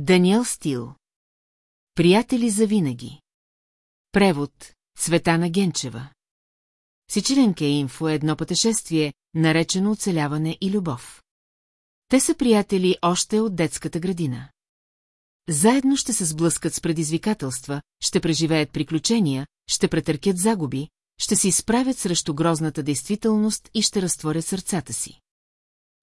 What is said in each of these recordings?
Даниел Стил Приятели за винаги Превод Цветана Генчева Сичиленке инфо е едно пътешествие, наречено оцеляване и любов. Те са приятели още от детската градина. Заедно ще се сблъскат с предизвикателства, ще преживеят приключения, ще претъркят загуби, ще се изправят срещу грозната действителност и ще разтворят сърцата си.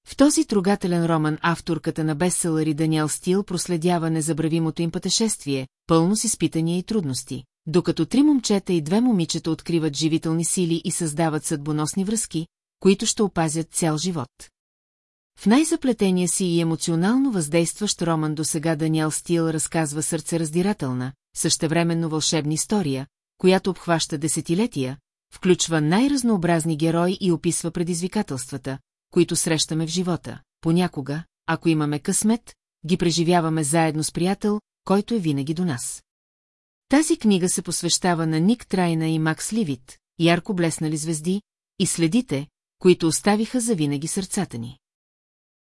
В този трогателен роман авторката на бестселъри Даниел Стил проследява незабравимото им пътешествие, пълно с изпитания и трудности, докато три момчета и две момичета откриват живителни сили и създават съдбоносни връзки, които ще опазят цял живот. В най-заплетения си и емоционално въздействащ роман до сега Даниел Стил разказва сърцераздирателна, същевременно вълшебна история, която обхваща десетилетия, включва най-разнообразни герои и описва предизвикателствата, които срещаме в живота. Понякога, ако имаме късмет, ги преживяваме заедно с приятел, който е винаги до нас. Тази книга се посвещава на Ник Трайна и Макс Ливит, ярко блеснали звезди, и следите, които оставиха завинаги сърцата ни.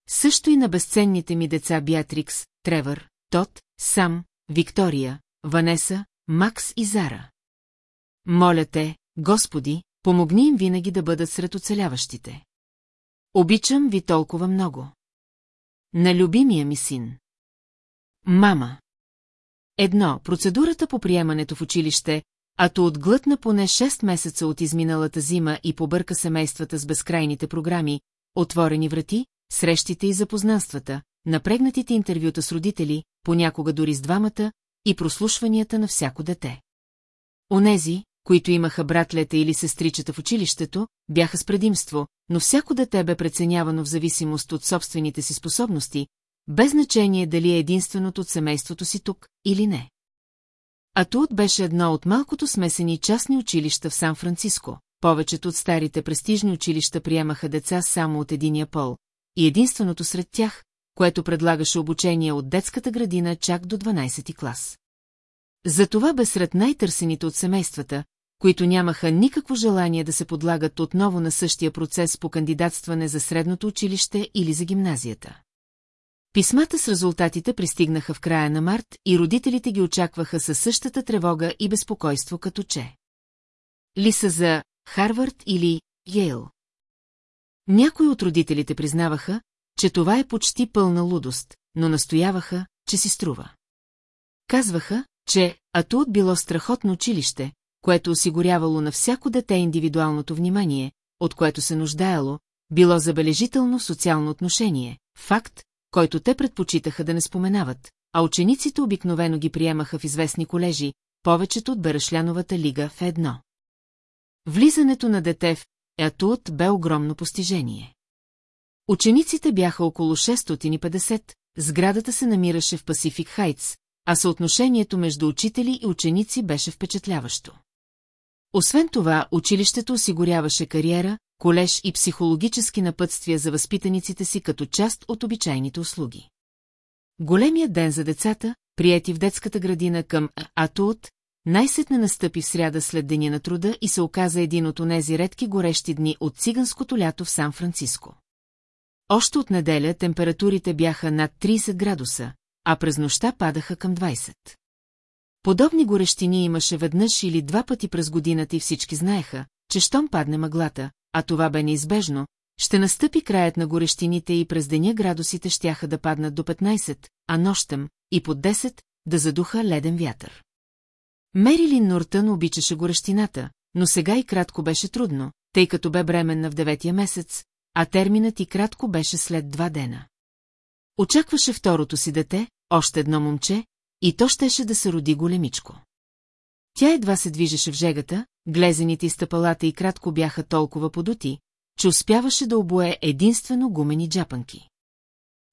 Също и на безценните ми деца Биатрикс, Тревър, Тот, Сам, Виктория, Ванеса, Макс и Зара. Моля те, Господи, помогни им винаги да бъдат сред оцеляващите. Обичам ви толкова много. На любимия ми син. Мама. Едно, процедурата по приемането в училище, ато отглътна поне 6 месеца от изминалата зима и побърка семействата с безкрайните програми, отворени врати, срещите и запознанствата, напрегнатите интервюта с родители, понякога дори с двамата, и прослушванията на всяко дете. Онези, които имаха братлета или сестричета в училището, бяха с предимство, но всяко дете бе преценявано в зависимост от собствените си способности, без значение дали е единственото от семейството си тук или не. А тут беше едно от малкото смесени частни училища в Сан-Франциско. Повечето от старите престижни училища приемаха деца само от единия пол, и единственото сред тях, което предлагаше обучение от детската градина чак до 12 ти клас. Затова бе сред най-търсените от семействата, които нямаха никакво желание да се подлагат отново на същия процес по кандидатстване за средното училище или за гимназията. Писмата с резултатите пристигнаха в края на март и родителите ги очакваха със същата тревога и безпокойство като че. Ли са за Харвард или Йейл? Някои от родителите признаваха, че това е почти пълна лудост, но настояваха, че си струва. Казваха, че Атуот било страхотно училище, което осигурявало на всяко дете индивидуалното внимание, от което се нуждаело, било забележително социално отношение, факт, който те предпочитаха да не споменават, а учениците обикновено ги приемаха в известни колежи, повечето от Берашляновата лига в едно. Влизането на дете в Атуот бе огромно постижение. Учениците бяха около 650, сградата се намираше в Пасифик Хайтс, а съотношението между учители и ученици беше впечатляващо. Освен това, училището осигуряваше кариера, колеж и психологически напътствия за възпитаниците си като част от обичайните услуги. Големият ден за децата, прияти в детската градина към Атуот, най-сетне настъпи в сряда след деня на труда и се оказа един от онези редки горещи дни от циганското лято в Сан-Франциско. Още от неделя температурите бяха над 30 градуса, а през нощта падаха към 20. Подобни горещини имаше веднъж или два пъти през годината и всички знаеха, че щом падне мъглата, а това бе неизбежно, ще настъпи краят на горещините и през деня градусите щяха да паднат до 15, а нощем и под 10 да задуха леден вятър. Мерилин Нортън обичаше горещината, но сега и кратко беше трудно, тъй като бе бременна в деветия месец, а терминът и кратко беше след два дена. Очакваше второто си дете, още едно момче, и то щеше да се роди големичко. Тя едва се движеше в жегата, глезените и стъпалата и кратко бяха толкова подути, че успяваше да обое единствено гумени джапанки.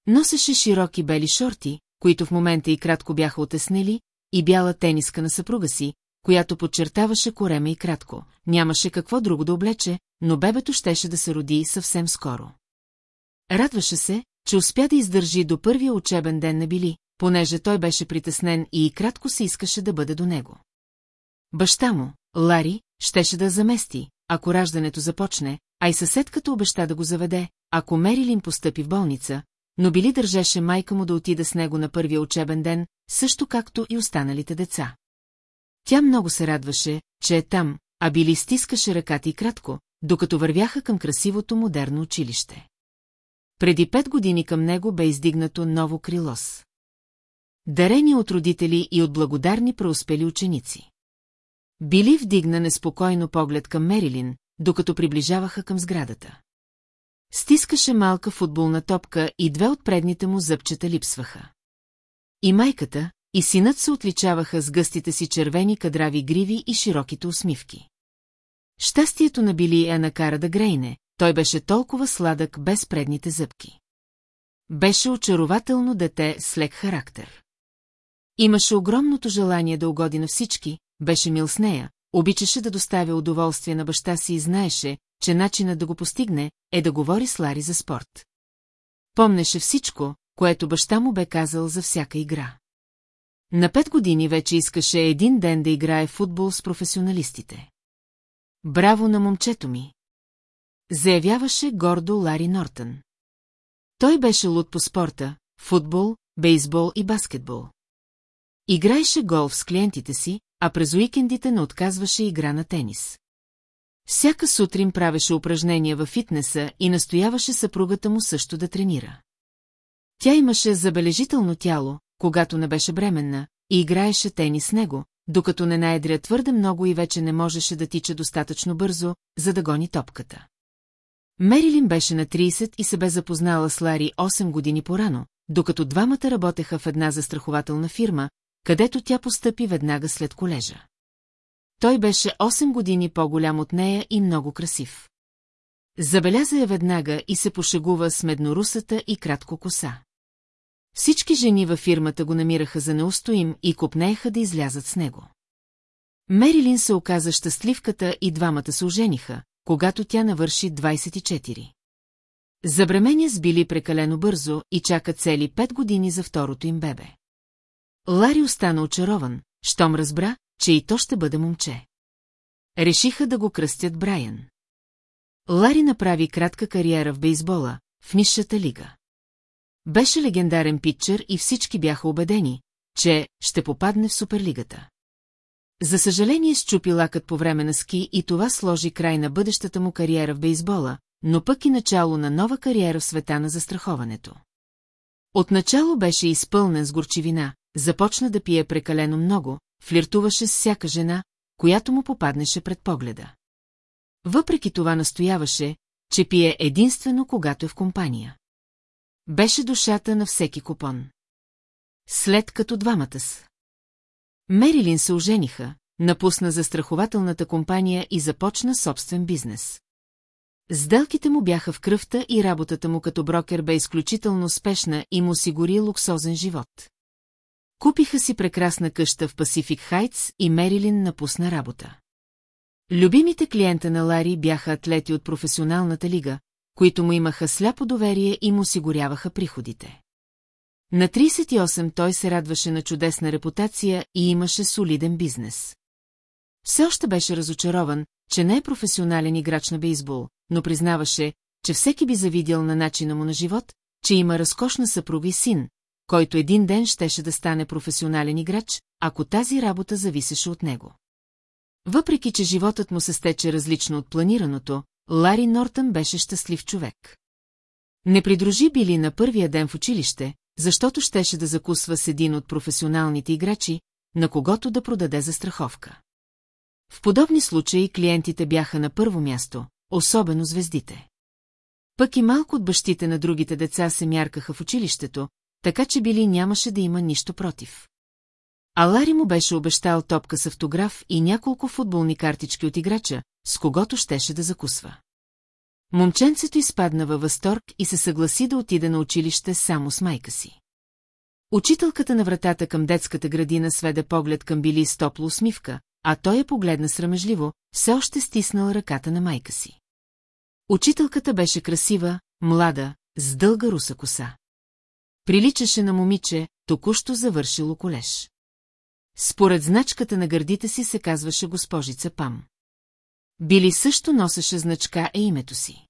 Носеше широки бели шорти, които в момента и кратко бяха отеснели, и бяла тениска на съпруга си, която подчертаваше корема и кратко. Нямаше какво друго да облече, но бебето щеше да се роди съвсем скоро. Радваше се, че успя да издържи до първия учебен ден на Били, понеже той беше притеснен и кратко се искаше да бъде до него. Баща му, Лари, щеше да замести, ако раждането започне, а и съседката обеща да го заведе, ако Мерилин постъпи в болница, но Били държеше майка му да отида с него на първия учебен ден, също както и останалите деца. Тя много се радваше, че е там, а Били стискаше ръката и кратко, докато вървяха към красивото модерно училище. Преди пет години към него бе издигнато ново крилос. Дарени от родители и от благодарни преуспели ученици. Били вдигна неспокойно поглед към Мерилин, докато приближаваха към сградата. Стискаше малка футболна топка и две от предните му зъбчета липсваха. И майката, и синът се отличаваха с гъстите си червени кадрави гриви и широките усмивки. Щастието на Били е накара да грейне, той беше толкова сладък без предните зъбки. Беше очарователно дете с лек характер. Имаше огромното желание да угоди на всички, беше мил с нея, обичаше да доставя удоволствие на баща си и знаеше, че начинът да го постигне е да говори с Лари за спорт. Помнеше всичко, което баща му бе казал за всяка игра. На пет години вече искаше един ден да играе футбол с професионалистите. Браво на момчето ми! Заявяваше гордо Лари Нортън. Той беше луд по спорта, футбол, бейсбол и баскетбол. Играеше голф с клиентите си, а през уикендите не отказваше игра на тенис. Всяка сутрин правеше упражнения във фитнеса и настояваше съпругата му също да тренира. Тя имаше забележително тяло, когато не беше бременна, и играеше тенис с него, докато не наедря твърде много и вече не можеше да тича достатъчно бързо, за да гони топката. Мерилин беше на 30 и се бе запознала с Лари 8 години порано, докато двамата работеха в една застрахователна фирма, където тя постъпи веднага след колежа. Той беше 8 години по-голям от нея и много красив. Забеляза я веднага и се пошегува с меднорусата и кратко коса. Всички жени във фирмата го намираха за неустоим и копнееха да излязат с него. Мерилин се оказа щастливката и двамата се ожениха, когато тя навърши 24. Забременя с били прекалено бързо и чака цели пет години за второто им бебе. Лари остана очарован, щом разбра, че и то ще бъде момче. Решиха да го кръстят Брайан. Лари направи кратка кариера в бейсбола, в нишата лига. Беше легендарен питчер и всички бяха убедени, че ще попадне в Суперлигата. За съжаление щупи лакът по време на ски и това сложи край на бъдещата му кариера в бейсбола, но пък и начало на нова кариера в света на застраховането. Отначало беше изпълнен с горчивина, започна да пие прекалено много, флиртуваше с всяка жена, която му попаднеше пред погледа. Въпреки това настояваше, че пие единствено когато е в компания. Беше душата на всеки купон. След като двамата с. Мерилин се ожениха, напусна застрахователната компания и започна собствен бизнес. Сделките му бяха в кръвта и работата му като брокер бе изключително успешна и му осигури луксозен живот. Купиха си прекрасна къща в Пасифик Хайтс и Мерилин напусна работа. Любимите клиента на Лари бяха атлети от професионалната лига, които му имаха сляпо доверие и му осигуряваха приходите. На 38 той се радваше на чудесна репутация и имаше солиден бизнес. Все още беше разочарован, че не е професионален играч на бейсбол, но признаваше, че всеки би завидял на начина му на живот, че има разкошна съпруга и син, който един ден щеше да стане професионален играч, ако тази работа зависеше от него. Въпреки, че животът му се стече различно от планираното, Лари Нортън беше щастлив човек. Не придружи Били на първия ден в училище, защото щеше да закусва с един от професионалните играчи, на когото да продаде застраховка. В подобни случаи клиентите бяха на първо място, особено звездите. Пък и малко от бащите на другите деца се мяркаха в училището, така че Били нямаше да има нищо против. А Лари му беше обещал топка с автограф и няколко футболни картички от играча, с когото щеше да закусва. Момченцето изпадна във възторг и се съгласи да отиде на училище само с майка си. Учителката на вратата към детската градина сведе поглед към Били с топла усмивка, а той я погледна срамежливо, все още стиснал ръката на майка си. Учителката беше красива, млада, с дълга руса коса. Приличаше на момиче, току-що завършило колеж. Според значката на гърдите си се казваше госпожица Пам. Били също носеше значка е името си.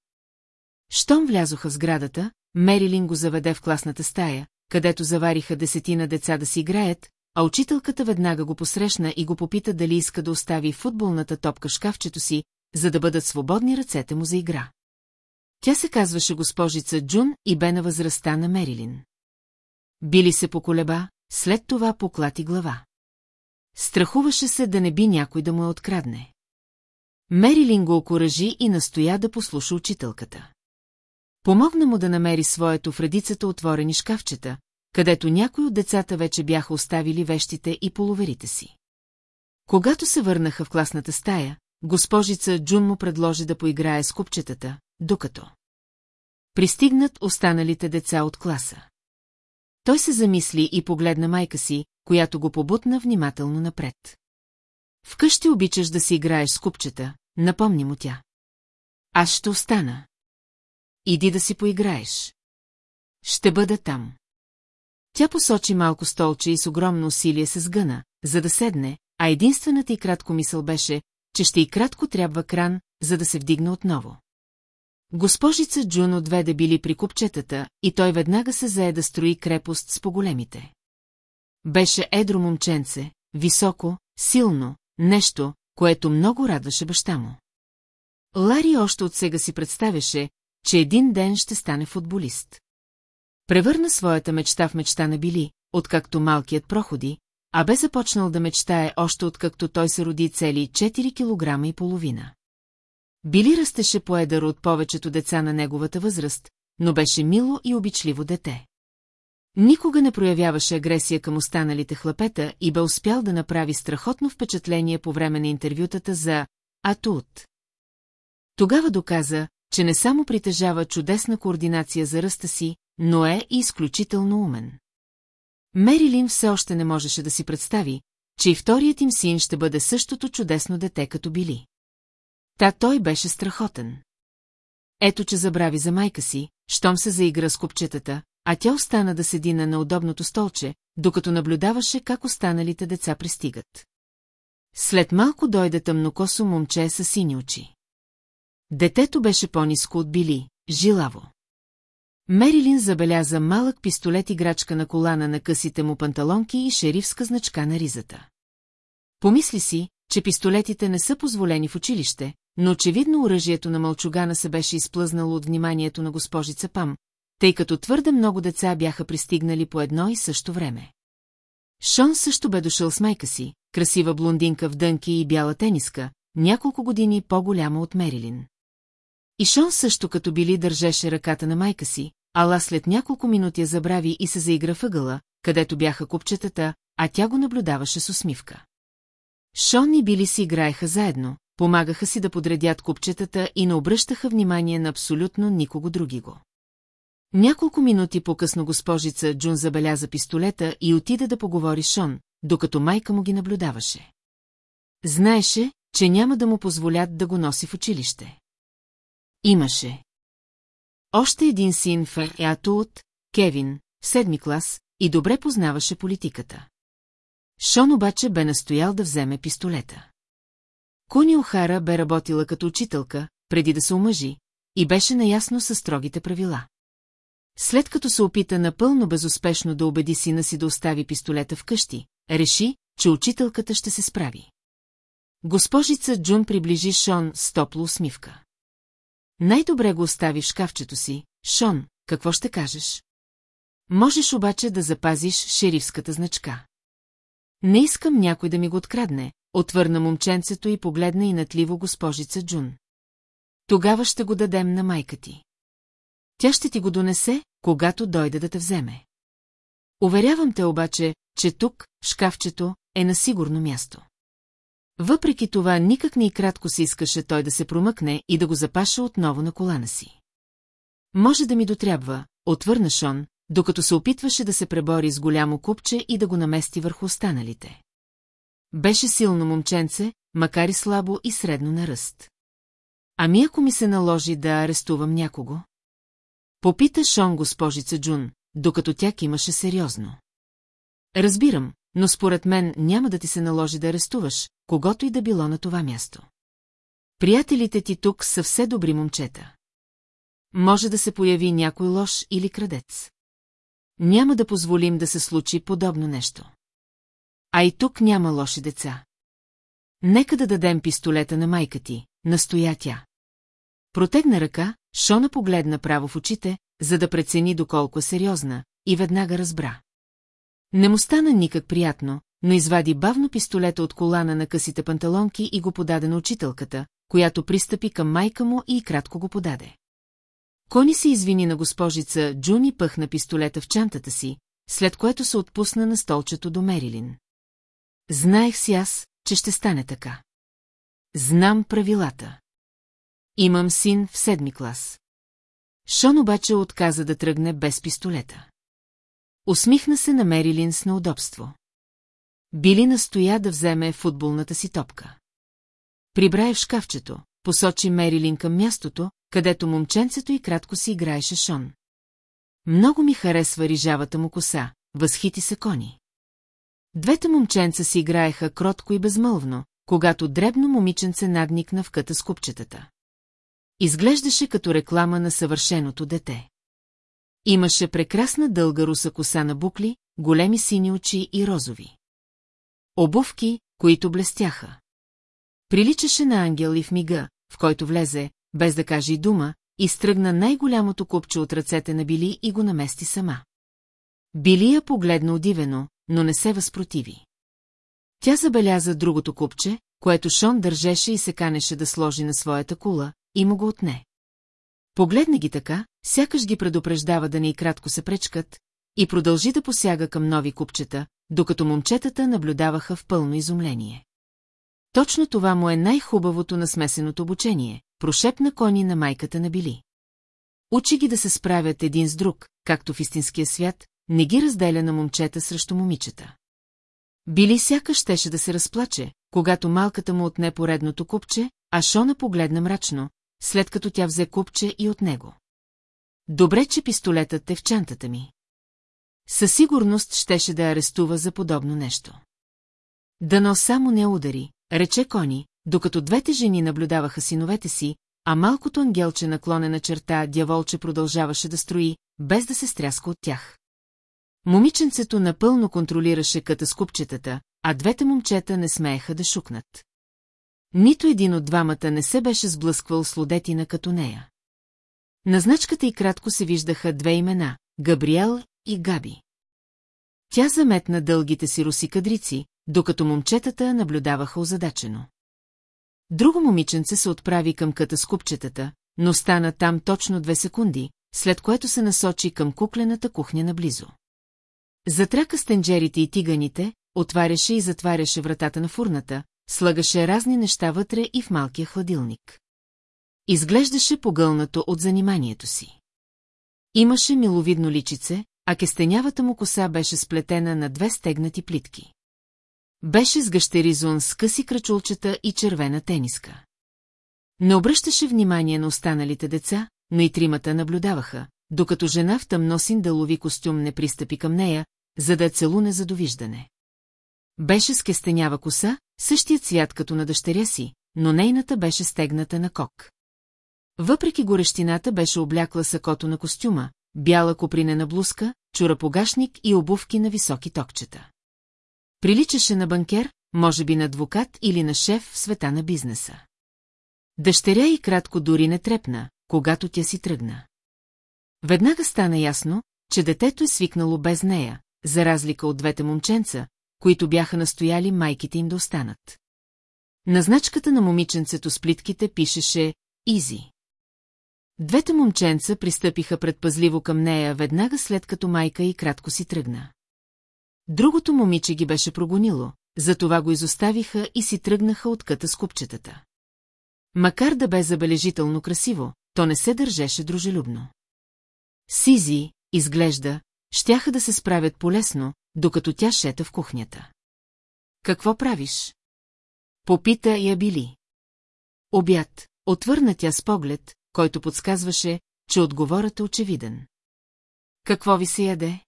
Щом влязоха в сградата, Мерилин го заведе в класната стая, където завариха десетина деца да си играят, а учителката веднага го посрещна и го попита дали иска да остави футболната топка в шкафчето си, за да бъдат свободни ръцете му за игра. Тя се казваше госпожица Джун и бе на възрастта на Мерилин. Били се поколеба, след това поклати глава. Страхуваше се да не би някой да му я открадне. Мерилин го окоръжи и настоя да послуша учителката. Помогна му да намери своето в редицата отворени шкафчета, където някои от децата вече бяха оставили вещите и половерите си. Когато се върнаха в класната стая, госпожица Джун му предложи да поиграе с купчетата, докато пристигнат останалите деца от класа. Той се замисли и погледна майка си, която го побутна внимателно напред. Вкъщи обичаш да си играеш с купчета, напомни му тя. Аз ще остана. Иди да си поиграеш. Ще бъда там. Тя посочи малко столче и с огромно усилие се сгъна, за да седне, а единствената и кратко мисъл беше, че ще и кратко трябва кран, за да се вдигне отново. Госпожица Джун отведе били при купчетата и той веднага се зае да строи крепост с поголемите. Беше едро момченце, високо, силно, нещо, което много радваше баща му. Лари още от сега си представяше, че един ден ще стане футболист. Превърна своята мечта в мечта на Били, откакто малкият проходи, а бе започнал да мечтае още откакто той се роди цели 4 килограма и половина. Били растеше поедър от повечето деца на неговата възраст, но беше мило и обичливо дете. Никога не проявяваше агресия към останалите хлапета и бе успял да направи страхотно впечатление по време на интервютата за Атут. Тогава доказа, че не само притежава чудесна координация за ръста си, но е и изключително умен. Мерилин все още не можеше да си представи, че и вторият им син ще бъде същото чудесно дете като били. Та той беше страхотен. Ето, че забрави за майка си, щом се заигра с купчетата, а тя остана да седи на неудобното столче, докато наблюдаваше как останалите деца пристигат. След малко дойде тъмнокосо момче с сини очи. Детето беше по-ниско от Били, жилаво. Мерилин забеляза малък пистолет играчка на колана на късите му панталонки и шерифска значка на ризата. Помисли си, че пистолетите не са позволени в училище, но очевидно оръжието на мълчугана се беше изплъзнало от вниманието на госпожица Пам, тъй като твърде много деца бяха пристигнали по едно и също време. Шон също бе дошъл с майка си, красива блондинка в дънки и бяла тениска, няколко години по-голяма от Мерилин. И Шон също като били държеше ръката на майка си, ала след няколко минути я забрави и се заигра въгъла, където бяха купчетата, а тя го наблюдаваше с усмивка. Шон и Били си играеха заедно, помагаха си да подредят купчетата и не обръщаха внимание на абсолютно никого други го. Няколко минути по-късно госпожица Джун забеляза пистолета и отида да поговори Шон, докато майка му ги наблюдаваше. Знаеше, че няма да му позволят да го носи в училище. Имаше. Още един син в Еато от Кевин, седми клас, и добре познаваше политиката. Шон обаче бе настоял да вземе пистолета. Куни Охара бе работила като учителка, преди да се омъжи, и беше наясно със строгите правила. След като се опита напълно безуспешно да убеди сина си да остави пистолета вкъщи, реши, че учителката ще се справи. Госпожица Джун приближи Шон с топла усмивка. Най-добре го остави в шкафчето си, Шон, какво ще кажеш? Можеш обаче да запазиш шерифската значка. Не искам някой да ми го открадне, отвърна момченцето и погледна и натливо госпожица Джун. Тогава ще го дадем на майка ти. Тя ще ти го донесе, когато дойде да те вземе. Уверявам те обаче, че тук, шкафчето, е на сигурно място. Въпреки това, никак не и кратко се искаше той да се промъкне и да го запаша отново на колана си. Може да ми дотрябва, отвърна Шон, докато се опитваше да се пребори с голямо купче и да го намести върху останалите. Беше силно момченце, макар и слабо и средно на ръст. Ами ако ми се наложи да арестувам някого? Попита Шон госпожица Джун, докато тя кимаше сериозно. Разбирам, но според мен няма да ти се наложи да арестуваш, когато и да било на това място. Приятелите ти тук са все добри момчета. може да се появи някой лош или крадец. Няма да позволим да се случи подобно нещо. А и тук няма лоши деца. Нека да дадем пистолета на майка ти, настоя тя. Протегна ръка, Шона погледна право в очите, за да прецени доколко е сериозна, и веднага разбра. Не му стана никак приятно, но извади бавно пистолета от колана на късите панталонки и го подаде на учителката, която пристъпи към майка му и кратко го подаде. Кони се извини на госпожица, Джуни пъхна пистолета в чантата си, след което се отпусна на столчето до Мерилин. Знаех си аз, че ще стане така. Знам правилата. Имам син в седми клас. Шон обаче отказа да тръгне без пистолета. Усмихна се на Мерилин с неудобство. Били настоя да вземе футболната си топка. Прибрае в шкафчето, посочи Мерилин към мястото, където момченцето и кратко си играеше Шон. Много ми харесва рижавата му коса, възхити се кони. Двете момченца си играеха кротко и безмълвно, когато дребно момиченце надникна в къта с купчетата. Изглеждаше като реклама на съвършеното дете. Имаше прекрасна дълга руса коса на букли, големи сини очи и розови. Обувки, които блестяха. Приличаше на ангел и в мига, в който влезе, без да каже и дума, и стръгна най-голямото купче от ръцете на Били и го намести сама. Били я погледна удивено, но не се възпротиви. Тя забеляза другото купче, което Шон държеше и се канеше да сложи на своята кула, и му го отне. Погледна ги така, сякаш ги предупреждава да не и кратко се пречкат, и продължи да посяга към нови купчета, докато момчетата наблюдаваха в пълно изумление. Точно това му е най-хубавото на смесеното обучение, прошепна кони на майката на Били. Учи ги да се справят един с друг, както в истинския свят, не ги разделя на момчета срещу момичета. Били сякаш щеше да се разплаче, когато малката му отне поредното купче, а Шона погледна мрачно, след като тя взе купче и от него. Добре, че пистолетът е в чантата ми. Със сигурност щеше да арестува за подобно нещо. Дано само не удари, рече Кони, докато двете жени наблюдаваха синовете си, а малкото ангелче наклонена черта дяволче продължаваше да строи, без да се стряска от тях. Момиченцето напълно контролираше къта с купчетата, а двете момчета не смееха да шукнат. Нито един от двамата не се беше сблъсквал с лодетина като нея. На значката и кратко се виждаха две имена – Габриел и Габи. Тя заметна дългите си руси кадрици, докато момчетата наблюдаваха озадачено. Друго момиченце се отправи към къта с купчетата, но стана там точно две секунди, след което се насочи към куклената кухня наблизо. Затряка стенджерите и тиганите, отваряше и затваряше вратата на фурната, слагаше разни неща вътре и в малкия хладилник. Изглеждаше погълнато от заниманието си. Имаше миловидно личице, а кестенявата му коса беше сплетена на две стегнати плитки. Беше с гъщеризон с къси крачулчета и червена тениска. Не обръщаше внимание на останалите деца, но и тримата наблюдаваха, докато жена в тъмносин дълови костюм не пристъпи към нея, за да е целуне за довиждане. Беше с кестенява коса, същия цвят като на дъщеря си, но нейната беше стегната на кок. Въпреки горещината беше облякла сакото на костюма, бяла копринена блузка, чурапогашник и обувки на високи токчета. Приличаше на банкер, може би на адвокат или на шеф в света на бизнеса. Дъщеря и кратко дори не трепна, когато тя си тръгна. Веднага стана ясно, че детето е свикнало без нея, за разлика от двете момченца, които бяха настояли майките им да останат. На значката на момиченцето с плитките пишеше «Изи». Двете момченца пристъпиха предпазливо към нея веднага след като майка и кратко си тръгна. Другото момиче ги беше прогонило, затова го изоставиха и си тръгнаха от къта с купчетата. Макар да бе забележително красиво, то не се държеше дружелюбно. Сизи, изглежда, щяха да се справят полесно, докато тя шета в кухнята. Какво правиш? Попита я били. Обяд, отвърна тя с поглед, който подсказваше, че отговорът е очевиден. Какво ви се яде?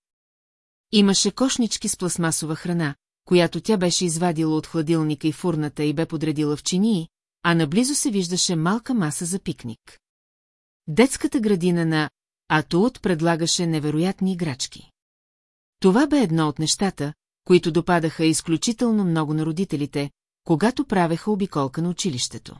Имаше кошнички с пластмасова храна, която тя беше извадила от хладилника и фурната и бе подредила в чинии, а наблизо се виждаше малка маса за пикник. Детската градина на Атуот предлагаше невероятни играчки. Това бе едно от нещата, които допадаха изключително много на родителите, когато правеха обиколка на училището.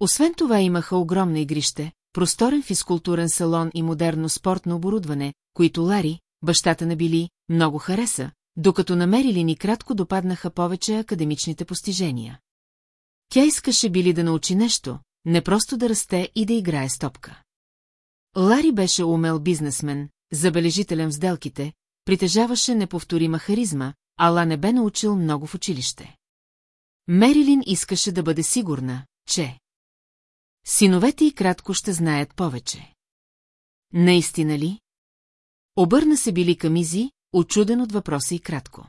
Освен това имаха огромно игрище, просторен физкултурен салон и модерно спортно оборудване, които Лари, бащата на Били, много хареса, докато намерили ни кратко допаднаха повече академичните постижения. Тя искаше Били да научи нещо, не просто да расте и да играе с топка. Лари беше умел бизнесмен, забележителен в сделките, притежаваше неповторима харизма, ала не бе научил много в училище. Мерилин искаше да бъде сигурна, че синовете и кратко ще знаят повече. Наистина ли? Обърна се били към Изи, очуден от въпроса и кратко.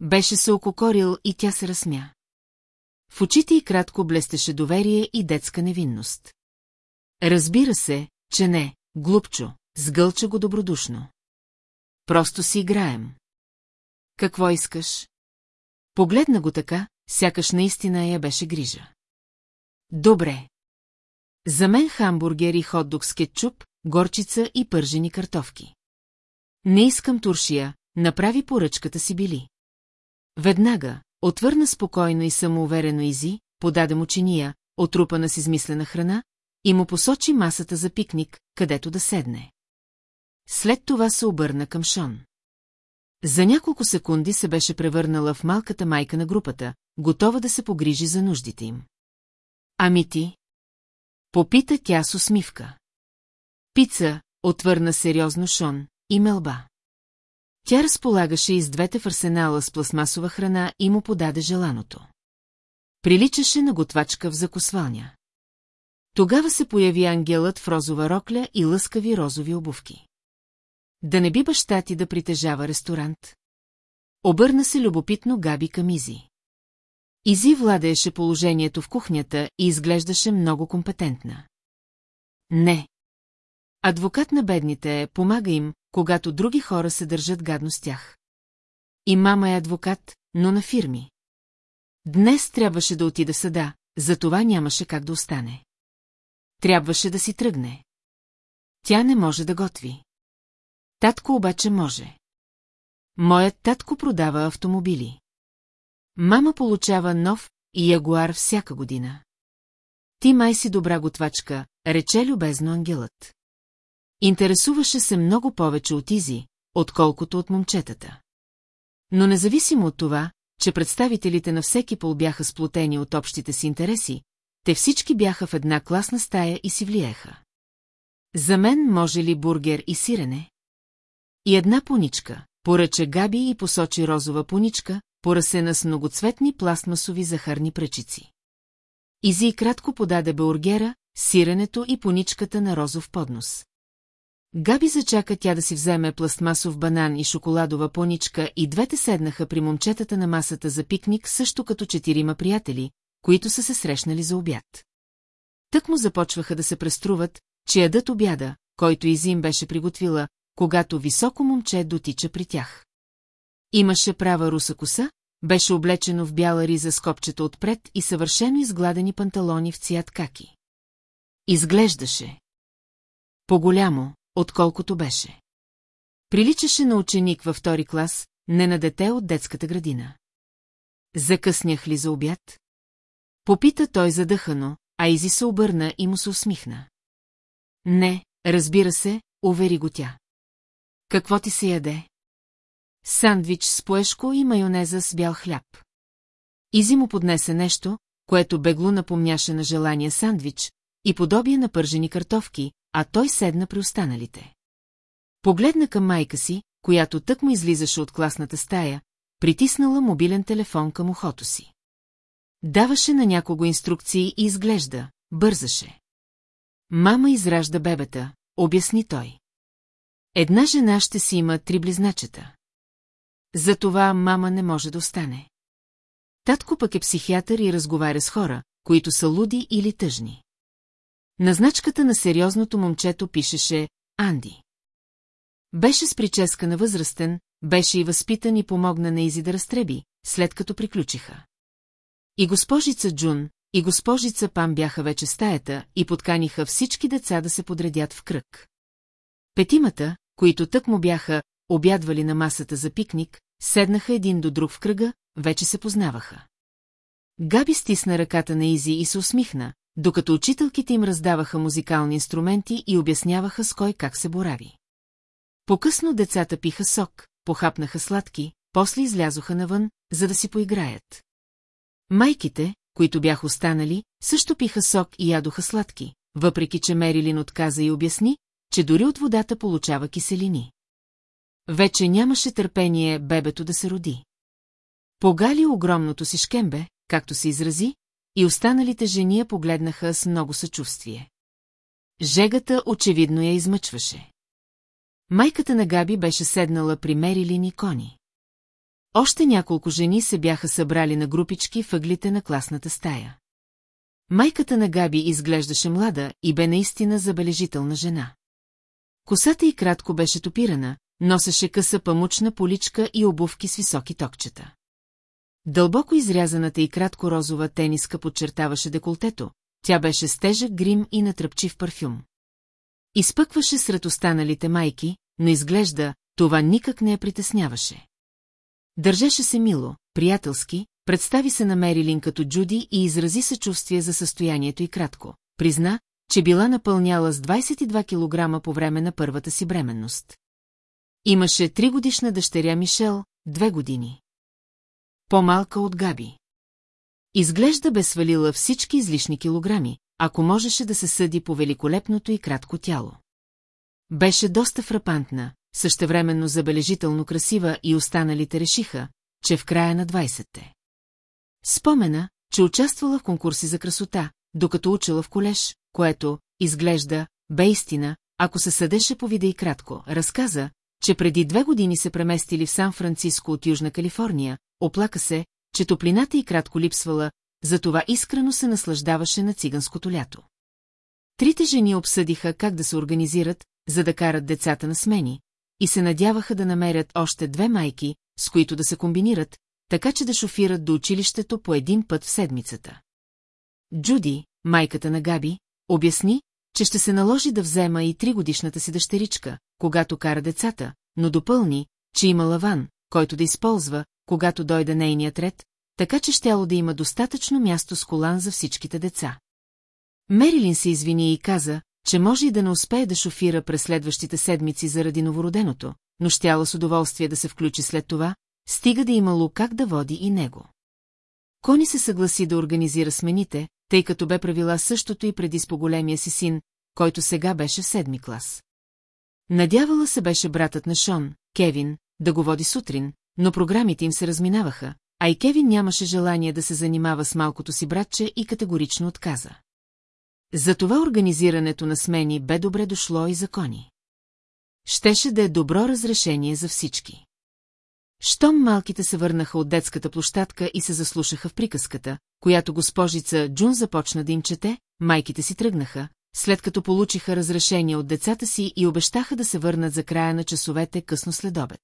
Беше се ококорил и тя се разсмя. В очите и кратко блестеше доверие и детска невинност. Разбира се, че не, глупчо, сгълча го добродушно. Просто си играем. Какво искаш? Погледна го така, сякаш наистина я беше грижа. Добре. За мен хамбургер и хот-дог с кетчуп, горчица и пържени картофки. Не искам туршия, направи поръчката си били. Веднага, отвърна спокойно и самоуверено Изи, подаде му чиния, отрупана с измислена храна, и му посочи масата за пикник, където да седне. След това се обърна към Шон. За няколко секунди се беше превърнала в малката майка на групата, готова да се погрижи за нуждите им. Ами ти? Попита тя с усмивка. Пица, отвърна сериозно Шон, и мелба. Тя разполагаше и с двете в арсенала с пластмасова храна и му подаде желаното. Приличаше на готвачка в закосвалня. Тогава се появи ангелът в розова рокля и лъскави розови обувки. Да не би баща ти да притежава ресторант? Обърна се любопитно Габи към Изи. Изи владееше положението в кухнята и изглеждаше много компетентна. Не. Адвокат на бедните е, помага им, когато други хора се държат гадно с тях. И мама е адвокат, но на фирми. Днес трябваше да отида в съда, за това нямаше как да остане. Трябваше да си тръгне. Тя не може да готви. Татко обаче може. Моят татко продава автомобили. Мама получава нов ягуар всяка година. Ти май си добра готвачка, рече любезно ангелът. Интересуваше се много повече от Изи, отколкото от момчетата. Но независимо от това, че представителите на всеки пол бяха сплотени от общите си интереси, те всички бяха в една класна стая и си влиеха. За мен може ли бургер и сирене? И една поничка, поръча Габи и посочи розова поничка, поръсена с многоцветни пластмасови захарни пръчици. Изи и кратко подаде бургера, сиренето и поничката на розов поднос. Габи зачака тя да си вземе пластмасов банан и шоколадова поничка и двете седнаха при момчетата на масата за пикник също като четирима приятели, които са се срещнали за обяд. Тък му започваха да се преструват, че ядат обяда, който Изим беше приготвила, когато високо момче дотича при тях. Имаше права руса коса, беше облечено в бяла риза с копчета отпред и съвършено изгладени панталони в цвят каки. Изглеждаше. По-голямо, отколкото беше. Приличаше на ученик във втори клас, не на дете от детската градина. Закъснях ли за обяд? Попита той задъхано, а Изи се обърна и му се усмихна. Не, разбира се, увери го тя. Какво ти се яде? Сандвич с поешко и майонеза с бял хляб. Изи му поднесе нещо, което бегло напомняше на желания сандвич и подобие на пържени картофки, а той седна при останалите. Погледна към майка си, която тък му излизаше от класната стая, притиснала мобилен телефон към ухото си. Даваше на някого инструкции и изглежда, бързаше. Мама изражда бебета, обясни той. Една жена ще си има три близначета. Затова мама не може да остане. Татко пък е психиатър и разговаря с хора, които са луди или тъжни. На значката на сериозното момчето пишеше «Анди». Беше с прическа на възрастен, беше и възпитан и помогна на Изи да разтреби, след като приключиха. И госпожица Джун, и госпожица Пам бяха вече стаята и подканиха всички деца да се подредят в кръг. Петимата, които тък му бяха обядвали на масата за пикник, седнаха един до друг в кръга, вече се познаваха. Габи стисна ръката на Изи и се усмихна, докато учителките им раздаваха музикални инструменти и обясняваха с кой как се борави. По-късно децата пиха сок, похапнаха сладки, после излязоха навън, за да си поиграят. Майките, които бяха останали, също пиха сок и ядоха сладки, въпреки че Мерилин отказа и обясни, че дори от водата получава киселини. Вече нямаше търпение бебето да се роди. Погали огромното си шкембе, както се изрази, и останалите жени я погледнаха с много съчувствие. Жегата очевидно я измъчваше. Майката на Габи беше седнала при Мерилин Кони. Още няколко жени се бяха събрали на групички въглите на класната стая. Майката на Габи изглеждаше млада и бе наистина забележителна жена. Косата й кратко беше топирана, носеше къса памучна поличка и обувки с високи токчета. Дълбоко изрязаната и кратко розова тениска подчертаваше деколтето, тя беше с тежък грим и натръпчив парфюм. Изпъкваше сред останалите майки, но изглежда, това никак не я притесняваше. Държеше се мило, приятелски, представи се на Мерилин като Джуди и изрази съчувствие за състоянието и кратко. Призна, че била напълняла с 22 кг по време на първата си бременност. Имаше тригодишна дъщеря Мишел, две години. По-малка от Габи. Изглежда бе свалила всички излишни килограми, ако можеше да се съди по великолепното и кратко тяло. Беше доста фрапантна, същевременно забележително красива и останалите решиха, че в края на 20-те. Спомена, че участвала в конкурси за красота, докато учила в колеж, което, изглежда, бе истина, ако се съдеше по вида и кратко, разказа, че преди две години се преместили в Сан-Франциско от Южна Калифорния, оплака се, че топлината и кратко липсвала, затова искрено се наслаждаваше на циганското лято. Трите жени обсъдиха как да се организират, за да карат децата на смени, и се надяваха да намерят още две майки, с които да се комбинират, така че да шофират до училището по един път в седмицата. Джуди, майката на Габи, обясни, че ще се наложи да взема и тригодишната си дъщеричка, когато кара децата, но допълни, че има лаван, който да използва, когато дойде нейният ред, така че щяло да има достатъчно място с колан за всичките деца. Мерилин се извини и каза, че може и да не успее да шофира през следващите седмици заради новороденото, но щяла с удоволствие да се включи след това, стига да имало как да води и него. Кони се съгласи да организира смените, тъй като бе правила същото и преди с по-големия си син, който сега беше в седми клас. Надявала се беше братът на Шон, Кевин, да го води сутрин, но програмите им се разминаваха, а и Кевин нямаше желание да се занимава с малкото си братче и категорично отказа. Затова организирането на смени бе добре дошло и закони. Щеше да е добро разрешение за всички. Щом малките се върнаха от детската площадка и се заслушаха в приказката, която госпожица Джун започна да им чете, майките си тръгнаха, след като получиха разрешение от децата си и обещаха да се върнат за края на часовете късно след обед.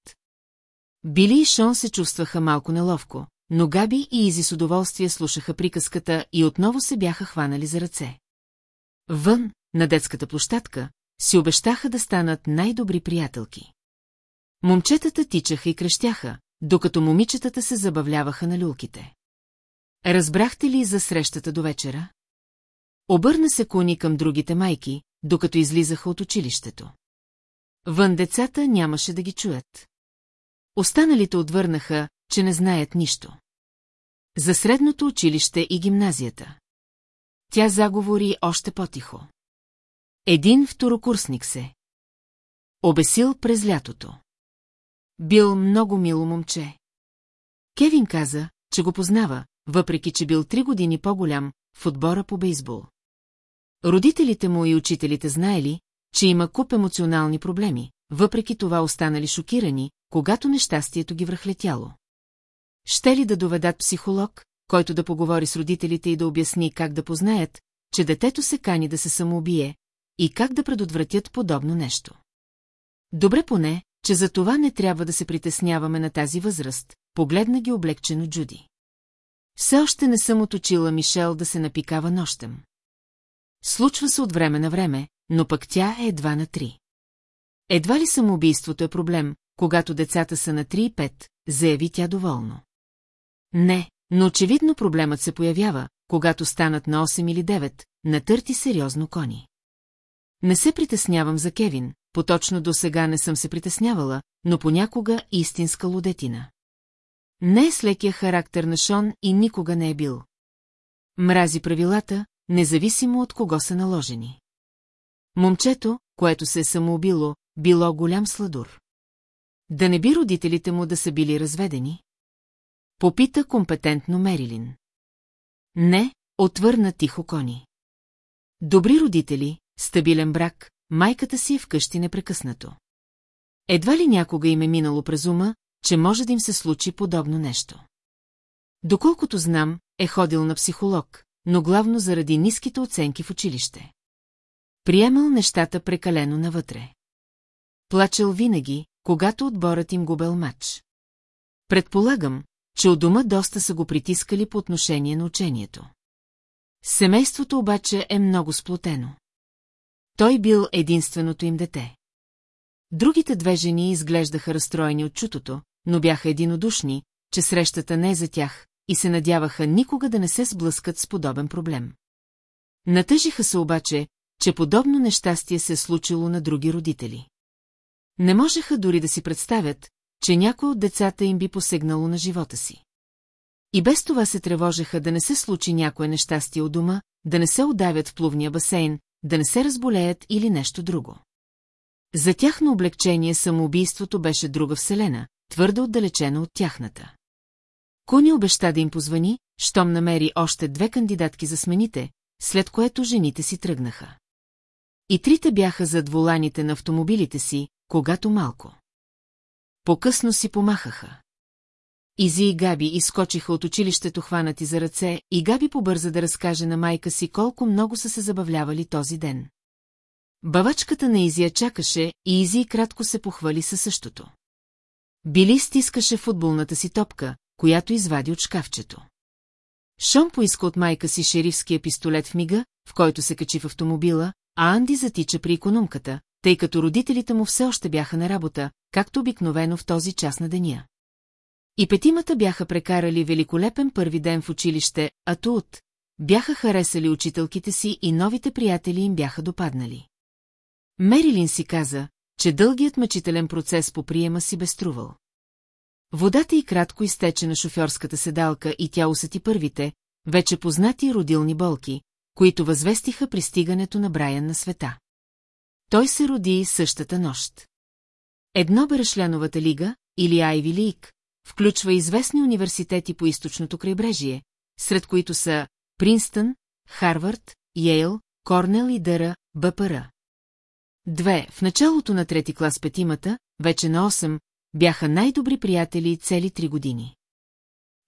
Били и Шон се чувстваха малко неловко, но Габи и Изи с удоволствие слушаха приказката и отново се бяха хванали за ръце. Вън, на детската площадка, си обещаха да станат най-добри приятелки. Момчетата тичаха и крещяха, докато момичетата се забавляваха на люлките. Разбрахте ли за срещата до вечера? Обърна се кони към другите майки, докато излизаха от училището. Вън децата нямаше да ги чуят. Останалите отвърнаха, че не знаят нищо. За средното училище и гимназията. Тя заговори още по-тихо. Един второкурсник се. Обесил през лятото. Бил много мило момче. Кевин каза, че го познава, въпреки че бил три години по-голям, в отбора по бейсбол. Родителите му и учителите знаели, че има куп емоционални проблеми, въпреки това останали шокирани, когато нещастието ги връхлетяло. Ще ли да доведат психолог, който да поговори с родителите и да обясни как да познаят, че детето се кани да се самоубие, и как да предотвратят подобно нещо. Добре поне, че за това не трябва да се притесняваме на тази възраст, погледна ги облегчено Джуди. Все още не съм оточила Мишел да се напикава нощем. Случва се от време на време, но пък тя е едва на три. Едва ли самоубийството е проблем, когато децата са на 3 и 5, заяви тя доволно. Не, но очевидно проблемът се появява, когато станат на 8 или 9, натърти сериозно кони. Не се притеснявам за Кевин, поточно до сега не съм се притеснявала, но понякога истинска лудетина. Не е с лекия характер на Шон и никога не е бил. Мрази правилата, независимо от кого са наложени. Момчето, което се е самоубило, било голям сладур. Да не би родителите му да са били разведени? Попита компетентно Мерилин. Не, отвърна тихо Кони. Добри родители, стабилен брак, майката си е вкъщи непрекъснато. Едва ли някога им е минало през ума, че може да им се случи подобно нещо. Доколкото знам, е ходил на психолог, но главно заради ниските оценки в училище. Приемал нещата прекалено навътре. Плачел винаги, когато отборът им губел матч. Предполагам, че от дома доста са го притискали по отношение на учението. Семейството обаче е много сплотено. Той бил единственото им дете. Другите две жени изглеждаха разстроени от чутото, но бяха единодушни, че срещата не е за тях и се надяваха никога да не се сблъскат с подобен проблем. Натъжиха се обаче, че подобно нещастие се е случило на други родители. Не можеха дори да си представят, че някой от децата им би посегнало на живота си. И без това се тревожеха да не се случи някое нещастие у дома, да не се удавят в плувния басейн, да не се разболеят или нещо друго. За тяхно облегчение самоубийството беше друга вселена, твърдо отдалечена от тяхната. Куни обеща да им позвани, щом намери още две кандидатки за смените, след което жените си тръгнаха. И трите бяха зад воланите на автомобилите си, когато малко. По-късно си помахаха. Изи и Габи изскочиха от училището хванати за ръце и Габи побърза да разкаже на майка си колко много са се забавлявали този ден. Бавачката на Изия чакаше и Изи кратко се похвали със същото. Били стискаше футболната си топка, която извади от шкафчето. Шон поиска от майка си шерифския пистолет в мига, в който се качи в автомобила, а Анди затича при економката, тъй като родителите му все още бяха на работа, както обикновено в този час на деня. И петимата бяха прекарали великолепен първи ден в училище, а тут бяха харесали учителките си и новите приятели им бяха допаднали. Мерилин си каза, че дългият мъчителен процес по приема си безтрувал. Водата и кратко изтече на шофьорската седалка и тя усети първите, вече познати родилни болки, които възвестиха пристигането на Брайан на света. Той се роди същата нощ. Едно бе лига, или Айви Лик, включва известни университети по източното крайбрежие, сред които са Принстън, Харвард, Йейл, Корнел и Дъра, БПР. Две, в началото на трети клас петимата, вече на 8, бяха най-добри приятели цели три години.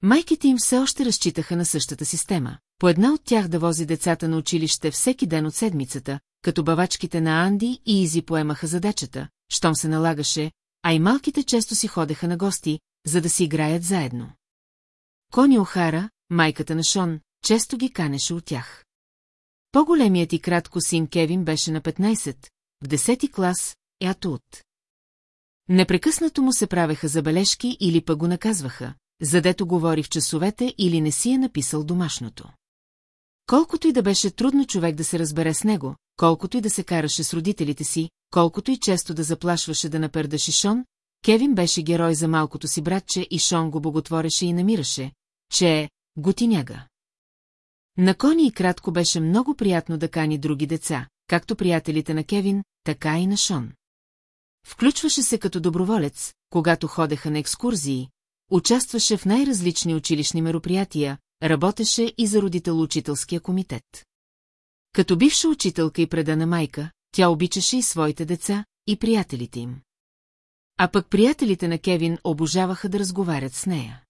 Майките им все още разчитаха на същата система. По една от тях да вози децата на училище всеки ден от седмицата, като бавачките на Анди и Изи поемаха задачата, щом се налагаше, а и малките често си ходеха на гости, за да си играят заедно. Кони Охара, майката на Шон, често ги канеше от тях. По-големият и кратко син Кевин беше на 15, в 10 клас, е атут. Непрекъснато му се правеха забележки или пък го наказваха, задето говори в часовете или не си е написал домашното. Колкото и да беше трудно човек да се разбере с него, колкото и да се караше с родителите си, колкото и често да заплашваше да наперда Шишон, Кевин беше герой за малкото си братче и Шон го боготвореше и намираше, че е готиняга. На Кони и кратко беше много приятно да кани други деца, както приятелите на Кевин, така и на Шон. Включваше се като доброволец, когато ходеха на екскурзии, участваше в най-различни училищни мероприятия, работеше и за родител-учителския комитет. Като бивша учителка и предана майка, тя обичаше и своите деца, и приятелите им. А пък приятелите на Кевин обожаваха да разговарят с нея.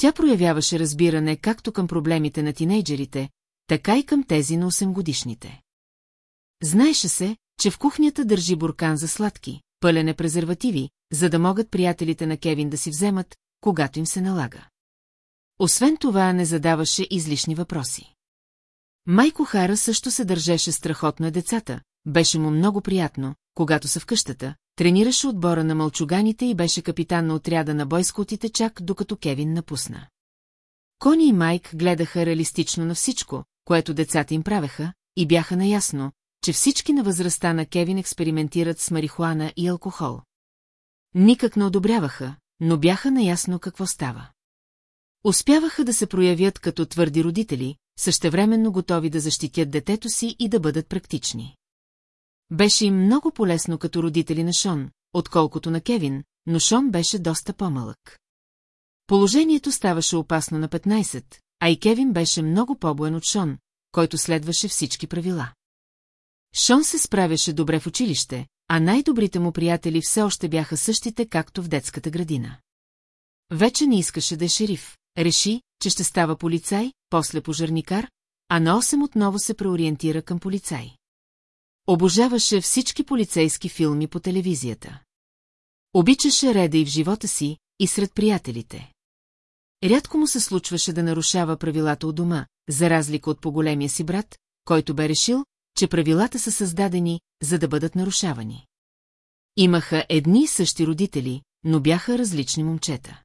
Тя проявяваше разбиране както към проблемите на тинейджерите, така и към тези на 8-годишните. Знаеше се, че в кухнята държи буркан за сладки, пълен е презервативи, за да могат приятелите на Кевин да си вземат, когато им се налага. Освен това не задаваше излишни въпроси. Майко Хара също се държеше страхотно е децата, беше му много приятно, когато са в къщата, тренираше отбора на мълчуганите и беше капитан на отряда на бойскотите чак докато Кевин напусна. Кони и Майк гледаха реалистично на всичко, което децата им правеха, и бяха наясно, че всички на възрастта на Кевин експериментират с марихуана и алкохол. Никак не одобряваха, но бяха наясно какво става. Успяваха да се проявят като твърди родители, същевременно готови да защитят детето си и да бъдат практични. Беше им много полезно като родители на Шон, отколкото на Кевин, но Шон беше доста по-малък. Положението ставаше опасно на 15, а и Кевин беше много по-боен от Шон, който следваше всички правила. Шон се справяше добре в училище, а най-добрите му приятели все още бяха същите, както в детската градина. Вече не искаше да е шериф, реши, че ще става полицай, после пожарникар, а на 8 отново се преориентира към полицай. Обожаваше всички полицейски филми по телевизията. Обичаше реда и в живота си, и сред приятелите. Рядко му се случваше да нарушава правилата от дома, за разлика от поголемия си брат, който бе решил, че правилата са създадени, за да бъдат нарушавани. Имаха едни и същи родители, но бяха различни момчета.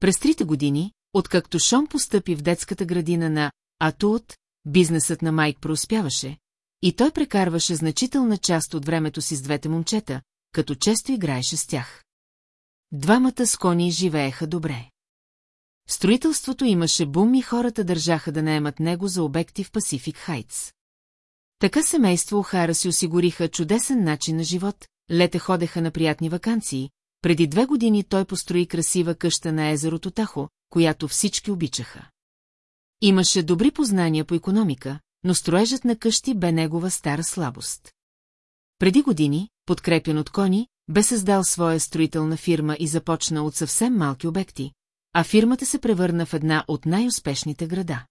През трите години, откакто Шон постъпи в детската градина на Атуот, бизнесът на Майк преуспяваше, и той прекарваше значителна част от времето си с двете момчета, като често играеше с тях. Двамата с кони живееха добре. Строителството имаше бум и хората държаха да наемат него за обекти в Пасифик Хайтс. Така семейство Охара си осигуриха чудесен начин на живот, лете ходеха на приятни вакансии, преди две години той построи красива къща на езерото Тахо, която всички обичаха. Имаше добри познания по економика, но строежът на къщи бе негова стара слабост. Преди години, подкрепен от кони, бе създал своя строителна фирма и започна от съвсем малки обекти, а фирмата се превърна в една от най-успешните града.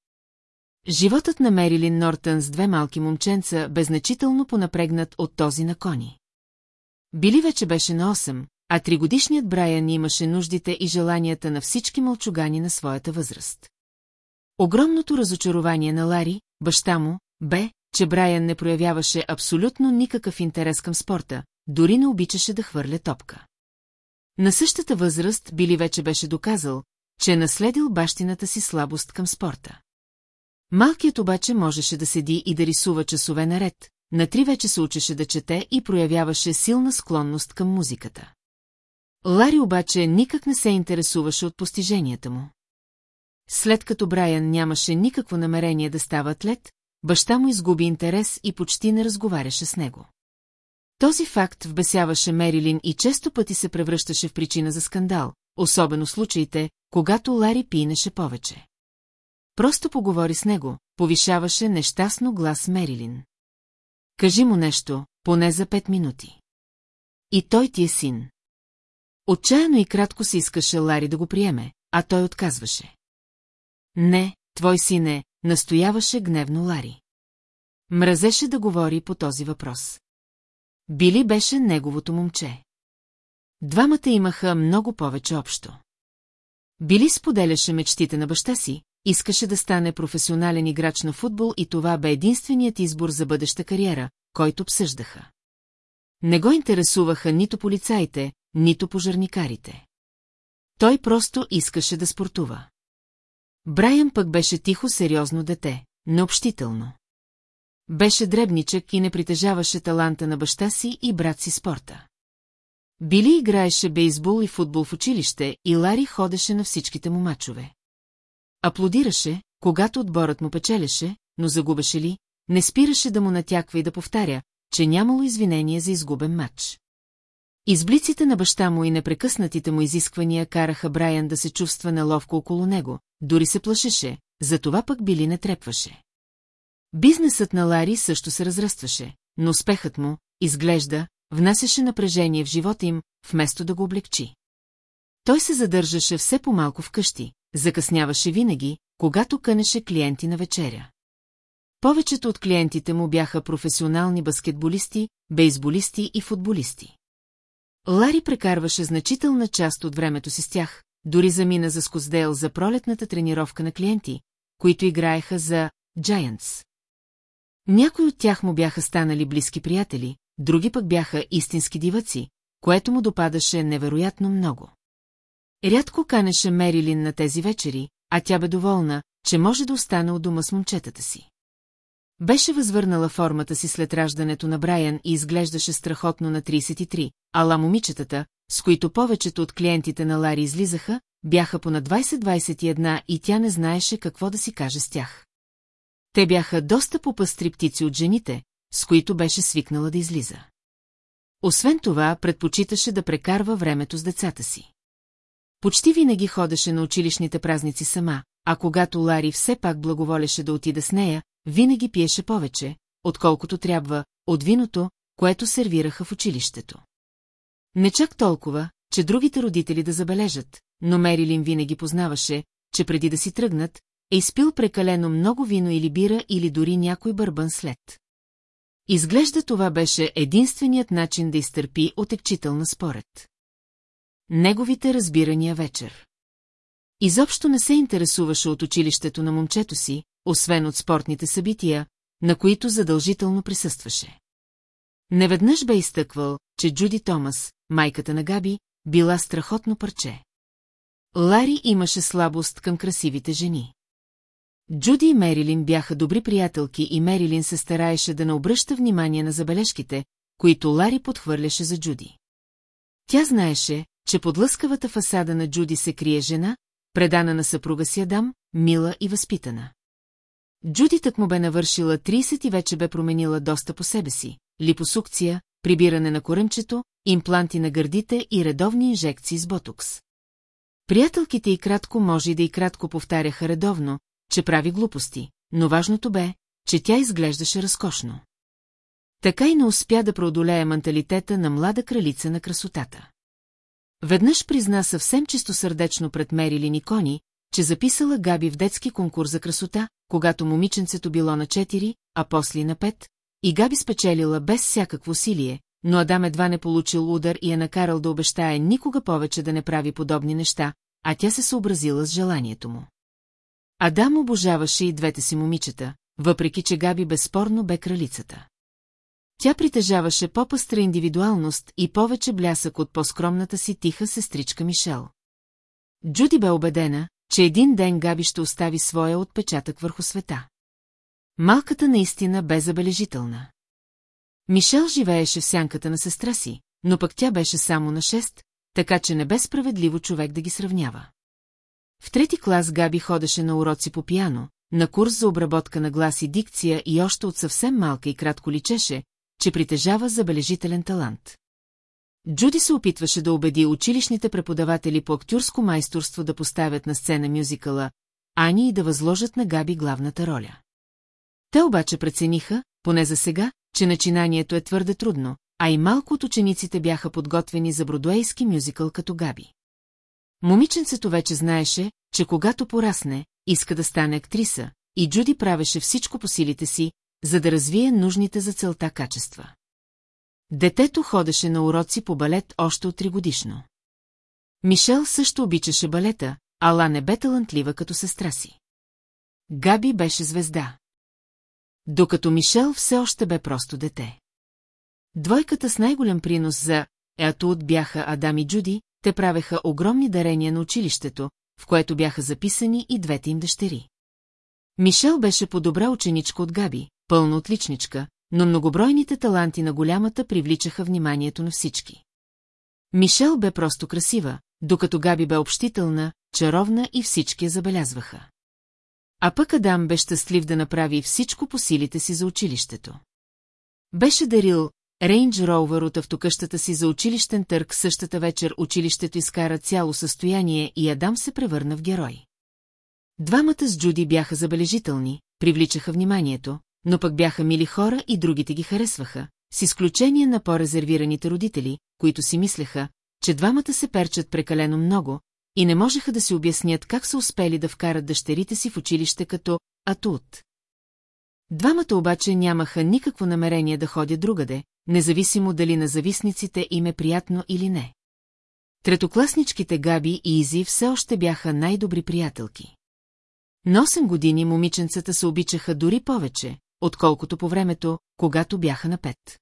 Животът на Мерилин Нортън с две малки момченца бе значително понапрегнат от този на кони. Били вече беше на 8, а тригодишният Брайан имаше нуждите и желанията на всички мълчугани на своята възраст. Огромното разочарование на Лари, баща му, бе, че Брайан не проявяваше абсолютно никакъв интерес към спорта, дори не обичаше да хвърля топка. На същата възраст Били вече беше доказал, че е наследил бащината си слабост към спорта. Малкият обаче можеше да седи и да рисува часове наред, на три вече се учеше да чете и проявяваше силна склонност към музиката. Лари обаче никак не се интересуваше от постиженията му. След като Брайан нямаше никакво намерение да става атлет, баща му изгуби интерес и почти не разговаряше с него. Този факт вбесяваше Мерилин и често пъти се превръщаше в причина за скандал, особено случаите, когато Лари пинеше повече. Просто поговори с него, повишаваше нещастно глас Мерилин. Кажи му нещо, поне за пет минути. И той ти е син. Отчаяно и кратко се искаше Лари да го приеме, а той отказваше. Не, твой син е, настояваше гневно Лари. Мразеше да говори по този въпрос. Били беше неговото момче. Двамата имаха много повече общо. Били споделяше мечтите на баща си, искаше да стане професионален играч на футбол и това бе единственият избор за бъдеща кариера, който обсъждаха. Не го интересуваха нито полицаите, нито пожарникарите. Той просто искаше да спортува. Брайан пък беше тихо сериозно дете, необщително. Беше дребничък и не притежаваше таланта на баща си и брат си спорта. Били играеше бейсбол и футбол в училище и Лари ходеше на всичките му мачове. Аплодираше, когато отборът му печелеше, но загубеше ли, не спираше да му натяква и да повтаря, че нямало извинение за изгубен матч. Изблиците на баща му и непрекъснатите му изисквания караха Брайан да се чувства неловко около него, дори се плашеше, затова пък Били не трепваше. Бизнесът на Лари също се разрастваше, но успехът му, изглежда, внасяше напрежение в живота им, вместо да го облегчи. Той се задържаше все по-малко вкъщи, закъсняваше винаги, когато кънеше клиенти на вечеря. Повечето от клиентите му бяха професионални баскетболисти, бейсболисти и футболисти. Лари прекарваше значителна част от времето си с тях, дори замина за Скоздейл за пролетната тренировка на клиенти, които играеха за Giants. Някои от тях му бяха станали близки приятели, други пък бяха истински диваци, което му допадаше невероятно много. Рядко канеше Мерилин на тези вечери, а тя бе доволна, че може да остане от дома с момчетата си. Беше възвърнала формата си след раждането на Брайан и изглеждаше страхотно на 33, ала момичетата, с които повечето от клиентите на Лари излизаха, бяха по на 20-21 и тя не знаеше какво да си каже с тях. Те бяха доста попъстри птици от жените, с които беше свикнала да излиза. Освен това, предпочиташе да прекарва времето с децата си. Почти винаги ходеше на училищните празници сама, а когато Лари все пак благоволеше да отида с нея, винаги пиеше повече, отколкото трябва, от виното, което сервираха в училището. Не чак толкова, че другите родители да забележат, но Мерилин винаги познаваше, че преди да си тръгнат, е изпил прекалено много вино или бира или дори някой бърбан след. Изглежда това беше единственият начин да изтърпи отекчителна според. Неговите разбирания вечер. Изобщо не се интересуваше от училището на момчето си, освен от спортните събития, на които задължително присъстваше. Неведнъж бе изтъквал, че Джуди Томас, майката на Габи, била страхотно парче. Лари имаше слабост към красивите жени. Джуди и Мерилин бяха добри приятелки и Мерилин се стараеше да не обръща внимание на забележките, които Лари подхвърляше за Джуди. Тя знаеше, че под лъскавата фасада на Джуди се крие жена, предана на съпруга си Адам, мила и възпитана. Джуди так му бе навършила 30 и вече бе променила доста по себе си. Липосукция, прибиране на коръмчето, импланти на гърдите и редовни инжекции с ботокс. Приятелките и кратко може и да и кратко повтаряха редовно, че прави глупости, но важното бе, че тя изглеждаше разкошно. Така и не успя да преодолее менталитета на млада кралица на красотата. Веднъж призна съвсем чистосърдечно пред Мерили Никони, че записала Габи в детски конкурс за красота, когато момиченцето било на 4, а после на 5, и Габи спечелила без всякакво усилие, но Адам едва не получил удар и я накарал да обещае никога повече да не прави подобни неща, а тя се съобразила с желанието му. Адам обожаваше и двете си момичета, въпреки че Габи безспорно бе кралицата. Тя притежаваше по-пъстра индивидуалност и повече блясък от по-скромната си тиха сестричка Мишел. Джуди бе убедена, че един ден Габи ще остави своя отпечатък върху света. Малката наистина бе забележителна. Мишел живееше в сянката на сестра си, но пък тя беше само на 6, така че не бе справедливо човек да ги сравнява. В трети клас Габи ходеше на уроци по пиано, на курс за обработка на глас и дикция и още от съвсем малка и кратко личеше, че притежава забележителен талант. Джуди се опитваше да убеди училищните преподаватели по актюрско майсторство да поставят на сцена мюзикъла Ани и да възложат на Габи главната роля. Те обаче прецениха, поне за сега, че начинанието е твърде трудно, а и малко от учениците бяха подготвени за бродуейски мюзикъл като Габи. Момиченцето вече знаеше, че когато порасне, иска да стане актриса, и Джуди правеше всичко по силите си, за да развие нужните за целта качества. Детето ходеше на уроци по балет още от тригодишно. Мишел също обичаше балета, ала не бе талантлива като сестра си. Габи беше звезда. Докато Мишел все още бе просто дете. Двойката с най-голям принос за Еатуд бяха Адам и Джуди, те правеха огромни дарения на училището, в което бяха записани и двете им дъщери. Мишел беше по-добра ученичка от Габи, пълна отличничка, но многобройните таланти на голямата привличаха вниманието на всички. Мишел бе просто красива, докато Габи бе общителна, чаровна и всички я забелязваха. А пък Адам бе щастлив да направи всичко по силите си за училището. Беше дарил Рейндж Роувър от автокъщата си за училищен търг същата вечер училището изкара цяло състояние и Адам се превърна в герой. Двамата с Джуди бяха забележителни, привличаха вниманието, но пък бяха мили хора и другите ги харесваха, с изключение на по-резервираните родители, които си мислеха, че двамата се перчат прекалено много и не можеха да си обяснят как са успели да вкарат дъщерите си в училище като атут. Двамата обаче нямаха никакво намерение да ходят другаде, независимо дали на зависниците им е приятно или не. Третокласничките Габи и Изи все още бяха най-добри приятелки. На 8 години момиченцата се обичаха дори повече, отколкото по времето, когато бяха на пет.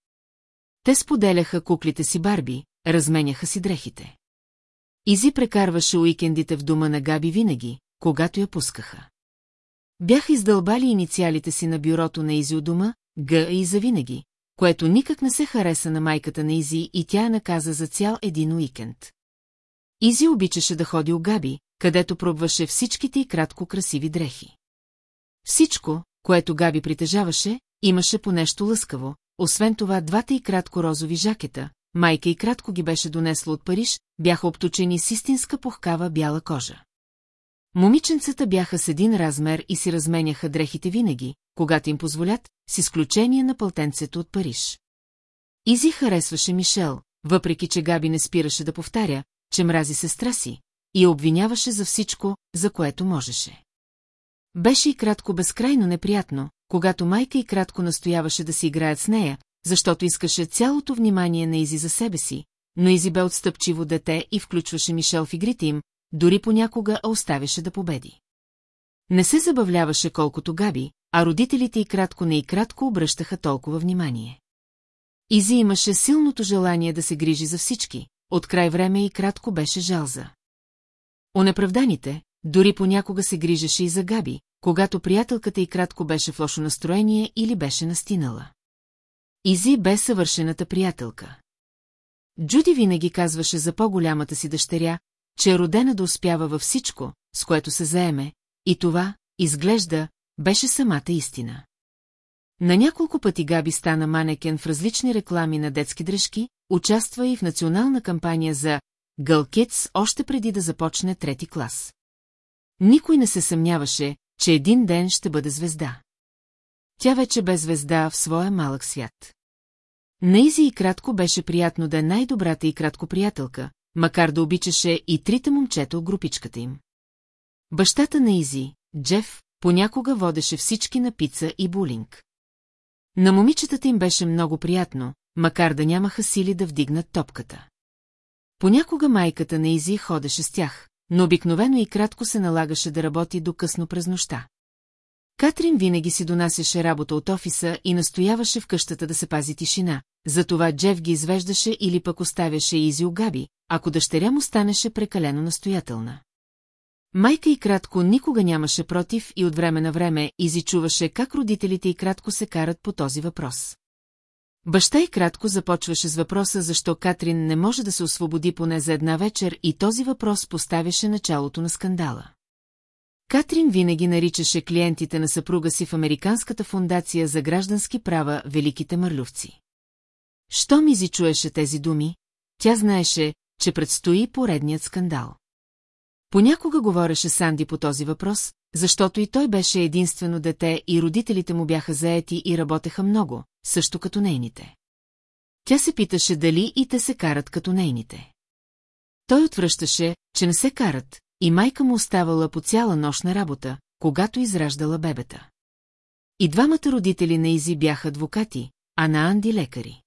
Те споделяха куклите си Барби, разменяха си дрехите. Изи прекарваше уикендите в дома на Габи винаги, когато я пускаха. Бяха издълбали инициалите си на бюрото на Изи у дома, Г и завинаги, което никак не се хареса на майката на Изи и тя я наказа за цял един уикенд. Изи обичаше да ходи у Габи, където пробваше всичките и кратко красиви дрехи. Всичко, което Габи притежаваше, имаше по нещо лъскаво, освен това двата и кратко розови жакета, майка и кратко ги беше донесла от Париж, бяха обточени с истинска пухкава бяла кожа. Момиченцата бяха с един размер и си разменяха дрехите винаги, когато им позволят, с изключение на пълтенцето от Париж. Изи харесваше Мишел, въпреки че Габи не спираше да повтаря, че мрази сестра си, и обвиняваше за всичко, за което можеше. Беше и кратко безкрайно неприятно, когато майка и кратко настояваше да си играят с нея, защото искаше цялото внимание на Изи за себе си, но Изи бе отстъпчиво дете и включваше Мишел в игрите им, дори понякога оставяше да победи. Не се забавляваше колкото Габи, а родителите и кратко не и кратко обръщаха толкова внимание. Изи имаше силното желание да се грижи за всички, от край време и кратко беше жал за. Онеправданите, дори понякога се грижеше и за Габи, когато приятелката и кратко беше в лошо настроение или беше настинала. Изи бе съвършената приятелка. Джуди винаги казваше за по-голямата си дъщеря, че е родена да успява във всичко, с което се заеме, и това, изглежда, беше самата истина. На няколко пъти Габи стана манекен в различни реклами на детски дръжки, участва и в национална кампания за Гълкетс още преди да започне трети клас. Никой не се съмняваше, че един ден ще бъде звезда. Тя вече бе звезда в своя малък свят. На Изи и кратко беше приятно да е най-добрата и кратко приятелка, макар да обичаше и трите момчета от групичката им. Бащата на Изи, Джеф, понякога водеше всички на пица и булинг. На момичетата им беше много приятно, макар да нямаха сили да вдигнат топката. Понякога майката на Изи ходеше с тях, но обикновено и кратко се налагаше да работи до късно през нощта. Катрин винаги си донасяше работа от офиса и настояваше в къщата да се пази тишина, затова Джеф ги извеждаше или пък оставяше Изи Габи, ако дъщеря му станеше прекалено настоятелна. Майка и кратко никога нямаше против и от време на време Изи чуваше как родителите и кратко се карат по този въпрос. Баща и кратко започваше с въпроса защо Катрин не може да се освободи поне за една вечер и този въпрос поставяше началото на скандала. Катрин винаги наричаше клиентите на съпруга си в Американската фундация за граждански права Великите мърлювци. Що Мизи чуеше тези думи, тя знаеше, че предстои поредният скандал. Понякога говореше Санди по този въпрос, защото и той беше единствено дете и родителите му бяха заети и работеха много, също като нейните. Тя се питаше дали и те се карат като нейните. Той отвръщаше, че не се карат, и майка му оставала по цяла нощ на работа, когато израждала бебета. И двамата родители на Изи бяха адвокати, а на Анди лекари.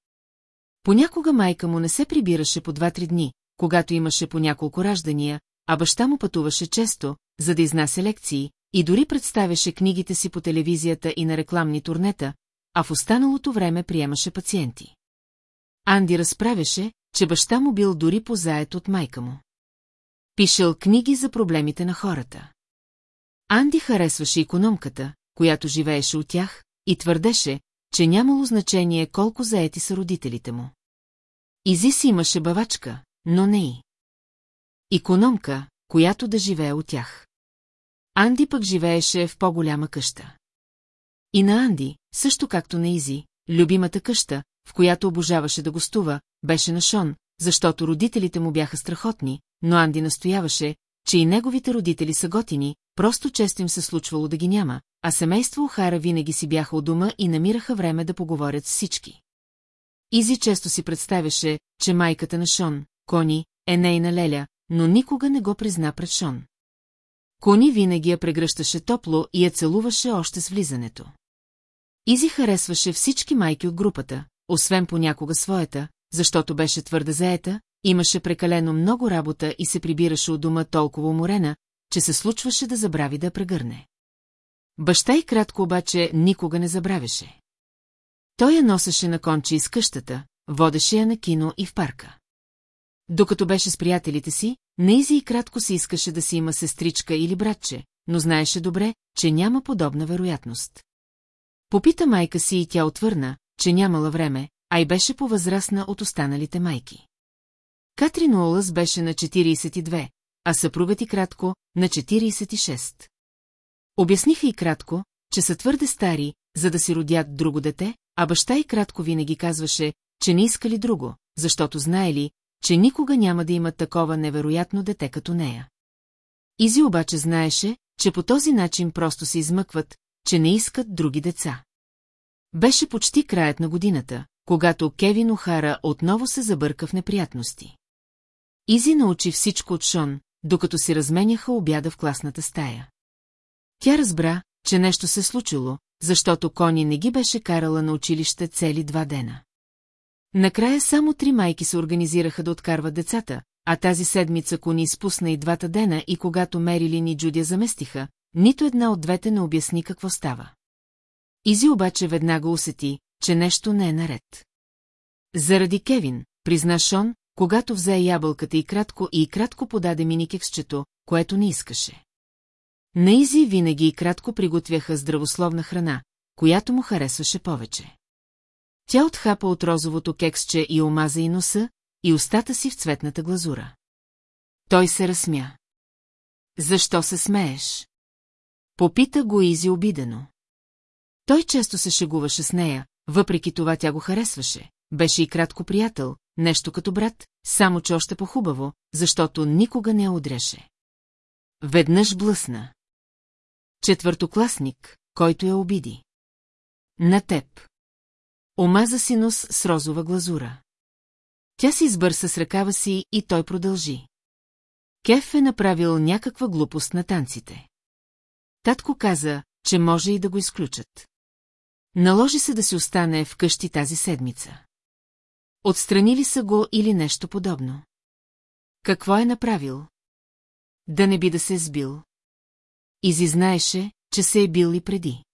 Понякога майка му не се прибираше по два-три дни, когато имаше по няколко раждания, а баща му пътуваше често, за да изнася лекции, и дори представяше книгите си по телевизията и на рекламни турнета, а в останалото време приемаше пациенти. Анди разправяше, че баща му бил дори позаед от майка му. Пишел книги за проблемите на хората. Анди харесваше економката, която живееше от тях, и твърдеше, че нямало значение колко заети са родителите му. Изи си имаше бавачка, но не и. Икономка, която да живее от тях. Анди пък живееше в по-голяма къща. И на Анди, също както на Изи, любимата къща, в която обожаваше да гостува, беше на Шон, защото родителите му бяха страхотни, но Анди настояваше, че и неговите родители са готини, просто често им се случвало да ги няма, а семейство Охара винаги си бяха у дома и намираха време да поговорят с всички. Изи често си представяше, че майката на Шон, Кони, е нейна леля, но никога не го призна пред Шон. Кони винаги я прегръщаше топло и я целуваше още с влизането. Изи харесваше всички майки от групата, освен понякога своята, защото беше твърде заета, имаше прекалено много работа и се прибираше от дома толкова уморена, че се случваше да забрави да прегърне. Баща и кратко обаче никога не забравяше. Той я носеше на конче из къщата, водеше я на кино и в парка. Докато беше с приятелите си, Нейзи и кратко се искаше да си има сестричка или братче, но знаеше добре, че няма подобна вероятност. Попита майка си и тя отвърна, че нямала време, а и беше повъзрастна от останалите майки. Катрин Уолъс беше на 42, а съпругът и кратко на 46. Обясниха и кратко, че са твърде стари, за да си родят друго дете, а баща и кратко винаги казваше, че не искали друго, защото знаели, че никога няма да имат такова невероятно дете като нея. Изи обаче знаеше, че по този начин просто се измъкват, че не искат други деца. Беше почти краят на годината, когато Кевин Охара отново се забърка в неприятности. Изи научи всичко от Шон, докато си разменяха обяда в класната стая. Тя разбра, че нещо се случило, защото Кони не ги беше карала на училище цели два дена. Накрая само три майки се организираха да откарват децата, а тази седмица Кони изпусна и двата дена и когато Мерилин и Джудия заместиха, нито една от двете не обясни какво става. Изи обаче веднага усети, че нещо не е наред. Заради Кевин, призна Шон, когато взе ябълката и кратко и кратко подаде мини кексчето, което не искаше. На Изи винаги и кратко приготвяха здравословна храна, която му харесваше повече. Тя отхапа от розовото кексче и омаза и носа, и устата си в цветната глазура. Той се разсмя. Защо се смееш? Попита го Изи обидено. Той често се шегуваше с нея, въпреки това тя го харесваше. Беше и кратко приятел, нещо като брат, само че още по-хубаво, защото никога не я удряше. Веднъж блъсна. Четвъртокласник, който я обиди. На теб. Омаза си нос с розова глазура. Тя си избърса с ръкава си и той продължи. Кеф е направил някаква глупост на танците. Татко каза, че може и да го изключат. Наложи се да си остане вкъщи тази седмица. Отстранили са го или нещо подобно. Какво е направил? Да не би да се е сбил. Изи знаеше, че се е бил и преди.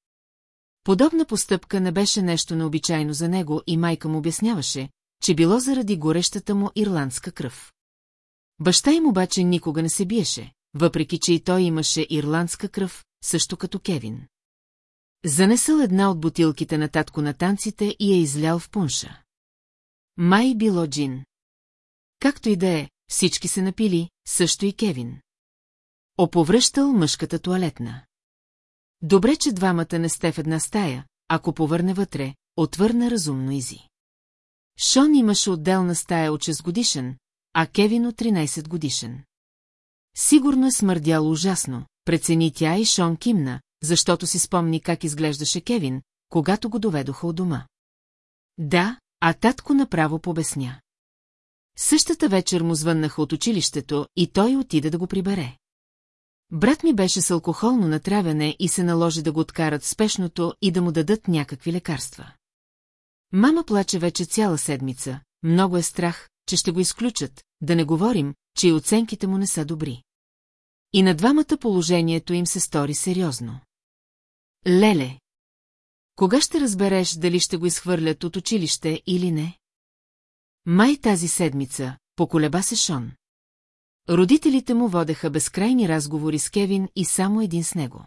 Подобна постъпка не беше нещо необичайно за него и майка му обясняваше, че било заради горещата му ирландска кръв. Баща им обаче никога не се биеше, въпреки че и той имаше ирландска кръв, също като Кевин. Занесъл една от бутилките на татко на танците и е излял в пунша. Май било джин. Както и да е, всички се напили, също и Кевин. Оповръщал мъжката туалетна. Добре, че двамата не сте в една стая, ако повърне вътре, отвърна разумно Изи. Шон имаше отделна стая от 6 годишен, а Кевин от 13 годишен. Сигурно е смърдяло ужасно, прецени тя и Шон кимна, защото си спомни как изглеждаше Кевин, когато го доведоха от дома. Да, а татко направо побесня. Същата вечер му звъннаха от училището и той отида да го прибере. Брат ми беше с алкохолно натравяне и се наложи да го откарат спешното и да му дадат някакви лекарства. Мама плаче вече цяла седмица, много е страх, че ще го изключат, да не говорим, че и оценките му не са добри. И на двамата положението им се стори сериозно. Леле! Кога ще разбереш дали ще го изхвърлят от училище или не? Май тази седмица, поколеба се Шон. Родителите му водеха безкрайни разговори с Кевин и само един с него.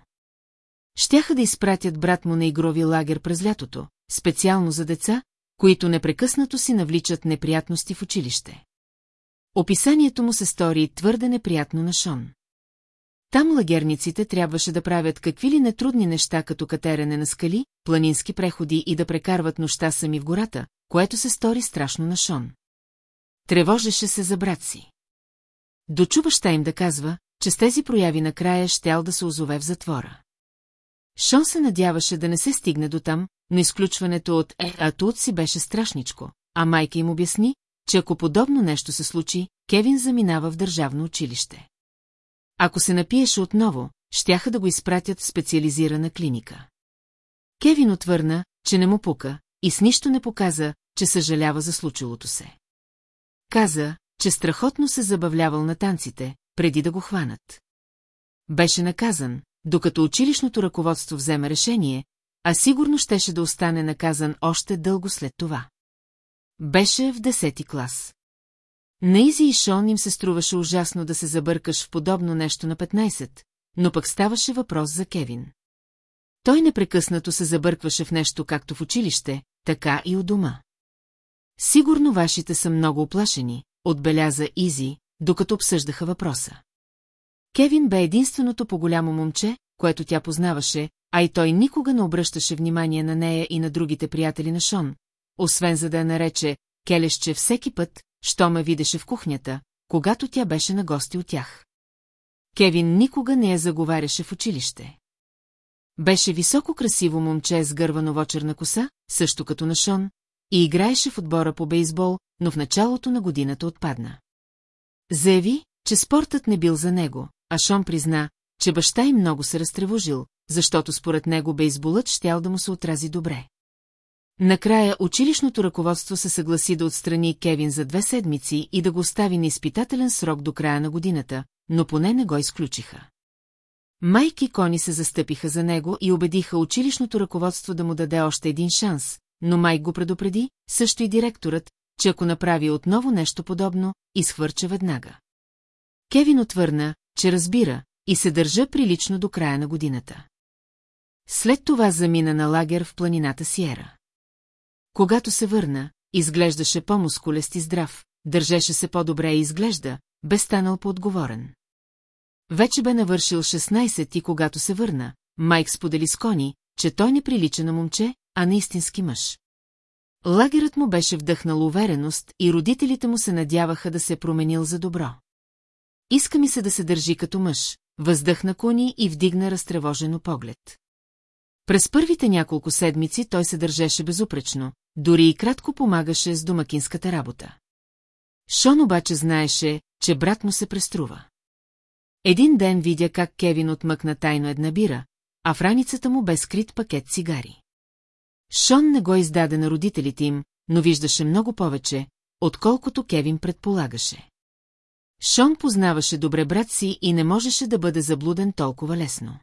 Щяха да изпратят брат му на игрови лагер през лятото, специално за деца, които непрекъснато си навличат неприятности в училище. Описанието му се стори твърде неприятно на Шон. Там лагерниците трябваше да правят какви ли нетрудни неща, като катерене на скали, планински преходи и да прекарват нощта сами в гората, което се стори страшно на Шон. Тревожеше се за брат си. Дочу баща им да казва, че с тези прояви накрая щял да се озове в затвора. Шон се надяваше да не се стигне до там, но изключването от е, а тут си беше страшничко, а майка им обясни, че ако подобно нещо се случи, Кевин заминава в държавно училище. Ако се напиеше отново, щяха да го изпратят в специализирана клиника. Кевин отвърна, че не му пука, и с нищо не показа, че съжалява за случилото се. Каза, че страхотно се забавлявал на танците, преди да го хванат. Беше наказан, докато училищното ръководство вземе решение, а сигурно щеше да остане наказан още дълго след това. Беше в десети клас. На Изи и Шон им се струваше ужасно да се забъркаш в подобно нещо на 15, но пък ставаше въпрос за Кевин. Той непрекъснато се забъркваше в нещо както в училище, така и у дома. Сигурно вашите са много оплашени, отбеляза Изи, докато обсъждаха въпроса. Кевин бе единственото по-голямо момче, което тя познаваше, а и той никога не обръщаше внимание на нея и на другите приятели на Шон, освен за да я нарече келещче всеки път, що ме видеше в кухнята, когато тя беше на гости от тях. Кевин никога не я заговаряше в училище. Беше високо красиво момче с гърва новочерна коса, също като на Шон, и играеше в отбора по бейсбол, но в началото на годината отпадна. Заяви, че спортът не бил за него, а Шон призна, че баща им много се разтревожил, защото според него бейсболът щял да му се отрази добре. Накрая училищното ръководство се съгласи да отстрани Кевин за две седмици и да го остави на изпитателен срок до края на годината, но поне не го изключиха. Майк и Кони се застъпиха за него и убедиха училищното ръководство да му даде още един шанс, но Майк го предупреди, също и директорът, че ако направи отново нещо подобно, изхвърча веднага. Кевин отвърна, че разбира, и се държа прилично до края на годината. След това замина на лагер в планината Сиера. Когато се върна, изглеждаше по-мускулест и здрав, държеше се по-добре и изглежда, бе станал по-отговорен. Вече бе навършил 16 и когато се върна, Майк сподели с Кони, че той не прилича на момче, а на истински мъж. Лагерът му беше вдъхнал увереност и родителите му се надяваха да се е променил за добро. Иска ми се да се държи като мъж, въздъхна Кони и вдигна разтревожено поглед. През първите няколко седмици той се държеше безупречно, дори и кратко помагаше с домакинската работа. Шон обаче знаеше, че брат му се преструва. Един ден видя как Кевин отмъкна тайно една бира, а в раницата му бе скрит пакет цигари. Шон не го издаде на родителите им, но виждаше много повече, отколкото Кевин предполагаше. Шон познаваше добре брат си и не можеше да бъде заблуден толкова лесно.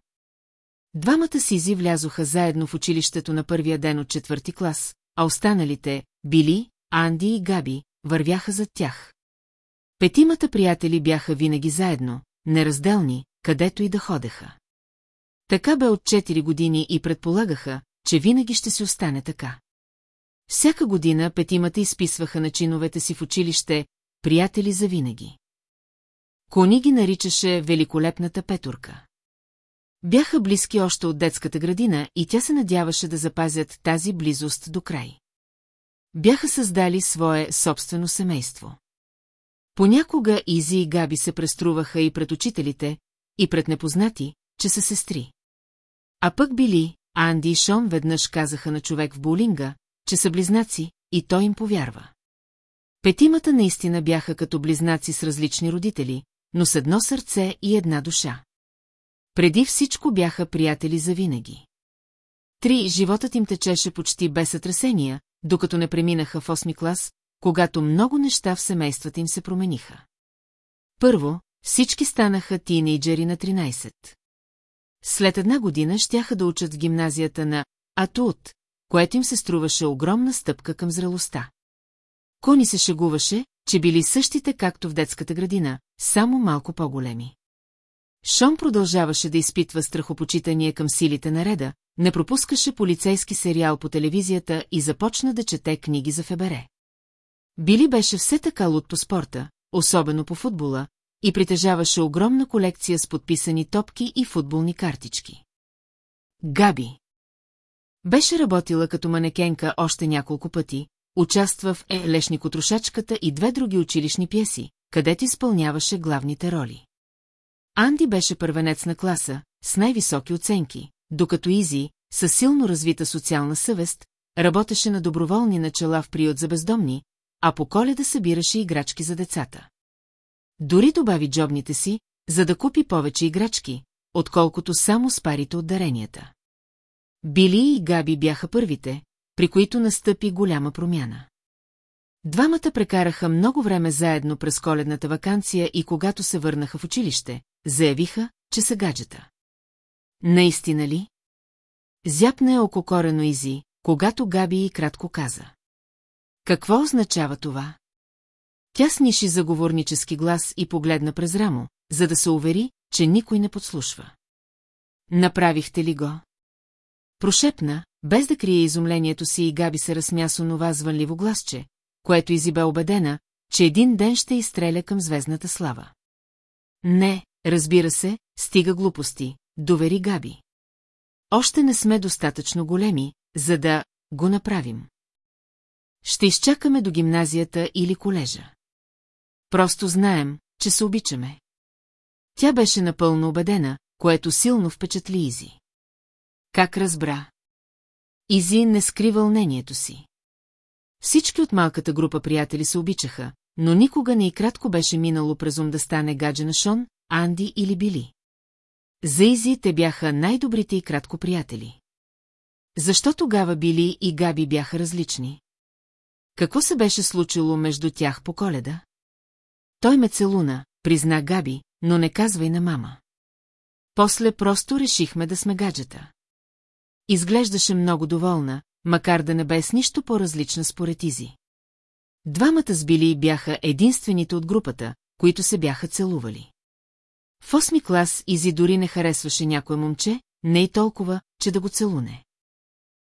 Двамата Сизи влязоха заедно в училището на първия ден от четвърти клас, а останалите, Били, Анди и Габи, вървяха зад тях. Петимата приятели бяха винаги заедно, неразделни, където и да ходеха. Така бе от 4 години и предполагаха, че винаги ще си остане така. Всяка година петимата изписваха на чиновете си в училище «Приятели за винаги». Кони ги наричаше Великолепната петурка. Бяха близки още от детската градина и тя се надяваше да запазят тази близост до край. Бяха създали свое собствено семейство. Понякога Изи и Габи се преструваха и пред учителите, и пред непознати, че са сестри. А пък били, Анди и Шон веднъж казаха на човек в боулинга, че са близнаци, и той им повярва. Петимата наистина бяха като близнаци с различни родители, но с едно сърце и една душа. Преди всичко бяха приятели за винаги. Три, животът им течеше почти без сътресения, докато не преминаха в 8 клас, когато много неща в семействата им се промениха. Първо, всички станаха тинейджери на 13. След една година щяха да учат в гимназията на Атуот, което им се струваше огромна стъпка към зрелостта. Кони се шегуваше, че били същите както в детската градина, само малко по-големи. Шон продължаваше да изпитва страхопочитание към силите на реда, не пропускаше полицейски сериал по телевизията и започна да чете книги за Фебере. Били беше все така луд по спорта, особено по футбола, и притежаваше огромна колекция с подписани топки и футболни картички. Габи Беше работила като манекенка още няколко пъти, участва в Е. Лешникотрошачката и две други училищни пиеси, където изпълняваше главните роли. Анди беше първенец на класа, с най-високи оценки, докато Изи, със силно развита социална съвест, работеше на доброволни начала в приют за бездомни, а по коледа събираше играчки за децата. Дори добави джобните си, за да купи повече играчки, отколкото само с парите от даренията. Били и Габи бяха първите, при които настъпи голяма промяна. Двамата прекараха много време заедно през коледната вакансия и когато се върнаха в училище, заявиха, че са гаджета. Наистина ли? Зяпна е ококорено Изи, когато Габи и кратко каза. Какво означава това? Тя сниши заговорнически глас и погледна през рамо, за да се увери, че никой не подслушва. Направихте ли го? Прошепна, без да крие изумлението си и Габи се разсмя с онова звънливо гласче, което Изи бе убедена, че един ден ще изстреля към звездната слава. Не, разбира се, стига глупости, довери Габи. Още не сме достатъчно големи, за да го направим. Ще изчакаме до гимназията или колежа. Просто знаем, че се обичаме. Тя беше напълно убедена, което силно впечатли Изи. Как разбра? Изи не скри вълнението си. Всички от малката група приятели се обичаха, но никога не и кратко беше минало през ум да стане гадже на Шон, Анди или Били. За Изи те бяха най-добрите и кратко приятели. Защо тогава Били и Габи бяха различни? Какво се беше случило между тях по коледа? Той ме целуна, призна Габи, но не казвай на мама. После просто решихме да сме гаджета. Изглеждаше много доволна, макар да не бе с нищо по-различна според Изи. Двамата с Били бяха единствените от групата, които се бяха целували. В осми клас Изи дори не харесваше някое момче, не и толкова, че да го целуне.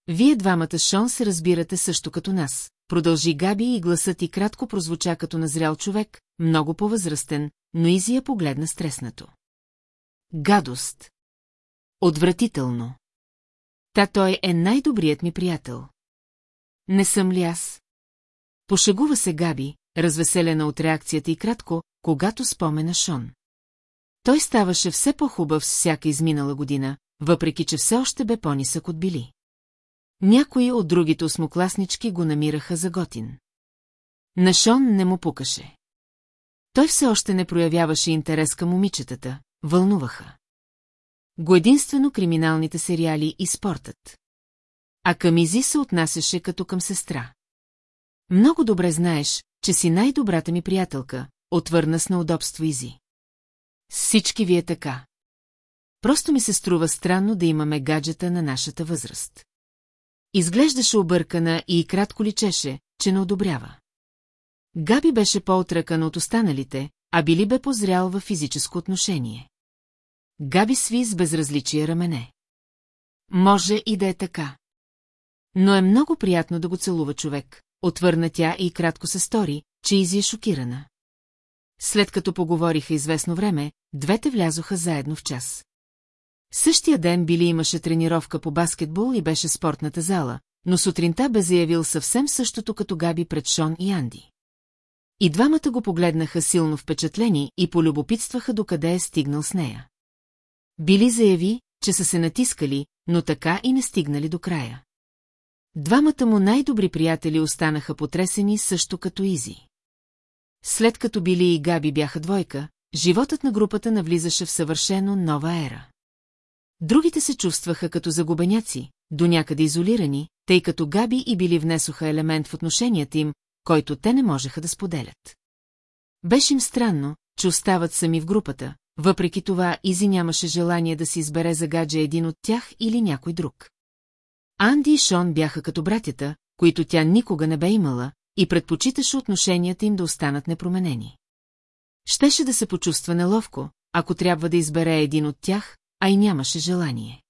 Вие двамата Шон се разбирате също като нас, продължи Габи и гласът и кратко прозвуча като назрял човек, много по-възрастен, но Изи я погледна стреснато. Гадост. Отвратително. Та той е най-добрият ми приятел. Не съм ли аз? Пошегува се Габи, развеселена от реакцията и кратко, когато спомена Шон. Той ставаше все по-хубав с всяка изминала година, въпреки че все още бе по-нисък от били. Някои от другите осмокласнички го намираха за готин. На Шон не му пукаше. Той все още не проявяваше интерес към момичетата, вълнуваха. Го единствено криминалните сериали и спортът. А към Изи се отнасяше като към сестра. Много добре знаеш, че си най-добрата ми приятелка, отвърна с неудобство Изи. Всички вие така. Просто ми се струва странно да имаме гаджета на нашата възраст. Изглеждаше объркана и кратко личеше, че не одобрява. Габи беше по-отръкан от останалите, а били бе позрял във физическо отношение. Габи сви с безразличие рамене. Може и да е така. Но е много приятно да го целува човек, отвърна тя и кратко се стори, че Изи е шокирана. След като поговориха известно време, двете влязоха заедно в час. Същия ден Били имаше тренировка по баскетбол и беше спортната зала, но сутринта бе заявил съвсем същото като Габи пред Шон и Анди. И двамата го погледнаха силно впечатлени и полюбопитстваха докъде е стигнал с нея. Били заяви, че са се натискали, но така и не стигнали до края. Двамата му най-добри приятели останаха потресени също като Изи. След като Били и Габи бяха двойка, животът на групата навлизаше в съвършено нова ера. Другите се чувстваха като загубеняци, до някъде изолирани, тъй като Габи и Били внесоха елемент в отношенията им, който те не можеха да споделят. Беше им странно, че остават сами в групата, въпреки това Изи нямаше желание да си избере за гадже един от тях или някой друг. Анди и Шон бяха като братята, които тя никога не бе имала, и предпочиташе отношенията им да останат непроменени. Щеше да се почувства неловко, ако трябва да избере един от тях, а и нямаше желание.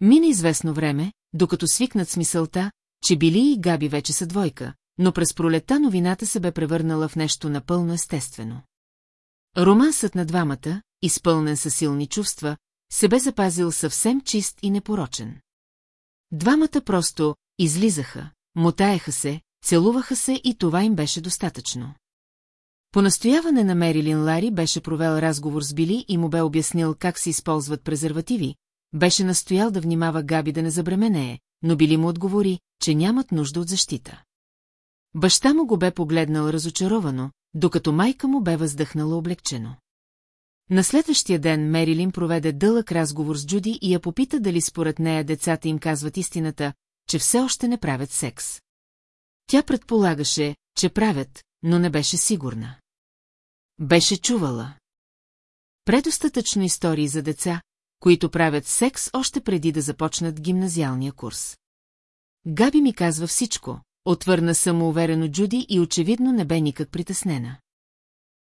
Мина известно време, докато свикнат с мисълта, че Били и Габи вече са двойка, но през пролета новината се бе превърнала в нещо напълно естествено. Романсът на двамата, изпълнен със силни чувства, се бе запазил съвсем чист и непорочен. Двамата просто излизаха, мотаеха се, целуваха се и това им беше достатъчно. По настояване на Мерилин Лари беше провел разговор с Били и му бе обяснил как се използват презервативи, беше настоял да внимава Габи да не забременее, но Били му отговори, че нямат нужда от защита. Баща му го бе погледнал разочаровано, докато майка му бе въздъхнала облегчено. На следващия ден Мерилин проведе дълъг разговор с Джуди и я попита дали според нея децата им казват истината, че все още не правят секс. Тя предполагаше, че правят, но не беше сигурна. Беше чувала. Предостатъчно истории за деца, които правят секс още преди да започнат гимназиалния курс. Габи ми казва всичко, отвърна самоуверено Джуди и очевидно не бе никак притеснена.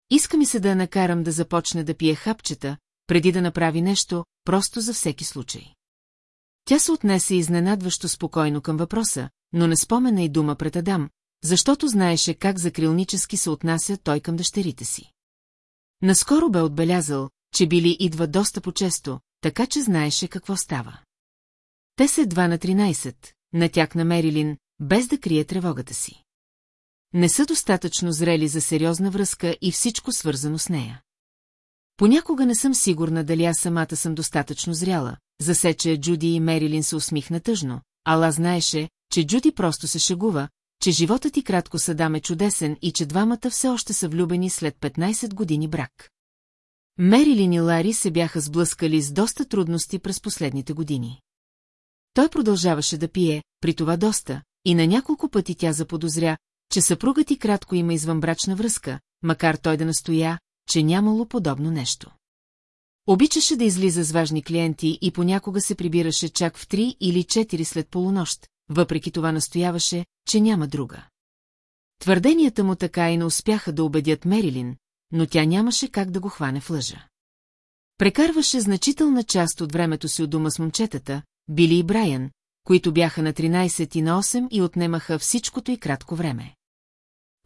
Иска ми се да я накарам да започне да пие хапчета, преди да направи нещо, просто за всеки случай. Тя се отнесе изненадващо спокойно към въпроса, но не спомена и дума пред Адам, защото знаеше как закрилнически се отнася той към дъщерите си. Наскоро бе отбелязал, че Били идва доста по-често, така че знаеше какво става. Те се два на 13, натяк на Мерилин, без да крие тревогата си. Не са достатъчно зрели за сериозна връзка и всичко свързано с нея. Понякога не съм сигурна дали аз самата съм достатъчно зряла, засече Джуди и Мерилин се усмихна тъжно, ала знаеше, че Джуди просто се шегува, че животът и кратко Садам е чудесен и че двамата все още са влюбени след 15 години брак. Мерилин и Лари се бяха сблъскали с доста трудности през последните години. Той продължаваше да пие, при това доста, и на няколко пъти тя заподозря, че съпругът и кратко има извънбрачна връзка, макар той да настоя, че нямало подобно нещо. Обичаше да излиза с важни клиенти и понякога се прибираше чак в три или четири след полунощ, въпреки това настояваше, че няма друга. Твърденията му така и не успяха да убедят Мерилин, но тя нямаше как да го хване в лъжа. Прекарваше значителна част от времето си от дома с момчетата, Били и Брайан, които бяха на 13 и на 8 и отнемаха всичкото и кратко време.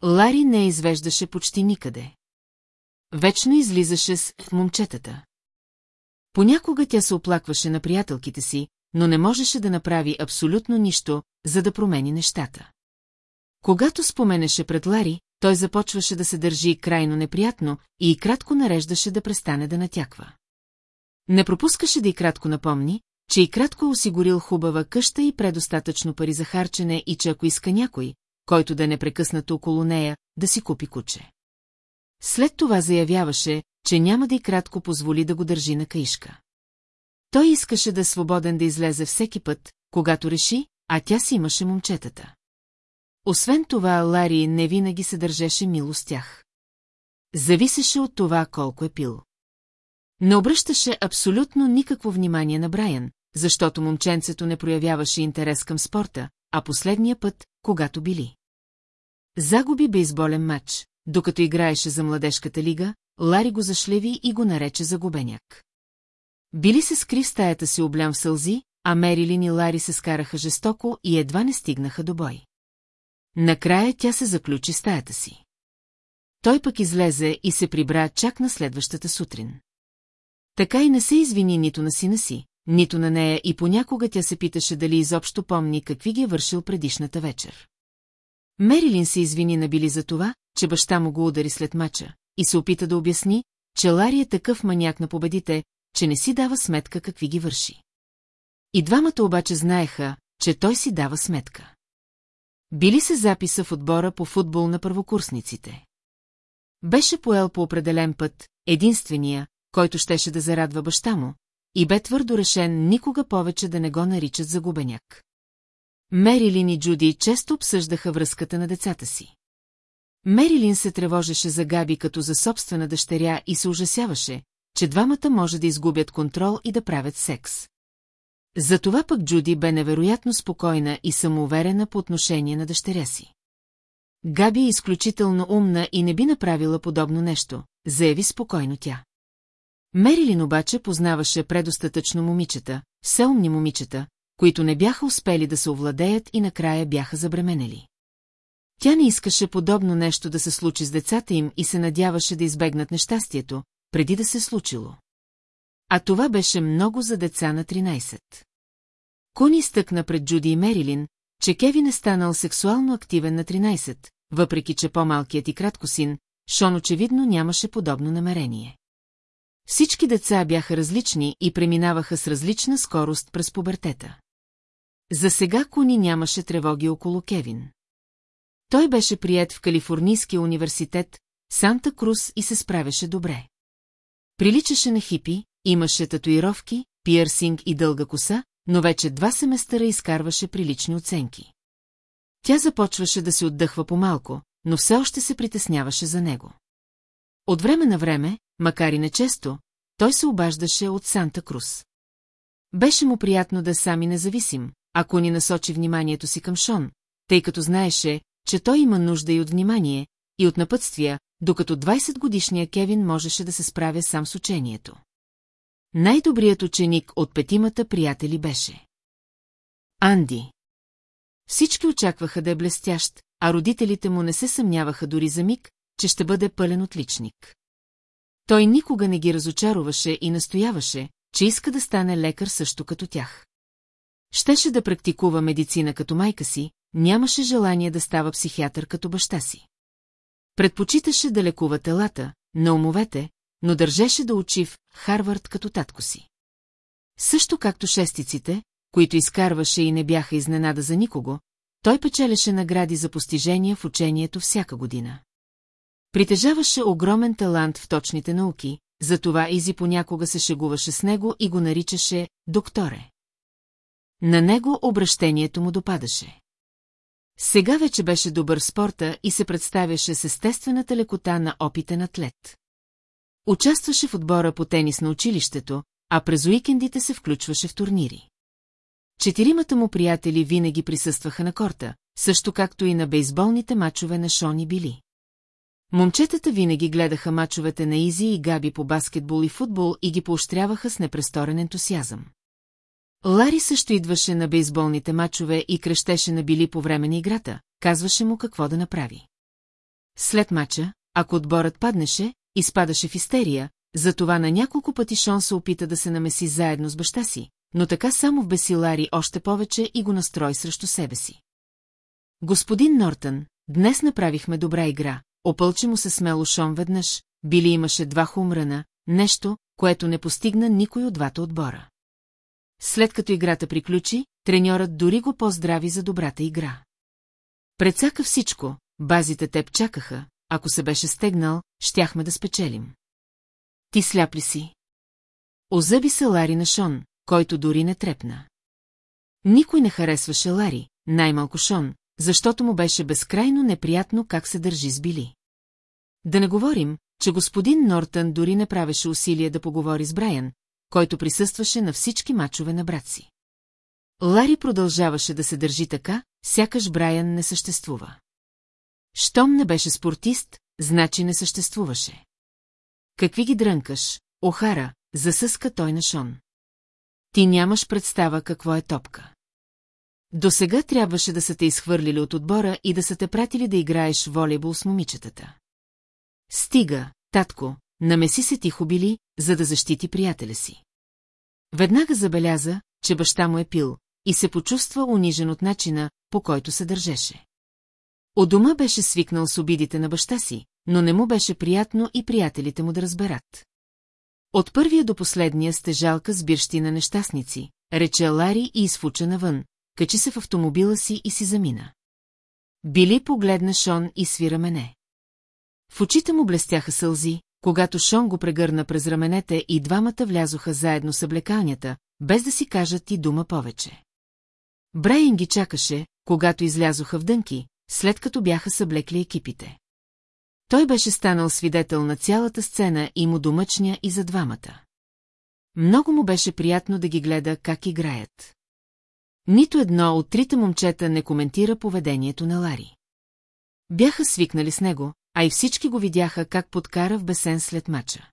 Лари не извеждаше почти никъде. Вечно излизаше с момчетата. Понякога тя се оплакваше на приятелките си, но не можеше да направи абсолютно нищо, за да промени нещата. Когато споменеше пред Лари, той започваше да се държи крайно неприятно и кратко нареждаше да престане да натяква. Не пропускаше да и кратко напомни, че и кратко е осигурил хубава къща и предостатъчно пари за харчене и че ако иска някой, който да е непрекъснато около нея, да си купи куче. След това заявяваше, че няма да и кратко позволи да го държи на каишка. Той искаше да е свободен да излезе всеки път, когато реши, а тя си имаше момчетата. Освен това, Лари не винаги се държеше мило с тях. Зависеше от това колко е пил. Не обръщаше абсолютно никакво внимание на Брайан, защото момченцето не проявяваше интерес към спорта, а последния път, когато били. Загуби бейсболен матч, докато играеше за младежката лига, Лари го зашлеви и го нарече загубеняк. Били се скри в стаята си облям в сълзи, а Мерилин и Лари се скараха жестоко и едва не стигнаха до бой. Накрая тя се заключи стаята си. Той пък излезе и се прибра чак на следващата сутрин. Така и не се извини нито на сина си, нито на нея и понякога тя се питаше дали изобщо помни какви ги е вършил предишната вечер. Мерилин се извини на Били за това, че баща му го удари след мача, и се опита да обясни, че Лари е такъв маняк на победите, че не си дава сметка какви ги върши. И двамата обаче знаеха, че той си дава сметка. Били се записа в отбора по футбол на първокурсниците. Беше поел по определен път, единствения, който щеше да зарадва баща му, и бе твърдо решен никога повече да не го наричат загубеняк. Мерилин и Джуди често обсъждаха връзката на децата си. Мерилин се тревожеше за Габи като за собствена дъщеря и се ужасяваше, че двамата може да изгубят контрол и да правят секс. Затова пък Джуди бе невероятно спокойна и самоуверена по отношение на дъщеря си. Габи е изключително умна и не би направила подобно нещо, заяви спокойно тя. Мерилин обаче познаваше предостатъчно момичета, все умни момичета, които не бяха успели да се овладеят и накрая бяха забременели. Тя не искаше подобно нещо да се случи с децата им и се надяваше да избегнат нещастието, преди да се случило. А това беше много за деца на 13. Куни стъкна пред Джуди и Мерилин, че Кевин е станал сексуално активен на 13, въпреки че по-малкият и кратко син, Шон очевидно нямаше подобно намерение. Всички деца бяха различни и преминаваха с различна скорост през пубертета. За сега Куни нямаше тревоги около Кевин. Той беше прият в Калифорнийския университет, Санта Крус и се справяше добре. Приличаше на хипи, имаше татуировки, пиърсинг и дълга коса, но вече два семестъра изкарваше прилични оценки. Тя започваше да се отдъхва по-малко, но все още се притесняваше за него. От време на време, макар и нечесто, той се обаждаше от Санта Крус. Беше му приятно да е сам и независим, ако ни насочи вниманието си към Шон, тъй като знаеше, че той има нужда и от внимание, и от напътствия, докато 20-годишния Кевин можеше да се справя сам с учението. Най-добрият ученик от петимата приятели беше. Анди. Всички очакваха да е блестящ, а родителите му не се съмняваха дори за миг, че ще бъде пълен отличник. Той никога не ги разочароваше и настояваше, че иска да стане лекар също като тях. Щеше да практикува медицина като майка си, нямаше желание да става психиатър като баща си. Предпочиташе да лекува телата, на умовете, но държеше да учи в Харвард като татко си. Също както шестиците, които изкарваше и не бяха изненада за никого, той печелеше награди за постижения в учението всяка година. Притежаваше огромен талант в точните науки, затова Изи понякога се шегуваше с него и го наричаше «докторе». На него обращението му допадаше. Сега вече беше добър спорта и се представяше с естествената лекота на опитен атлет. Участваше в отбора по тенис на училището, а през уикендите се включваше в турнири. Четиримата му приятели винаги присъстваха на корта, също както и на бейсболните мачове на Шони Били. Момчетата винаги гледаха мачовете на Изи и Габи по баскетбол и футбол и ги поощряваха с непресторен ентусиазъм. Лари също идваше на бейсболните мачове и крещеше на Били по време на играта, казваше му какво да направи. След мача, ако отборът паднеше, изпадаше в истерия, затова на няколко пъти Шон се опита да се намеси заедно с баща си, но така само вбеси Лари още повече и го настрои срещу себе си. Господин Нортън, днес направихме добра игра, опълчи му се смело Шон веднъж, били имаше два хумрана, нещо, което не постигна никой от двата отбора. След като играта приключи, треньорът дори го поздрави за добрата игра. Прецака всичко, базите теб чакаха, ако се беше стегнал, щяхме да спечелим. Ти сляп ли си? Озъби се Лари на Шон, който дори не трепна. Никой не харесваше Лари, най-малко Шон, защото му беше безкрайно неприятно как се държи с Били. Да не говорим, че господин Нортън дори не правеше усилия да поговори с Брайан, който присъстваше на всички мачове на брат си. Лари продължаваше да се държи така, сякаш Брайан не съществува. Щом не беше спортист, значи не съществуваше. Какви ги дрънкаш, Охара, засъска той на Шон. Ти нямаш представа какво е топка. До сега трябваше да са те изхвърлили от отбора и да са те пратили да играеш волейбол с момичетата. Стига, татко, намеси се тихо били, за да защити приятеля си. Веднага забеляза, че баща му е пил, и се почувства унижен от начина, по който се държеше. От дома беше свикнал с обидите на баща си, но не му беше приятно и приятелите му да разберат. От първия до последния сте жалка сбирщи на нещастници, рече Лари и изфуча навън, качи се в автомобила си и си замина. Били погледна Шон и свира мене. В очите му блестяха сълзи, когато Шон го прегърна през раменете и двамата влязоха заедно с облекалнята, без да си кажат и дума повече. Брайан ги чакаше, когато излязоха в дънки, след като бяха съблекли екипите. Той беше станал свидетел на цялата сцена и му домъчня и за двамата. Много му беше приятно да ги гледа как играят. Нито едно от трите момчета не коментира поведението на Лари. Бяха свикнали с него, а и всички го видяха как подкара в бесен след мача.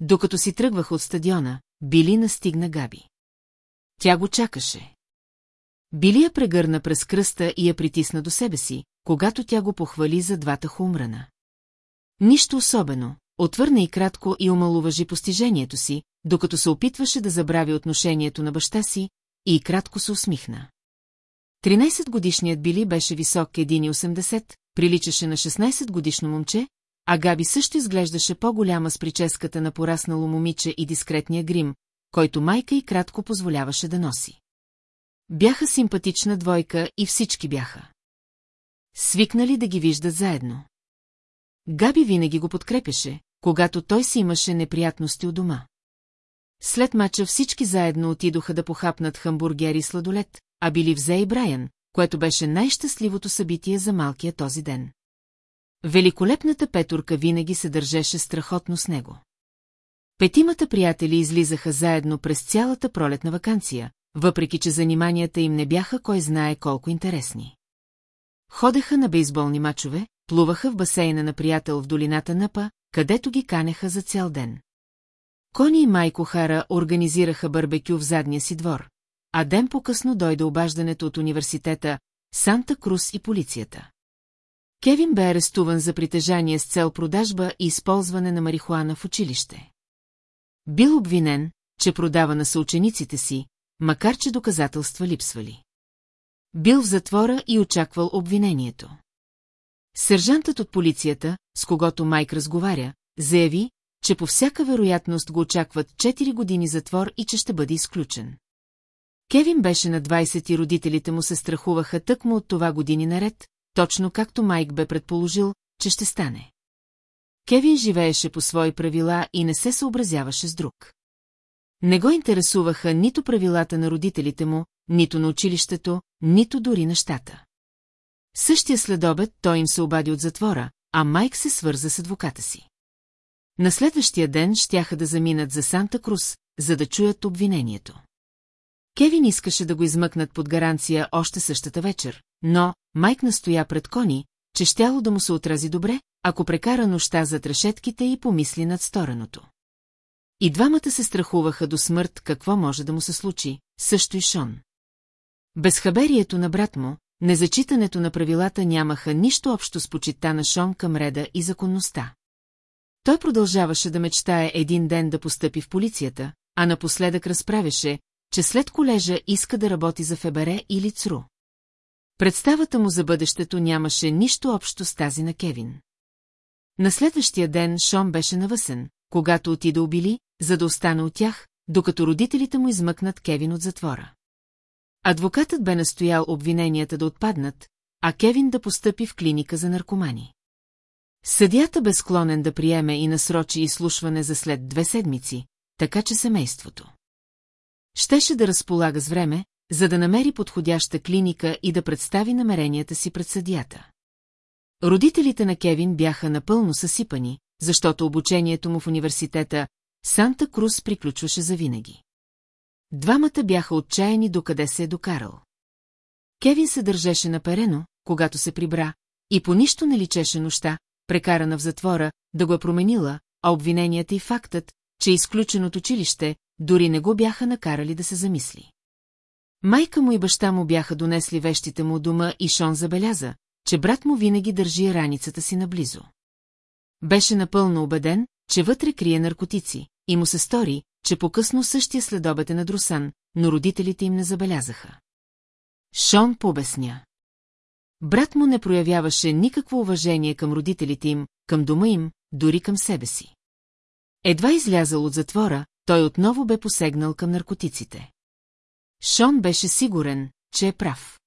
Докато си тръгваха от стадиона, Били настигна Габи. Тя го чакаше. Били я прегърна през кръста и я притисна до себе си, когато тя го похвали за двата хумрана. Нищо особено, отвърна и кратко и омалуважи постижението си, докато се опитваше да забрави отношението на баща си, и кратко се усмихна. 13-годишният Били беше висок 1,80, приличаше на 16-годишно момче, а Габи също изглеждаше по-голяма с прическата на пораснало момиче и дискретния грим, който майка и кратко позволяваше да носи. Бяха симпатична двойка и всички бяха. Свикнали да ги виждат заедно. Габи винаги го подкрепяше, когато той си имаше неприятности у дома. След мача всички заедно отидоха да похапнат хамбургер и сладолет, а били взе и Брайан, което беше най-щастливото събитие за малкия този ден. великолепната петурка винаги се държеше страхотно с него. Петимата приятели излизаха заедно през цялата пролетна вакансия, въпреки че заниманията им не бяха кой знае колко интересни. Ходеха на бейсболни мачове, плуваха в басейна на приятел в долината Напа, където ги канеха за цял ден. Кони и Майко Хара организираха барбекю в задния си двор, а ден по-късно дойде обаждането от университета Санта Крус и полицията. Кевин бе арестуван за притежание с цел продажба и използване на марихуана в училище. Бил обвинен, че продава на съучениците си, макар че доказателства липсвали. Бил в затвора и очаквал обвинението. Сержантът от полицията, с когото Майк разговаря, заяви, че по всяка вероятност го очакват 4 години затвор и че ще бъде изключен. Кевин беше на 20 и родителите му се страхуваха тъкмо от това години наред, точно както Майк бе предположил, че ще стане. Кевин живееше по свои правила и не се съобразяваше с друг. Не го интересуваха нито правилата на родителите му, нито на училището, нито дори на щата. Същия следобед той им се обади от затвора, а Майк се свърза с адвоката си. На следващия ден щяха да заминат за Санта Крус, за да чуят обвинението. Кевин искаше да го измъкнат под гаранция още същата вечер, но Майк настоя пред Кони, че щяло да му се отрази добре, ако прекара нощта зад решетките и помисли над стореното. И двамата се страхуваха до смърт какво може да му се случи, също и Шон. Безхаберието на брат му, незачитането на правилата нямаха нищо общо с почита на Шон към реда и законността. Той продължаваше да мечтае един ден да постъпи в полицията, а напоследък разправяше, че след колежа иска да работи за Фебере или ЦРУ. Представата му за бъдещето нямаше нищо общо с тази на Кевин. На следващия ден Шон беше навъсен, когато отида убили, за да остане от тях, докато родителите му измъкнат Кевин от затвора. Адвокатът бе настоял обвиненията да отпаднат, а Кевин да постъпи в клиника за наркомани. Съдята бе склонен да приеме и насрочи изслушване за след две седмици, така че семейството. Щеше да разполага с време, за да намери подходяща клиника и да представи намеренията си пред съдията. Родителите на Кевин бяха напълно съсипани, защото обучението му в университета Санта Крус приключваше завинаги. Двамата бяха отчаяни докъде се е докарал. Кевин се държеше наперено, когато се прибра, и по нищо не личеше нощта, прекарана в затвора, да го е променила, а обвиненията и фактът, че е изключен от училище, дори не го бяха накарали да се замисли. Майка му и баща му бяха донесли вещите му дома и Шон забеляза, че брат му винаги държи раницата си наблизо. Беше напълно убеден, че вътре крие наркотици, и му се стори, че по-късно същия следобед е на Друсан, но родителите им не забелязаха. Шон пообясня. Брат му не проявяваше никакво уважение към родителите им, към дома им, дори към себе си. Едва излязал от затвора, той отново бе посегнал към наркотиците. Шон беше сигурен, че е прав.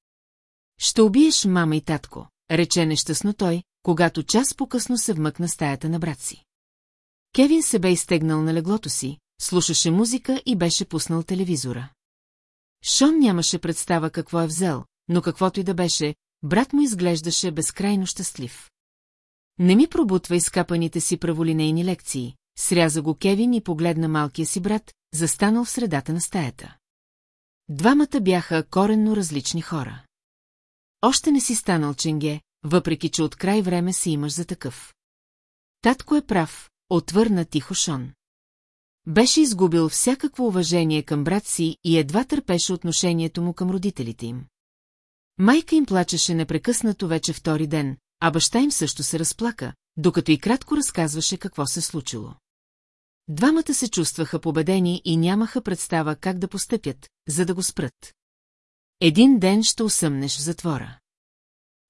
Ще убиеш мама и татко, рече нещастно той, когато час по-късно се вмъкна стаята на брат си. Кевин се бе изтегнал на леглото си, слушаше музика и беше пуснал телевизора. Шон нямаше представа какво е взел, но каквото и да беше, брат му изглеждаше безкрайно щастлив. Не ми пробутва изкапаните си праволинейни лекции, сряза го Кевин и погледна малкия си брат, застанал в средата на стаята. Двамата бяха коренно различни хора. Още не си станал ченге, въпреки че от край време си имаш за такъв. Татко е прав, отвърна тихо Шон. Беше изгубил всякакво уважение към брат си и едва търпеше отношението му към родителите им. Майка им плачеше непрекъснато вече втори ден, а баща им също се разплака, докато и кратко разказваше какво се случило. Двамата се чувстваха победени и нямаха представа как да постъпят, за да го спрат. Един ден ще усъмнеш в затвора.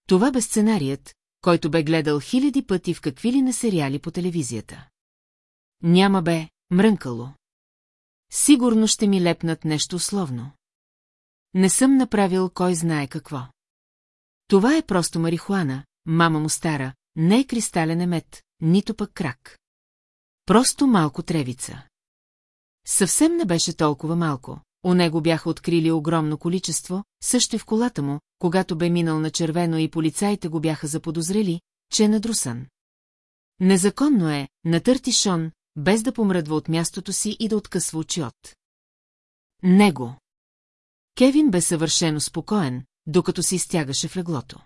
Това бе сценарият, който бе гледал хиляди пъти в какви ли не сериали по телевизията. Няма бе, мрънкало. Сигурно ще ми лепнат нещо условно. Не съм направил кой знае какво. Това е просто марихуана, мама му стара, не е кристален емет, нито пък крак. Просто малко тревица. Съвсем не беше толкова малко. У него бяха открили огромно количество, също и в колата му, когато бе минал на червено и полицаите го бяха заподозрели, че е надрусан. Незаконно е, натърти Шон, без да помръдва от мястото си и да откъсва очи от. Него. Кевин бе съвършено спокоен, докато се изтягаше в леглото.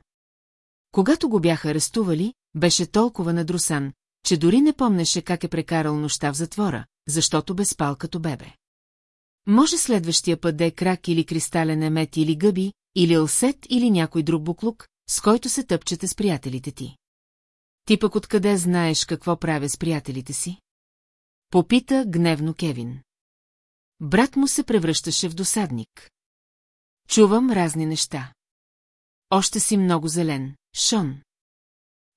Когато го бяха арестували, беше толкова надрусан, че дори не помнеше как е прекарал нощта в затвора, защото бе спал като бебе. Може следващия път да е крак или кристален емет или гъби, или лсет или някой друг буклук, с който се тъпчете с приятелите ти. Ти пък откъде знаеш какво правя с приятелите си? Попита гневно Кевин. Брат му се превръщаше в досадник. Чувам разни неща. Още си много зелен, Шон.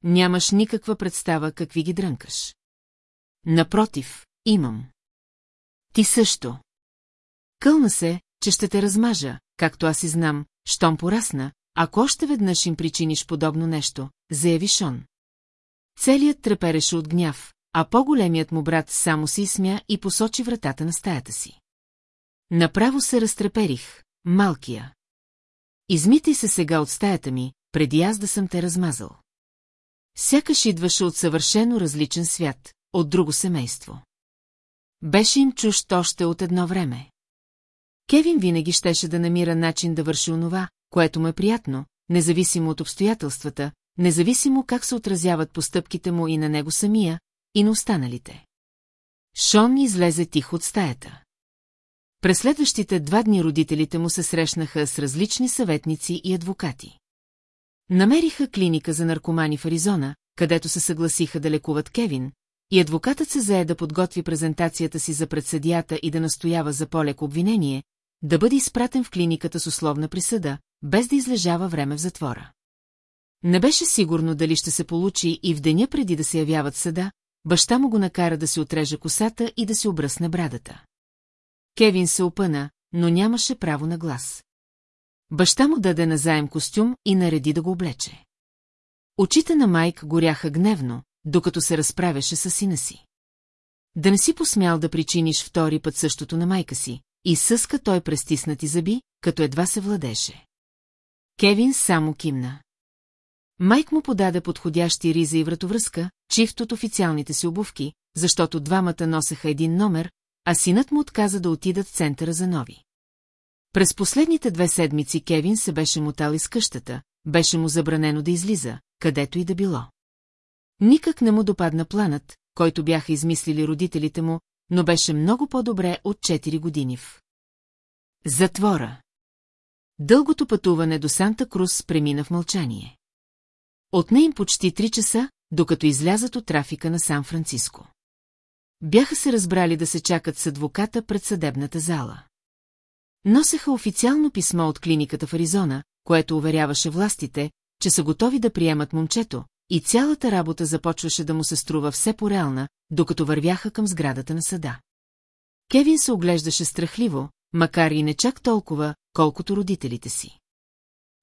Нямаш никаква представа какви ги дрънкаш. Напротив, имам. Ти също. Кълна се, че ще те размажа, както аз и знам, щом порасна, ако още веднъж им причиниш подобно нещо, заяви Шон. Целият трепереше от гняв, а по-големият му брат само се изсмя и посочи вратата на стаята си. Направо се разтреперих, малкия. Измитай се сега от стаята ми, преди аз да съм те размазал. Сякаш идваше от съвършено различен свят, от друго семейство. Беше им чужд още от едно време. Кевин винаги щеше да намира начин да върши онова, което му е приятно, независимо от обстоятелствата, независимо как се отразяват постъпките му и на него самия, и на останалите. Шон излезе тихо от стаята. През следващите два дни родителите му се срещнаха с различни съветници и адвокати. Намериха клиника за наркомани в Аризона, където се съгласиха да лекуват Кевин, и адвокатът се зае да подготви презентацията си за предсъдията и да настоява за по-леко обвинение, да бъде изпратен в клиниката с условна присъда, без да излежава време в затвора. Не беше сигурно дали ще се получи и в деня преди да се явяват съда, баща му го накара да се отреже косата и да се обръсне брадата. Кевин се опъна, но нямаше право на глас. Баща му даде назаем костюм и нареди да го облече. Очите на Майк горяха гневно, докато се разправяше с сина си. Да не си посмял да причиниш втори път същото на майка си, и съска той престиснати зъби, като едва се владеше. Кевин само кимна. Майк му подаде подходящи риза и вратовръзка, чифт от официалните си обувки, защото двамата носеха един номер, а синът му отказа да отидат в центъра за нови. През последните две седмици Кевин се беше мотал из къщата, беше му забранено да излиза, където и да било. Никак не му допадна планът, който бяха измислили родителите му, но беше много по-добре от 4 години в. Затвора. Дългото пътуване до Санта Крус премина в мълчание. Отне им почти 3 часа, докато излязат от трафика на Сан-Франциско. Бяха се разбрали да се чакат с адвоката пред съдебната зала. Носеха официално писмо от клиниката в Аризона, което уверяваше властите, че са готови да приемат момчето, и цялата работа започваше да му се струва все по-реална, докато вървяха към сградата на съда. Кевин се оглеждаше страхливо, макар и не чак толкова, колкото родителите си.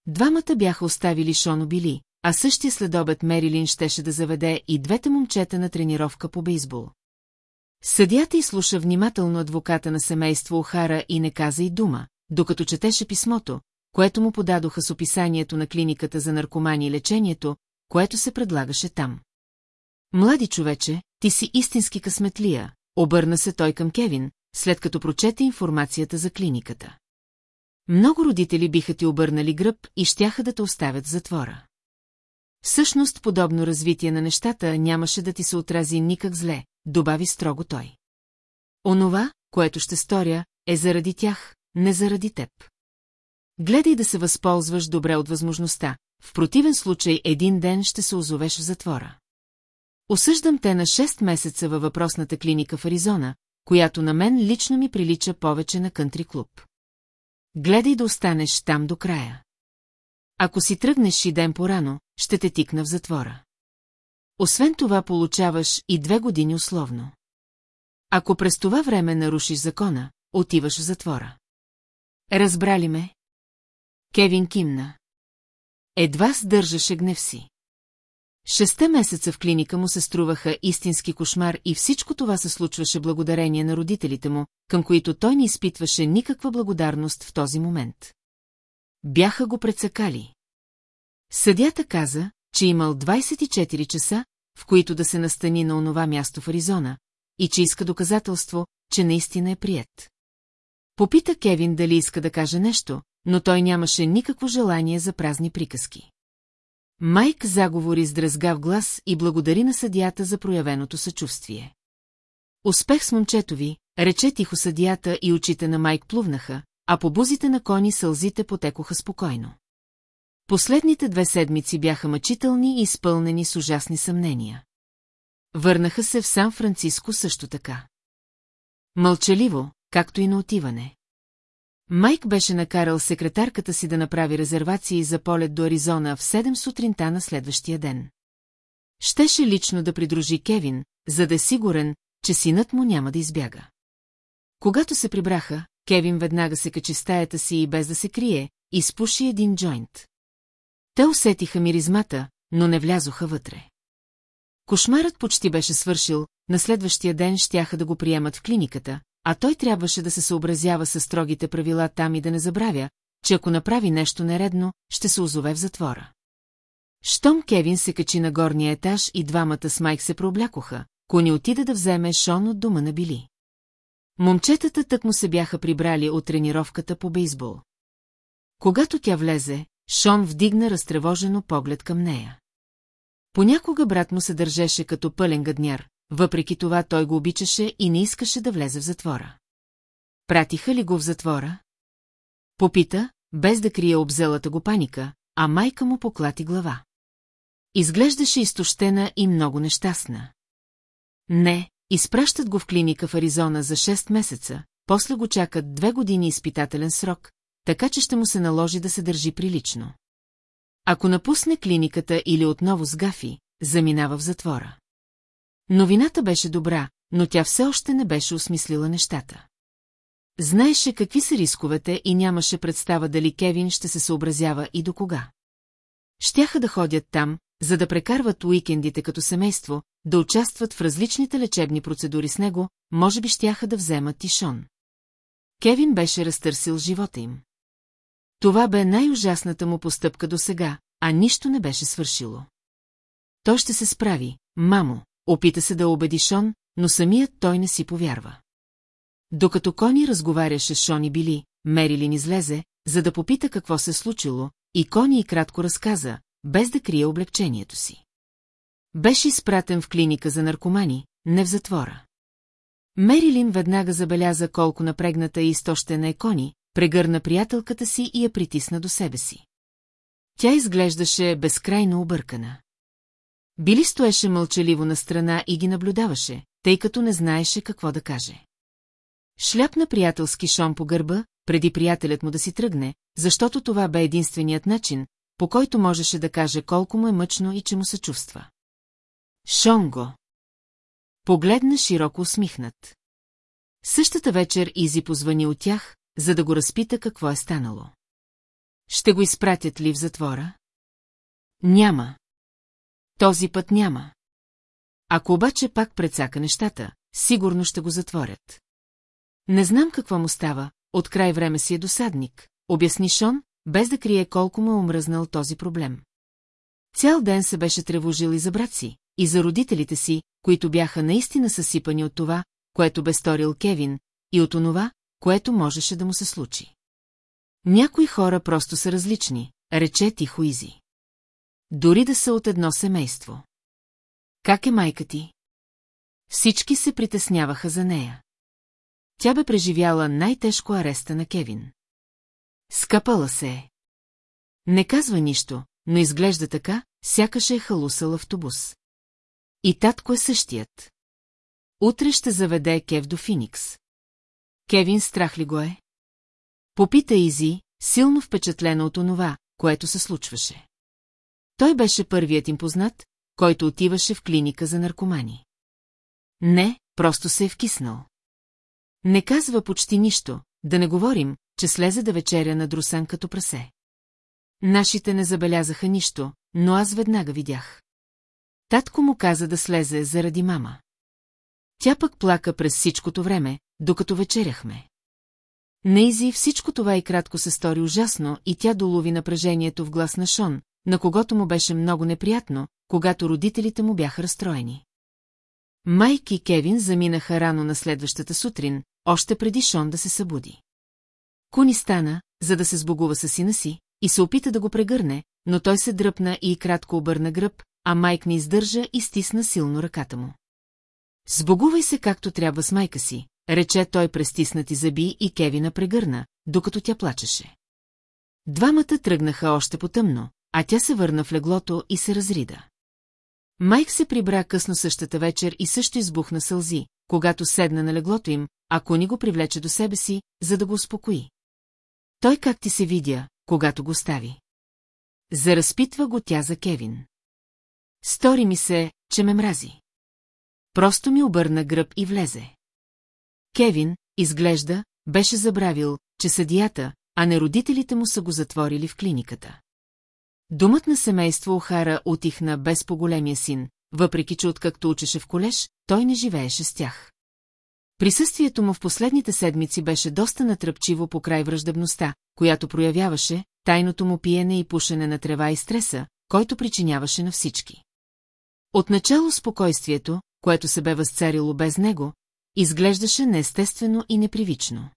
Двамата бяха оставили Шоно Били, а същия следобед Мерилин щеше да заведе и двете момчета на тренировка по бейсбол. Съдята изслуша внимателно адвоката на семейство Охара и не каза и дума, докато четеше писмото, което му подадоха с описанието на клиниката за наркомани и лечението, което се предлагаше там. Млади човече, ти си истински късметлия, обърна се той към Кевин, след като прочете информацията за клиниката. Много родители биха ти обърнали гръб и щяха да те оставят в затвора. Всъщност подобно развитие на нещата нямаше да ти се отрази никак зле, добави строго той. Онова, което ще сторя, е заради тях, не заради теб. Гледай да се възползваш добре от възможността, в противен случай един ден ще се озовеш в затвора. Осъждам те на 6 месеца във въпросната клиника в Аризона, която на мен лично ми прилича повече на кънтри клуб. Гледай да останеш там до края. Ако си тръгнеш и ден порано, ще те тикна в затвора. Освен това получаваш и две години условно. Ако през това време нарушиш закона, отиваш в затвора. Разбрали ме? Кевин кимна. Едва сдържаше гнев си. Шесте месеца в клиника му се струваха истински кошмар и всичко това се случваше благодарение на родителите му, към които той не изпитваше никаква благодарност в този момент. Бяха го прецакали. Съдята каза, че имал 24 часа, в които да се настани на онова място в Аризона, и че иска доказателство, че наистина е прият. Попита Кевин дали иска да каже нещо, но той нямаше никакво желание за празни приказки. Майк заговори с дръзгав глас и благодари на съдията за проявеното съчувствие. Успех с момчето ви, рече тихо съдията и очите на Майк плувнаха, а по бузите на кони сълзите потекоха спокойно. Последните две седмици бяха мъчителни и изпълнени с ужасни съмнения. Върнаха се в Сан-Франциско също така. Мълчаливо, както и на отиване. Майк беше накарал секретарката си да направи резервации за полет до Аризона в 7 сутринта на следващия ден. Щеше лично да придружи Кевин, за да е сигурен, че синът му няма да избяга. Когато се прибраха, Кевин веднага се качи стаята си и без да се крие, изпуши един джойнт. Те усетиха миризмата, но не влязоха вътре. Кошмарът почти беше свършил, на следващия ден щяха да го приемат в клиниката, а той трябваше да се съобразява с строгите правила там и да не забравя, че ако направи нещо нередно, ще се озове в затвора. Штом Кевин се качи на горния етаж и двамата с Майк се прооблякоха, Кони отида да вземе Шон от дома на Били. Момчетата тък му се бяха прибрали от тренировката по бейсбол. Когато тя влезе, Шон вдигна разтревожено поглед към нея. Понякога брат му се държеше като пълен гадняр, въпреки това той го обичаше и не искаше да влезе в затвора. Пратиха ли го в затвора? Попита, без да крие обзелата го паника, а майка му поклати глава. Изглеждаше изтощена и много нещастна. Не, изпращат го в клиника в Аризона за 6 месеца, после го чакат две години изпитателен срок, така че ще му се наложи да се държи прилично. Ако напусне клиниката или отново с гафи, заминава в затвора. Новината беше добра, но тя все още не беше осмислила нещата. Знаеше какви са рисковете и нямаше представа дали Кевин ще се съобразява и до кога. Щяха да ходят там, за да прекарват уикендите като семейство, да участват в различните лечебни процедури с него, може би щяха да вземат тишон. Кевин беше разтърсил живота им. Това бе най-ужасната му постъпка до сега, а нищо не беше свършило. Той ще се справи, мамо, опита се да убеди Шон, но самият той не си повярва. Докато Кони разговаряше с Шон и Били, Мерилин излезе, за да попита какво се случило, и Кони и кратко разказа, без да крие облегчението си. Беше изпратен в клиника за наркомани, не в затвора. Мерилин веднага забеляза колко напрегната и изтощена е Кони, прегърна приятелката си и я притисна до себе си. Тя изглеждаше безкрайно объркана. Били стоеше мълчаливо на страна и ги наблюдаваше, тъй като не знаеше какво да каже. Шляпна приятелски шон по гърба, преди приятелят му да си тръгне, защото това бе единственият начин, по който можеше да каже колко му е мъчно и че му се чувства. Шонго. Погледна широко усмихнат. Същата вечер Изи позвани от тях, за да го разпита какво е станало. Ще го изпратят ли в затвора? Няма. Този път няма. Ако обаче пак прецака нещата, сигурно ще го затворят. Не знам какво му става, от край време си е досадник, обясни Шон, без да крие колко му е омръзнал този проблем. Цял ден се беше тревожил и за брат си, и за родителите си, които бяха наистина съсипани от това, което бе сторил Кевин, и от онова, което можеше да му се случи. Някои хора просто са различни, рече тихо Изи. Дори да са от едно семейство. Как е майка ти? Всички се притесняваха за нея. Тя бе преживяла най-тежко ареста на Кевин. Скъпала се е. Не казва нищо, но изглежда така, сякаш е халусал автобус. И татко е същият. Утре ще заведе Кев до Финикс. Кевин страх ли го е? Попита Изи, силно впечатлена от онова, което се случваше. Той беше първият им познат, който отиваше в клиника за наркомани. Не, просто се е вкиснал. Не казва почти нищо, да не говорим, че слезе да вечеря на друсан като прасе. Нашите не забелязаха нищо, но аз веднага видях. Татко му каза да слезе заради мама. Тя пък плака през всичкото време, докато вечеряхме. Нейзи всичко това и кратко се стори ужасно и тя долови напрежението в глас на Шон, на когото му беше много неприятно, когато родителите му бяха разстроени. Майк и Кевин заминаха рано на следващата сутрин, още преди Шон да се събуди. Куни стана, за да се сбогува със сина си, и се опита да го прегърне, но той се дръпна и кратко обърна гръб, а Майк не издържа и стисна силно ръката му. Сбогувай се както трябва с майка си, рече той през стиснати зъби и Кевина прегърна, докато тя плачеше. Двамата тръгнаха още потъмно, а тя се върна в леглото и се разрида. Майк се прибра късно същата вечер и също избухна сълзи, когато седна на леглото им, ако ни го привлече до себе си, за да го успокои. Той как ти се видя, когато го стави? Заразпитва го тя за Кевин. Стори ми се, че ме мрази. Просто ми обърна гръб и влезе. Кевин, изглежда, беше забравил, че съдията, а не родителите му са го затворили в клиниката. Думът на семейство Охара отихна без по-големия син, въпреки че откакто учеше в колеж, той не живееше с тях. Присъствието му в последните седмици беше доста натръпчиво по край враждебността, която проявяваше, тайното му пиене и пушене на трева и стреса, който причиняваше на всички. Отначало спокойствието, което се бе възцарило без него, изглеждаше неестествено и непривично.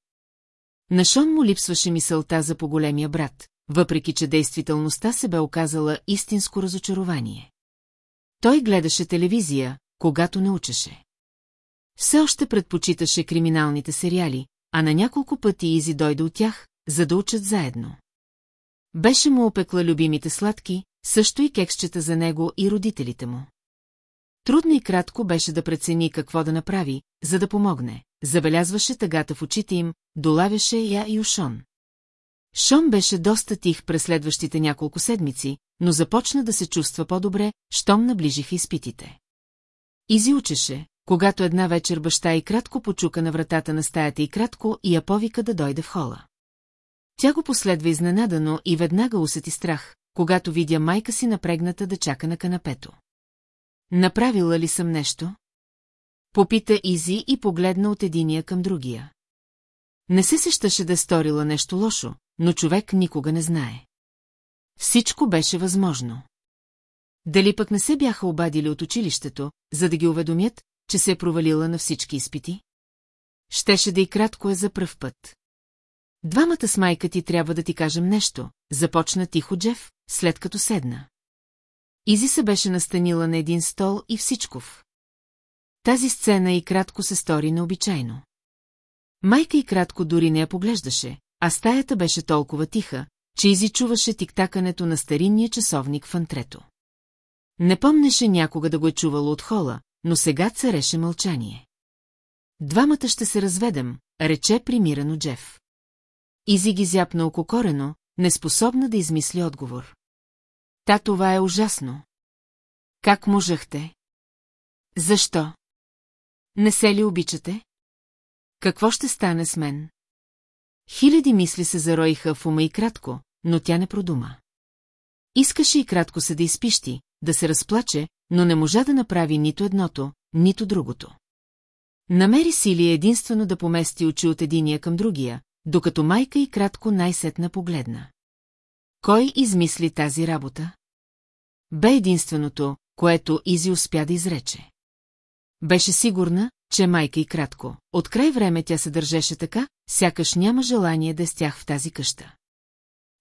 На Шон му липсваше мисълта за поголемия брат, въпреки че действителността се бе оказала истинско разочарование. Той гледаше телевизия, когато не учеше. Все още предпочиташе криминалните сериали, а на няколко пъти Изи дойде от тях, за да учат заедно. Беше му опекла любимите сладки, също и кексчета за него и родителите му. Трудно и кратко беше да прецени какво да направи, за да помогне. Забелязваше тъгата в очите им, долавяше я и Ушон. Шон беше доста тих през следващите няколко седмици, но започна да се чувства по-добре, щом наближиха изпитите. Изи учеше, когато една вечер баща и кратко почука на вратата на стаята и кратко и я повика да дойде в хола. Тя го последва изненадано и веднага усети страх, когато видя майка си напрегната да чака на канапето. Направила ли съм нещо? Попита Изи и погледна от единия към другия. Не се сещаше да е сторила нещо лошо, но човек никога не знае. Всичко беше възможно. Дали пък не се бяха обадили от училището, за да ги уведомят, че се е провалила на всички изпити? Щеше да и кратко е за пръв път. Двамата с майка ти трябва да ти кажем нещо, започна тихо Джеф, след като седна. Изи се беше настанила на един стол и всичков. Тази сцена и кратко се стори необичайно. Майка и кратко дори не я поглеждаше, а стаята беше толкова тиха, че Изи чуваше тиктакането на старинния часовник в антрето. Не помнеше някога да го е чувало от хола, но сега цареше мълчание. Двамата ще се разведем, рече примирано Джеф. Изи ги зяпна ококорено, неспособна да измисли отговор. Та това е ужасно. Как можахте? Защо? Не се ли обичате? Какво ще стане с мен? Хиляди мисли се зароиха в ума и кратко, но тя не продума. Искаше и кратко се да изпищи, да се разплаче, но не можа да направи нито едното, нито другото. Намери сили единствено да помести очи от единия към другия, докато майка и кратко най-сетна погледна. Кой измисли тази работа? Бе единственото, което Изи успя да изрече. Беше сигурна, че майка и кратко. От край време тя се държеше така, сякаш няма желание да е с тях в тази къща.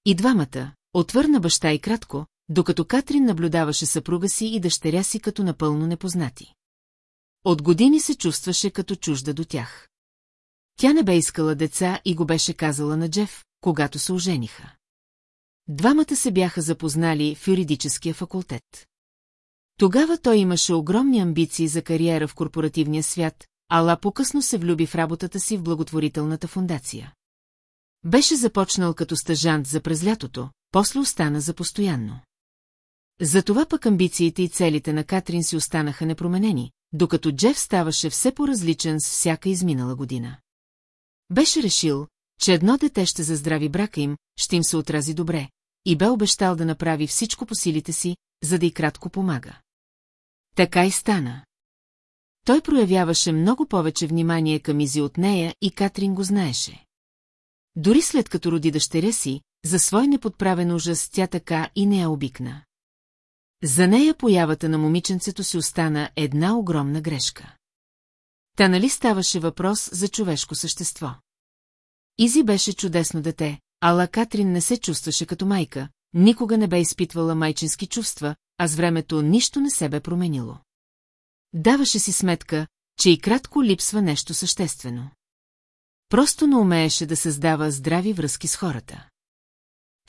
И двамата, отвърна баща и кратко, докато Катрин наблюдаваше съпруга си и дъщеря си като напълно непознати. От години се чувстваше като чужда до тях. Тя не бе искала деца и го беше казала на Джеф, когато се ожениха. Двамата се бяха запознали в юридическия факултет. Тогава той имаше огромни амбиции за кариера в корпоративния свят, ала по-късно се влюби в работата си в благотворителната фундация. Беше започнал като стъжант за през лятото, после остана за постоянно. Затова пък амбициите и целите на Катрин си останаха непроменени, докато Джеф ставаше все по-различен с всяка изминала година. Беше решил, че едно дете ще заздрави брака им, ще им се отрази добре, и бе обещал да направи всичко по силите си, за да и кратко помага. Така и стана. Той проявяваше много повече внимание към Изи от нея и Катрин го знаеше. Дори след като роди дъщеря си, за свой неподправен ужас тя така и не я обикна. За нея появата на момиченцето си остана една огромна грешка. Та нали ставаше въпрос за човешко същество? Изи беше чудесно дете, ала Катрин не се чувстваше като майка, никога не бе изпитвала майчински чувства, а с времето нищо не се бе променило. Даваше си сметка, че и кратко липсва нещо съществено. Просто не умееше да създава здрави връзки с хората.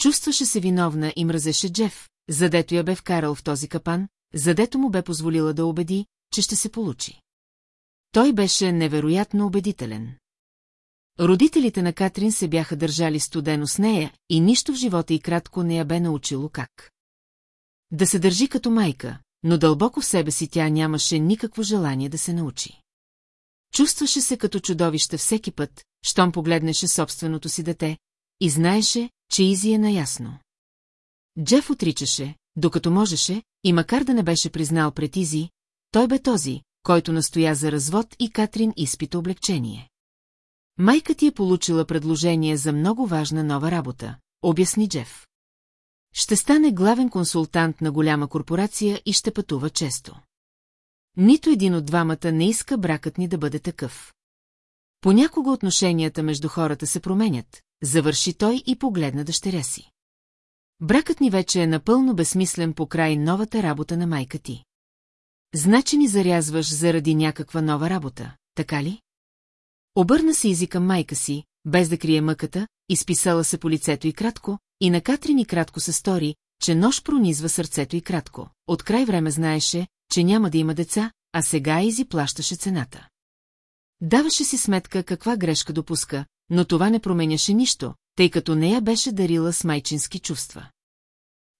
Чувстваше се виновна и мразеше Джеф, задето я бе вкарал в този капан, задето му бе позволила да убеди, че ще се получи. Той беше невероятно убедителен. Родителите на Катрин се бяха държали студено с нея и нищо в живота и кратко не я бе научило как. Да се държи като майка, но дълбоко в себе си тя нямаше никакво желание да се научи. Чувстваше се като чудовище всеки път, щом погледнеше собственото си дете, и знаеше, че Изи е наясно. Джеф отричаше, докато можеше, и макар да не беше признал пред Изи, той бе този, който настоя за развод и Катрин изпита облегчение. Майка ти е получила предложение за много важна нова работа, обясни Джеф. Ще стане главен консултант на голяма корпорация и ще пътува често. Нито един от двамата не иска бракът ни да бъде такъв. Понякога отношенията между хората се променят, завърши той и погледна дъщеря си. Бракът ни вече е напълно безсмислен по край новата работа на майка ти. Значи ни зарязваш заради някаква нова работа, така ли? Обърна се изи към майка си, без да крие мъката, изписала се по лицето и кратко, и на Катрин и кратко се стори, че нож пронизва сърцето и кратко. От край време знаеше, че няма да има деца, а сега Изи плащаше цената. Даваше си сметка каква грешка допуска, но това не променяше нищо, тъй като нея беше дарила с майчински чувства.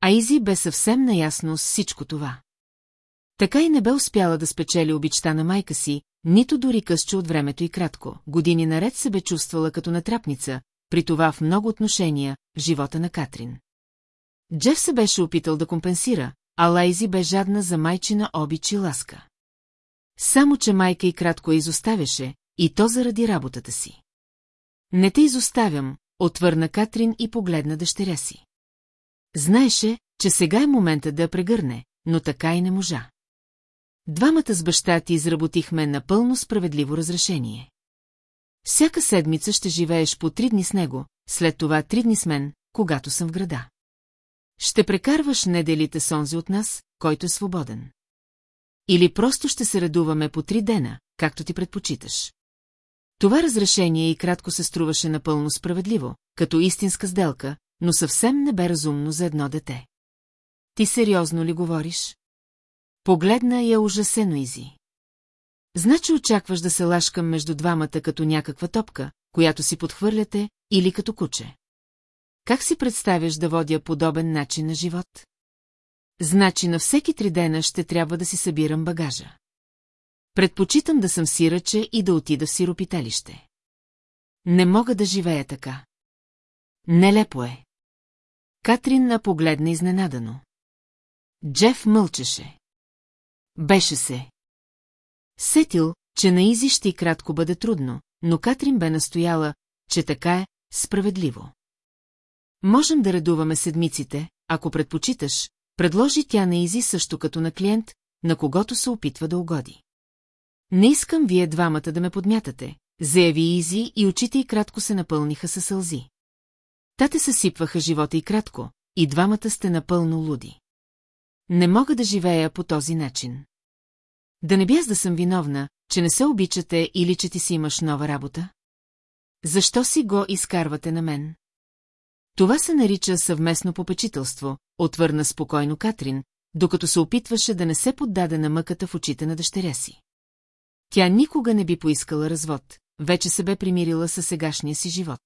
А Изи бе съвсем наясно с всичко това. Така и не бе успяла да спечели обичта на майка си, нито дори късче от времето и кратко. Години наред се бе чувствала като натрапница, при това в много отношения, живота на Катрин. Джеф се беше опитал да компенсира, а Лайзи бе жадна за майчина обич и ласка. Само, че майка и кратко я изоставяше, и то заради работата си. Не те изоставям, отвърна Катрин и погледна дъщеря си. Знаеше, че сега е момента да я прегърне, но така и не можа. Двамата с баща ти изработихме напълно справедливо разрешение. Всяка седмица ще живееш по три дни с него, след това три дни с мен, когато съм в града. Ще прекарваш неделите с онзи от нас, който е свободен. Или просто ще се редуваме по три дена, както ти предпочиташ. Това разрешение и кратко се струваше напълно справедливо, като истинска сделка, но съвсем не бе разумно за едно дете. Ти сериозно ли говориш? Погледна я ужасено Изи. Значи очакваш да се лашкам между двамата като някаква топка, която си подхвърляте, или като куче. Как си представяш да водя подобен начин на живот? Значи на всеки три дена ще трябва да си събирам багажа. Предпочитам да съм сираче и да отида в сиропиталище. Не мога да живея така. Нелепо е. Катрин на погледна изненадано. Джеф мълчеше. Беше се. Сетил, че на Изи ще и кратко бъде трудно, но Катрин бе настояла, че така е справедливо. Можем да редуваме седмиците, ако предпочиташ, предложи тя на Изи също като на клиент, на когото се опитва да угоди. Не искам вие двамата да ме подмятате, заяви Изи и очите й кратко се напълниха със сълзи. Тате съсипваха живота и кратко, и двамата сте напълно луди. Не мога да живея по този начин. Да не би аз да съм виновна, че не се обичате или че ти си имаш нова работа? Защо си го изкарвате на мен? Това се нарича съвместно попечителство, отвърна спокойно Катрин, докато се опитваше да не се поддаде на мъката в очите на дъщеря си. Тя никога не би поискала развод, вече се бе примирила със сегашния си живот.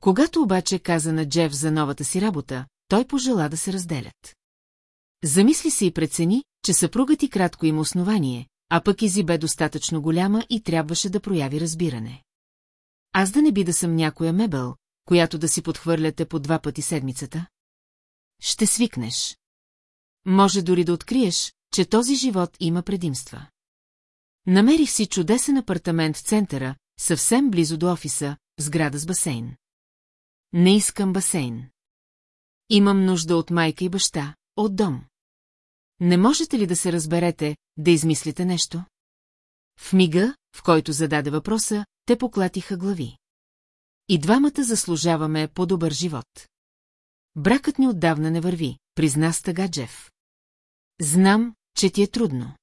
Когато обаче каза на Джеф за новата си работа, той пожела да се разделят. Замисли се и прецени, че съпругът и кратко има основание, а пък Изи бе достатъчно голяма и трябваше да прояви разбиране. Аз да не би да съм някоя мебел, която да си подхвърляте по два пъти седмицата? Ще свикнеш. Може дори да откриеш, че този живот има предимства. Намерих си чудесен апартамент в центъра, съвсем близо до офиса, сграда с басейн. Не искам басейн. Имам нужда от майка и баща, от дом. Не можете ли да се разберете, да измислите нещо? В мига, в който зададе въпроса, те поклатиха глави. И двамата заслужаваме по-добър живот. Бракът ни отдавна не върви, призна стъга Джеф. Знам, че ти е трудно.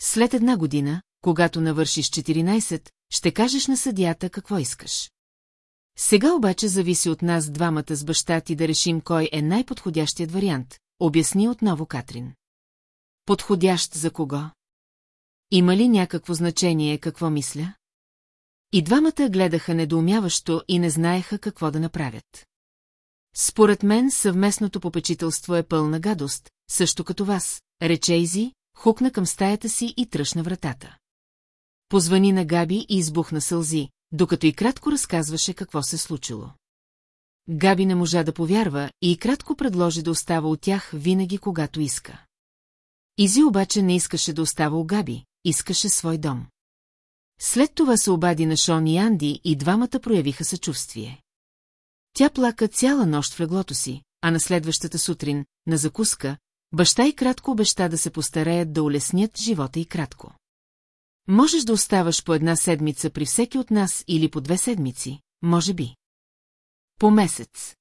След една година, когато навършиш 14, ще кажеш на съдията какво искаш. Сега обаче зависи от нас двамата с баща ти да решим кой е най-подходящият вариант, обясни отново Катрин. Подходящ за кого? Има ли някакво значение какво мисля? И двамата гледаха недоумяващо и не знаеха какво да направят. Според мен съвместното попечителство е пълна гадост, също като вас, рече Изи, хукна към стаята си и тръщна вратата. Позвани на Габи и избухна сълзи, докато и кратко разказваше какво се случило. Габи не можа да повярва и кратко предложи да остава от тях винаги, когато иска. Изи обаче не искаше да остава у Габи, искаше свой дом. След това се обади на Шон и Анди и двамата проявиха съчувствие. Тя плака цяла нощ в леглото си, а на следващата сутрин, на закуска, баща и кратко обеща да се постареят да улеснят живота и кратко. Можеш да оставаш по една седмица при всеки от нас или по две седмици, може би. По месец.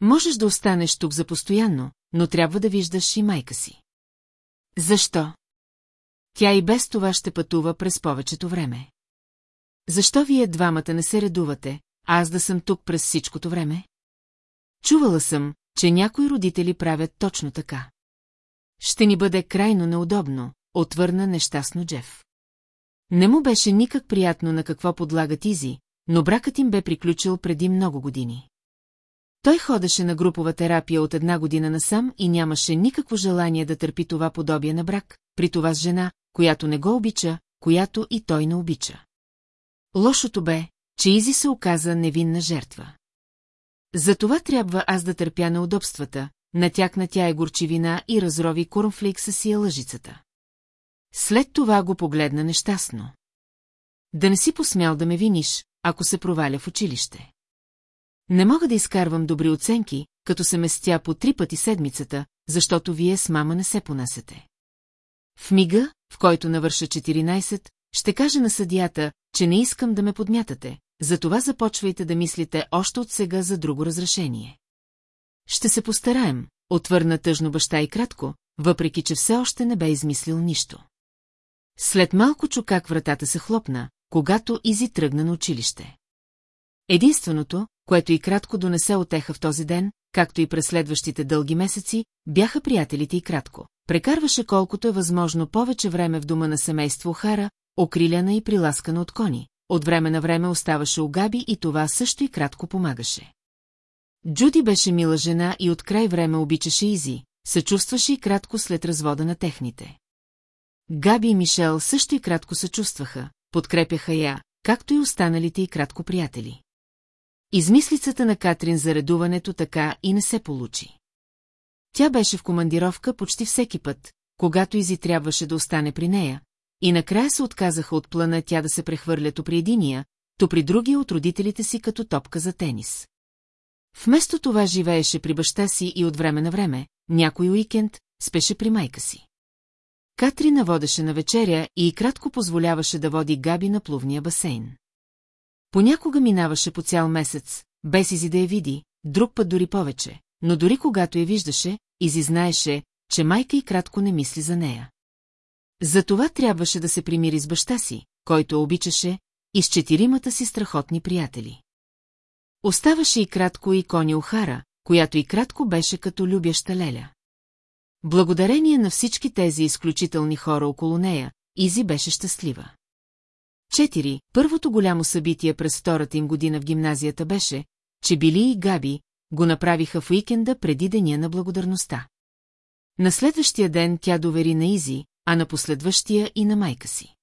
Можеш да останеш тук за постоянно, но трябва да виждаш и майка си. Защо? Тя и без това ще пътува през повечето време. Защо вие двамата не се редувате, а аз да съм тук през всичкото време? Чувала съм, че някои родители правят точно така. Ще ни бъде крайно неудобно, отвърна нещастно Джеф. Не му беше никак приятно на какво подлагат Изи, но бракът им бе приключил преди много години. Той ходеше на групова терапия от една година насам и нямаше никакво желание да търпи това подобие на брак, при това с жена, която не го обича, която и той не обича. Лошото бе, че Изи се оказа невинна жертва. Затова трябва аз да търпя на удобствата, натякна тя е горчивина и разрови корнфликса си е лъжицата. След това го погледна нещастно. Да не си посмял да ме виниш, ако се проваля в училище. Не мога да изкарвам добри оценки, като се местя по три пъти седмицата, защото вие с мама не се понасете. В мига, в който навърша 14, ще кажа на съдията, че не искам да ме подмятате, затова започвайте да мислите още от сега за друго разрешение. Ще се постараем, отвърна тъжно баща и кратко, въпреки че все още не бе измислил нищо. След малко чу как вратата се хлопна, когато Изи тръгна на училище. Единственото, което и кратко донесе отеха в този ден, както и през следващите дълги месеци, бяха приятелите и кратко. Прекарваше колкото е възможно повече време в дома на семейство Хара, окриляна и приласкана от кони. От време на време оставаше у Габи и това също и кратко помагаше. Джуди беше мила жена и от край време обичаше Изи, съчувстваше и кратко след развода на техните. Габи и Мишел също и кратко съчувстваха, подкрепяха я, както и останалите и кратко приятели. Измислицата на Катрин за редуването така и не се получи. Тя беше в командировка почти всеки път, когато Изи трябваше да остане при нея, и накрая се отказаха от плана тя да се прехвърля то при единия, то при другия от родителите си като топка за тенис. Вместо това живееше при баща си и от време на време, някой уикенд, спеше при майка си. Катрина водеше на вечеря и кратко позволяваше да води Габи на плувния басейн. Понякога минаваше по цял месец, без Изи да я види, друг път дори повече, но дори когато я виждаше, Изи знаеше, че майка и кратко не мисли за нея. Затова трябваше да се примири с баща си, който обичаше, и с четиримата си страхотни приятели. Оставаше и кратко и Кони Охара, която и кратко беше като любяща леля. Благодарение на всички тези изключителни хора около нея, Изи беше щастлива. Четири, първото голямо събитие през втората им година в гимназията беше, че Били и Габи го направиха в уикенда преди деня на благодарността. На следващия ден тя довери на Изи, а на последващия и на майка си.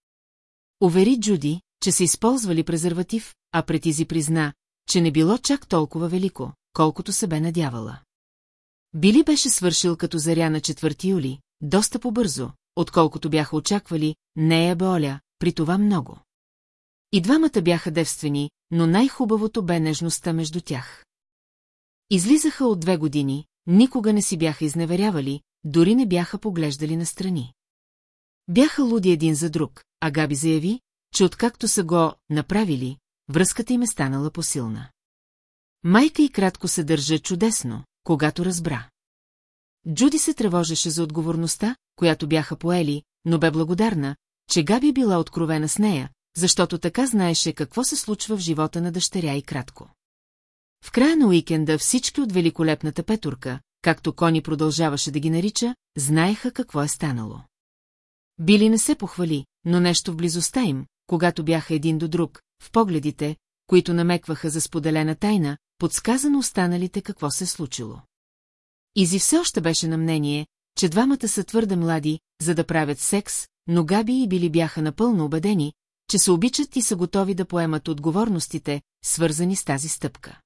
Увери Джуди, че са използвали презерватив, а пред Изи призна, че не било чак толкова велико, колкото се бе надявала. Били беше свършил като заря на 4 юли, доста по-бързо, отколкото бяха очаквали, нея бе Оля, при това много. И двамата бяха девствени, но най-хубавото бе нежността между тях. Излизаха от две години, никога не си бяха изневерявали, дори не бяха поглеждали настрани. Бяха луди един за друг, а Габи заяви, че откакто са го направили, връзката им е станала посилна. Майка и кратко се държа чудесно, когато разбра. Джуди се тревожеше за отговорността, която бяха поели, но бе благодарна, че Габи била откровена с нея, защото така знаеше какво се случва в живота на дъщеря и кратко. В края на уикенда всички от великолепната петурка, както Кони продължаваше да ги нарича, знаеха какво е станало. Били не се похвали, но нещо в близостта им, когато бяха един до друг, в погледите, които намекваха за споделена тайна, подсказа на останалите какво се е случило. Изи все още беше на мнение, че двамата са твърде млади, за да правят секс, но Габи и Били бяха напълно убедени, че се обичат и са готови да поемат отговорностите, свързани с тази стъпка.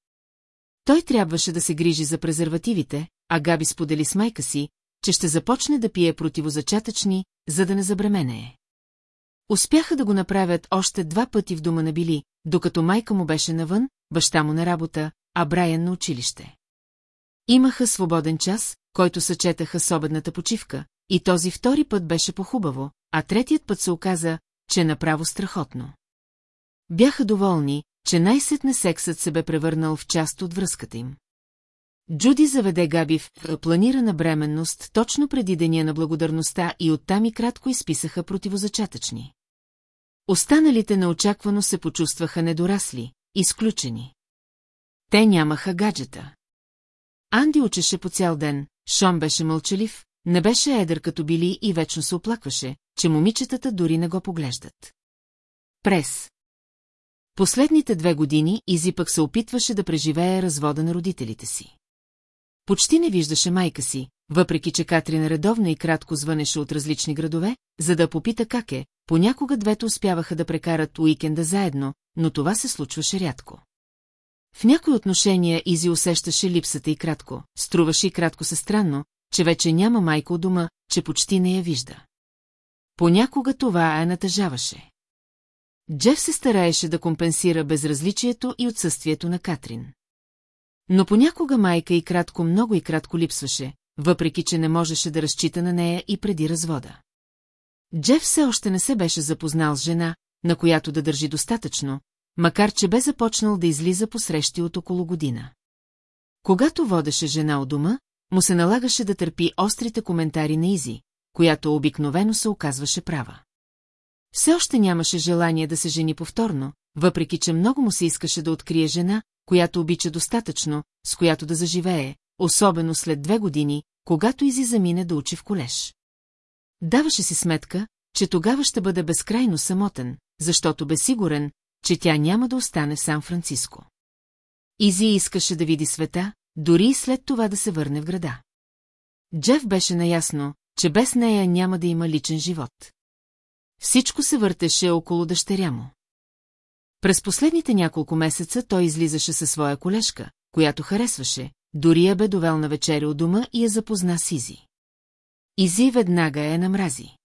Той трябваше да се грижи за презервативите, а Габи сподели с майка си, че ще започне да пие противозачатъчни, за да не забременее. Успяха да го направят още два пъти в дома на Били, докато майка му беше навън, баща му на работа, а Брайан на училище. Имаха свободен час, който съчетаха с обедната почивка, и този втори път беше похубаво, а третият път се оказа, че направо страхотно. Бяха доволни, че най-сетне сексът се бе превърнал в част от връзката им. Джуди заведе Габи в планирана бременност точно преди деня на благодарността и оттам и кратко изписаха противозачатъчни. Останалите неочаквано се почувстваха недорасли, изключени. Те нямаха гаджета. Анди учеше по цял ден, Шон беше мълчалив, не беше едър като били и вечно се оплакваше, че момичетата дори не го поглеждат. Прес. Последните две години Изи пък се опитваше да преживее развода на родителите си. Почти не виждаше майка си, въпреки че Катрин редовно и кратко звънеше от различни градове, за да попита как е, понякога двете успяваха да прекарат уикенда заедно, но това се случваше рядко. В някои отношения Изи усещаше липсата и кратко, струваше и кратко се странно, че вече няма майка у дома, че почти не я вижда. Понякога това я натъжаваше. Джеф се стараеше да компенсира безразличието и отсъствието на Катрин. Но понякога майка и кратко много и кратко липсваше, въпреки че не можеше да разчита на нея и преди развода. Джеф все още не се беше запознал с жена, на която да държи достатъчно, макар че бе започнал да излиза по срещи от около година. Когато водеше жена от дома, му се налагаше да търпи острите коментари на Изи, която обикновено се оказваше права. Все още нямаше желание да се жени повторно, въпреки че много му се искаше да открие жена, която обича достатъчно, с която да заживее, особено след две години, когато Изи замине да учи в колеж. Даваше си сметка, че тогава ще бъде безкрайно самотен, защото бе сигурен, че тя няма да остане в Сан-Франциско. Изи искаше да види света, дори и след това да се върне в града. Джеф беше наясно, че без нея няма да има личен живот. Всичко се въртеше около дъщеря му. През последните няколко месеца той излизаше със своя колежка, която харесваше, дори я бе довел на вечеря у дома и я запозна с Изи. Изи веднага е намрази.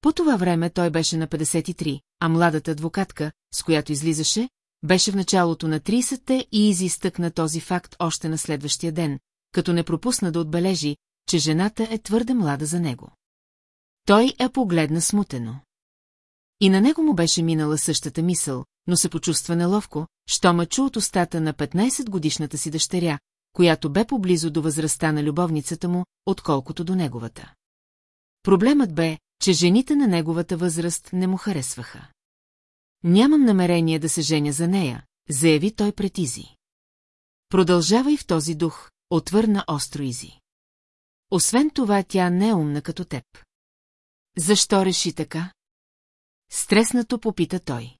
По това време той беше на 53, а младата адвокатка, с която излизаше, беше в началото на 30-те и Изи стъкна този факт още на следващия ден, като не пропусна да отбележи, че жената е твърде млада за него. Той е погледна смутено. И на него му беше минала същата мисъл, но се почувства неловко, що ма чу от устата на 15-годишната си дъщеря, която бе поблизо до възрастта на любовницата му, отколкото до неговата. Проблемът бе, че жените на неговата възраст не му харесваха. Нямам намерение да се женя за нея, заяви той пред Изи. Продължавай в този дух, отвърна остро Изи. Освен това, тя не е умна като теб. Защо реши така? Стреснато попита той.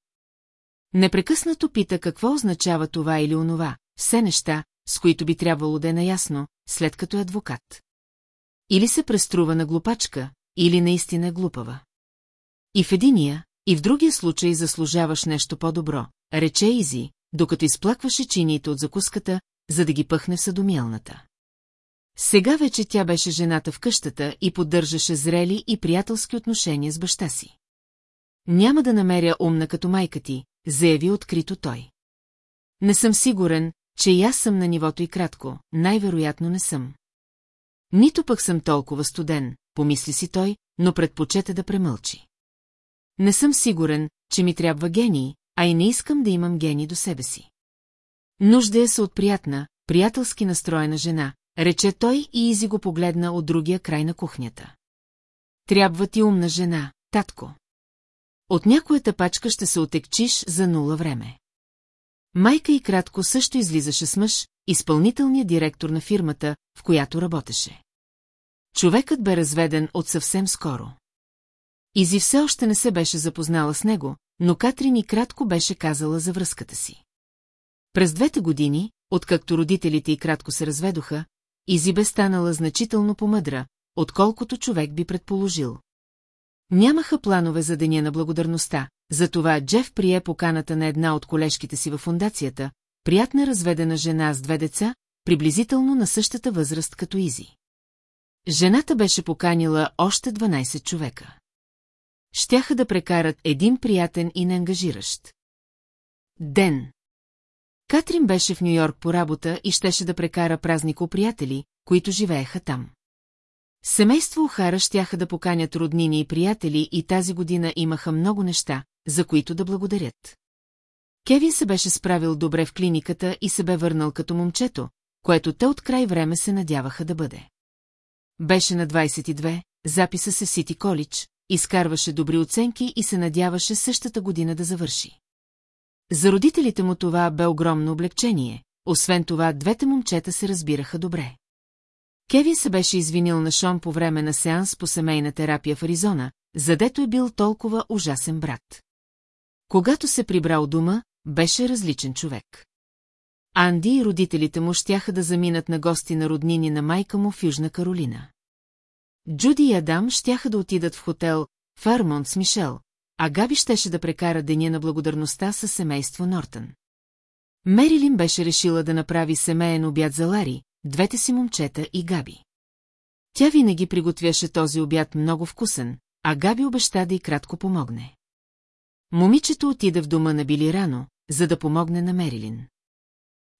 Непрекъснато пита какво означава това или онова, все неща, с които би трябвало да е наясно, след като е адвокат. Или се преструва на глупачка, или наистина е глупава. И в единия, и в другия случай заслужаваш нещо по-добро, рече Изи, докато изплакваше чиниите от закуската, за да ги пъхне в съдомилната. Сега вече тя беше жената в къщата и поддържаше зрели и приятелски отношения с баща си. Няма да намеря умна като майка ти, заяви открито той. Не съм сигурен, че и аз съм на нивото и кратко, най-вероятно не съм. Нито пък съм толкова студен, помисли си той, но предпочете да премълчи. Не съм сигурен, че ми трябва гений, а и не искам да имам гений до себе си. Нуждая се от приятна, приятелски настроена жена, рече той и Изи го погледна от другия край на кухнята. Трябва ти умна жена, татко. От някоя тъпачка ще се отекчиш за нула време. Майка и кратко също излизаше с мъж, изпълнителният директор на фирмата, в която работеше. Човекът бе разведен от съвсем скоро. Изи все още не се беше запознала с него, но Катрин и кратко беше казала за връзката си. През двете години, откакто родителите и кратко се разведоха, Изи бе станала значително помъдра, отколкото човек би предположил. Нямаха планове за Деня на благодарността, затова Джеф прие поканата на една от колежките си във фундацията, приятна разведена жена с две деца, приблизително на същата възраст като Изи. Жената беше поканила още 12 човека. Щяха да прекарат един приятен и неангажиращ. Ден. Катрин беше в Нью-Йорк по работа и щеше да прекара празник у приятели, които живееха там. Семейство Охара щяха да поканят роднини и приятели и тази година имаха много неща, за които да благодарят. Кевин се беше справил добре в клиниката и се бе върнал като момчето, което те от край време се надяваха да бъде. Беше на 22, записа се в Сити Колидж, изкарваше добри оценки и се надяваше същата година да завърши. За родителите му това бе огромно облегчение, освен това двете момчета се разбираха добре. Кевин се беше извинил на Шон по време на сеанс по семейна терапия в Аризона, задето е бил толкова ужасен брат. Когато се прибрал дома, беше различен човек. Анди и родителите му щяха да заминат на гости на роднини на майка му в Южна Каролина. Джуди и Адам щяха да отидат в хотел Фармонт с Мишел, а Габи щеше да прекара деня на благодарността със семейство Нортън. Мерилин беше решила да направи семейен обяд за Лари, двете си момчета и Габи. Тя винаги приготвяше този обяд много вкусен, а Габи обеща да и кратко помогне. Момичето отида в дома на Били рано, за да помогне на Мерилин.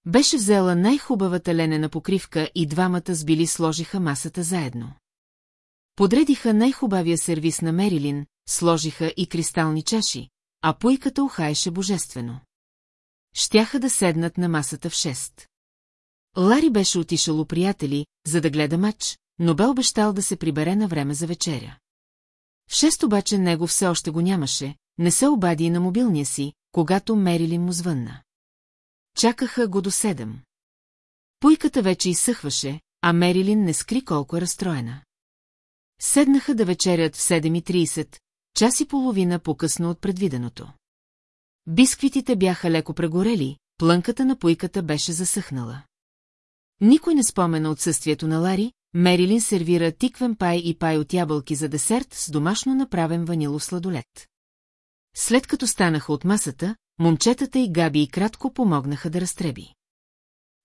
Беше взела най-хубавата ленена покривка и двамата с Били сложиха масата заедно. Подредиха най-хубавия сервис на Мерилин, сложиха и кристални чаши, а пуйката ухаеше божествено. Щяха да седнат на масата в шест. Лари беше отишъл у приятели, за да гледа матч, но бе обещал да се прибере на време за вечеря. В шест обаче него все още го нямаше, не се обади и на мобилния си, когато Мерилин му звънна. Чакаха го до седем. Пуйката вече изсъхваше, а Мерилин не скри колко е разстроена. Седнаха да вечерят в 7.30, час и половина по-късно от предвиденото. Бисквитите бяха леко прегорели, плънката на пуйката беше засъхнала. Никой не спомена отсъствието на Лари, Мерилин сервира тиквен пай и пай от ябълки за десерт с домашно направен ванилов сладолет. След като станаха от масата, момчетата и Габи и кратко помогнаха да разтреби.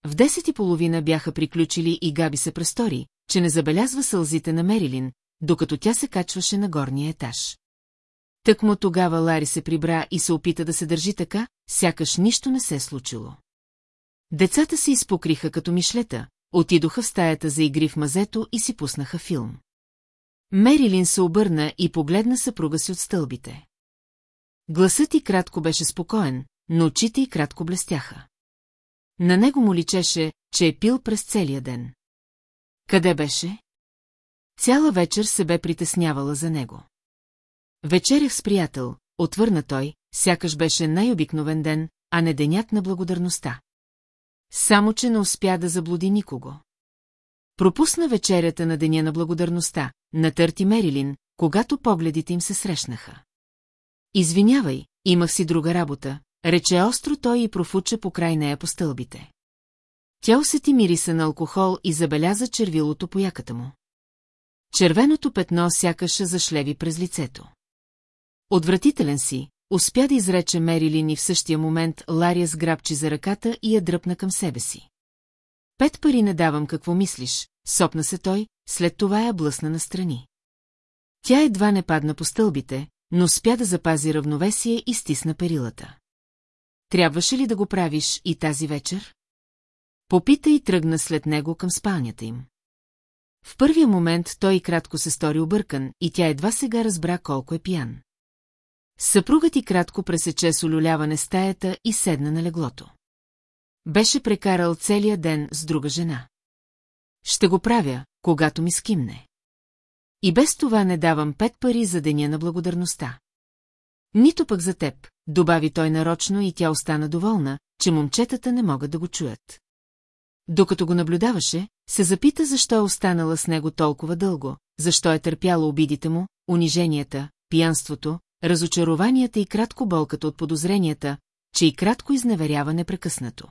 В десет и половина бяха приключили и Габи се престори, че не забелязва сълзите на Мерилин, докато тя се качваше на горния етаж. Тък му тогава Лари се прибра и се опита да се държи така, сякаш нищо не се е случило. Децата се изпокриха като мишлета, отидоха в стаята за игри в мазето и си пуснаха филм. Мерилин се обърна и погледна съпруга си от стълбите. Гласът и кратко беше спокоен, но очите и кратко блестяха. На него му личеше, че е пил през целия ден. Къде беше? Цяла вечер се бе притеснявала за него. Вечерях с приятел, отвърна той, сякаш беше най-обикновен ден, а не денят на благодарността. Само, че не успя да заблуди никого. Пропусна вечерята на деня на благодарността, натърти Мерилин, когато погледите им се срещнаха. Извинявай, имах си друга работа, рече остро той и профуча по край нея по стълбите. Тя усети мириса на алкохол и забеляза червилото по яката му. Червеното петно сякаше зашлеви през лицето. Отвратителен си, успя да изрече Мерилин и в същия момент Лария сграбчи за ръката и я дръпна към себе си. Пет пари не давам какво мислиш, сопна се той, след това я блъсна настрани. Тя едва не падна по стълбите, но спя да запази равновесие и стисна перилата. Трябваше ли да го правиш и тази вечер? Попита и тръгна след него към спалнята им. В първия момент той и кратко се стори объркан и тя едва сега разбра колко е пиян. Съпругът и кратко пресече с олюляване стаята и седна на леглото. Беше прекарал целия ден с друга жена. Ще го правя, когато ми скимне. И без това не давам пет пари за деня на благодарността. Нито пък за теб, добави той нарочно и тя остана доволна, че момчетата не могат да го чуят. Докато го наблюдаваше, се запита защо е останала с него толкова дълго, защо е търпяла обидите му, униженията, пиянството, разочарованията и кратко болката от подозренията, че и кратко изневерява непрекъснато.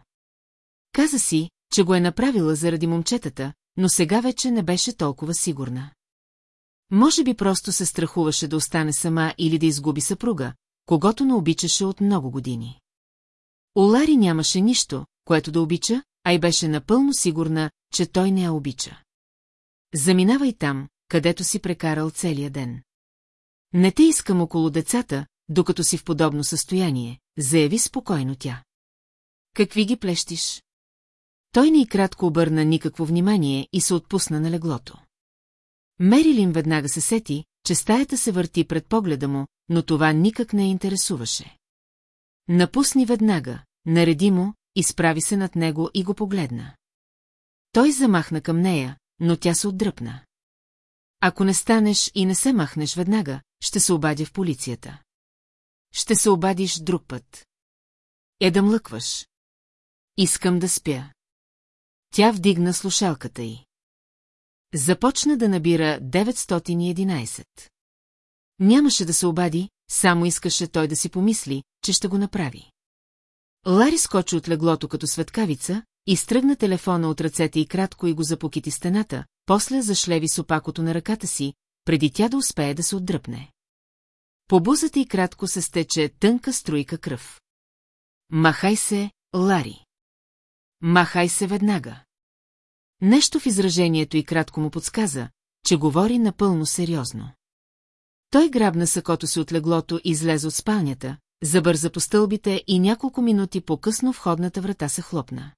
Каза си, че го е направила заради момчетата, но сега вече не беше толкова сигурна. Може би просто се страхуваше да остане сама или да изгуби съпруга, когато не обичаше от много години. Олари нямаше нищо, което да обича, а и беше напълно сигурна, че той не я обича. Заминавай там, където си прекарал целия ден. Не те искам около децата, докато си в подобно състояние, заяви спокойно тя. Какви ги плещиш? Той ни и кратко обърна никакво внимание и се отпусна на леглото. Мерилин веднага се сети, че стаята се върти пред погледа му, но това никак не интересуваше. Напусни веднага, нареди му, изправи се над него и го погледна. Той замахна към нея, но тя се отдръпна. Ако не станеш и не се махнеш веднага, ще се обадя в полицията. Ще се обадиш друг път. Е да млъкваш. Искам да спя. Тя вдигна слушалката й. Започна да набира 911. Нямаше да се обади, само искаше той да си помисли, че ще го направи. Лари скочи от леглото като светкавица, изтръгна телефона от ръцете и кратко и го запокити стената, после зашлеви с опакото на ръката си, преди тя да успее да се отдръпне. По бузата и кратко се стече тънка струйка кръв. Махай се, Лари. Махай се веднага. Нещо в изражението и кратко му подсказа, че говори напълно сериозно. Той грабна сакото си от леглото и излезе от спалнята, забърза по стълбите и няколко минути по-късно входната врата се хлопна.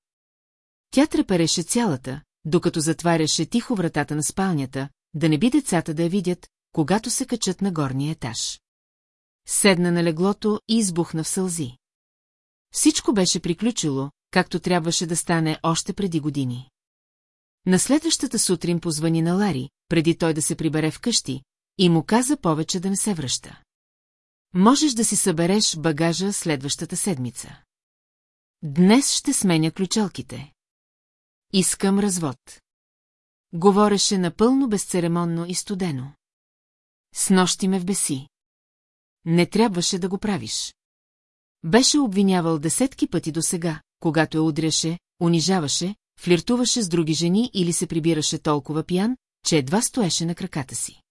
Тя трепереше цялата, докато затваряше тихо вратата на спалнята, да не би децата да я видят, когато се качат на горния етаж. Седна на леглото и избухна в сълзи. Всичко беше приключило, както трябваше да стане още преди години. На следващата сутрин позвани на Лари, преди той да се прибере вкъщи, и му каза повече да не се връща. Можеш да си събереш багажа следващата седмица. Днес ще сменя ключалките. Искам развод. Говореше напълно безцеремонно и студено. С нощи ме вбеси. Не трябваше да го правиш. Беше обвинявал десетки пъти до сега, когато я удряше, унижаваше, флиртуваше с други жени или се прибираше толкова пиян, че едва стоеше на краката си.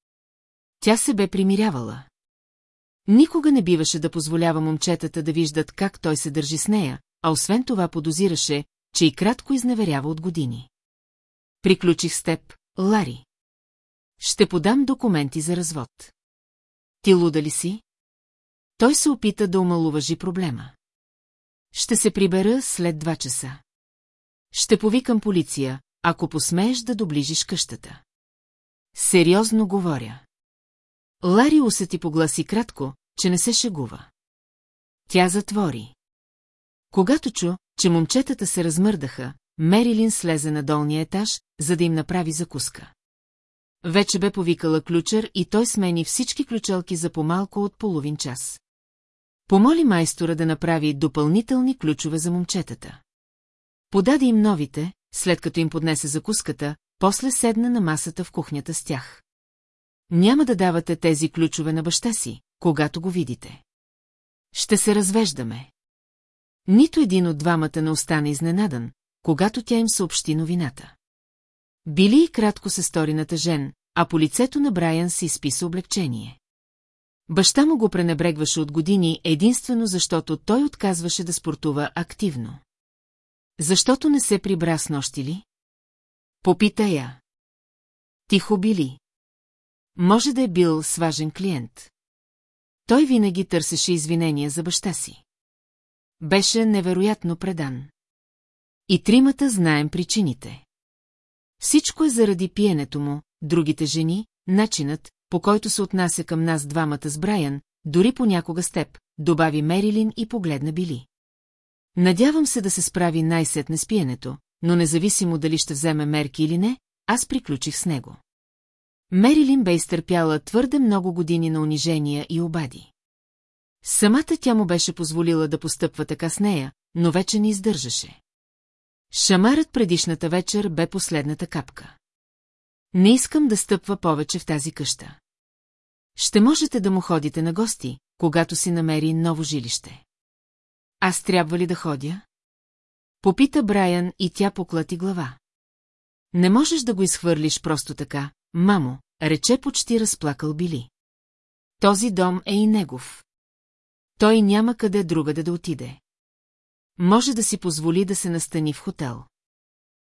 Тя се бе примирявала. Никога не биваше да позволява момчетата да виждат как той се държи с нея, а освен това подозираше, че и кратко изневерява от години. Приключих с теб, Лари. Ще подам документи за развод. Ти луда ли си? Той се опита да омалуважи проблема. Ще се прибера след два часа. Ще повикам полиция, ако посмееш да доближиш къщата. Сериозно говоря. Лари усети погласи кратко, че не се шегува. Тя затвори. Когато чу, че момчетата се размърдаха, Мерилин слезе на долния етаж, за да им направи закуска. Вече бе повикала ключър и той смени всички ключелки за по-малко от половин час. Помоли майстора да направи допълнителни ключове за момчетата. Подаде им новите, след като им поднесе закуската, после седна на масата в кухнята с тях. Няма да давате тези ключове на баща си, когато го видите. Ще се развеждаме. Нито един от двамата не остана изненадан, когато тя им съобщи новината. Били и кратко се стори натъжен, а по лицето на Брайан се изписа облегчение. Баща му го пренебрегваше от години единствено защото той отказваше да спортува активно. Защото не се прибра с нощи ли? Попита я. Тихо били. Може да е бил с важен клиент. Той винаги търсеше извинения за баща си. Беше невероятно предан. И тримата знаем причините. Всичко е заради пиенето му, другите жени, начинът, по който се отнася към нас двамата с Брайан, дори понякога с теб, добави Мерилин и погледна Били. Надявам се да се справи най-сетне с пиенето, но независимо дали ще вземе мерки или не, аз приключих с него. Мерилин бе изтърпяла твърде много години на унижения и обади. Самата тя му беше позволила да постъпва така с нея, но вече не издържаше. Шамарът предишната вечер бе последната капка. Не искам да стъпва повече в тази къща. Ще можете да му ходите на гости, когато си намери ново жилище. Аз трябва ли да ходя? Попита Брайан и тя поклати глава. Не можеш да го изхвърлиш просто така, мамо, рече почти разплакал Били. Този дом е и негов. Той няма къде другаде да отиде. Може да си позволи да се настани в хотел.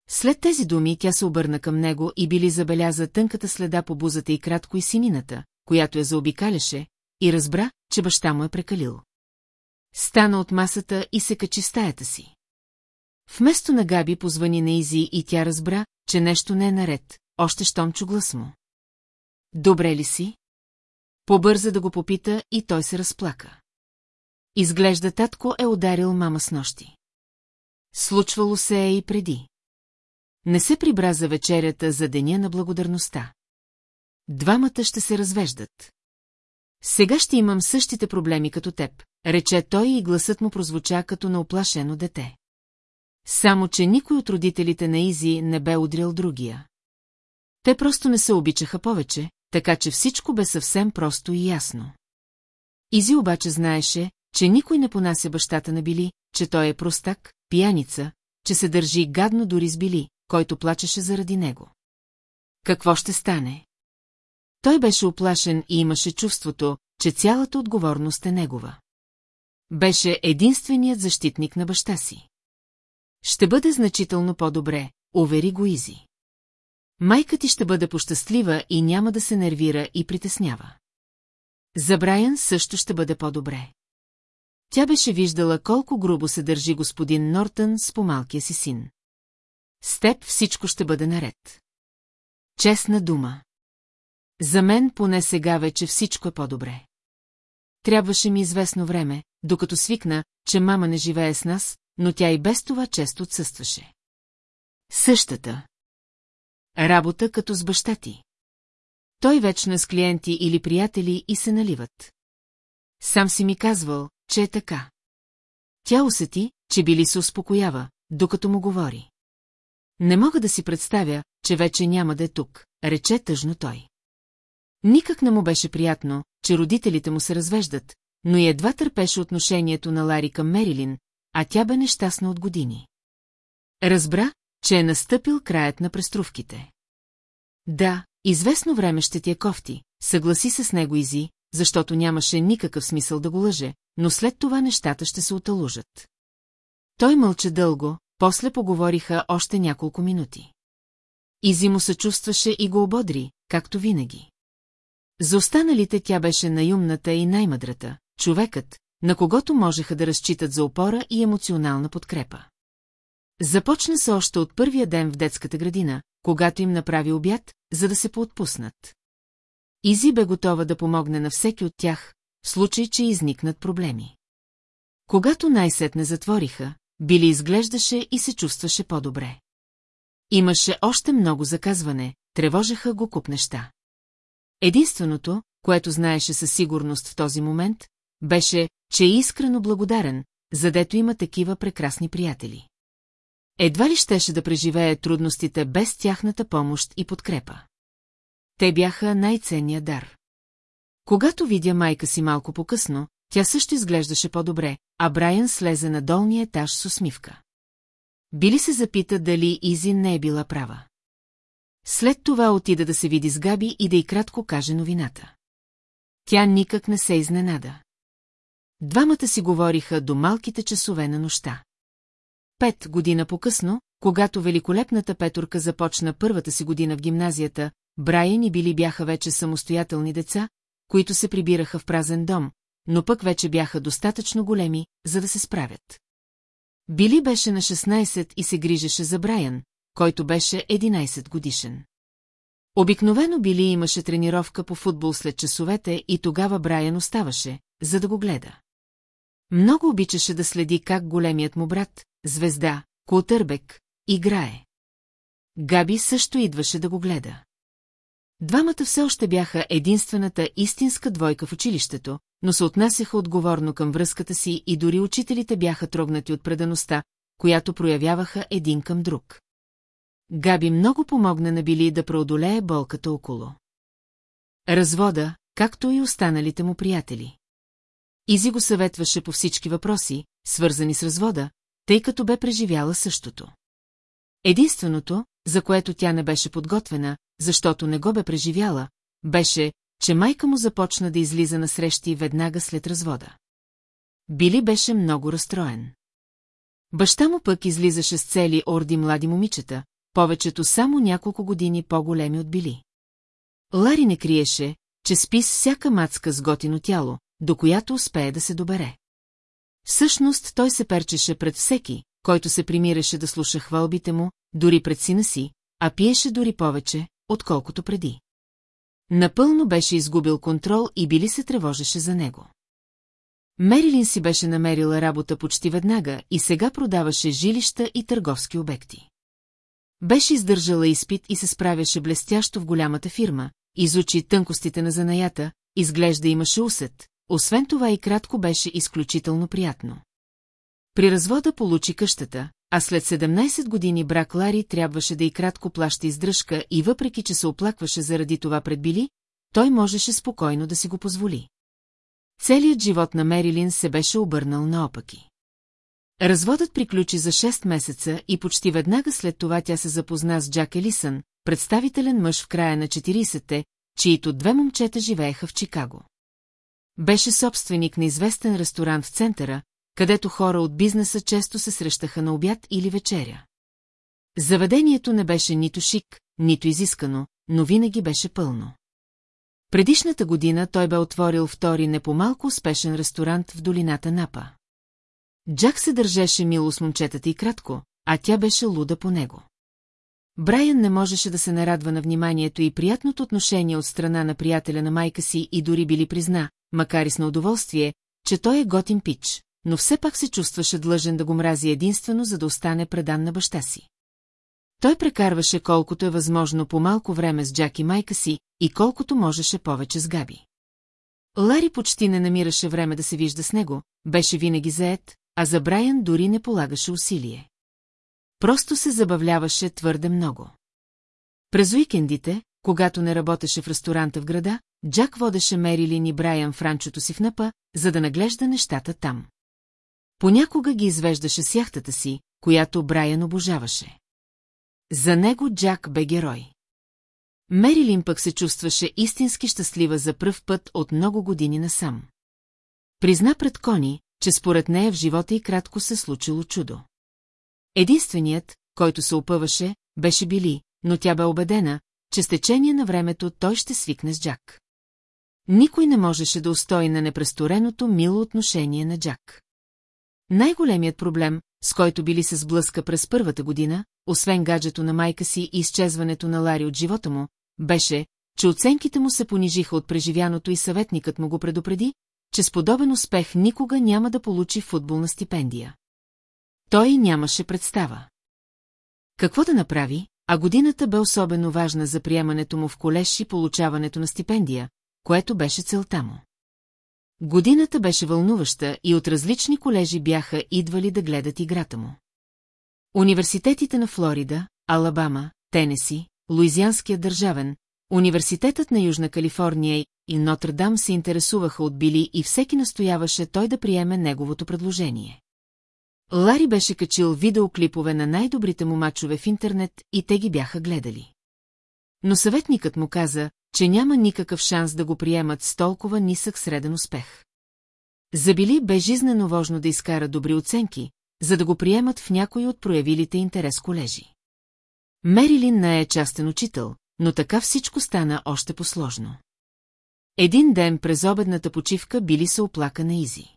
След тези думи тя се обърна към него и били забеляза тънката следа по бузата и кратко и синината, която я заобикаляше, и разбра, че баща му е прекалил. Стана от масата и се качи стаята си. Вместо на Габи позвани на Изи и тя разбра, че нещо не е наред, още щом чу глас му. Добре ли си? Побърза да го попита и той се разплака. Изглежда татко е ударил мама с нощи. Случвало се е и преди. Не се прибра за вечерята за деня на благодарността. Двамата ще се развеждат. Сега ще имам същите проблеми като теб, рече той и гласът му прозвуча като на оплашено дете. Само, че никой от родителите на Изи не бе удрял другия. Те просто не се обичаха повече, така че всичко бе съвсем просто и ясно. Изи обаче знаеше, че никой не понася бащата на Били, че той е простак, пияница, че се държи гадно дори с Били, който плачеше заради него. Какво ще стане? Той беше оплашен и имаше чувството, че цялата отговорност е негова. Беше единственият защитник на баща си. Ще бъде значително по-добре, увери го Изи. Майка ти ще бъде пощастлива и няма да се нервира и притеснява. За Брайан също ще бъде по-добре. Тя беше виждала колко грубо се държи господин Нортън с помалкия си син. С теб всичко ще бъде наред. Честна дума. За мен поне сега вече всичко е по-добре. Трябваше ми известно време, докато свикна, че мама не живее с нас, но тя и без това често отсъстваше. Същата. Работа като с баща ти. Той вечно е с клиенти или приятели и се наливат. Сам си ми казвал, че е така. Тя усети, че били се успокоява, докато му говори. Не мога да си представя, че вече няма да е тук, рече тъжно той. Никак не му беше приятно, че родителите му се развеждат, но и едва търпеше отношението на Лари към Мерилин, а тя бе нещастна от години. Разбра, че е настъпил краят на преструвките. Да, известно време ще ти е кофти, съгласи се с него Изи, защото нямаше никакъв смисъл да го лъже, но след това нещата ще се оталужат. Той мълча дълго, после поговориха още няколко минути. Изи му се чувстваше и го ободри, както винаги. За останалите тя беше наюмната и най-мъдрата, човекът, на когото можеха да разчитат за опора и емоционална подкрепа. Започна се още от първия ден в детската градина, когато им направи обяд, за да се поотпуснат. Изи бе готова да помогне на всеки от тях, в случай, че изникнат проблеми. Когато най-сетне затвориха, Били изглеждаше и се чувстваше по-добре. Имаше още много заказване, тревожеха го куп неща. Единственото, което знаеше със сигурност в този момент, беше, че е искрено благодарен, задето има такива прекрасни приятели. Едва ли щеше да преживее трудностите без тяхната помощ и подкрепа. Те бяха най-ценният дар. Когато видя майка си малко по-късно, тя също изглеждаше по-добре, а Брайан слезе на долния етаж с усмивка. Били се запита дали Изи не е била права. След това отида да се види с Габи и да й кратко каже новината. Тя никак не се изненада. Двамата си говориха до малките часове на нощта. Пет година по-късно, когато великолепната Петурка започна първата си година в гимназията, Брайан и Били бяха вече самостоятелни деца, които се прибираха в празен дом, но пък вече бяха достатъчно големи, за да се справят. Били беше на 16 и се грижеше за Брайан, който беше 11 годишен. Обикновено Били имаше тренировка по футбол след часовете и тогава Брайан оставаше, за да го гледа. Много обичаше да следи как големият му брат, звезда, Култърбек, играе. Габи също идваше да го гледа. Двамата все още бяха единствената истинска двойка в училището, но се отнасяха отговорно към връзката си и дори учителите бяха трогнати от предаността, която проявяваха един към друг. Габи много помогна на Били да преодолее болката около. Развода, както и останалите му приятели. Изи го съветваше по всички въпроси, свързани с развода, тъй като бе преживяла същото. Единственото, за което тя не беше подготвена, защото не го бе преживяла, беше, че майка му започна да излиза на срещи веднага след развода. Били беше много разстроен. Баща му пък излизаше с цели орди млади момичета, повечето само няколко години по-големи от Били. Лари не криеше, че спи с всяка мацка с готино тяло, до която успее да се добере. Всъщност той се перчеше пред всеки, който се примираше да слуша хвалбите му, дори пред сина си, а пиеше дори повече, отколкото преди. Напълно беше изгубил контрол и били се тревожеше за него. Мерилин си беше намерила работа почти веднага и сега продаваше жилища и търговски обекти. Беше издържала изпит и се справяше блестящо в голямата фирма, изучи тънкостите на занаята, изглежда имаше усет, освен това и кратко беше изключително приятно. При развода получи къщата, а след 17 години брак Лари трябваше да и кратко плаща издръжка и въпреки, че се оплакваше заради това пред Били, той можеше спокойно да си го позволи. Целият живот на Мерилин се беше обърнал наопаки. Разводът приключи за 6 месеца и почти веднага след това тя се запозна с Джак Елисън, представителен мъж в края на 40-те, чието две момчета живееха в Чикаго. Беше собственик на известен ресторант в центъра, където хора от бизнеса често се срещаха на обяд или вечеря. Заведението не беше нито шик, нито изискано, но винаги беше пълно. Предишната година той бе отворил втори не по-малко успешен ресторант в долината Напа. Джак се държеше мило с момчетата и кратко, а тя беше луда по него. Брайан не можеше да се нарадва на вниманието и приятното отношение от страна на приятеля на майка си и дори били призна, макар и с удоволствие, че той е готин пич, но все пак се чувстваше длъжен да го мрази единствено, за да остане предан на баща си. Той прекарваше колкото е възможно по малко време с Джак и майка си и колкото можеше повече с Габи. Лари почти не намираше време да се вижда с него, беше винаги заед, а за Брайан дори не полагаше усилие. Просто се забавляваше твърде много. През уикендите, когато не работеше в ресторанта в града, Джак водеше Мерилин и Брайан в ранчото си в Напа, за да наглежда нещата там. Понякога ги извеждаше с яхтата си, която Брайан обожаваше. За него Джак бе герой. Мерилин пък се чувстваше истински щастлива за пръв път от много години насам. Призна пред Кони, че според нея в живота и кратко се случило чудо. Единственият, който се опъваше, беше Били, но тя бе убедена, че с течение на времето той ще свикне с Джак. Никой не можеше да устои на непрестореното мило отношение на Джак. Най-големият проблем, с който били се сблъска през първата година, освен гаджето на майка си и изчезването на Лари от живота му, беше, че оценките му се понижиха от преживяното и съветникът му го предупреди, че с подобен успех никога няма да получи футболна стипендия. Той нямаше представа. Какво да направи, а годината бе особено важна за приемането му в колеж и получаването на стипендия, което беше целта му. Годината беше вълнуваща и от различни колежи бяха идвали да гледат играта му. Университетите на Флорида, Алабама, Тенеси, Луизианския държавен, Университетът на Южна Калифорния и Нотр-Дам се интересуваха от Били и всеки настояваше той да приеме неговото предложение. Лари беше качил видеоклипове на най-добрите му мачове в интернет и те ги бяха гледали. Но съветникът му каза, че няма никакъв шанс да го приемат с толкова нисък среден успех. Забили бе жизнено важно да изкара добри оценки, за да го приемат в някои от проявилите интерес колежи. Мерилин не е частен учител, но така всичко стана още посложно. Един ден през обедната почивка били се оплака на Изи.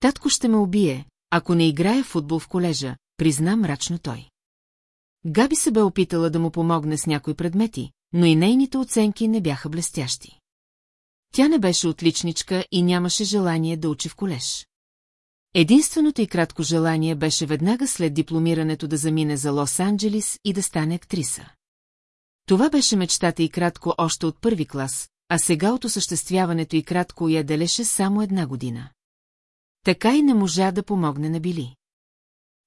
Татко ще ме убие, ако не играе футбол в колежа, призна мрачно той. Габи се бе опитала да му помогне с някои предмети, но и нейните оценки не бяха блестящи. Тя не беше отличничка и нямаше желание да учи в колеж. Единственото и кратко желание беше веднага след дипломирането да замине за Лос-Анджелис и да стане актриса. Това беше мечтата и кратко още от първи клас, а сега от осъществяването и кратко я делеше само една година. Така и не можа да помогне на Били.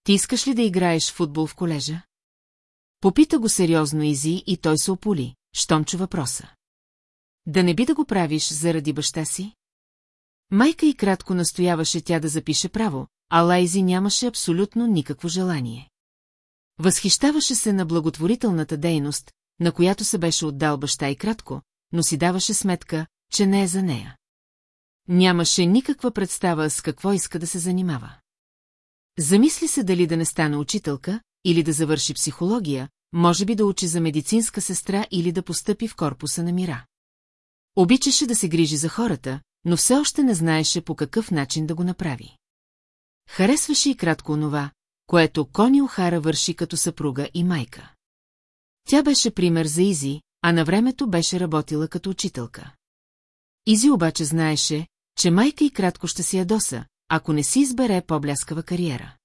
Ти искаш ли да играеш футбол в колежа? Попита го сериозно Изи и той се ополи, щом чу въпроса. Да не би да го правиш заради баща си? Майка и кратко настояваше тя да запише право, а Лайзи нямаше абсолютно никакво желание. Възхищаваше се на благотворителната дейност, на която се беше отдал баща и кратко, но си даваше сметка, че не е за нея. Нямаше никаква представа с какво иска да се занимава. Замисли се дали да не стане учителка, или да завърши психология, може би да учи за медицинска сестра или да постъпи в корпуса на мира. Обичаше да се грижи за хората, но все още не знаеше по какъв начин да го направи. Харесваше и кратко онова, което Кони Охара върши като съпруга и майка. Тя беше пример за Изи, а на времето беше работила като учителка. Изи обаче знаеше, че майка и кратко ще си ядоса, ако не си избере по-бляскава кариера.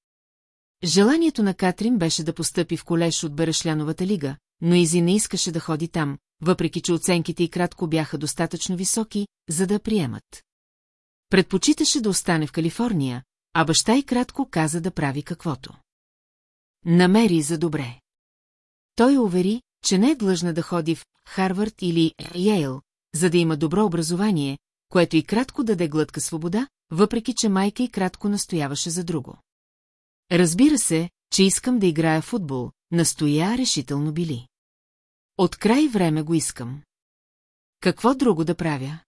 Желанието на Катрин беше да постъпи в колеж от Берешляновата лига, но Изи не искаше да ходи там, въпреки че оценките и кратко бяха достатъчно високи, за да приемат. Предпочиташе да остане в Калифорния, а баща и кратко каза да прави каквото. Намери за добре. Той увери, че не е длъжна да ходи в Харвард или Йейл, за да има добро образование, което и кратко даде глътка свобода, въпреки че майка и кратко настояваше за друго. Разбира се, че искам да играя футбол, настоя решително били. От край време го искам. Какво друго да правя?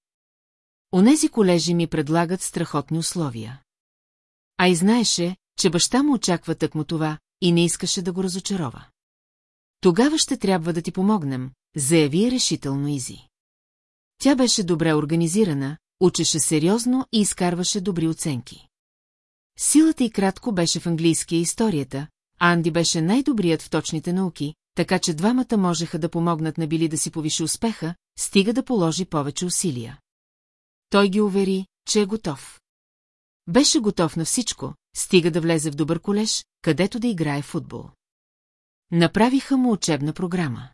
Онези колежи ми предлагат страхотни условия. А и знаеше, че баща му очаква тъкмо това и не искаше да го разочарова. Тогава ще трябва да ти помогнем, заяви решително Изи. Тя беше добре организирана, учеше сериозно и изкарваше добри оценки. Силата и кратко беше в английския историята, а Анди беше най-добрият в точните науки, така че двамата можеха да помогнат на Били да си повиши успеха, стига да положи повече усилия. Той ги увери, че е готов. Беше готов на всичко, стига да влезе в добър колеж, където да играе футбол. Направиха му учебна програма.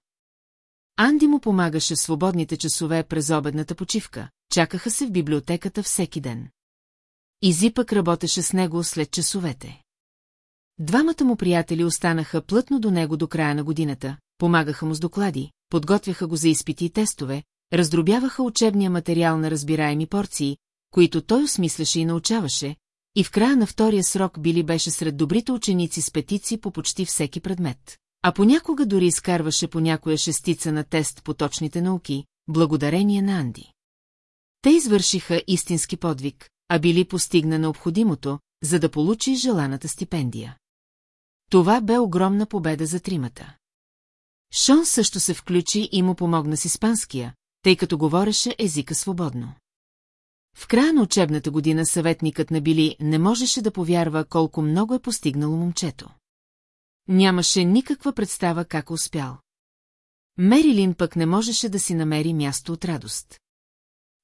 Анди му помагаше свободните часове през обедната почивка, чакаха се в библиотеката всеки ден. Изи пък работеше с него след часовете. Двамата му приятели останаха плътно до него до края на годината, помагаха му с доклади, подготвяха го за изпити и тестове, раздробяваха учебния материал на разбираеми порции, които той осмисляше и научаваше, и в края на втория срок Били беше сред добрите ученици с петици по почти всеки предмет. А понякога дори изкарваше по някоя шестица на тест по точните науки, благодарение на Анди. Те извършиха истински подвиг, а Били постигна необходимото, за да получи желаната стипендия. Това бе огромна победа за тримата. Шон също се включи и му помогна с испанския, тъй като говореше езика свободно. В края на учебната година съветникът на Били не можеше да повярва колко много е постигнало момчето. Нямаше никаква представа как успял. Мерилин пък не можеше да си намери място от радост.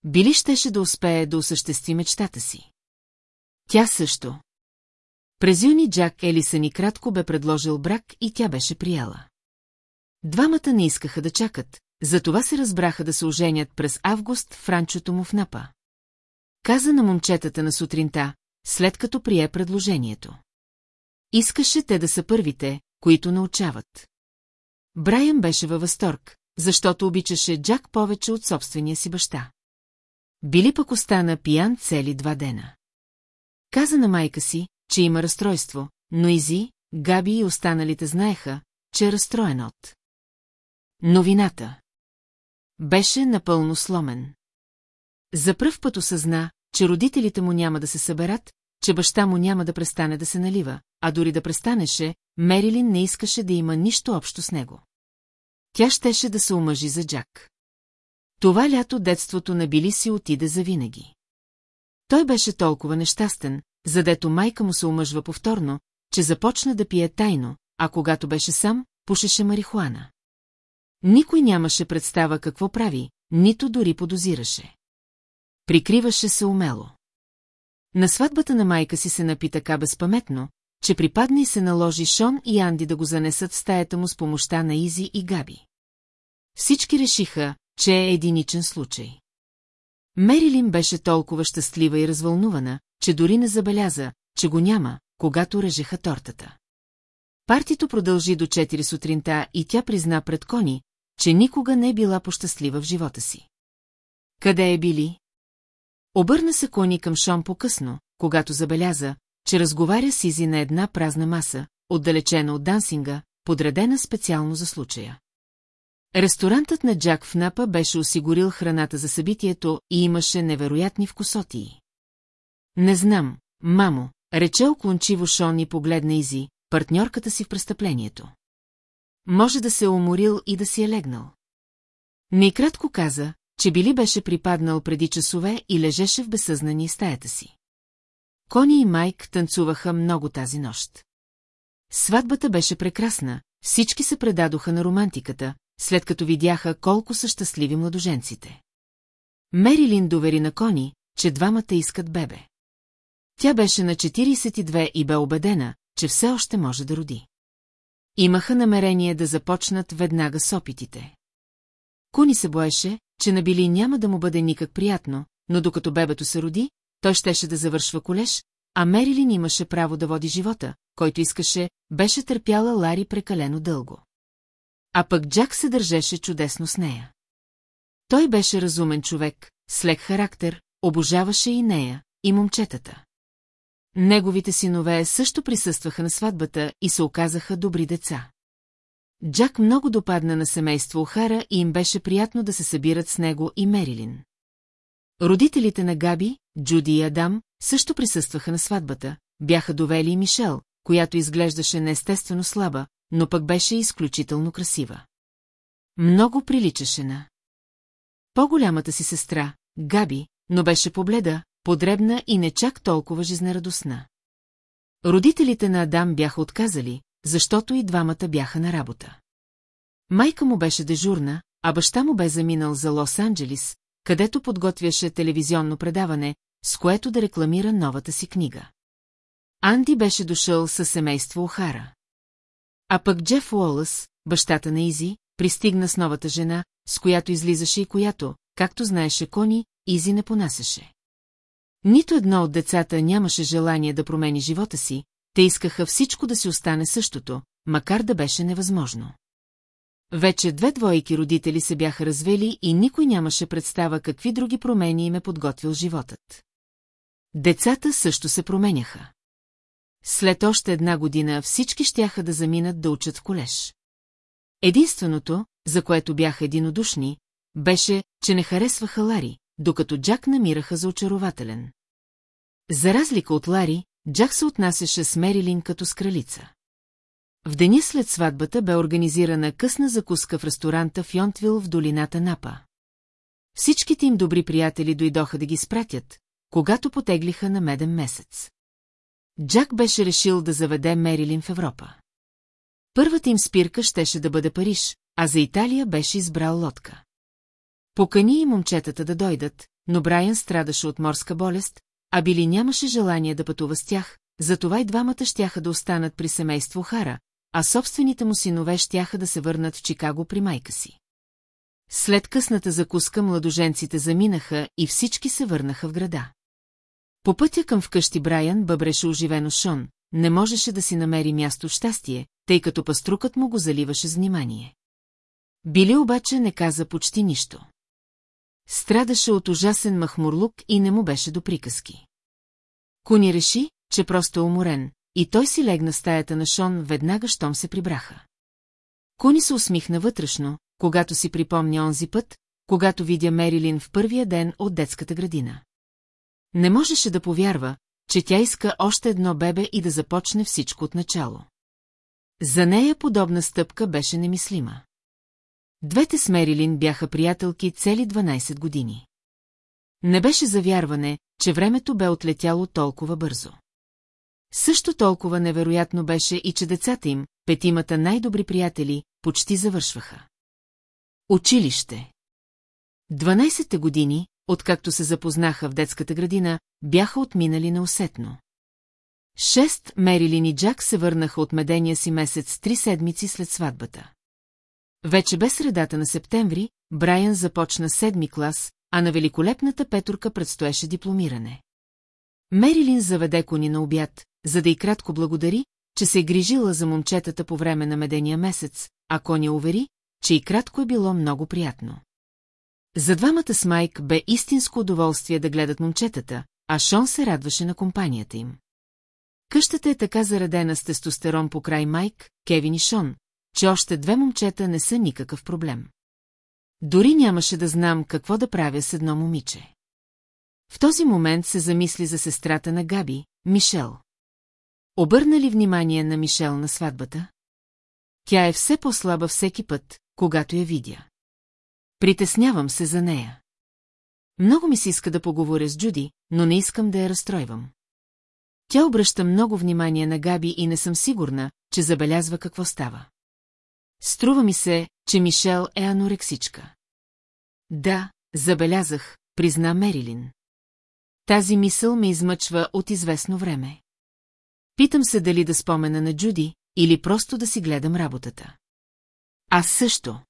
Били щеше да успее да осъществи мечтата си. Тя също. През юни Джак Елисън и кратко бе предложил брак и тя беше прияла. Двамата не искаха да чакат, затова се разбраха да се оженят през август в ранчото му в Напа. Каза на момчетата на сутринта, след като прие предложението. Искаше те да са първите, които научават. Брайан беше във възторг, защото обичаше Джак повече от собствения си баща. Били пък остана пиян цели два дена. Каза на майка си, че има разстройство, но Изи, Габи и останалите знаеха, че е разстроен от. Новината. Беше напълно сломен. За пръв път осъзна, че родителите му няма да се съберат, че баща му няма да престане да се налива, а дори да престанеше, Мерилин не искаше да има нищо общо с него. Тя щеше да се омъжи за Джак. Това лято детството на Били си отиде завинаги. Той беше толкова нещастен, задето майка му се омъжва повторно, че започна да пие тайно, а когато беше сам, пушеше марихуана. Никой нямаше представа какво прави, нито дори подозираше. Прикриваше се умело. На сватбата на майка си се напи така безпаметно, че припадна и се наложи Шон и Анди да го занесат в стаята му с помощта на Изи и Габи. Всички решиха, че е единичен случай. Мерилин беше толкова щастлива и развълнувана, че дори не забеляза, че го няма, когато режеха тортата. Партито продължи до 4 сутринта и тя призна пред Кони, че никога не е била пощастлива в живота си. Къде е били? Обърна се Кони към Шон по-късно, когато забеляза, че разговаря с Изи на една празна маса, отдалечена от дансинга, подредена специално за случая. Ресторантът на Джак в Напа беше осигурил храната за събитието и имаше невероятни вкусотии. Не знам, мамо, рече оклончиво Шон и погледна Изи, партньорката си в престъплението. Може да се е уморил и да си е легнал. Не кратко каза, че Били беше припаднал преди часове и лежеше в безсъзнание стаята си. Кони и Майк танцуваха много тази нощ. Сватбата беше прекрасна, всички се предадоха на романтиката, след като видяха колко са щастливи младоженците. Мерилин довери на Кони, че двамата искат бебе. Тя беше на 42 и бе убедена, че все още може да роди. Имаха намерение да започнат веднага с опитите. Куни се боеше, че на Били няма да му бъде никак приятно, но докато бебето се роди, той щеше да завършва колеж, а Мерилин имаше право да води живота, който искаше, беше търпяла Лари прекалено дълго. А пък Джак се държеше чудесно с нея. Той беше разумен човек, с лек характер, обожаваше и нея, и момчетата. Неговите синове също присъстваха на сватбата и се оказаха добри деца. Джак много допадна на семейство Охара и им беше приятно да се събират с него и Мерилин. Родителите на Габи, Джуди и Адам, също присъстваха на сватбата, бяха довели и Мишел, която изглеждаше неестествено слаба, но пък беше изключително красива. Много приличаше на по-голямата си сестра, Габи, но беше побледа, подребна и не чак толкова жизнерадостна. Родителите на Адам бяха отказали, защото и двамата бяха на работа. Майка му беше дежурна, а баща му бе заминал за Лос-Анджелис, където подготвяше телевизионно предаване, с което да рекламира новата си книга. Анди беше дошъл със семейство Охара. А пък Джеф Уолъс, бащата на Изи, пристигна с новата жена, с която излизаше и която, както знаеше Кони, Изи не понасеше. Нито едно от децата нямаше желание да промени живота си, те искаха всичко да си остане същото, макар да беше невъзможно. Вече две двойки родители се бяха развели и никой нямаше представа какви други промени им е подготвил животът. Децата също се променяха. След още една година всички щяха да заминат да учат в колеж. Единственото, за което бяха единодушни, беше, че не харесваха Лари, докато Джак намираха за очарователен. За разлика от Лари, Джак се отнасяше с Мерилин като с кралица. В деня след сватбата бе организирана късна закуска в ресторанта в Йонтвил в долината Напа. Всичките им добри приятели дойдоха да ги спратят, когато потеглиха на меден месец. Джак беше решил да заведе Мерилин в Европа. Първата им спирка щеше да бъде Париж, а за Италия беше избрал лодка. Покани и момчетата да дойдат, но Брайан страдаше от морска болест, а Били нямаше желание да пътува с тях, затова и двамата щяха да останат при семейство Хара, а собствените му синове щяха да се върнат в Чикаго при майка си. След късната закуска младоженците заминаха и всички се върнаха в града. По пътя към вкъщи Брайан бъбреше оживено Шон, не можеше да си намери място в щастие, тъй като паструкът му го заливаше с внимание. Били обаче не каза почти нищо. Страдаше от ужасен махмурлук и не му беше до приказки. Куни реши, че просто е уморен, и той си легна стаята на Шон веднага, щом се прибраха. Куни се усмихна вътрешно, когато си припомня онзи път, когато видя Мерилин в първия ден от детската градина. Не можеше да повярва, че тя иска още едно бебе и да започне всичко от начало. За нея подобна стъпка беше немислима. Двете с Мерилин бяха приятелки цели 12 години. Не беше завярване, че времето бе отлетяло толкова бързо. Също толкова невероятно беше и че децата им, петимата най-добри приятели, почти завършваха. Училище 12-те години, откакто се запознаха в детската градина, бяха отминали неусетно. Шест Мерилин и Джак се върнаха от медения си месец три седмици след сватбата. Вече без средата на септември, Брайан започна седми клас, а на великолепната Петурка предстоеше дипломиране. Мерилин заведе кони на обяд, за да и кратко благодари, че се е грижила за момчетата по време на медения месец, а коня увери, че и кратко е било много приятно. За двамата с Майк бе истинско удоволствие да гледат момчетата, а Шон се радваше на компанията им. Къщата е така заредена с тестостерон по край Майк, Кевин и Шон, че още две момчета не са никакъв проблем. Дори нямаше да знам какво да правя с едно момиче. В този момент се замисли за сестрата на Габи, Мишел. Обърна ли внимание на Мишел на сватбата? Тя е все по-слаба всеки път, когато я видя. Притеснявам се за нея. Много ми се иска да поговоря с Джуди, но не искам да я разстройвам. Тя обръща много внимание на Габи и не съм сигурна, че забелязва какво става. Струва ми се, че Мишел е анорексичка. Да, забелязах, призна Мерилин. Тази мисъл ме измъчва от известно време. Питам се дали да спомена на Джуди или просто да си гледам работата. Аз също.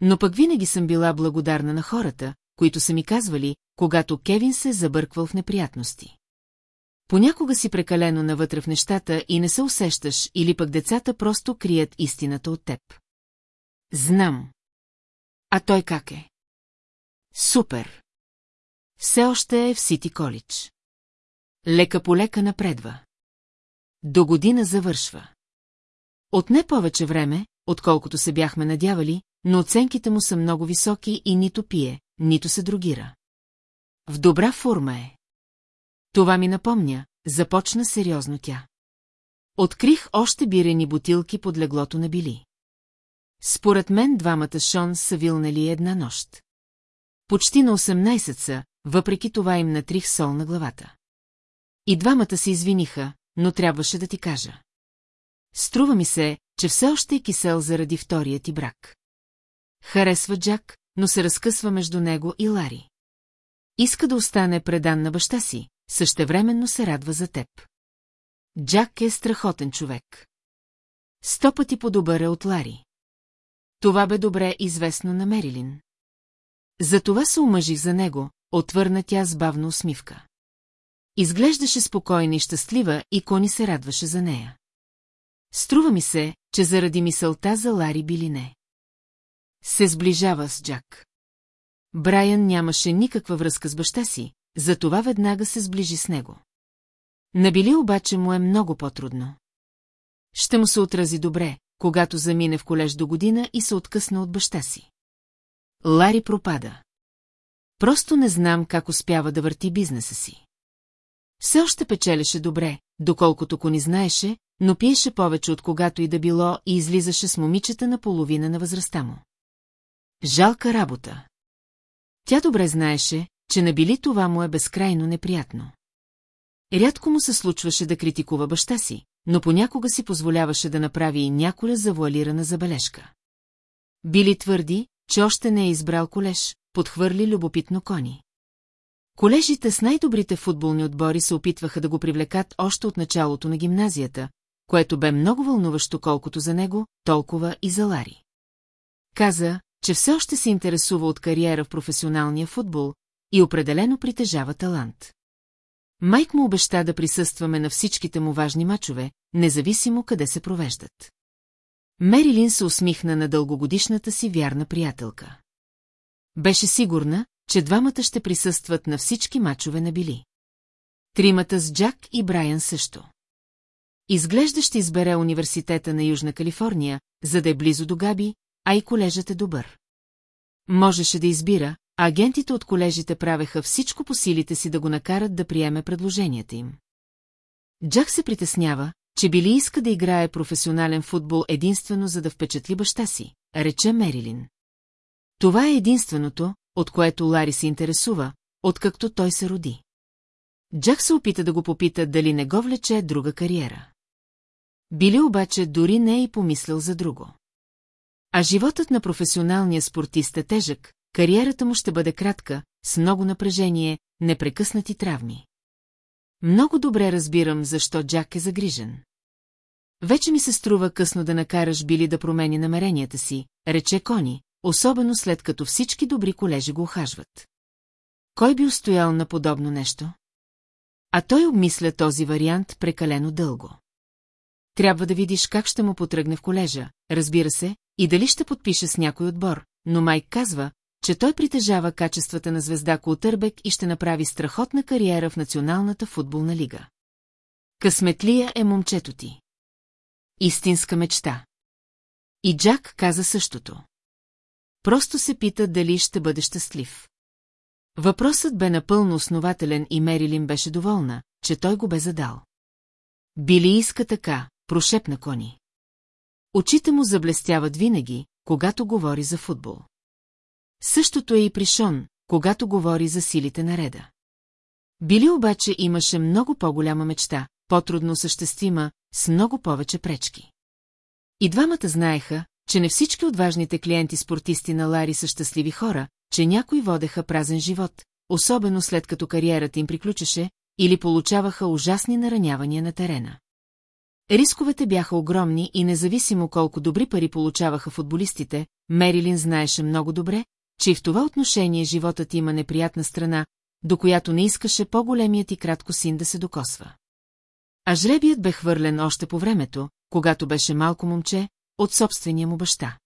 Но пък винаги съм била благодарна на хората, които са ми казвали, когато Кевин се е забърквал в неприятности. Понякога си прекалено навътре в нещата и не се усещаш, или пък децата просто крият истината от теб. Знам. А той как е? Супер. Все още е в Сити Колидж. Лека по лека напредва. До година завършва. От не повече време, отколкото се бяхме надявали, но оценките му са много високи и нито пие, нито се другира. В добра форма е. Това ми напомня, започна сериозно тя. Открих още бирени бутилки под леглото на Били. Според мен двамата Шон са вилнали една нощ. Почти на 18 са, въпреки това им натрих сол на главата. И двамата се извиниха, но трябваше да ти кажа. Струва ми се, че все още е кисел заради втория ти брак. Харесва Джак, но се разкъсва между него и Лари. Иска да остане предан на баща си, същевременно се радва за теб. Джак е страхотен човек. Сто пъти по-добър е от Лари. Това бе добре известно на Мерилин. Затова се омъжих за него, отвърна тя с бавна усмивка. Изглеждаше спокойна и щастлива и Кони се радваше за нея. Струва ми се, че заради мисълта за Лари били не. Се сближава с Джак. Брайан нямаше никаква връзка с баща си, затова веднага се сближи с него. На Били обаче му е много по-трудно. Ще му се отрази добре, когато замине в колеж до година и се откъсна от баща си. Лари пропада. Просто не знам как успява да върти бизнеса си. Все още печелеше добре, доколкото кони знаеше, но пиеше повече от когато и да било и излизаше с момичета на половина на възрастта му. Жалка работа. Тя добре знаеше, че на били това му е безкрайно неприятно. Рядко му се случваше да критикува баща си, но понякога си позволяваше да направи и няколя завуалирана забележка. Били твърди, че още не е избрал колеж, подхвърли любопитно кони. Колежите с най-добрите футболни отбори се опитваха да го привлекат още от началото на гимназията, което бе много вълнуващо колкото за него, толкова и за Лари. Каза, че все още се интересува от кариера в професионалния футбол и определено притежава талант. Майк му обеща да присъстваме на всичките му важни мачове, независимо къде се провеждат. Мерилин се усмихна на дългогодишната си вярна приятелка. Беше сигурна, че двамата ще присъстват на всички мачове на Били. Тримата с Джак и Брайан също. Изглежда ще избере университета на Южна Калифорния, за да е близо до Габи, а и колежът е добър. Можеше да избира, а агентите от колежите правеха всичко по силите си да го накарат да приеме предложенията им. Джак се притеснява, че Били иска да играе професионален футбол единствено за да впечатли баща си, рече Мерилин. Това е единственото, от което Лари се интересува, откакто той се роди. Джак се опита да го попита дали не го влече друга кариера. Били обаче дори не е и помислил за друго. А животът на професионалния спортист е тежък, кариерата му ще бъде кратка, с много напрежение, непрекъснати травми. Много добре разбирам, защо Джак е загрижен. Вече ми се струва късно да накараш Били да промени намеренията си, рече Кони, особено след като всички добри колежи го охажват. Кой би устоял на подобно нещо? А той обмисля този вариант прекалено дълго. Трябва да видиш как ще му потръгне в колежа, разбира се, и дали ще подпише с някой отбор, но Майк казва, че той притежава качествата на звезда Култърбек и ще направи страхотна кариера в Националната футболна лига. Късметлия е момчето ти. Истинска мечта. И Джак каза същото. Просто се пита дали ще бъде щастлив. Въпросът бе напълно основателен и Мерилин беше доволна, че той го бе задал. Били иска така, прошепна Кони. Очите му заблестяват винаги, когато говори за футбол. Същото е и при Шон, когато говори за силите на реда. Били обаче имаше много по-голяма мечта, по-трудно съществима, с много повече пречки. И двамата знаеха, че не всички от важните клиенти-спортисти на Лари са щастливи хора, че някои водеха празен живот, особено след като кариерата им приключеше, или получаваха ужасни наранявания на терена. Рисковете бяха огромни и независимо колко добри пари получаваха футболистите, Мерилин знаеше много добре, че и в това отношение животът има неприятна страна, до която не искаше по-големият и кратко син да се докосва. А жребият бе хвърлен още по времето, когато беше малко момче, от собствения му баща.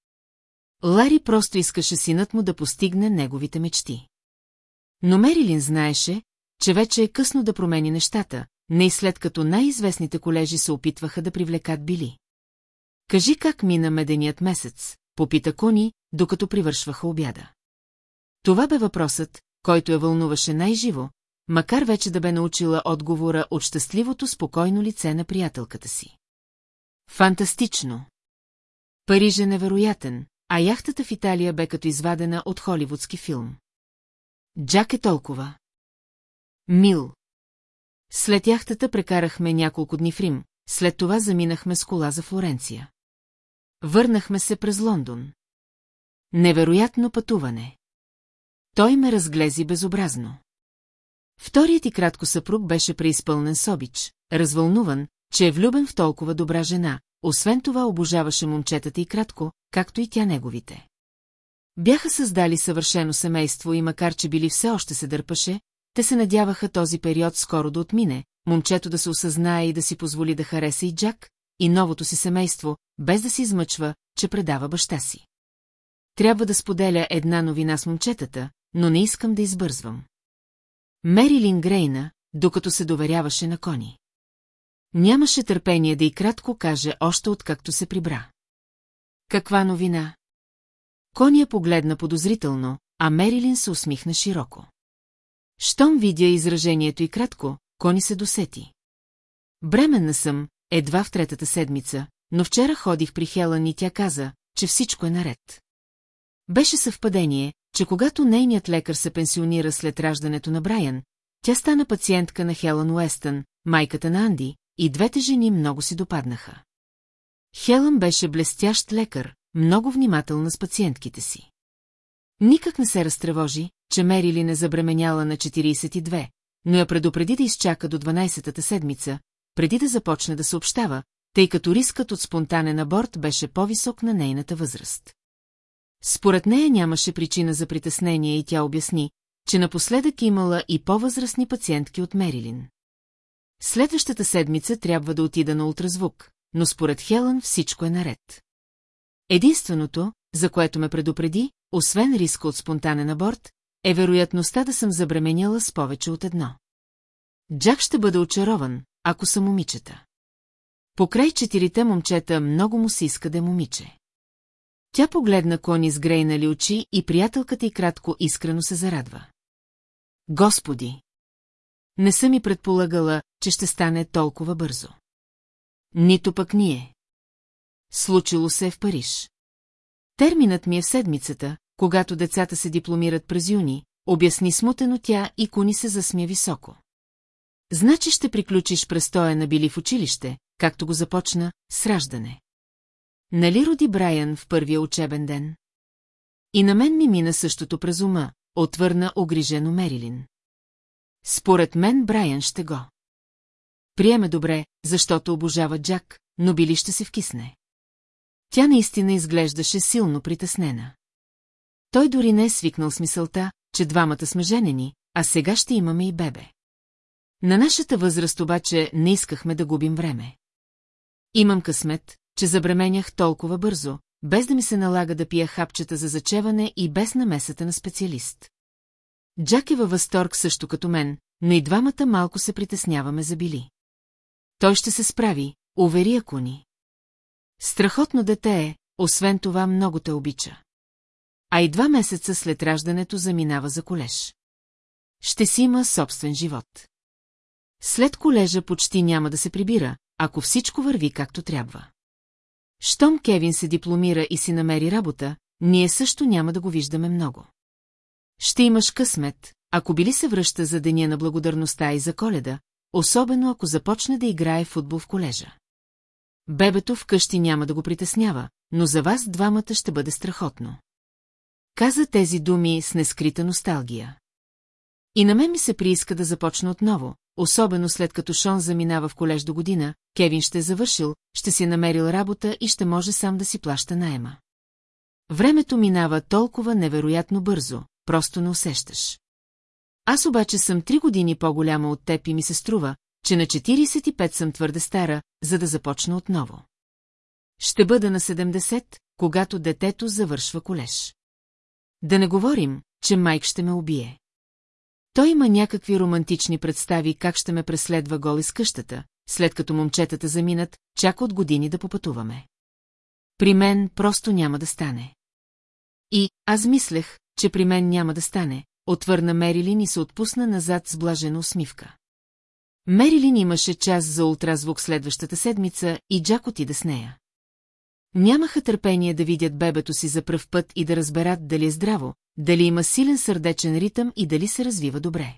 Лари просто искаше синът му да постигне неговите мечти. Но Мерилин знаеше, че вече е късно да промени нещата, не и след като най-известните колежи се опитваха да привлекат Били. Кажи как мина меденият месец, попита Кони, докато привършваха обяда. Това бе въпросът, който я вълнуваше най-живо, макар вече да бе научила отговора от щастливото спокойно лице на приятелката си. Фантастично! Париж е невероятен, а яхтата в Италия бе като извадена от холивудски филм. Джак е толкова. Мил. След яхтата прекарахме няколко дни в Рим, след това заминахме с кола за Флоренция. Върнахме се през Лондон. Невероятно пътуване. Той ме разглези безобразно. Вторият и кратко съпруг беше преизпълнен с обич, развълнуван, че е влюбен в толкова добра жена, освен това обожаваше момчетата и кратко, както и тя неговите. Бяха създали съвършено семейство и макар, че били все още се дърпаше, те се надяваха този период скоро да отмине, момчето да се осъзнае и да си позволи да хареса и Джак, и новото си семейство, без да се измъчва, че предава баща си. Трябва да споделя една новина с момчетата, но не искам да избързвам. Мерилин Грейна, докато се доверяваше на Кони. Нямаше търпение да и кратко каже още откакто се прибра. Каква новина? Коня погледна подозрително, а Мерилин се усмихна широко. Щом видя изражението и кратко, Кони се досети. Бременна съм, едва в третата седмица, но вчера ходих при Хелън и тя каза, че всичко е наред. Беше съвпадение, че когато нейният лекар се пенсионира след раждането на Брайан, тя стана пациентка на Хелън Уестън, майката на Анди, и двете жени много си допаднаха. Хелън беше блестящ лекар, много внимателна с пациентките си. Никак не се разтревожи, че Мерили не забременяла на 42, но я предупреди да изчака до 12-та седмица, преди да започне да съобщава, тъй като рискът от спонтанен аборт беше по-висок на нейната възраст. Според нея нямаше причина за притеснение и тя обясни, че напоследък имала и по-възрастни пациентки от Мерилин. Следващата седмица трябва да отида на ултразвук, но според Хелън всичко е наред. Единственото, за което ме предупреди, освен риска от спонтанен аборт, е вероятността да съм забременяла с повече от едно. Джак ще бъде очарован, ако са момичета. Покрай четирите момчета много му се иска да е момиче. Тя погледна Кони с грейнали очи и приятелката й кратко искрено се зарадва. Господи! Не съм и предполагала, че ще стане толкова бързо. Нито пък ние. Случило се в Париж. Терминът ми е в седмицата, когато децата се дипломират през юни, обясни смутено тя и Куни се засмя високо. Значи ще приключиш престоя на Били в училище, както го започна, с раждане. Нали роди Брайан в първия учебен ден? И на мен ми мина същото през ума, отвърна огрижено Мерилин. Според мен Брайан ще го. Приеме добре, защото обожава Джак, но Били ще се вкисне. Тя наистина изглеждаше силно притеснена. Той дори не е свикнал с мисълта, че двамата сме женени, а сега ще имаме и бебе. На нашата възраст обаче не искахме да губим време. Имам късмет, че забременях толкова бързо, без да ми се налага да пия хапчета за зачеване и без намесата на специалист. Джак е във възторг също като мен, но и двамата малко се притесняваме за Били. Той ще се справи, увери ако ни. Страхотно дете е, освен това много те обича. А и два месеца след раждането заминава за колеж. Ще си има собствен живот. След колежа почти няма да се прибира, ако всичко върви както трябва. Щом Кевин се дипломира и си намери работа, ние също няма да го виждаме много. Ще имаш късмет, ако били се връща за деня на благодарността и за коледа, особено ако започне да играе футбол в колежа. Бебето вкъщи няма да го притеснява, но за вас двамата ще бъде страхотно. Каза тези думи с нескрита носталгия. И на мен ми се прииска да започна отново, особено след като Шон заминава в колеж до година, Кевин ще е завършил, ще си е намерил работа и ще може сам да си плаща найема. Времето минава толкова невероятно бързо, просто не усещаш. Аз обаче съм три години по-голяма от теб и ми се струва, че на 45 съм твърде стара, за да започна отново. Ще бъда на 70, когато детето завършва колеж. Да не говорим, че майк ще ме убие. Той има някакви романтични представи как ще ме преследва гол из къщата, след като момчетата заминат, чака от години да попътуваме. При мен просто няма да стане. И аз мислех, че при мен няма да стане, отвърна Мерилин и се отпусна назад с блажена усмивка. Мерилин имаше час за ултразвук следващата седмица и Джак отида с нея. Нямаха търпение да видят бебето си за пръв път и да разберат дали е здраво, дали има силен сърдечен ритъм и дали се развива добре.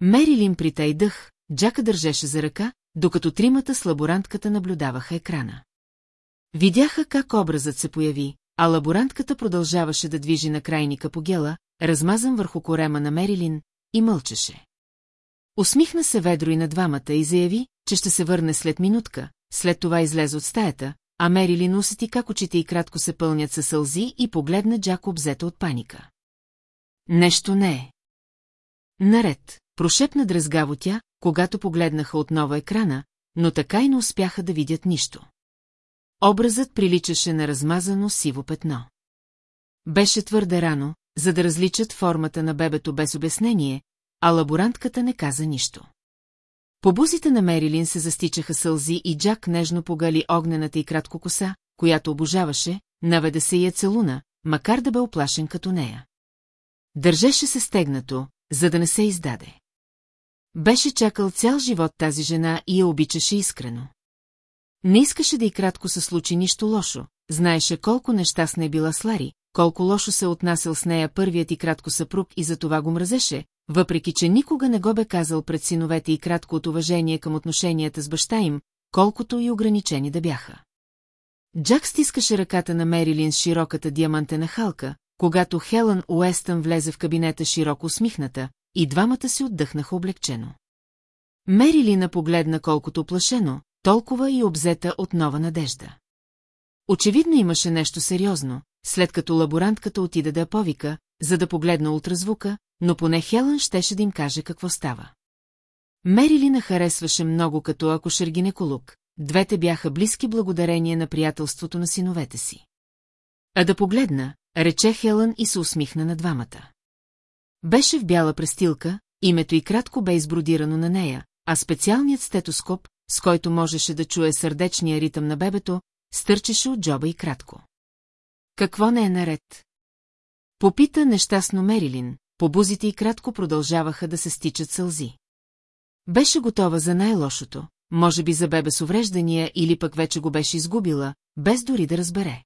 Мерилин притай дъх, Джака държеше за ръка, докато тримата с лаборантката наблюдаваха екрана. Видяха как образът се появи, а лаборантката продължаваше да движи на крайника по гела, размазан върху корема на Мерилин, и мълчеше. Усмихна се ведро и на двамата и заяви, че ще се върне след минутка, след това излезе от стаята, а Мерилин усети как очите и кратко се пълнят със сълзи и погледна Джак обзета от паника. Нещо не е. Наред, прошепна дръзгаво тя, когато погледнаха отново екрана, но така и не успяха да видят нищо. Образът приличаше на размазано сиво петно. Беше твърде рано, за да различат формата на бебето без обяснение, а лаборантката не каза нищо. По бузите на Мерилин се застичаха сълзи и Джак нежно погали огнената и кратко коса, която обожаваше, наведе се и я целуна, макар да бе оплашен като нея. Държеше се стегнато, за да не се издаде. Беше чакал цял живот тази жена и я обичаше искрено. Не искаше да и кратко се случи нищо лошо, знаеше колко нещастна е била с Лари, колко лошо се отнасял с нея първият и кратко съпруг и за това го мразеше, въпреки че никога не го бе казал пред синовете и кратко от уважение към отношенията с баща им, колкото и ограничени да бяха. Джак стискаше ръката на Мерилин с широката диамантена халка, когато Хелън Уестън влезе в кабинета широко усмихната, и двамата си отдъхнаха облегчено. Мерилина погледна колкото оплашено, толкова и обзета от нова надежда. Очевидно имаше нещо сериозно, след като лаборантката отида да я повика, за да погледна ултразвука, но поне Хелън щеше да им каже какво става. Мерилина харесваше много като акушер-гинеколог, двете бяха близки благодарение на приятелството на синовете си. А да погледна, рече Хелън и се усмихна на двамата. Беше в бяла престилка, името и кратко бе избродирано на нея, а специалният стетоскоп, с който можеше да чуе сърдечния ритъм на бебето, стърчеше от джоба и кратко. Какво не е наред? Попита нещастно Мерилин, по бузите и кратко продължаваха да се стичат сълзи. Беше готова за най-лошото, може би за бебе с увреждания или пък вече го беше изгубила, без дори да разбере.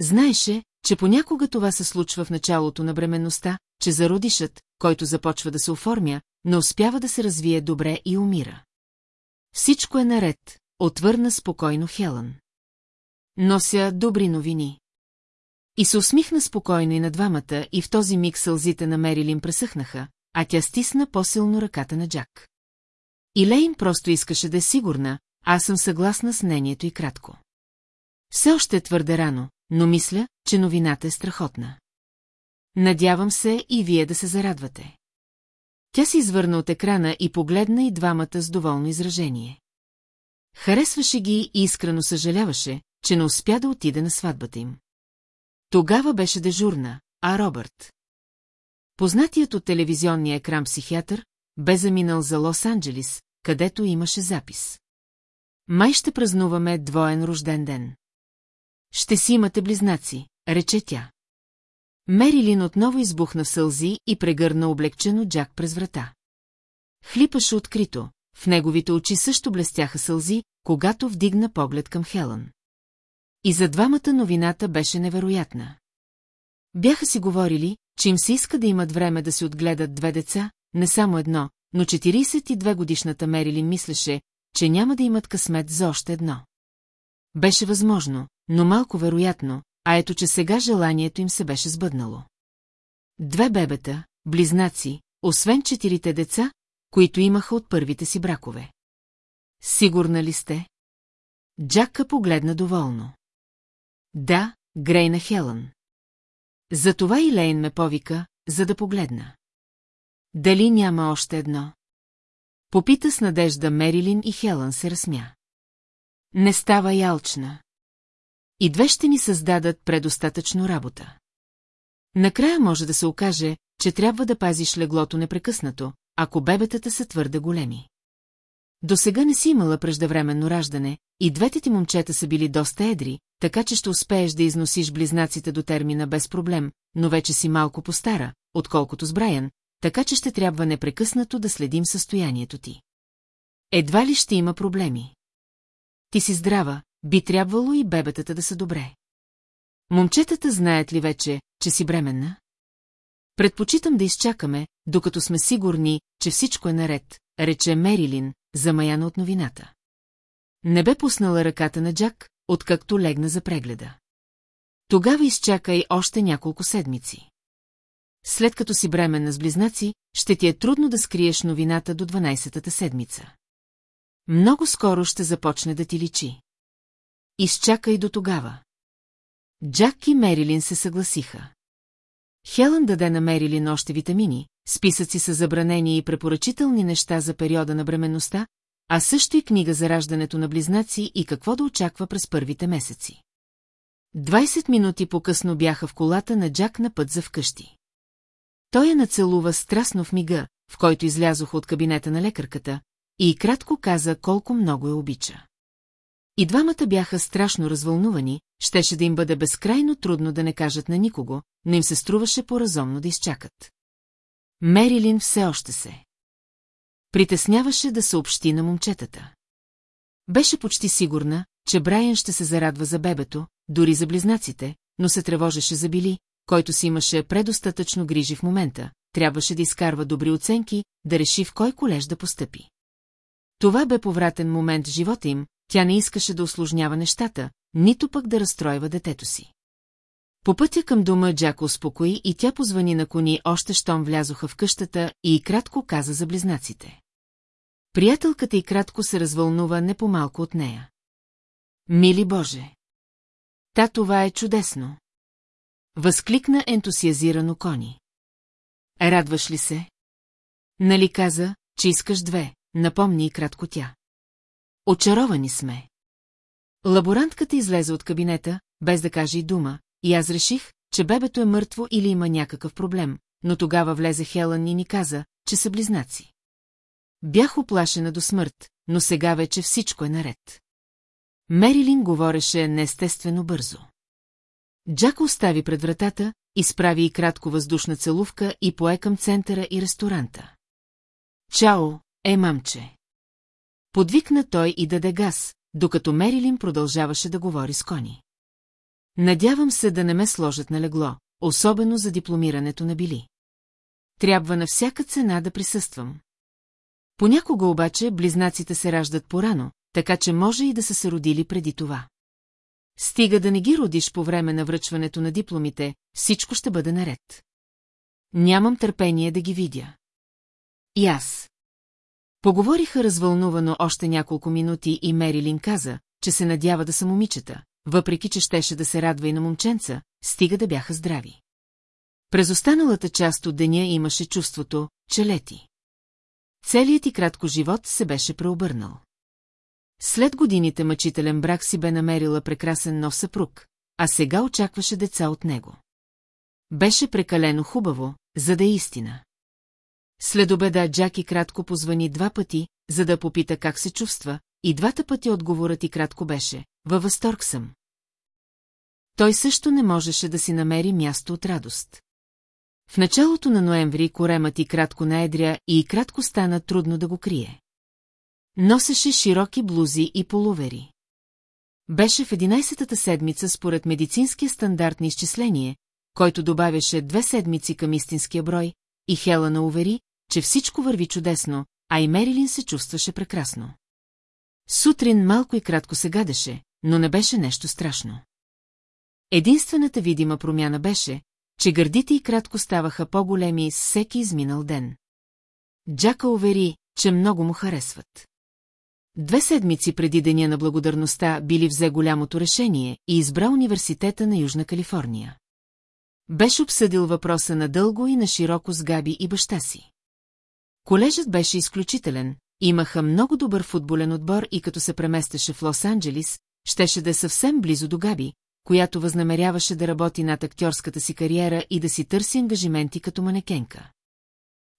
Знаеше, че понякога това се случва в началото на бременността, че зародишът, който започва да се оформя, не успява да се развие добре и умира. Всичко е наред, отвърна спокойно Хелън. Нося добри новини. И се усмихна спокойно и на двамата, и в този миг сълзите на Мерилин пресъхнаха, а тя стисна по-силно ръката на Джак. И Лейн просто искаше да е сигурна, аз съм съгласна с мнението и кратко. Все още е твърде рано, но мисля, че новината е страхотна. Надявам се и вие да се зарадвате. Тя се извърна от екрана и погледна и двамата с доволно изражение. Харесваше ги и искрено съжаляваше, че не успя да отиде на сватбата им. Тогава беше дежурна, а Робърт. Познатият от телевизионния екран психиатър бе заминал за Лос-Анджелис, където имаше запис. Май ще празнуваме двоен рожден ден. Ще си имате близнаци, рече тя. Мерилин отново избухна в сълзи и прегърна облегчено Джак през врата. Хлипаше открито, в неговите очи също блестяха сълзи, когато вдигна поглед към Хелън. И за двамата новината беше невероятна. Бяха си говорили, че им се иска да имат време да си отгледат две деца, не само едно, но 42 годишната Мерилин мислеше, че няма да имат късмет за още едно. Беше възможно, но малко вероятно, а ето че сега желанието им се беше сбъднало. Две бебета, близнаци, освен четирите деца, които имаха от първите си бракове. Сигурна ли сте? Джака погледна доволно. Да, Грейна Хелън. Затова и Лейн ме повика, за да погледна. Дали няма още едно? Попита с надежда Мерилин и Хелън се разсмя. Не става ялчна. И две ще ни създадат предостатъчно работа. Накрая може да се окаже, че трябва да пазиш леглото непрекъснато, ако бебетата са твърде големи. До сега не си имала преждевременно раждане, и двете ти момчета са били доста едри, така че ще успееш да износиш близнаците до термина без проблем, но вече си малко постара, отколкото с Брайан, така че ще трябва непрекъснато да следим състоянието ти. Едва ли ще има проблеми. Ти си здрава, би трябвало и бебетата да са добре. Момчетата знаят ли вече, че си бременна? Предпочитам да изчакаме, докато сме сигурни, че всичко е наред, рече Мерилин, замаяна от новината. Не бе пуснала ръката на Джак, откакто легна за прегледа. Тогава изчакай още няколко седмици. След като си бременна с близнаци, ще ти е трудно да скриеш новината до 12-та седмица. Много скоро ще започне да ти личи. Изчакай до тогава. Джак и Мерилин се съгласиха. Хелън даде на Мерилин още витамини, списъци са забранени и препоръчителни неща за периода на бременността, а също и книга за раждането на близнаци и какво да очаква през първите месеци. 20 минути по-късно бяха в колата на Джак на път за вкъщи. Той я нацелува страстно в мига, в който излязох от кабинета на лекарката, и кратко каза колко много я обича. И двамата бяха страшно развълнувани, щеше да им бъде безкрайно трудно да не кажат на никого, но им се струваше по-разумно да изчакат. Мерилин все още се. Притесняваше да съобщи на момчетата. Беше почти сигурна, че Брайан ще се зарадва за бебето, дори за близнаците, но се тревожеше за Били, който си имаше предостатъчно грижи в момента, трябваше да изкарва добри оценки, да реши в кой колеж да постъпи. Това бе повратен момент в живота им, тя не искаше да осложнява нещата, нито пък да разстройва детето си. По пътя към дома Джако успокои и тя позвани на кони още щом влязоха в къщата и кратко каза за близнаците. Приятелката и кратко се развълнува не по-малко от нея. Мили Боже! Та това е чудесно! Възкликна ентусиазирано Кони. Радваш ли се? Нали каза, че искаш две, напомни и кратко тя. Очаровани сме. Лаборантката излезе от кабинета, без да каже и дума, и аз реших, че бебето е мъртво или има някакъв проблем, но тогава влезе Хелън и ни каза, че са близнаци. Бях оплашена до смърт, но сега вече всичко е наред. Мерилин говореше неестествено бързо. Джак остави пред вратата, изправи и кратко въздушна целувка и пое към центъра и ресторанта. Чао, е мамче! Подвикна той и даде газ, докато Мерилин продължаваше да говори с Кони. Надявам се да не ме сложат на легло, особено за дипломирането на Били. Трябва на всяка цена да присъствам. Понякога обаче близнаците се раждат порано, така че може и да са се родили преди това. Стига да не ги родиш по време на връчването на дипломите, всичко ще бъде наред. Нямам търпение да ги видя. И аз. Поговориха развълнувано още няколко минути и Мерилин каза, че се надява да са момичета, въпреки че щеше да се радва и на момченца, стига да бяха здрави. През останалата част от деня имаше чувството, че лети. Целият и кратко живот се беше преобърнал. След годините мъчителен брак си бе намерила прекрасен нов съпруг, а сега очакваше деца от него. Беше прекалено хубаво, за да е истина. След обеда Джаки кратко позвани два пъти, за да попита как се чувства, и двата пъти отговорът и кратко беше «Във възторг съм». Той също не можеше да си намери място от радост. В началото на ноември коремът и кратко наедря и кратко стана трудно да го крие. Носеше широки блузи и полувери. Беше в 11-та седмица според медицинския стандарт на изчисление, който добавяше две седмици към истинския брой, и Хелана увери, че всичко върви чудесно, а и Мерилин се чувстваше прекрасно. Сутрин малко и кратко се гадеше, но не беше нещо страшно. Единствената видима промяна беше, че гърдите и кратко ставаха по-големи с всеки изминал ден. Джака увери, че много му харесват. Две седмици преди Деня на благодарността били взе голямото решение и избра Университета на Южна Калифорния. Беше обсъдил въпроса на дълго и на широко с Габи и баща си. Колежът беше изключителен, имаха много добър футболен отбор и като се преместеше в Лос-Анджелис, щеше да е съвсем близо до Габи, която възнамеряваше да работи над актьорската си кариера и да си търси ангажименти като манекенка.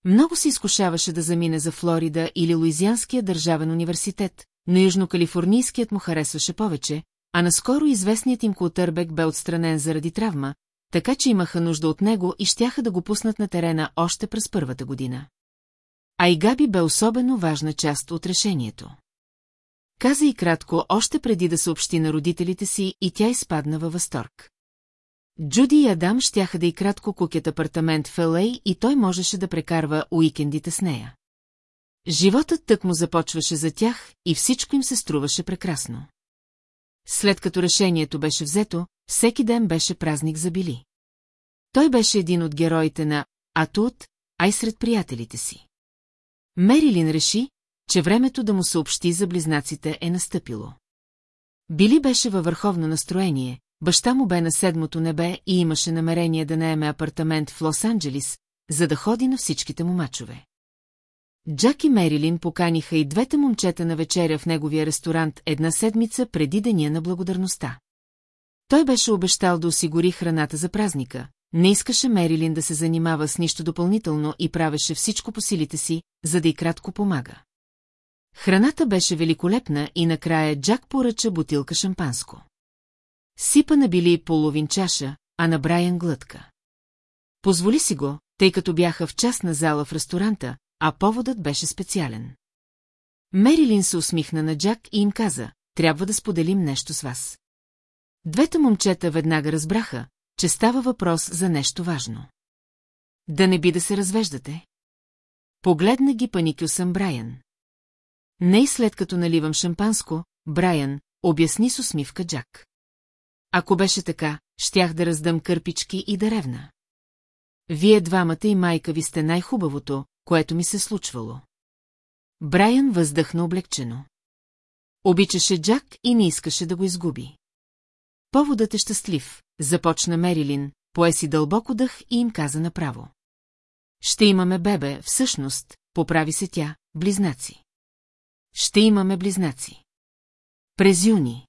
Много се изкушаваше да замине за Флорида или Луизианския държавен университет, но южнокалифорнийският му харесваше повече, а наскоро известният им Култърбек бе отстранен заради травма, така че имаха нужда от него и щяха да го пуснат на терена още през първата година. А и Габи бе особено важна част от решението. Каза и кратко, още преди да съобщи на родителите си, и тя изпадна във възторг. Джуди и Адам щяха да и кратко кукят апартамент в Елей и той можеше да прекарва уикендите с нея. Животът тък му започваше за тях и всичко им се струваше прекрасно. След като решението беше взето, всеки ден беше празник за Били. Той беше един от героите на Атут, а и сред приятелите си. Мерилин реши, че времето да му съобщи за близнаците е настъпило. Били беше във върховно настроение, баща му бе на седмото небе и имаше намерение да наеме апартамент в Лос-Анджелис, за да ходи на всичките му мачове. Джак и Мерилин поканиха и двете момчета на вечеря в неговия ресторант една седмица преди деня на благодарността. Той беше обещал да осигури храната за празника, не искаше Мерилин да се занимава с нищо допълнително и правеше всичко по силите си, за да и кратко помага. Храната беше великолепна и накрая Джак поръча бутилка шампанско. Сипа на били половин чаша, а на Брайан глътка. Позволи си го, тъй като бяха в частна зала в ресторанта, а поводът беше специален. Мерилин се усмихна на Джак и им каза, трябва да споделим нещо с вас. Двете момчета веднага разбраха, че става въпрос за нещо важно. Да не би да се развеждате? Погледна ги паникюсъм Брайан. Не и след като наливам шампанско, Брайан, обясни с усмивка Джак. Ако беше така, щях да раздам кърпички и да ревна. Вие двамата и майка ви сте най-хубавото, което ми се случвало. Брайан въздъхна облегчено. Обичаше Джак и не искаше да го изгуби. Поводът е щастлив, започна Мерилин, пое си дълбоко дъх и им каза направо. Ще имаме бебе, всъщност, поправи се тя, близнаци. Ще имаме близнаци. През юни.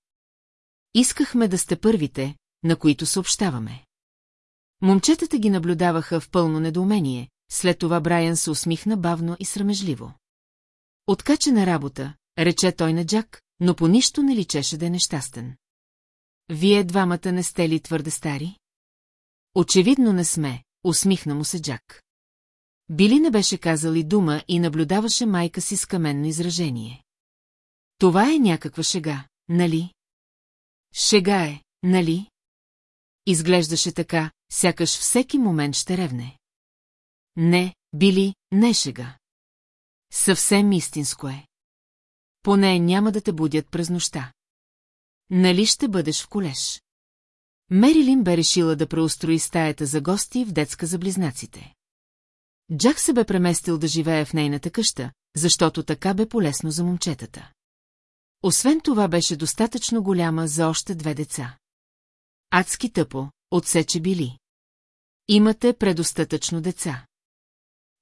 Искахме да сте първите, на които съобщаваме. Момчетата ги наблюдаваха в пълно недоумение, след това Брайан се усмихна бавно и срамежливо. Откача на работа, рече той на Джак, но по нищо не личеше да е нещастен. Вие двамата не сте ли твърде стари? Очевидно не сме, усмихна му се Джак. Били не беше казал и дума и наблюдаваше майка си с каменно изражение. Това е някаква шега, нали? Шега е, нали? изглеждаше така, сякаш всеки момент ще ревне. Не, Били, не шега. Съвсем истинско е. Поне няма да те будят през нощта. Нали ще бъдеш в колеж? Мерилин бе решила да преустрои стаята за гости в детска за близнаците. Джак се бе преместил да живее в нейната къща, защото така бе полезно за момчетата. Освен това беше достатъчно голяма за още две деца. Адски тъпо, отсече били. Имате предостатъчно деца.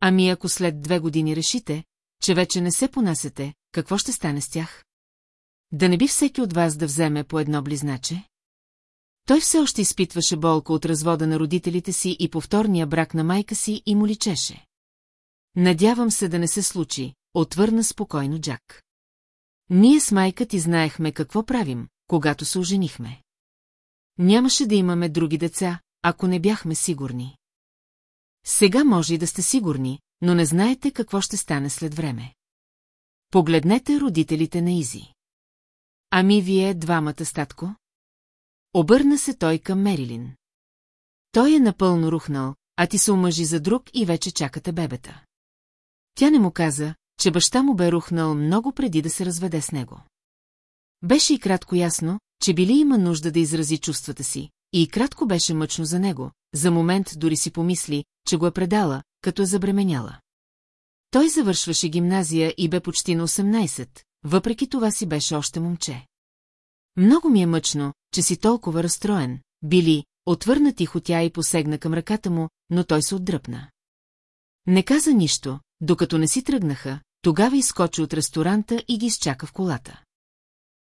Ами ако след две години решите, че вече не се понасете, какво ще стане с тях? Да не би всеки от вас да вземе по едно близначе? Той все още изпитваше болка от развода на родителите си и повторния брак на майка си и му личеше. Надявам се да не се случи, отвърна спокойно Джак. Ние с майка ти знаехме какво правим, когато се оженихме. Нямаше да имаме други деца, ако не бяхме сигурни. Сега може и да сте сигурни, но не знаете какво ще стане след време. Погледнете родителите на Изи. Ами вие двамата, статко? Обърна се той към Мерилин. Той е напълно рухнал, а ти се омъжи за друг и вече чакате бебета. Тя не му каза, че баща му бе рухнал много преди да се разведе с него. Беше и кратко ясно, че били има нужда да изрази чувствата си, и кратко беше мъчно за него, за момент дори си помисли, че го е предала, като е забременяла. Той завършваше гимназия и бе почти на 18, въпреки това си беше още момче. Много ми е мъчно, че си толкова разстроен, били, отвърна тихо тя и посегна към ръката му, но той се отдръпна. Не каза нищо, докато не си тръгнаха, тогава изкочи от ресторанта и ги изчака в колата.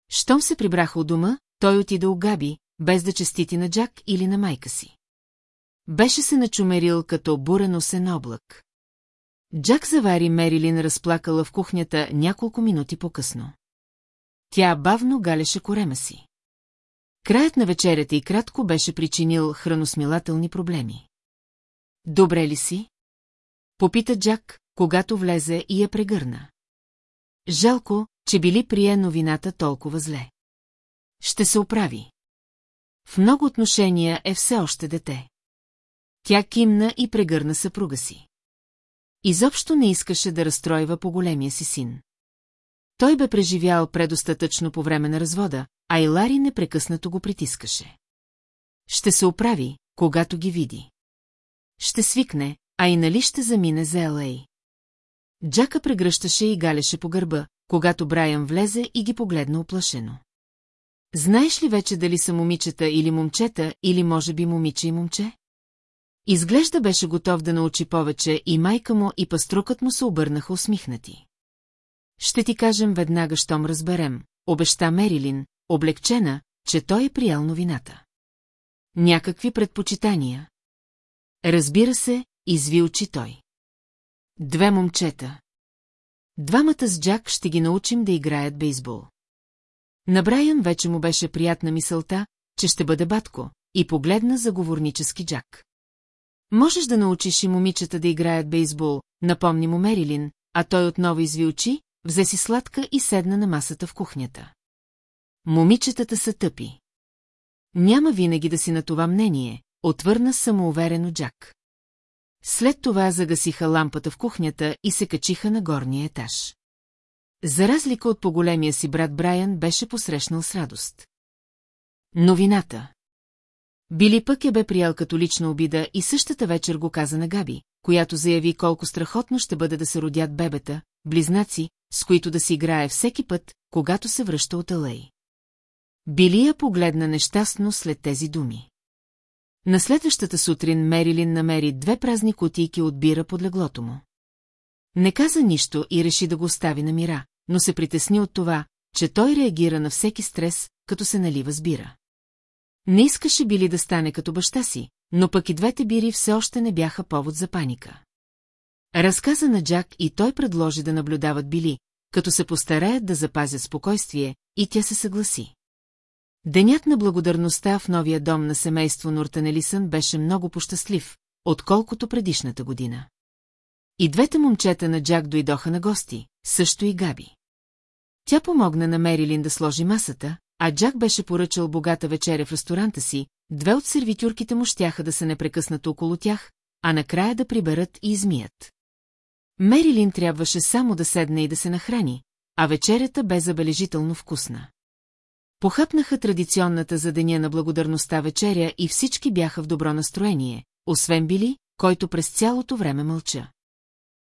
Щом се прибраха от дома, той отида у Габи, без да честити на Джак или на майка си. Беше се начумерил като бурен осен облак. Джак завари Мерилин разплакала в кухнята няколко минути по-късно. Тя бавно галеше корема си. Краят на вечерята и кратко беше причинил храносмилателни проблеми. Добре ли си? Попита Джак, когато влезе и я прегърна. Жалко, че били прие новината толкова зле. Ще се оправи. В много отношения е все още дете. Тя кимна и прегърна съпруга си. Изобщо не искаше да разстройва по големия си син. Той бе преживял предостатъчно по време на развода, а и Лари непрекъснато го притискаше. Ще се оправи, когато ги види. Ще свикне, а и нали ще замине за Елей. Джака прегръщаше и галеше по гърба, когато Брайан влезе и ги погледна оплашено. Знаеш ли вече дали са момичета или момчета, или може би момиче и момче? Изглежда беше готов да научи повече и майка му и паструкът му се обърнаха усмихнати. Ще ти кажем веднага, щом разберем, обеща Мерилин, облегчена, че той е приял новината. Някакви предпочитания. Разбира се, изви очи той. Две момчета. Двамата с Джак ще ги научим да играят бейсбол. На Брайан вече му беше приятна мисълта, че ще бъде батко, и погледна заговорнически Джак. Можеш да научиш и момичета да играят бейсбол, напомни му Мерилин, а той отново изви очи, взе си сладка и седна на масата в кухнята. Момичетата са тъпи. Няма винаги да си на това мнение, отвърна самоуверено Джак. След това загасиха лампата в кухнята и се качиха на горния етаж. За разлика от поголемия си брат Брайан беше посрещнал с радост. Новината Били пък я бе приял като лична обида и същата вечер го каза на Габи, която заяви колко страхотно ще бъде да се родят бебета, близнаци, с които да си играе всеки път, когато се връща от Алей. Били я погледна нещастно след тези думи. На следващата сутрин Мерилин намери две празни котийки от бира под леглото му. Не каза нищо и реши да го остави на мира, но се притесни от това, че той реагира на всеки стрес, като се налива с бира. Не искаше били да стане като баща си, но пък и двете бири все още не бяха повод за паника. Разказа на Джак и той предложи да наблюдават Били, като се постараят да запазят спокойствие, и тя се съгласи. Денят на благодарността в новия дом на семейство Нортанелисън беше много пощастлив, отколкото предишната година. И двете момчета на Джак дойдоха на гости, също и Габи. Тя помогна на Мерилин да сложи масата, а Джак беше поръчал богата вечеря в ресторанта си, две от сервитюрките му щяха да са непрекъснато около тях, а накрая да приберат и измият. Мерилин трябваше само да седне и да се нахрани, а вечерята бе забележително вкусна. Похъпнаха традиционната за деня на благодарността вечеря и всички бяха в добро настроение, освен Били, който през цялото време мълча.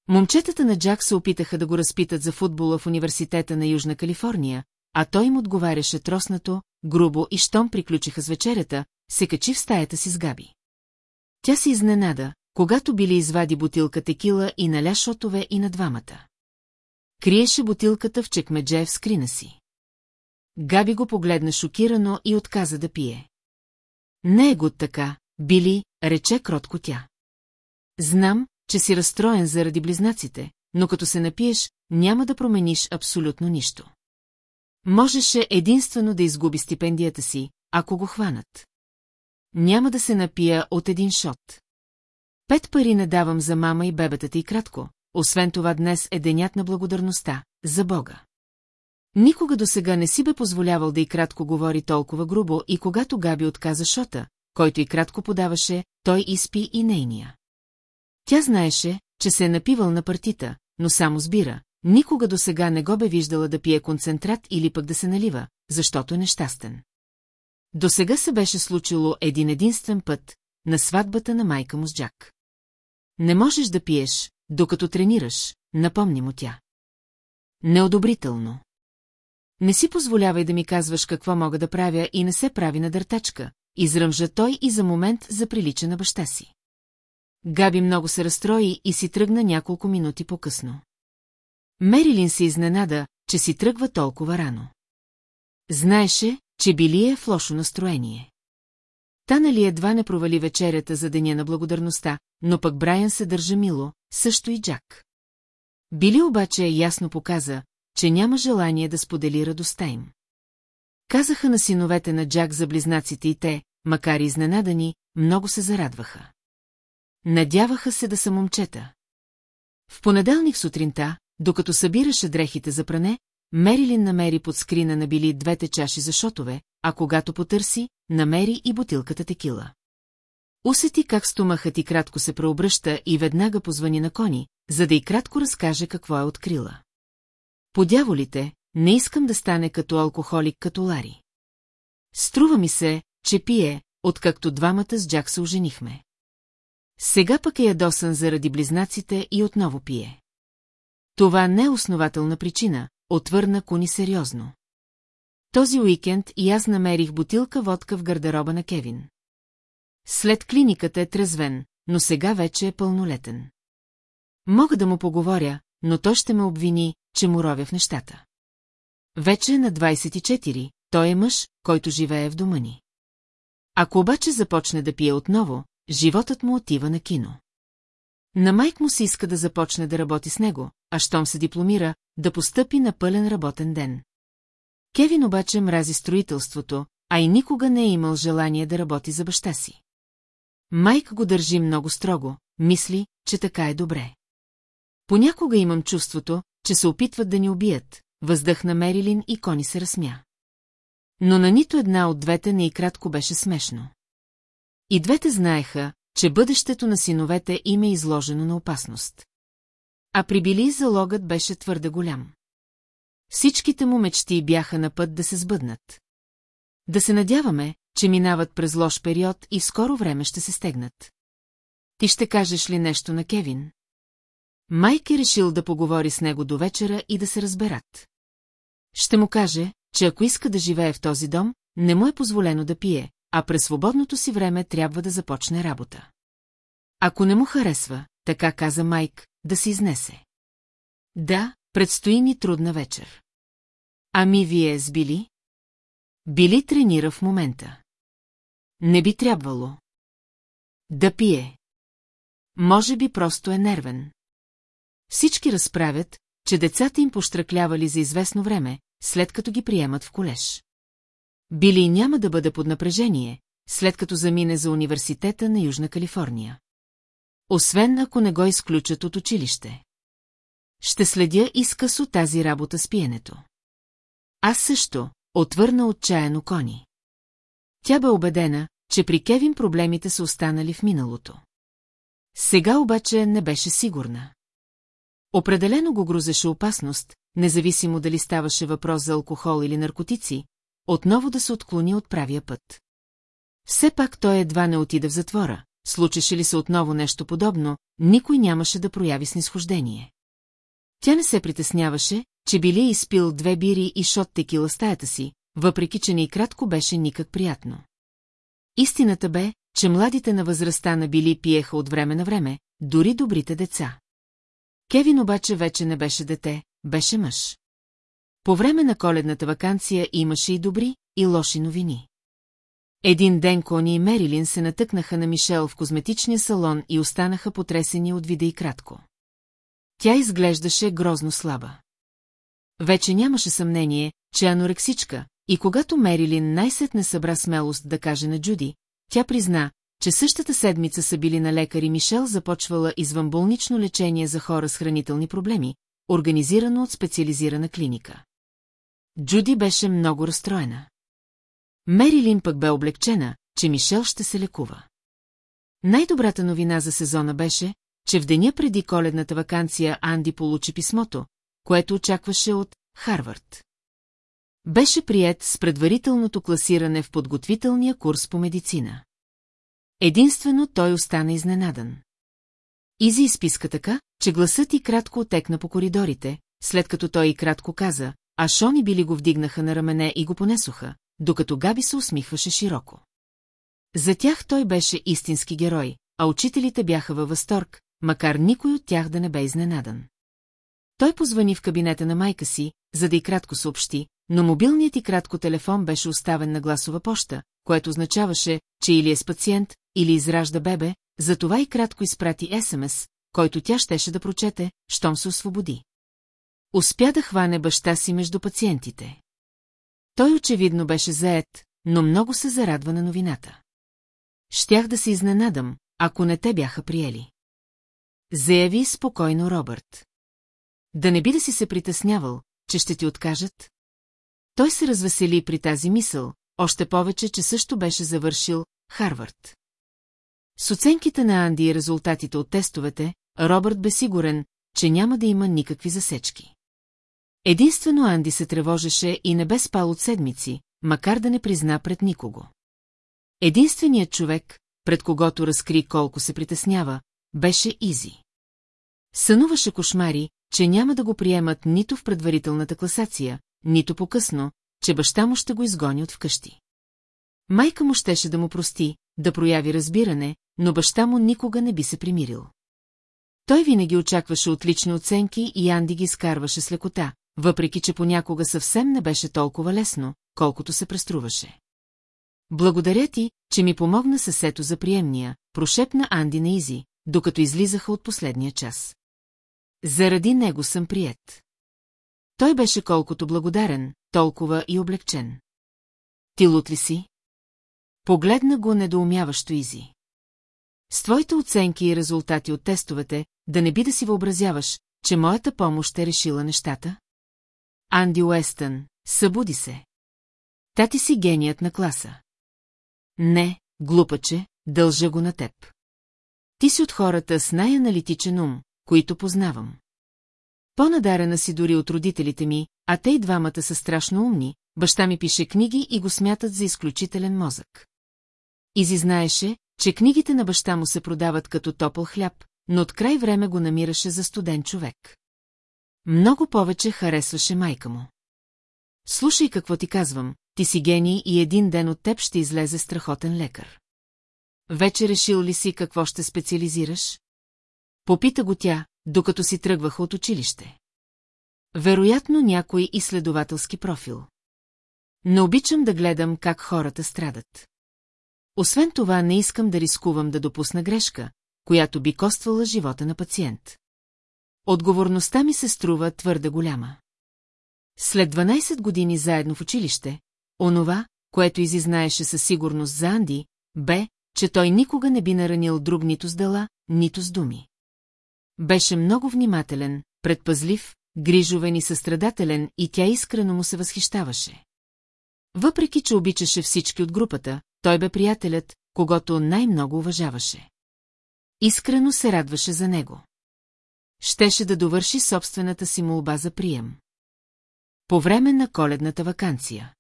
Момчетата на Джак се опитаха да го разпитат за футбола в университета на Южна Калифорния, а той им отговаряше троснато, грубо и щом приключиха с вечерята, се качи в стаята си с Габи. Тя се изненада, когато Били извади бутилка текила и наля шотове и на двамата. Криеше бутилката в чекмедже в скрина си. Габи го погледна шокирано и отказа да пие. Не е го така, Били, рече кротко тя. Знам, че си разстроен заради близнаците, но като се напиеш, няма да промениш абсолютно нищо. Можеше единствено да изгуби стипендията си, ако го хванат. Няма да се напия от един шот. Пет пари не давам за мама и бебетата и кратко, освен това днес е денят на благодарността, за Бога. Никога до сега не си бе позволявал да и кратко говори толкова грубо и когато Габи отказа шота, който и кратко подаваше, той изпи и нейния. Тя знаеше, че се е напивал на партита, но само сбира, никога до сега не го бе виждала да пие концентрат или пък да се налива, защото е нещастен. До сега се беше случило един единствен път, на сватбата на майка му с Джак. Не можеш да пиеш, докато тренираш, напомни му тя. Неодобрително. Не си позволявай да ми казваш какво мога да правя и не се прави на дъртачка, изръмжа той и за момент заприлича на баща си. Габи много се разстрои и си тръгна няколко минути по-късно. Мерилин се изненада, че си тръгва толкова рано. Знаеше, че били е в лошо настроение. Та нали едва не провали вечерята за деня на благодарността, но пък Брайан се държа мило, също и Джак. Били обаче ясно показа, че няма желание да сподели радостта им. Казаха на синовете на Джак за близнаците и те, макар и изненадани, много се зарадваха. Надяваха се да са момчета. В понеделник сутринта, докато събираше дрехите за пране, Мерилин намери под скрина на били двете чаши за шотове, а когато потърси, намери и бутилката текила. Усети как стомахът и кратко се преобръща и веднага позвани на кони, за да и кратко разкаже какво е открила. По дяволите, не искам да стане като алкохолик като Лари. Струва ми се, че пие, откакто двамата с Джак се оженихме. Сега пък е ядосан заради близнаците и отново пие. Това не е основателна причина, отвърна Куни сериозно. Този уикенд и аз намерих бутилка водка в гардероба на Кевин. След клиниката е трезвен, но сега вече е пълнолетен. Мога да му поговоря, но той ще ме обвини, че му ровя в нещата. Вече е на 24, той е мъж, който живее в дома ни. Ако обаче започне да пие отново, животът му отива на кино. На майк му се иска да започне да работи с него, а щом се дипломира, да постъпи на пълен работен ден. Кевин обаче мрази строителството, а и никога не е имал желание да работи за баща си. Майк го държи много строго, мисли, че така е добре. Понякога имам чувството, че се опитват да ни убият, въздъхна Мерилин и Кони се разсмя. Но на нито една от двете не и кратко беше смешно. И двете знаеха, че бъдещето на синовете им е изложено на опасност. А при Били залогът беше твърде голям. Всичките му мечти бяха на път да се сбъднат. Да се надяваме, че минават през лош период и в скоро време ще се стегнат. Ти ще кажеш ли нещо на Кевин? Майк е решил да поговори с него до вечера и да се разберат. Ще му каже, че ако иска да живее в този дом, не му е позволено да пие, а през свободното си време трябва да започне работа. Ако не му харесва, така каза Майк, да се изнесе. Да, предстои ни трудна вечер. Ами вие с Били? Били тренира в момента. Не би трябвало. Да пие. Може би просто е нервен. Всички разправят, че децата им поштръклявали за известно време, след като ги приемат в колеж. Били няма да бъде под напрежение, след като замине за университета на Южна Калифорния. Освен ако не го изключат от училище. Ще следя изкъсо тази работа с пиенето. Аз също, отвърна отчаяно Кони. Тя бе убедена, че при Кевин проблемите са останали в миналото. Сега обаче не беше сигурна. Определено го грозеше опасност, независимо дали ставаше въпрос за алкохол или наркотици, отново да се отклони от правия път. Все пак той едва не отида в затвора, случеше ли се отново нещо подобно, никой нямаше да прояви снисхождение. Тя не се притесняваше, че били изпил две бири и шот текила стаята си, въпреки че ни кратко беше никак приятно. Истината бе, че младите на възрастта на били пиеха от време на време, дори добрите деца. Кевин обаче вече не беше дете, беше мъж. По време на коледната вакансия имаше и добри, и лоши новини. Един ден Кони и Мерилин се натъкнаха на Мишел в козметичния салон и останаха потресени от вида и кратко. Тя изглеждаше грозно слаба. Вече нямаше съмнение, че анорексичка, и когато Мерилин най-сетне събра смелост да каже на Джуди, тя призна, че същата седмица са били на лекари Мишел започвала извънболнично лечение за хора с хранителни проблеми, организирано от специализирана клиника. Джуди беше много разстроена. Мерилин пък бе облегчена, че Мишел ще се лекува. Най-добрата новина за сезона беше, че в деня преди коледната вакансия Анди получи писмото, което очакваше от Харвард. Беше прият с предварителното класиране в подготвителния курс по медицина. Единствено той остана изненадан. Изи изписка така, че гласът и кратко отекна по коридорите, след като той и кратко каза, а Шони били го вдигнаха на рамене и го понесоха, докато Габи се усмихваше широко. За тях той беше истински герой, а учителите бяха във възторг, макар никой от тях да не бе изненадан. Той позвани в кабинета на майка си, за да и кратко съобщи, но мобилният и кратко телефон беше оставен на гласова поща, което означаваше, че или е с пациент, или изражда бебе, затова и кратко изпрати СМС, който тя щеше да прочете, щом се освободи. Успя да хване баща си между пациентите. Той очевидно беше заед, но много се зарадва на новината. Щях да се изненадам, ако не те бяха приели. Заяви спокойно Робърт. Да не би да си се притеснявал, че ще ти откажат? Той се развесели при тази мисъл, още повече, че също беше завършил Харвард. С оценките на Анди и резултатите от тестовете, Робърт бе сигурен, че няма да има никакви засечки. Единствено Анди се тревожеше и не бе спал от седмици, макар да не призна пред никого. Единственият човек, пред когото разкри колко се притеснява, беше Изи. Сънуваше кошмари, че няма да го приемат нито в предварителната класация, нито по-късно, че баща му ще го изгони от вкъщи. Майка му щеше да му прости, да прояви разбиране, но баща му никога не би се примирил. Той винаги очакваше отлични оценки и Анди ги скарваше с лекота, въпреки че понякога съвсем не беше толкова лесно, колкото се преструваше. Благодаря ти, че ми помогна съсето за приемния, прошепна Анди на Изи, докато излизаха от последния час. Заради него съм прият. Той беше колкото благодарен, толкова и облегчен. Ти лут ли си? Погледна го недоумяващо Изи. С твоите оценки и резултати от тестовете, да не би да си въобразяваш, че моята помощ е решила нещата? Анди Уестън, събуди се. Тати си геният на класа. Не, глупаче, дължа го на теб. Ти си от хората с най-аналитичен ум, които познавам. По-надарена си дори от родителите ми, а те и двамата са страшно умни, баща ми пише книги и го смятат за изключителен мозък. Изи знаеше, че книгите на баща му се продават като топъл хляб, но от край време го намираше за студен човек. Много повече харесваше майка му. Слушай какво ти казвам, ти си гений и един ден от теб ще излезе страхотен лекар. Вече решил ли си какво ще специализираш? Попита го тя, докато си тръгваха от училище. Вероятно някой изследователски профил. Не обичам да гледам как хората страдат. Освен това не искам да рискувам да допусна грешка, която би коствала живота на пациент. Отговорността ми се струва твърде голяма. След 12 години заедно в училище, онова, което изизнаеше със сигурност за Анди, бе, че той никога не би наранил друг нито с дела, нито с думи. Беше много внимателен, предпазлив, грижовен и състрадателен и тя искрено му се възхищаваше. Въпреки, че обичаше всички от групата, той бе приятелят, когато най-много уважаваше. Искрено се радваше за него. Щеше да довърши собствената си молба за прием. По време на коледната вакансия.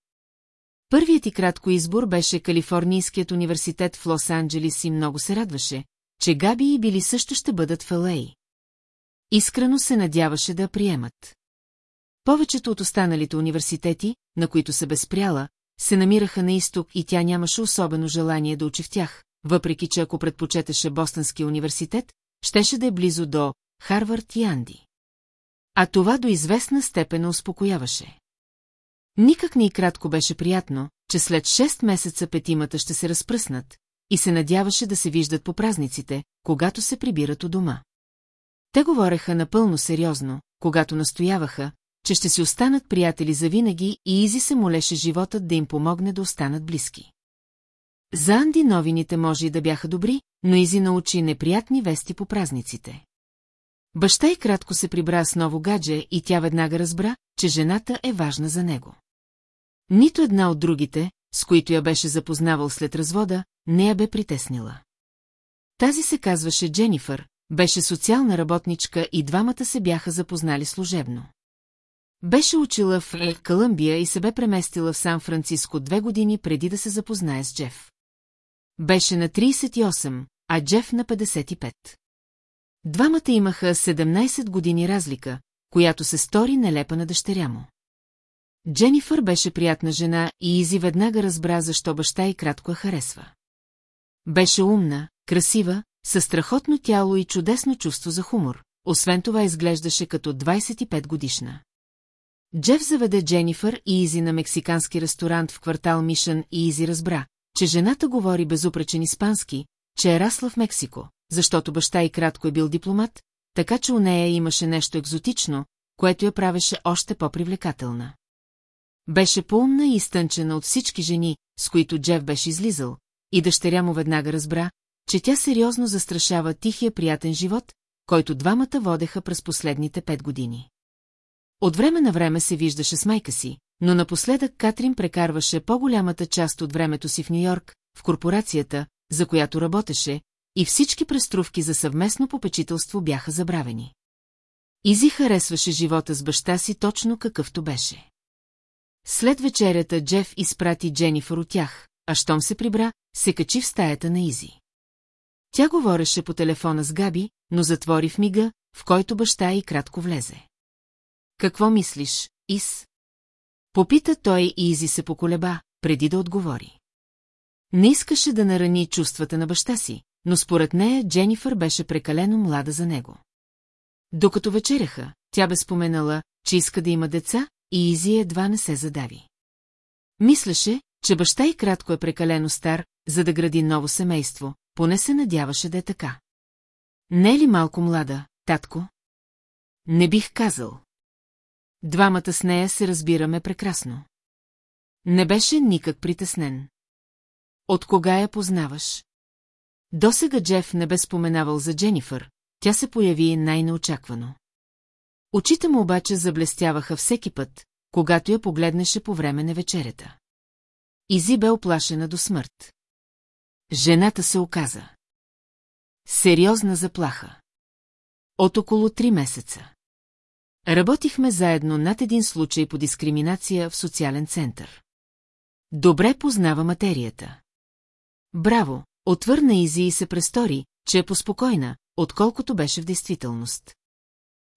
Първият и кратко избор беше Калифорнийският университет в Лос-Анджелис и много се радваше, че Габи и Били също ще бъдат в Л.А. Искрено се надяваше да приемат. Повечето от останалите университети, на които се безпряла, се намираха на изток и тя нямаше особено желание да учи в тях, въпреки че ако предпочетеше Бостонския университет, щеше да е близо до Харвард и Анди. А това до известна степен успокояваше. Никак не и кратко беше приятно, че след 6 месеца петимата ще се разпръснат и се надяваше да се виждат по празниците, когато се прибират у дома. Те говореха напълно сериозно, когато настояваха, че ще си останат приятели завинаги и Изи се молеше животът да им помогне да останат близки. За Анди новините може и да бяха добри, но Изи научи неприятни вести по празниците. Баща и кратко се прибра с ново гадже и тя веднага разбра, че жената е важна за него. Нито една от другите, с които я беше запознавал след развода, не я бе притеснила. Тази се казваше Дженифър, беше социална работничка и двамата се бяха запознали служебно. Беше учила в Колумбия и се бе преместила в Сан-Франциско две години преди да се запознае с Джеф. Беше на 38, а Джеф на 55. Двамата имаха 17 години разлика, която се стори нелепа на дъщеря му. Дженифър беше приятна жена и Изи веднага разбра защо баща и кратко я харесва. Беше умна, красива, със страхотно тяло и чудесно чувство за хумор, освен това изглеждаше като 25 годишна. Джеф заведе Дженифър и Изи на мексикански ресторант в квартал Мишън и Изи разбра, че жената говори безупречен испански, че е расла в Мексико, защото баща и кратко е бил дипломат, така че у нея имаше нещо екзотично, което я правеше още по-привлекателна. Беше по-умна и изтънчена от всички жени, с които Джеф беше излизал, и дъщеря му веднага разбра, че тя сериозно застрашава тихия приятен живот, който двамата водеха през последните пет години. От време на време се виждаше с майка си, но напоследък Катрин прекарваше по-голямата част от времето си в Нью-Йорк, в корпорацията, за която работеше, и всички преструвки за съвместно попечителство бяха забравени. Изи харесваше живота с баща си точно какъвто беше. След вечерята Джеф изпрати Дженифър от тях, а щом се прибра, се качи в стаята на Изи. Тя говореше по телефона с Габи, но затвори в мига, в който баща и кратко влезе. Какво мислиш, Ис? Попита той и Изи се поколеба, преди да отговори. Не искаше да нарани чувствата на баща си, но според нея Дженифър беше прекалено млада за него. Докато вечеряха, тя бе споменала, че иска да има деца, и Изи едва не се задави. Мислеше, че баща и кратко е прекалено стар, за да гради ново семейство, поне се надяваше да е така. Не е ли малко млада, татко? Не бих казал. Двамата с нея се разбираме прекрасно. Не беше никак притеснен. От кога я познаваш? Досега Джеф не бе споменавал за Дженифър, тя се появи най-неочаквано. Очите му обаче заблестяваха всеки път, когато я погледнеше по време на вечерята. Изи бе оплашена до смърт. Жената се оказа. Сериозна заплаха. От около три месеца. Работихме заедно над един случай по дискриминация в социален център. Добре познава материята. Браво, отвърна Изи и се престори, че е поспокойна, отколкото беше в действителност.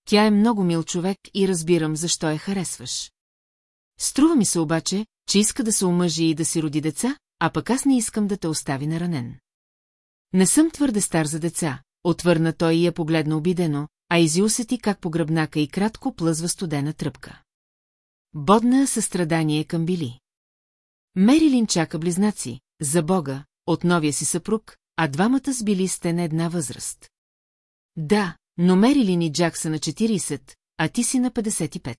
Тя е много мил човек и разбирам защо я харесваш. Струва ми се обаче, че иска да се омъжи и да си роди деца, а пък аз не искам да те остави наранен. Не съм твърде стар за деца, отвърна той и я погледна обидено, а Изи усети как по гръбнака и кратко плъзва студена тръпка. Бодна състрадание към Били. Мерилин чака близнаци, за Бога, от новия си съпруг, а двамата с Били сте на една възраст. Да, но Мерилин и Джак са на 40, а ти си на 55.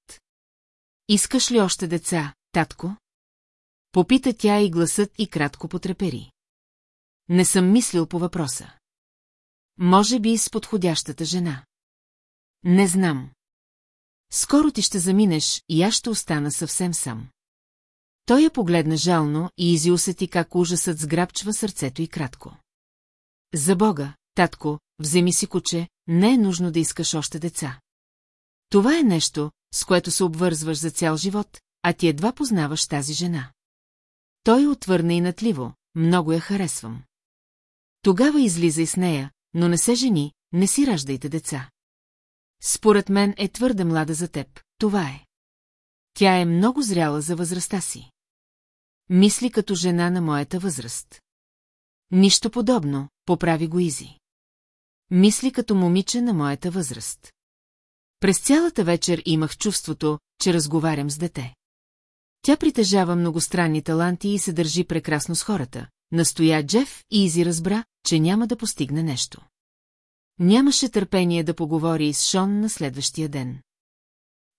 Искаш ли още деца, татко? Попита тя и гласът и кратко потрепери. Не съм мислил по въпроса. Може би с подходящата жена. Не знам. Скоро ти ще заминеш и аз ще остана съвсем сам. Той я погледна жално и Изи усети как ужасът сграбчва сърцето и кратко. За Бога, татко, вземи си куче, не е нужно да искаш още деца. Това е нещо, с което се обвързваш за цял живот, а ти едва познаваш тази жена. Той отвърна и натливо, много я харесвам. Тогава излиза и с нея, но не се жени, не си раждайте деца. Според мен е твърде млада за теб, това е. Тя е много зряла за възрастта си. Мисли като жена на моята възраст. Нищо подобно, поправи го Изи. Мисли като момиче на моята възраст. През цялата вечер имах чувството, че разговарям с дете. Тя притежава многостранни таланти и се държи прекрасно с хората. Настоя Джеф и Изи разбра, че няма да постигне нещо. Нямаше търпение да поговори с Шон на следващия ден.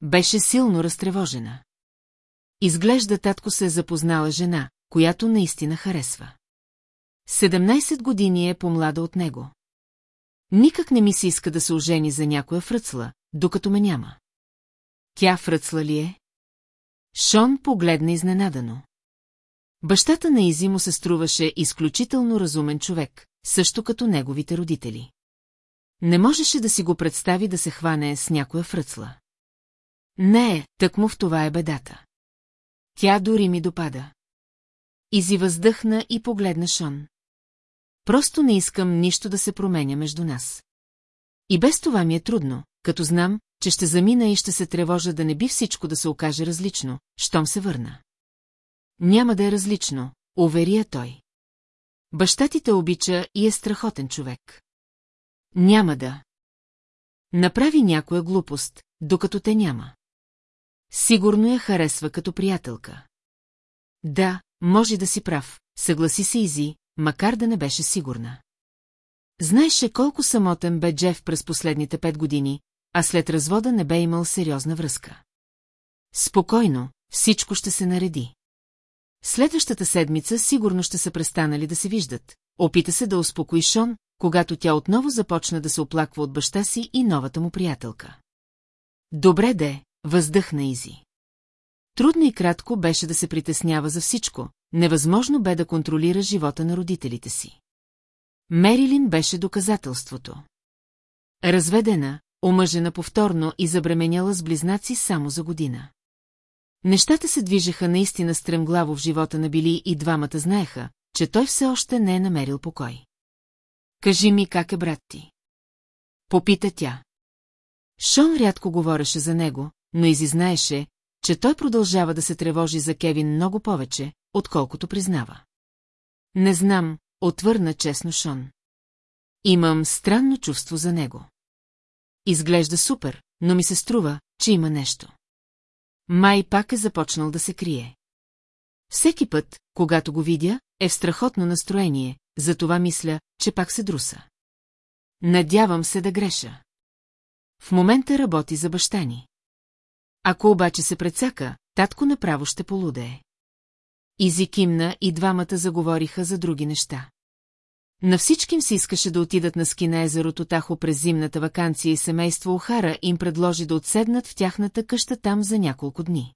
Беше силно разтревожена. Изглежда татко се е запознала жена, която наистина харесва. 17 години е по-млада от него. Никак не ми се иска да се ожени за някоя фръцла, докато ме няма. Тя фръцла ли е? Шон погледна изненадано. Бащата на Изи му се струваше изключително разумен човек, също като неговите родители. Не можеше да си го представи да се хване с някоя фръцла. Не, тъкмо в това е бедата. Тя дори ми допада. Изи въздъхна и погледна Шон. Просто не искам нищо да се променя между нас. И без това ми е трудно, като знам, че ще замина и ще се тревожа да не би всичко да се окаже различно, щом се върна. Няма да е различно, уверия той. Баща ти те обича и е страхотен човек. Няма да. Направи някоя глупост, докато те няма. Сигурно я харесва като приятелка. Да, може да си прав, съгласи се Изи, макар да не беше сигурна. Знаеше колко самотен бе Джеф през последните пет години, а след развода не бе имал сериозна връзка. Спокойно, всичко ще се нареди. Следващата седмица сигурно ще са престанали да се виждат. Опита се да успокои Шон, когато тя отново започна да се оплаква от баща си и новата му приятелка. Добре де, въздъхна Изи. Трудно и кратко беше да се притеснява за всичко, невъзможно бе да контролира живота на родителите си. Мерилин беше доказателството. Разведена, омъжена повторно и забременяла с близнаци само за година. Нещата се движеха наистина стремглаво в живота на Били и двамата знаеха, че той все още не е намерил покой. Кажи ми как е брат ти. Попита тя. Шон рядко говореше за него, но Изи знаеше, че той продължава да се тревожи за Кевин много повече, отколкото признава. Не знам, отвърна честно Шон. Имам странно чувство за него. Изглежда супер, но ми се струва, че има нещо. Май пак е започнал да се крие. Всеки път, когато го видя, е в страхотно настроение, затова мисля, че пак се друса. Надявам се да греша. В момента работи за баща ни. Ако обаче се прецака, татко направо ще полудее. Изи кимна и двамата заговориха за други неща. На всичким се искаше да отидат на ски на Тахо през зимната вакансия и семейство Охара им предложи да отседнат в тяхната къща там за няколко дни.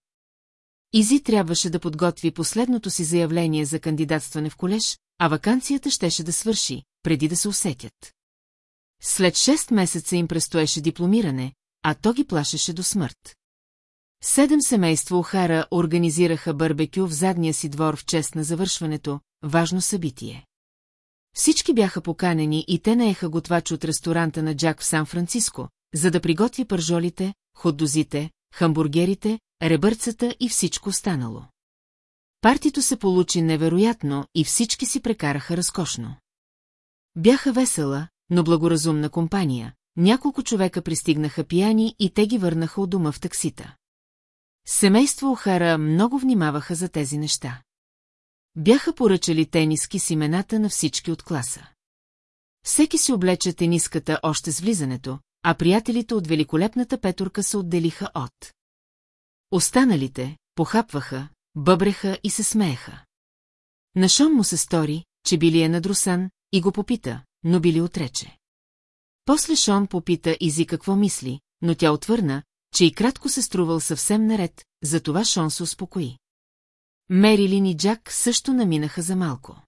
Изи трябваше да подготви последното си заявление за кандидатстване в колеж, а вакансията щеше да свърши, преди да се усетят. След 6 месеца им престоеше дипломиране, а то ги плашеше до смърт. Седем семейства Охара организираха барбекю в задния си двор в чест на завършването, важно събитие. Всички бяха поканени и те наеха готвач от ресторанта на Джак в Сан-Франциско, за да приготви пържолите, ходозите, хамбургерите, ребърцата и всичко останало. Партито се получи невероятно и всички си прекараха разкошно. Бяха весела, но благоразумна компания, няколко човека пристигнаха пияни и те ги върнаха от дома в таксита. Семейство Охара много внимаваха за тези неща. Бяха поръчали тениски с имената на всички от класа. Всеки си облече тениската още с влизането, а приятелите от великолепната петурка се отделиха от. Останалите похапваха, бъбреха и се смееха. На Шон му се стори, че били е надрусан, и го попита, но били отрече. После Шон попита Изи какво мисли, но тя отвърна, че и кратко се струвал съвсем наред, затова Шон се успокои. Мерилин и Джак също наминаха за малко.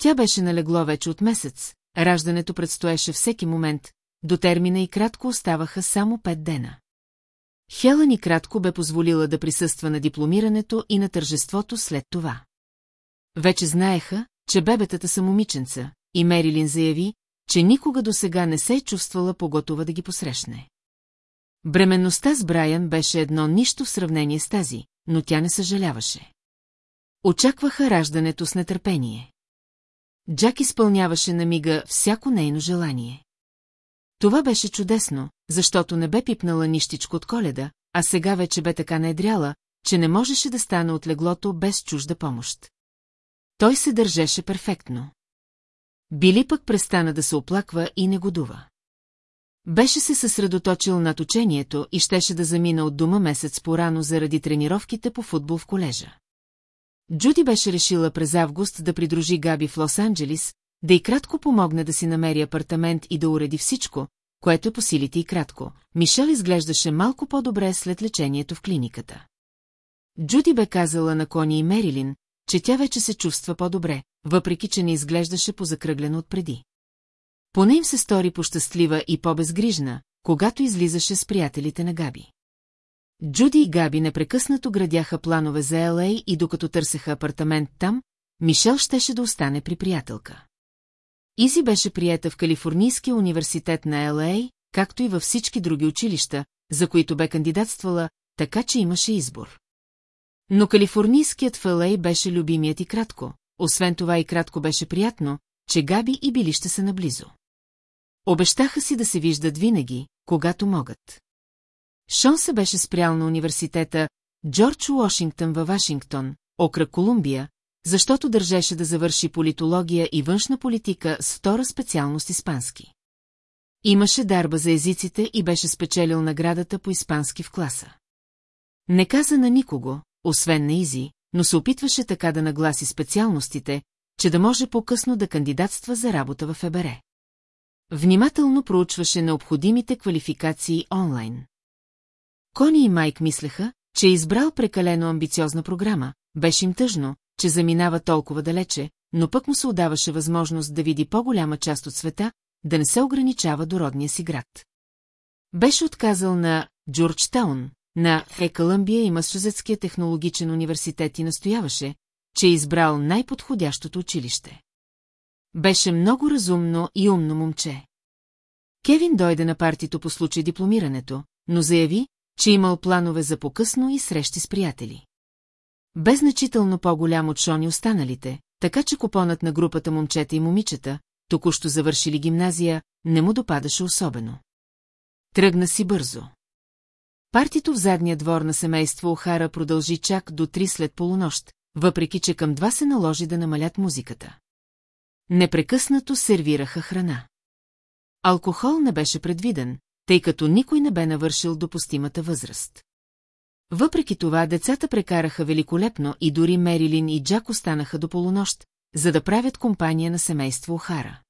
Тя беше налегло вече от месец, раждането предстоеше всеки момент, до термина и кратко оставаха само пет дена. Хелън и кратко бе позволила да присъства на дипломирането и на тържеството след това. Вече знаеха, че бебетата са момиченца, и Мерилин заяви, че никога до сега не се е чувствала поготова да ги посрещне. Бременността с Брайан беше едно нищо в сравнение с тази, но тя не съжаляваше. Очакваха раждането с нетърпение. Джак изпълняваше на мига всяко нейно желание. Това беше чудесно, защото не бе пипнала нищичко от коледа, а сега вече бе така наедряла, че не можеше да стане от леглото без чужда помощ. Той се държеше перфектно. Били пък престана да се оплаква и негодува. Беше се съсредоточил над учението и щеше да замина от дома месец порано заради тренировките по футбол в колежа. Джуди беше решила през август да придружи Габи в Лос-Анджелис, да и кратко помогне да си намери апартамент и да уреди всичко, което по силите и кратко. Мишел изглеждаше малко по-добре след лечението в клиниката. Джуди бе казала на Кони и Мерилин, че тя вече се чувства по-добре, въпреки че не изглеждаше позакръглено отпреди. Поне им се стори пощастлива и по-безгрижна, когато излизаше с приятелите на Габи. Джуди и Габи непрекъснато градяха планове за Елей и докато търсеха апартамент там, Мишел щеше да остане при приятелка. Изи беше приета в Калифорнийския университет на Елей, както и във всички други училища, за които бе кандидатствала, така че имаше избор. Но калифорнийският в Елей беше любимият и кратко, освен това и кратко беше приятно, че Габи и Били ще са наблизо. Обещаха си да се виждат винаги, когато могат. Шон се беше спрял на университета Джордж Уошингтън във Вашингтон, окръг Колумбия, защото държеше да завърши политология и външна политика с втора специалност испански. Имаше дарба за езиците и беше спечелил наградата по испански в класа. Не каза на никого, освен на Изи, но се опитваше така да нагласи специалностите, че да може по-късно да кандидатства за работа в ФБР. Внимателно проучваше необходимите квалификации онлайн. Кони и Майк мислеха, че е избрал прекалено амбициозна програма, беше им тъжно, че заминава толкова далече, но пък му се отдаваше възможност да види по-голяма част от света, да не се ограничава до родния си град. Беше отказал на Джорджтаун, на Е Колумбия и Масузетския технологичен университет и настояваше, че е избрал най-подходящото училище. Беше много разумно и умно момче. Кевин дойде на партито по случай дипломирането, но заяви, че имал планове за покъсно и срещи с приятели. Без значително по-голям от Шони останалите, така че купонът на групата момчета и момичета, току-що завършили гимназия, не му допадаше особено. Тръгна си бързо. Партито в задния двор на семейство Охара продължи чак до три след полунощ, въпреки че към два се наложи да намалят музиката. Непрекъснато сервираха храна. Алкохол не беше предвиден, тъй като никой не бе навършил допустимата възраст. Въпреки това децата прекараха великолепно и дори Мерилин и Джак останаха до полунощ, за да правят компания на семейство Охара.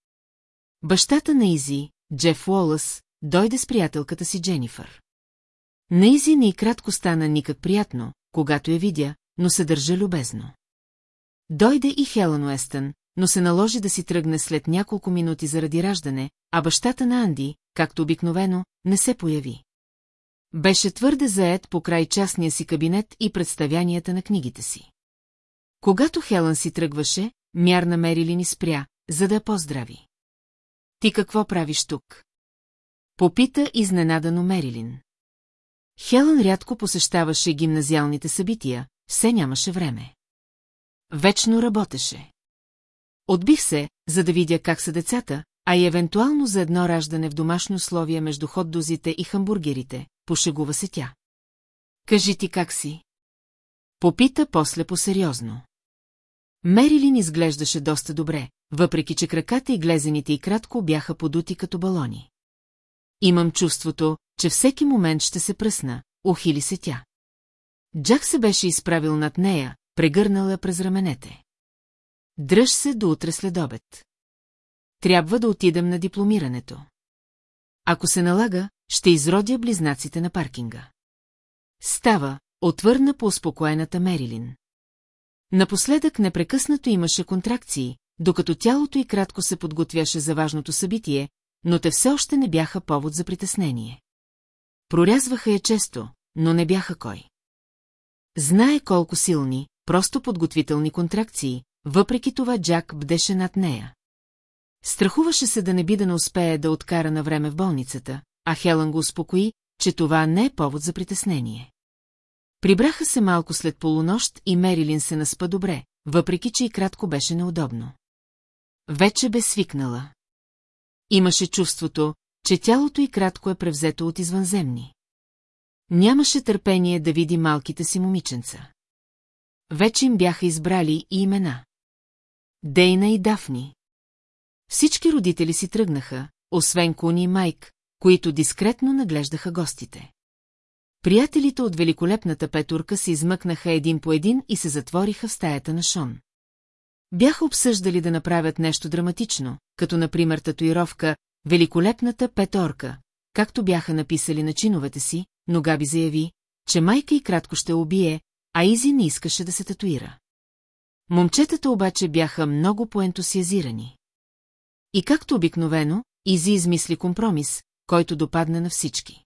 Бащата на Изи, Джеф Уолъс, дойде с приятелката си Дженифър. На Изи не и кратко стана никак приятно, когато я видя, но се държа любезно. Дойде и Хелън Уестън, но се наложи да си тръгне след няколко минути заради раждане, а бащата на Анди, както обикновено, не се появи. Беше твърде заед по край частния си кабинет и представянията на книгите си. Когато Хелън си тръгваше, мярна Мерили ни спря, за да я поздрави. Ти какво правиш тук? Попита изненадано Мерилин. Хелън рядко посещаваше гимназиалните събития, все нямаше време. Вечно работеше. Отбих се, за да видя как са децата, а и евентуално за едно раждане в домашни условия между хот-дозите и хамбургерите, пошегува се тя. Кажи ти как си? Попита после посериозно. Мерилин изглеждаше доста добре, въпреки че краката и глезените и кратко бяха подути като балони. Имам чувството, че всеки момент ще се пръсна, ухили се тя. Джак се беше изправил над нея, прегърнала през раменете. Дръж се до утре след обед. Трябва да отидем на дипломирането. Ако се налага, ще изродя близнаците на паркинга. Става, отвърна по успокоената Мерилин. Напоследък непрекъснато имаше контракции, докато тялото й кратко се подготвяше за важното събитие, но те все още не бяха повод за притеснение. Прорязваха я често, но не бяха кой. Знае колко силни, просто подготвителни контракции, въпреки това Джак бдеше над нея. Страхуваше се да не би да не успее да откара на време в болницата, а Хелън го успокои, че това не е повод за притеснение. Прибраха се малко след полунощ и Мерилин се наспа добре, въпреки че и кратко беше неудобно. Вече бе свикнала. Имаше чувството, че тялото й кратко е превзето от извънземни. Нямаше търпение да види малките си момиченца. Вече им бяха избрали и имена. Дейна и Дафни. Всички родители си тръгнаха, освен Куни и Майк, които дискретно наглеждаха гостите. Приятелите от великолепната петурка се измъкнаха един по един и се затвориха в стаята на Шон. Бяха обсъждали да направят нещо драматично, като например татуировка «Великолепната петорка», както бяха написали на чиновете си, но Габи заяви, че майка и кратко ще убие, а Изи не искаше да се татуира. Момчетата обаче бяха много поентусиазирани. И както обикновено, Изи измисли компромис, който допадна на всички.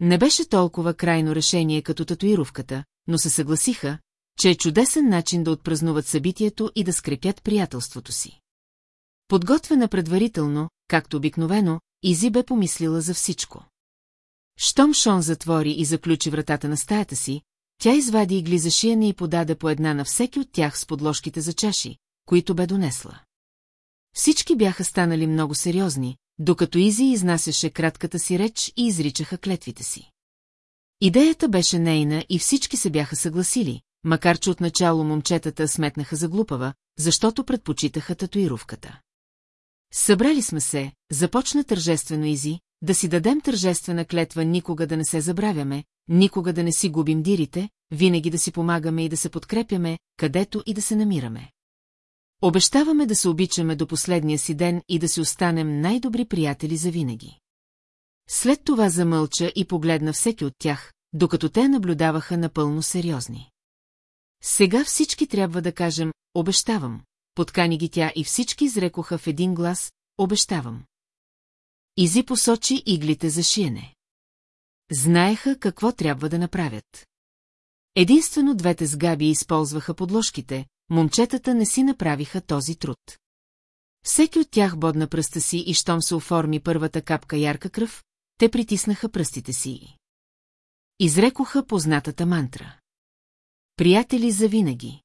Не беше толкова крайно решение като татуировката, но се съгласиха, че е чудесен начин да отпразнуват събитието и да скрепят приятелството си. Подготвена предварително, както обикновено, Изи бе помислила за всичко. Щом Шон затвори и заключи вратата на стаята си, тя извади игли за шияне и подаде по една на всеки от тях с подложките за чаши, които бе донесла. Всички бяха станали много сериозни, докато Изи изнасяше кратката си реч и изричаха клетвите си. Идеята беше нейна и всички се бяха съгласили, макар че отначало момчетата сметнаха за глупава, защото предпочитаха татуировката. Събрали сме се, започна тържествено Изи, да си дадем тържествена клетва никога да не се забравяме, никога да не си губим дирите, винаги да си помагаме и да се подкрепяме, където и да се намираме. Обещаваме да се обичаме до последния си ден и да си останем най-добри приятели за винаги. След това замълча и погледна всеки от тях, докато те наблюдаваха напълно сериозни. Сега всички трябва да кажем «Обещавам», подкани ги тя и всички изрекоха в един глас «Обещавам». Изи посочи иглите за шиене. Знаеха какво трябва да направят. Единствено двете сгаби използваха подложките, момчетата не си направиха този труд. Всеки от тях бодна пръста си и щом се оформи първата капка ярка кръв, те притиснаха пръстите си. Изрекоха познатата мантра. Приятели за винаги.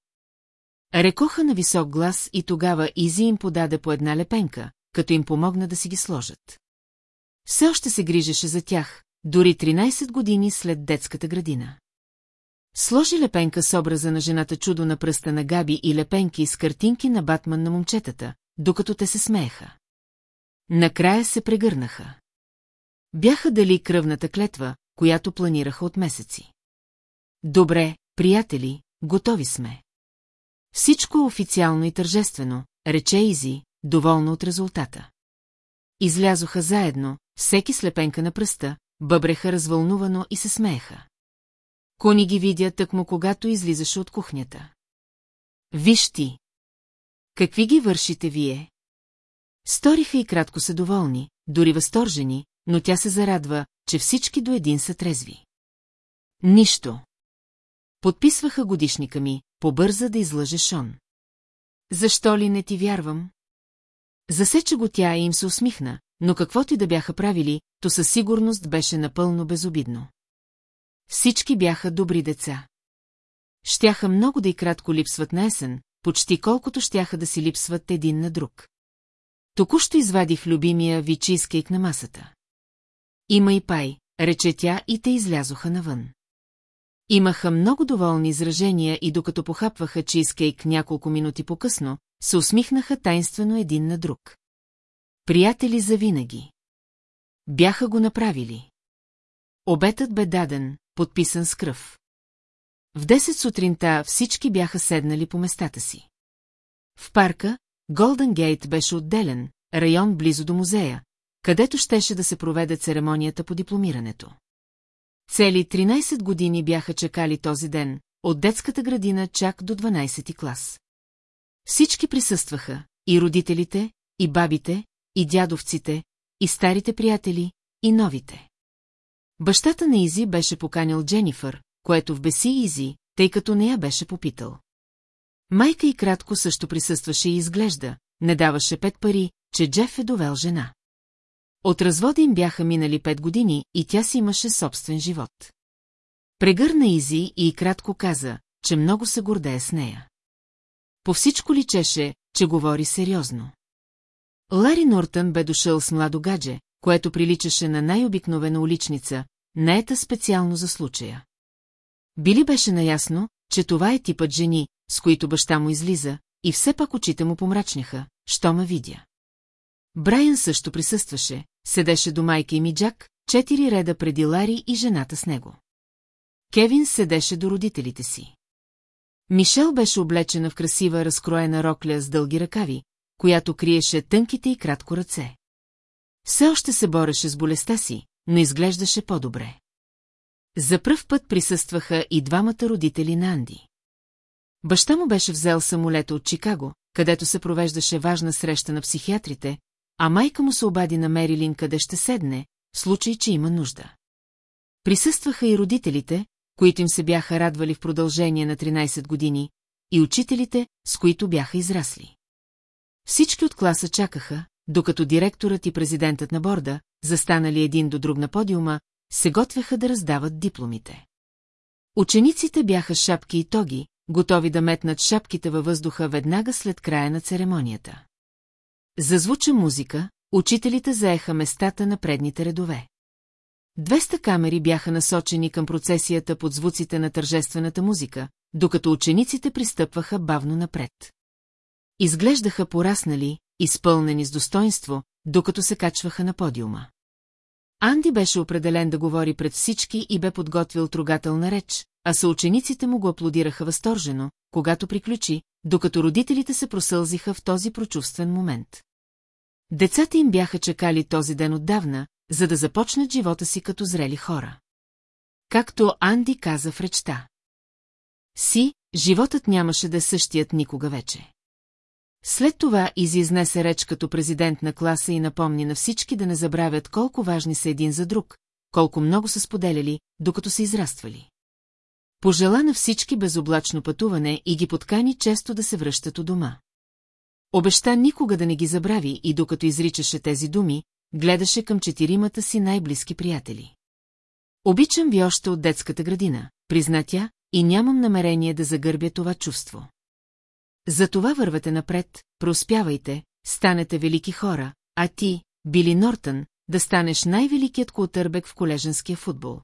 Рекоха на висок глас и тогава Изи им подаде по една лепенка, като им помогна да си ги сложат. Все още се грижеше за тях, дори 13 години след детската градина. Сложи лепенка с образа на жената чудо на пръста на Габи и лепенки с картинки на Батман на момчетата, докато те се смееха. Накрая се прегърнаха. Бяха дали кръвната клетва, която планираха от месеци. Добре, приятели, готови сме. Всичко е официално и тържествено, рече Изи, доволно от резултата. Излязоха заедно, всеки слепенка на пръста, бъбреха развълнувано и се смееха. Кони ги видя тъкмо когато излизаше от кухнята. Виж ти! Какви ги вършите вие? Сториха и кратко са доволни, дори възторжени, но тя се зарадва, че всички до един са трезви. Нищо. Подписваха годишника ми, побърза да излъже Шон. Защо ли не ти вярвам? Засече го тя и им се усмихна, но каквото и да бяха правили, то със сигурност беше напълно безобидно. Всички бяха добри деца. Щяха много да и кратко липсват на есен, почти колкото щяха да си липсват един на друг. Току-що извадих любимия ви чизкейк на масата. Има и пай, рече тя и те излязоха навън. Имаха много доволни изражения и докато похапваха чизкейк няколко минути по-късно, се усмихнаха тайнствено един на друг. Приятели за винаги. Бяха го направили. Обетът бе даден, подписан с кръв. В 10 сутринта всички бяха седнали по местата си. В парка, Голден Гейт беше отделен, район близо до музея, където щеше да се проведе церемонията по дипломирането. Цели 13 години бяха чекали този ден, от детската градина чак до 12 клас. Всички присъстваха, и родителите, и бабите, и дядовците, и старите приятели, и новите. Бащата на Изи беше поканил Дженифър, което вбеси Изи, тъй като не я беше попитал. Майка и кратко също присъстваше и изглежда, не даваше пет пари, че Джеф е довел жена. От развода им бяха минали пет години и тя си имаше собствен живот. Прегърна Изи и кратко каза, че много се гордее с нея. По всичко личеше, че говори сериозно. Лари Нортън бе дошъл с младо гадже, което приличаше на най-обикновена уличница, наета специално за случая. Били беше наясно, че това е типът жени, с които баща му излиза, и все пак очите му помрачняха, що ме видя. Брайан също присъстваше, седеше до майка и Миджак, четири реда преди Лари и жената с него. Кевин седеше до родителите си. Мишел беше облечена в красива разкроена рокля с дълги ръкави, която криеше тънките и кратко ръце. Все още се бореше с болестта си, но изглеждаше по-добре. За пръв път присъстваха и двамата родители на Анди. Баща му беше взел самолета от Чикаго, където се провеждаше важна среща на психиатрите, а майка му се обади на Мерилин къде ще седне, случай, че има нужда. Присъстваха и родителите, които им се бяха радвали в продължение на 13 години, и учителите, с които бяха израсли. Всички от класа чакаха, докато директорът и президентът на борда, застанали един до друг на подиума, се готвяха да раздават дипломите. Учениците бяха шапки и тоги, готови да метнат шапките във въздуха веднага след края на церемонията. Зазвуча музика, учителите заеха местата на предните редове. Двеста камери бяха насочени към процесията под звуците на тържествената музика, докато учениците пристъпваха бавно напред. Изглеждаха пораснали, изпълнени с достоинство, докато се качваха на подиума. Анди беше определен да говори пред всички и бе подготвил трогателна реч, а съучениците му го аплодираха възторжено, когато приключи, докато родителите се просълзиха в този прочувствен момент. Децата им бяха чекали този ден отдавна, за да започнат живота си като зрели хора. Както Анди каза в речта. Си, животът нямаше да е същият никога вече. След това Изи изнесе реч като президент на класа и напомни на всички да не забравят колко важни са един за друг, колко много са споделяли, докато са израствали. Пожела на всички безоблачно пътуване и ги подкани често да се връщат у дома. Обеща никога да не ги забрави и докато изричаше тези думи, гледаше към четиримата си най-близки приятели. Обичам ви още от детската градина, призна тя, и нямам намерение да загърбя това чувство. Затова вървете напред, проспявайте, станете велики хора, а ти, Били Нортън, да станеш най-великият култърбек в колеженския футбол.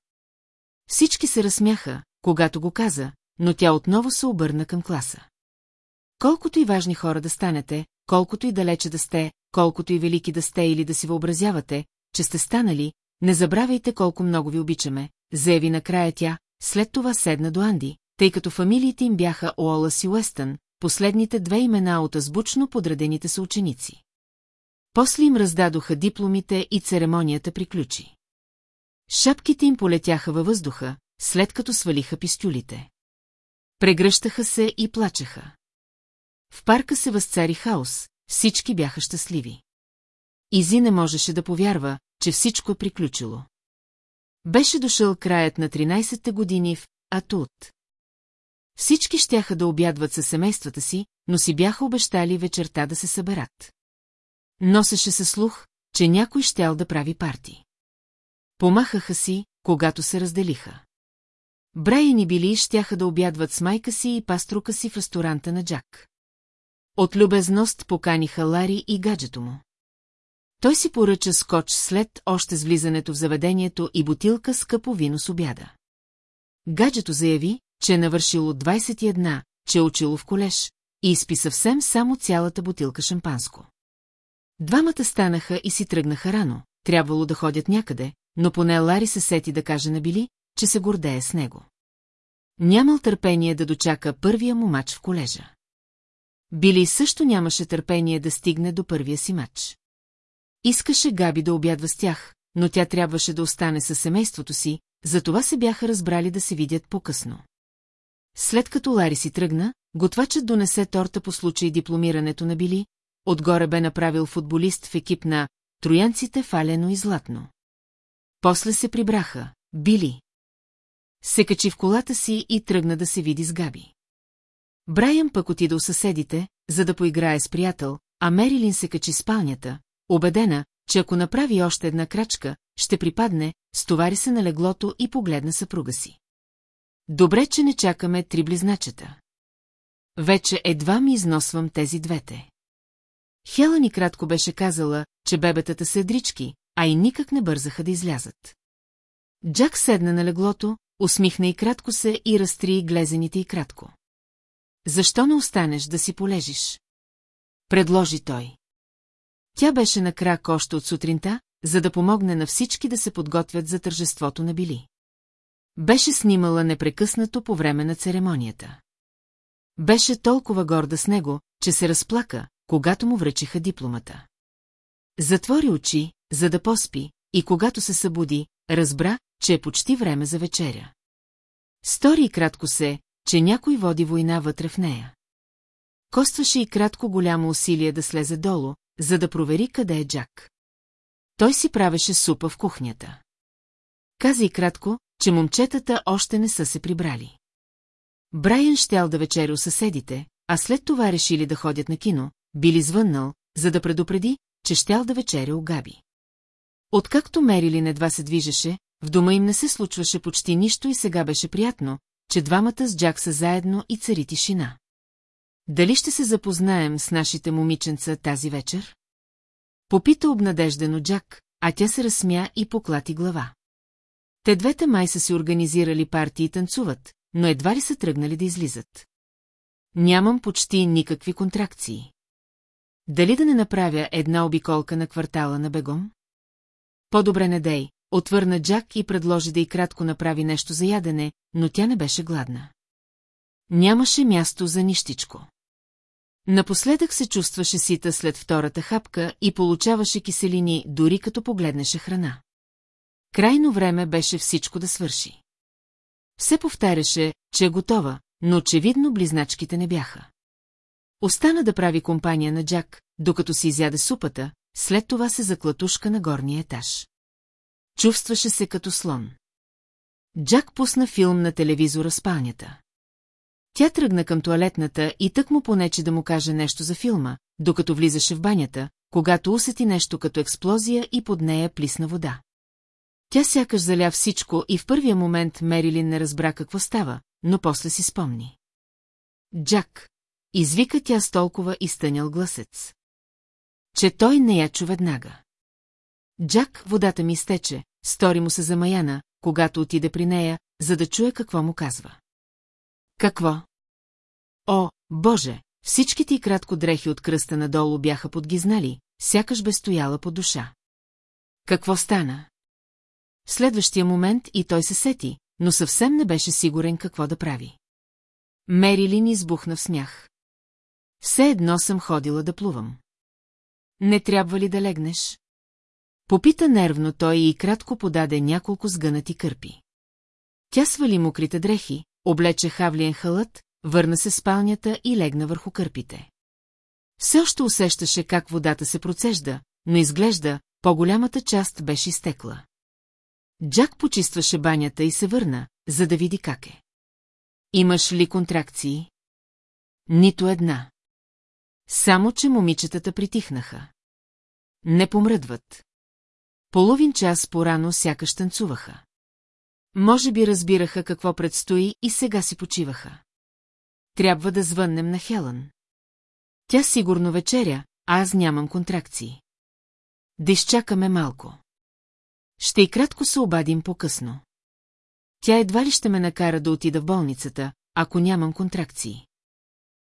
Всички се разсмяха, когато го каза, но тя отново се обърна към класа. Колкото и важни хора да станете, колкото и далече да сте, колкото и велики да сте или да си въобразявате, че сте станали, не забравяйте колко много ви обичаме, заяви накрая тя, след това седна до Анди, тъй като фамилиите им бяха Оалас и Уестън, последните две имена от азбучно подредените са ученици. После им раздадоха дипломите и церемонията приключи. Шапките им полетяха във въздуха, след като свалиха пистюлите. Прегръщаха се и плачеха. В парка се възцари хаос, всички бяха щастливи. Изи не можеше да повярва, че всичко е приключило. Беше дошъл краят на 13-те години в Атут. Всички щяха да обядват със семействата си, но си бяха обещали вечерта да се съберат. Носеше се слух, че някой щял да прави парти. Помахаха си, когато се разделиха. Брайан и Били щяха да обядват с майка си и паструка си в ресторанта на Джак. От любезност поканиха Лари и гаджето му. Той си поръча скоч след още с влизането в заведението и бутилка скъпо вино с обяда. Гаджето заяви, че е навършило 21, че е учило в колеж и изпи съвсем само цялата бутилка шампанско. Двамата станаха и си тръгнаха рано, трябвало да ходят някъде, но поне Лари се сети да каже на Били, че се гордее с него. Нямал търпение да дочака първия му мач в колежа. Били също нямаше търпение да стигне до първия си мач. Искаше Габи да обядва с тях, но тя трябваше да остане със семейството си, затова се бяха разбрали да се видят по-късно. След като Лари си тръгна, готвачът донесе торта по случай дипломирането на Били, отгоре бе направил футболист в екип на троянците фалено и златно. После се прибраха. Били. Се качи в колата си и тръгна да се види с Габи. Брайан пък отида у съседите, за да поиграе с приятел, а Мерилин се качи спалнята, убедена, че ако направи още една крачка, ще припадне, стовари се на леглото и погледна съпруга си. Добре, че не чакаме три близначета. Вече едва ми износвам тези двете. Хела ни кратко беше казала, че бебетата са дрички, а и никак не бързаха да излязат. Джак седна на леглото, усмихна и кратко се и разтри глезените и кратко. Защо не останеш да си полежиш? Предложи той. Тя беше на крак още от сутринта, за да помогне на всички да се подготвят за тържеството на Били. Беше снимала непрекъснато по време на церемонията. Беше толкова горда с него, че се разплака, когато му връчиха дипломата. Затвори очи, за да поспи, и когато се събуди, разбра, че е почти време за вечеря. Стори и кратко се, че някой води война вътре в нея. Костваше и кратко голямо усилие да слезе долу, за да провери къде е Джак. Той си правеше супа в кухнята. Каза и кратко, че момчетата още не са се прибрали. Брайан щял да вечери у съседите, а след това решили да ходят на кино, били звъннал, за да предупреди, че щял да вечеря у Габи. Откакто Мерилин едва се движеше, в дома им не се случваше почти нищо и сега беше приятно, че двамата с Джак са заедно и цари тишина. Дали ще се запознаем с нашите момиченца тази вечер? Попита обнадеждено Джак, а тя се разсмя и поклати глава. Те двете май са си организирали партии и танцуват, но едва ли са тръгнали да излизат. Нямам почти никакви контракции. Дали да не направя една обиколка на квартала на бегом? По-добре не дей, отвърна Джак и предложи да и кратко направи нещо за ядене, но тя не беше гладна. Нямаше място за нищичко. Напоследък се чувстваше сита след втората хапка и получаваше киселини, дори като погледнеше храна. Крайно време беше всичко да свърши. Все повтаряше, че е готова, но очевидно близначките не бяха. Остана да прави компания на Джак, докато си изяде супата, след това се заклатушка на горния етаж. Чувстваше се като слон. Джак пусна филм на телевизора спалнята. Тя тръгна към туалетната и тък му понече да му каже нещо за филма, докато влизаше в банята, когато усети нещо като експлозия и под нея плисна вода. Тя сякаш заля всичко и в първия момент Мерилин не разбра какво става, но после си спомни. Джак, извика тя с толкова изтънял гласец. Че той не я чу веднага. Джак, водата ми изтече, стори му се замаяна, когато отиде при нея, за да чуе какво му казва. Какво? О, Боже, всичките и кратко дрехи от кръста надолу бяха подгизнали, сякаш бе стояла по душа. Какво стана? Следващия момент и той се сети, но съвсем не беше сигурен какво да прави. Мерилин избухна в смях. Все едно съм ходила да плувам. Не трябва ли да легнеш? Попита нервно той и кратко подаде няколко сгънати кърпи. Тя свали мокрите дрехи, облече хавлиен халът, върна се спалнята и легна върху кърпите. Все още усещаше как водата се процежда, но изглежда, по-голямата част беше изтекла. Джак почистваше банята и се върна, за да види как е. Имаш ли контракции? Нито една. Само, че момичетата притихнаха. Не помръдват. Половин час порано сякаш танцуваха. Може би разбираха какво предстои и сега си почиваха. Трябва да звъннем на Хелън. Тя сигурно вечеря, а аз нямам контракции. Да изчакаме малко. Ще и кратко се обадим по-късно. Тя едва ли ще ме накара да отида в болницата, ако нямам контракции.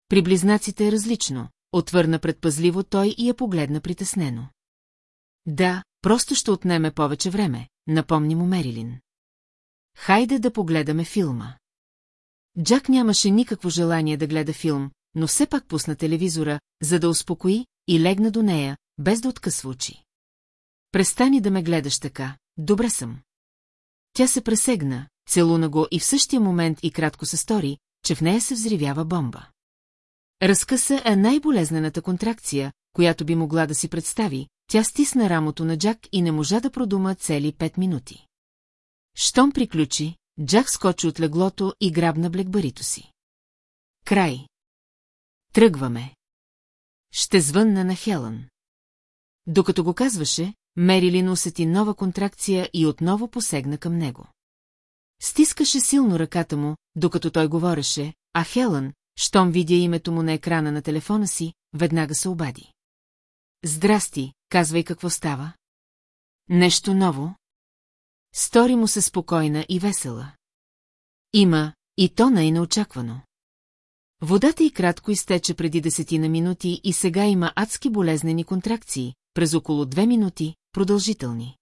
При близнаците е различно, отвърна предпазливо той и я погледна притеснено. Да, просто ще отнеме повече време, напомни му Мерилин. Хайде да погледаме филма. Джак нямаше никакво желание да гледа филм, но все пак пусна телевизора, за да успокои и легна до нея, без да откъсва очи. Престани да ме гледаш така, добре съм. Тя се пресегна, целуна го и в същия момент и кратко се стори, че в нея се взривява бомба. Разкъса е най-болезнената контракция, която би могла да си представи, тя стисна рамото на Джак и не можа да продума цели пет минути. Щом приключи, Джак скочи от леглото и грабна блекбарито си. Край. Тръгваме. Ще звънна на Хелън. Докато го казваше, Мерилин усети нова контракция и отново посегна към него. Стискаше силно ръката му, докато той говореше, а Хелън, щом видя името му на екрана на телефона си, веднага се обади. Здрасти, казвай какво става. Нещо ново? Стори му се спокойна и весела. Има, и то най-неочаквано. Водата и кратко изтече преди десетина минути и сега има адски болезнени контракции, през около две минути, продължителни.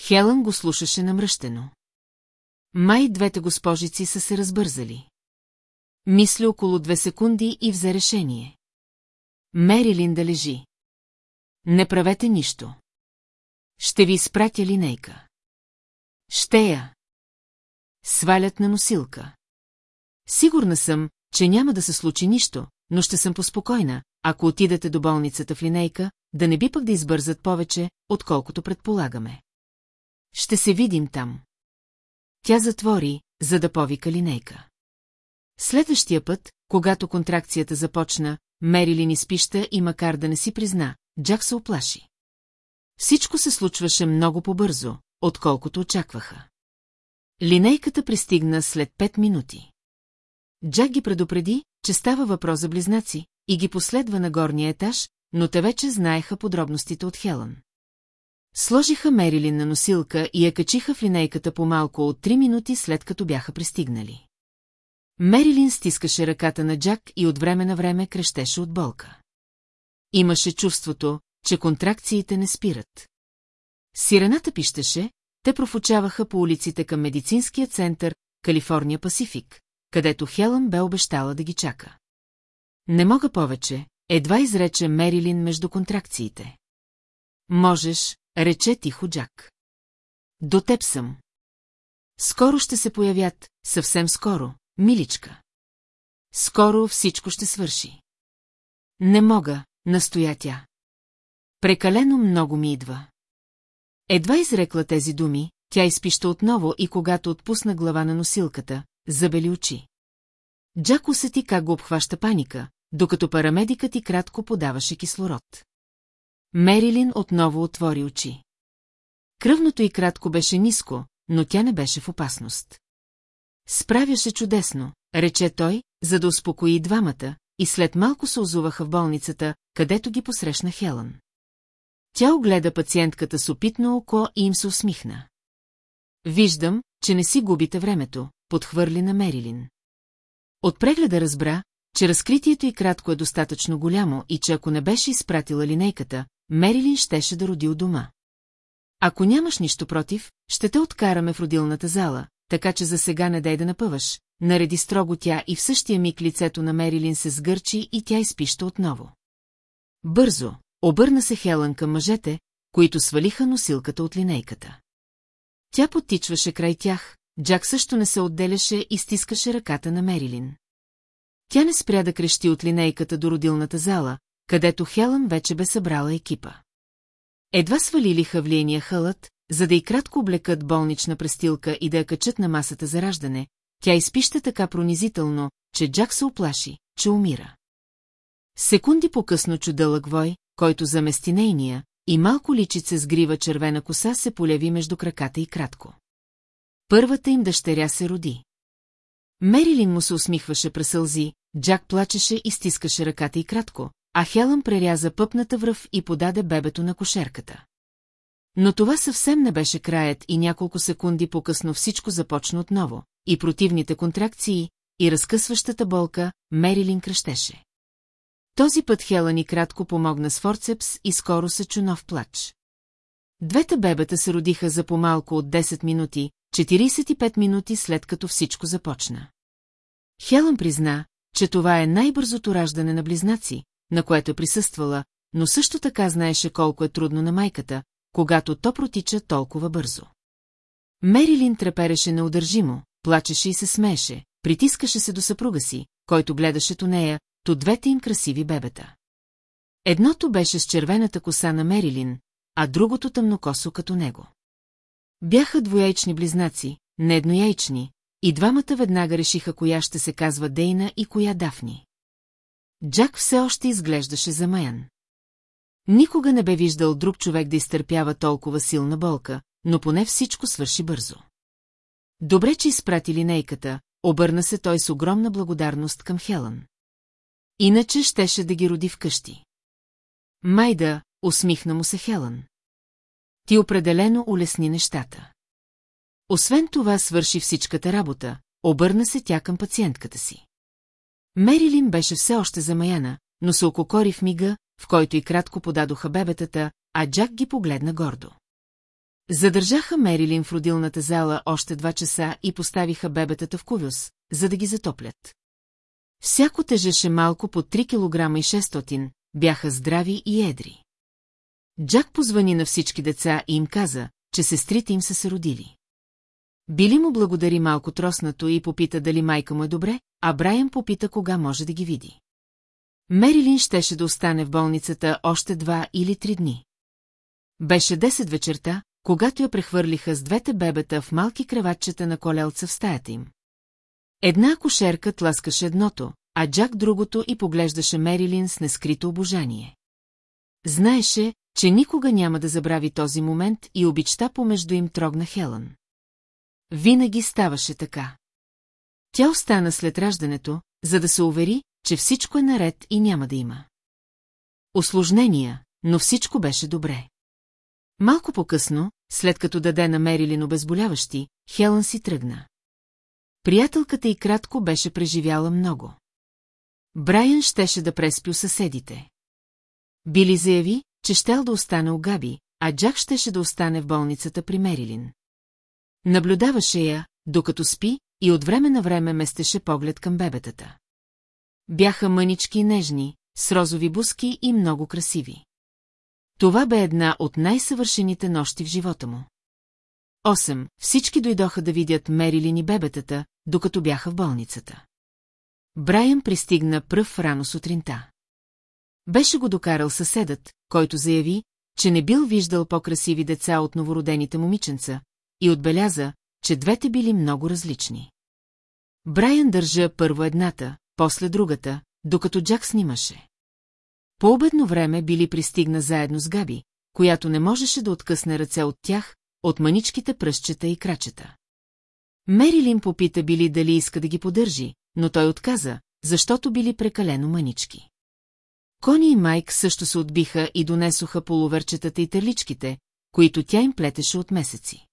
Хелън го слушаше намръщено. Май двете госпожици са се разбързали. Мисли около две секунди и взе решение. Мерилин да лежи. Не правете нищо. Ще ви изпратя линейка. Ще я. Свалят на носилка. Сигурна съм, че няма да се случи нищо, но ще съм поспокойна, ако отидете до болницата в линейка, да не би пък да избързат повече, отколкото предполагаме. Ще се видим там. Тя затвори, за да повика линейка. Следващия път, когато контракцията започна, Мерилин изпища и макар да не си призна, Джак се оплаши. Всичко се случваше много по-бързо, отколкото очакваха. Линейката пристигна след пет минути. Джак ги предупреди, че става въпрос за близнаци, и ги последва на горния етаж, но те вече знаеха подробностите от Хелън. Сложиха Мерилин на носилка и я качиха в линейката по малко от три минути след като бяха пристигнали. Мерилин стискаше ръката на Джак и от време на време крещеше от болка. Имаше чувството, че контракциите не спират. Сирената пищеше, те профучаваха по улиците към медицинския център Калифорния Пасифик, където Хелън бе обещала да ги чака. Не мога повече, едва изрече Мерилин между контракциите. Можеш, рече тихо Джак. До теб съм. Скоро ще се появят, съвсем скоро, миличка. Скоро всичко ще свърши. Не мога, настоя тя. Прекалено много ми идва. Едва изрекла тези думи, тя изпища отново и когато отпусна глава на носилката, забели очи. Джак усети как го обхваща паника, докато парамедикът и кратко подаваше кислород. Мерилин отново отвори очи. Кръвното и кратко беше ниско, но тя не беше в опасност. Справяше чудесно, рече той, за да успокои двамата, и след малко се озуваха в болницата, където ги посрещна Хелън. Тя огледа пациентката с опитно око и им се усмихна. Виждам, че не си губите времето, подхвърли на Мерилин. От прегледа разбра, че разкритието и кратко е достатъчно голямо и че ако не беше изпратила линейката, Мерилин щеше да роди у дома. Ако нямаш нищо против, ще те откараме в родилната зала, така че за сега не дай да напъваш, нареди строго тя и в същия миг лицето на Мерилин се сгърчи и тя изпища отново. Бързо, обърна се Хелън към мъжете, които свалиха носилката от линейката. Тя потичваше край тях, Джак също не се отделяше и стискаше ръката на Мерилин. Тя не спря да крещи от линейката до родилната зала, където Хелън вече бе събрала екипа. Едва свалили хавлиения хълът, за да и кратко облекат болнична престилка и да я качат на масата за раждане, тя изпища така пронизително, че Джак се оплаши, че умира. Секунди по-късно чу дълъг вой, който замести нейния, и малко личице с грива червена коса се полеви между краката и кратко. Първата им дъщеря се роди. Мерилин му се усмихваше през сълзи, Джак плачеше и стискаше ръката и кратко, а Хелън преряза пъпната връв и подаде бебето на кошерката. Но това съвсем не беше краят и няколко секунди по-късно всичко започна отново, и противните контракции, и разкъсващата болка, Мерилин кръщеше. Този път Хелън и кратко помогна с форцепс и скоро се чу нов плач. Двете бебета се родиха за по-малко от 10 минути, 45 минути след като всичко започна. Хелън призна, че това е най-бързото раждане на близнаци, на което е присъствала, но също така знаеше колко е трудно на майката, когато то протича толкова бързо. Мерилин трепереше неудържимо, плачеше и се смееше, притискаше се до съпруга си, който гледаше то нея, то двете им красиви бебета. Едното беше с червената коса на Мерилин, а другото тъмнокосо като него. Бяха двояични близнаци, не еднояични, и двамата веднага решиха коя ще се казва Дейна и коя Дафни. Джак все още изглеждаше замаян. Никога не бе виждал друг човек да изтърпява толкова силна болка, но поне всичко свърши бързо. Добре, че изпрати линейката, обърна се той с огромна благодарност към Хелън. Иначе щеше да ги роди вкъщи. Майда, усмихна му се Хелън. Ти определено улесни нещата. Освен това свърши всичката работа, обърна се тя към пациентката си. Мерилин беше все още замаяна, но се ококори в мига, в който и кратко подадоха бебетата, а Джак ги погледна гордо. Задържаха Мерилин в родилната зала още два часа и поставиха бебетата в кувюс, за да ги затоплят. Всяко тежеше малко по 3 кг и 600, бяха здрави и едри. Джак позвани на всички деца и им каза, че сестрите им са се родили. Били му благодари малко троснато и попита дали майка му е добре, а Брайан попита кога може да ги види. Мерилин щеше да остане в болницата още два или три дни. Беше 10 вечерта, когато я прехвърлиха с двете бебета в малки креватчета на колелца в стаята им. Една кошерка тласкаше едното, а Джак другото и поглеждаше Мерилин с нескрито обожание. Знаеше, че никога няма да забрави този момент и обичта помежду им трогна Хелън. Винаги ставаше така. Тя остана след раждането, за да се увери, че всичко е наред и няма да има. Осложнения, но всичко беше добре. Малко по-късно, след като даде на Мерилин обезболяващи, Хелън си тръгна. Приятелката и кратко беше преживяла много. Брайан щеше да преспи у съседите. Били заяви, че щел да остане у Габи, а Джак щеше да остане в болницата при Мерилин. Наблюдаваше я, докато спи, и от време на време местеше поглед към бебетата. Бяха мънички и нежни, с розови буски и много красиви. Това бе една от най-съвършените нощи в живота му. Осем. Всички дойдоха да видят Мерилин и бебетата, докато бяха в болницата. Брайан пристигна пръв рано сутринта. Беше го докарал съседът, който заяви, че не бил виждал по-красиви деца от новородените момиченца, и отбеляза, че двете били много различни. Брайан държа първо едната, после другата, докато Джак снимаше. По обедно време били пристигна заедно с Габи, която не можеше да откъсне ръце от тях, от маничките пръстчета и крачета. Мерилин попита Били дали иска да ги поддържи, но той отказа, защото били прекалено манички. Кони и Майк също се отбиха и донесоха полуверчетата и терличките, които тя им плетеше от месеци.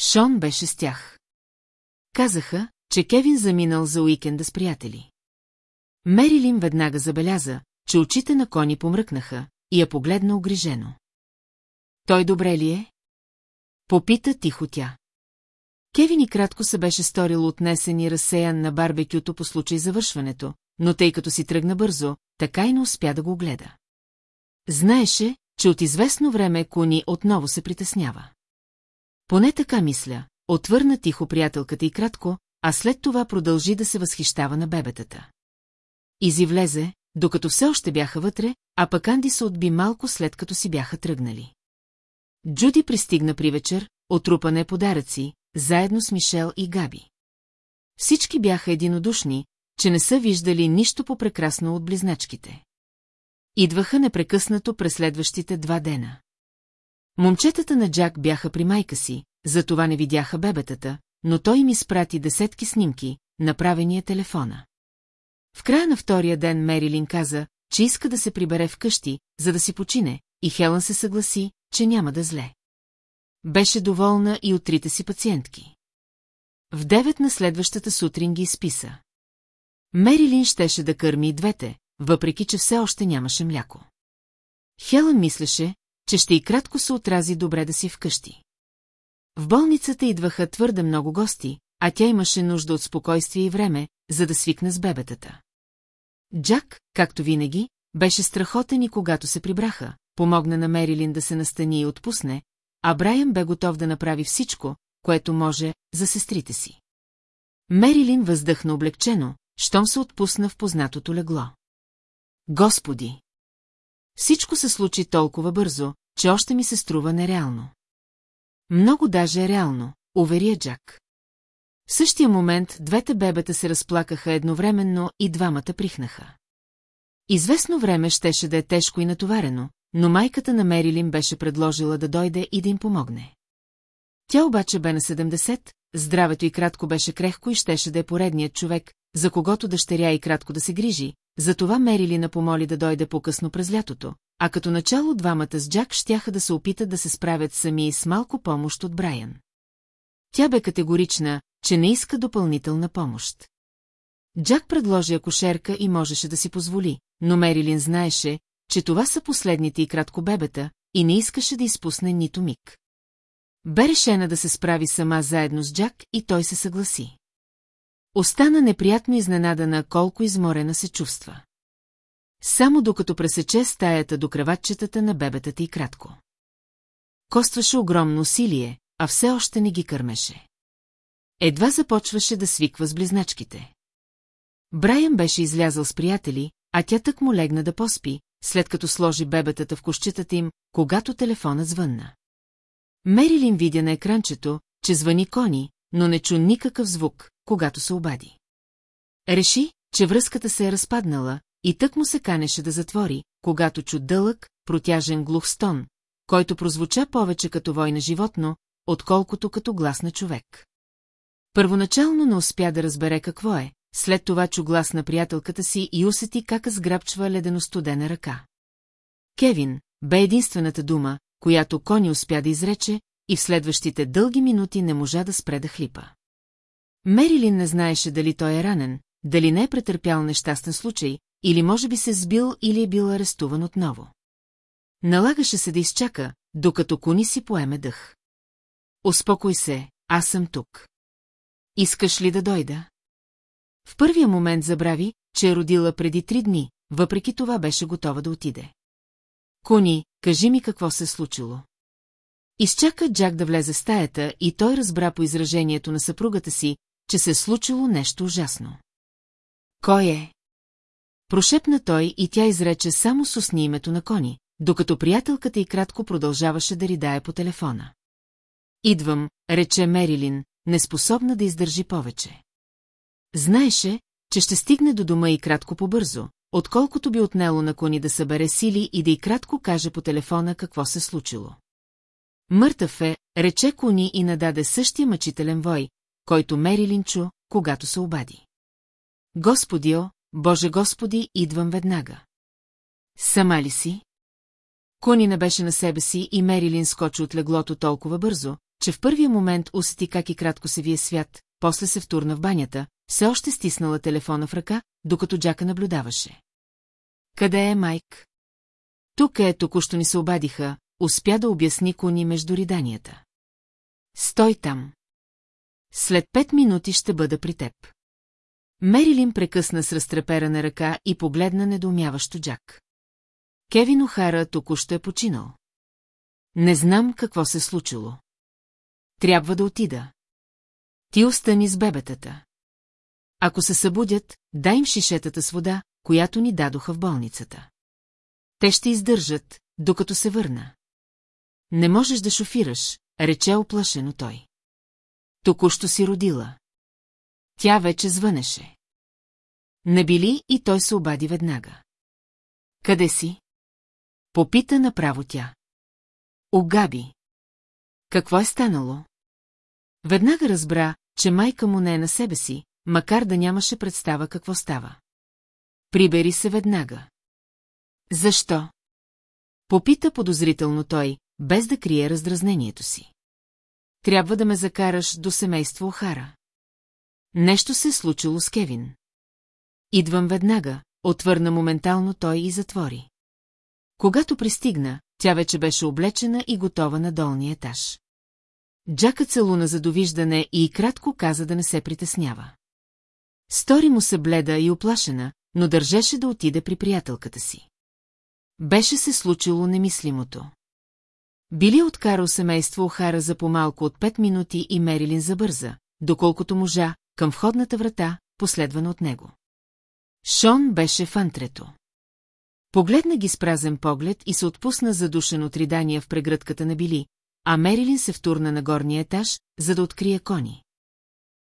Шон беше с тях. Казаха, че Кевин заминал за уикенда с приятели. Мерилин веднага забеляза, че очите на Кони помръкнаха и я погледна огрижено. Той добре ли е? Попита тихо тя. Кевин и кратко се беше сторил отнесен и разсеян на барбекюто по случай завършването, но тъй като си тръгна бързо, така и не успя да го гледа. Знаеше, че от известно време Кони отново се притеснява. Поне така мисля, отвърна тихо приятелката и кратко, а след това продължи да се възхищава на бебетата. Изи влезе, докато все още бяха вътре, а пък Анди се отби малко след като си бяха тръгнали. Джуди пристигна при вечер, отрупане подаръци, заедно с Мишел и Габи. Всички бяха единодушни, че не са виждали нищо по-прекрасно от близначките. Идваха непрекъснато през следващите два дена. Момчетата на Джак бяха при майка си, затова не видяха бебетата, но той ми спрати десетки снимки, направения телефона. В края на втория ден Мерилин каза, че иска да се прибере вкъщи, за да си почине, и Хелън се съгласи, че няма да зле. Беше доволна и от трите си пациентки. В девет на следващата сутрин ги изписа. Мерилин щеше да кърми и двете, въпреки че все още нямаше мляко. Хелън мислеше, че ще и кратко се отрази добре да си вкъщи. В болницата идваха твърде много гости, а тя имаше нужда от спокойствие и време, за да свикне с бебетата. Джак, както винаги, беше страхотен и когато се прибраха, помогна на Мерилин да се настани и отпусне, а Брайан бе готов да направи всичко, което може, за сестрите си. Мерилин въздъхна облегчено, щом се отпусна в познатото легло. Господи! Всичко се случи толкова бързо, че още ми се струва нереално. Много даже е реално, уверия Джак. В същия момент двете бебета се разплакаха едновременно и двамата прихнаха. Известно време щеше да е тежко и натоварено, но майката на Мерилин беше предложила да дойде и да им помогне. Тя обаче бе на 70, здравето и кратко беше крехко и щеше да е поредният човек, за когото дъщеря и кратко да се грижи, затова Мерилина помоли да дойде по-късно през лятото, а като начало двамата с Джак щяха да се опитат да се справят сами с малко помощ от Брайан. Тя бе категорична, че не иска допълнителна помощ. Джак предложи акушерка и можеше да си позволи, но Мерилин знаеше, че това са последните и кратко бебета, и не искаше да изпусне нито миг. Бе решена да се справи сама заедно с Джак и той се съгласи. Остана неприятно изненадана колко изморена се чувства. Само докато пресече стаята до кръватчетата на бебетата и кратко. Костваше огромно усилие, а все още не ги кърмеше. Едва започваше да свиква с близначките. Брайан беше излязъл с приятели, а тя тък му легна да поспи, след като сложи бебетата в кощетата им, когато телефонът звънна. Мерилин видя на екранчето, че звъни Кони, но не чу никакъв звук, когато се обади. Реши, че връзката се е разпаднала и тък му се канеше да затвори, когато чу дълъг, протяжен глух стон, който прозвуча повече като война животно, отколкото като глас на човек. Първоначално не успя да разбере какво е, след това чу глас на приятелката си и усети как сграбчва ледено-студена ръка. Кевин бе единствената дума, която Кони успя да изрече, и в следващите дълги минути не можа да спре да хлипа. Мерилин не знаеше дали той е ранен, дали не е претърпял нещастен случай, или може би се сбил или е бил арестуван отново. Налагаше се да изчака, докато Кони си поеме дъх. Успокой се, аз съм тук. Искаш ли да дойда? В първия момент забрави, че е родила преди три дни, въпреки това беше готова да отиде. Кони, кажи ми какво се е случило. Изчака Джак да влезе в стаята и той разбра по изражението на съпругата си, че се е случило нещо ужасно. Кой е? Прошепна той и тя изрече само с устни името на Кони, докато приятелката й кратко продължаваше да ридае по телефона. Идвам, рече Мерилин, неспособна да издържи повече. Знаеше, че ще стигне до дома и кратко побързо, отколкото би отнело на кони да събере сили и да и кратко каже по телефона какво се случило. Мъртъв е, рече кони и нададе същия мъчителен вой, който Мерилин чу, когато се обади. Господио, Боже Господи, идвам веднага. Сама ли си? Кони не беше на себе си и Мерилин скочи от леглото толкова бързо, че в първия момент усети как и кратко се вие свят, после се втурна в банята, все още стиснала телефона в ръка, докато Джака наблюдаваше. Къде е Майк? Тук е, току-що ни се обадиха, успя да обясни Кони между риданията. Стой там. След пет минути ще бъда при теб. Мерилин прекъсна с разтреперана ръка и погледна недоумяващо Джак. Кевин Охара току-що е починал. Не знам какво се случило. Трябва да отида. Ти остани с бебетата. Ако се събудят, дай им шишетата с вода, която ни дадоха в болницата. Те ще издържат, докато се върна. Не можеш да шофираш, рече оплашено той. Току-що си родила. Тя вече звънеше. Не били и той се обади веднага. Къде си? Попита направо тя. Огаби. Какво е станало? Веднага разбра, че майка му не е на себе си, макар да нямаше представа какво става. Прибери се веднага. Защо? Попита подозрително той, без да крие раздразнението си. Трябва да ме закараш до семейство Охара. Нещо се е случило с Кевин. Идвам веднага, отвърна моментално той и затвори. Когато пристигна, тя вече беше облечена и готова на долния етаж. Джака целуна за довиждане и кратко каза да не се притеснява. Стори му се бледа и оплашена, но държеше да отиде при приятелката си. Беше се случило немислимото. Били откарал семейство Охара за по-малко от пет минути и Мерилин забърза, доколкото можа, към входната врата, последвана от него. Шон беше в антрето. Погледна ги с празен поглед и се отпусна задушен от ридания в прегръдката на Били, а Мерилин се втурна на горния етаж, за да открие кони.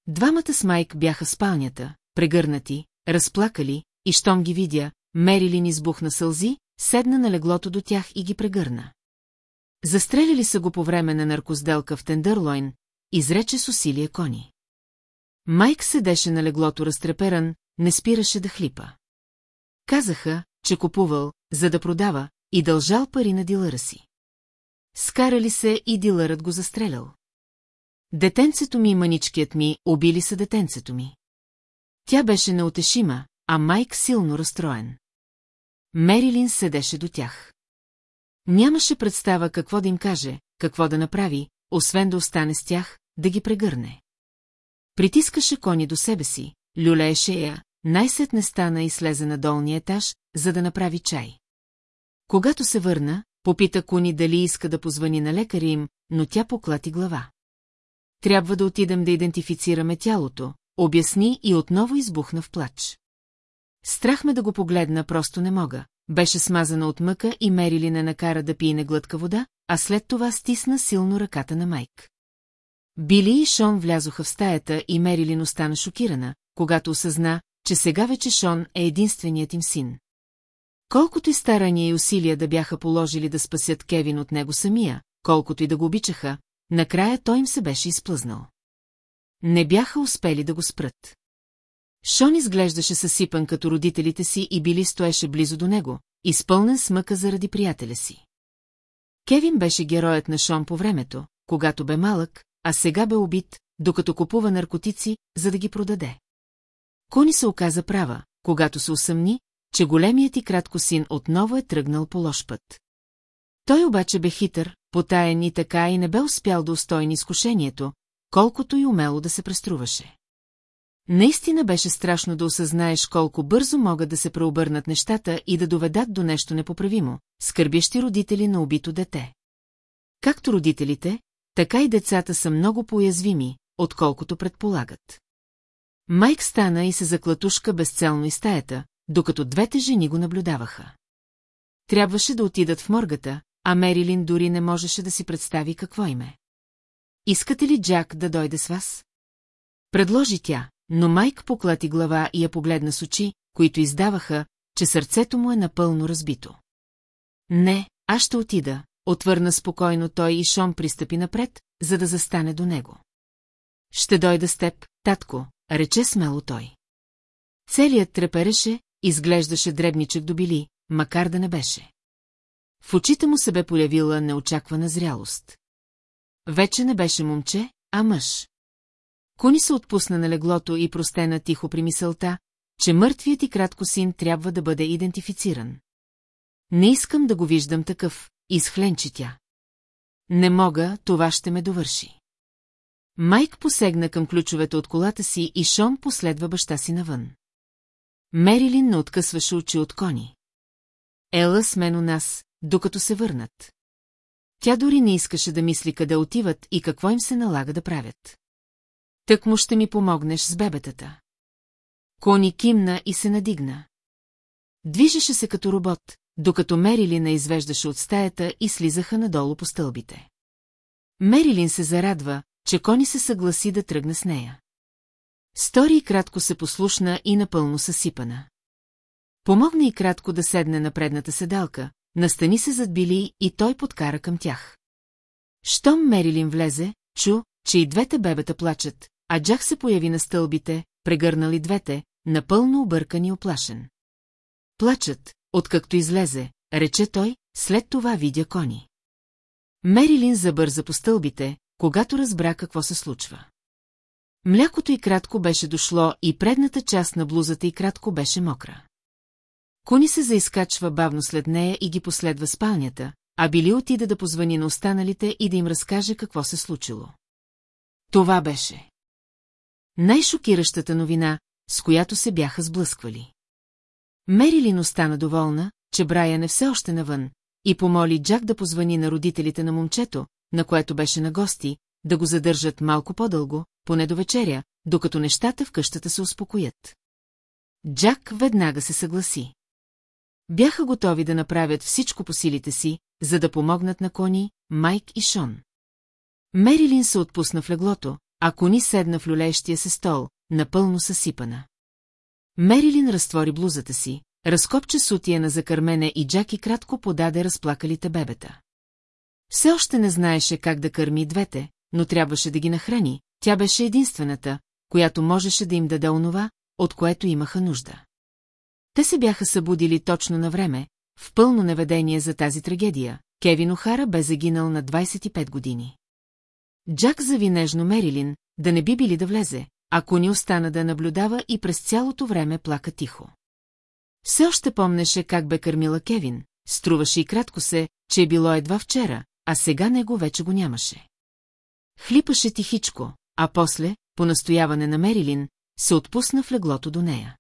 Двамата с Майк бяха спалнята, прегърнати, разплакали, и щом ги видя, Мерилин избухна сълзи, седна на леглото до тях и ги прегърна. Застреляли са го по време на наркозделка в Тендърлойн, изрече с усилие кони. Майк седеше на леглото разтреперан, не спираше да хлипа. Казаха, че купувал, за да продава, и дължал пари на дилъра си. Скарали се и дилърът го застрелял. Детенцето ми и маничкият ми убили са детенцето ми. Тя беше неотешима, а Майк силно разстроен. Мерилин седеше до тях. Нямаше представа какво да им каже, какво да направи, освен да остане с тях, да ги прегърне. Притискаше кони до себе си, люлееше я, най-сетне стана и слезе на долния етаж, за да направи чай. Когато се върна, попита Куни дали иска да позвани на лекаря им, но тя поклати глава. Трябва да отидем да идентифицираме тялото, обясни и отново избухна в плач. Страх ме да го погледна, просто не мога. Беше смазана от мъка и Мерили не накара да пие глътка вода, а след това стисна силно ръката на Майк. Били и Шон влязоха в стаята и Мерилин остана шокирана, когато осъзна, че сега вече Шон е единственият им син. Колкото и старания и усилия да бяха положили да спасят Кевин от него самия, колкото и да го обичаха, накрая той им се беше изплъзнал. Не бяха успели да го спрат. Шон изглеждаше съсипан като родителите си и Били стоеше близо до него, изпълнен с мъка заради приятеля си. Кевин беше героят на Шон по времето, когато бе малък, а сега бе убит, докато купува наркотици, за да ги продаде. Кони се оказа права, когато се усъмни, че големият и кратко син отново е тръгнал по лош път. Той обаче бе хитър, потаен и така и не бе успял да устойни изкушението, колкото и умело да се преструваше. Наистина беше страшно да осъзнаеш колко бързо могат да се преобърнат нещата и да доведат до нещо непоправимо, скърбящи родители на убито дете. Както родителите, така и децата са много поязвими, отколкото предполагат. Майк стана и се заклатушка безцелно из стаята, докато двете жени го наблюдаваха. Трябваше да отидат в моргата, а Мерилин дори не можеше да си представи какво име. Искате ли Джак да дойде с вас? Предложи тя, но Майк поклати глава и я погледна с очи, които издаваха, че сърцето му е напълно разбито. Не, аз ще отида, отвърна спокойно той и Шон пристъпи напред, за да застане до него. Ще дойда с теб, татко, рече смело той. Целият трепереше, изглеждаше дребничък до били, макар да не беше. В очите му се бе появила неочаквана зрялост. Вече не беше момче, а мъж. Кони се отпусна на леглото и простена тихо при мисълта, че мъртвият и кратко син трябва да бъде идентифициран. Не искам да го виждам такъв, изхленчи тя. Не мога, това ще ме довърши. Майк посегна към ключовете от колата си и Шон последва баща си навън. Мерилин не откъсваше очи от кони. Ела с мен у нас, докато се върнат. Тя дори не искаше да мисли къде отиват и какво им се налага да правят. Тък му ще ми помогнеш с бебетата. Кони кимна и се надигна. Движеше се като робот, докато Мерилин не извеждаше от стаята и слизаха надолу по стълбите. Мерилин се зарадва, че Кони се съгласи да тръгне с нея. Стори и кратко се послушна и напълно съсипана. Помогна и кратко да седне на предната седалка, настани се зад Били и той подкара към тях. Щом Мерилин влезе, чу, че и двете бебета плачат, а Джак се появи на стълбите, прегърнали двете, напълно объркан и оплашен. Плачат, откакто излезе, рече той, след това видя кони. Мерилин забърза по стълбите, когато разбра какво се случва. Млякото и кратко беше дошло и предната част на блузата и кратко беше мокра. Кони се заискачва бавно след нея и ги последва спалнята, а Били отида да позвани на останалите и да им разкаже какво се случило. Това беше. Най-шокиращата новина, с която се бяха сблъсквали. Мерилин остана доволна, че Брайан е все още навън, и помоли Джак да позвани на родителите на момчето, на което беше на гости, да го задържат малко по-дълго, поне до вечеря, докато нещата в къщата се успокоят. Джак веднага се съгласи. Бяха готови да направят всичко по силите си, за да помогнат на Кони, Майк и Шон. Мерилин се отпусна в леглото, а Кони седна в люлеещия се стол, напълно съсипана. Мерилин разтвори блузата си, разкопча сутия на закърмене и Джаки кратко подаде разплакалите бебета. Все още не знаеше как да кърми двете, но трябваше да ги нахрани, тя беше единствената, която можеше да им даде онова, от което имаха нужда. Те се бяха събудили точно на време, в пълно неведение за тази трагедия. Кевин Охара бе загинал на 25 години. Джак зави нежно Мерилин, да не би били да влезе, ако ни остана да наблюдава и през цялото време плака тихо. Все още помнеше как бе кърмила Кевин, струваше и кратко се, че е било едва вчера, а сега него вече го нямаше. Хлипаше тихичко, а после, по настояване на Мерилин, се отпусна в леглото до нея.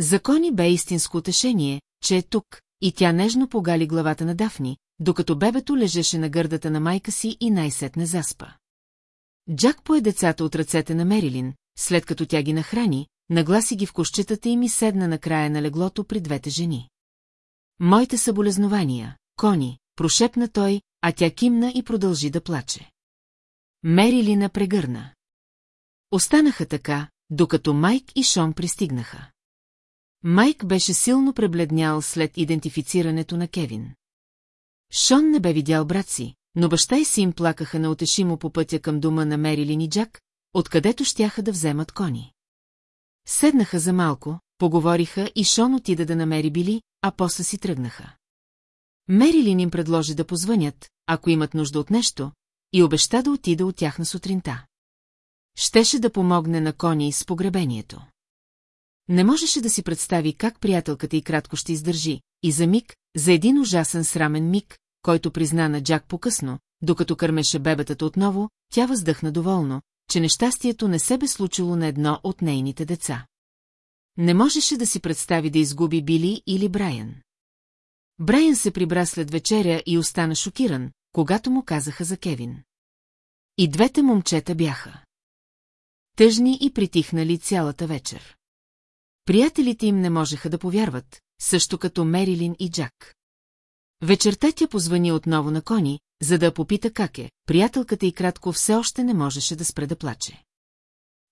Закони бе истинско утешение, че е тук, и тя нежно погали главата на Дафни, докато бебето лежеше на гърдата на майка си и най-сетне заспа. Джак пое децата от ръцете на Мерилин, след като тя ги нахрани, нагласи ги в кощетата и седна на края на леглото при двете жени. Моите съболезнования, Кони, прошепна той, а тя кимна и продължи да плаче. Мерилина прегърна. Останаха така, докато Майк и Шон пристигнаха. Майк беше силно пребледнял след идентифицирането на Кевин. Шон не бе видял брат си, но баща и син плакаха неотешимо по пътя към дома на Мерилин и Джак, откъдето щяха да вземат кони. Седнаха за малко, поговориха и Шон отида да намери Били, а после си тръгнаха. Мерилин им предложи да позвънят, ако имат нужда от нещо, и обеща да отида от тях на сутринта. Щеше да помогне на Кони с погребението. Не можеше да си представи как приятелката и кратко ще издържи, и за миг, за един ужасен срамен миг, който призна на Джак по-късно, докато кърмеше бебетата отново, тя въздъхна доволно, че нещастието не се бе случило на едно от нейните деца. Не можеше да си представи да изгуби Били или Брайан. Брайан се прибра след вечеря и остана шокиран, когато му казаха за Кевин. И двете момчета бяха. Тъжни и притихнали цялата вечер. Приятелите им не можеха да повярват, също като Мерилин и Джак. Вечерта тя позвани отново на Кони, за да попита как е, приятелката и кратко все още не можеше да спре да плаче.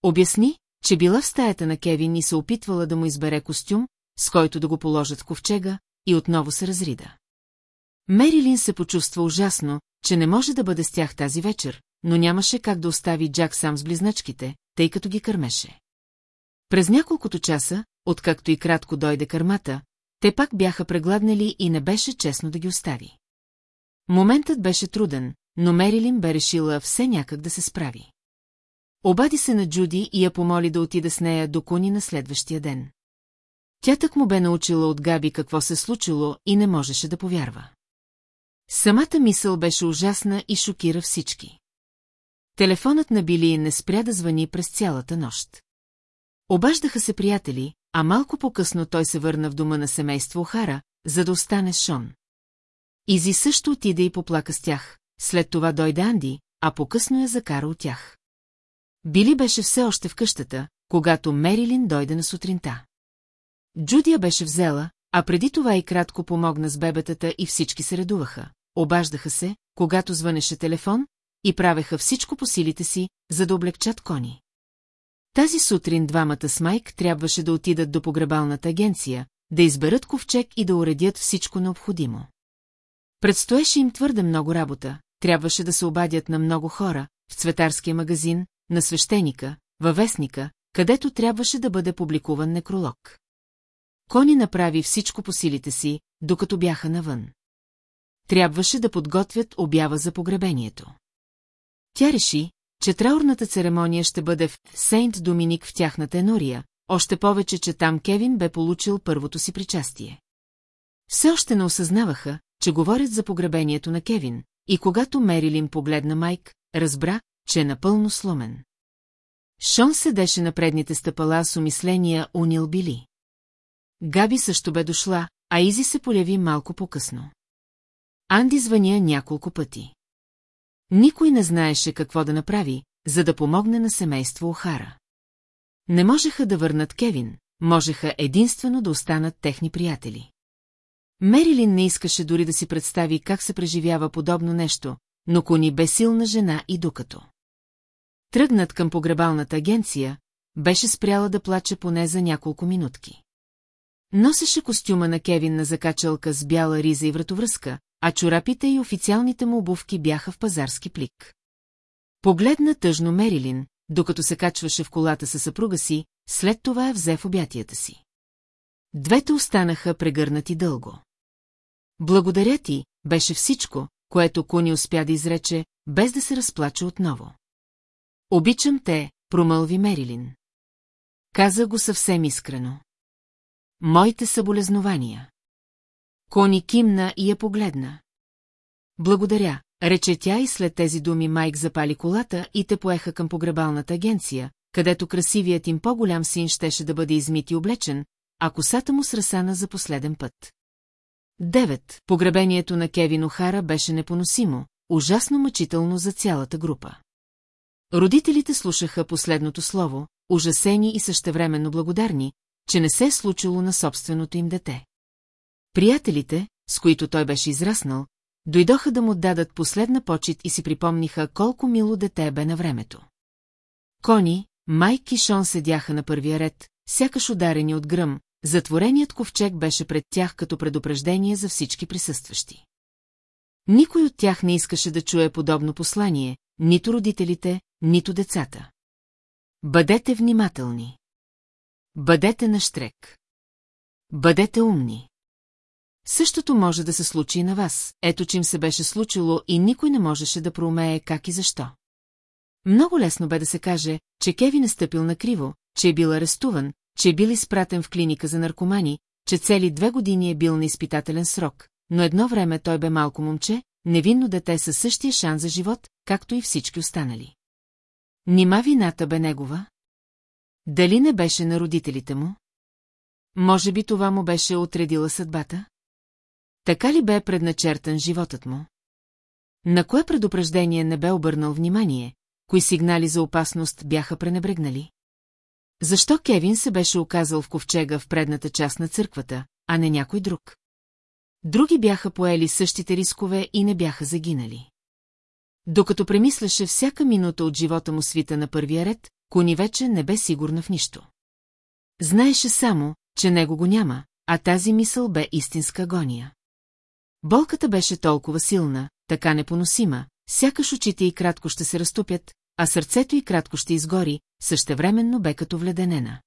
Обясни, че била в стаята на Кевин и се опитвала да му избере костюм, с който да го положат ковчега, и отново се разрида. Мерилин се почувства ужасно, че не може да бъде с тях тази вечер, но нямаше как да остави Джак сам с близначките, тъй като ги кърмеше. През няколкото часа, откакто и кратко дойде кърмата, те пак бяха прегладнали и не беше честно да ги остави. Моментът беше труден, но Мерилин бе решила все някак да се справи. Обади се на Джуди и я помоли да отида с нея до Куни на следващия ден. Тя так му бе научила от Габи какво се случило и не можеше да повярва. Самата мисъл беше ужасна и шокира всички. Телефонът на Били не спря да звъни през цялата нощ. Обаждаха се приятели, а малко по-късно той се върна в дома на семейство Охара, за да остане Шон. Изи също отиде и поплака с тях, след това дойде Анди, а по-късно я закара от тях. Били беше все още в къщата, когато Мерилин дойде на сутринта. Джудия беше взела, а преди това и кратко помогна с бебетата и всички се редуваха. Обаждаха се, когато звънеше телефон, и правеха всичко по силите си, за да облегчат кони. Тази сутрин двамата с Майк трябваше да отидат до погребалната агенция, да изберат ковчег и да уредят всичко необходимо. Предстоеше им твърде много работа, трябваше да се обадят на много хора, в цветарския магазин, на свещеника, във вестника, където трябваше да бъде публикуван некролог. Кони направи всичко по силите си, докато бяха навън. Трябваше да подготвят обява за погребението. Тя реши, че траурната церемония ще бъде в Сейнт Доминик в тяхната енория, още повече, че там Кевин бе получил първото си причастие. Все още не осъзнаваха, че говорят за погребението на Кевин, и когато Мерилин погледна Майк, разбра, че е напълно сломен. Шон седеше на предните стъпала с умисления унил били. Габи също бе дошла, а Изи се поляви малко по-късно. Анди звъня няколко пъти. Никой не знаеше какво да направи, за да помогне на семейство Охара. Не можеха да върнат Кевин, можеха единствено да останат техни приятели. Мерилин не искаше дори да си представи как се преживява подобно нещо, но Кони бе силна жена и докато. Тръгнат към погребалната агенция, беше спряла да плаче поне за няколко минутки. Носеше костюма на Кевин на закачалка с бяла риза и вратовръзка, а чорапите и официалните му обувки бяха в пазарски плик. Погледна тъжно Мерилин, докато се качваше в колата със съпруга си, след това я взе в обятията си. Двете останаха прегърнати дълго. Благодаря ти, беше всичко, което Куни успя да изрече, без да се разплаче отново. Обичам те, промълви Мерилин. Каза го съвсем искрено. Моите съболезнования. Кони кимна и я погледна. Благодаря, рече тя и след тези думи Майк запали колата и те поеха към погребалната агенция, където красивият им по-голям син щеше да бъде измит и облечен, а косата му срасана за последен път. Девет. Погребението на Кевин Охара беше непоносимо, ужасно мъчително за цялата група. Родителите слушаха последното слово, ужасени и същевременно благодарни, че не се е случило на собственото им дете. Приятелите, с които той беше израснал, дойдоха да му дадат последна почет и си припомниха колко мило дете бе на времето. Кони, Майк и Шон седяха на първия ред, сякаш ударени от гръм, затвореният ковчег беше пред тях като предупреждение за всички присъстващи. Никой от тях не искаше да чуе подобно послание, нито родителите, нито децата. Бъдете внимателни. Бъдете на штрек. Бъдете умни. Същото може да се случи и на вас, ето че им се беше случило и никой не можеше да проумее как и защо. Много лесно бе да се каже, че Кевин е стъпил на криво, че е бил арестуван, че е бил изпратен в клиника за наркомани, че цели две години е бил на изпитателен срок, но едно време той бе малко момче, невинно дете със същия шанс за живот, както и всички останали. Нима вината бе негова? Дали не беше на родителите му? Може би това му беше отредила съдбата? Така ли бе предначертан животът му? На кое предупреждение не бе обърнал внимание, кои сигнали за опасност бяха пренебрегнали? Защо Кевин се беше оказал в ковчега в предната част на църквата, а не някой друг? Други бяха поели същите рискове и не бяха загинали. Докато премисляше всяка минута от живота му свита на първия ред, Кони вече не бе сигурна в нищо. Знаеше само, че него го няма, а тази мисъл бе истинска агония. Болката беше толкова силна, така непоносима, сякаш очите и кратко ще се разтопят, а сърцето и кратко ще изгори, същевременно бе като вледенена.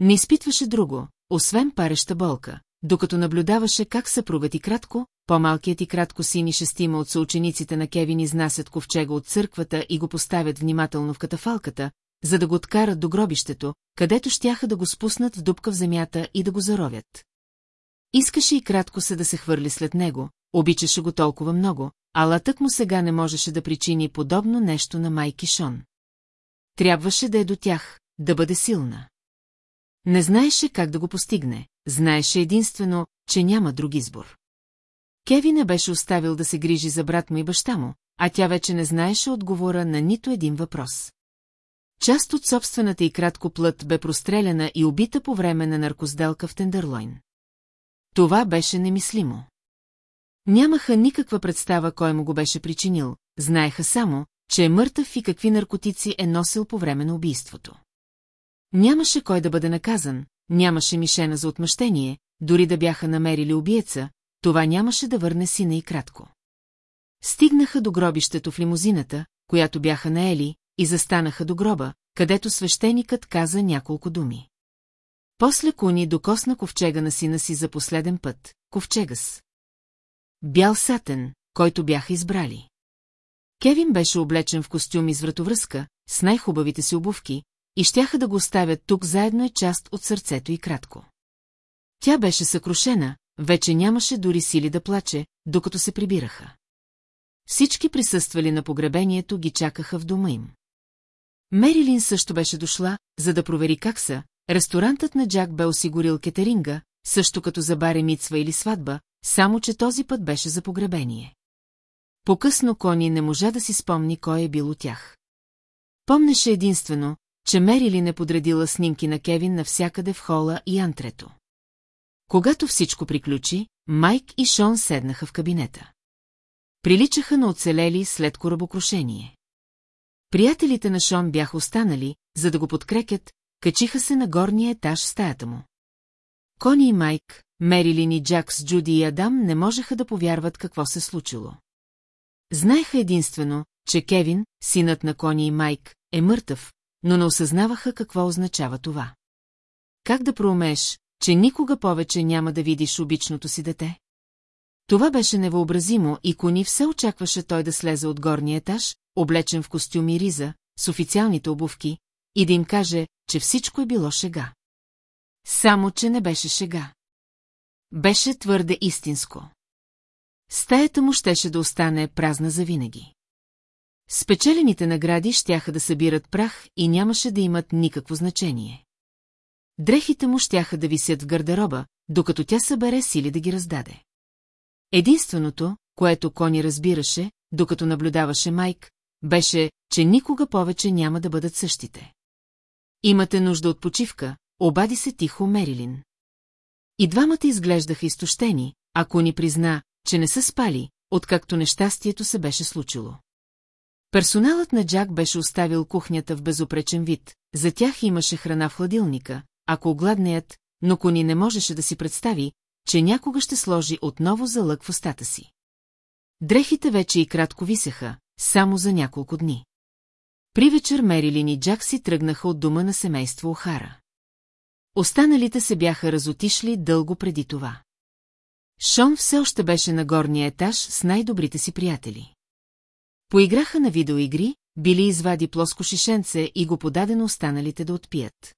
Не изпитваше друго, освен пареща болка, докато наблюдаваше как съпругът и кратко, по-малкият и кратко син и шестима от съучениците на Кевин изнасят ковчега от църквата и го поставят внимателно в катафалката, за да го откарат до гробището, където щяха да го спуснат в дупка в земята и да го заровят. Искаше и кратко се да се хвърли след него, обичаше го толкова много, а латък му сега не можеше да причини подобно нещо на майки Шон. Трябваше да е до тях, да бъде силна. Не знаеше как да го постигне, знаеше единствено, че няма друг избор. Кеви не беше оставил да се грижи за брат му и баща му, а тя вече не знаеше отговора на нито един въпрос. Част от собствената и кратко плът бе простреляна и убита по време на наркозделка в Тендърлойн. Това беше немислимо. Нямаха никаква представа кой му го беше причинил, знаеха само, че е мъртъв и какви наркотици е носил по време на убийството. Нямаше кой да бъде наказан, нямаше мишена за отмъщение, дори да бяха намерили убиеца, това нямаше да върне сина и кратко. Стигнаха до гробището в лимузината, която бяха наели, и застанаха до гроба, където свещеникът каза няколко думи. После Куни докосна ковчега на сина си за последен път, ковчега с. Бял сатен, който бяха избрали. Кевин беше облечен в костюм из вратовръзка, с най-хубавите си обувки, и щяха да го оставят тук заедно е част от сърцето и кратко. Тя беше съкрушена, вече нямаше дори сили да плаче, докато се прибираха. Всички присъствали на погребението ги чакаха в дома им. Мерилин също беше дошла, за да провери как са, ресторантът на Джак бе осигурил кетеринга, също като за баре мицва или сватба, само че този път беше за погребение. По-късно Кони не можа да си спомни кой е бил от тях. Помнеше единствено, че Мерили не подредила снимки на Кевин навсякъде в хола и антрето. Когато всичко приключи, Майк и Шон седнаха в кабинета. Приличаха на оцелели след корабокрушение. Приятелите на Шон бяха останали, за да го подкрекят, качиха се на горния етаж в стаята му. Кони и Майк, Мерилин и Джакс, Джуди и Адам не можеха да повярват какво се случило. Знаеха единствено, че Кевин, синът на Кони и Майк, е мъртъв, но не осъзнаваха какво означава това. Как да проумееш, че никога повече няма да видиш обичното си дете? Това беше невъобразимо и Кони все очакваше той да слезе от горния етаж, облечен в костюм и риза, с официалните обувки, и да им каже, че всичко е било шега. Само, че не беше шега. Беше твърде истинско. Стаята му щеше да остане празна завинаги. Спечелените награди щяха да събират прах и нямаше да имат никакво значение. Дрехите му щяха да висят в гардероба, докато тя събере сили да ги раздаде. Единственото, което Кони разбираше, докато наблюдаваше Майк, беше, че никога повече няма да бъдат същите. Имате нужда от почивка, обади се тихо Мерилин. И двамата изглеждаха изтощени, ако ни призна, че не са спали, откакто нещастието се беше случило. Персоналът на Джак беше оставил кухнята в безопречен вид, за тях имаше храна в хладилника, ако огладнеят, но Кони не можеше да си представи, че някога ще сложи отново залък в устата си. Дрехите вече и кратко висеха, само за няколко дни. При вечер Мерилин и Джак си тръгнаха от дома на семейство Охара. Останалите се бяха разотишли дълго преди това. Шон все още беше на горния етаж с най-добрите си приятели. Поиграха на видеоигри, били извади плоско шишенце и го подаде на останалите да отпият.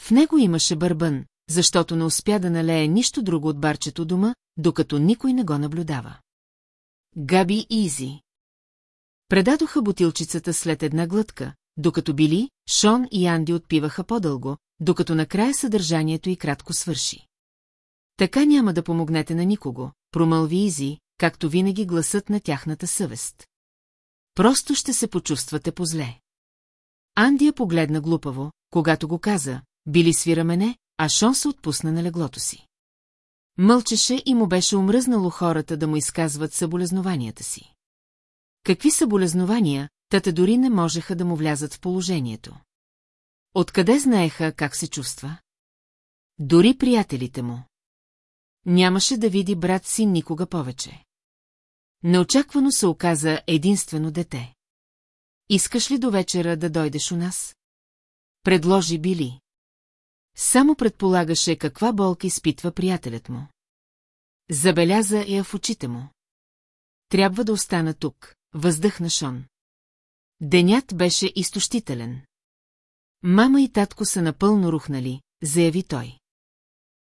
В него имаше бърбън, защото не успя да налее нищо друго от барчето дома, докато никой не го наблюдава. Габи Изи Предадоха бутилчицата след една глътка, докато Били, Шон и Анди отпиваха по-дълго, докато накрая съдържанието и кратко свърши. Така няма да помогнете на никого, промълви Изи, както винаги гласът на тяхната съвест. Просто ще се почувствате позле. Андия погледна глупаво, когато го каза, били свира мене, а Шон се отпусна на леглото си. Мълчеше и му беше умръзнало хората да му изказват съболезнованията си. Какви съболезнования, тата дори не можеха да му влязат в положението. Откъде знаеха как се чувства? Дори приятелите му. Нямаше да види брат си никога повече. Неочаквано се оказа единствено дете. Искаш ли до вечера да дойдеш у нас? Предложи Били. Само предполагаше каква болка изпитва приятелят му. Забеляза я в очите му. Трябва да остана тук, въздъхна Шон. Денят беше изтощителен. Мама и татко са напълно рухнали, заяви той.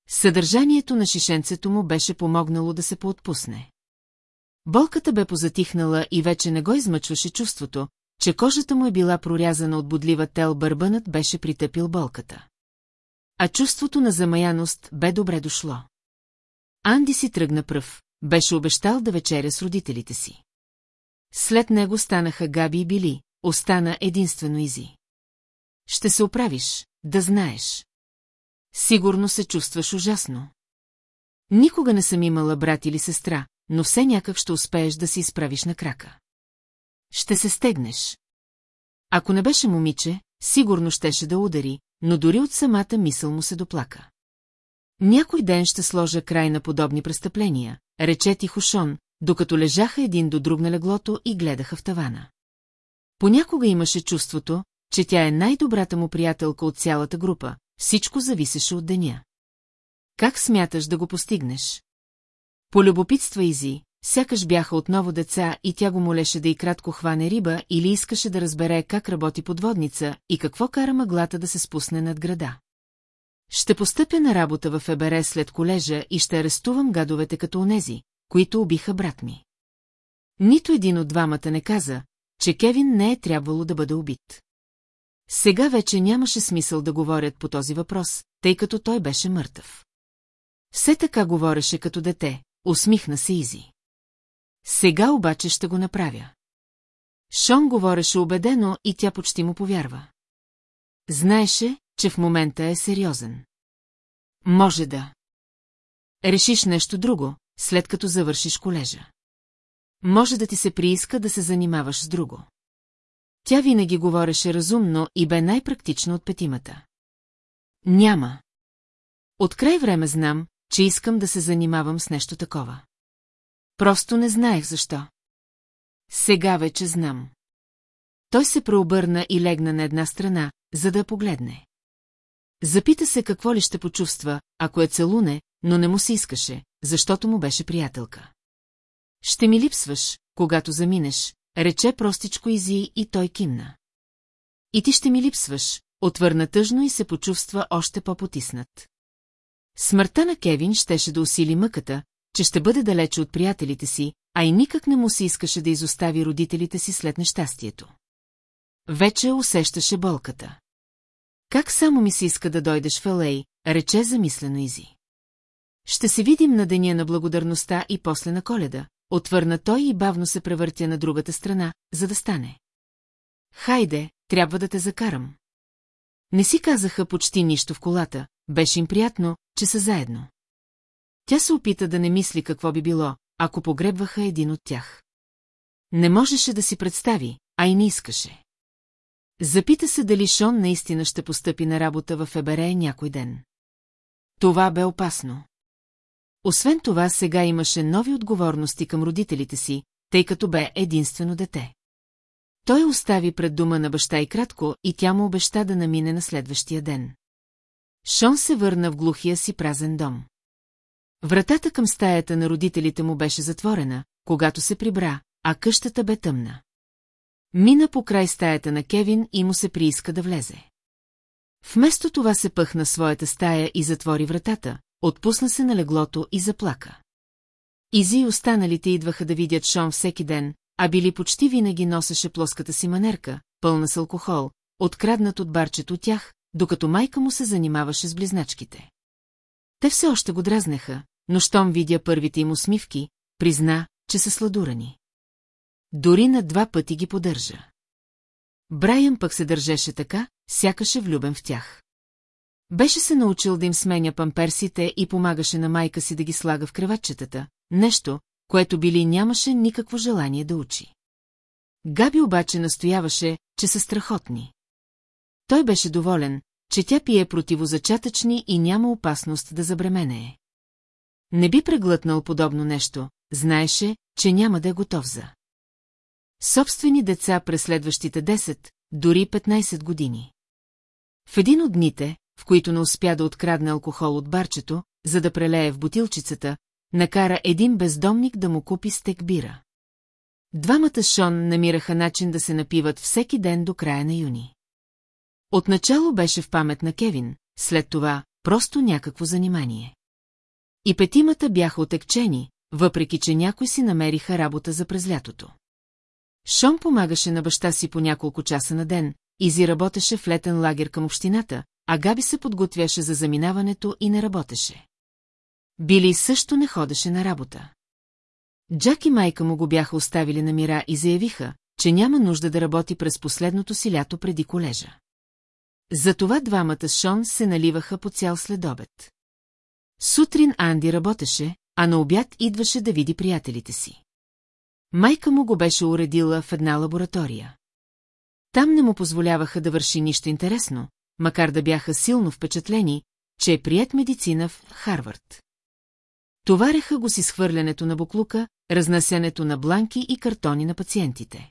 Съдържанието на шишенцето му беше помогнало да се поотпусне. Болката бе позатихнала и вече не го измъчваше чувството, че кожата му е била прорязана от бодлива тел, бърбънът беше притъпил болката. А чувството на замаяност бе добре дошло. Анди си тръгна пръв, беше обещал да вечеря с родителите си. След него станаха Габи и Били, остана единствено Изи. Ще се оправиш, да знаеш. Сигурно се чувстваш ужасно. Никога не съм имала брат или сестра, но все някак ще успееш да се изправиш на крака. Ще се стегнеш. Ако не беше момиче, сигурно щеше да удари, но дори от самата мисъл му се доплака. Някой ден ще сложа край на подобни престъпления, рече Тихошон, докато лежаха един до друг на леглото и гледаха в тавана. Понякога имаше чувството, че тя е най-добрата му приятелка от цялата група, всичко зависеше от деня. Как смяташ да го постигнеш? Полюбопитства Изи, сякаш бяха отново деца и тя го молеше да и кратко хване риба или искаше да разбере как работи подводница и какво кара мъглата да се спусне над града. Ще постъпя на работа в ФБР след колежа и ще арестувам гадовете като онези, които убиха брат ми. Нито един от двамата не каза, че Кевин не е трябвало да бъде убит. Сега вече нямаше смисъл да говорят по този въпрос, тъй като той беше мъртъв. Все така говореше като дете, усмихна се Изи. Сега обаче ще го направя. Шон говореше убедено и тя почти му повярва. Знаеше, че в момента е сериозен. Може да. Решиш нещо друго, след като завършиш колежа. Може да ти се прииска да се занимаваш с друго. Тя винаги говореше разумно и бе най-практично от петимата. Няма. От край време знам, че искам да се занимавам с нещо такова. Просто не знаех защо. Сега вече знам. Той се преобърна и легна на една страна, за да погледне. Запита се какво ли ще почувства, ако е целуне, но не му се искаше, защото му беше приятелка. Ще ми липсваш, когато заминеш, рече простичко Изи и той кимна. И ти ще ми липсваш, отвърна тъжно и се почувства още по-потиснат. Смъртта на Кевин щеше да усили мъката, че ще бъде далече от приятелите си, а и никак не му се искаше да изостави родителите си след нещастието. Вече усещаше болката. Как само ми се иска да дойдеш в Елей, рече замислено Изи. Ще се видим на деня на благодарността и после на коледа, отвърна той и бавно се превъртя на другата страна, за да стане. Хайде, трябва да те закарам. Не си казаха почти нищо в колата, беше им приятно, че са заедно. Тя се опита да не мисли какво би било, ако погребваха един от тях. Не можеше да си представи, а и не искаше. Запита се дали Шон наистина ще постъпи на работа в Ебере някой ден. Това бе опасно. Освен това, сега имаше нови отговорности към родителите си, тъй като бе единствено дете. Той остави пред дома на баща и кратко и тя му обеща да намине на следващия ден. Шон се върна в глухия си празен дом. Вратата към стаята на родителите му беше затворена, когато се прибра, а къщата бе тъмна. Мина по край стаята на Кевин и му се прииска да влезе. Вместо това се пъхна своята стая и затвори вратата, отпусна се на леглото и заплака. Изи и останалите идваха да видят Шон всеки ден, а били почти винаги носеше плоската си манерка, пълна с алкохол, откраднат от барчето тях, докато майка му се занимаваше с близначките. Те все още го дразнеха, но щом видя първите им усмивки, призна, че са сладурани. Дори на два пъти ги поддържа. Брайан пък се държеше така, сякаше влюбен в тях. Беше се научил да им сменя памперсите и помагаше на майка си да ги слага в креватчетата, нещо, което Били нямаше никакво желание да учи. Габи обаче настояваше, че са страхотни. Той беше доволен, че тя пие противозачатъчни и няма опасност да забременее. Не би преглътнал подобно нещо, знаеше, че няма да е готов за. Собствени деца през следващите 10, дори 15 години. В един от дните, в които не успя да открадне алкохол от барчето, за да прелее в бутилчицата, накара един бездомник да му купи стек бира. Двамата Шон намираха начин да се напиват всеки ден до края на юни. Отначало беше в памет на Кевин, след това просто някакво занимание. И петимата бяха отекчени, въпреки че някои си намериха работа за през лятото. Шон помагаше на баща си по няколко часа на ден, Изи работеше в летен лагер към общината, а Габи се подготвяше за заминаването и не работеше. Били също не ходеше на работа. Джак и майка му го бяха оставили на мира и заявиха, че няма нужда да работи през последното си лято преди колежа. Затова двамата с Шон се наливаха по цял следобед. Сутрин Анди работеше, а на обяд идваше да види приятелите си. Майка му го беше уредила в една лаборатория. Там не му позволяваха да върши нищо интересно, макар да бяха силно впечатлени, че е прият медицина в Харвард. Товареха го с изхвърлянето на буклука, разнасянето на бланки и картони на пациентите.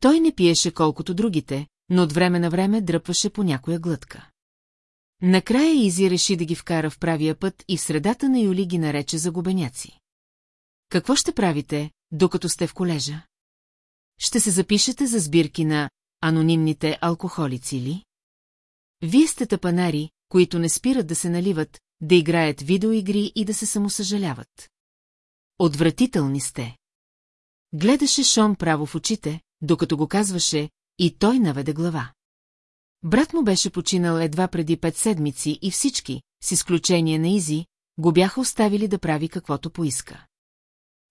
Той не пиеше колкото другите, но от време на време дръпваше по някоя глътка. Накрая Изи реши да ги вкара в правия път и в средата на юли ги нарече загубеняци. Какво ще правите, докато сте в колежа? Ще се запишете за сбирки на анонимните алкохолици ли? Вие сте тъпанари, които не спират да се наливат, да играят видеоигри и да се самосъжаляват. Отвратителни сте. Гледаше Шон право в очите, докато го казваше, и той наведе глава. Брат му беше починал едва преди пет седмици и всички, с изключение на Изи, го бяха оставили да прави каквото поиска.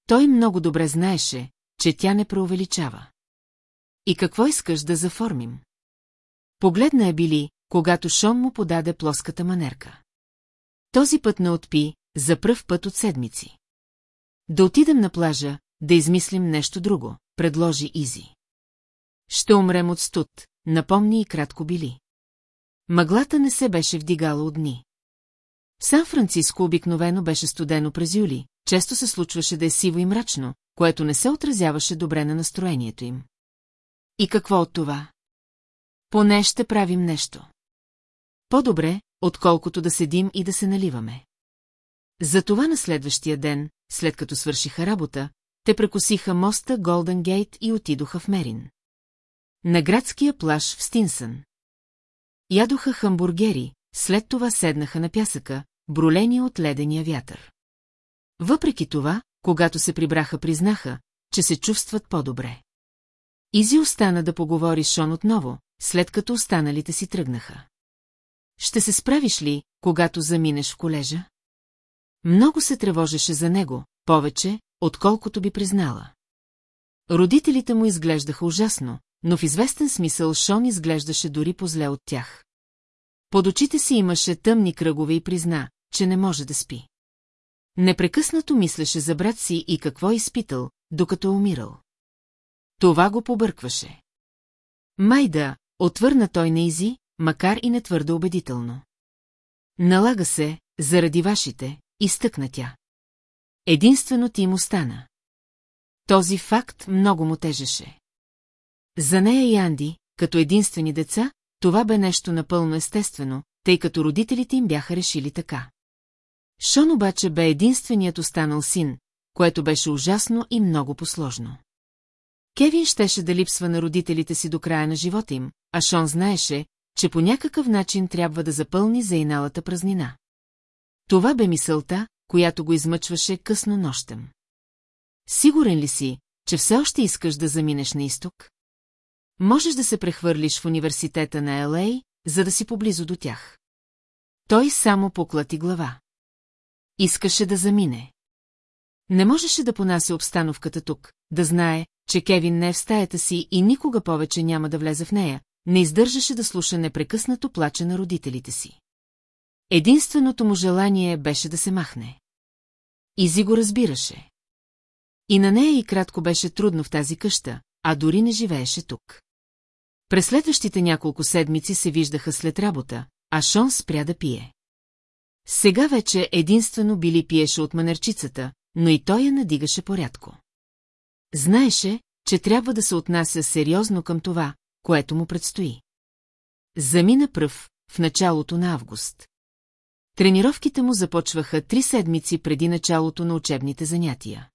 Той много добре знаеше, че тя не преувеличава. И какво искаш да заформим? Погледна е били, когато Шон му подаде плоската манерка. Този път не отпи, за пръв път от седмици. Да отидем на плажа, да измислим нещо друго, предложи Изи. Ще умрем от студ, напомни и кратко били. Мъглата не се беше вдигала от дни. Сан-Франциско обикновено беше студено през юли, често се случваше да е сиво и мрачно, което не се отразяваше добре на настроението им. И какво от това? Поне ще правим нещо. По-добре, отколкото да седим и да се наливаме. Затова на следващия ден, след като свършиха работа, те прекосиха моста Голден Гейт и отидоха в Мерин. На градския плаж в Стинсън. Ядоха хамбургери, след това седнаха на пясъка, бролени от ледения вятър. Въпреки това, когато се прибраха, признаха, че се чувстват по-добре. Изи остана да поговори Шон отново, след като останалите си тръгнаха. Ще се справиш ли, когато заминеш в колежа? Много се тревожеше за него, повече, отколкото би признала. Родителите му изглеждаха ужасно, но в известен смисъл Шон изглеждаше дори позле от тях. Под очите си имаше тъмни кръгове и призна, че не може да спи. Непрекъснато мислеше за брат си и какво е изпитал, докато е умирал. Това го побъркваше. Майда, отвърна той на Изи, макар и не твърде убедително. Налага се, заради вашите, изтъкна тя. Единствено ти им остана. Този факт много му тежеше. За нея и Анди, като единствени деца, това бе нещо напълно естествено, тъй като родителите им бяха решили така. Шон обаче бе единственият останал син, което беше ужасно и много посложно. Кевин щеше да липсва на родителите си до края на живота им, а Шон знаеше, че по някакъв начин трябва да запълни заиналата празнина. Това бе мисълта, която го измъчваше късно нощем. Сигурен ли си, че все още искаш да заминеш на изток? Можеш да се прехвърлиш в университета на Елей, за да си поблизо до тях. Той само поклати глава. Искаше да замине. Не можеше да понася обстановката тук, да знае, че Кевин не е в стаята си и никога повече няма да влезе в нея, не издържаше да слуша непрекъснато плача на родителите си. Единственото му желание беше да се махне. Изи го разбираше. И на нея и кратко беше трудно в тази къща, а дори не живееше тук. През следващите няколко седмици се виждаха след работа, а Шон спря да пие. Сега вече единствено Били пиеше от манерчицата, но и той я надигаше порядко. Знаеше, че трябва да се отнася сериозно към това, което му предстои. Замина пръв, в началото на август. Тренировките му започваха три седмици преди началото на учебните занятия.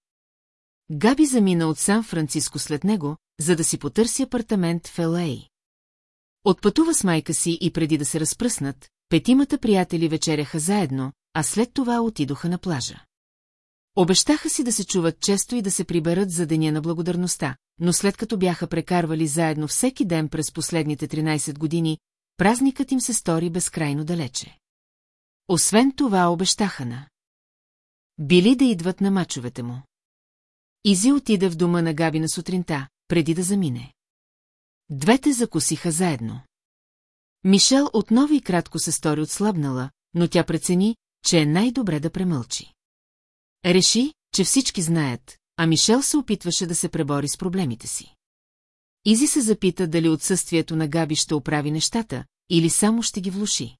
Габи замина от Сан-Франциско след него, за да си потърси апартамент в Л.А. Отпътува с майка си и преди да се разпръснат, петимата приятели вечеряха заедно, а след това отидоха на плажа. Обещаха си да се чуват често и да се приберат за деня на благодарността, но след като бяха прекарвали заедно всеки ден през последните 13 години, празникът им се стори безкрайно далече. Освен това обещаха на. Били да идват на мачовете му. Изи отида в дома на Габи на сутринта, преди да замине. Двете закусиха заедно. Мишел отново и кратко се стори отслабнала, но тя прецени, че е най-добре да премълчи. Реши, че всички знаят, а Мишел се опитваше да се пребори с проблемите си. Изи се запита дали отсъствието на Габи ще оправи нещата, или само ще ги влуши.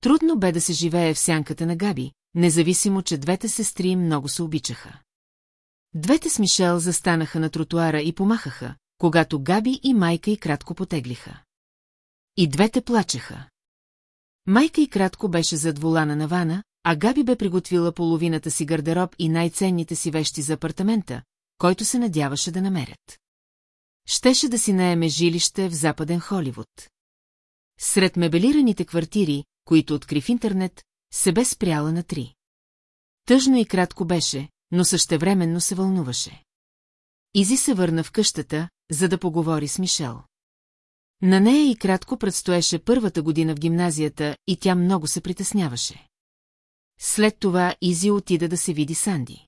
Трудно бе да се живее в сянката на Габи, независимо, че двете сестри много се обичаха. Двете с Мишел застанаха на тротуара и помахаха, когато Габи и майка и кратко потеглиха. И двете плачеха. Майка и кратко беше зад волана на вана, а Габи бе приготвила половината си гардероб и най-ценните си вещи за апартамента, който се надяваше да намерят. Щеше да си наеме жилище в западен Холивуд. Сред мебелираните квартири, които откри в интернет, се бе спряла на три. Тъжно и кратко беше, но същевременно се вълнуваше. Изи се върна в къщата, за да поговори с Мишел. На нея и кратко предстоеше първата година в гимназията и тя много се притесняваше. След това Изи отида да се види Санди.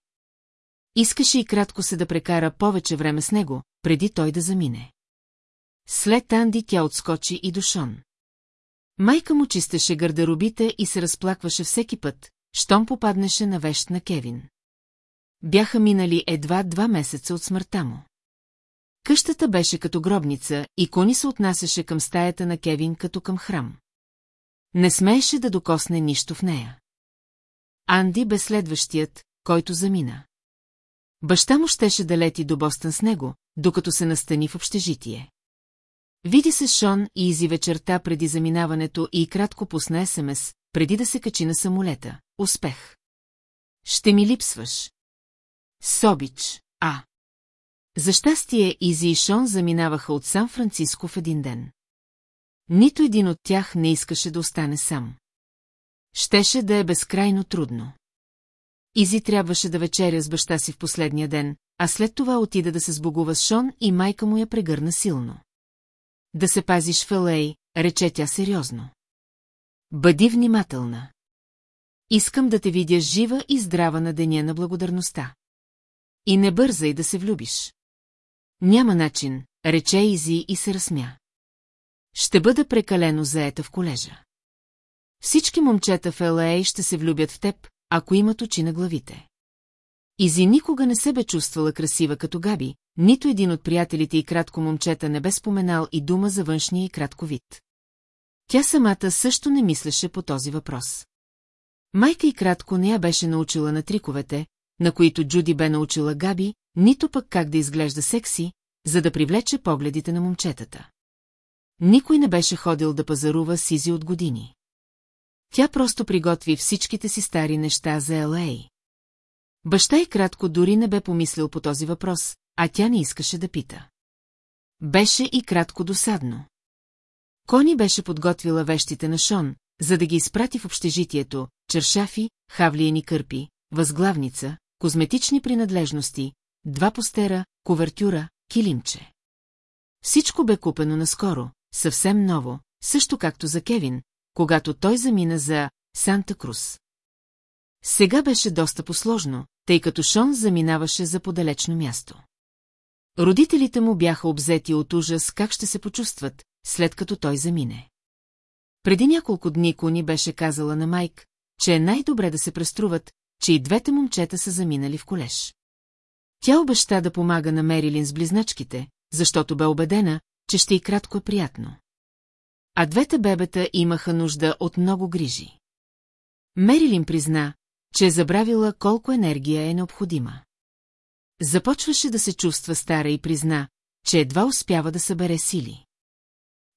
Искаше и кратко се да прекара повече време с него, преди той да замине. След Анди тя отскочи и до Шон. Майка му чистеше гардеробите и се разплакваше всеки път, щом попаднеше на вещ на Кевин. Бяха минали едва два месеца от смъртта му. Къщата беше като гробница и Кони се отнасяше към стаята на Кевин като към храм. Не смееше да докосне нищо в нея. Анди бе следващият, който замина. Баща му щеше да лети до Бостън с него, докато се настани в общежитие. Види се Шон и изи вечерта преди заминаването и кратко пусна СМС, преди да се качи на самолета. Успех! Ще ми липсваш. Собич, а. За щастие Изи и Шон заминаваха от Сан-Франциско в един ден. Нито един от тях не искаше да остане сам. Щеше да е безкрайно трудно. Изи трябваше да вечеря с баща си в последния ден, а след това отида да се сбогува с Шон и майка му я прегърна силно. Да се пазиш в рече тя сериозно. Бъди внимателна. Искам да те видя жива и здрава на деня на благодарността. И не бързай да се влюбиш. Няма начин, рече Изи и се разсмя. Ще бъда прекалено заета в колежа. Всички момчета в Л.А. ще се влюбят в теб, ако имат очи на главите. Изи никога не се бе чувствала красива като Габи, нито един от приятелите и кратко момчета не бе споменал и дума за външния и кратко вид. Тя самата също не мислеше по този въпрос. Майка и кратко не я беше научила на триковете, на които Джуди бе научила Габи, нито пък как да изглежда секси, за да привлече погледите на момчетата. Никой не беше ходил да пазарува с Изи от години. Тя просто приготви всичките си стари неща за Елей. Баща и кратко дори не бе помислил по този въпрос, а тя не искаше да пита. Беше и кратко досадно. Кони беше подготвила вещите на Шон, за да ги изпрати в общежитието, чершафи, хавлиени кърпи, възглавница, козметични принадлежности, два постера, ковертюра, килимче. Всичко бе купено наскоро, съвсем ново, също както за Кевин, когато той замина за Санта Крус. Сега беше доста посложно, тъй като Шон заминаваше за подалечно място. Родителите му бяха обзети от ужас как ще се почувстват, след като той замине. Преди няколко дни Кони беше казала на Майк, че е най-добре да се преструват, че и двете момчета са заминали в колеж. Тя обеща да помага на Мерилин с близначките, защото бе убедена, че ще и кратко е приятно. А двете бебета имаха нужда от много грижи. Мерилин призна, че е забравила колко енергия е необходима. Започваше да се чувства стара и призна, че едва успява да събере сили.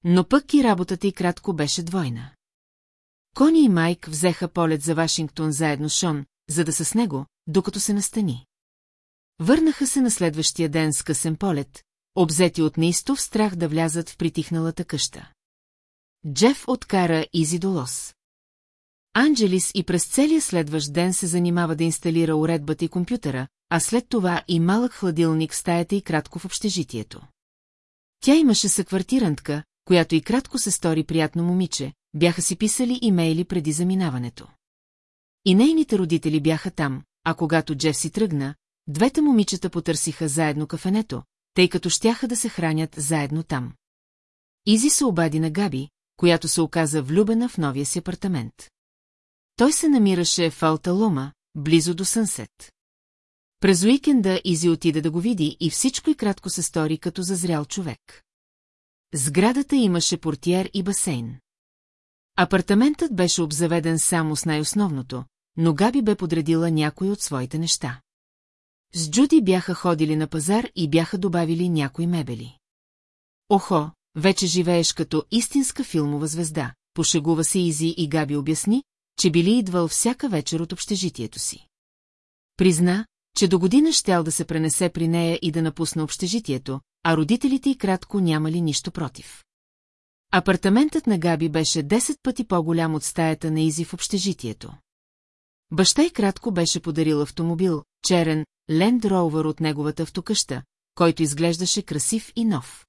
Но пък и работата й кратко беше двойна. Кони и Майк взеха полет за Вашингтон заедно с Шон, за да са с него, докато се настани. Върнаха се на следващия ден с късен полет, обзети от неистов страх да влязат в притихналата къща. Джеф откара Изи до Лос. Анджелис и през целия следващ ден се занимава да инсталира уредбата и компютъра, а след това и малък хладилник в стаята и кратко в общежитието. Тя имаше съквартирантка, която и кратко се стори приятно момиче, бяха си писали имейли преди заминаването. И нейните родители бяха там, а когато Джеф си тръгна, двете момичета потърсиха заедно кафенето, тъй като щяха да се хранят заедно там. Изи се обади на Габи, която се оказа влюбена в новия си апартамент. Той се намираше в Алталома, близо до Сънсет. През уикенда Изи отида да го види и всичко и кратко се стори като зазрял човек. Сградата имаше портиер и басейн. Апартаментът беше обзаведен само с най-основното, но Габи бе подредила някои от своите неща. С Джуди бяха ходили на пазар и бяха добавили някои мебели. Охо, вече живееш като истинска филмова звезда, пошегува се Изи и Габи обясни, че били идвал всяка вечер от общежитието си. Призна, че до година щял да се пренесе при нея и да напусне общежитието, а родителите й кратко нямали нищо против. Апартаментът на Габи беше 10 пъти по-голям от стаята на Изи в общежитието. Баща й кратко беше подарил автомобил, черен, Ленд Роувър от неговата автокъща, който изглеждаше красив и нов.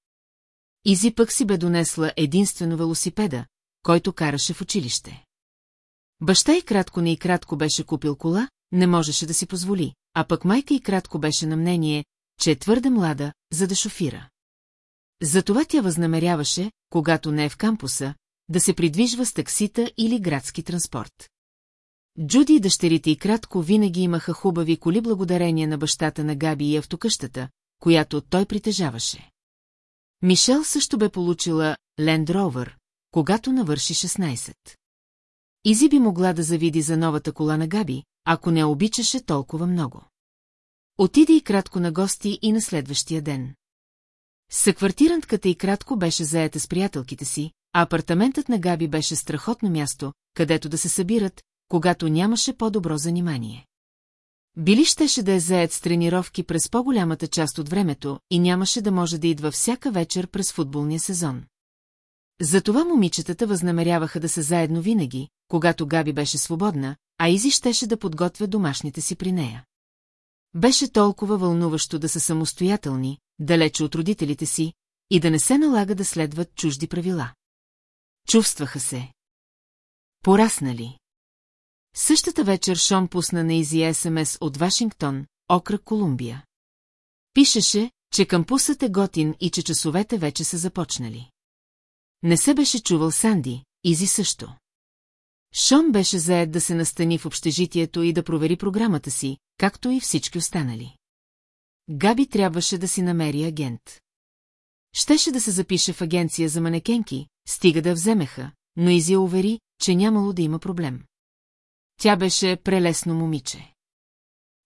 Изи пък си бе донесла единствено велосипеда, който караше в училище. Баща и кратко не и кратко беше купил кола, не можеше да си позволи, а пък майка и кратко беше на мнение, че е твърде млада, за да шофира. Затова тя възнамеряваше, когато не е в кампуса, да се придвижва с таксита или градски транспорт. Джуди и дъщерите и кратко винаги имаха хубави коли благодарение на бащата на Габи и автокъщата, която той притежаваше. Мишел също бе получила Land Rover, когато навърши 16. Изи би могла да завиди за новата кола на Габи, ако не обичаше толкова много. Отиде и кратко на гости и на следващия ден. Съквартирантката и кратко беше заета с приятелките си, а апартаментът на Габи беше страхотно място, където да се събират, когато нямаше по-добро занимание. Били щеше да е заед с тренировки през по-голямата част от времето и нямаше да може да идва всяка вечер през футболния сезон. Затова момичетата възнамеряваха да са заедно винаги, когато Габи беше свободна, а Изи щеше да подготвя домашните си при нея. Беше толкова вълнуващо да са самостоятелни, далече от родителите си, и да не се налага да следват чужди правила. Чувстваха се. Пораснали. Същата вечер Шон пусна на Изи СМС от Вашингтон, окръг Колумбия. Пишеше, че кампусът е готин и че часовете вече са започнали. Не се беше чувал Санди, Изи също. Шон беше заед да се настани в общежитието и да провери програмата си, както и всички останали. Габи трябваше да си намери агент. Щеше да се запише в агенция за манекенки, стига да вземеха, но Изи увери, че нямало да има проблем. Тя беше прелесно момиче.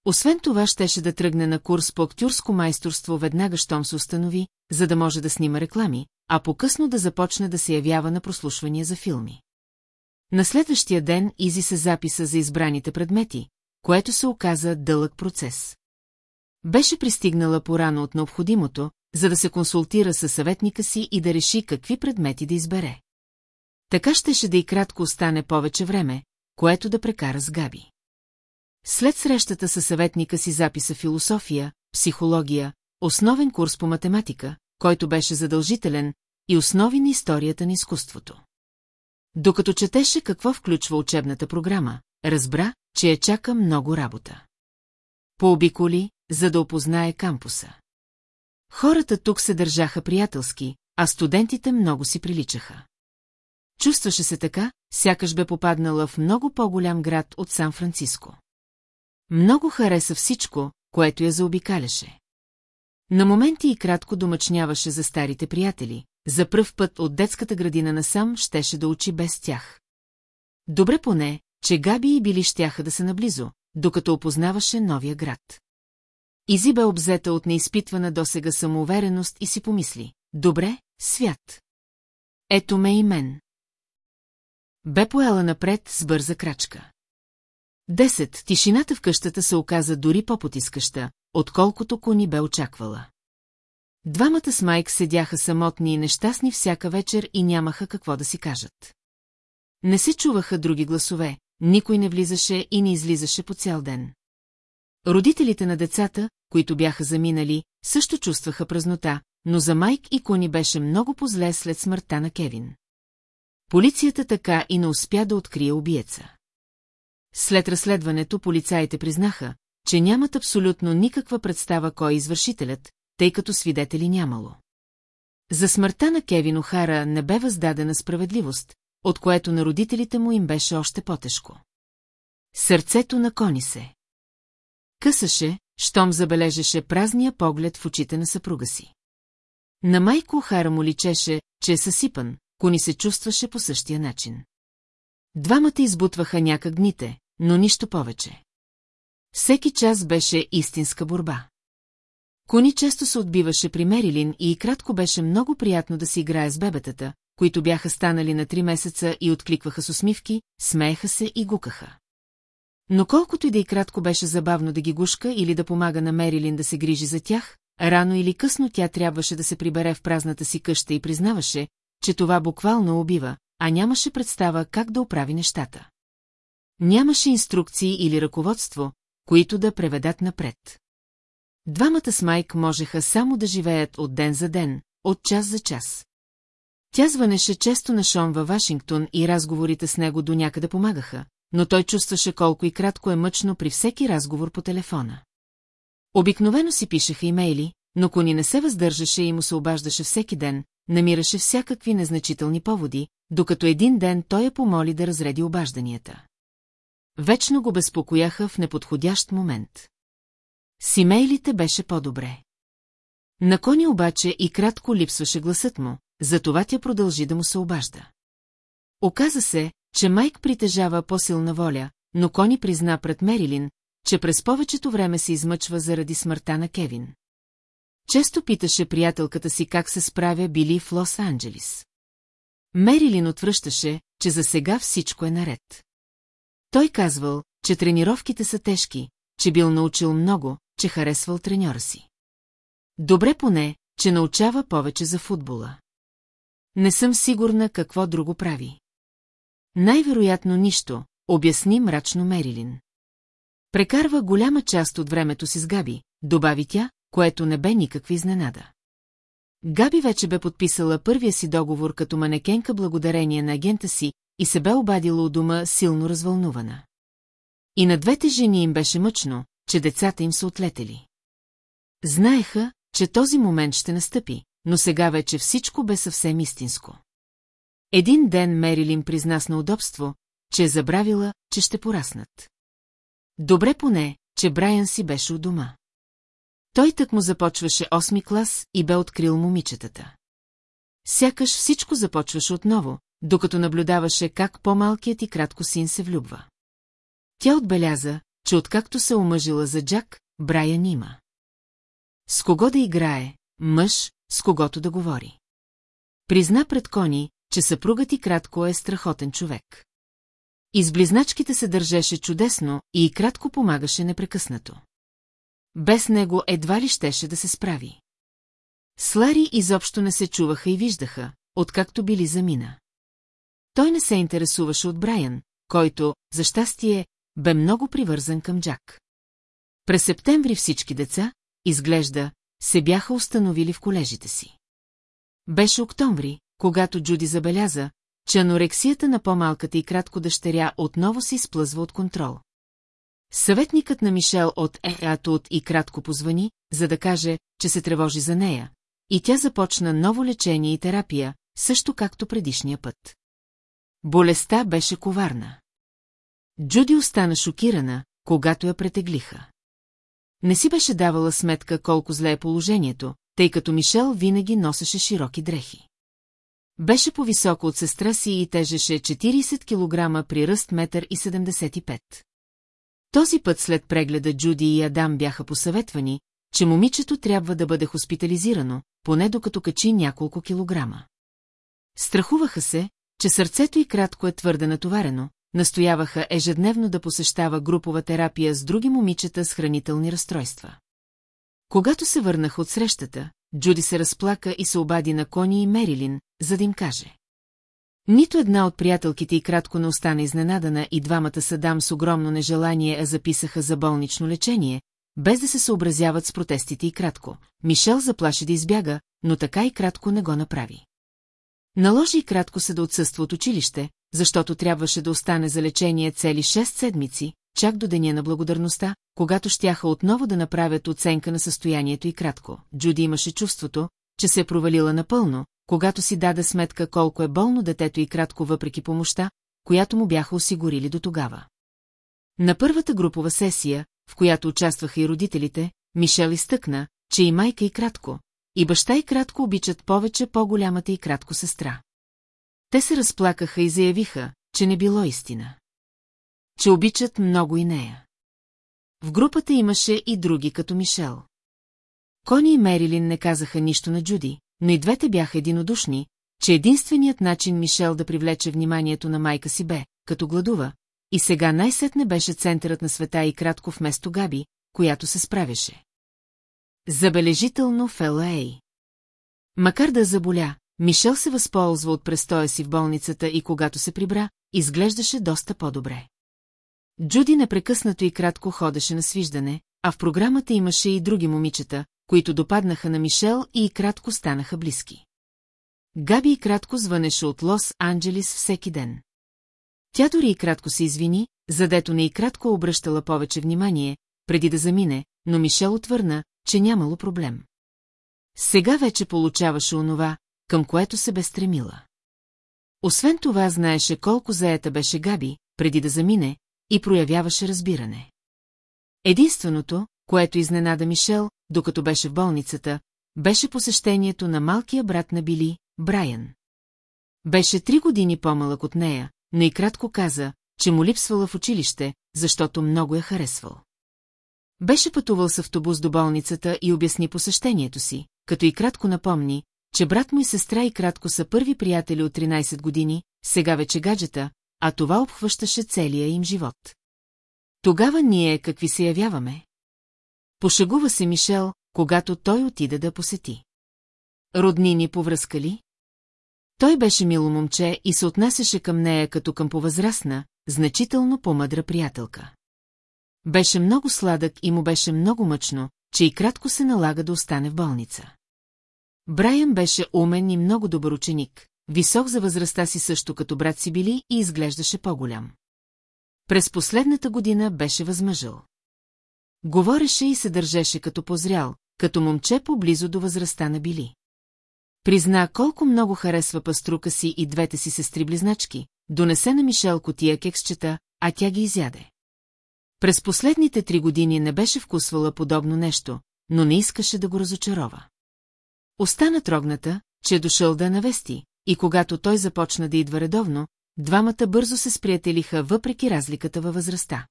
Освен това щеше да тръгне на курс по актюрско майсторство веднага, щом се установи, за да може да снима реклами, а по-късно да започне да се явява на прослушвания за филми. На следващия ден Изи се записа за избраните предмети, което се оказа дълъг процес. Беше пристигнала порано от необходимото, за да се консултира със съветника си и да реши какви предмети да избере. Така щеше да и кратко остане повече време, което да прекара с Габи. След срещата със съветника си записа философия, психология, основен курс по математика, който беше задължителен, и основи на историята на изкуството. Докато четеше какво включва учебната програма, разбра, че я чака много работа. Пообиколи, за да опознае кампуса. Хората тук се държаха приятелски, а студентите много си приличаха. Чувстваше се така, сякаш бе попаднала в много по-голям град от Сан-Франциско. Много хареса всичко, което я заобикаляше. На моменти и кратко домъчняваше за старите приятели, за пръв път от детската градина насам щеше да учи без тях. Добре поне, че Габи и Били щяха да са наблизо, докато опознаваше новия град. Изи бе обзета от неизпитвана досега самоувереност и си помисли. Добре, свят. Ето ме и мен. Бе поела напред с бърза крачка. Десет, тишината в къщата се оказа дори по-потискаща, отколкото кони бе очаквала. Двамата с Майк седяха самотни и нещастни всяка вечер и нямаха какво да си кажат. Не се чуваха други гласове, никой не влизаше и не излизаше по цял ден. Родителите на децата, които бяха заминали, също чувстваха празнота, но за Майк и Кони беше много позле след смъртта на Кевин. Полицията така и не успя да открие убиеца. След разследването полицаите признаха, че нямат абсолютно никаква представа кой е извършителят, тъй като свидетели нямало. За смъртта на Кевин Охара не бе въздадена справедливост, от което на родителите му им беше още по-тежко. Сърцето на кони се. Късаше, щом забележеше празния поглед в очите на съпруга си. На майко Охара му личеше, че е съсипан, кони се чувстваше по същия начин. Двамата избутваха някак дните, но нищо повече. Всеки час беше истинска борба. Кони често се отбиваше при Мерилин и кратко беше много приятно да си играе с бебетата, които бяха станали на три месеца и откликваха с усмивки, смееха се и гукаха. Но колкото и да и кратко беше забавно да ги гушка или да помага на Мерилин да се грижи за тях, рано или късно тя трябваше да се прибере в празната си къща и признаваше, че това буквално убива, а нямаше представа как да оправи нещата. Нямаше инструкции или ръководство, които да преведат напред. Двамата с Майк можеха само да живеят от ден за ден, от час за час. Тя звънеше често на Шон във Вашингтон и разговорите с него до някъде помагаха, но той чувстваше колко и кратко е мъчно при всеки разговор по телефона. Обикновено си пишеха имейли, но Кони не се въздържаше и му се обаждаше всеки ден, намираше всякакви незначителни поводи, докато един ден той я помоли да разреди обажданията. Вечно го безпокояха в неподходящ момент. С имейлите беше по-добре. На Кони обаче и кратко липсваше гласът му, затова тя продължи да му се обажда. Оказа се, че Майк притежава по-силна воля, но Кони призна пред Мерилин, че през повечето време се измъчва заради смъртта на Кевин. Често питаше приятелката си как се справя били в Лос-Анджелис. Мерилин отвръщаше, че за сега всичко е наред. Той казвал, че тренировките са тежки, че бил научил много, че харесвал треньора си. Добре поне, че научава повече за футбола. Не съм сигурна какво друго прави. Най-вероятно нищо, обясни мрачно Мерилин. Прекарва голяма част от времето си с Габи, добави тя, което не бе никаква изненада. Габи вече бе подписала първия си договор като манекенка благодарение на агента си и се бе обадила у дома силно развълнувана. И на двете жени им беше мъчно, че децата им са отлетели. Знаеха, че този момент ще настъпи, но сега вече всичко бе съвсем истинско. Един ден Мерилин призна с неудобство, че е забравила, че ще пораснат. Добре поне, че Брайан си беше у дома. Той так му започваше осми клас и бе открил момичетата. Сякаш всичко започваше отново, докато наблюдаваше как по-малкият и кратко син се влюбва. Тя отбеляза, че откакто се омъжила за Джак, Брайан има. С кого да играе, мъж, с когото да говори. Призна пред Кони, че съпругът и кратко е страхотен човек. И с близначките се държеше чудесно и кратко помагаше непрекъснато. Без него едва ли щеше да се справи. С Лари изобщо не се чуваха и виждаха, откакто били замина. Той не се интересуваше от Брайан, който, за щастие, бе много привързан към Джак. През септември всички деца, изглежда, се бяха установили в колежите си. Беше октомври, когато Джуди забеляза, че анорексията на по-малката и кратко дъщеря отново се изплъзва от контрол. Съветникът на Мишел от ЕАТО от и кратко позвани, за да каже, че се тревожи за нея, и тя започна ново лечение и терапия, също както предишния път. Болестта беше коварна. Джуди остана шокирана, когато я претеглиха. Не си беше давала сметка колко зле е положението, тъй като Мишел винаги носеше широки дрехи. Беше по-високо от сестра си и тежеше 40 кг при ръст 1,75 м. Този път след прегледа Джуди и Адам бяха посъветвани, че момичето трябва да бъде хоспитализирано, поне докато качи няколко килограма. Страхуваха се, че сърцето й кратко е твърде натоварено, настояваха ежедневно да посещава групова терапия с други момичета с хранителни разстройства. Когато се върнах от срещата, Джуди се разплака и се обади на Кони и Мерилин, за да им каже. Нито една от приятелките и кратко не остана изненадана и двамата садам с огромно нежелание я записаха за болнично лечение, без да се съобразяват с протестите и кратко. Мишел заплаши да избяга, но така и кратко не го направи. Наложи и кратко се да отсъства от училище, защото трябваше да остане за лечение цели 6 седмици, чак до деня на благодарността, когато щяха отново да направят оценка на състоянието и кратко. Джуди имаше чувството, че се е провалила напълно, когато си даде сметка колко е болно детето и кратко въпреки помощта, която му бяха осигурили до тогава. На първата групова сесия, в която участваха и родителите, Мишел изтъкна, че и майка и кратко, и баща и кратко обичат повече по-голямата и кратко сестра. Те се разплакаха и заявиха, че не било истина. Че обичат много и нея. В групата имаше и други като Мишел. Кони и Мерилин не казаха нищо на Джуди, но и двете бяха единодушни, че единственият начин Мишел да привлече вниманието на майка си бе, като гладува, и сега най-сетне беше центърът на света и кратко вместо Габи, която се справяше. Забележително в Л.А. Макар да заболя, Мишел се възползва от престоя си в болницата и когато се прибра, изглеждаше доста по-добре. Джуди непрекъснато и кратко ходеше на свиждане, а в програмата имаше и други момичета, които допаднаха на Мишел и кратко станаха близки. Габи и кратко звънеше от Лос-Анджелис всеки ден. Тя дори и кратко се извини, задето не и кратко обръщала повече внимание, преди да замине, но Мишел отвърна, че нямало проблем. Сега вече получаваше онова, към което се бе стремила. Освен това знаеше колко заета беше Габи, преди да замине, и проявяваше разбиране. Единственото, което изненада Мишел, докато беше в болницата, беше посещението на малкия брат на Били, Брайан. Беше три години по-малък от нея, но и кратко каза, че му липсвала в училище, защото много я харесвал. Беше пътувал с автобус до болницата и обясни посещението си, като и кратко напомни, че брат му и сестра и кратко са първи приятели от 13 години, сега вече гаджета, а това обхващаше целия им живот. Тогава ние какви се явяваме? Пошегува се Мишел, когато той отида да посети. Роднини повръзка ли? Той беше мило момче и се отнасяше към нея като към повъзрастна, значително по-мъдра приятелка. Беше много сладък и му беше много мъчно, че и кратко се налага да остане в болница. Брайан беше умен и много добър ученик, висок за възрастта си също като брат си били и изглеждаше по-голям. През последната година беше възмъжъл. Говореше и се държеше като позрял, като момче поблизо до възрастта на били. Призна колко много харесва паструка си и двете си сестри-близначки, донесе на Мишел котия кексчета, а тя ги изяде. През последните три години не беше вкусвала подобно нещо, но не искаше да го разочарова. Остана трогната, че е дошъл да навести, и когато той започна да идва редовно, двамата бързо се сприятелиха въпреки разликата във възрастта.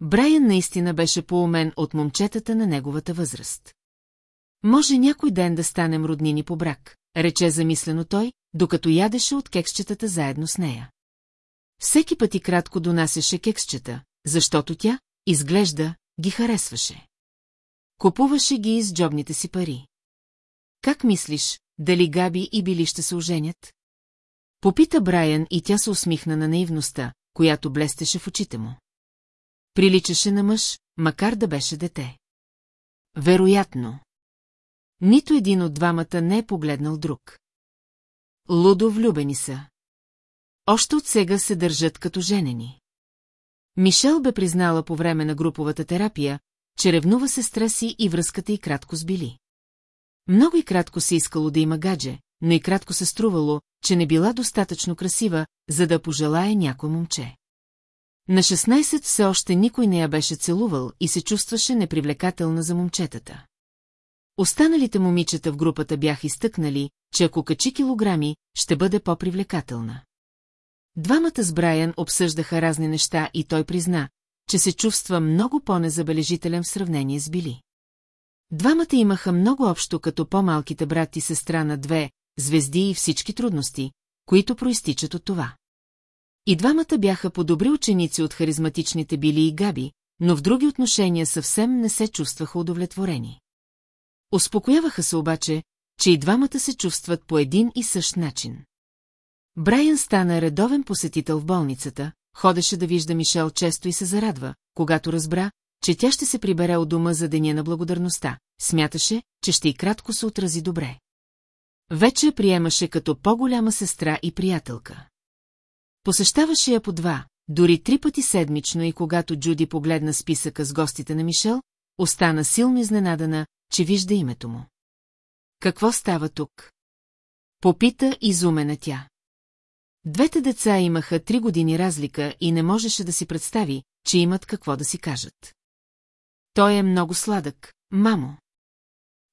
Брайан наистина беше поумен от момчетата на неговата възраст. Може някой ден да станем роднини по брак, рече замислено той, докато ядеше от кексчетата заедно с нея. Всеки път и кратко донасяше кексчета, защото тя, изглежда, ги харесваше. Купуваше ги из джобните си пари. Как мислиш, дали Габи и Били ще се оженят? Попита Брайан и тя се усмихна на наивността, която блестеше в очите му. Приличаше на мъж, макар да беше дете. Вероятно. Нито един от двамата не е погледнал друг. Лудо влюбени са. Още от сега се държат като женени. Мишел бе признала по време на груповата терапия, че ревнува сестра си и връзката й кратко сбили. Много и кратко се искало да има гадже, но и кратко се струвало, че не била достатъчно красива, за да пожелае някой момче. На 16 все още никой не я беше целувал и се чувстваше непривлекателна за момчетата. Останалите момичета в групата бяха изтъкнали, че ако качи килограми, ще бъде по-привлекателна. Двамата с Брайан обсъждаха разни неща и той призна, че се чувства много по-незабележителен в сравнение с Били. Двамата имаха много общо като по-малките брат и сестра на две звезди и всички трудности, които проистичат от това. И двамата бяха по-добри ученици от харизматичните Били и Габи, но в други отношения съвсем не се чувстваха удовлетворени. Успокояваха се обаче, че и двамата се чувстват по един и същ начин. Брайан стана редовен посетител в болницата, ходеше да вижда Мишел често и се зарадва, когато разбра, че тя ще се прибере от дома за деня на благодарността. Смяташе, че ще и кратко се отрази добре. Вече приемаше като по-голяма сестра и приятелка. Посещаваше я по два, дори три пъти седмично и когато Джуди погледна списъка с гостите на Мишел, остана силно изненадана, че вижда името му. Какво става тук? Попита изумена тя. Двете деца имаха три години разлика и не можеше да си представи, че имат какво да си кажат. Той е много сладък, мамо.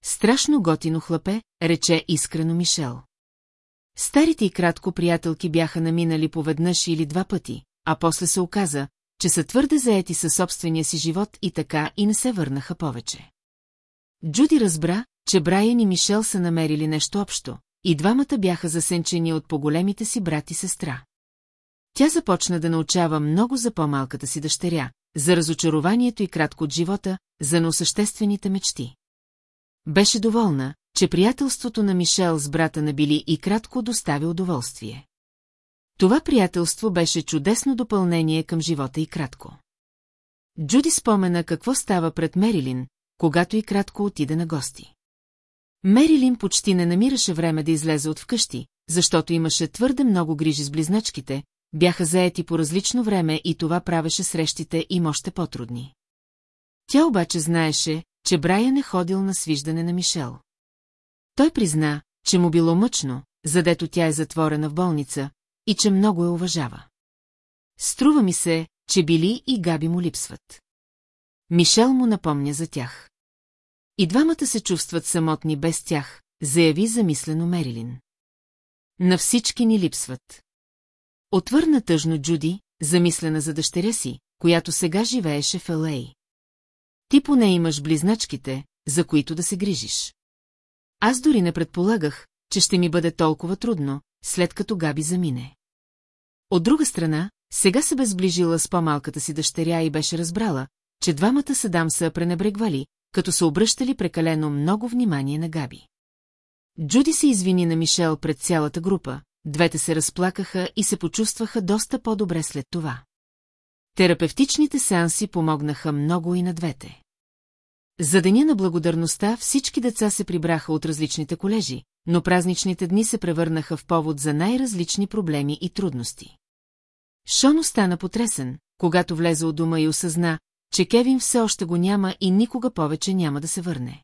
Страшно готино хлапе, рече искрено Мишел. Старите и кратко приятелки бяха наминали поведнъж или два пъти, а после се оказа, че са твърде заети със собствения си живот и така и не се върнаха повече. Джуди разбра, че Брайан и Мишел са намерили нещо общо, и двамата бяха засенчени от по-големите си брат и сестра. Тя започна да научава много за по-малката си дъщеря, за разочарованието и кратко от живота, за неосъществените мечти. Беше доволна, че приятелството на Мишел с брата на Били и кратко достави удоволствие. Това приятелство беше чудесно допълнение към живота и кратко. Джуди спомена какво става пред Мерилин, когато и кратко отида на гости. Мерилин почти не намираше време да излезе от вкъщи, защото имаше твърде много грижи с близначките, бяха заети по различно време и това правеше срещите им още по-трудни. Тя обаче знаеше, че Брайан е ходил на свиждане на Мишел. Той призна, че му било мъчно, задето тя е затворена в болница, и че много я уважава. Струва ми се, че Били и Габи му липсват. Мишел му напомня за тях. И двамата се чувстват самотни без тях, заяви замислено Мерилин. На всички ни липсват. Отвърна тъжно Джуди, замислена за дъщеря си, която сега живееше в Елей. Ти поне имаш близначките, за които да се грижиш. Аз дори не предполагах, че ще ми бъде толкова трудно, след като Габи замине. От друга страна, сега се бе сближила с по-малката си дъщеря и беше разбрала, че двамата седам са пренебрегвали, като са обръщали прекалено много внимание на Габи. Джуди се извини на Мишел пред цялата група, двете се разплакаха и се почувстваха доста по-добре след това. Терапевтичните сеанси помогнаха много и на двете. За деня на благодарността всички деца се прибраха от различните колежи, но празничните дни се превърнаха в повод за най-различни проблеми и трудности. Шон остана потресен, когато влезе от дома и осъзна, че Кевин все още го няма и никога повече няма да се върне.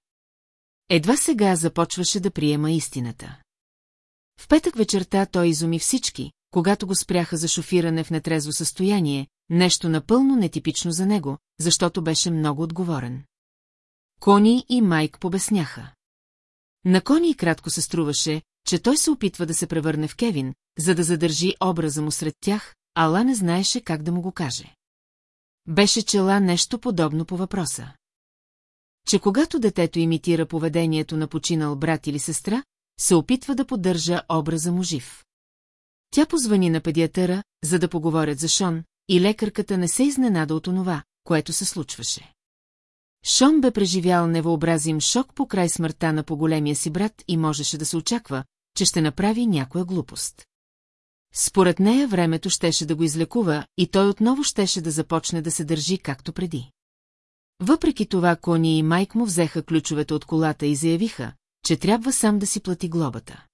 Едва сега започваше да приема истината. В петък вечерта той изуми всички, когато го спряха за шофиране в нетрезво състояние, нещо напълно нетипично за него, защото беше много отговорен. Кони и Майк побесняха. На Кони и кратко се струваше, че той се опитва да се превърне в Кевин, за да задържи образа му сред тях, ала не знаеше как да му го каже. Беше чела нещо подобно по въпроса. Че когато детето имитира поведението на починал брат или сестра, се опитва да поддържа образа му жив. Тя позвани на педиатъра, за да поговорят за Шон, и лекарката не се изненада от онова, което се случваше. Шон бе преживял невообразим шок по край смъртта на поголемия си брат и можеше да се очаква, че ще направи някоя глупост. Според нея времето щеше да го излекува и той отново щеше да започне да се държи както преди. Въпреки това Кони и Майк му взеха ключовете от колата и заявиха, че трябва сам да си плати глобата.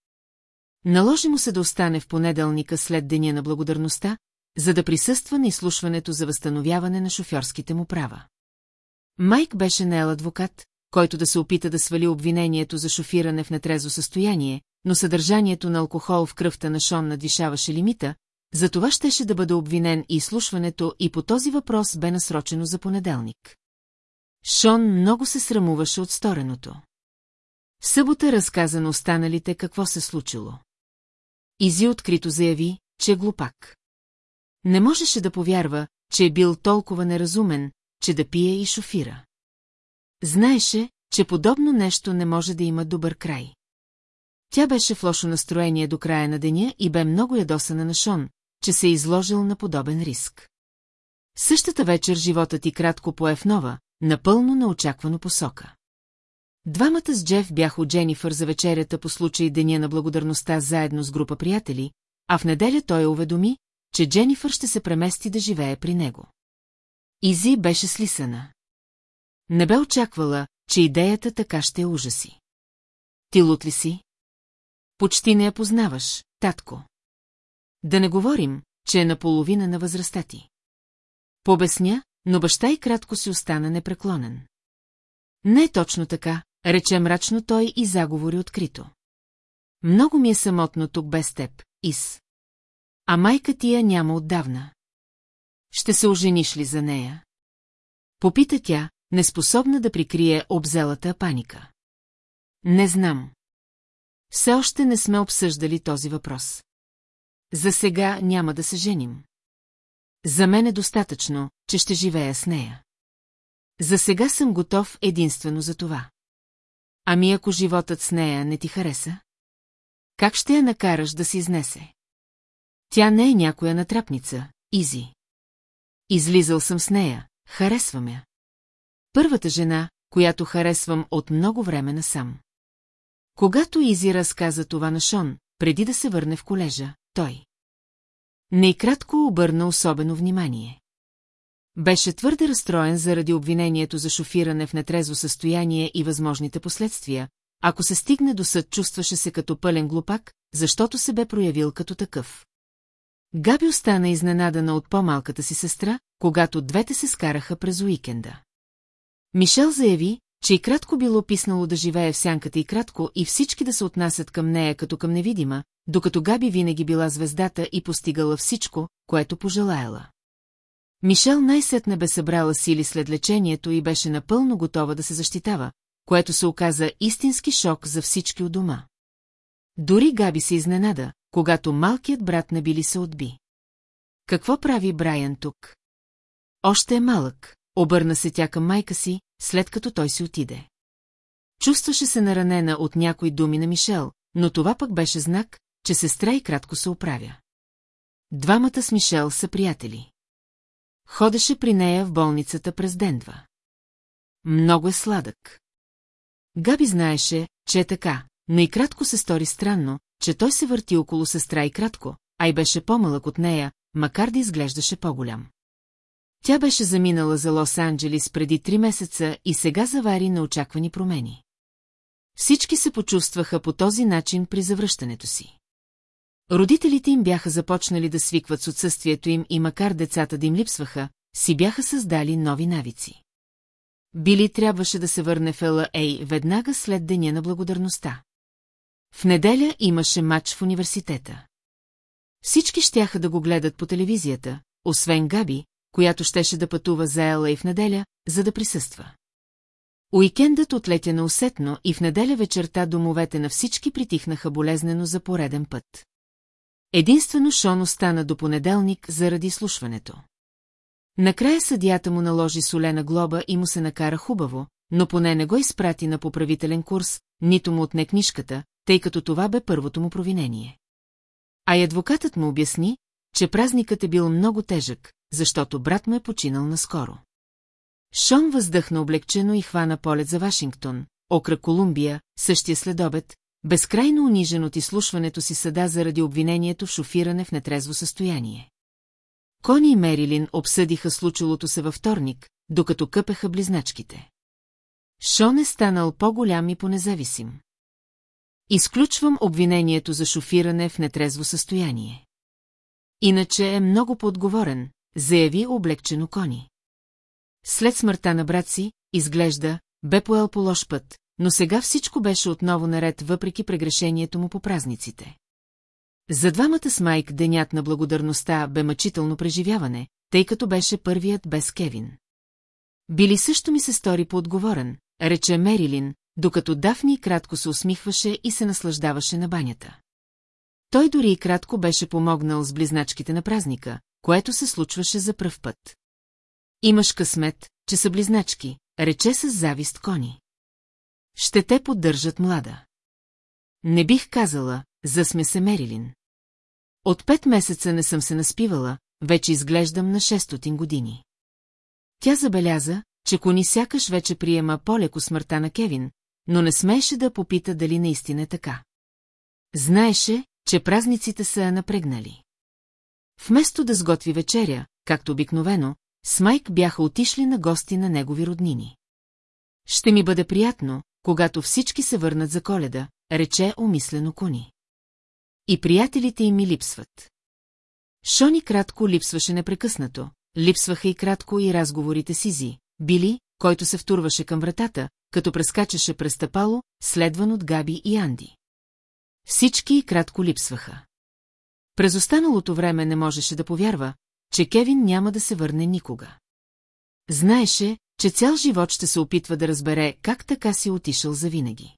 Наложи му се да остане в понеделника след Деня на благодарността, за да присъства на изслушването за възстановяване на шофьорските му права. Майк беше наел адвокат, който да се опита да свали обвинението за шофиране в нетрезо състояние, но съдържанието на алкохол в кръвта на Шон надвишаваше лимита, за това щеше да бъде обвинен и изслушването и по този въпрос бе насрочено за понеделник. Шон много се срамуваше от стореното. В събота разказа на останалите какво се случило. Изи открито заяви, че е глупак. Не можеше да повярва, че е бил толкова неразумен, че да пие и шофира. Знаеше, че подобно нещо не може да има добър край. Тя беше в лошо настроение до края на деня и бе много ядосана на Шон, че се е изложил на подобен риск. Същата вечер животът ти кратко пое в нова, напълно неочаквано посока. Двамата с Джеф бяха от Дженифър за вечерята по случай Деня на благодарността заедно с група приятели, а в неделя той уведоми, че Дженифър ще се премести да живее при него. Изи беше слисана. Не бе очаквала, че идеята така ще е ужаси. Ти лут ли си? Почти не я познаваш, татко. Да не говорим, че е наполовина на възрастта ти. Побесня, но баща и кратко си остана непреклонен. Не е точно така, рече мрачно той и заговори открито. Много ми е самотно тук без теб, Ис. А майка ти я няма отдавна. Ще се ожениш ли за нея? Попита тя, неспособна да прикрие обзелата паника. Не знам. Все още не сме обсъждали този въпрос. За сега няма да се женим. За мен е достатъчно, че ще живея с нея. За сега съм готов единствено за това. Ами ако животът с нея не ти хареса? Как ще я накараш да се изнесе? Тя не е някоя натрапница, Изи. Излизал съм с нея, харесвам я. Първата жена, която харесвам от много време насам. Когато Изи разказа това на Шон, преди да се върне в колежа, той. Не и кратко обърна особено внимание. Беше твърде разстроен заради обвинението за шофиране в нетрезво състояние и възможните последствия, ако се стигне до съд, чувстваше се като пълен глупак, защото се бе проявил като такъв. Габи остана изненадана от по-малката си сестра, когато двете се скараха през уикенда. Мишел заяви, че и кратко било писнало да живее в сянката и кратко и всички да се отнасят към нея като към невидима, докато Габи винаги била звездата и постигала всичко, което пожелаяла. Мишел най-сетне бе събрала сили след лечението и беше напълно готова да се защитава, което се оказа истински шок за всички у дома. Дори Габи се изненада, когато малкият брат на Били се отби. Какво прави Брайан тук? Още е малък, обърна се тя към майка си, след като той си отиде. Чувстваше се наранена от някои думи на Мишел, но това пък беше знак, че сестра и кратко се оправя. Двамата с Мишел са приятели. Ходеше при нея в болницата през ден-два. Много е сладък. Габи знаеше, че е така, но и кратко се стори странно, че той се върти около сестра и кратко, а и беше по-малък от нея, макар да изглеждаше по-голям. Тя беше заминала за Лос-Анджелис преди три месеца и сега завари неочаквани промени. Всички се почувстваха по този начин при завръщането си. Родителите им бяха започнали да свикват с отсъствието им и макар децата да им липсваха, си бяха създали нови навици. Били трябваше да се върне в Ел.Ей веднага след Деня на благодарността. В неделя имаше матч в университета. Всички щяха да го гледат по телевизията, освен Габи, която щеше да пътува за Ела в неделя, за да присъства. Уикендът отлетя на усетно и в неделя вечерта домовете на всички притихнаха болезнено за пореден път. Единствено Шон остана до понеделник заради слушването. Накрая съдията му наложи солена глоба и му се накара хубаво, но поне не го изпрати на поправителен курс, нито му отне книжката, тъй като това бе първото му провинение. А и адвокатът му обясни, че празникът е бил много тежък, защото брат му е починал наскоро. Шон въздъхна облегчено и хвана полет за Вашингтон, окръг Колумбия, същия следобед, безкрайно унижен от изслушването си съда заради обвинението в шофиране в нетрезво състояние. Кони и Мерилин обсъдиха случилото се във вторник, докато къпеха близначките. Шон е станал по-голям и по-независим. Изключвам обвинението за шофиране в нетрезво състояние. Иначе е много поотговорен, заяви облегчено Кони. След смъртта на брат си, изглежда, бе поел по лош път, но сега всичко беше отново наред въпреки прегрешението му по празниците. За двамата с Майк денят на благодарността бе мъчително преживяване, тъй като беше първият без Кевин. Били също ми се стори по-отговорен, рече Мерилин, докато Дафни кратко се усмихваше и се наслаждаваше на банята. Той дори и кратко беше помогнал с близначките на празника, което се случваше за пръв път. Имаш късмет, че са близначки, рече с завист Кони. Ще те поддържат млада. Не бих казала, засме се Мерилин. От пет месеца не съм се наспивала, вече изглеждам на 600 години. Тя забеляза, че Кони сякаш вече приема по-леко смъртта на Кевин, но не смееше да попита дали наистина е така. Знаеше, че празниците са я напрегнали. Вместо да сготви вечеря, както обикновено, с Майк бяха отишли на гости на негови роднини. Ще ми бъде приятно, когато всички се върнат за коледа, рече умислено Кони. И приятелите им ми липсват. Шони кратко липсваше непрекъснато, липсваха и кратко и разговорите си Зи, Били, който се втурваше към вратата, като прескачаше през тъпало, следван от Габи и Анди. Всички и кратко липсваха. През останалото време не можеше да повярва, че Кевин няма да се върне никога. Знаеше, че цял живот ще се опитва да разбере как така си отишъл завинаги.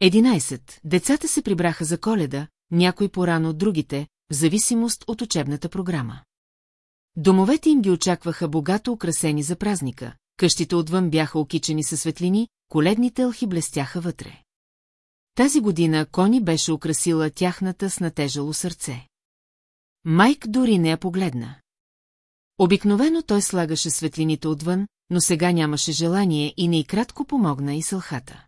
Единайсет. Децата се прибраха за коледа, някой порано от другите, в зависимост от учебната програма. Домовете им ги очакваха богато украсени за празника, къщите отвън бяха окичени със светлини, коледните алхи блестяха вътре. Тази година Кони беше украсила тяхната с натежало сърце. Майк дори не я погледна. Обикновено той слагаше светлините отвън, но сега нямаше желание и не и кратко помогна и сълхата.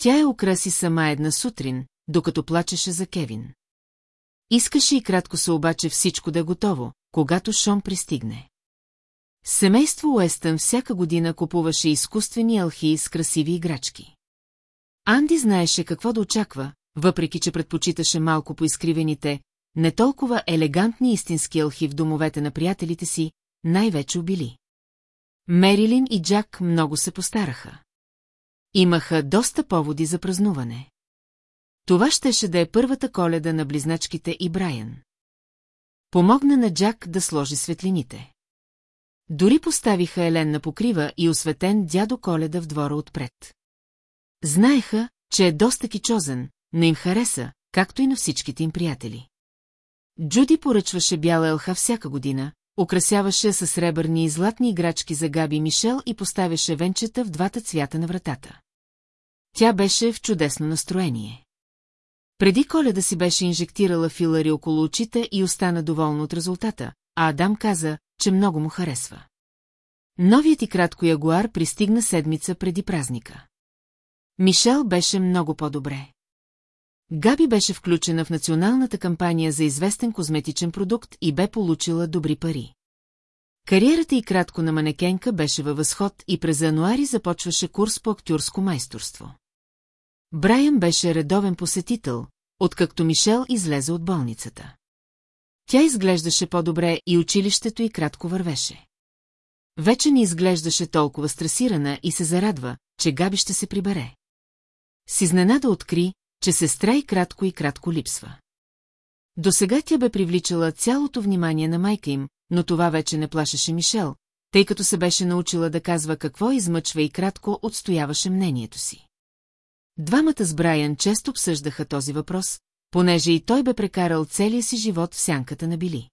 Тя я украси сама една сутрин, докато плачеше за Кевин. Искаше и кратко се обаче всичко да е готово, когато Шон пристигне. Семейство Уестън всяка година купуваше изкуствени алхии с красиви играчки. Анди знаеше какво да очаква, въпреки че предпочиташе малко по изкривените, не толкова елегантни истински алхи в домовете на приятелите си, най-вече убили. Мерилин и Джак много се постараха. Имаха доста поводи за празнуване. Това щеше да е първата коледа на близначките и Брайан. Помогна на Джак да сложи светлините. Дори поставиха Елен на покрива и осветен дядо Коледа в двора отпред. Знаеха, че е доста кичозен, но им хареса, както и на всичките им приятели. Джуди поръчваше бяла елха всяка година, украсяваше със сребърни и златни играчки за Габи Мишел и поставяше венчета в двата цвята на вратата. Тя беше в чудесно настроение. Преди коледа си беше инжектирала филари около очите и остана доволна от резултата, а Адам каза, че много му харесва. Новият и кратко ягуар пристигна седмица преди празника. Мишел беше много по-добре. Габи беше включена в националната кампания за известен козметичен продукт и бе получила добри пари. Кариерата и кратко на манекенка беше във възход и през януари започваше курс по актьорско майсторство. Брайан беше редовен посетител, откакто Мишел излезе от болницата. Тя изглеждаше по-добре и училището й кратко вървеше. Вече не изглеждаше толкова стресирана и се зарадва, че Габи ще се прибере. С изненада откри, че сестра и кратко и кратко липсва. До сега тя бе привличала цялото внимание на майка им, но това вече не плашеше Мишел, тъй като се беше научила да казва какво измъчва и кратко отстояваше мнението си. Двамата с Брайан често обсъждаха този въпрос, понеже и той бе прекарал целия си живот в сянката на Били.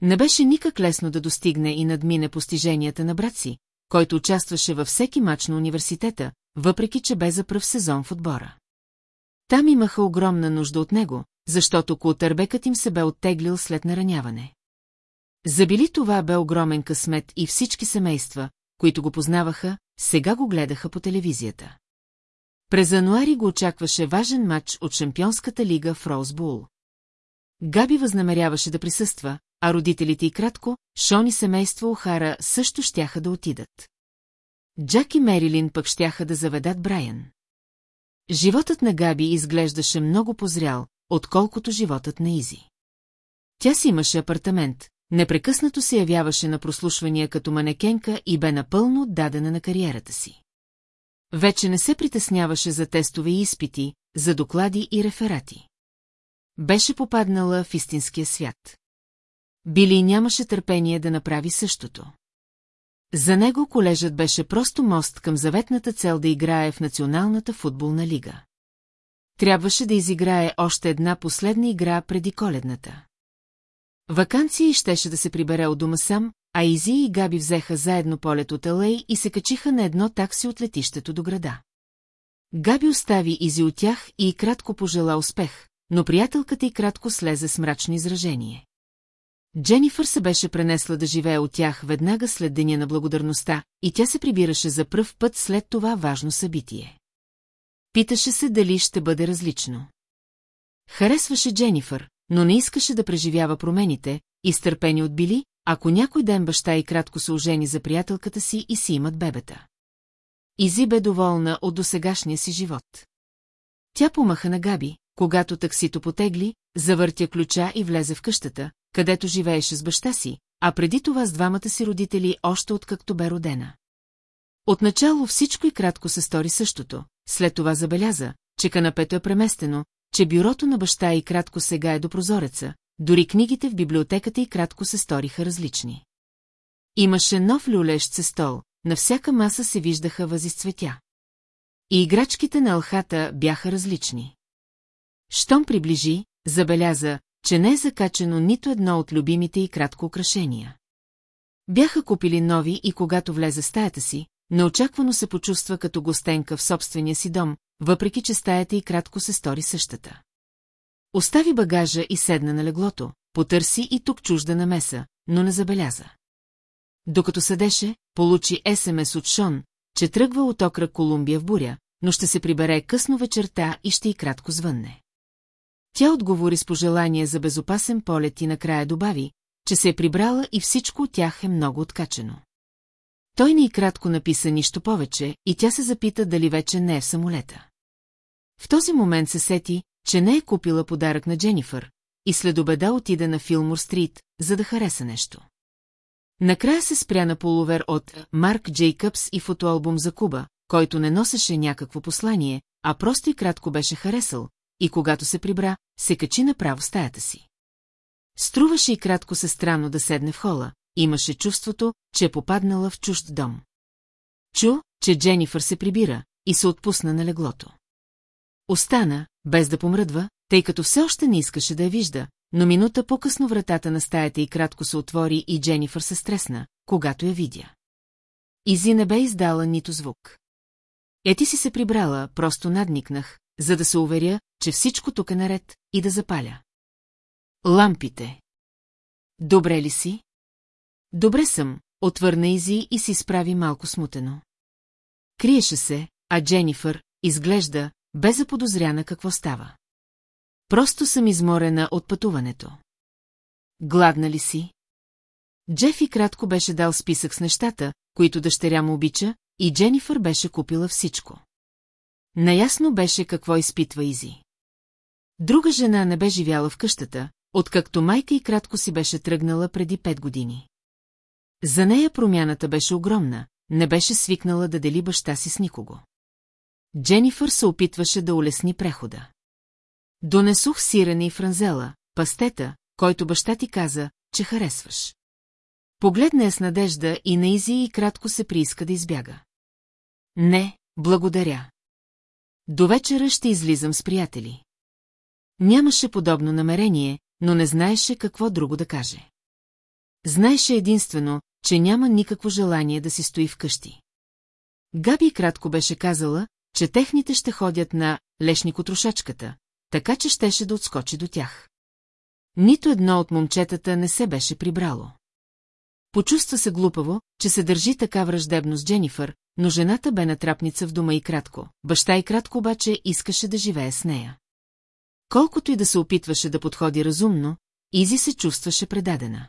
Не беше никак лесно да достигне и надмине постиженията на брат си, който участваше във всеки мач на университета, въпреки че бе за пръв сезон в отбора. Там имаха огромна нужда от него, защото култърбекът им се бе оттеглил след нараняване. Забили това бе огромен късмет и всички семейства, които го познаваха, сега го гледаха по телевизията. През януари го очакваше важен матч от Шампионската лига в Роузбул. Габи възнамеряваше да присъства, а родителите и кратко, Шон и семейство Охара също щяха да отидат. Джак и Мерилин пък щяха да заведат Брайан. Животът на Габи изглеждаше много позрял, отколкото животът на Изи. Тя си имаше апартамент, непрекъснато се явяваше на прослушвания като манекенка и бе напълно отдадена на кариерата си. Вече не се притесняваше за тестове и изпити, за доклади и реферати. Беше попаднала в истинския свят. Били нямаше търпение да направи същото. За него колежът беше просто мост към заветната цел да играе в Националната футболна лига. Трябваше да изиграе още една последна игра преди коледната. Вакансия и щеше да се прибере от дома сам, а Изи и Габи взеха заедно полет от Алей и се качиха на едно такси от летището до града. Габи остави Изи от тях и кратко пожела успех, но приятелката й кратко слезе с мрачно изражение. Дженифър се беше пренесла да живее от тях веднага след Деня на благодарността и тя се прибираше за пръв път след това важно събитие. Питаше се дали ще бъде различно. Харесваше Дженифър, но не искаше да преживява промените, изтърпени от Били, ако някой ден баща и кратко се ожени за приятелката си и си имат бебета. Изи бе доволна от досегашния си живот. Тя помаха на Габи, когато таксито потегли, завъртя ключа и влезе в къщата, където живееше с баща си, а преди това с двамата си родители още откакто бе родена. Отначало всичко и кратко се стори същото, след това забеляза, че канапето е преместено, че бюрото на баща и кратко сега е до прозореца, дори книгите в библиотеката и кратко се сториха различни. Имаше нов люлещ се стол, на всяка маса се виждаха възи с цветя. И играчките на алхата бяха различни. Щом приближи, забеляза, че не е закачено нито едно от любимите и кратко украшения. Бяха купили нови и когато влезе стаята си, неочаквано се почувства като гостенка в собствения си дом, въпреки че стаята и кратко се стори същата. Остави багажа и седна на леглото, потърси и тук чужда намеса, но не забеляза. Докато седеше, получи СМС от Шон, че тръгва от окръг Колумбия в буря, но ще се прибере късно вечерта и ще и кратко звънне. Тя отговори с пожелание за безопасен полет и накрая добави, че се е прибрала и всичко от тях е много откачено. Той ни и кратко написа нищо повече и тя се запита дали вече не е в самолета. В този момент се сети, че не е купила подарък на Дженифър, и след обеда отида на Филмор Стрит, за да хареса нещо. Накрая се спря на полувер от Марк Джейкъбс и фотоалбум за Куба, който не носеше някакво послание, а просто и кратко беше харесал, и когато се прибра, се качи направо в стаята си. Струваше и кратко се странно да седне в хола, имаше чувството, че е попаднала в чужд дом. Чу, че Дженифър се прибира и се отпусна на леглото. Остана, без да помръдва, тъй като все още не искаше да я вижда, но минута по-късно вратата на стаята и кратко се отвори и Дженифър се стресна, когато я видя. Изи не бе издала нито звук. Е ти си се прибрала, просто надникнах, за да се уверя, че всичко тук е наред и да запаля. Лампите. Добре ли си? Добре съм, отвърна Изи и си справи малко смутено. Криеше се, а Дженифър, изглежда, бе заподозряна какво става. Просто съм изморена от пътуването. Гладна ли си? Джефи кратко беше дал списък с нещата, които дъщеря му обича, и Дженифър беше купила всичко. Наясно беше какво изпитва Изи. Друга жена не бе живяла в къщата, откакто майка и кратко си беше тръгнала преди пет години. За нея промяната беше огромна, не беше свикнала да дели баща си с никого. Дженифър се опитваше да улесни прехода. Донесох сирене и франзела, пастета, който баща ти каза, че харесваш. Погледна я с надежда и на Изи и кратко се прииска да избяга. Не, благодаря. До вечера ще излизам с приятели. Нямаше подобно намерение, но не знаеше какво друго да каже. Знаеше единствено, че няма никакво желание да си стои вкъщи. Габи кратко беше казала, че техните ще ходят на лешникотрошачката, така че щеше да отскочи до тях. Нито едно от момчетата не се беше прибрало. Почувства се глупаво, че се държи така враждебно с Дженифър, но жената бе натрапница в дома и кратко. Баща и кратко обаче искаше да живее с нея. Колкото и да се опитваше да подходи разумно, Изи се чувстваше предадена.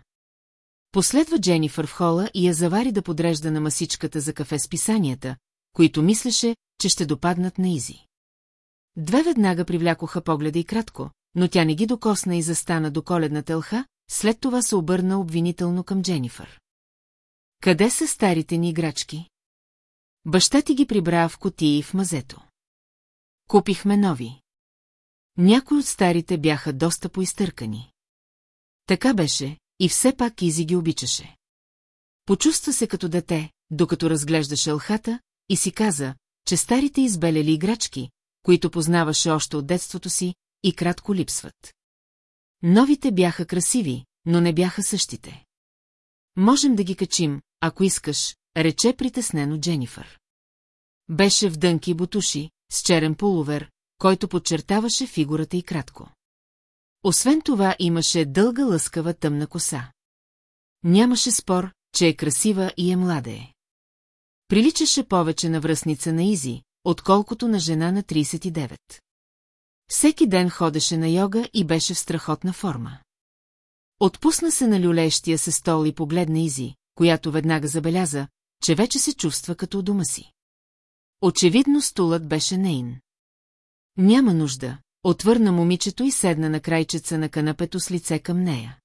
Последва Дженифър в хола и я завари да подрежда на масичката за кафе с писанията, които мислеше, че ще допаднат на Изи. Две веднага привлякоха погледа и кратко, но тя не ги докосна и застана до коледната лха, след това се обърна обвинително към Дженифър. Къде са старите ни играчки? Баща ти ги прибра в котии в мазето. Купихме нови. Някои от старите бяха доста поизтъркани. Така беше, и все пак Изи ги обичаше. Почувства се като дете, докато разглеждаше лхата, и си каза, че старите избелели играчки, които познаваше още от детството си, и кратко липсват. Новите бяха красиви, но не бяха същите. Можем да ги качим, ако искаш, рече притеснено Дженифър. Беше в дънки бутуши, с черен пуловер, който подчертаваше фигурата и кратко. Освен това имаше дълга лъскава тъмна коса. Нямаше спор, че е красива и е млада е. Приличаше повече на връзница на Изи, отколкото на жена на 39. Всеки ден ходеше на йога и беше в страхотна форма. Отпусна се на люлещия се стол и погледна Изи, която веднага забеляза, че вече се чувства като у дома си. Очевидно стулът беше нейн. Няма нужда, отвърна момичето и седна на крайчеца на канапето с лице към нея.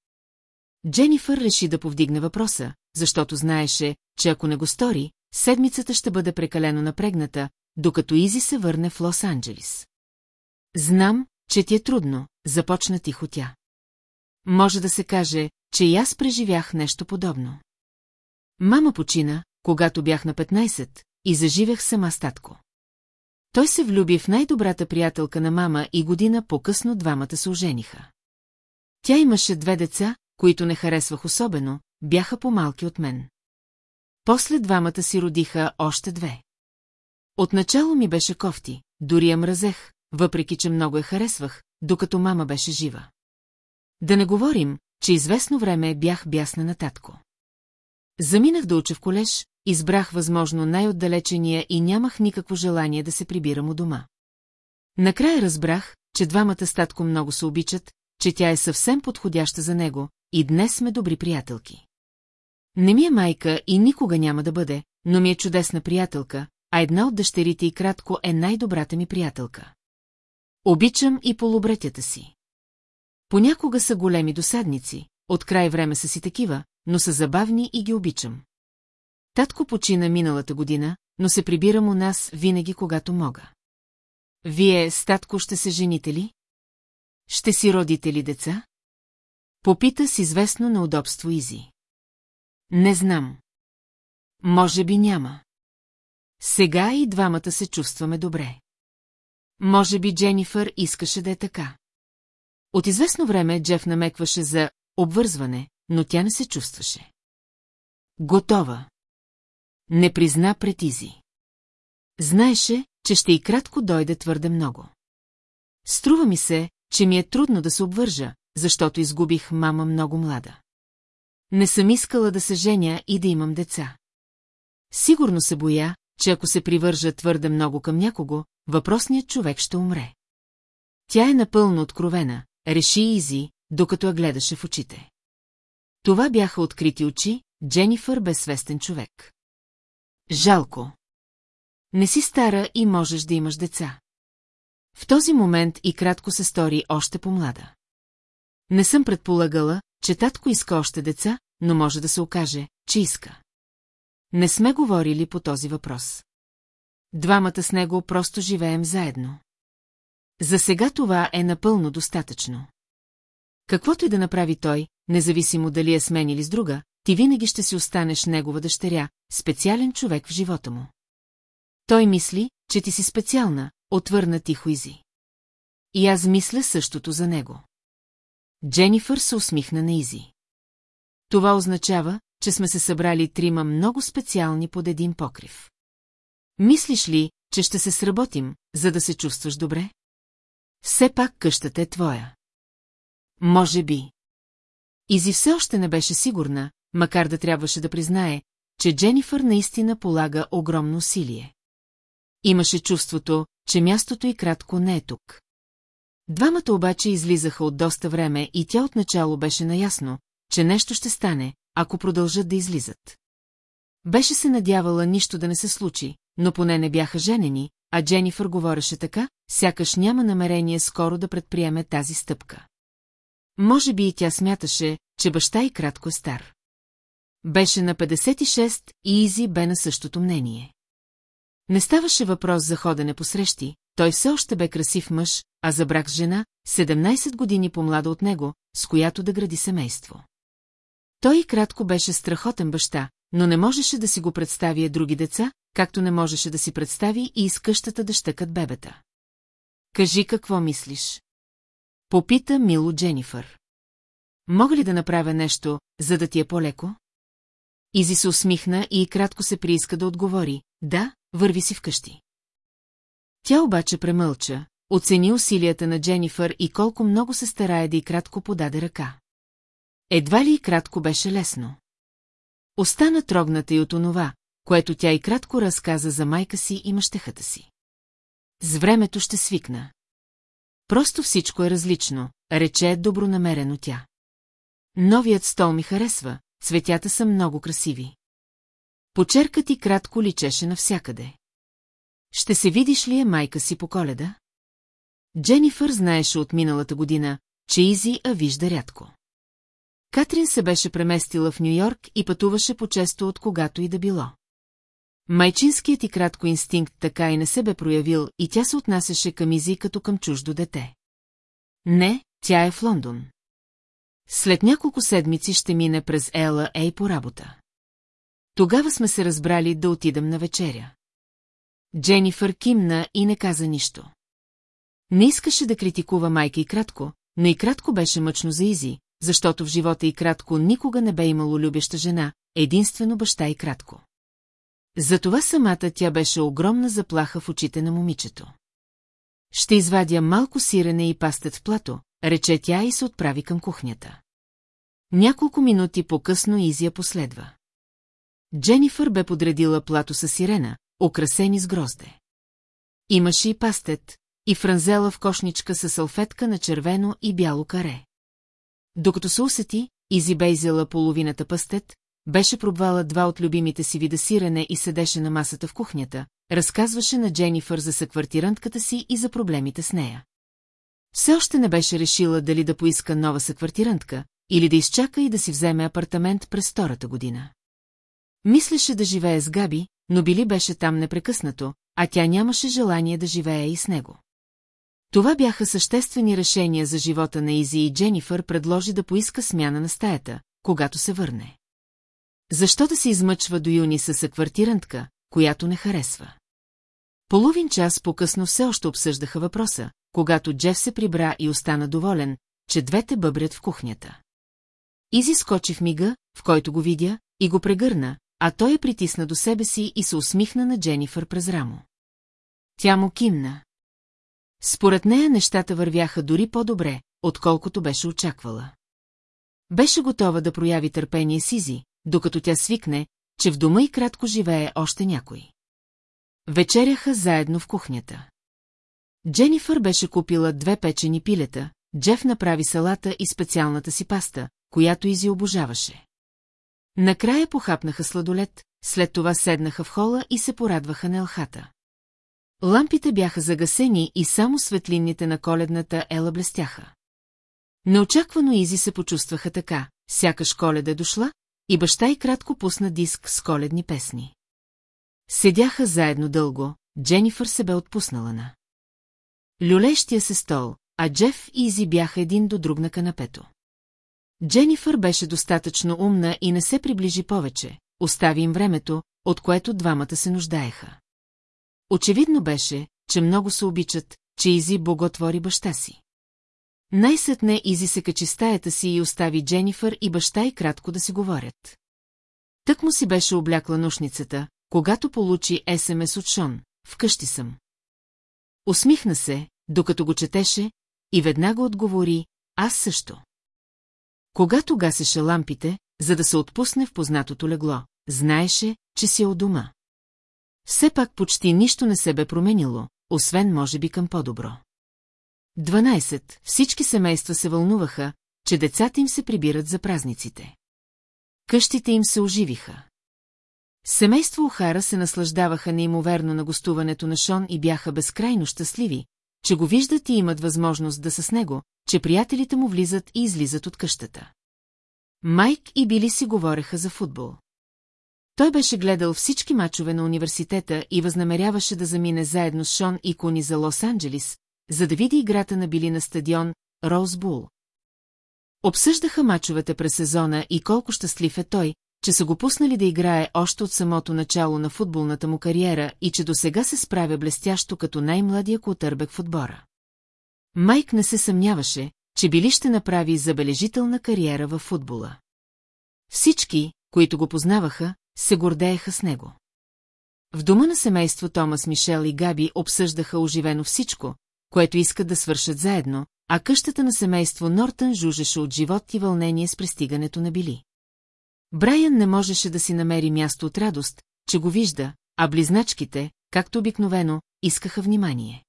Дженифър реши да повдигне въпроса, защото знаеше, че ако не го стори, седмицата ще бъде прекалено напрегната, докато Изи се върне в Лос-Анджелис. Знам, че ти е трудно, започна тихо тя. Може да се каже, че и аз преживях нещо подобно. Мама почина, когато бях на 15, и заживях сама статко. Той се влюби в най-добрата приятелка на мама и година по-късно двамата се ожениха. Тя имаше две деца, които не харесвах особено, бяха по-малки от мен. После двамата си родиха още две. Отначало ми беше кофти, дори я мразех, въпреки че много я харесвах, докато мама беше жива. Да не говорим, че известно време бях бясна на татко. Заминах да уча в колеж, избрах възможно най-отдалечения и нямах никакво желание да се прибирам у дома. Накрая разбрах, че двамата статко много се обичат, че тя е съвсем подходяща за него, и днес сме добри приятелки. Не ми е майка и никога няма да бъде, но ми е чудесна приятелка, а една от дъщерите и кратко е най-добрата ми приятелка. Обичам и полубретята си. Понякога са големи досадници, от край време са си такива, но са забавни и ги обичам. Татко почина миналата година, но се прибирам у нас винаги, когато мога. Вие, статко, ще се жените ли? Ще си родите ли деца? Попита с известно неудобство Изи. Не знам. Може би няма. Сега и двамата се чувстваме добре. Може би Дженифър искаше да е така. От известно време Джеф намекваше за обвързване, но тя не се чувстваше. Готова. Не призна пред Изи. Знаеше, че ще и кратко дойде твърде много. Струва ми се, че ми е трудно да се обвържа, защото изгубих мама много млада. Не съм искала да се женя и да имам деца. Сигурно се боя, че ако се привържа твърде много към някого, въпросният човек ще умре. Тя е напълно откровена, реши Изи, докато я гледаше в очите. Това бяха открити очи, Дженифър безсвестен човек. Жалко. Не си стара и можеш да имаш деца. В този момент и кратко се стори още по-млада. Не съм предполагала, че татко иска още деца, но може да се окаже, че иска. Не сме говорили по този въпрос. Двамата с него просто живеем заедно. За сега това е напълно достатъчно. Каквото и да направи той, независимо дали е с с друга, ти винаги ще си останеш негова дъщеря, специален човек в живота му. Той мисли, че ти си специална, отвърна тихо Изи. И аз мисля същото за него. Дженифър се усмихна на Изи. Това означава, че сме се събрали трима много специални под един покрив. Мислиш ли, че ще се сработим, за да се чувстваш добре? Все пак къщата е твоя. Може би. Изи все още не беше сигурна, макар да трябваше да признае, че Дженифър наистина полага огромно усилие. Имаше чувството, че мястото и кратко не е тук. Двамата обаче излизаха от доста време и тя отначало беше наясно, че нещо ще стане, ако продължат да излизат. Беше се надявала нищо да не се случи, но поне не бяха женени, а Дженифър говореше така, сякаш няма намерение скоро да предприеме тази стъпка. Може би и тя смяташе, че баща и кратко е стар. Беше на 56 и Изи бе на същото мнение. Не ставаше въпрос за ходене по срещи, той все още бе красив мъж, а за брак с жена, 17 години по-млада от него, с която да гради семейство. Той и кратко беше страхотен баща, но не можеше да си го представи други деца, както не можеше да си представи и из къщата да щъкат бебета. Кажи какво мислиш. Попита мило Дженифър. Мога ли да направя нещо, за да ти е по-леко? Изи се усмихна и кратко се прииска да отговори. Да, върви си вкъщи. Тя обаче премълча, оцени усилията на Дженифър и колко много се старае да и кратко подаде ръка. Едва ли и кратко беше лесно. Остана трогната и от онова, което тя и кратко разказа за майка си и мъщехата си. С времето ще свикна. Просто всичко е различно, рече добронамерено тя. Новият стол ми харесва, цветята са много красиви. Почеркът и кратко личеше навсякъде. Ще се видиш ли е майка си по коледа? Дженифър знаеше от миналата година, че Изи а вижда рядко. Катрин се беше преместила в Нью-Йорк и пътуваше по-често от когато и да било. Майчинският и кратко инстинкт така и не се бе проявил и тя се отнасяше към Изи като към чуждо дете. Не, тя е в Лондон. След няколко седмици ще мине през Ела Ей по работа. Тогава сме се разбрали да отидем на вечеря. Дженифър кимна и не каза нищо. Не искаше да критикува майка и кратко, но и кратко беше мъчно за Изи, защото в живота и кратко никога не бе имало любеща жена, единствено баща и кратко. Затова самата тя беше огромна заплаха в очите на момичето. Ще извадя малко сирене и пастет в плато, рече тя и се отправи към кухнята. Няколко минути по-късно Изия последва. Дженифър бе подредила плато с сирена, украсени с грозде. Имаше и пастет, и франзела в кошничка с салфетка на червено и бяло каре. Докато се усети, Изи бе изяла половината пастет, беше пробвала два от любимите си вида сирене и седеше на масата в кухнята, разказваше на Дженифър за съквартирантката си и за проблемите с нея. Все още не беше решила дали да поиска нова съквартирантка или да изчака и да си вземе апартамент през втората година. Мислеше да живее с Габи, но Били беше там непрекъснато, а тя нямаше желание да живее и с него. Това бяха съществени решения за живота на Изи и Дженифър предложи да поиска смяна на стаята, когато се върне. Защо да се измъчва до юни с съквартирантка, която не харесва? Половин час по-късно все още обсъждаха въпроса, когато Джеф се прибра и остана доволен, че двете бъбрят в кухнята. Изи скочи в мига, в който го видя, и го прегърна, а той я притисна до себе си и се усмихна на Дженифър през рамо. Тя му кимна. Според нея нещата вървяха дори по-добре, отколкото беше очаквала. Беше готова да прояви търпение с Изи, докато тя свикне, че в дома и кратко живее още някой. Вечеряха заедно в кухнята. Дженифър беше купила две печени пилета, Джеф направи салата и специалната си паста, която Изи обожаваше. Накрая похапнаха сладолет, след това седнаха в хола и се порадваха на елхата. Лампите бяха загасени и само светлинните на коледната ела блестяха. Неочаквано Изи се почувстваха така, сякаш коледа е дошла, и баща и кратко пусна диск с коледни песни. Седяха заедно дълго, Дженифър се бе отпуснала на. Люлещия се стол, а Джеф и Изи бяха един до друг на канапето. Дженифър беше достатъчно умна и не се приближи повече, остави им времето, от което двамата се нуждаеха. Очевидно беше, че много се обичат, че Изи боготвори баща си. Най-сетне Изи се качи стаята си и остави Дженифър и баща и кратко да си говорят. Тък му си беше облякла нушницата, когато получи СМС от Шон. Вкъщи съм. Усмихна се, докато го четеше, и веднага отговори, аз също. Когато гасеше лампите, за да се отпусне в познатото легло, знаеше, че си е у дома. Все пак почти нищо не се бе променило, освен може би към по-добро. 12. Всички семейства се вълнуваха, че децата им се прибират за празниците. Къщите им се оживиха. Семейство Охара се наслаждаваха неимоверно на гостуването на Шон и бяха безкрайно щастливи, че го виждат и имат възможност да са с него, че приятелите му влизат и излизат от къщата. Майк и Били си говореха за футбол. Той беше гледал всички мачове на университета и възнамеряваше да замине заедно с Шон и Кони за Лос-Анджелис, за да види играта на Били на стадион Роузбул. Обсъждаха мачовете през сезона и колко щастлив е той, че са го пуснали да играе още от самото начало на футболната му кариера и че досега се справя блестящо като най-младия култърбек в отбора. Майк не се съмняваше, че Били ще направи забележителна кариера във футбола. Всички, които го познаваха, се гордееха с него. В дома на семейство Томас, Мишел и Габи обсъждаха оживено всичко, което искат да свършат заедно, а къщата на семейство Нортън жужеше от живот и вълнение с пристигането на Били. Брайан не можеше да си намери място от радост, че го вижда, а близначките, както обикновено, искаха внимание.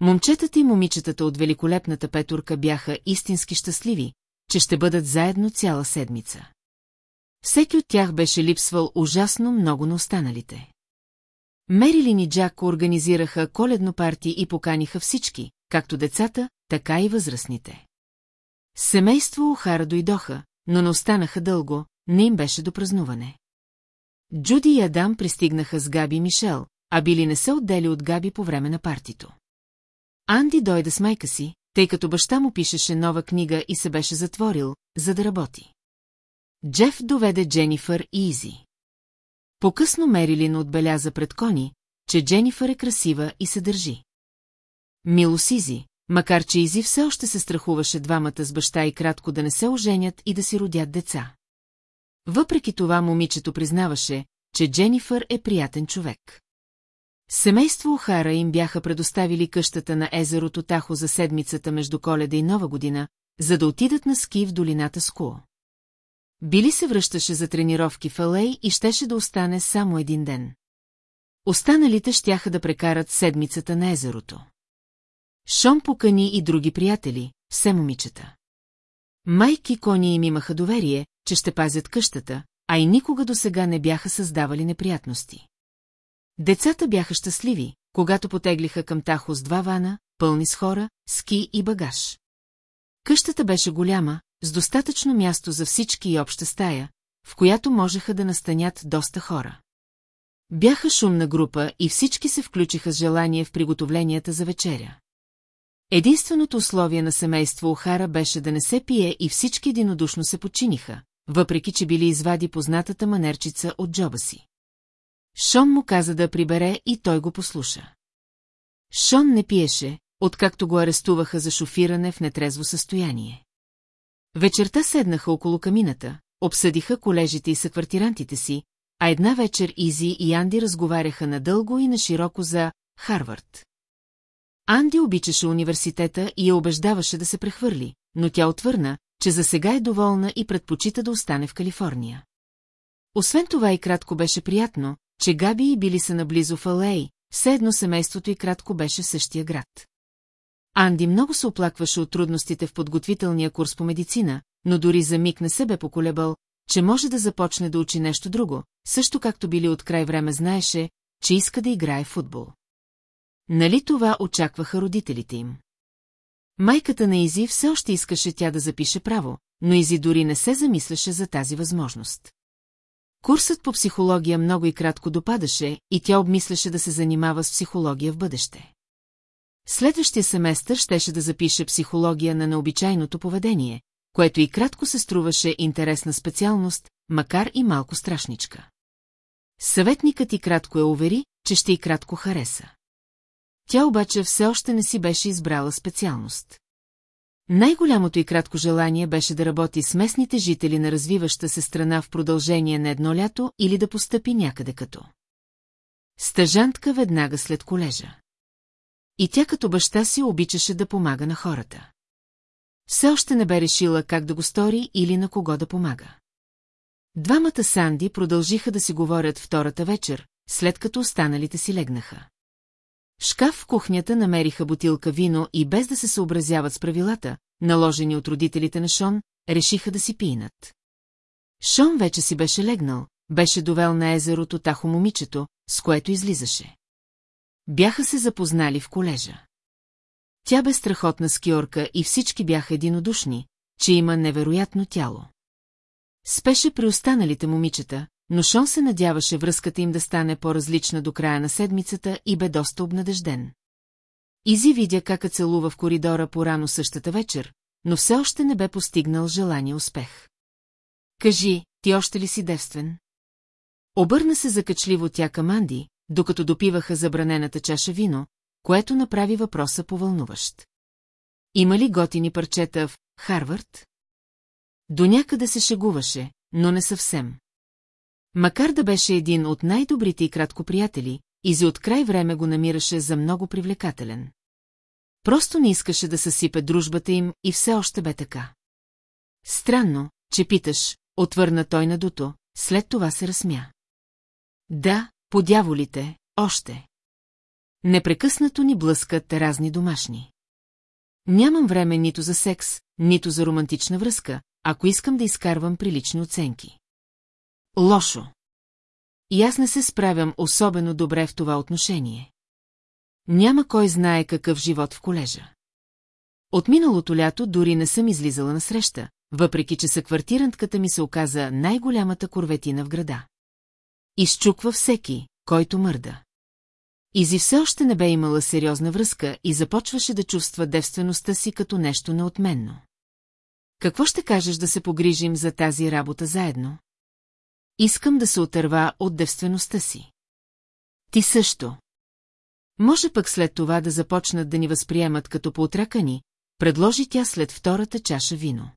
Момчетата и момичетата от великолепната петурка бяха истински щастливи, че ще бъдат заедно цяла седмица. Всеки от тях беше липсвал ужасно много на останалите. Мерилин и Джак организираха коледно парти и поканиха всички, както децата, така и възрастните. Семейство Охара дойдоха, но не останаха дълго, не им беше до празнуване. Джуди и Адам пристигнаха с Габи и Мишел, а били не се отдели от Габи по време на партито. Анди дойде с майка си, тъй като баща му пишеше нова книга и се беше затворил, за да работи. Джеф доведе Дженифър и Изи. По-късно Мерилин отбеляза пред Кони, че Дженифър е красива и се държи. Мило с Изи, макар че Изи все още се страхуваше двамата с баща и кратко да не се оженят и да си родят деца. Въпреки това момичето признаваше, че Дженифър е приятен човек. Семейство Охара им бяха предоставили къщата на езерото Тахо за седмицата между Коледа и Нова година, за да отидат на ски в долината Скуо. Били се връщаше за тренировки в Алей и щеше да остане само един ден. Останалите щяха да прекарат седмицата на езерото. Шон покани и други приятели, все момичета. Майк и Кони им имаха доверие, че ще пазят къщата, а и никога до сега не бяха създавали неприятности. Децата бяха щастливи, когато потеглиха към Тахо с два вана, пълни с хора, ски и багаж. Къщата беше голяма, с достатъчно място за всички и обща стая, в която можеха да настанят доста хора. Бяха шумна група и всички се включиха с желание в приготовленията за вечеря. Единственото условие на семейство Охара беше да не се пие и всички единодушно се подчиниха, въпреки че били извади познатата манерчица от джоба си. Шон му каза да прибере и той го послуша. Шон не пиеше, откакто го арестуваха за шофиране в нетрезво състояние. Вечерта седнаха около камината, обсъдиха колежите и съквартирантите си, а една вечер Изи и Анди разговаряха надълго и на широко за Харвард. Анди обичаше университета и я убеждаваше да се прехвърли, но тя отвърна, че за сега е доволна и предпочита да остане в Калифорния. Освен това и кратко беше приятно, че Габи и Били са наблизо в Алей, все едно семейството и кратко беше същия град. Анди много се оплакваше от трудностите в подготвителния курс по медицина, но дори за миг не се бе поколебал, че може да започне да учи нещо друго, също както Били от край време знаеше, че иска да играе в футбол. Нали това очакваха родителите им? Майката на Изи все още искаше тя да запише право, но Изи дори не се замисляше за тази възможност. Курсът по психология много и кратко допадаше и тя обмисляше да се занимава с психология в бъдеще. Следващия семестър щеше да запише психология на необичайното поведение, което и кратко се струваше интересна специалност, макар и малко страшничка. Съветникът и кратко я увери, че ще и кратко хареса. Тя обаче все още не си беше избрала специалност. Най-голямото и кратко желание беше да работи с местните жители на развиваща се страна в продължение на едно лято или да постъпи някъде като. Стъжантка веднага след колежа. И тя като баща си обичаше да помага на хората. Все още не бе решила как да го стори или на кого да помага. Двамата Санди продължиха да си говорят втората вечер, след като останалите си легнаха. Шкаф в кухнята намериха бутилка вино и без да се съобразяват с правилата, наложени от родителите на Шон, решиха да си пинат. Шон вече си беше легнал, беше довел на езерото тахо момичето, с което излизаше. Бяха се запознали в колежа. Тя бе страхотна скиорка и всички бяха единодушни, че има невероятно тяло. Спеше при останалите момичета, но Шон се надяваше връзката им да стане по-различна до края на седмицата и бе доста обнадежден. Изи видя как целува в коридора по-рано същата вечер, но все още не бе постигнал желания успех. Кажи, ти още ли си девствен? Обърна се закачливо тя към Анди, докато допиваха забранената чаша вино, което направи въпроса повълнуващ. Има ли готини парчета в Харвард? До някъде се шегуваше, но не съвсем. Макар да беше един от най-добрите и кратко приятели, Изи от край време го намираше за много привлекателен. Просто не искаше да съсипе дружбата им и все още бе така. Странно, че питаш, отвърна той на дуто, след това се разсмя. Да, по дяволите, още. Непрекъснато ни блъскат разни домашни. Нямам време нито за секс, нито за романтична връзка, ако искам да изкарвам прилични оценки. Лошо. И аз не се справям особено добре в това отношение. Няма кой знае какъв живот в колежа. От миналото лято дори не съм излизала на среща, въпреки че съквартирантката ми се оказа най-голямата корветина в града. Изчуква всеки, който мърда. Изи все още не бе имала сериозна връзка и започваше да чувства девствеността си като нещо неотменно. Какво ще кажеш да се погрижим за тази работа заедно? Искам да се отърва от девствеността си. Ти също. Може пък след това да започнат да ни възприемат като поотракани, предложи тя след втората чаша вино.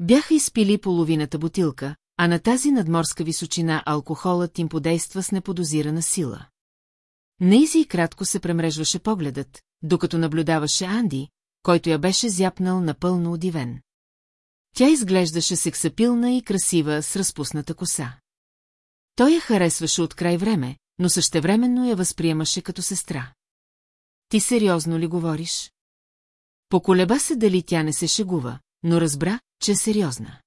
Бяха изпили половината бутилка, а на тази надморска височина алкохолът им подейства с неподозирана сила. Нейзи и кратко се премрежваше погледът, докато наблюдаваше Анди, който я беше зяпнал напълно удивен. Тя изглеждаше сексапилна и красива с разпусната коса. Той я харесваше от край време, но същевременно я възприемаше като сестра. Ти сериозно ли говориш? Поколеба се дали тя не се шегува, но разбра, че е сериозна.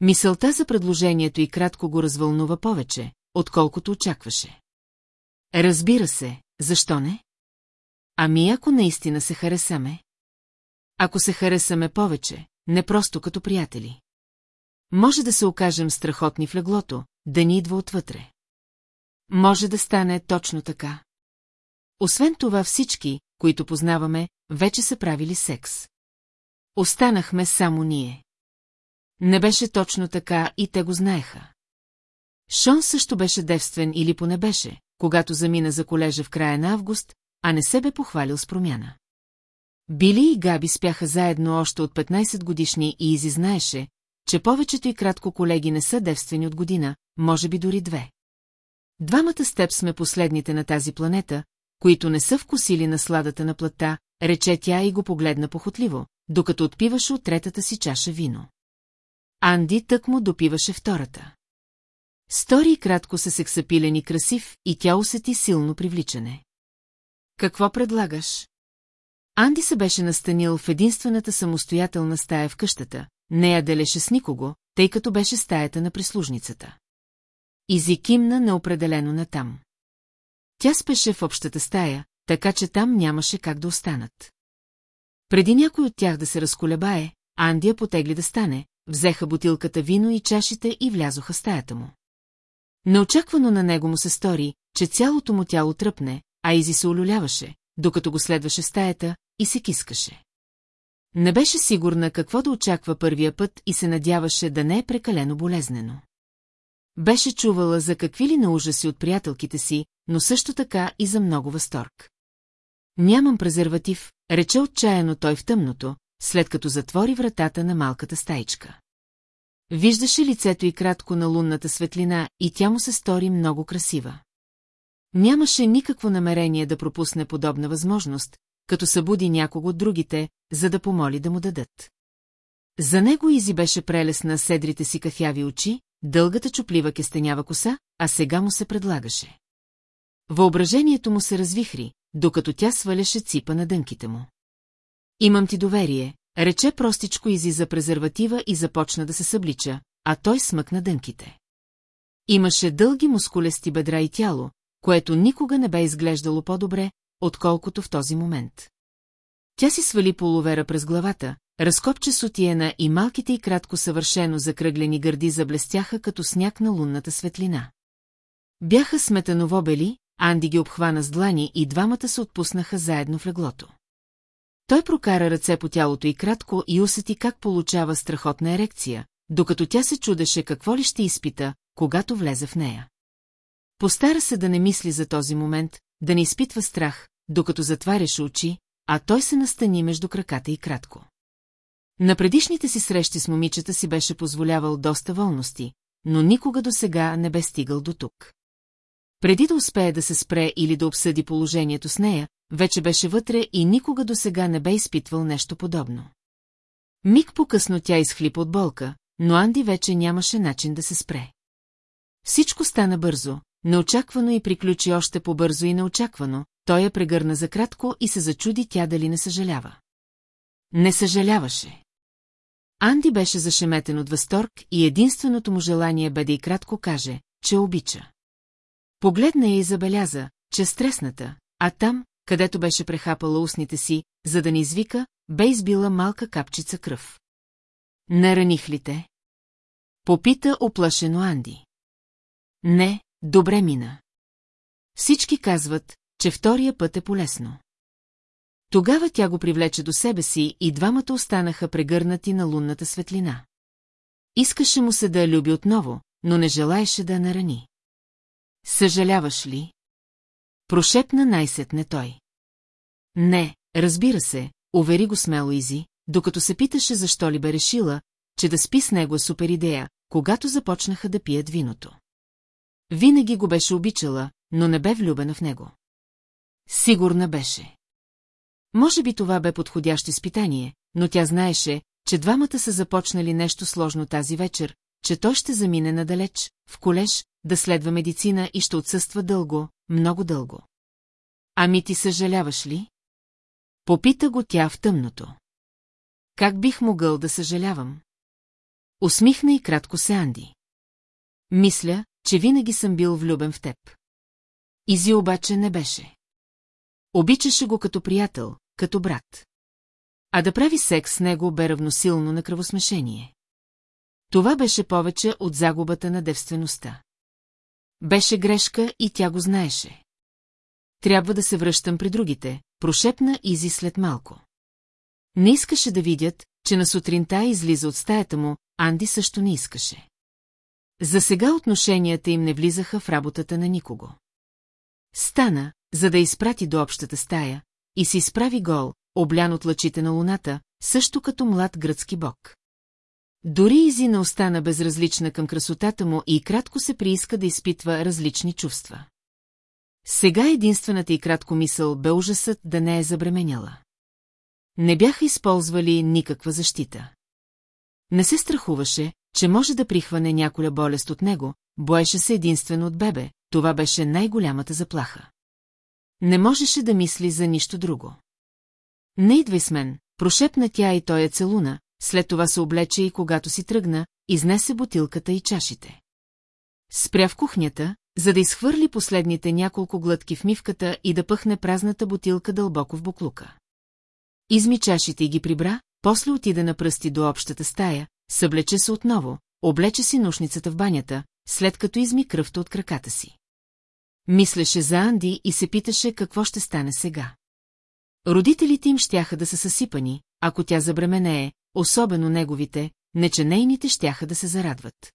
Мисълта за предложението и кратко го развълнува повече, отколкото очакваше. Разбира се, защо не? Ами ако наистина се харесаме? Ако се харесаме повече, не просто като приятели. Може да се окажем страхотни в леглото, да ни идва отвътре. Може да стане точно така. Освен това всички, които познаваме, вече са правили секс. Останахме само ние. Не беше точно така и те го знаеха. Шон също беше девствен или поне беше, когато замина за колежа в края на август, а не се бе похвалил с промяна. Били и Габи спяха заедно още от 15 годишни и Изи знаеше, че повечето и кратко колеги не са девствени от година, може би дори две. Двамата с теб сме последните на тази планета, които не са вкусили на сладата на плътта, рече тя и го погледна похотливо, докато отпиваше от третата си чаша вино. Анди тък му допиваше втората. Стори и кратко се сексапилен и красив, и тя усети силно привличане. Какво предлагаш? Анди се беше настанил в единствената самостоятелна стая в къщата, не я делеше с никого, тъй като беше стаята на прислужницата. Изи кимна неопределено натам. Тя спеше в общата стая, така че там нямаше как да останат. Преди някой от тях да се разколебае, Андия потегли да стане, взеха бутилката вино и чашите и влязоха в стаята му. Неочаквано на него му се стори, че цялото му тяло тръпне, а Изи се олюляваше, докато го следваше стаята и се кискаше. Не беше сигурна какво да очаква първия път и се надяваше да не е прекалено болезнено. Беше чувала за какви ли на ужаси от приятелките си, но също така и за много възторг. Нямам презерватив, рече отчаяно той в тъмното, след като затвори вратата на малката стаичка. Виждаше лицето и кратко на лунната светлина и тя му се стори много красива. Нямаше никакво намерение да пропусне подобна възможност, като събуди някого от другите, за да помоли да му дадат. За него Изи беше прелесна седрите си кафяви очи, дългата чуплива кестенява коса, а сега му се предлагаше. Въображението му се развихри, докато тя сваляше ципа на дънките му. Имам ти доверие, рече простичко Изи за презерватива и започна да се съблича, а той смъкна дънките. Имаше дълги мускулести бедра и тяло, което никога не бе изглеждало по-добре, отколкото в този момент. Тя си свали половера през главата, разкопче сутиена и малките и кратко съвършено закръглени гърди заблестяха като сняг на лунната светлина. Бяха сметановобели, Анди ги обхвана с длани и двамата се отпуснаха заедно в леглото. Той прокара ръце по тялото и кратко и усети как получава страхотна ерекция, докато тя се чудеше какво ли ще изпита, когато влезе в нея. Постара се да не мисли за този момент, да не изпитва страх, докато затваряше очи, а той се настани между краката и кратко. На предишните си срещи с момичета си беше позволявал доста волности, но никога до сега не бе стигал до тук. Преди да успее да се спре или да обсъди положението с нея, вече беше вътре и никога до сега не бе изпитвал нещо подобно. Миг по-късно тя изхлипа от болка, но Анди вече нямаше начин да се спре. Всичко стана бързо, неочаквано и приключи още по-бързо и неочаквано, той я прегърна за кратко и се зачуди тя дали не съжалява. Не съжаляваше. Анди беше зашеметен от възторг и единственото му желание бе да и кратко каже, че обича. Погледна я и забеляза, че стресната, а там, където беше прехапала устните си, за да не извика, бе избила малка капчица кръв. Нараних ли те? Попита оплашено Анди. Не, добре мина. Всички казват, че втория път е полезно. Тогава тя го привлече до себе си и двамата останаха прегърнати на лунната светлина. Искаше му се да я люби отново, но не желаеше да я нарани. Съжаляваш ли? Прошепна най-сетне той. Не, разбира се, увери го смело Изи, докато се питаше защо ли бе решила, че да спи с него е супер идея, когато започнаха да пият виното. Винаги го беше обичала, но не бе влюбена в него. Сигурна беше. Може би това бе подходящо изпитание, но тя знаеше, че двамата са започнали нещо сложно тази вечер, че той ще замине надалеч, в колеж, да следва медицина и ще отсъства дълго, много дълго. Ами ти съжаляваш ли? Попита го тя в тъмното. Как бих могъл да съжалявам? Усмихна и кратко се Анди. Мисля, че винаги съм бил влюбен в теб. Изи обаче не беше. Обичаше го като приятел, като брат. А да прави секс с него бе равносилно на кръвосмешение. Това беше повече от загубата на девствеността. Беше грешка и тя го знаеше. Трябва да се връщам при другите, прошепна Изи след малко. Не искаше да видят, че на сутринта излиза от стаята му, Анди също не искаше. За сега отношенията им не влизаха в работата на никого. Стана, за да изпрати до общата стая, и се изправи гол, облян от лъчите на луната, също като млад гръцки бог. Дори Изи не остана безразлична към красотата му и кратко се прииска да изпитва различни чувства. Сега единствената и кратко мисъл бе ужасът да не е забременяла. Не бяха използвали никаква защита. Не се страхуваше, че може да прихване няколя болест от него, боеше се единствено от бебе, това беше най-голямата заплаха. Не можеше да мисли за нищо друго. Не идвай с мен, прошепна тя и той е целуна, след това се облече и когато си тръгна, изнесе бутилката и чашите. Спря в кухнята, за да изхвърли последните няколко глътки в мивката и да пъхне празната бутилка дълбоко в буклука. Изми чашите и ги прибра, после отида на пръсти до общата стая, съблече се отново, облече си нушницата в банята, след като изми кръвта от краката си. Мислеше за Анди и се питаше какво ще стане сега. Родителите им щяха да са съсипани, ако тя забременее, особено неговите, не че нейните щяха да се зарадват.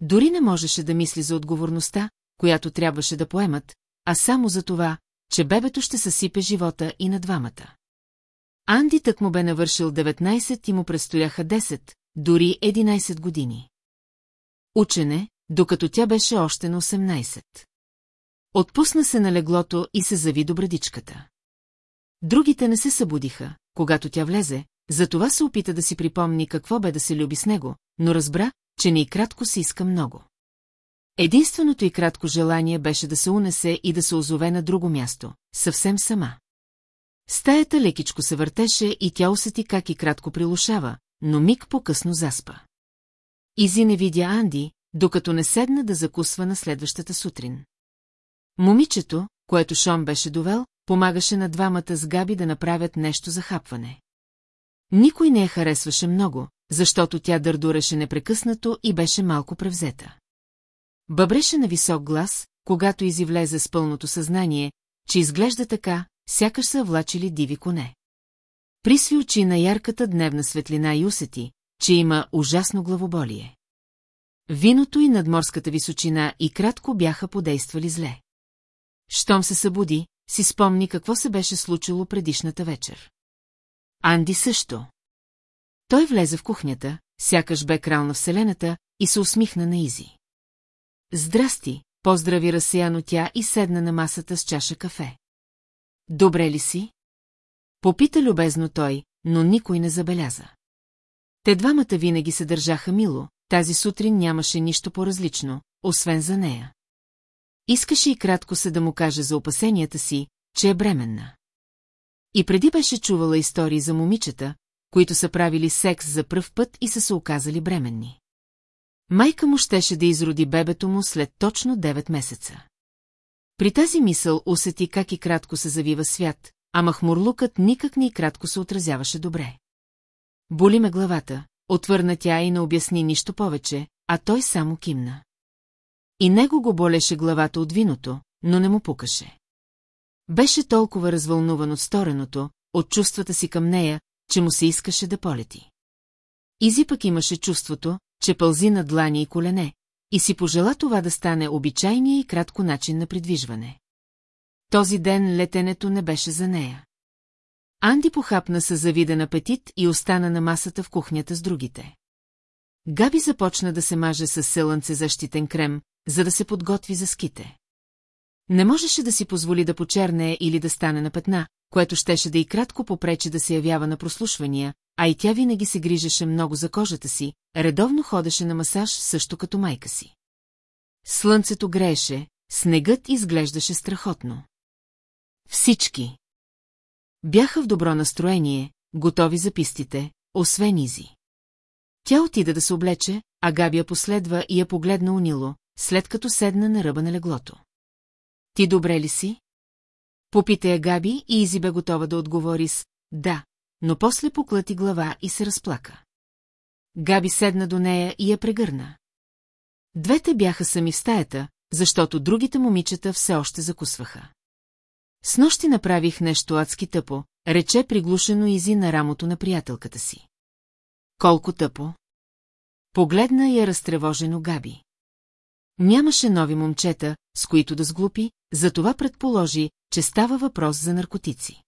Дори не можеше да мисли за отговорността, която трябваше да поемат, а само за това, че бебето ще съсипе живота и на двамата. Анди так му бе навършил 19 и му предстояха 10, дори 11 години. Учене, докато тя беше още на 18. Отпусна се на леглото и се зави до брадичката. Другите не се събудиха, когато тя влезе, затова се опита да си припомни какво бе да се люби с него, но разбра, че не и кратко се иска много. Единственото и кратко желание беше да се унесе и да се озове на друго място, съвсем сама. Стаята лекичко се въртеше и тя усети как и кратко прилушава, но миг по-късно заспа. Изи не видя Анди, докато не седна да закусва на следващата сутрин. Момичето, което Шон беше довел, помагаше на двамата с Габи да направят нещо за хапване. Никой не я харесваше много, защото тя дърдуреше непрекъснато и беше малко превзета. Бъбреше на висок глас, когато изивлезе с пълното съзнание, че изглежда така, сякаш са влачили диви коне. Присви очи на ярката дневна светлина и усети, че има ужасно главоболие. Виното и надморската височина и кратко бяха подействали зле. Щом се събуди, си спомни какво се беше случило предишната вечер. Анди също. Той влезе в кухнята, сякаш бе крал на вселената, и се усмихна на Изи. Здрасти, поздрави разсеяно тя и седна на масата с чаша кафе. Добре ли си? Попита любезно той, но никой не забеляза. Те двамата винаги се държаха мило, тази сутрин нямаше нищо по-различно, освен за нея. Искаше и кратко се да му каже за опасенията си, че е бременна. И преди беше чувала истории за момичета, които са правили секс за пръв път и са се оказали бременни. Майка му щеше да изроди бебето му след точно 9 месеца. При тази мисъл усети как и кратко се завива свят, а махмурлукът никак не и кратко се отразяваше добре. Боли ме главата, отвърна тя и не обясни нищо повече, а той само кимна. И него го болеше главата от виното, но не му пукаше. Беше толкова развълнуван от стореното, от чувствата си към нея, че му се искаше да полети. Изи пък имаше чувството, че пълзи на длани и колене, и си пожела това да стане обичайния и кратко начин на придвижване. Този ден летенето не беше за нея. Анди похапна със завиден апетит и остана на масата в кухнята с другите. Габи започна да се маже с селънце защитен крем, за да се подготви за ските. Не можеше да си позволи да почерне или да стане на петна, което щеше да и кратко попречи да се явява на прослушвания, а и тя винаги се грижеше много за кожата си, редовно ходеше на масаж също като майка си. Слънцето грееше, снегът изглеждаше страхотно. Всички. Бяха в добро настроение, готови за пистите, освен Изи. Тя отида да се облече, а Габия последва и я погледна унило, след като седна на ръба на леглото. Ти добре ли си? Попита я Габи и Изи бе готова да отговори с «да», но после поклати глава и се разплака. Габи седна до нея и я прегърна. Двете бяха сами в стаята, защото другите момичета все още закусваха. С нощи направих нещо адски тъпо, рече приглушено Изи на рамото на приятелката си. Колко тъпо? Погледна я разтревожено Габи. Нямаше нови момчета, с които да сглупи, затова предположи, че става въпрос за наркотици.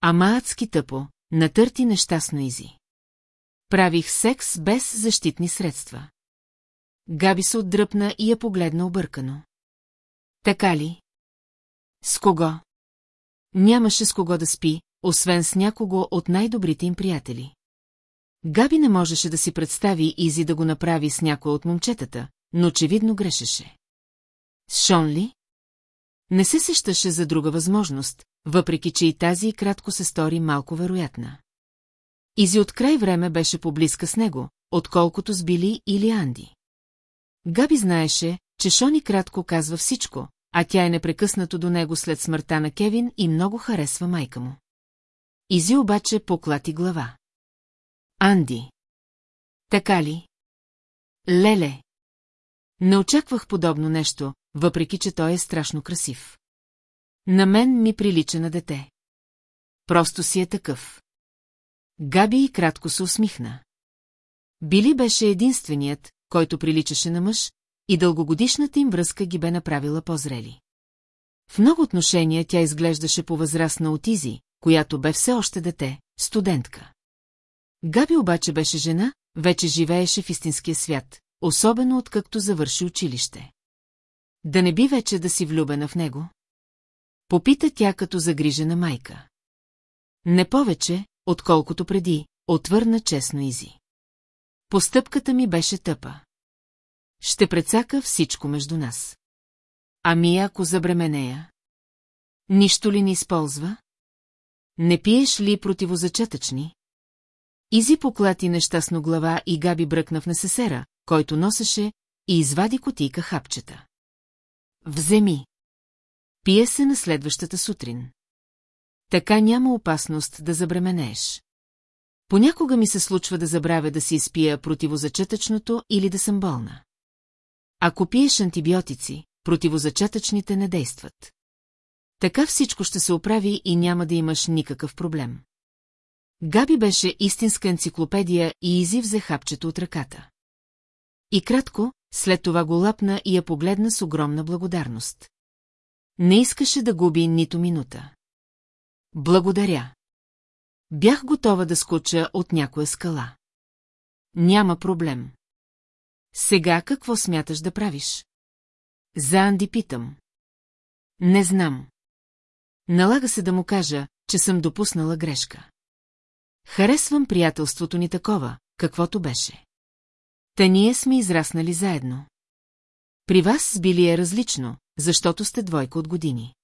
Ама адски тъпо, натърти нещастно Изи. Правих секс без защитни средства. Габи се отдръпна и я погледна объркано. Така ли? С кого? Нямаше с кого да спи, освен с някого от най-добрите им приятели. Габи не можеше да си представи Изи да го направи с някой от момчетата, но очевидно грешеше. С Шон ли? Не се сещаше за друга възможност, въпреки че и тази кратко се стори малко вероятна. Изи от край време беше поблизка с него, отколкото с Били или Анди. Габи знаеше, че Шони кратко казва всичко, а тя е непрекъснато до него след смъртта на Кевин и много харесва майка му. Изи обаче поклати глава. Анди. Така ли? Леле. Не очаквах подобно нещо, въпреки че той е страшно красив. На мен ми прилича на дете. Просто си е такъв. Габи и кратко се усмихна. Били беше единственият, който приличаше на мъж, и дългогодишната им връзка ги бе направила по-зрели. В много отношения тя изглеждаше по-възрастна от Изи, която бе все още дете, студентка. Габи обаче беше жена, вече живееше в истинския свят, особено откакто завърши училище. Да не би вече да си влюбена в него? Попита тя като загрижена майка. Не повече, отколкото преди, отвърна честно Изи. Постъпката ми беше тъпа. Ще прецака всичко между нас. Ами ако забременея? Нищо ли не използва? Не пиеш ли противозачатъчни? Изи поклати нещастно глава и Габи бръкна в несесера, който носеше, и извади котийка хапчета. Вземи. Пие се на следващата сутрин. Така няма опасност да забременееш. Понякога ми се случва да забравя да си изпия противозачатъчното или да съм болна. Ако пиеш антибиотици, противозачатъчните не действат. Така всичко ще се оправи и няма да имаш никакъв проблем. Габи беше истинска енциклопедия и Изи взе хапчето от ръката. И кратко, след това го лапна и я погледна с огромна благодарност. Не искаше да губи нито минута. Благодаря. Бях готова да скоча от някоя скала. Няма проблем. Сега какво смяташ да правиш? За Анди питам. Не знам. Налага се да му кажа, че съм допуснала грешка. Харесвам приятелството ни такова, каквото беше. Та ние сме израснали заедно. При вас с Били е различно, защото сте двойка от години.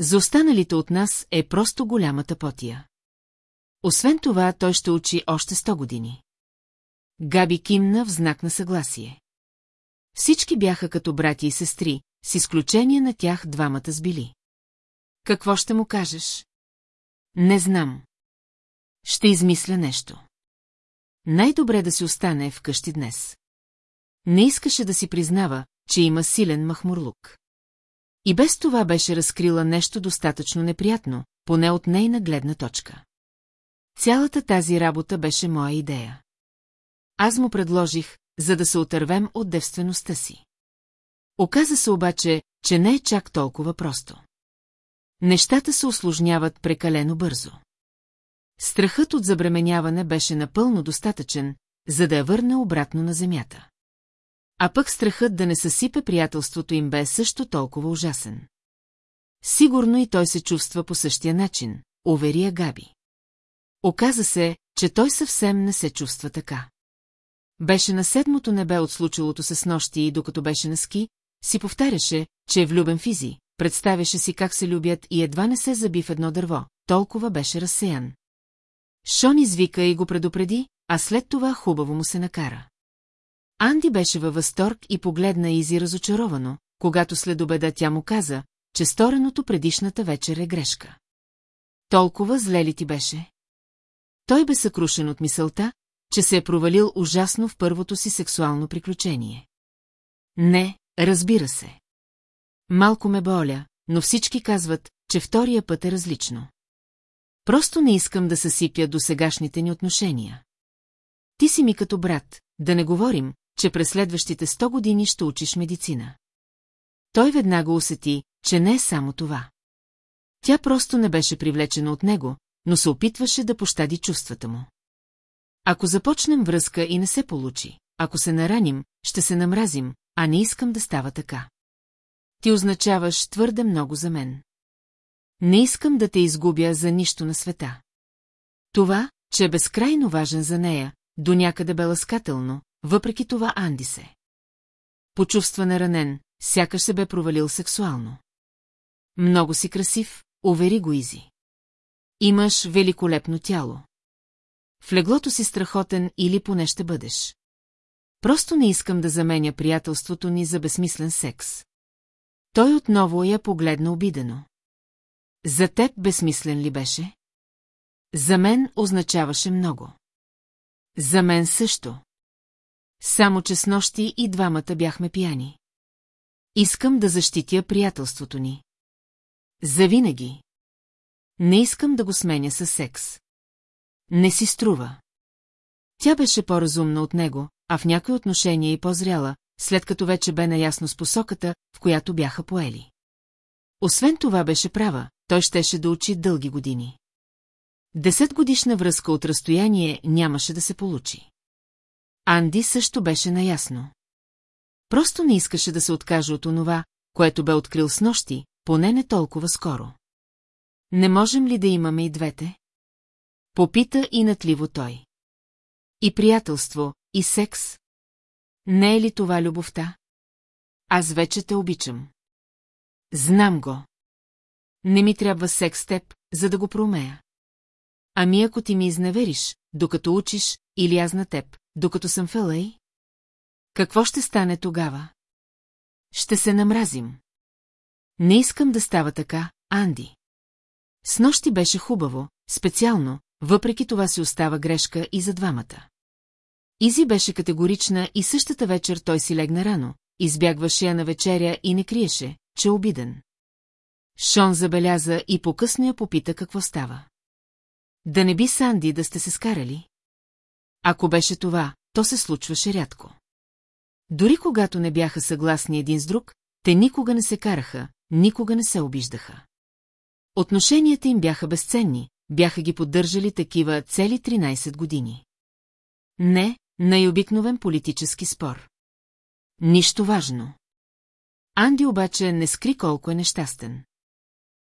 За останалите от нас е просто голямата потия. Освен това, той ще учи още сто години. Габи кимна в знак на съгласие. Всички бяха като брати и сестри, с изключение на тях двамата с Били. Какво ще му кажеш? Не знам. Ще измисля нещо. Най-добре да си остане вкъщи днес. Не искаше да си признава, че има силен махмурлук. И без това беше разкрила нещо достатъчно неприятно, поне от нейна гледна точка. Цялата тази работа беше моя идея. Аз му предложих, за да се отървем от девствеността си. Оказа се обаче, че не е чак толкова просто. Нещата се осложняват прекалено бързо. Страхът от забременяване беше напълно достатъчен, за да я върне обратно на земята. А пък страхът да не съсипе приятелството им бе също толкова ужасен. Сигурно и той се чувства по същия начин, уверия Габи. Оказа се, че той съвсем не се чувства така. Беше на седмото небе от случилото се с нощи и докато беше на ски, си повтаряше, че е влюбен в Изи, представяше си как се любят и едва не се заби в едно дърво, толкова беше разсеян. Шон извика и го предупреди, а след това хубаво му се накара. Анди беше във възторг и погледна Изи разочаровано, когато след обеда тя му каза, че стореното предишната вечер е грешка. Толкова зле ли ти беше? Той бе съкрушен от мисълта, че се е провалил ужасно в първото си сексуално приключение. Не, разбира се. Малко ме боля, но всички казват, че втория път е различно. Просто не искам да съсипя до сегашните ни отношения. Ти си ми като брат, да не говорим, че през следващите сто години ще учиш медицина. Той веднага усети, че не е само това. Тя просто не беше привлечена от него, но се опитваше да пощади чувствата му. Ако започнем връзка и не се получи, ако се нараним, ще се намразим, а не искам да става така. Ти означаваш твърде много за мен. Не искам да те изгубя за нищо на света. Това, че е безкрайно важен за нея, до някъде бе ласкателно, въпреки това Анди се. Почувства наранен, сякаш се бе провалил сексуално. Много си красив, увери го Изи. Имаш великолепно тяло. В леглото си страхотен или поне ще бъдеш. Просто не искам да заменя приятелството ни за безсмислен секс. Той отново я погледна обидено. За теб безсмислен ли беше? За мен означаваше много. За мен също. Само че с нощи и двамата бяхме пияни. Искам да защитя приятелството ни. Завинаги. Не искам да го сменя със секс. Не си струва. Тя беше по-разумна от него, а в някои отношения и по-зряла, след като вече бе наясно с посоката, в която бяха поели. Освен това беше права, той щеше да учи дълги години. Десетгодишна връзка от разстояние нямаше да се получи. Анди също беше наясно. Просто не искаше да се откаже от онова, което бе открил с нощи, поне не толкова скоро. Не можем ли да имаме и двете? Попита и натливо той. И приятелство, и секс. Не е ли това любовта? Аз вече те обичам. Знам го. Не ми трябва секс теб, за да го проумея. Ами ако ти ми изневериш, докато учиш, или аз на теб, докато съм в? Какво ще стане тогава? Ще се намразим. Не искам да става така, Анди. С нощи беше хубаво, специално, въпреки това си остава грешка и за двамата. Изи беше категорична и същата вечер той си легна рано, избягваше я на вечеря и не криеше, че е обиден. Шон забеляза и по-късно я попита какво става. Да не би Санди да сте се скарали? Ако беше това, то се случваше рядко. Дори когато не бяха съгласни един с друг, те никога не се караха, никога не се обиждаха. Отношенията им бяха безценни, бяха ги поддържали такива цели 13 години. Не, най-обикновен политически спор. Нищо важно. Анди обаче не скри колко е нещастен.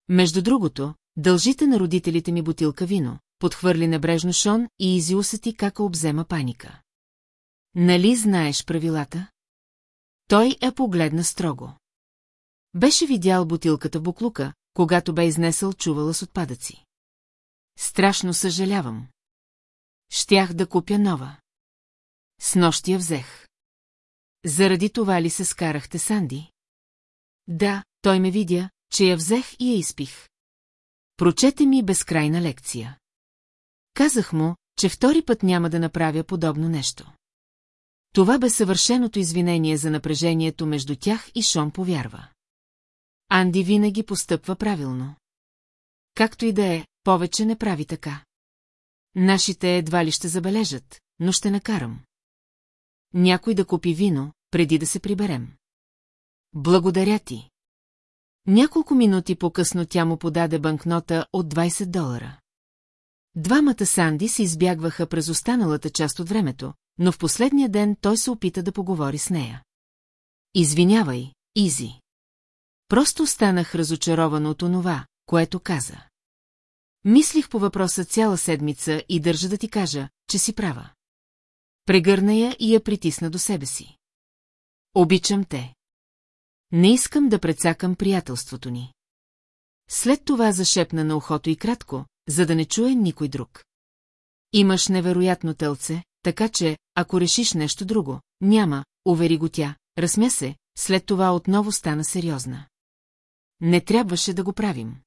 Между другото, дължите на родителите ми бутилка вино, подхвърли небрежно Шон и Изи усети как обзема паника. Нали знаеш правилата? Той е погледна строго. Беше видял бутилката буклука, когато бе изнесъл чувала с отпадъци. Страшно съжалявам. Щях да купя нова. С нощи я взех. Заради това ли се скарахте, Санди? Да, той ме видя, че я взех и я изпих. Прочете ми безкрайна лекция. Казах му, че втори път няма да направя подобно нещо. Това бе съвършеното извинение за напрежението между тях и Шон повярва. Анди винаги постъпва правилно. Както и да е, повече не прави така. Нашите едва ли ще забележат, но ще накарам. Някой да купи вино, преди да се приберем. Благодаря ти. Няколко минути по-късно тя му подаде банкнота от 20 долара. Двамата Санди се избягваха през останалата част от времето, но в последния ден той се опита да поговори с нея. Извинявай, Изи. Просто останах разочарован от онова, което каза. Мислих по въпроса цяла седмица и държа да ти кажа, че си права. Прегърна я и я притисна до себе си. Обичам те. Не искам да прецакам приятелството ни. След това зашепна на ухото и кратко, за да не чуе никой друг. Имаш невероятно тълце, така че, ако решиш нещо друго, няма, увери го тя, разсмя се, след това отново стана сериозна. Не трябваше да го правим.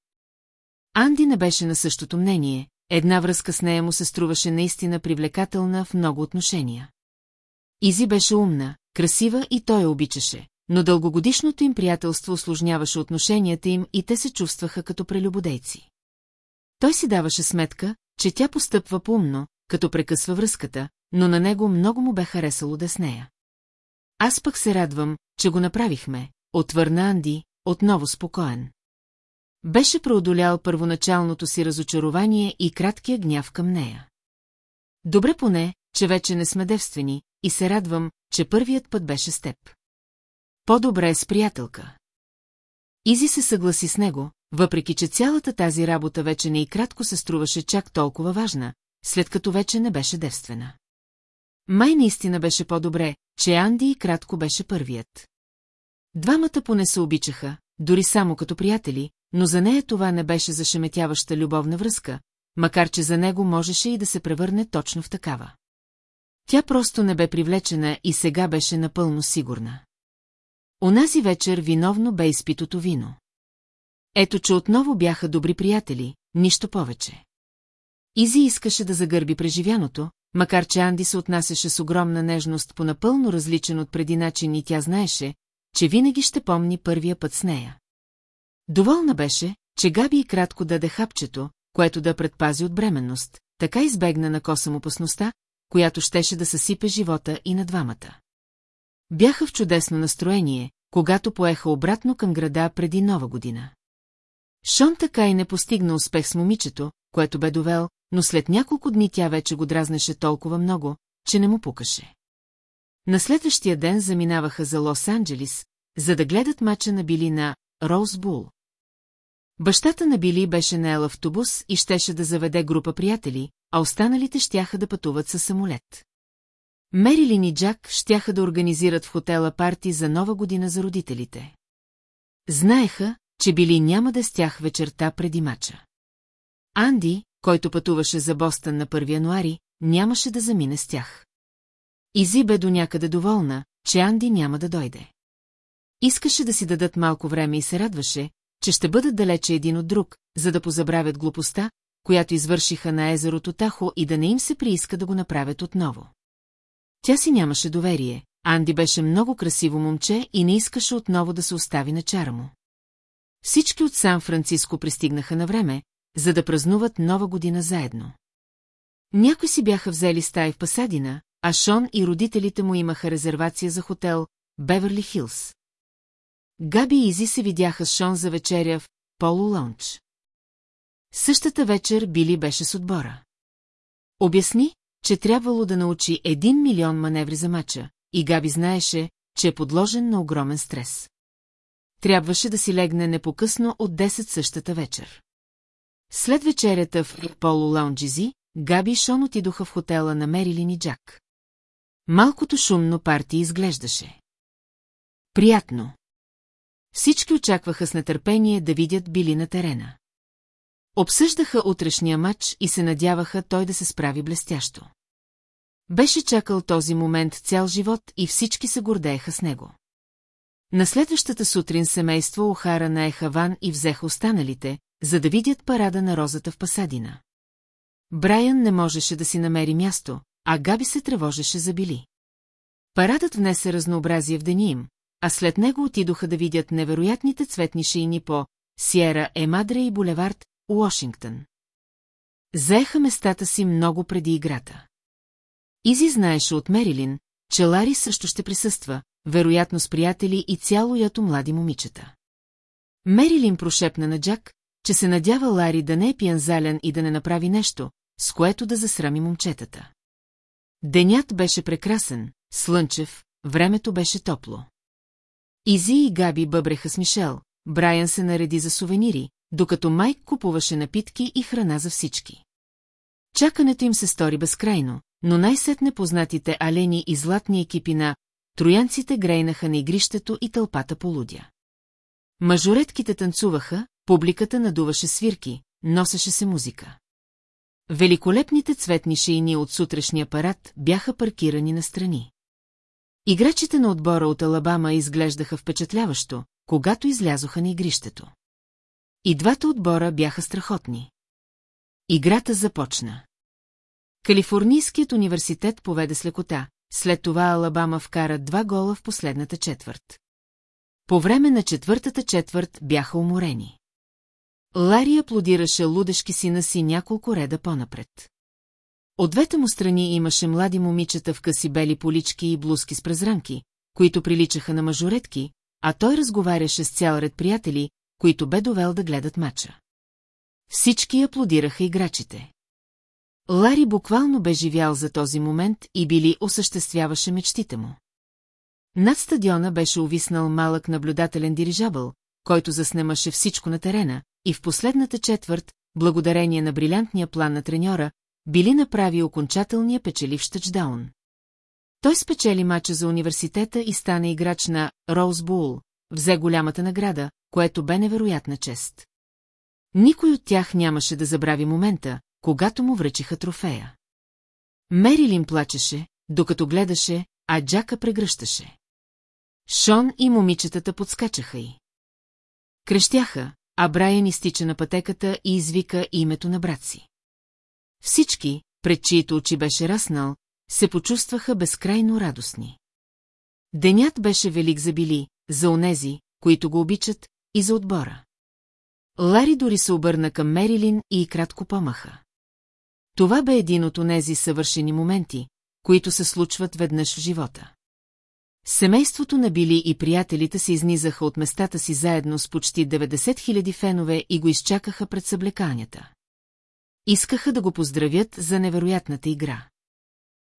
Анди не беше на същото мнение, една връзка с нея му се струваше наистина привлекателна в много отношения. Изи беше умна, красива и той я обичаше, но дългогодишното им приятелство осложняваше отношенията им и те се чувстваха като прелюбодейци. Той си даваше сметка, че тя постъпва поумно, като прекъсва връзката, но на него много му бе харесало да с нея. Аз пък се радвам, че го направихме, отвърна Анди, отново спокоен. Беше преодолял първоначалното си разочарование и краткия гняв към нея. Добре поне, че вече не сме девствени, и се радвам, че първият път беше с теб. По-добре е с приятелка. Изи се съгласи с него, въпреки че цялата тази работа вече не и кратко се струваше чак толкова важна, след като вече не беше девствена. Май наистина беше по-добре, че Анди и кратко беше първият. Двамата поне се обичаха, дори само като приятели, но за нея това не беше зашеметяваща любовна връзка, макар че за него можеше и да се превърне точно в такава. Тя просто не бе привлечена и сега беше напълно сигурна. Онази вечер виновно бе изпитото вино. Ето, че отново бяха добри приятели, нищо повече. Изи искаше да загърби преживяното, макар че Анди се отнасяше с огромна нежност по напълно различен от преди начин и тя знаеше, че винаги ще помни първия път с нея. Доволна беше, че Габи и кратко даде хапчето, което да предпази от бременност, така избегна на косъм опасността, която щеше да съсипе живота и на двамата. Бяха в чудесно настроение, когато поеха обратно към града преди нова година. Шон така и не постигна успех с момичето, което бе довел, но след няколко дни тя вече го дразнеше толкова много, че не му пукаше. На следващия ден заминаваха за Лос-Анджелис, за да гледат мача на Били на Роузбул. Бащата на Били беше наел автобус и щеше да заведе група приятели, а останалите щяха да пътуват със самолет. Мерилин и Джак щяха да организират в хотела парти за нова година за родителите. Знаеха, че Били няма да с тях вечерта преди мача. Анди, който пътуваше за Бостън на 1 януари, нямаше да замине с тях. Изи бе до някъде доволна, че Анди няма да дойде. Искаше да си дадат малко време и се радваше, че ще бъдат далече един от друг, за да позабравят глупостта, която извършиха на езерото Тахо и да не им се прииска да го направят отново. Тя си нямаше доверие, Анди беше много красиво момче и не искаше отново да се остави на чара му. Всички от Сан-Франциско пристигнаха на време, за да празнуват нова година заедно. Някои си бяха взели стаи в Пасадина, а Шон и родителите му имаха резервация за хотел Беверли Хилс. Габи и Изи се видяха с Шон за вечеря в Полу Лонч. Същата вечер Били беше с отбора. Обясни, че трябвало да научи един милион маневри за мача, и Габи знаеше, че е подложен на огромен стрес. Трябваше да си легне непокъсно от 10 същата вечер. След вечерята в Полу Лаунджизи, Габи и Шон отидоха в хотела на Мерилин и Джак. Малкото шумно парти изглеждаше. Приятно. Всички очакваха с нетърпение да видят били на терена. Обсъждаха утрешния матч и се надяваха той да се справи блестящо. Беше чакал този момент цял живот и всички се гордееха с него. На следващата сутрин семейство Охара наеха ван и взеха останалите, за да видят парада на розата в Пасадина. Брайан не можеше да си намери място, а Габи се тревожеше за Били. Парадът внесе разнообразие в деня им, а след него отидоха да видят невероятните цветни шейни по Сиера Емадре и булевард Уошингтон. Заеха местата си много преди играта. Изи знаеше от Мерилин, че Лари също ще присъства, вероятно с приятели и цяло ято млади момичета. Мерилин прошепна на Джак, че се надява Лари да не е пиянзален и да не направи нещо, с което да засрами момчетата. Денят беше прекрасен, слънчев, времето беше топло. Изи и Габи бъбреха с Мишел, Брайан се нареди за сувенири, докато Майк купуваше напитки и храна за всички. Чакането им се стори безкрайно, но най-сетне познатите алени и златни екипи на троянците грейнаха на игрището и тълпата полудя. Мажоретките танцуваха, публиката надуваше свирки, носеше се музика. Великолепните цветни шейни от сутрешния парад бяха паркирани на страни. Играчите на отбора от Алабама изглеждаха впечатляващо, когато излязоха на игрището. И двата отбора бяха страхотни. Играта започна. Калифорнийският университет поведе с лекота, след това Алабама вкара два гола в последната четвърт. По време на четвъртата четвърт бяха уморени. Лари аплодираше лудешки сина си няколко реда по-напред. От двете му страни имаше млади момичета в къси бели полички и блузки с презранки, които приличаха на мажоретки, а той разговаряше с цял ред приятели, които бе довел да гледат мача. Всички аплодираха играчите. Лари буквално бе живял за този момент и били осъществяваше мечтите му. Над стадиона беше увиснал малък наблюдателен дирижабъл, който заснемаше всичко на терена, и в последната четвърт, благодарение на брилянтния план на треньора, били направи окончателния печеливш тъчдаун. Той спечели мача за университета и стана играч на Роуз Бул, взе голямата награда, което бе невероятна чест. Никой от тях нямаше да забрави момента, когато му връчиха трофея. Мерилин плачеше, докато гледаше, а Джака прегръщаше. Шон и момичетата подскачаха й. Крещяха, а Брайан изтича на пътеката и извика името на брат си. Всички, пред чието очи беше раснал, се почувстваха безкрайно радостни. Денят беше велик за Били, за онези, които го обичат, и за отбора. Лари дори се обърна към Мерилин и кратко помаха. Това бе един от онези съвършени моменти, които се случват веднъж в живота. Семейството на Били и приятелите се изнизаха от местата си заедно с почти 90 000 фенове и го изчакаха пред съблеканията. Искаха да го поздравят за невероятната игра.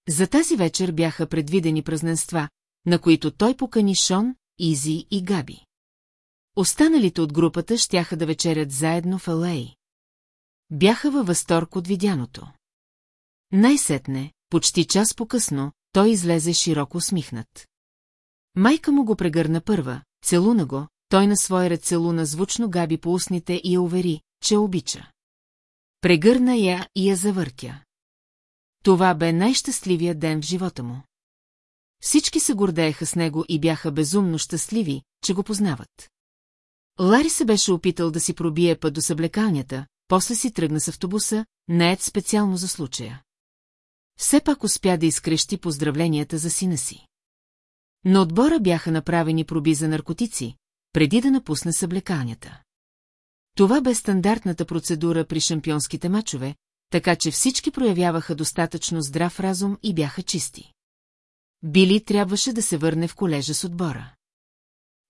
За тази вечер бяха предвидени празненства, на които той покани Шон, Изи и Габи. Останалите от групата щяха да вечерят заедно в Алей. Бяха във възторг от видяното. Най-сетне, почти час по-късно, той излезе широко усмихнат. Майка му го прегърна първа, целуна го, той на своя ред целуна звучно Габи по устните и я увери, че обича. Прегърна я и я завъртя. Това бе най-щастливия ден в живота му. Всички се гордееха с него и бяха безумно щастливи, че го познават. Лари се беше опитал да си пробие път до съблекалнята, после си тръгна с автобуса, наед специално за случая. Все пак успя да изкрещи поздравленията за сина си. На отбора бяха направени проби за наркотици, преди да напусне съблекалнята. Това бе стандартната процедура при шампионските мачове, така че всички проявяваха достатъчно здрав разум и бяха чисти. Били трябваше да се върне в колежа с отбора.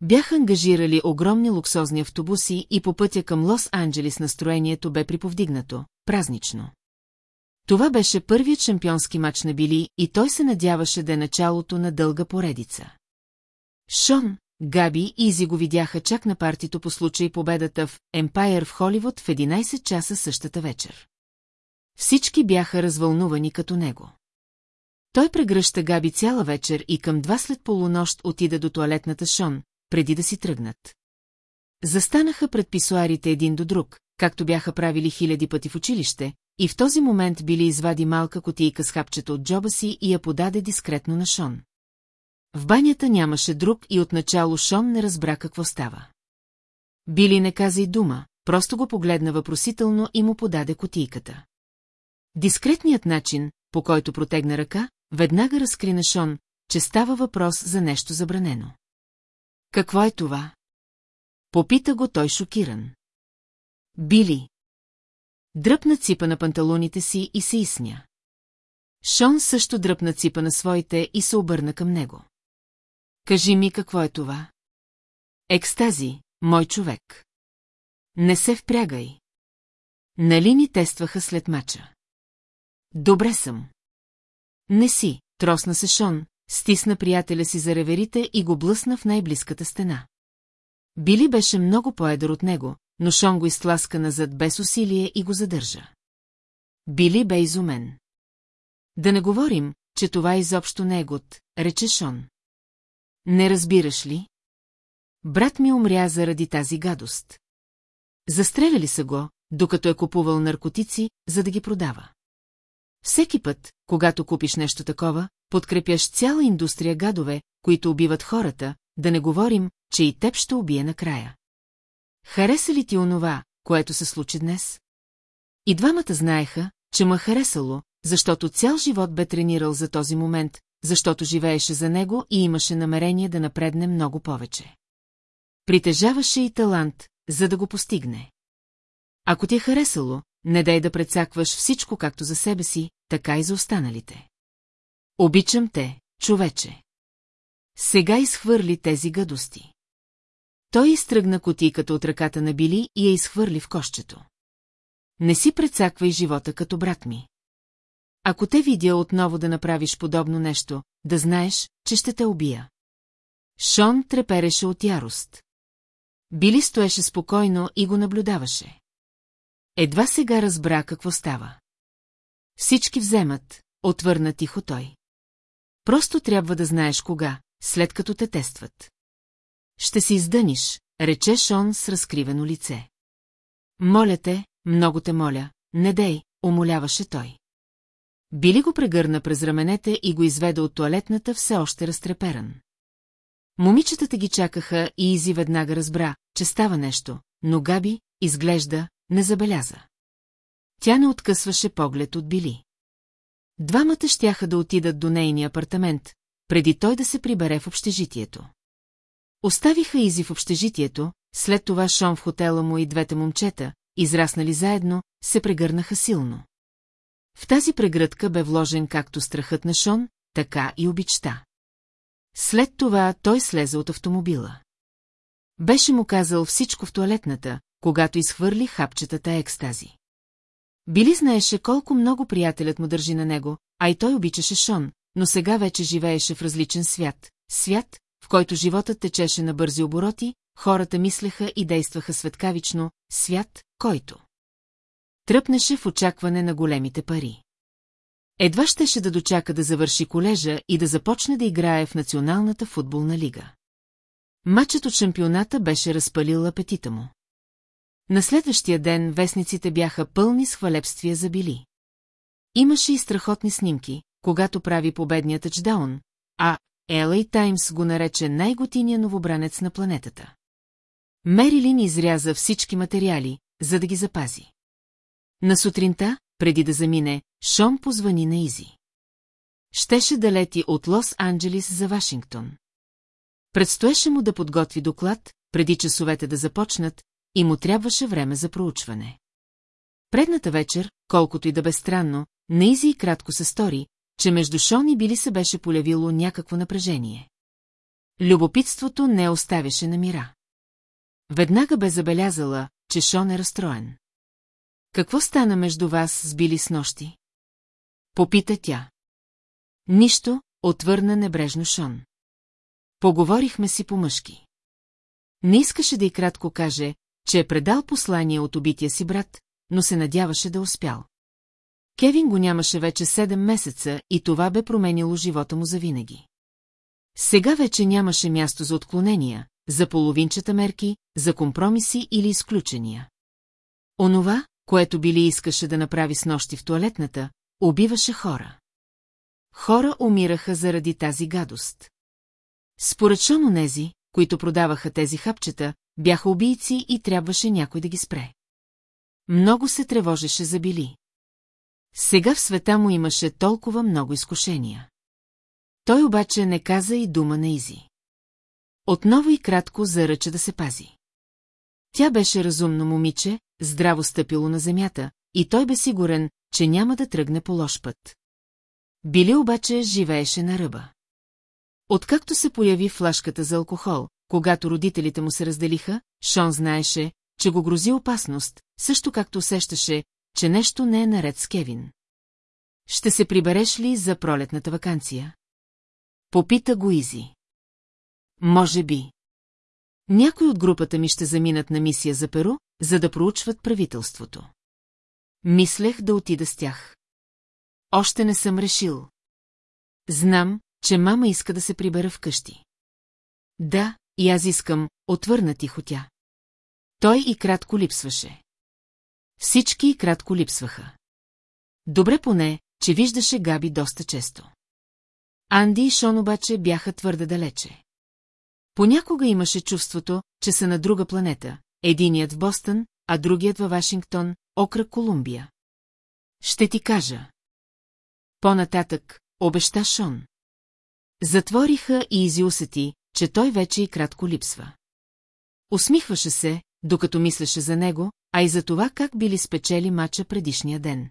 Бяха ангажирали огромни луксозни автобуси и по пътя към Лос-Анджелис настроението бе приповдигнато, празнично. Това беше първият шампионски мач на Били и той се надяваше да е началото на дълга поредица. Шон, Габи и Изи го видяха чак на партито по случай победата в Емпайер в Холивуд в 11 часа същата вечер. Всички бяха развълнувани като него. Той прегръща Габи цяла вечер и към два след полунощ отида до туалетната Шон, преди да си тръгнат. Застанаха пред писуарите един до друг, както бяха правили хиляди пъти в училище, и в този момент били извади малка котийка с хапчета от джоба си и я подаде дискретно на Шон. В банята нямаше друг и отначало Шон не разбра какво става. Били не каза и дума, просто го погледна въпросително и му подаде котийката. Дискретният начин, по който протегна ръка, веднага разкри на Шон, че става въпрос за нещо забранено. Какво е това? Попита го той шокиран. Били. Дръпна ципа на панталоните си и се изсня. Шон също дръпна ципа на своите и се обърна към него. Кажи ми какво е това? Екстази, мой човек. Не се впрягай. Нали ни тестваха след мача? Добре съм. Не си, тросна се Шон, стисна приятеля си за реверите и го блъсна в най-близката стена. Били беше много по-едър от него, но Шон го изтласка назад без усилие и го задържа. Били бе изумен. Да не говорим, че това изобщо не е год, рече Шон. Не разбираш ли? Брат ми умря заради тази гадост. Застреляли са го, докато е купувал наркотици, за да ги продава. Всеки път, когато купиш нещо такова, подкрепяш цяла индустрия гадове, които убиват хората, да не говорим, че и теб ще убие накрая. Хареса ли ти онова, което се случи днес? И двамата знаеха, че ма харесало, защото цял живот бе тренирал за този момент, защото живееше за него и имаше намерение да напредне много повече. Притежаваше и талант, за да го постигне. Ако ти е харесало, не дай да прецакваш всичко както за себе си, така и за останалите. Обичам те, човече. Сега изхвърли тези гадости. Той изтръгна котиката от ръката на Били и я изхвърли в кощето. Не си прецаквай живота като брат ми. Ако те видя отново да направиш подобно нещо, да знаеш, че ще те убия. Шон трепереше от ярост. Били стоеше спокойно и го наблюдаваше. Едва сега разбра какво става. Всички вземат, отвърна тихо той. Просто трябва да знаеш кога, след като те тестват. Ще си издъниш, рече Шон с разкривено лице. Моля те, много те моля, не дей, умоляваше той. Били го прегърна през раменете и го изведе от туалетната все още разтреперан. Момичетата ги чакаха и Изи веднага разбра, че става нещо, но Габи, изглежда, не забеляза. Тя не откъсваше поглед от Били. Двамата щяха да отидат до нейния апартамент, преди той да се прибере в общежитието. Оставиха Изи в общежитието, след това Шон в хотела му и двете момчета, израснали заедно, се прегърнаха силно. В тази прегръдка бе вложен както страхът на Шон, така и обичта. След това той слезе от автомобила. Беше му казал всичко в туалетната, когато изхвърли хапчетата екстази. Били знаеше колко много приятелят му държи на него, а и той обичаше Шон, но сега вече живееше в различен свят. Свят, в който животът течеше на бързи обороти, хората мислеха и действаха светкавично, свят, който тръпнеше в очакване на големите пари. Едва щеше да дочака да завърши колежа и да започне да играе в Националната футболна лига. Матчът от шампионата беше разпалил апетита му. На следващия ден вестниците бяха пълни с хвалебствия за Били. Имаше и страхотни снимки, когато прави победния тъчдаун, а LA Times го нарече най-готиния новобранец на планетата. Мерилин изряза всички материали, за да ги запази. На сутринта, преди да замине, Шон позвани на Изи. Щеше да лети от Лос-Анджелис за Вашингтон. Предстоеше му да подготви доклад, преди часовете да започнат, и му трябваше време за проучване. Предната вечер, колкото и да бе странно, на Изи и кратко се стори, че между Шон и Били се беше полявило някакво напрежение. Любопитството не оставяше на мира. Веднага бе забелязала, че Шон е разстроен. Какво стана между вас с Били с нощи? Попита тя. Нищо, отвърна небрежно Шон. Поговорихме си по-мъжки. Не искаше да и кратко каже, че е предал послание от убития си брат, но се надяваше да успял. Кевин го нямаше вече седем месеца и това бе променило живота му завинаги. Сега вече нямаше място за отклонения, за половинчата мерки, за компромиси или изключения. Онова, което Били искаше да направи с нощи в туалетната, убиваше хора. Хора умираха заради тази гадост. Според Шон онези, които продаваха тези хапчета, бяха убийци и трябваше някой да ги спре. Много се тревожеше за Били. Сега в света му имаше толкова много изкушения. Той обаче не каза и дума на Изи. Отново и кратко заръча да се пази. Тя беше разумно момиче, здраво стъпило на земята, и той бе сигурен, че няма да тръгне по лош път. Били обаче живееше на ръба. Откакто се появи флашката за алкохол, когато родителите му се разделиха, Шон знаеше, че го грози опасност, също както усещаше, че нещо не е наред с Кевин. Ще се прибереш ли за пролетната вакансия? Попита го Изи. Може би. Някой от групата ми ще заминат на мисия за Перу, за да проучват правителството. Мислех да отида с тях. Още не съм решил. Знам, че мама иска да се прибера вкъщи. Да, и аз искам, отвърна тихо тя. Той и кратко липсваше. Всички и кратко липсваха. Добре поне, че виждаше Габи доста често. Анди и Шон обаче бяха твърде далече. Понякога имаше чувството, че са на друга планета, единият в Бостън, а другият във Вашингтон, окръг Колумбия. Ще ти кажа. По-нататък, обеща Шон. Затвориха и Изи усети, че той вече и кратко липсва. Усмихваше се, докато мислеше за него, а и за това как били спечели мача предишния ден.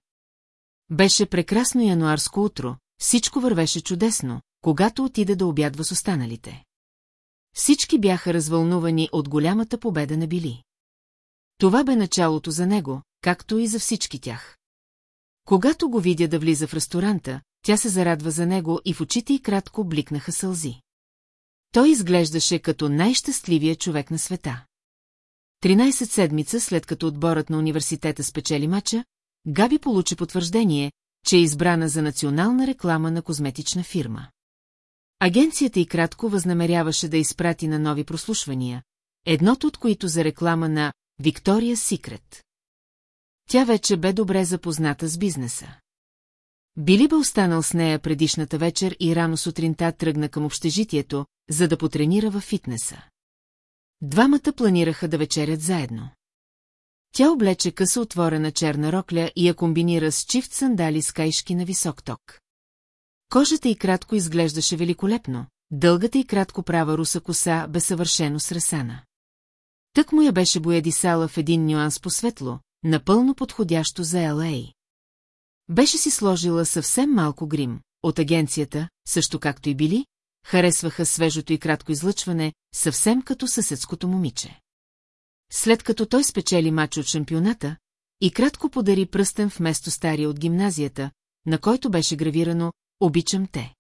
Беше прекрасно януарско утро, всичко вървеше чудесно, когато отида да обядва с останалите. Всички бяха развълнувани от голямата победа на Били. Това бе началото за него, както и за всички тях. Когато го видя да влиза в ресторанта, тя се зарадва за него и в очите й кратко бликнаха сълзи. Той изглеждаше като най-щастливия човек на света. 13 седмица след като отборът на университета спечели мача, Габи получи потвърждение, че е избрана за национална реклама на козметична фирма. Агенцията и кратко възнамеряваше да изпрати на нови прослушвания, едното от които за реклама на Виктория Сикрет. Тя вече бе добре запозната с бизнеса. Били бе останал с нея предишната вечер и рано сутринта тръгна към общежитието, за да потренира във фитнеса. Двамата планираха да вечерят заедно. Тя облече къса отворена черна рокля и я комбинира с чифт сандали с кайшки на висок ток. Кожата й кратко изглеждаше великолепно, дългата и кратко права руса коса бе съвършено сресана. Тък му я беше боядисала в един нюанс по-светло, напълно подходящо за Л.А. Беше си сложила съвсем малко грим, от агенцията, също както и били, харесваха свежото и кратко излъчване, съвсем като съседското момиче. След като той спечели матч от шампионата, и кратко подари пръстен вместо стария от гимназията, на който беше гравирано «Обичам те».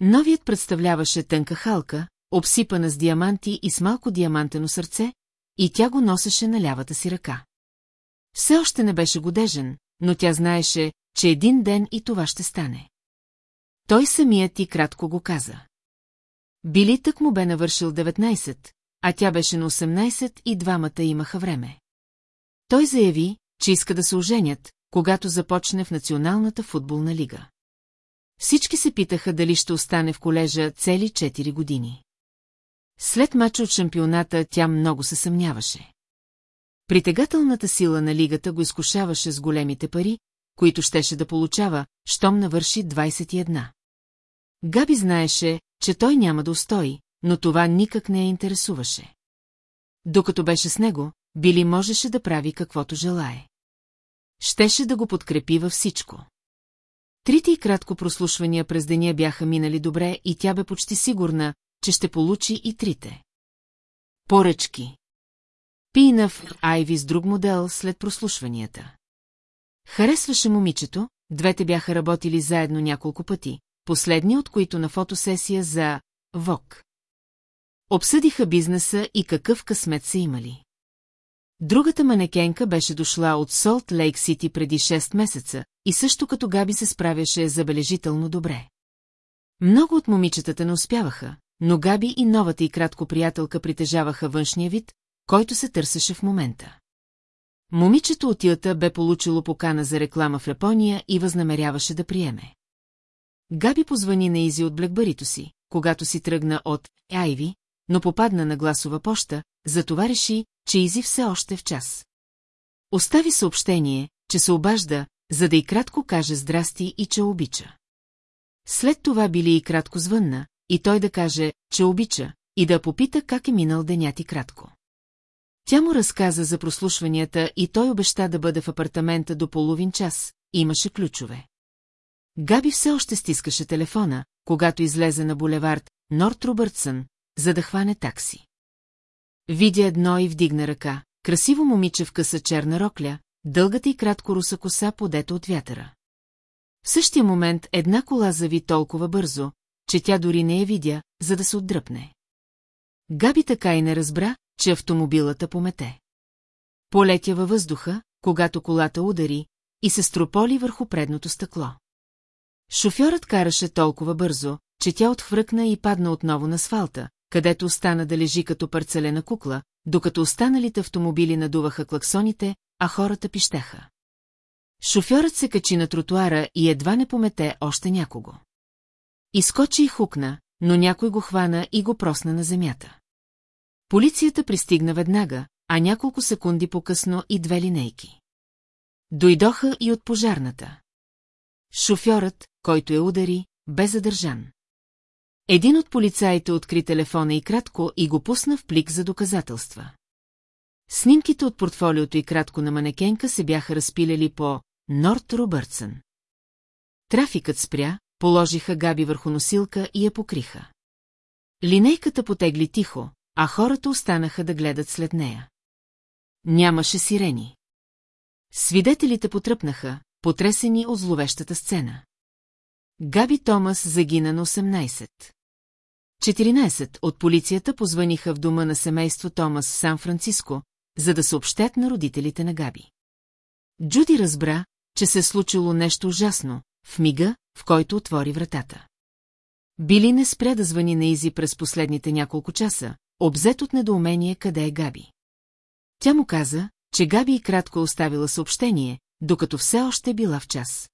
Новият представляваше тънка халка, обсипана с диаманти и с малко диамантено сърце, и тя го носеше на лявата си ръка. Все още не беше годежен, но тя знаеше, че един ден и това ще стане. Той самият и кратко го каза. Били тък му бе навършил 19, а тя беше на 18 и двамата имаха време. Той заяви, че иска да се оженят, когато започне в Националната футболна лига. Всички се питаха дали ще остане в колежа цели 4 години. След мача от шампионата тя много се съмняваше. Притегателната сила на лигата го изкушаваше с големите пари, които щеше да получава, щом навърши 21. Габи знаеше, че той няма да устои, но това никак не я интересуваше. Докато беше с него, Били можеше да прави каквото желае. Щеше да го подкрепи във всичко. Трите и кратко прослушвания през деня бяха минали добре и тя бе почти сигурна, че ще получи и трите. Поръчки Пинав Айви с друг модел след прослушванията. Харесваше момичето, двете бяха работили заедно няколко пъти, последния от които на фотосесия за ВОК. Обсъдиха бизнеса и какъв късмет са имали. Другата манекенка беше дошла от Солт Лейк Сити преди 6 месеца и също като Габи се справяше забележително добре. Много от момичетата не успяваха, но Габи и новата и кратко приятелка притежаваха външния вид, който се търсеше в момента. Момичето от Илта бе получило покана за реклама в Япония и възнамеряваше да приеме. Габи позвани на Изи от блекбарито си, когато си тръгна от Айви, но попадна на гласова поща, затова реши, че Изи все още в час. Остави съобщение, че се обажда, за да и кратко каже здрасти и че обича. След това били и кратко звънна, и той да каже, че обича, и да попита как е минал денят и кратко. Тя му разказа за прослушванията и той обеща да бъде в апартамента до половин час, имаше ключове. Габи все още стискаше телефона, когато излезе на булевард Норт Робъртсън, за да хване такси. Видя едно и вдигна ръка, красиво момиче в къса черна рокля, дългата и кратко руса коса подета от вятъра. В същия момент една кола зави толкова бързо, че тя дори не я видя, за да се отдръпне. Габи така и не разбра, че автомобилата помете. Полетя във въздуха, когато колата удари, и се строполи върху предното стъкло. Шофьорът караше толкова бързо, че тя отхвръкна и падна отново на асфалта, където остана да лежи като парцелена кукла, докато останалите автомобили надуваха клаксоните, а хората пищеха. Шофьорът се качи на тротуара и едва не помете още някого. Изкочи и хукна, но някой го хвана и го просна на земята. Полицията пристигна веднага, а няколко секунди по-късно и две линейки. Дойдоха и от пожарната. Шофьорът, който е удари, бе задържан. Един от полицаите откри телефона и кратко и го пусна в плик за доказателства. Снимките от портфолиото и кратко на манекенка се бяха разпилели по Норт Робъртсън. Трафикът спря, положиха Габи върху носилка и я покриха. Линейката потегли тихо, а хората останаха да гледат след нея. Нямаше сирени. Свидетелите потръпнаха, потресени от зловещата сцена. Габи Томас загина на 18. 14 от полицията позваниха в дома на семейство Томас в Сан-Франциско, за да съобщят на родителите на Габи. Джуди разбра, че се е случило нещо ужасно, в мига, в който отвори вратата. Били не спря да звъни на Изи през последните няколко часа, обзет от недоумение къде е Габи. Тя му каза, че Габи и кратко оставила съобщение, докато все още била в час.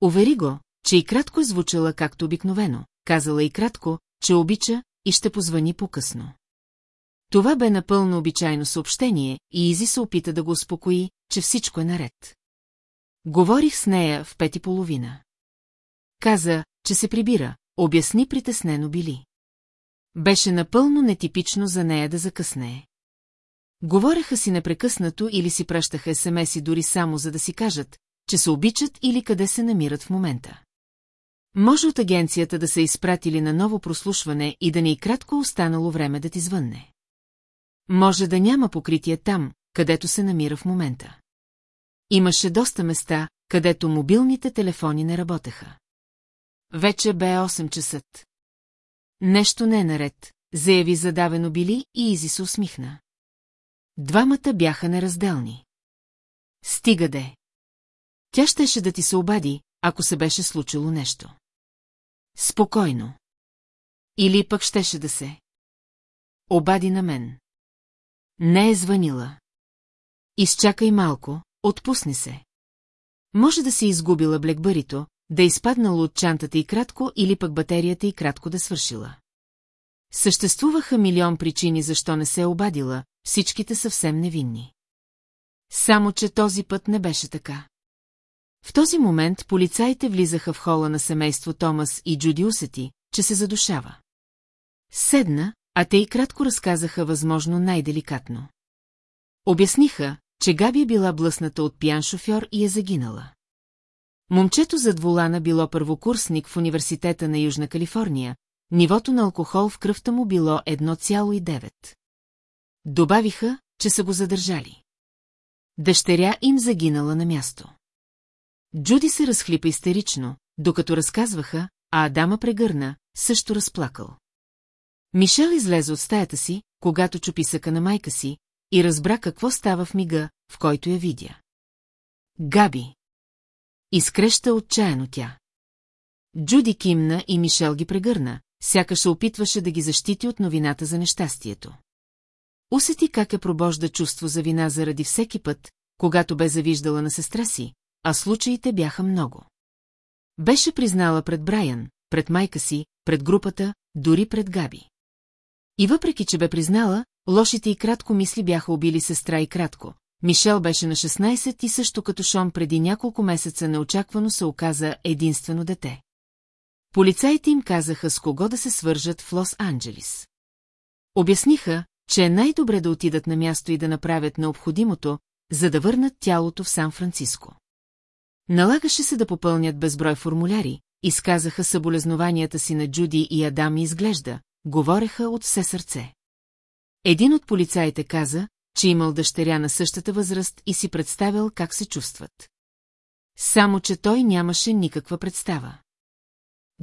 Увери го, че и кратко е звучала както обикновено, казала и кратко, че обича и ще позвани по-късно. Това бе напълно обичайно съобщение и Изи се опита да го успокои, че всичко е наред. Говорих с нея в пет и половина. Каза, че се прибира, обясни притеснено били. Беше напълно нетипично за нея да закъснее. Говореха си непрекъснато или си пращаха смс дори само за да си кажат, че се обичат или къде се намират в момента. Може от агенцията да са изпратили на ново прослушване и да ни и кратко останало време да ти звънне. Може да няма покритие там, където се намира в момента. Имаше доста места, където мобилните телефони не работеха. Вече бе 8 часа. Нещо не е наред, заяви задавено били и Изи се усмихна. Двамата бяха неразделни. Стига де. Тя щеше да ти се обади, ако се беше случило нещо. Спокойно. Или пък щеше да се. Обади на мен. Не е звънила. Изчакай малко, отпусни се. Може да си изгубила блекбарито, да е изпаднало от чантата и кратко или пък батерията и кратко да свършила. Съществуваха милион причини защо не се е обадила, всичките съвсем невинни. Само, че този път не беше така. В този момент полицаите влизаха в хола на семейство Томас и Джуди усети, че се задушава. Седна, а те и кратко разказаха възможно най-деликатно. Обясниха, че Габи е била блъсната от пиян шофьор и е загинала. Момчето зад волана било първокурсник в Университета на Южна Калифорния, нивото на алкохол в кръвта му било 1,9. Добавиха, че са го задържали. Дъщеря им загинала на място. Джуди се разхлипа истерично, докато разказваха, а Адама прегърна, също разплакал. Мишел излезе от стаята си, когато чу писъка на майка си, и разбра какво става в мига, в който я видя. Габи. Изкреща отчаяно тя. Джуди кимна и Мишел ги прегърна, сякаш се опитваше да ги защити от новината за нещастието. Усети как е пробожда чувство за вина заради всеки път, когато бе завиждала на сестра си, а случаите бяха много. Беше признала пред Брайан, пред майка си, пред групата, дори пред Габи. И въпреки, че бе признала, лошите и кратко мисли бяха убили сестра и кратко. Мишел беше на 16 и също като Шон преди няколко месеца неочаквано се оказа единствено дете. Полицаите им казаха с кого да се свържат в Лос-Анджелис. Обясниха, че е най-добре да отидат на място и да направят необходимото, за да върнат тялото в Сан-Франциско. Налагаше се да попълнят безброй формуляри, изказаха съболезнованията си на Джуди и Адам и изглежда, говореха от все сърце. Един от полицаите каза, че имал дъщеря на същата възраст и си представял как се чувстват. Само, че той нямаше никаква представа.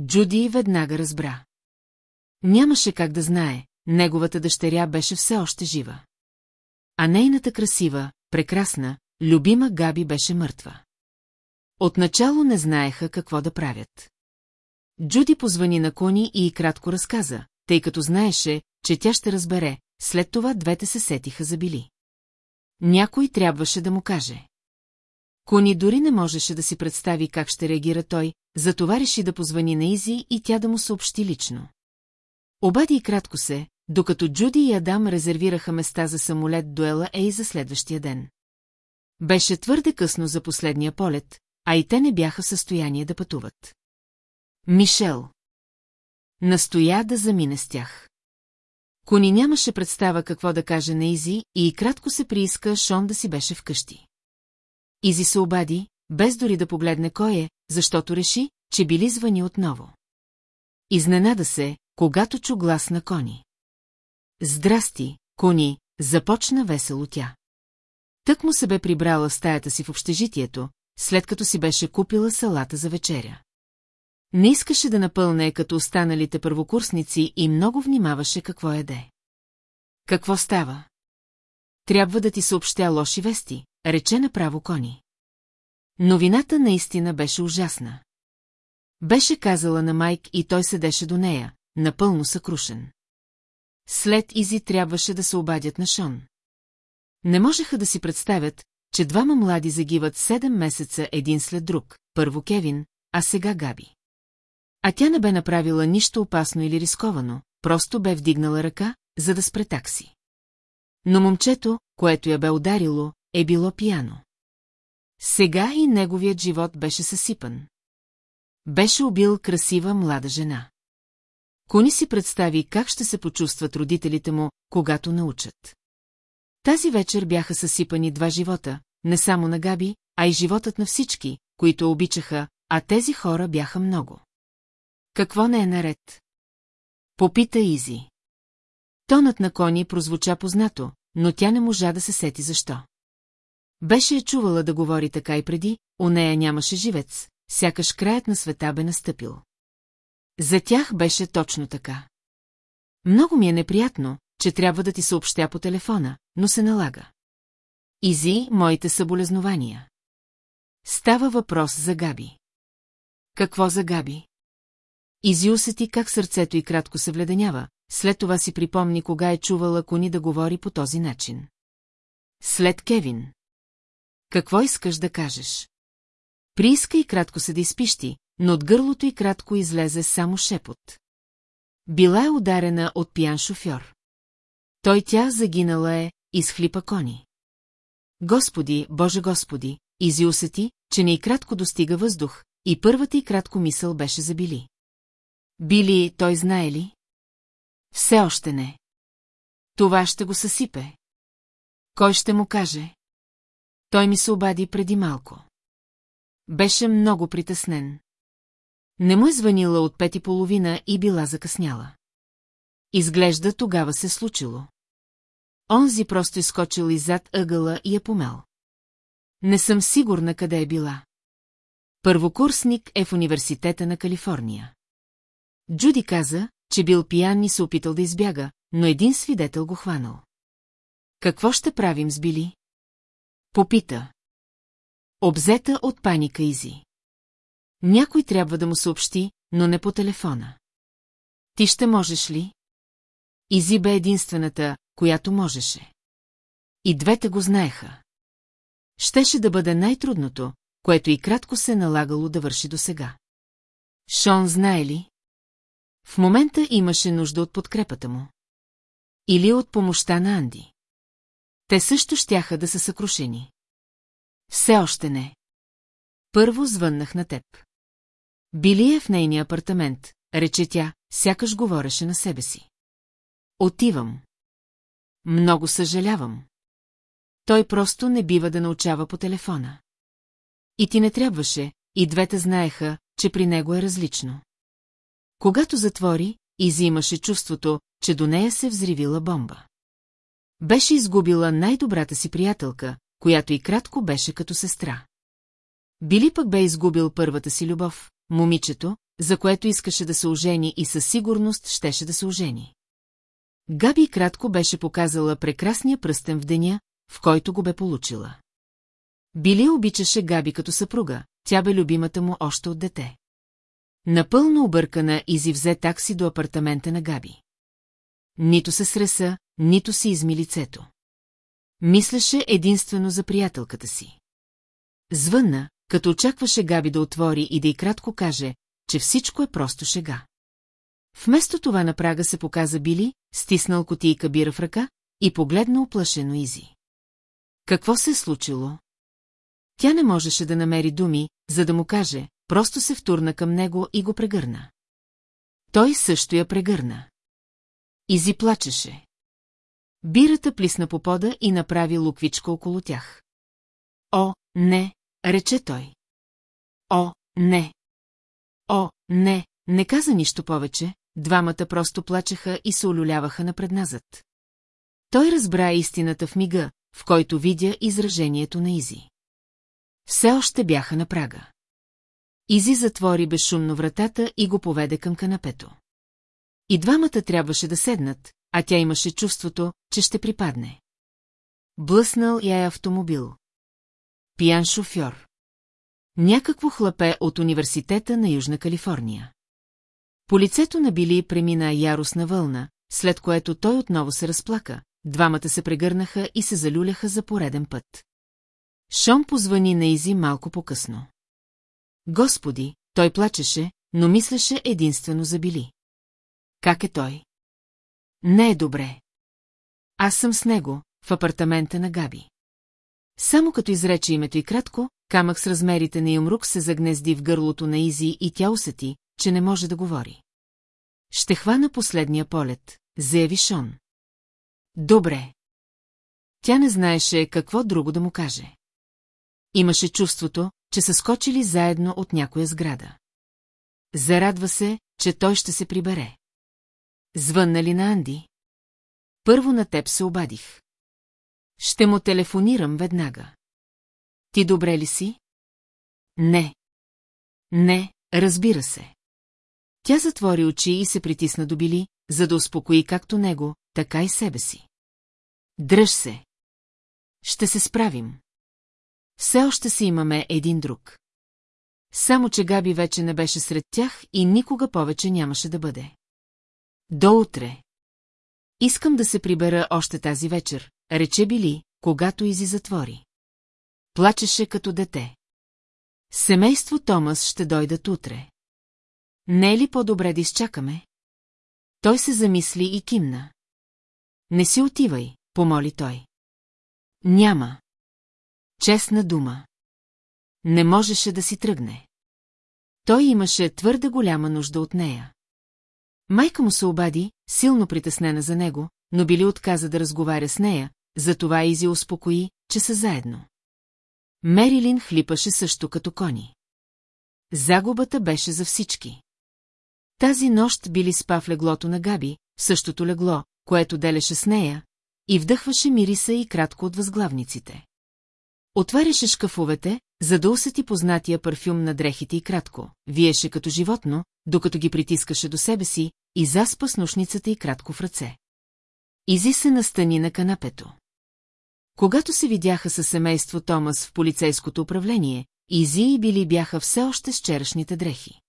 Джуди веднага разбра. Нямаше как да знае, неговата дъщеря беше все още жива. А нейната красива, прекрасна, любима Габи беше мъртва. Отначало не знаеха какво да правят. Джуди позвани на Кони и кратко разказа, тъй като знаеше, че тя ще разбере, след това двете се сетиха за били. Някой трябваше да му каже. Кони дори не можеше да си представи как ще реагира той, затова реши да позвани на Изи и тя да му съобщи лично. Обади и кратко се, докато Джуди и Адам резервираха места за самолет дуела Ей за следващия ден. Беше твърде късно за последния полет, а и те не бяха в състояние да пътуват. Мишел. Настоя да замине с тях. Кони нямаше представа какво да каже на Изи и кратко се прииска Шон да си беше вкъщи. Изи се обади, без дори да погледне кой е, защото реши, че били звъни отново. Изненада се, когато чу глас на Кони. Здрасти, Кони, започна весело тя. Тък му се бе прибрала стаята си в общежитието, след като си беше купила салата за вечеря. Не искаше да напълне като останалите първокурсници и много внимаваше какво яде. Какво става? Трябва да ти съобщя лоши вести, рече направо Кони. Новината наистина беше ужасна. Беше казала на Майк и той седеше до нея, напълно съкрушен. След Изи трябваше да се обадят на Шон. Не можеха да си представят, че двама млади загиват седем месеца един след друг, първо Кевин, а сега Габи. А тя не бе направила нищо опасно или рисковано, просто бе вдигнала ръка, за да спре такси. Но момчето, което я бе ударило, е било пияно. Сега и неговият живот беше съсипан. Беше убил красива млада жена. Кони си представи как ще се почувстват родителите му, когато научат. Тази вечер бяха съсипани два живота, не само на Габи, а и животът на всички, които обичаха, а тези хора бяха много. Какво не е наред? Попита Изи. Тонът на Кони прозвуча познато, но тя не можа да се сети защо. Беше я чувала да говори така и преди, у нея нямаше живец, сякаш краят на света бе настъпил. За тях беше точно така. Много ми е неприятно, че трябва да ти съобщя по телефона, но се налага. Изи, моите съболезнования. Става въпрос за Габи. Какво за Габи? Изи усети как сърцето и кратко се вледенява, след това си припомни кога е чувала Кони да говори по този начин. След Кевин. Какво искаш да кажеш? Прииска и кратко се да изпищи, но от гърлото и кратко излезе само шепот. Била е ударена от пиян шофьор. Той тя загинала е, изхлипа кони. Господи, Боже Господи, изи усети, че не и кратко достига въздух, и първата и кратко мисъл беше за Били. Той знае ли? Все още не. Това ще го съсипе. Кой ще му каже? Той ми се обади преди малко. Беше много притеснен. Не му е звънила от пет и половина и била закъсняла. Изглежда тогава се случило. Онзи просто изкочил иззад ъгъла и е помел. Не съм сигурна къде е била. Първокурсник е в университета на Калифорния. Джуди каза, че бил пиян и се опитал да избяга, но един свидетел го хванал. Какво ще правим с Били? Попита. Обзета от паника Изи. Някой трябва да му съобщи, но не по телефона. Ти ще можеш ли? Изи бе единствената, която можеше. И двете го знаеха. Щеше да бъде най-трудното, което и кратко се налагало да върши досега. Шон знае ли? В момента имаше нужда от подкрепата му. Или от помощта на Анди. Те също щяха да са съкрушени. Все още не. Първо звъннах на теб. Били е в нейния апартамент, рече тя, сякаш говореше на себе си. Отивам. Много съжалявам. Той просто не бива да научава по телефона. И ти не трябваше, и двете знаеха, че при него е различно. Когато затвори, Изи имаше чувството, че до нея се взривила бомба. Беше изгубила най-добрата си приятелка, която и кратко беше като сестра. Били пък бе изгубил първата си любов, момичето, за което искаше да се ожени и със сигурност щеше да се ожени. Габи кратко беше показала прекрасния пръстен в деня, в който го бе получила. Били обичаше Габи като съпруга, тя бе любимата му още от дете. Напълно объркана Изи взе такси до апартамента на Габи. Нито се среса, нито си изми лицето. Мислеше единствено за приятелката си. Звънна, като очакваше Габи да отвори и да й кратко каже, че всичко е просто шега. Вместо това на прага се показа Били, стиснал котийка бира в ръка и погледна оплашено Изи. Какво се е случило? Тя не можеше да намери думи, за да му каже, просто се втурна към него и го прегърна. Той също я прегърна. Изи плачеше. Бирата плисна по пода и направи луквичка около тях. О, не, рече той. О, не. О, не, не каза нищо повече, двамата просто плачеха и се олюляваха напредназът. Той разбра истината в мига, в който видя изражението на Изи. Все още бяха на прага. Изи затвори безшумно вратата и го поведе към канапето. И двамата трябваше да седнат, а тя имаше чувството, че ще припадне. Блъснал я е автомобил. Пиян шофьор. Някакво хлапе от университета на Южна Калифорния. По лицето на Били премина яростна вълна, след което той отново се разплака, двамата се прегърнаха и се залюляха за пореден път. Шон позвани на Изи малко по-късно. Господи, той плачеше, но мислеше единствено за Били. Как е той? Не е добре. Аз съм с него, в апартамента на Габи. Само като изрече името и кратко, камък с размерите на юмрук се загнезди в гърлото на Изи и тя усети, че не може да говори. Ще хвана последния полет, заяви Шон. Добре. Тя не знаеше какво друго да му каже. Имаше чувството, че са скочили заедно от някоя сграда. Зарадва се, че той ще се прибере. Звънна ли на Анди? Първо на теб се обадих. Ще му телефонирам веднага. Ти добре ли си? Не. Не, разбира се. Тя затвори очи и се притисна до Били, за да успокои както него, така и себе си. Дръж се. Ще се справим. Все още си имаме един друг. Само, че Габи вече не беше сред тях и никога повече нямаше да бъде. До утре. Искам да се прибера още тази вечер, рече Били, когато Изи затвори. Плачеше като дете. Семейство Томас ще дойдат утре. Не е ли по-добре да изчакаме? Той се замисли и кимна. Не си отивай, помоли той. Няма. Честна дума. Не можеше да си тръгне. Той имаше твърде голяма нужда от нея. Майка му се обади, силно притеснена за него, но били отказа да разговаря с нея, затова Изи успокои, че са заедно. Мерилин хлипаше също като кони. Загубата беше за всички. Тази нощ били спа в леглото на Габи, същото легло, което делеше с нея, и вдъхваше мириса и кратко от възглавниците. Отваряше шкафовете, за да усети познатия парфюм на дрехите и кратко, виеше като животно, докато ги притискаше до себе си, и заспа с нушницата и кратко в ръце. Изи се настани на канапето. Когато се видяха със семейство Томас в полицейското управление, Изи и Били бяха все още с черешните дрехи.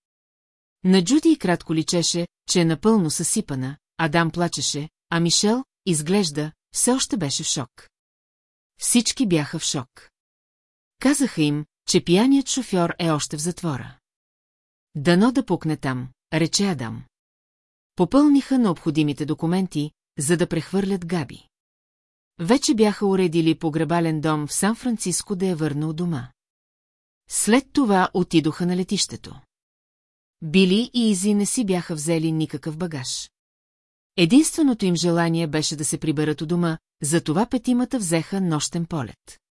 На Джуди и кратко личеше, че е напълно съсипана, Адам плачеше, а Мишел, изглежда, все още беше в шок. Всички бяха в шок. Казаха им, че пияният шофьор е още в затвора. Дано да пукне там, рече Адам. Попълниха необходимите документи, за да прехвърлят Габи. Вече бяха уредили погребален дом в Сан-Франциско да я върна от дома. След това отидоха на летището. Били и Изи не си бяха взели никакъв багаж. Единственото им желание беше да се приберат у дома, затова петимата взеха нощен полет.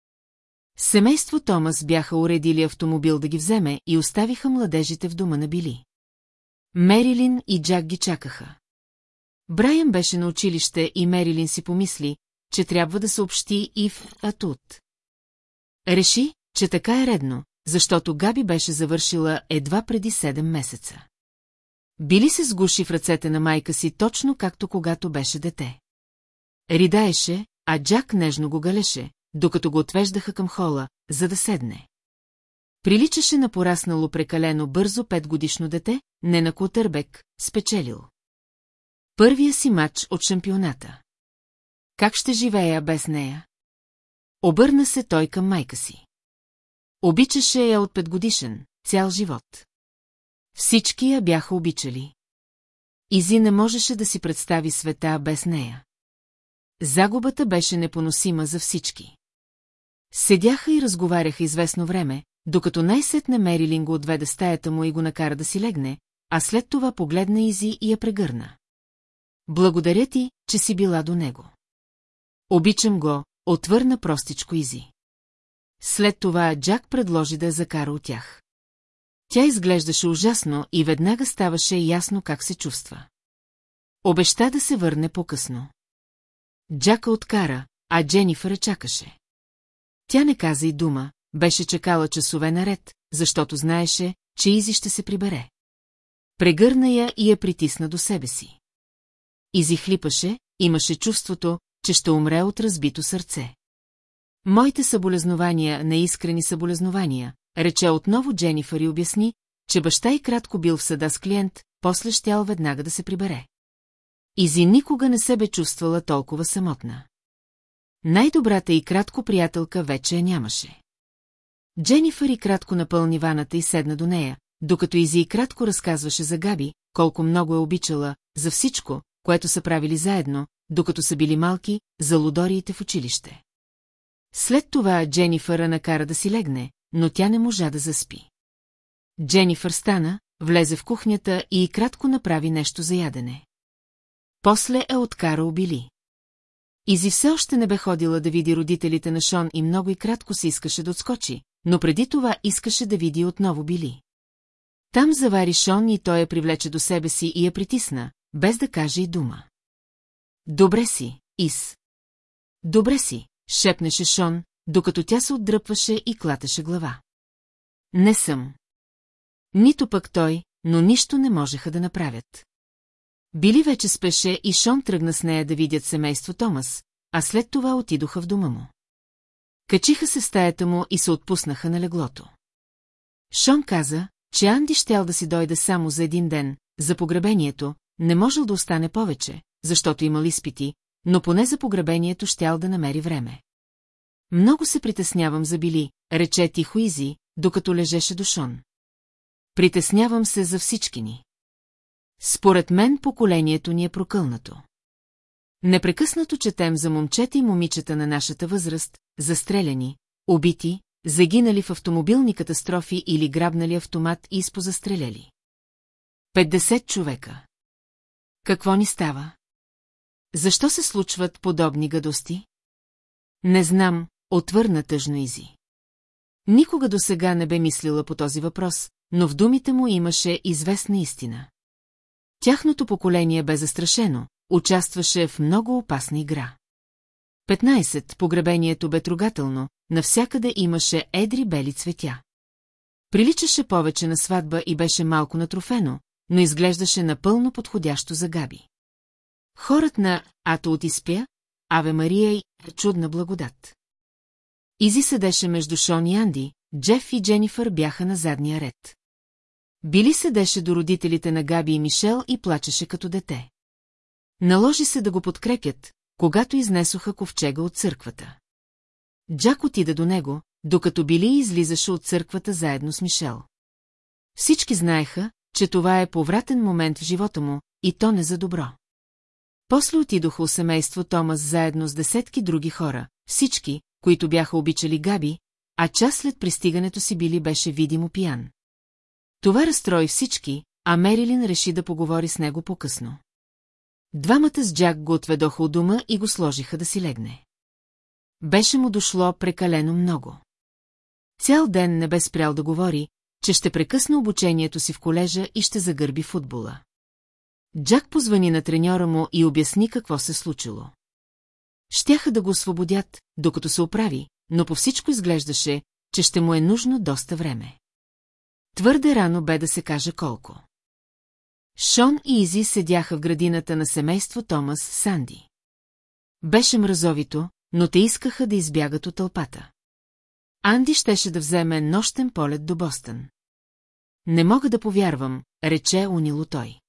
Семейство Томас бяха уредили автомобил да ги вземе и оставиха младежите в дома на Били. Мерилин и Джак ги чакаха. Брайан беше на училище и Мерилин си помисли, че трябва да съобщи и в Атут. Реши, че така е редно, защото Габи беше завършила едва преди 7 месеца. Били се сгуши в ръцете на майка си точно както когато беше дете. Ридаеше, а Джак нежно го галеше, докато го отвеждаха към хола, за да седне. Приличаше на пораснало прекалено бързо петгодишно дете, не на Котърбек, спечелил. Първия си матч от шампионата. Как ще живея без нея? Обърна се той към майка си. Обичаше я от петгодишен, цял живот. Всички я бяха обичали. Изи не можеше да си представи света без нея. Загубата беше непоносима за всички. Седяха и разговаряха известно време, докато най-сетне Мерилин го отведе стаята му и го накара да си легне, а след това погледна Изи и я прегърна. Благодаря ти, че си била до него. Обичам го, отвърна простичко Изи. След това Джак предложи да я закара от тях. Тя изглеждаше ужасно и веднага ставаше ясно как се чувства. Обеща да се върне по-късно. Джака откара, а Дженифър чакаше. Тя не каза и дума, беше чекала часове наред, защото знаеше, че Изи ще се прибере. Прегърна я и я притисна до себе си. Изи хлипаше, имаше чувството, че ще умре от разбито сърце. Моите съболезнования, неискрени съболезнования, рече отново Дженифър и обясни, че баща и кратко бил в съда с клиент, после щял веднага да се прибере. Изи никога не се бе чувствала толкова самотна. Най-добрата и кратко приятелка вече я нямаше. Дженифър и кратко напълни ваната и седна до нея, докато Изи и кратко разказваше за Габи, колко много е обичала, за всичко, което са правили заедно, докато са били малки, за лудориите в училище. След това Дженифъра накара да си легне, но тя не можа да заспи. Дженифър стана, влезе в кухнята и кратко направи нещо за ядене. После е откара убили. Изи все още не бе ходила да види родителите на Шон и много и кратко се искаше да отскочи, но преди това искаше да види отново Били. Там завари Шон и той я привлече до себе си и я притисна, без да каже и дума. Добре си, Ис. Добре си, шепнеше Шон, докато тя се отдръпваше и клатеше глава. Не съм. Нито пък той, но нищо не можеха да направят. Били вече спеше и Шон тръгна с нея да видят семейство Томас, а след това отидоха в дома му. Качиха се в стаята му и се отпуснаха на леглото. Шон каза, че Анди щял да си дойде само за един ден, за погребението, не можел да остане повече, защото имал изпити, но поне за погребението щял да намери време. Много се притеснявам за Били, рече тихо Изи, докато лежеше до Шон. Притеснявам се за всички ни. Според мен поколението ни е прокълнато. Непрекъснато четем за момчета и момичета на нашата възраст, застреляни, убити, загинали в автомобилни катастрофи или грабнали автомат и изпозастреляли. 50 човека. Какво ни става? Защо се случват подобни гадости? Не знам, отвърна тъжно Изи. Никога до сега не бе мислила по този въпрос, но в думите му имаше известна истина. Тяхното поколение бе застрашено, участваше в много опасна игра. 15. Погребението бе трогателно, навсякъде имаше едри бели цветя. Приличаше повече на сватба и беше малко натрофено, но изглеждаше напълно подходящо за Габи. Хорът на Ато от изпя, Аве Мария и чудна благодат. Изи седеше между Шон и Анди, Джеф и Дженифър бяха на задния ред. Били седеше до родителите на Габи и Мишел и плачеше като дете. Наложи се да го подкрепят, когато изнесоха ковчега от църквата. Джак отида до него, докато Били излизаше от църквата заедно с Мишел. Всички знаеха, че това е повратен момент в живота му, и то не за добро. После отидоха у семейство Томас заедно с десетки други хора, всички, които бяха обичали Габи, а час след пристигането си Били беше видимо пиян. Това разстрои всички, а Мерилин реши да поговори с него по-късно. Двамата с Джак го отведоха от дома и го сложиха да си легне. Беше му дошло прекалено много. Цял ден не бе спрял да говори, че ще прекъсне обучението си в колежа и ще загърби футбола. Джак позвани на треньора му и обясни какво се случило. Щяха да го освободят, докато се оправи, но по всичко изглеждаше, че ще му е нужно доста време. Твърде рано бе да се каже колко. Шон и Изи седяха в градината на семейство Томас Санди. Беше мразовито, но те искаха да избягат от тълпата. Анди щеше да вземе нощен полет до Бостън. Не мога да повярвам, рече унило той.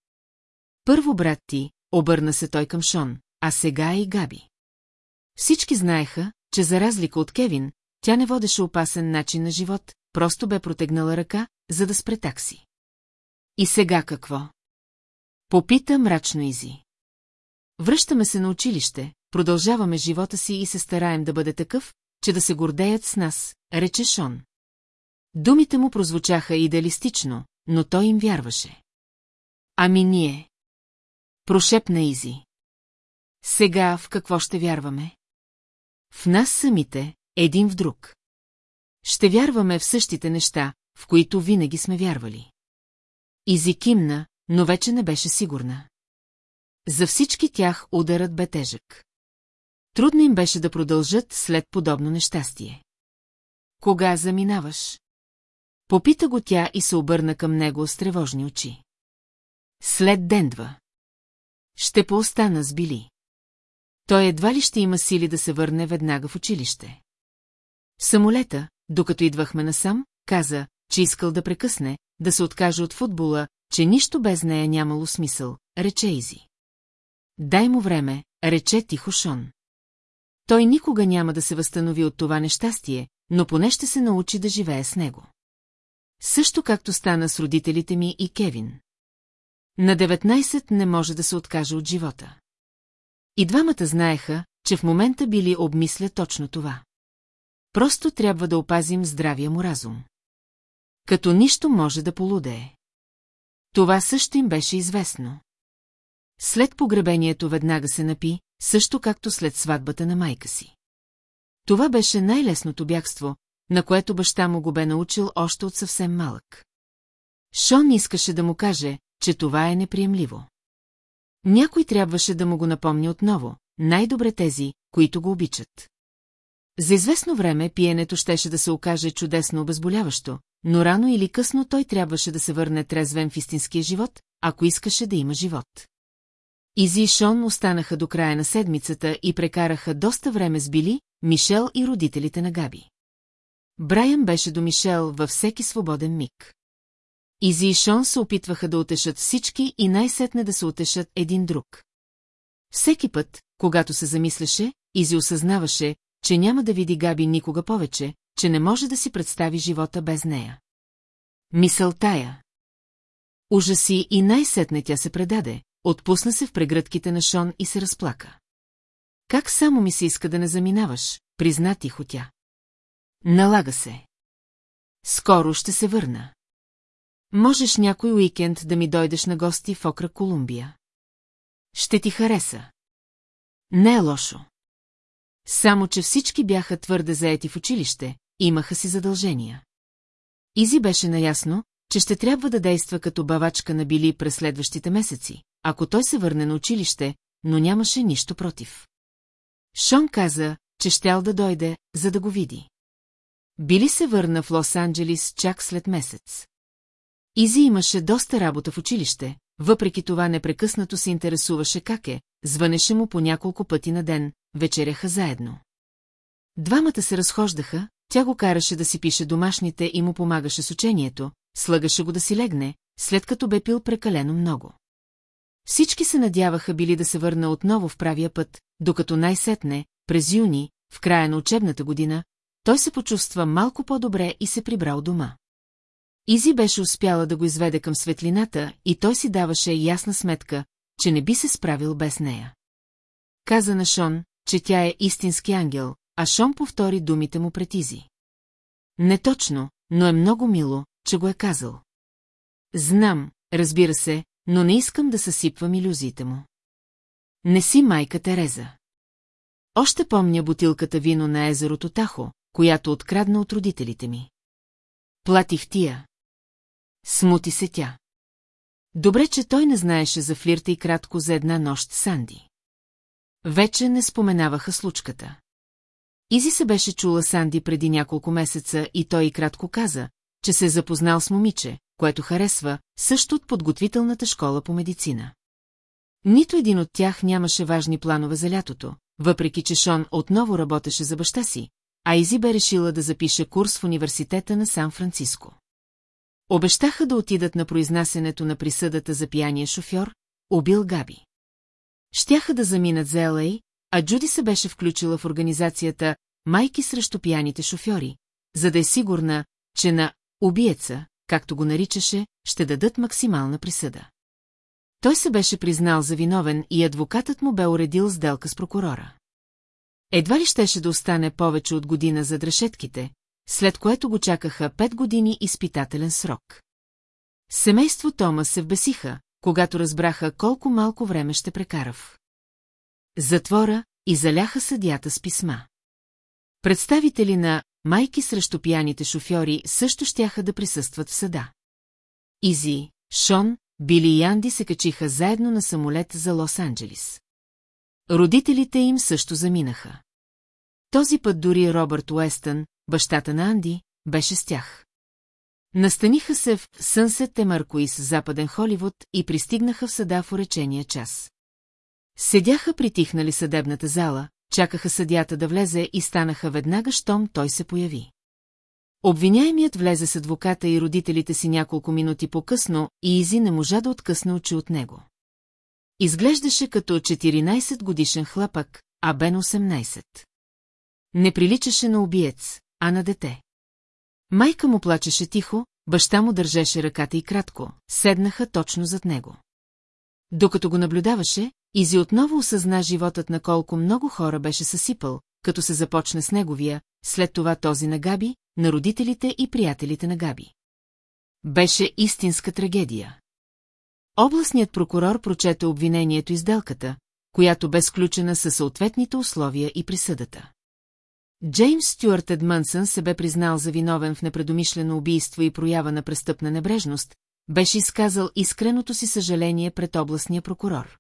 Първо брат ти, обърна се той към Шон, а сега и Габи. Всички знаеха, че за разлика от Кевин, тя не водеше опасен начин на живот, просто бе протегнала ръка, за да спре такси. И сега какво? Попита мрачно Изи. Връщаме се на училище, продължаваме живота си и се стараем да бъде такъв, че да се гордеят с нас, рече Шон. Думите му прозвучаха идеалистично, но той им вярваше. Ами ние. Прошепна Изи. Сега в какво ще вярваме? В нас самите, един в друг. Ще вярваме в същите неща, в които винаги сме вярвали. Изи кимна, но вече не беше сигурна. За всички тях ударът бе тежък. Трудно им беше да продължат след подобно нещастие. Кога заминаваш? Попита го тя и се обърна към него с тревожни очи. След ден-два. Ще поостана с Били. Той едва ли ще има сили да се върне веднага в училище. В самолета, докато идвахме насам, каза, че искал да прекъсне, да се откаже от футбола, че нищо без нея нямало смисъл, рече Изи. Дай му време, рече тихо Шон. Той никога няма да се възстанови от това нещастие, но поне ще се научи да живее с него. Също както стана с родителите ми и Кевин. На 19 не може да се откаже от живота. И двамата знаеха, че в момента били обмисля точно това. Просто трябва да опазим здравия му разум. Като нищо може да полудее. Това също им беше известно. След погребението веднага се напи, също както след сватбата на майка си. Това беше най-лесното бягство, на което баща му го бе научил още от съвсем малък. Шон искаше да му каже, че това е неприемливо. Някой трябваше да му го напомни отново, най-добре тези, които го обичат. За известно време пиенето щеше да се окаже чудесно обезболяващо, но рано или късно той трябваше да се върне трезвен в истинския живот, ако искаше да има живот. Изи и Шон останаха до края на седмицата и прекараха доста време с Били, Мишел и родителите на Габи. Брайан беше до Мишел във всеки свободен миг. Изи и Шон се опитваха да утешат всички и най-сетне да се утешат един друг. Всеки път, когато се замисляше, Изи осъзнаваше, че няма да види Габи никога повече, че не може да си представи живота без нея. Мисълтая. Ужаси и най-сетне тя се предаде, отпусна се в прегръдките на Шон и се разплака. Как само ми се иска да не заминаваш, призна тихо тя. Налага се. Скоро ще се върна. Можеш някой уикенд да ми дойдеш на гости в Окра Колумбия. Ще ти хареса. Не е лошо. Само, че всички бяха твърде заети в училище, имаха си задължения. Изи беше наясно, че ще трябва да действа като бавачка на Били през следващите месеци, ако той се върне на училище, но нямаше нищо против. Шон каза, че щял да дойде, за да го види. Били се върна в Лос-Анджелис чак след месец. Изи имаше доста работа в училище, въпреки това непрекъснато се интересуваше как е, звънеше му по няколко пъти на ден, вечеряха заедно. Двамата се разхождаха, тя го караше да си пише домашните и му помагаше с учението, слагаше го да си легне, след като бе пил прекалено много. Всички се надяваха били да се върна отново в правия път, докато най-сетне, през юни, в края на учебната година, той се почувства малко по-добре и се прибрал дома. Изи беше успяла да го изведе към светлината и той си даваше ясна сметка, че не би се справил без нея. Каза на Шон, че тя е истински ангел, а Шон повтори думите му пред Изи. Не точно, но е много мило, че го е казал. Знам, разбира се, но не искам да съсипвам иллюзиите му. Не си майка Тереза. Още помня бутилката вино на езерото Тахо, която открадна от родителите ми. Платих тия. Смути се тя. Добре, че той не знаеше за флирта и кратко за една нощ Санди. Вече не споменаваха случката. Изи се беше чула Санди преди няколко месеца и той и кратко каза, че се е запознал с момиче, което харесва, също от подготвителната школа по медицина. Нито един от тях нямаше важни планове за лятото, въпреки че Шон отново работеше за баща си, а Изи бе решила да запише курс в университета на Сан-Франциско. Обещаха да отидат на произнасенето на присъдата за пияния шофьор, убил Габи. Щяха да заминат за Елей, а Джуди се беше включила в организацията «Майки срещу пияните шофьори», за да е сигурна, че на «убиеца», както го наричаше, ще дадат максимална присъда. Той се беше признал за виновен и адвокатът му бе уредил сделка с прокурора. Едва ли щеше да остане повече от година за решетките, след което го чакаха пет години изпитателен срок. Семейство Тома се вбесиха, когато разбраха колко малко време ще прекарав. Затвора и заляха съдята с писма. Представители на майки срещу пияните шофьори също щяха да присъстват в съда. Изи, Шон, Били и Анди се качиха заедно на самолет за Лос-Анджелис. Родителите им също заминаха. Този път дори Робърт Уестън, бащата на Анди, беше с тях. Настаниха се в Сънсет Темаркоис, западен Холивуд, и пристигнаха в съда в уречения час. Седяха притихнали съдебната зала, чакаха съдята да влезе и станаха веднага, щом той се появи. Обвиняемият влезе с адвоката и родителите си няколко минути по-късно и Изи не можа да откъсне очи от него. Изглеждаше като 14 годишен хлапък, а Бен 18. Не приличаше на убиец, а на дете. Майка му плачеше тихо, баща му държеше ръката и кратко, седнаха точно зад него. Докато го наблюдаваше, Изи отново осъзна животът на колко много хора беше съсипал, като се започне с неговия, след това този на Габи, на родителите и приятелите на Габи. Беше истинска трагедия. Областният прокурор прочете обвинението и сделката, която бе сключена със съответните условия и присъдата. Джеймс Стюарт Едмънсън се бе признал за виновен в непредомишлено убийство и проява на престъпна небрежност, беше изказал искреното си съжаление пред областния прокурор.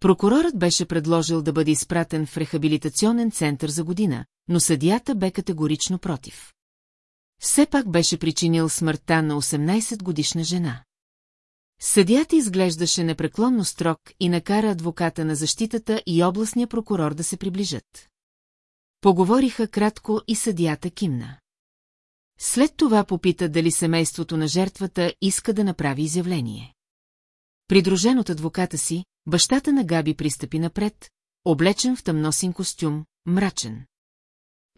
Прокурорът беше предложил да бъде изпратен в рехабилитационен център за година, но съдията бе категорично против. Все пак беше причинил смъртта на 18-годишна жена. Съдията изглеждаше непреклонно строг и накара адвоката на защитата и областния прокурор да се приближат. Поговориха кратко и съдията кимна. След това попита дали семейството на жертвата иска да направи изявление. Придружен от адвоката си, бащата на Габи пристъпи напред, облечен в тъмносин костюм, мрачен.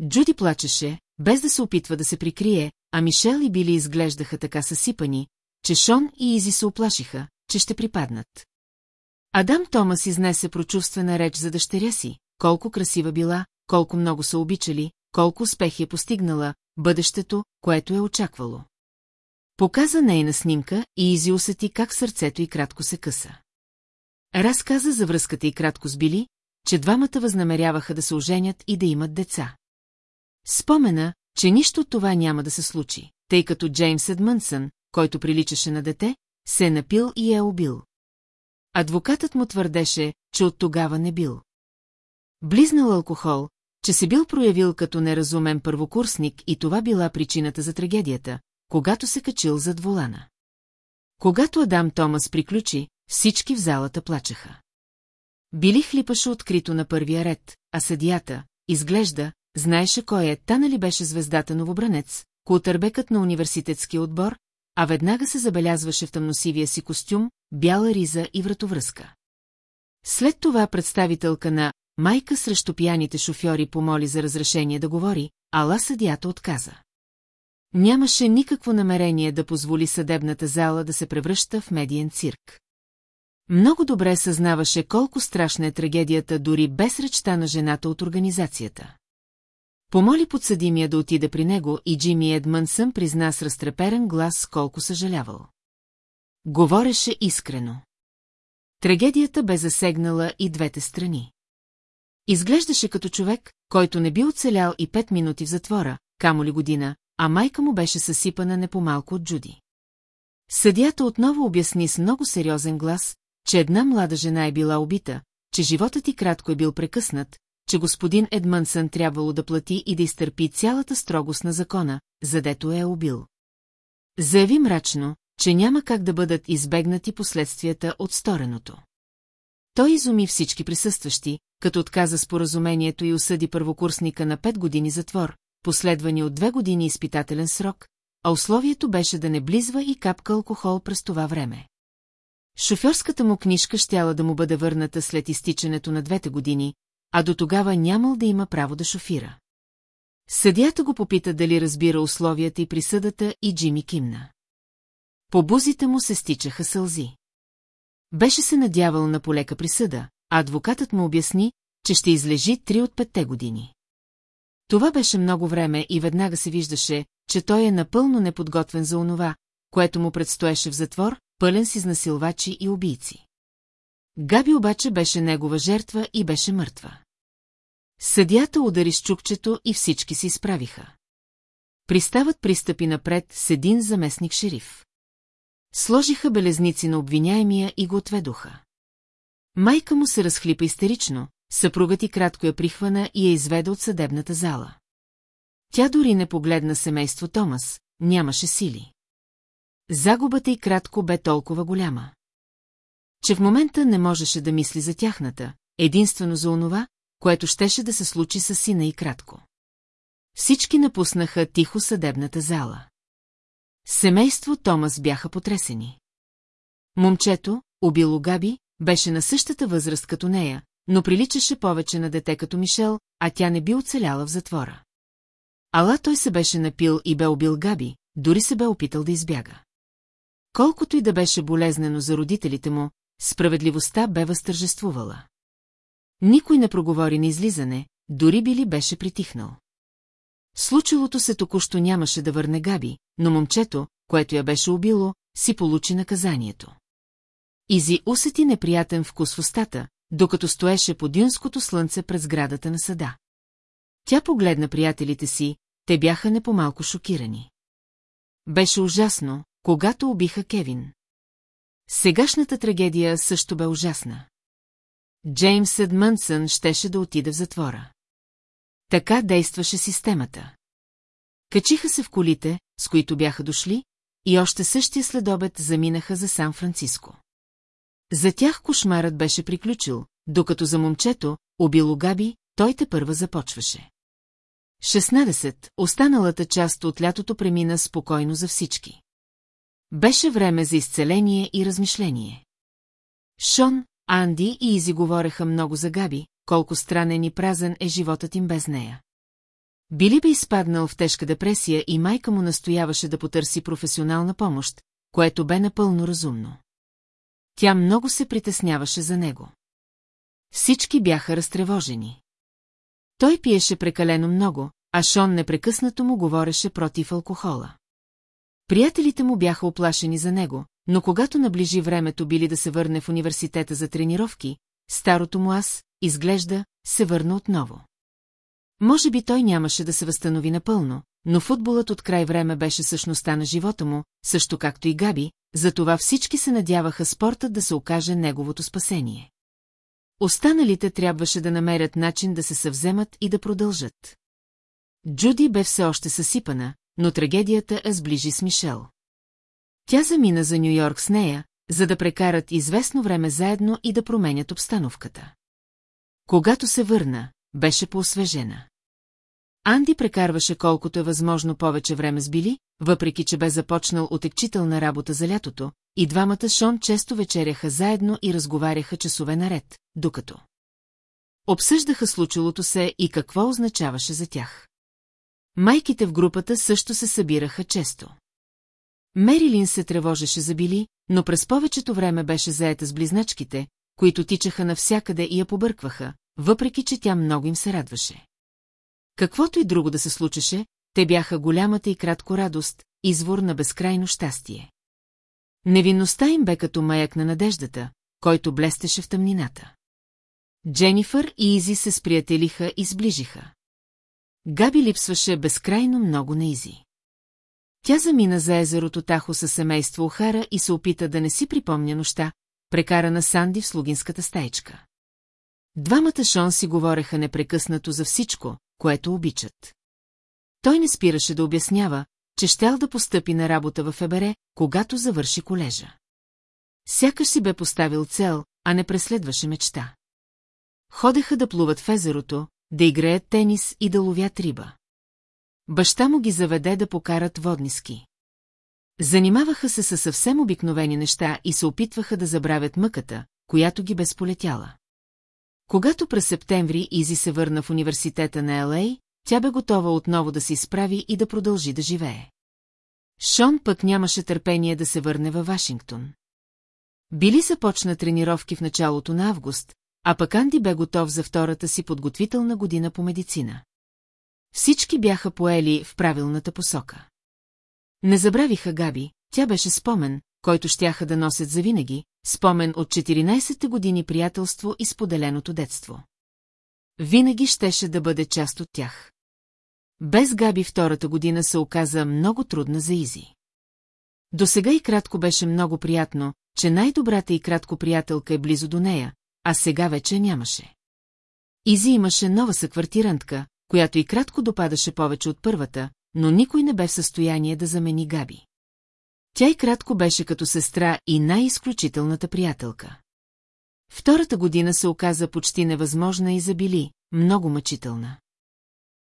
Джуди плачеше, без да се опитва да се прикрие, а Мишел и Били изглеждаха така съсипани, че Шон и Изи се оплашиха, че ще припаднат. Адам Томас изнесе прочувствена реч за дъщеря си, колко красива била, колко много са обичали, колко успехи е постигнала, бъдещето, което е очаквало. Показа нейна снимка и Изи усети как сърцето й кратко се къса. Разказа за връзката и кратко с Били, че двамата възнамеряваха да се оженят и да имат деца. Спомена, че нищо от това няма да се случи, тъй като Джеймс Едмънсън, който приличаше на дете, се е напил и е убил. Адвокатът му твърдеше, че от тогава не бил. Близнал алкохол, че се бил проявил като неразумен първокурсник и това била причината за трагедията, когато се качил зад волана. Когато Адам Томас приключи, всички в залата плачеха. Били хлипаше открито на първия ред, а съдията, изглежда, знаеше кой е, та нали беше звездата новобранец, култърбекът на университетския отбор, а веднага се забелязваше в тъмносивия си костюм, бяла риза и вратовръзка. След това представителка на майка срещу пияните шофьори помоли за разрешение да говори, ала съдията отказа. Нямаше никакво намерение да позволи съдебната зала да се превръща в медиен цирк. Много добре съзнаваше колко страшна е трагедията дори без речта на жената от организацията. Помоли подсъдимия да отиде при него и Джими Едмънсън призна с разтреперен глас колко съжалявал. Говореше искрено. Трагедията бе засегнала и двете страни. Изглеждаше като човек, който не би оцелял и пет минути в затвора, камо ли година, а майка му беше съсипана не по-малко от Джуди. Съдията отново обясни с много сериозен глас, че една млада жена е била убита, че животът ти кратко е бил прекъснат, че господин Едмънсън трябвало да плати и да изтърпи цялата строгост на закона, задето е убил. Заяви мрачно, че няма как да бъдат избегнати последствията от стореното. Той изуми всички присъстващи, като отказа споразумението и осъди първокурсника на пет години затвор, последвани от две години изпитателен срок, а условието беше да не близва и капка алкохол през това време. Шофьорската му книжка щяла да му бъде върната след изтичането на двете години, а до тогава нямал да има право да шофира. Съдята го попита дали разбира условията и присъдата и Джими кимна. По бузите му се стичаха сълзи. Беше се надявал на полека присъда, адвокатът му обясни, че ще излежи три от петте години. Това беше много време и веднага се виждаше, че той е напълно неподготвен за онова, което му предстоеше в затвор, пълен с изнасилвачи и убийци. Габи обаче беше негова жертва и беше мъртва. Съдята удари с чукчето и всички се изправиха. Пристават пристъпи напред с един заместник шериф. Сложиха белезници на обвиняемия и го отведоха. Майка му се разхлипа истерично, съпругът и кратко я прихвана и я изведе от съдебната зала. Тя дори не погледна семейство Томас, нямаше сили. Загубата и кратко бе толкова голяма. Че в момента не можеше да мисли за тяхната, единствено за онова, което щеше да се случи с сина и кратко. Всички напуснаха тихо съдебната зала. Семейство Томас бяха потресени. Момчето, убило Габи, беше на същата възраст като нея, но приличаше повече на дете като Мишел, а тя не би оцеляла в затвора. Ала той се беше напил и бе убил Габи, дори се бе опитал да избяга. Колкото и да беше болезнено за родителите му, справедливостта бе възтържествувала. Никой не проговори на излизане, дори били беше притихнал. Случилото се току-що нямаше да върне Габи, но момчето, което я беше убило, си получи наказанието. Изи усети неприятен вкус в устата, докато стоеше под юнското слънце през градата на съда. Тя погледна приятелите си, те бяха непомалко шокирани. Беше ужасно, когато убиха Кевин. Сегашната трагедия също бе ужасна. Джеймс Едмънсън щеше да отида в затвора. Така действаше системата. Качиха се в колите, с които бяха дошли, и още същия следобед заминаха за Сан-Франциско. За тях кошмарът беше приключил, докато за момчето, убило Габи, той те първа започваше. 16. Останалата част от лятото премина спокойно за всички. Беше време за изцеление и размишление. Шон, Анди и Изи говореха много за Габи, колко странен и празен е животът им без нея. Били бе изпаднал в тежка депресия и майка му настояваше да потърси професионална помощ, което бе напълно разумно. Тя много се притесняваше за него. Всички бяха разтревожени. Той пиеше прекалено много, а Шон непрекъснато му говореше против алкохола. Приятелите му бяха оплашени за него, но когато наближи времето били да се върне в университета за тренировки, старото му аз, изглежда, се върна отново. Може би той нямаше да се възстанови напълно, но футболът от край време беше същността на живота му, също както и Габи, затова всички се надяваха спортът да се окаже неговото спасение. Останалите трябваше да намерят начин да се съвземат и да продължат. Джуди бе все още съсипана, но трагедията е сближи с Мишел. Тя замина за Нью-Йорк с нея, за да прекарат известно време заедно и да променят обстановката. Когато се върна, беше поосвежена. Анди прекарваше колкото е възможно повече време с Били, въпреки че бе започнал отекчителна работа за лятото, и двамата Шон често вечеряха заедно и разговаряха часове наред, докато обсъждаха случилото се и какво означаваше за тях. Майките в групата също се събираха често. Мерилин се тревожеше за Били, но през повечето време беше заета с близначките, които тичаха навсякъде и я побъркваха, въпреки че тя много им се радваше. Каквото и друго да се случеше, те бяха голямата и кратко радост, извор на безкрайно щастие. Невинността им бе като маяк на надеждата, който блестеше в тъмнината. Дженифър и Изи се сприятелиха и сближиха. Габи липсваше безкрайно много на Изи. Тя замина за езерото Тахо със семейство Охара и се опита да не си припомня нощта, прекарана Санди в слугинската стаечка. Двамата Шон си говореха непрекъснато за всичко, което обичат. Той не спираше да обяснява, че щял да постъпи на работа в Ебере, когато завърши колежа. Сякаш си бе поставил цел, а не преследваше мечта. Ходеха да плуват в езерото, да играят тенис и да ловят риба. Баща му ги заведе да покарат водни ски. Занимаваха се със съвсем обикновени неща и се опитваха да забравят мъката, която ги безполетяла. Когато през септември Изи се върна в университета на Елей, тя бе готова отново да се изправи и да продължи да живее. Шон пък нямаше търпение да се върне във Вашингтон. Били започна тренировки в началото на август, а пък Анди бе готов за втората си подготвителна година по медицина. Всички бяха поели в правилната посока. Не забравиха Габи, тя беше спомен, който щяха да носят завинаги, спомен от 14-те години приятелство и споделеното детство. Винаги щеше да бъде част от тях. Без Габи втората година се оказа много трудна за Изи. До сега и кратко беше много приятно, че най-добрата и кратко приятелка е близо до нея, а сега вече нямаше. Изи имаше нова съквартирантка, която и кратко допадаше повече от първата, но никой не бе в състояние да замени Габи. Тя и кратко беше като сестра и най-изключителната приятелка. Втората година се оказа почти невъзможна и забили, много мъчителна.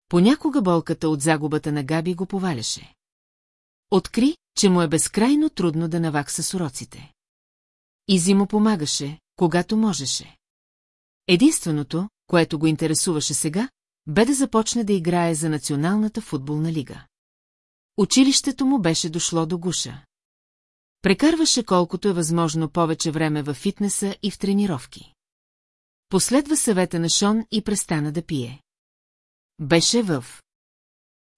Понякога болката от загубата на Габи го поваляше. Откри, че му е безкрайно трудно да навакса с уроците. Изи му помагаше, когато можеше. Единственото, което го интересуваше сега, бе да започне да играе за Националната футболна лига. Училището му беше дошло до гуша. Прекарваше колкото е възможно повече време във фитнеса и в тренировки. Последва съвета на Шон и престана да пие. Беше в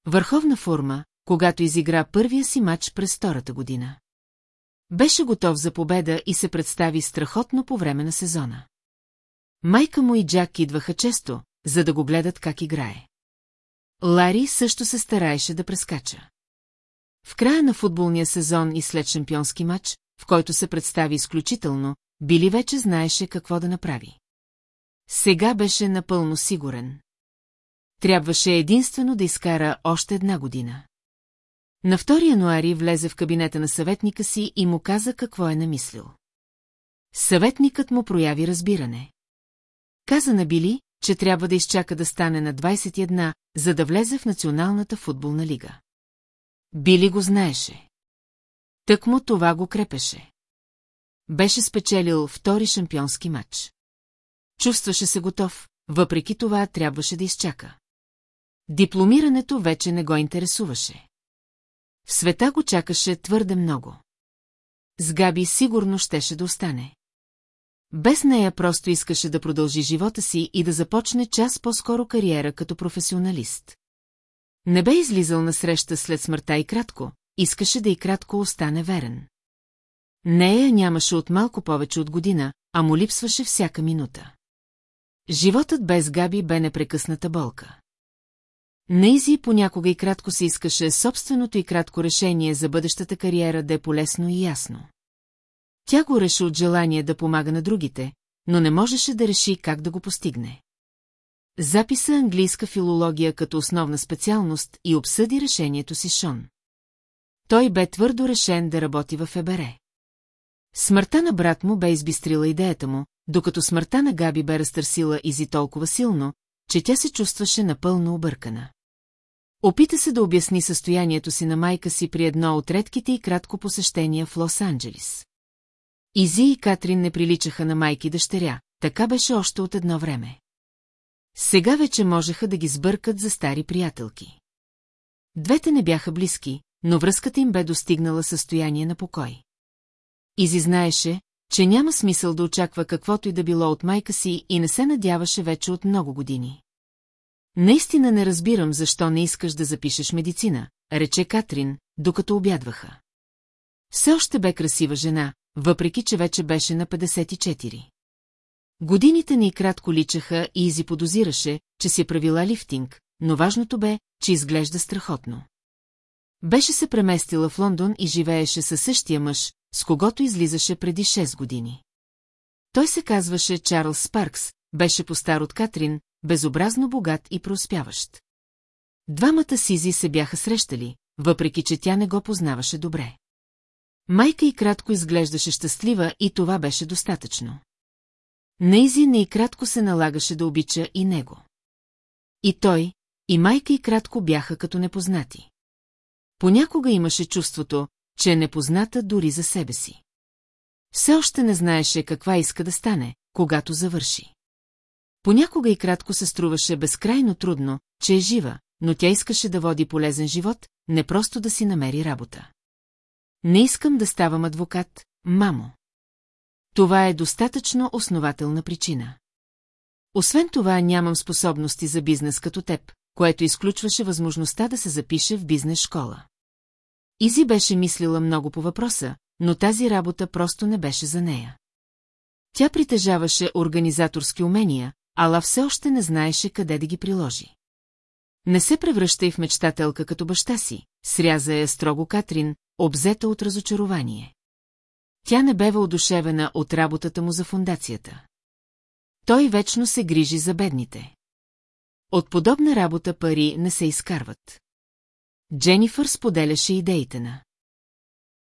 върховна форма, когато изигра първия си матч през втората година. Беше готов за победа и се представи страхотно по време на сезона. Майка му и Джак идваха често, за да го гледат как играе. Лари също се стараеше да прескача. В края на футболния сезон и след шампионски матч, в който се представи изключително, Били вече знаеше какво да направи. Сега беше напълно сигурен. Трябваше единствено да изкара още една година. На 2 януари влезе в кабинета на съветника си и му каза какво е намислил. Съветникът му прояви разбиране. Каза на Били, че трябва да изчака да стане на 21, за да влезе в Националната футболна лига. Били го знаеше. Тък му това го крепеше. Беше спечелил втори шампионски матч. Чувстваше се готов, въпреки това трябваше да изчака. Дипломирането вече не го интересуваше. В света го чакаше твърде много. С Габи сигурно щеше да остане. Без нея просто искаше да продължи живота си и да започне час по-скоро кариера като професионалист. Не бе излизал на среща след смъртта и кратко, искаше да и кратко остане верен. Нея нямаше от малко повече от година, а му липсваше всяка минута. Животът без Габи бе непрекъсната болка. Нейзи понякога и кратко се искаше собственото и кратко решение за бъдещата кариера да е полезно и ясно. Тя го реши от желание да помага на другите, но не можеше да реши как да го постигне. Записа английска филология като основна специалност и обсъди решението си Шон. Той бе твърдо решен да работи в ФБР. Смъртта на брат му бе избистрила идеята му, докато смъртта на Габи бе разтърсила Изи толкова силно, че тя се чувстваше напълно объркана. Опита се да обясни състоянието си на майка си при едно от редките и кратко посещения в Лос-Анджелис. Изи и Катрин не приличаха на майки дъщеря, така беше още от едно време. Сега вече можеха да ги сбъркат за стари приятелки. Двете не бяха близки, но връзката им бе достигнала състояние на покой. Изи знаеше, че няма смисъл да очаква каквото и да било от майка си и не се надяваше вече от много години. Наистина не разбирам защо не искаш да запишеш медицина, рече Катрин, докато обядваха. Все още бе красива жена, въпреки че вече беше на 54. Годините ни кратко личаха и Изи подозираше, че си е правила лифтинг, но важното бе, че изглежда страхотно. Беше се преместила в Лондон и живееше със същия мъж, с когото излизаше преди 6 години. Той се казваше Чарлз Спаркс, беше по-стар от Катрин, безобразно богат и преуспяващ. Двамата Сизи се бяха срещали, въпреки че тя не го познаваше добре. Майка и кратко изглеждаше щастлива и това беше достатъчно. Нейзи не и кратко се налагаше да обича и него. И той, и майка и кратко бяха като непознати. Понякога имаше чувството, че е непозната дори за себе си. Все още не знаеше каква иска да стане, когато завърши. Понякога и кратко се струваше безкрайно трудно, че е жива, но тя искаше да води полезен живот, не просто да си намери работа. Не искам да ставам адвокат, мамо. Това е достатъчно основателна причина. Освен това нямам способности за бизнес като теб, което изключваше възможността да се запише в бизнес школа. Изи беше мислила много по въпроса, но тази работа просто не беше за нея. Тя притежаваше организаторски умения, ала все още не знаеше къде да ги приложи. Не се превръща и в мечтателка като баща си, сряза я строго Катрин, обзета от разочарование. Тя не бе одушевена от работата му за фундацията. Той вечно се грижи за бедните. От подобна работа пари не се изкарват. Дженифър споделяше идеите на.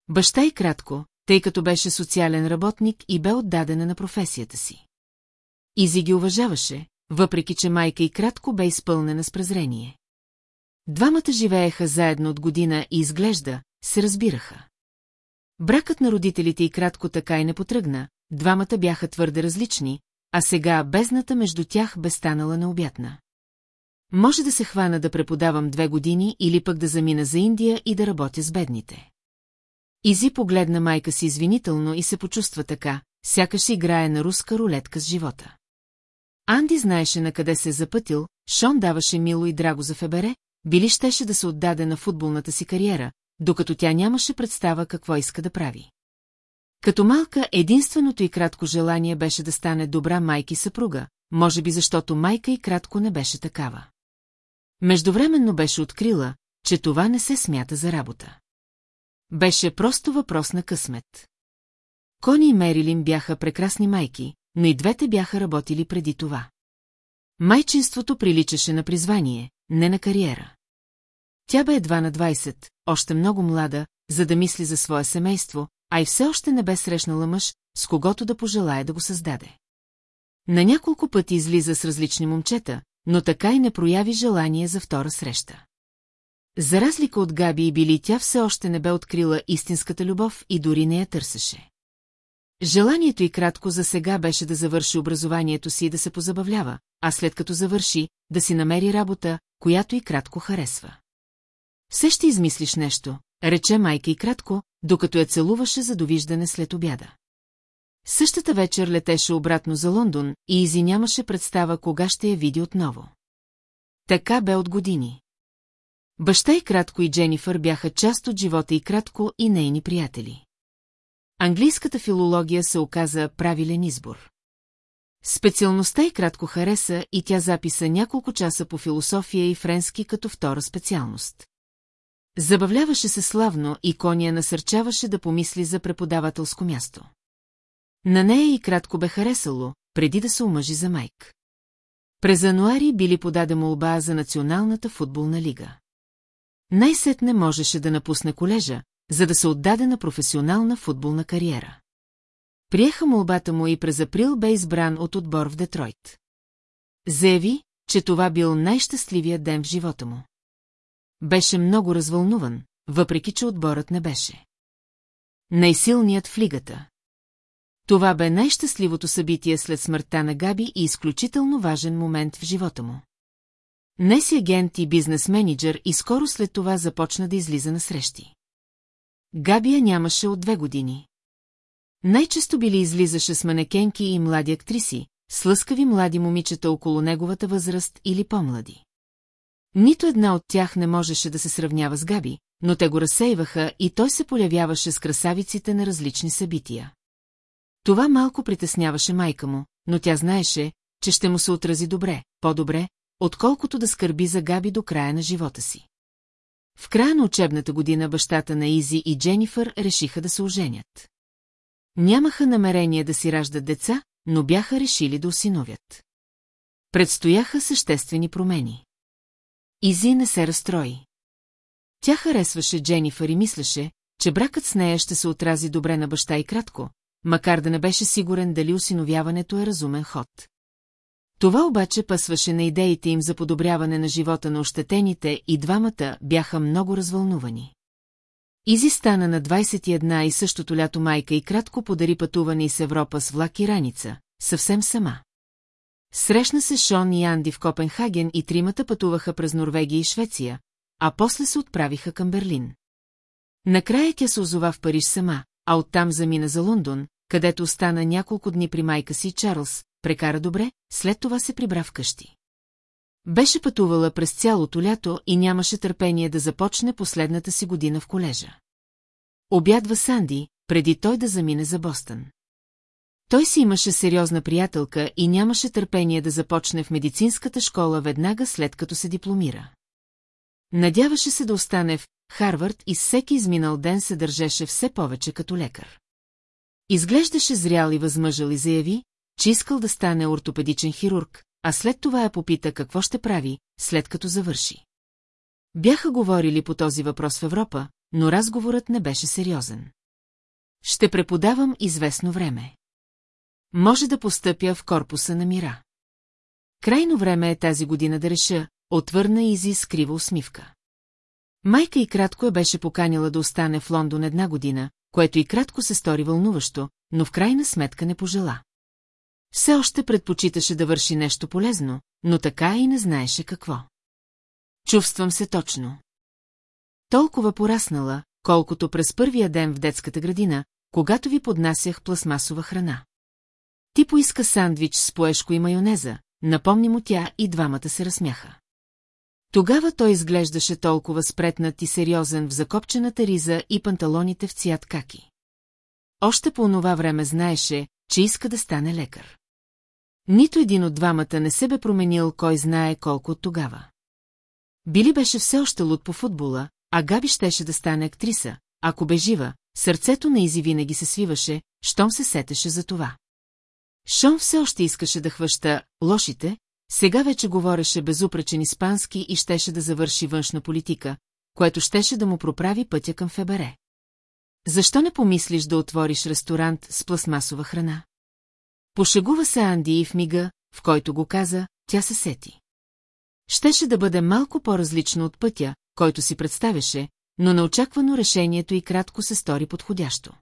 Баща и кратко, тъй като беше социален работник и бе отдадена на професията си. Изи ги уважаваше, въпреки че майка и кратко бе изпълнена с презрение. Двамата живееха заедно от година и изглежда, се разбираха. Бракът на родителите и кратко така и не потръгна, двамата бяха твърде различни, а сега бездната между тях бе станала необятна. Може да се хвана да преподавам две години или пък да замина за Индия и да работя с бедните. Изи погледна майка си извинително и се почувства така, сякаш играе на руска рулетка с живота. Анди знаеше на къде се е запътил, Шон даваше мило и драго за Фебере, били щеше да се отдаде на футболната си кариера, докато тя нямаше представа какво иска да прави. Като малка, единственото и кратко желание беше да стане добра майка и съпруга, може би защото майка и кратко не беше такава. Междувременно беше открила, че това не се смята за работа. Беше просто въпрос на късмет. Кони и Мерилин бяха прекрасни майки, но и двете бяха работили преди това. Майчинството приличаше на призвание, не на кариера. Тя бе едва на 20, още много млада, за да мисли за свое семейство, а и все още не бе срещнала мъж, с когото да пожелая да го създаде. На няколко пъти излиза с различни момчета, но така и не прояви желание за втора среща. За разлика от Габи и Били, тя все още не бе открила истинската любов и дори не я търсеше. Желанието и кратко за сега беше да завърши образованието си и да се позабавлява, а след като завърши, да си намери работа, която и кратко харесва. Все ще измислиш нещо, рече майка и кратко, докато я целуваше за довиждане след обяда. Същата вечер летеше обратно за Лондон и Изи нямаше представа кога ще я види отново. Така бе от години. Баща и кратко и Дженифър бяха част от живота и кратко и нейни приятели. Английската филология се оказа правилен избор. Специалността и кратко хареса и тя записа няколко часа по философия и френски като втора специалност. Забавляваше се славно и Кония насърчаваше да помисли за преподавателско място. На нея и кратко бе харесало, преди да се омъжи за майк. През януари били подаде молба за Националната футболна лига. Най-сетне можеше да напусне колежа, за да се отдаде на професионална футболна кариера. Приеха молбата му и през април бе избран от отбор в Детройт. Заяви, че това бил най-щастливия ден в живота му. Беше много развълнуван, въпреки че отборът не беше. Най-силният в лигата. Това бе най-щастливото събитие след смъртта на Габи и изключително важен момент в живота му. Неси агент и бизнес-менеджер и скоро след това започна да излиза на срещи. Габия нямаше от две години. Най-често били излизаше с манекенки и млади актриси, с лъскави млади момичета около неговата възраст или по-млади. Нито една от тях не можеше да се сравнява с Габи, но те го разсейваха и той се полявяваше с красавиците на различни събития. Това малко притесняваше майка му, но тя знаеше, че ще му се отрази добре, по-добре, отколкото да скърби за Габи до края на живота си. В края на учебната година бащата на Изи и Дженифър решиха да се оженят. Нямаха намерение да си раждат деца, но бяха решили да осиновят. Предстояха съществени промени. Изи не се разстрои. Тя харесваше Дженифър и мислеше, че бракът с нея ще се отрази добре на баща и кратко, макар да не беше сигурен дали осиновяването е разумен ход. Това обаче пъсваше на идеите им за подобряване на живота на ощетените и двамата бяха много развълнувани. Изи стана на 21 и същото лято майка и кратко подари пътуване из Европа с влак и раница, съвсем сама. Срещна се Шон и Анди в Копенхаген и тримата пътуваха през Норвегия и Швеция, а после се отправиха към Берлин. Накрая тя се озова в Париж сама, а оттам замина за Лондон, където остана няколко дни при майка си Чарлз, прекара добре, след това се прибра вкъщи. Беше пътувала през цялото лято и нямаше търпение да започне последната си година в колежа. Обядва Санди, преди той да замине за Бостън. Той си имаше сериозна приятелка и нямаше търпение да започне в медицинската школа веднага след като се дипломира. Надяваше се да остане в Харвард и всеки изминал ден се държеше все повече като лекар. Изглеждаше зрял и възмъжал и заяви, че искал да стане ортопедичен хирург, а след това я попита какво ще прави, след като завърши. Бяха говорили по този въпрос в Европа, но разговорът не беше сериозен. Ще преподавам известно време. Може да постъпя в корпуса на мира. Крайно време е тази година да реша, отвърна Изи с крива усмивка. Майка и кратко я беше поканила да остане в Лондон една година, което и кратко се стори вълнуващо, но в крайна сметка не пожела. Все още предпочиташе да върши нещо полезно, но така и не знаеше какво. Чувствам се точно. Толкова пораснала, колкото през първия ден в детската градина, когато ви поднасях пластмасова храна. Ти поиска сандвич с поешко и майонеза, напомни му тя и двамата се разсмяха. Тогава той изглеждаше толкова спретнат и сериозен в закопчената риза и панталоните в цвят каки. Още по онова време знаеше, че иска да стане лекар. Нито един от двамата не се бе променил кой знае колко от тогава. Били беше все още луд по футбола, а Габи щеше да стане актриса. Ако бе жива, сърцето на Изи винаги се свиваше, щом се сетеше за това. Шон все още искаше да хваща лошите, сега вече говореше безупречен испански и щеше да завърши външна политика, което щеше да му проправи пътя към Фебере. Защо не помислиш да отвориш ресторант с пластмасова храна? Пошегува се Анди и в мига, в който го каза, тя се сети. Щеше да бъде малко по-различно от пътя, който си представяше, но неочаквано решението и кратко се стори подходящо.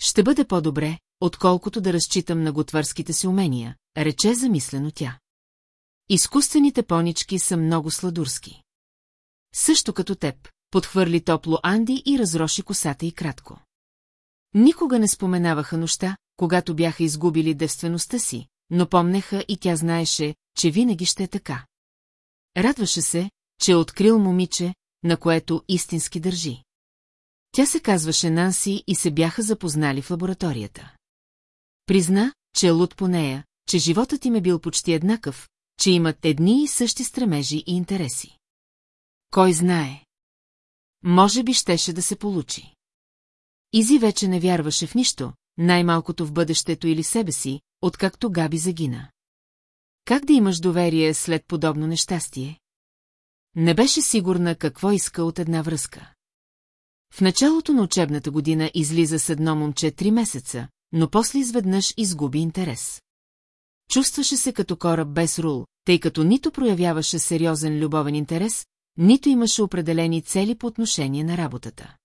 Ще бъде по-добре, отколкото да разчитам на готвърските си умения, рече замислено тя. Изкуствените понички са много сладурски. Също като теб, подхвърли топло Анди и разроши косата и кратко. Никога не споменаваха нощта, когато бяха изгубили девствеността си, но помнеха и тя знаеше, че винаги ще е така. Радваше се, че е открил момиче, на което истински държи. Тя се казваше Нанси и се бяха запознали в лабораторията. Призна, че е луд по нея, че животът им е бил почти еднакъв, че имат едни и същи стремежи и интереси. Кой знае? Може би щеше да се получи. Изи вече не вярваше в нищо, най-малкото в бъдещето или себе си, откакто Габи загина. Как да имаш доверие след подобно нещастие? Не беше сигурна какво иска от една връзка. В началото на учебната година излиза с едно момче три месеца, но после изведнъж изгуби интерес. Чувстваше се като кораб без рул, тъй като нито проявяваше сериозен любовен интерес, нито имаше определени цели по отношение на работата.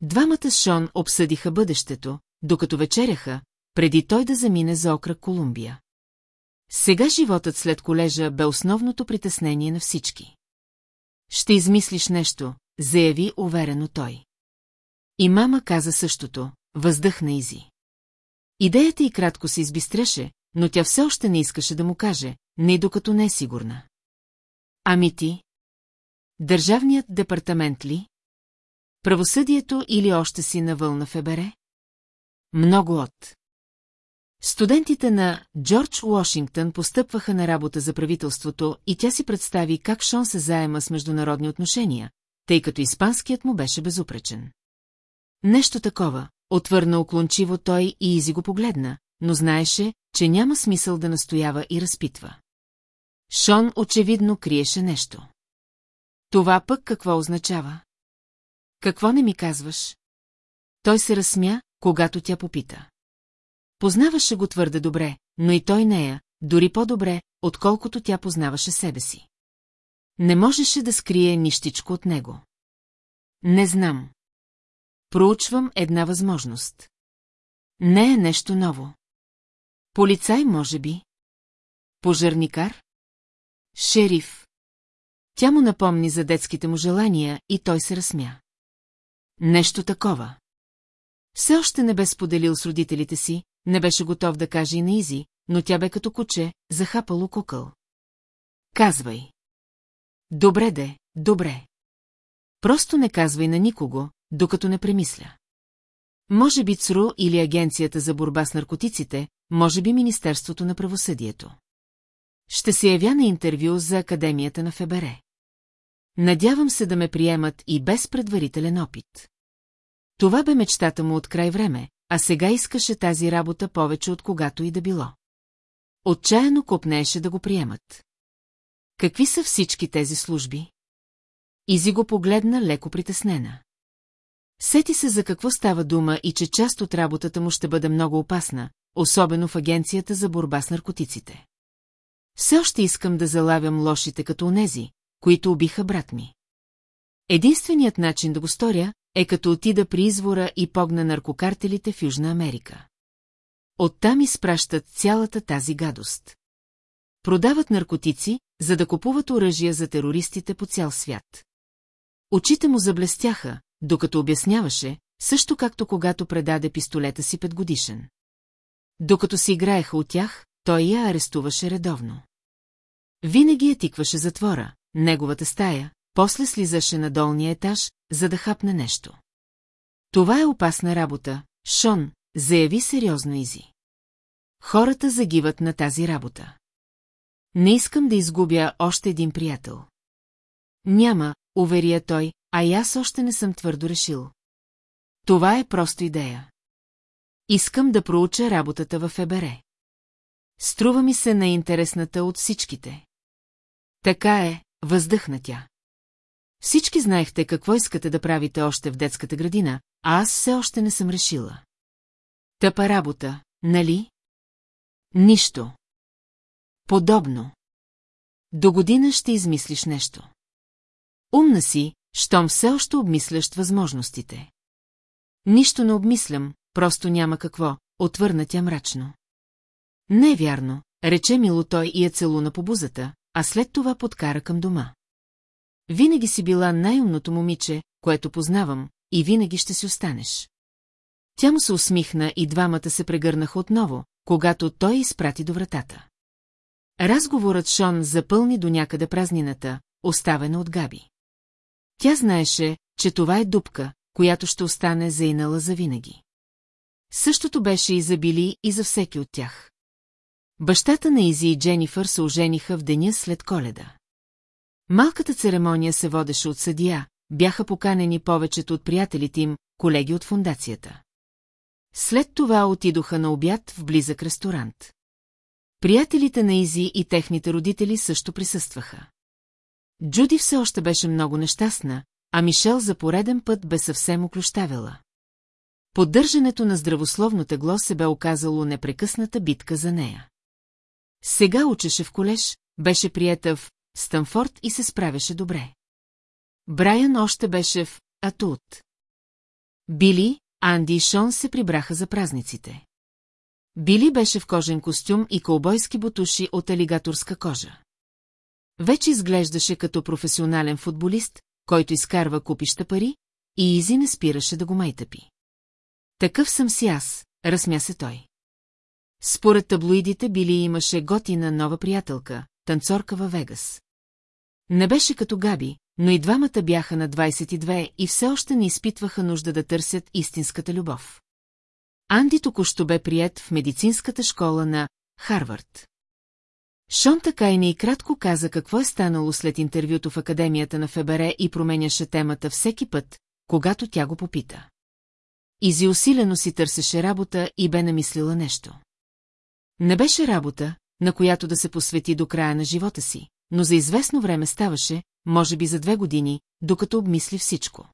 Двамата Шон обсъдиха бъдещето, докато вечеряха, преди той да замине за окръг Колумбия. Сега животът след колежа бе основното притеснение на всички. Ще измислиш нещо, заяви уверено той. И мама каза същото, въздъхна Изи. Идеята и кратко се избистреше, но тя все още не искаше да му каже, не докато не е сигурна. Ами ти? Държавният департамент ли? Правосъдието или още си на вълна Фебере? Много от. Студентите на Джордж Уошингтън постъпваха на работа за правителството и тя си представи как Шон се заема с международни отношения, тъй като испанският му беше безупречен. Нещо такова, отвърна оклончиво той и Изи го погледна, но знаеше, че няма смисъл да настоява и разпитва. Шон очевидно криеше нещо. Това пък какво означава? Какво не ми казваш? Той се разсмя, когато тя попита. Познаваше го твърде добре, но и той нея, дори по-добре, отколкото тя познаваше себе си. Не можеше да скрие нищичко от него. Не знам. Проучвам една възможност. Не е нещо ново. Полицай, може би? Пожарникар? Шериф. Тя му напомни за детските му желания и той се разсмя. Нещо такова. Все още не бе споделил с родителите си, не беше готов да каже и на Изи, но тя бе като куче, захапало кукъл. Казвай. Добре де, добре. Просто не казвай на никого, докато не премисля. Може би ЦРУ или Агенцията за борба с наркотиците, може би Министерството на правосъдието. Ще се явя на интервю за Академията на ФБР. Надявам се да ме приемат и без предварителен опит. Това бе мечтата му от край време, а сега искаше тази работа повече от когато и да било. Отчаяно копнееше да го приемат. Какви са всички тези служби? Изи го погледна леко притеснена. Сети се за какво става дума и че част от работата му ще бъде много опасна, особено в Агенцията за борба с наркотиците. Все още искам да залавям лошите като онези, които убиха брат ми. Единственият начин да го сторя е като отида при извора и погна наркокартелите в Южна Америка. Оттам изпращат цялата тази гадост. Продават наркотици, за да купуват оръжия за терористите по цял свят. Очите му заблестяха, докато обясняваше, също както когато предаде пистолета си петгодишен. Докато си играеха от тях, той я арестуваше редовно. Винаги я тикваше затвора, неговата стая, после слизаше на долния етаж, за да хапне нещо. Това е опасна работа, Шон, заяви сериозно Изи. Хората загиват на тази работа. Не искам да изгубя още един приятел. Няма, уверия той, а и аз още не съм твърдо решил. Това е просто идея. Искам да проуча работата в ФБР. Струва ми се най-интересната от всичките. Така е, въздъхна тя. Всички знаехте какво искате да правите още в детската градина, а аз все още не съм решила. Тъпа работа, нали? Нищо. Подобно. До година ще измислиш нещо. Умна си, щом все още обмисляш възможностите. Нищо не обмислям, просто няма какво, отвърна тя мрачно. Не е вярно, рече мило той и я целуна по бузата, а след това подкара към дома. Винаги си била най-умното момиче, което познавам, и винаги ще си останеш. Тя му се усмихна и двамата се прегърнаха отново, когато той изпрати до вратата. Разговорът Шон запълни до някъде празнината, оставена от Габи. Тя знаеше, че това е дупка, която ще остане заинала завинаги. Същото беше и за Били и за всеки от тях. Бащата на Изи и Дженифър се ожениха в деня след коледа. Малката церемония се водеше от съдия, бяха поканени повечето от приятелите им, колеги от фундацията. След това отидоха на обяд в близък ресторант. Приятелите на Изи и техните родители също присъстваха. Джуди все още беше много нещастна, а Мишел за пореден път бе съвсем оклющавела. Поддържането на здравословно тегло се бе оказало непрекъсната битка за нея. Сега учеше в колеж, беше приета в Станфорд и се справяше добре. Брайан още беше в Атут. Били, Анди и Шон се прибраха за празниците. Били беше в кожен костюм и колбойски бутуши от алигаторска кожа. Вече изглеждаше като професионален футболист, който изкарва купища пари, и Изи не спираше да го майтъпи. Такъв съм си аз, разсмя се той. Според таблоидите Били имаше готина нова приятелка, танцорка във Вегас. Не беше като Габи, но и двамата бяха на 22 и все още не изпитваха нужда да търсят истинската любов. Анди току-що бе прият в медицинската школа на Харвард. Шон така и не и кратко каза какво е станало след интервюто в Академията на ФБР и променяше темата всеки път, когато тя го попита. Изи усилено си търсеше работа и бе намислила нещо. Не беше работа, на която да се посвети до края на живота си, но за известно време ставаше, може би за две години, докато обмисли всичко.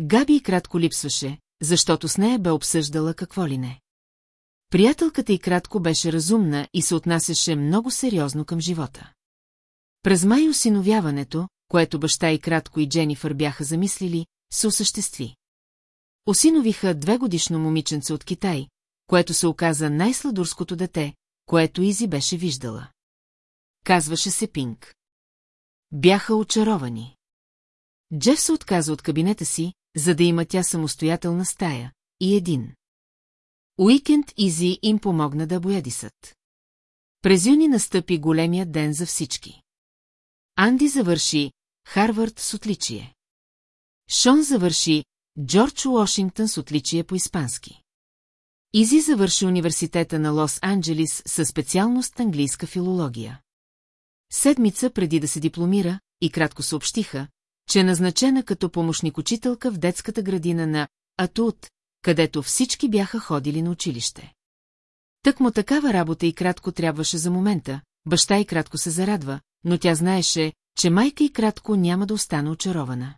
Габи и кратко липсваше, защото с нея бе обсъждала какво ли не. Приятелката и кратко беше разумна и се отнасяше много сериозно към живота. През май осиновяването, което баща и кратко и Дженифър бяха замислили, се осъществи. Осиновиха две годишно момиченце от Китай, което се оказа най-сладурското дете, което Изи беше виждала. Казваше се Пинк. Бяха очаровани. Джеф се отказа от кабинета си, за да има тя самостоятелна стая, и един. Уикенд Изи им помогна да боядисат. През юни настъпи големия ден за всички. Анди завърши Харвард с отличие. Шон завърши Джордж Уошингтън с отличие по испански. Изи завърши университета на Лос-Анджелис със специалност английска филология. Седмица преди да се дипломира, и кратко съобщиха, че е назначена като помощник-учителка в детската градина на Атут, където всички бяха ходили на училище. Тък му такава работа и кратко трябваше за момента, баща и кратко се зарадва, но тя знаеше, че майка и кратко няма да остане очарована.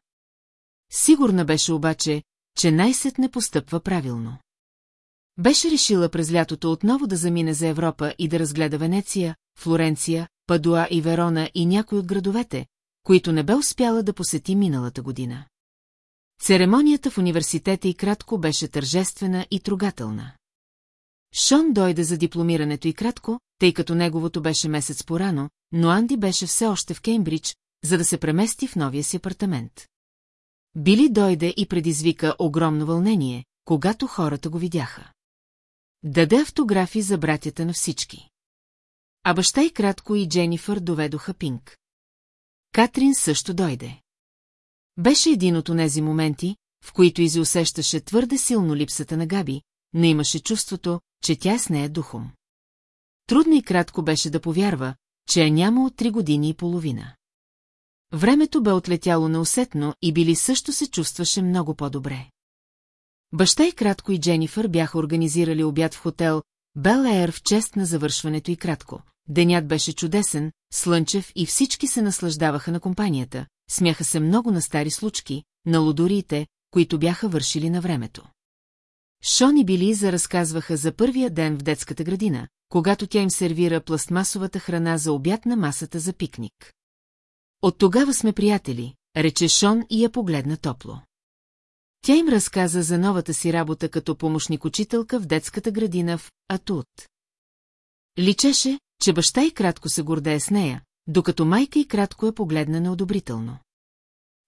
Сигурна беше обаче, че най-сет не постъпва правилно. Беше решила през лятото отново да замине за Европа и да разгледа Венеция, Флоренция, Падуа и Верона и някой от градовете, които не бе успяла да посети миналата година. Церемонията в университета и кратко беше тържествена и трогателна. Шон дойде за дипломирането и кратко, тъй като неговото беше месец порано, но Анди беше все още в Кеймбридж, за да се премести в новия си апартамент. Били дойде и предизвика огромно вълнение, когато хората го видяха. Даде автографи за братята на всички. А баща и кратко и Дженифър доведоха Пинк. Катрин също дойде. Беше един от онези моменти, в които Изи усещаше твърде силно липсата на Габи, но имаше чувството, че тя с нея духом. Трудно и кратко беше да повярва, че я няма от три години и половина. Времето бе отлетяло неусетно и Били също се чувстваше много по-добре. Баща и кратко и Дженифър бяха организирали обяд в хотел Бел Ейр в чест на завършването и кратко. Денят беше чудесен, слънчев и всички се наслаждаваха на компанията, смяха се много на стари случки, на лудориите, които бяха вършили на времето. Шон и Билиза разказваха за първия ден в детската градина, когато тя им сервира пластмасовата храна за обяд на масата за пикник. От тогава сме приятели, рече Шон и я погледна топло. Тя им разказа за новата си работа като помощник-учителка в детската градина в Атут. Личеше, че баща и кратко се гордее с нея, докато майка и кратко я погледна неодобрително.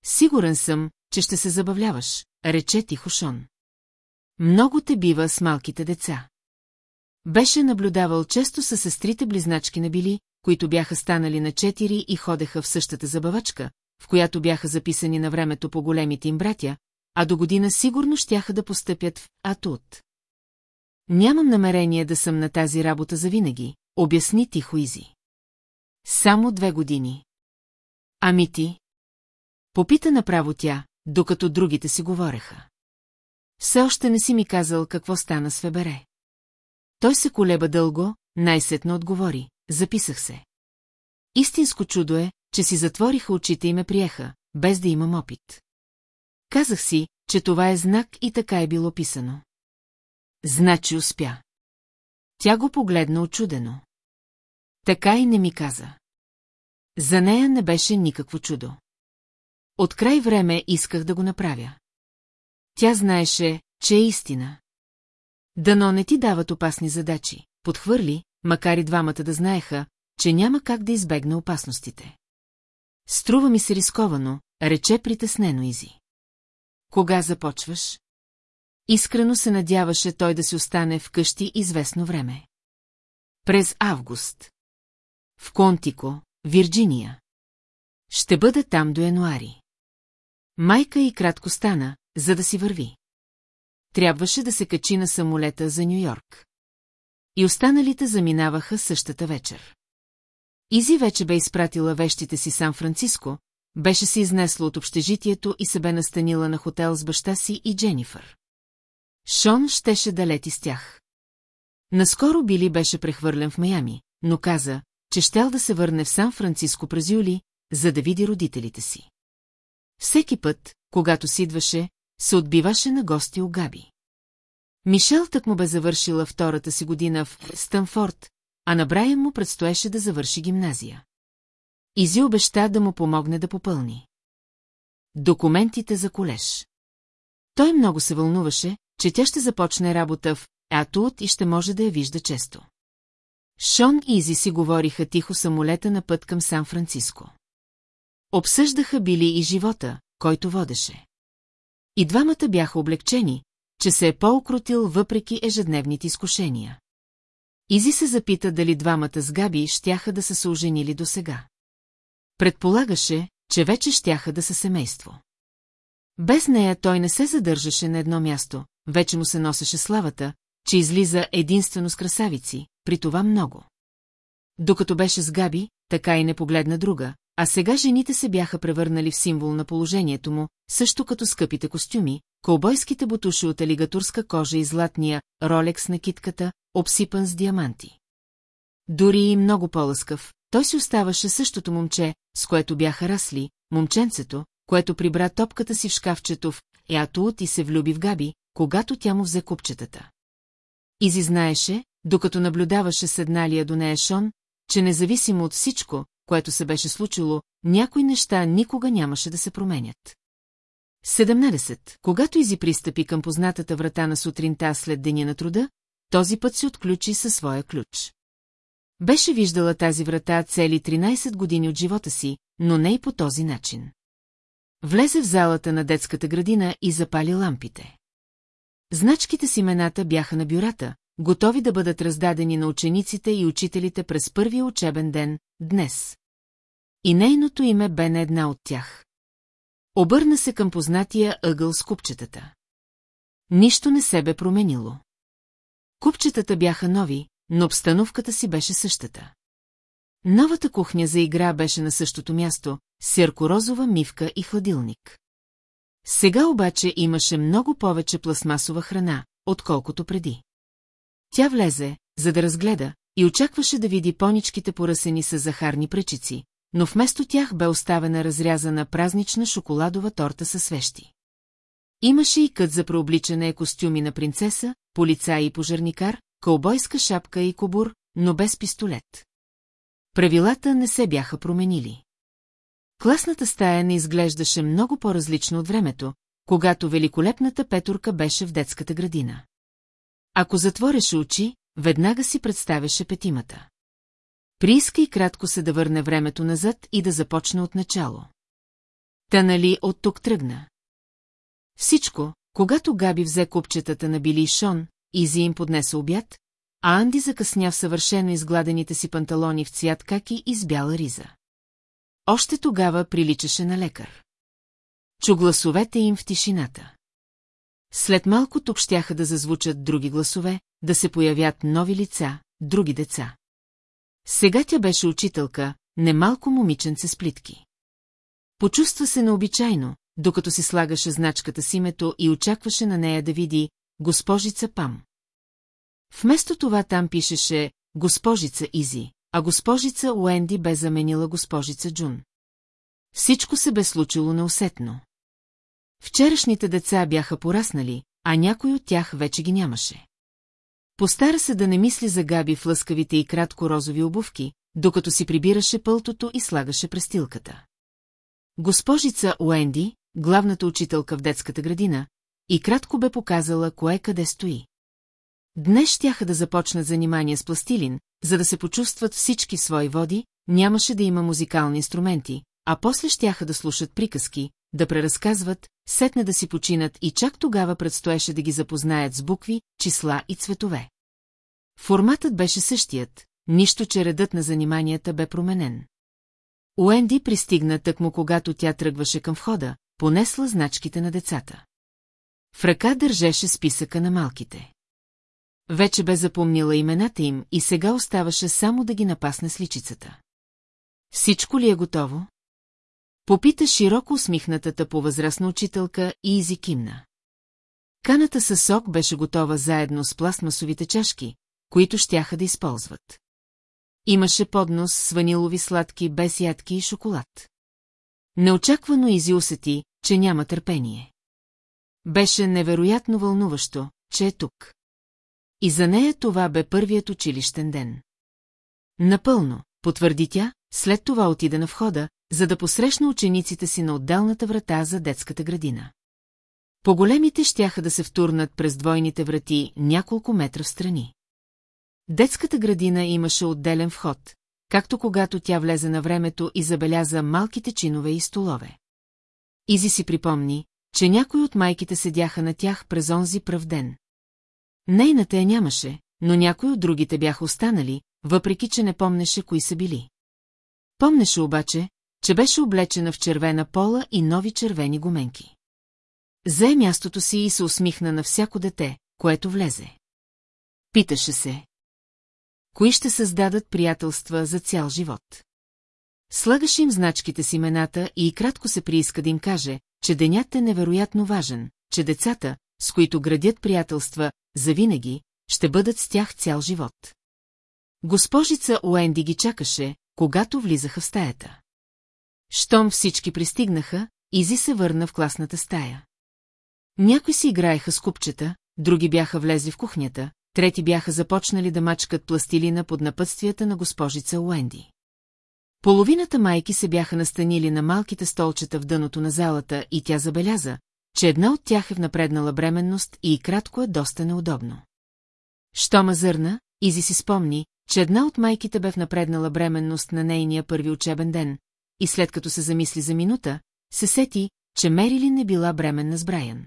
Сигурен съм, че ще се забавляваш, рече тихо Шон. Много те бива с малките деца. Беше наблюдавал често със сестрите близначки на Били, които бяха станали на четири и ходеха в същата забавачка, в която бяха записани на времето по големите им братя, а до година сигурно щяха да постъпят в Атут. Нямам намерение да съм на тази работа завинаги, обясни тихо Изи. Само две години. Ами ти? Попита направо тя, докато другите си говореха. Все още не си ми казал какво стана с Фебере. Той се колеба дълго, най-сетно отговори, записах се. Истинско чудо е, че си затвориха очите и ме приеха, без да имам опит. Казах си, че това е знак и така е било писано. Значи успя. Тя го погледна очудено. Така и не ми каза. За нея не беше никакво чудо. От край време исках да го направя. Тя знаеше, че е истина. Дано не ти дават опасни задачи, подхвърли, макар и двамата да знаеха, че няма как да избегне опасностите. Струва ми се рисковано, рече притеснено Изи. Кога започваш? Искрено се надяваше той да си остане вкъщи известно време. През август. В Контико, Вирджиния. Ще бъда там до януари. Майка и кратко стана, за да си върви. Трябваше да се качи на самолета за Нью-Йорк. И останалите заминаваха същата вечер. Изи вече бе изпратила вещите си Сан-Франциско, беше се изнесла от общежитието и се бе настанила на хотел с баща си и Дженифър. Шон щеше да лети с тях. Наскоро Били беше прехвърлен в Майами, но каза, че щял да се върне в Сан-Франциско през юли, за да види родителите си. Всеки път, когато си идваше, се отбиваше на гости у Габи. Мишел так му бе завършила втората си година в Станфорд, а на Брайан му предстоеше да завърши гимназия. Изи обеща да му помогне да попълни. Документите за колеж. Той много се вълнуваше, че тя ще започне работа в Атуот и ще може да я вижда често. Шон и Изи си говориха тихо самолета на път към Сан-Франциско. Обсъждаха били и живота, който водеше. И двамата бяха облегчени, че се е по-окрутил въпреки ежедневните изкушения. Изи се запита дали двамата с Габи щяха да са се оженили досега. Предполагаше, че вече щяха да са семейство. Без нея той не се задържаше на едно място, вече му се носеше славата, че излиза единствено с красавици, при това много. Докато беше с Габи, така и не погледна друга, а сега жените се бяха превърнали в символ на положението му, също като скъпите костюми, колбойските бутуши от алигатурска кожа и златния ролекс на китката, обсипан с диаманти. Дори и много по-лъскав, той си оставаше същото момче, с което бяха расли, момченцето, което прибра топката си в шкафчето в Еатуот и се влюби в Габи, когато тя му взе купчетата. Изи знаеше, докато наблюдаваше седналия до нея Шон, че независимо от всичко, което се беше случило, някои неща никога нямаше да се променят. 17. Когато Изи пристъпи към познатата врата на сутринта след деня на труда, този път се отключи със своя ключ. Беше виждала тази врата цели 13 години от живота си, но не и по този начин. Влезе в залата на детската градина и запали лампите. Значките с имената бяха на бюрата, готови да бъдат раздадени на учениците и учителите през първия учебен ден, днес. И нейното име бе на една от тях. Обърна се към познатия ъгъл с купчетата. Нищо не се бе променило. Купчетата бяха нови, но обстановката си беше същата. Новата кухня за игра беше на същото място, сиркорозова мивка и хладилник. Сега обаче имаше много повече пластмасова храна, отколкото преди. Тя влезе, за да разгледа, и очакваше да види поничките поръсени с захарни пречици, но вместо тях бе оставена разрязана празнична шоколадова торта със свещи. Имаше и кът за преобличане костюми на принцеса, полицай и пожарникар, кълбойска шапка и кобур, но без пистолет. Правилата не се бяха променили. Класната стая не изглеждаше много по-различно от времето, когато великолепната петурка беше в детската градина. Ако затвореше очи, веднага си представяше петимата. Прииска и кратко се да върне времето назад и да започне от начало. Та нали от тук тръгна? Всичко, когато Габи взе купчетата на Били и Шон, Изи им поднесе обяд, а Анди закъсня в съвършено изгладените си панталони в цвят каки и с бяла риза. Още тогава приличаше на лекар. Чу гласовете им в тишината. След малко тук щяха да зазвучат други гласове, да се появят нови лица, други деца. Сега тя беше учителка, немалко момиченце с плитки. Почувства се необичайно, докато си слагаше значката с името и очакваше на нея да види госпожица Пам. Вместо това там пишеше госпожица Изи, а госпожица Уенди бе заменила госпожица Джун. Всичко се бе случило неусетно. Вчерашните деца бяха пораснали, а някой от тях вече ги нямаше. Постара се да не мисли за Габи в лъскавите и кратко розови обувки, докато си прибираше пълтото и слагаше престилката. Госпожица Уенди, главната учителка в детската градина, и кратко бе показала кое къде стои. Днес щяха да започнат занимания с пластилин, за да се почувстват всички свои води, нямаше да има музикални инструменти, а после щяха да слушат приказки, да преразказват, сетне да си починат и чак тогава предстоеше да ги запознаят с букви, числа и цветове. Форматът беше същият, нищо, че редът на заниманията бе променен. Уенди пристигна тъкмо когато тя тръгваше към входа, понесла значките на децата. В ръка държеше списъка на малките. Вече бе запомнила имената им и сега оставаше само да ги напасне с личицата. Всичко ли е готово? Попита широко усмихнатата по възрастна учителка и изи кимна. Каната със сок беше готова заедно с пластмасовите чашки, които щяха да използват. Имаше поднос с ванилови сладки без ядки и шоколад. Неочаквано Изи усети, че няма търпение. Беше невероятно вълнуващо, че е тук. И за нея това бе първият училищен ден. Напълно, потвърди тя, след това отида на входа, за да посрещна учениците си на отделната врата за детската градина. По-големите щяха да се втурнат през двойните врати няколко метра в страни. Детската градина имаше отделен вход, както когато тя влезе на времето и забеляза малките чинове и столове. Изи си припомни, че някои от майките седяха на тях през онзи пръв ден. Нейната я нямаше, но някои от другите бяха останали, въпреки че не помнеше кои са били. Помнеше обаче, че беше облечена в червена пола и нови червени гуменки. Зае мястото си и се усмихна на всяко дете, което влезе. Питаше се. Кои ще създадат приятелства за цял живот? Слагаше им значките с имената и кратко се прииска да им каже, че денят е невероятно важен, че децата, с които градят приятелства, завинаги, ще бъдат с тях цял живот. Госпожица Уенди ги чакаше, когато влизаха в стаята. Щом всички пристигнаха, Изи се върна в класната стая. Някои си играеха с купчета, други бяха влезли в кухнята, трети бяха започнали да мачкат пластилина под напътствията на госпожица Уенди. Половината майки се бяха настанили на малките столчета в дъното на залата и тя забеляза, че една от тях е в напреднала бременност и кратко е доста неудобно. Щома зърна, Изи си спомни, че една от майките бе в напреднала бременност на нейния първи учебен ден, и след като се замисли за минута, се сети, че Мерилин не била бременна с Брайан.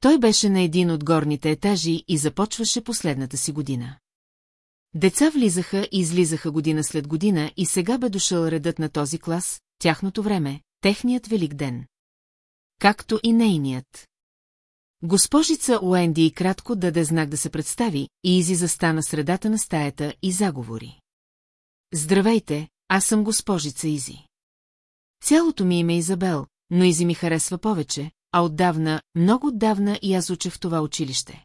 Той беше на един от горните етажи и започваше последната си година. Деца влизаха и излизаха година след година и сега бе дошъл редът на този клас, тяхното време, техният велик ден. Както и нейният. Госпожица Уенди и кратко даде знак да се представи и Изи застана средата на стаята и заговори. Здравейте, аз съм госпожица Изи. Цялото ми име е Изабел, но Изи ми харесва повече, а отдавна, много отдавна и аз учех в това училище.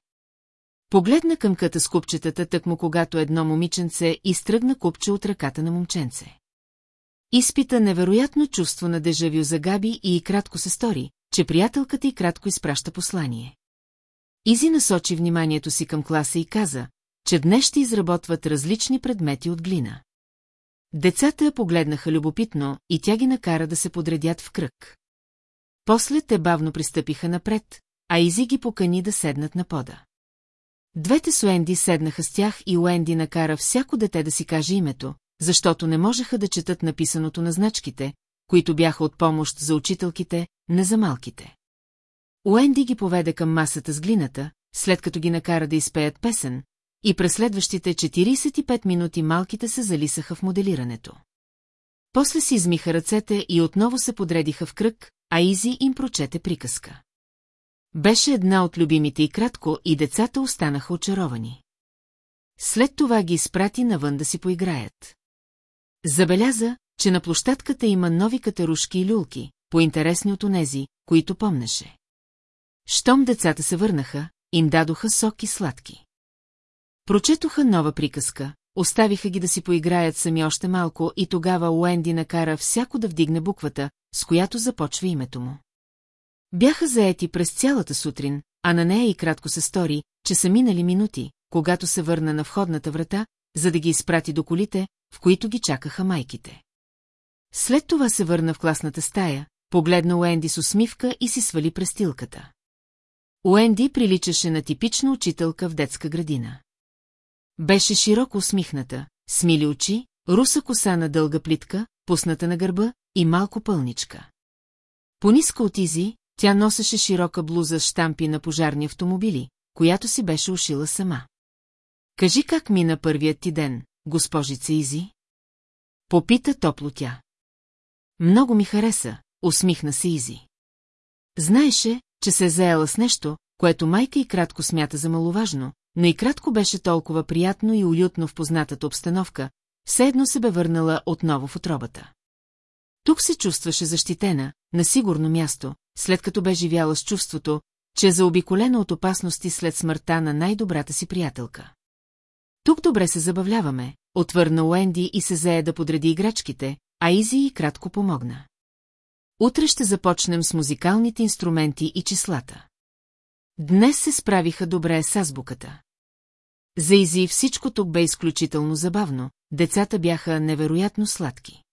Погледна към къта с купчетата, тъкмо когато едно момиченце изтръгна купче от ръката на момченце. Изпита невероятно чувство на дежавю за Габи и кратко се стори, че приятелката и кратко изпраща послание. Изи насочи вниманието си към класа и каза, че днес ще изработват различни предмети от глина. Децата я погледнаха любопитно и тя ги накара да се подредят в кръг. После те бавно пристъпиха напред, а Изи ги покани да седнат на пода. Двете с Уенди седнаха с тях и Уенди накара всяко дете да си каже името, защото не можеха да четат написаното на значките, които бяха от помощ за учителките, не за малките. Уенди ги поведе към масата с глината, след като ги накара да изпеят песен, и през следващите 45 минути малките се залисаха в моделирането. После си измиха ръцете и отново се подредиха в кръг, а Изи им прочете приказка. Беше една от любимите и кратко, и децата останаха очаровани. След това ги изпрати навън да си поиграят. Забеляза, че на площадката има нови катерушки и люлки, по-интересни от онези, които помнеше. Щом децата се върнаха, им дадоха сок и сладки. Прочетоха нова приказка, оставиха ги да си поиграят сами още малко и тогава Уенди накара всяко да вдигне буквата, с която започва името му. Бяха заети през цялата сутрин, а на нея и кратко се стори, че са минали минути, когато се върна на входната врата, за да ги изпрати до колите, в които ги чакаха майките. След това се върна в класната стая, погледна Уенди с усмивка и си свали престилката. Уенди приличаше на типична учителка в детска градина. Беше широко усмихната, смили очи, руса коса на дълга плитка, пусната на гърба и малко пълничка. Пониска от Изи, тя носеше широка блуза с штампи на пожарни автомобили, която си беше ушила сама. Кажи как мина първият ти ден, госпожица Изи? Попита топло тя. Много ми хареса, усмихна се Изи. Знаеше, че се е заела с нещо, което майка и кратко смята за маловажно, но и кратко беше толкова приятно и уютно в познатата обстановка, все едно се бе върнала отново в отробата. Тук се чувстваше защитена, на сигурно място, след като бе живяла с чувството, че е заобиколена от опасности след смъртта на най-добрата си приятелка. Тук добре се забавляваме, отвърна Уенди и се зае да подреди играчките, а Изи и кратко помогна. Утре ще започнем с музикалните инструменти и числата. Днес се справиха добре с азбуката. За Изи всичко тук бе изключително забавно, децата бяха невероятно сладки.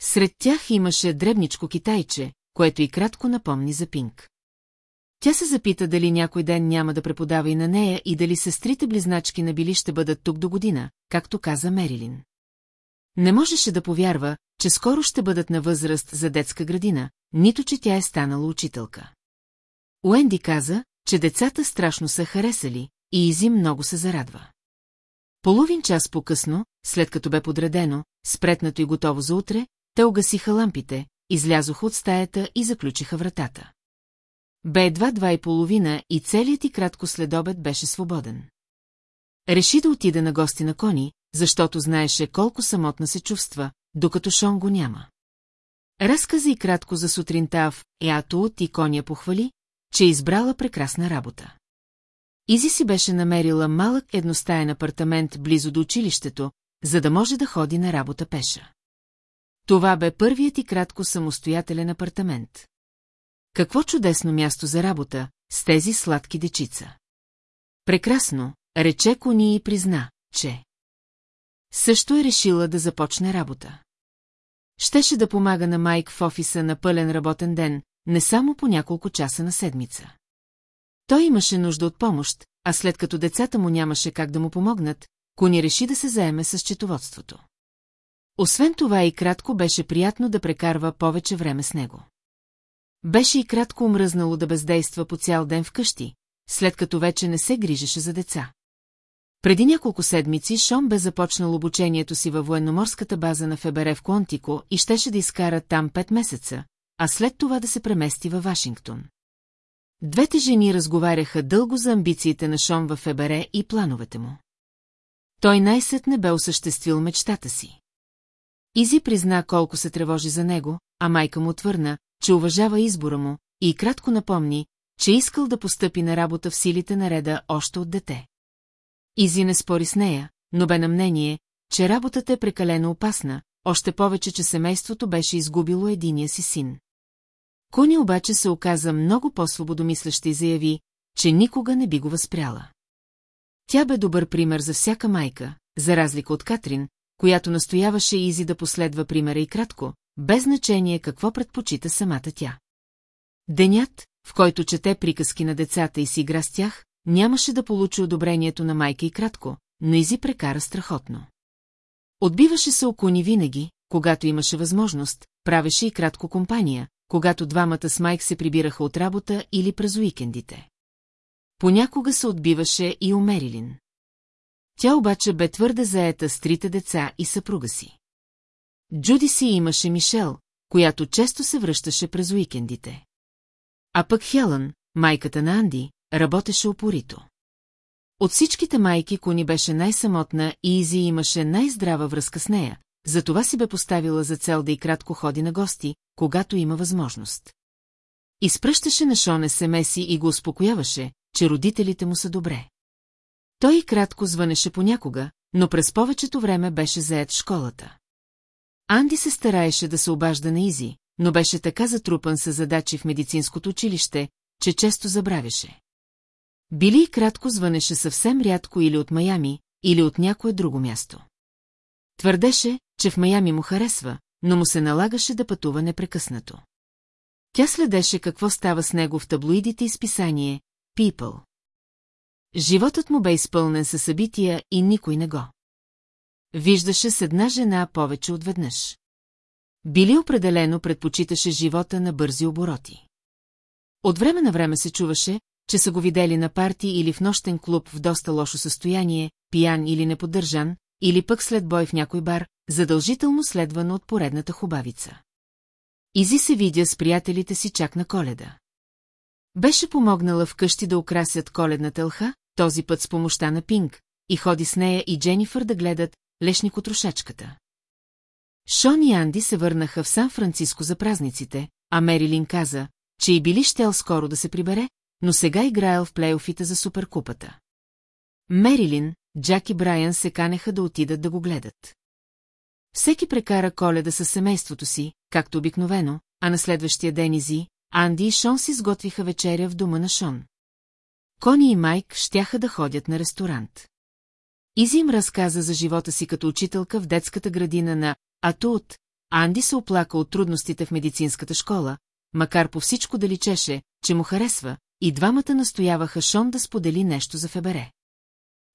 Сред тях имаше дребничко китайче, което и кратко напомни за Пинк. Тя се запита дали някой ден няма да преподава и на нея и дали сестрите близначки на Били ще бъдат тук до година, както каза Мерилин. Не можеше да повярва, че скоро ще бъдат на възраст за детска градина, нито че тя е станала учителка. Уенди каза, че децата страшно са харесали и Изи много се зарадва. Половин час по-късно, след като бе подредено, спретнато и готово за утре, те угасиха лампите, излязоха от стаята и заключиха вратата. Бе едва два и половина и целият и кратко следобед беше свободен. Реши да отида на гости на Кони, защото знаеше колко самотна се чувства, докато Шон го няма. Разказа и кратко за сутринта в Еато от и Коня похвали, че е избрала прекрасна работа. Изи си беше намерила малък едностаен апартамент близо до училището, за да може да ходи на работа пеша. Това бе първият и кратко самостоятелен апартамент. Какво чудесно място за работа, с тези сладки дечица. Прекрасно, рече Кони и призна, че... Също е решила да започне работа. Щеше да помага на Майк в офиса на пълен работен ден, не само по няколко часа на седмица. Той имаше нужда от помощ, а след като децата му нямаше как да му помогнат, Кони реши да се заеме с четоводството. Освен това и кратко беше приятно да прекарва повече време с него. Беше и кратко умръзнало да бездейства по цял ден вкъщи, след като вече не се грижеше за деца. Преди няколко седмици Шон бе започнал обучението си във военноморската база на ФБР в Контико и щеше да изкара там пет месеца, а след това да се премести във Вашингтон. Двете жени разговаряха дълго за амбициите на Шон във ФБР и плановете му. Той най-сетне бе осъществил мечтата си. Изи призна колко се тревожи за него, а майка му отвърна, че уважава избора му и кратко напомни, че искал да постъпи на работа в силите на реда още от дете. Изи не спори с нея, но бе на мнение, че работата е прекалено опасна, още повече, че семейството беше изгубило единия си син. Кони обаче се оказа много по-свободомислеща и заяви, че никога не би го възпряла. Тя бе добър пример за всяка майка, за разлика от Катрин, която настояваше Изи да последва примера и кратко, без значение какво предпочита самата тя. Денят, в който чете приказки на децата и си игра с тях, нямаше да получи одобрението на майка и кратко, но Изи прекара страхотно. Отбиваше се окуни винаги, когато имаше възможност, правеше и кратко компания, когато двамата с майк се прибираха от работа или през уикендите. Понякога се отбиваше и у Мерилин. Тя обаче бе твърде заета с трите деца и съпруга си. Джуди си имаше Мишел, която често се връщаше през уикендите. А пък Хелън, майката на Анди, работеше упорито. От всичките майки Кони беше най-самотна и Изи имаше най-здрава връзка с нея, затова си бе поставила за цел да и кратко ходи на гости, когато има възможност. Изпръщаше на Шоне семеси и го успокояваше, че родителите му са добре. Той и кратко звънеше понякога, но през повечето време беше заед в школата. Анди се стараеше да се обажда на Изи, но беше така затрупан с задачи в медицинското училище, че често забравяше. Били и кратко звънеше съвсем рядко или от Майами, или от някое друго място. Твърдеше, че в Майами му харесва, но му се налагаше да пътува непрекъснато. Тя следеше какво става с него в таблоидите и списание People. Животът му бе изпълнен със събития и никой не го. Виждаше с една жена повече от веднъж. Били определено предпочиташе живота на бързи обороти. От време на време се чуваше, че са го видели на парти или в нощен клуб в доста лошо състояние, пиян или неподдържан, или пък след бой в някой бар, задължително следвано от поредната хубавица. Изи се видя с приятелите си чак на коледа. Беше помогнала вкъщи да украсят коледната лха, този път с помощта на Пинг, и ходи с нея и Дженифър да гледат лешникотрошачката. Шон и Анди се върнаха в Сан-Франциско за празниците, а Мерилин каза, че и били щел скоро да се прибере, но сега играел в плейофите за суперкупата. Мерилин, Джак и Брайан се канеха да отидат да го гледат. Всеки прекара коледа със семейството си, както обикновено, а на следващия ден Изи, Анди и Шон си сготвиха вечеря в дома на Шон. Кони и Майк щяха да ходят на ресторант. Изи им разказа за живота си като учителка в детската градина на Атуот. Анди се оплака от трудностите в медицинската школа, макар по всичко да личеше, че му харесва, и двамата настояваха Шон да сподели нещо за Фебере.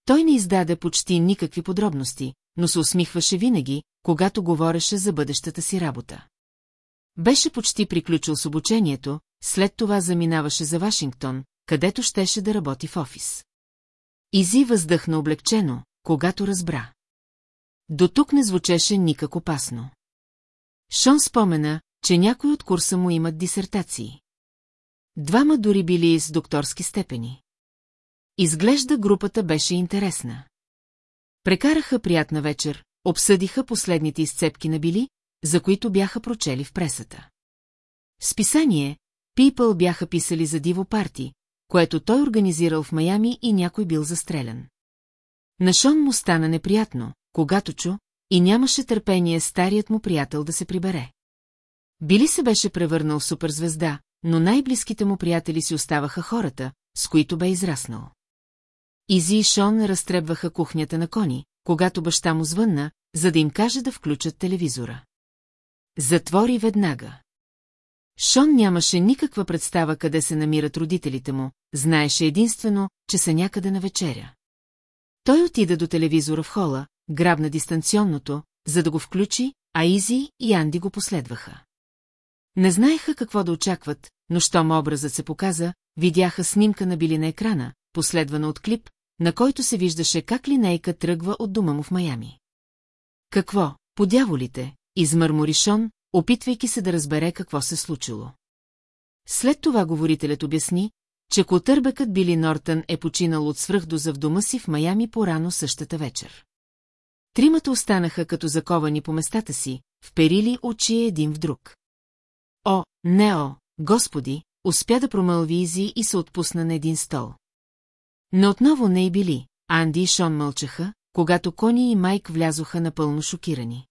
Той не издаде почти никакви подробности, но се усмихваше винаги, когато говореше за бъдещата си работа. Беше почти приключил с обучението, след това заминаваше за Вашингтон, където щеше да работи в офис. Изи въздъхна облегчено, когато разбра. До тук не звучеше никак опасно. Шон спомена, че някой от курса му имат дисертации. Двама дори били с докторски степени. Изглежда групата беше интересна. Прекараха приятна вечер, обсъдиха последните изцепки на Били, за които бяха прочели в пресата. В списание People бяха писали за Диво Парти, което той организирал в Майами и някой бил застрелян. На Шон му стана неприятно, когато чу, и нямаше търпение старият му приятел да се прибере. Били се беше превърнал в суперзвезда, но най-близките му приятели си оставаха хората, с които бе израснал. Изи и Шон разтребваха кухнята на кони, когато баща му звънна, за да им каже да включат телевизора. Затвори веднага. Шон нямаше никаква представа къде се намират родителите му, знаеше единствено, че са някъде на вечеря. Той отида до телевизора в хола, грабна дистанционното, за да го включи, а Изи и Анди го последваха. Не знаеха какво да очакват, но щом образът се показа, видяха снимка на били на екрана, последвана от клип, на който се виждаше как линейка тръгва от дома му в Майами. Какво, подяволите, измърмори Шон, опитвайки се да разбере какво се случило. След това говорителят обясни, че котърбекът Били Нортън е починал от свръхдоза в дома си в Майами по-рано същата вечер. Тримата останаха като заковани по местата си, вперили очи един в друг. О, Нео, господи, успя да промълви Изи и се отпусна на един стол. Но отново не и били, Анди и Шон мълчаха, когато Кони и Майк влязоха напълно шокирани.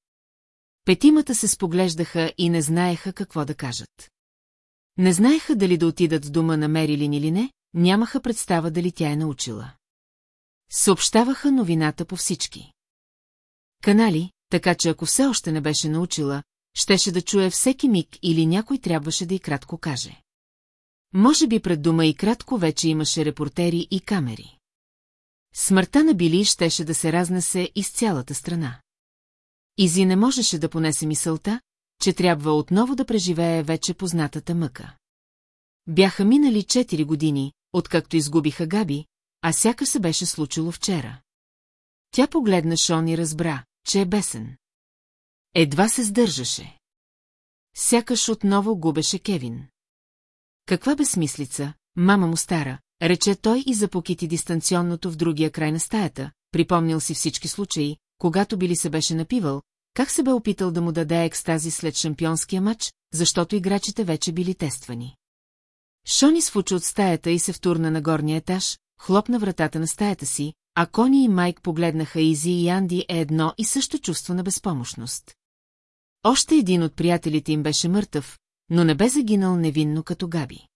Петимата се споглеждаха и не знаеха какво да кажат. Не знаеха дали да отидат в дома на Мерилин или не, нямаха представа дали тя е научила. Съобщаваха новината по всички. Канали, така че ако все още не беше научила, щеше да чуе всеки миг или някой трябваше да и кратко каже. Може би пред дома и кратко вече имаше репортери и камери. Смъртта на Били щеше да се разнесе из цялата страна. Изи не можеше да понесе мисълта, че трябва отново да преживее вече познатата мъка. Бяха минали 4 години, откакто изгубиха Габи, а сяка се беше случило вчера. Тя погледна Шон и разбра, че е бесен. Едва се сдържаше. Сякаш отново губеше Кевин. Каква безсмислица, мама му стара, рече той и запокити дистанционното в другия край на стаята, припомнил си всички случаи, когато били се беше напивал, как се бе опитал да му даде екстази след шампионския матч, защото играчите вече били тествани. Шони свучи от стаята и се втурна на горния етаж, хлопна вратата на стаята си, а Кони и Майк погледнаха Изи и Анди е едно и също чувство на безпомощност. Още един от приятелите им беше мъртъв, но не бе загинал невинно като Габи.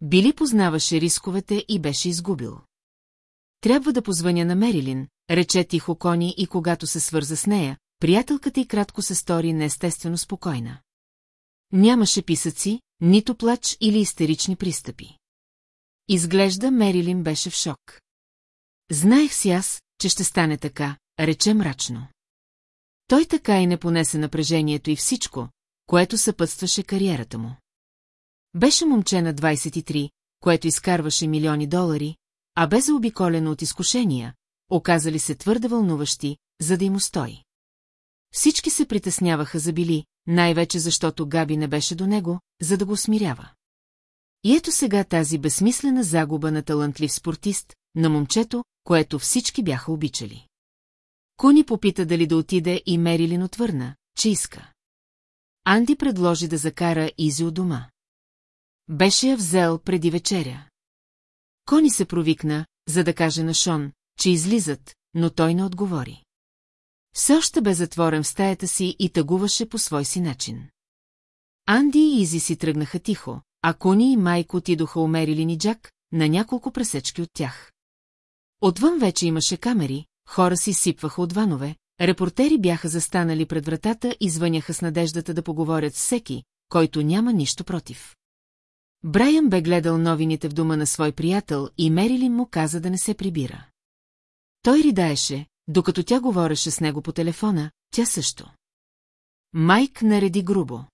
Били познаваше рисковете и беше изгубил. Трябва да позвъня на Мерилин, рече тихо Кони и когато се свърза с нея, приятелката й кратко се стори неестествено спокойна. Нямаше писъци, нито плач или истерични пристъпи. Изглежда Мерилин беше в шок. Знаех си аз, че ще стане така, рече мрачно. Той така и не понесе напрежението и всичко, което съпътстваше кариерата му. Беше момче на 23, което изкарваше милиони долари, а бе заобиколено от изкушения, оказали се твърде вълнуващи, за да им устои. Всички се притесняваха за Били, най-вече защото Габи не беше до него, за да го смирява. И ето сега тази безсмислена загуба на талантлив спортист, на момчето, което всички бяха обичали. Куни попита дали да отиде и Мерилин отвърна, че иска. Анди предложи да закара Изи от дома. Беше я взел преди вечеря. Кони се провикна, за да каже на Шон, че излизат, но той не отговори. Все още бе затворен в стаята си и тъгуваше по свой си начин. Анди и Изи си тръгнаха тихо, а Кони и Майк отидоха умерили ни Джак на няколко пресечки от тях. Отвън вече имаше камери, хора си сипваха от ванове, репортери бяха застанали пред вратата и звъняха с надеждата да поговорят с всеки, който няма нищо против. Брайан бе гледал новините в дома на свой приятел и Мерилин му каза да не се прибира. Той ридаеше, докато тя говореше с него по телефона, тя също. Майк нареди грубо.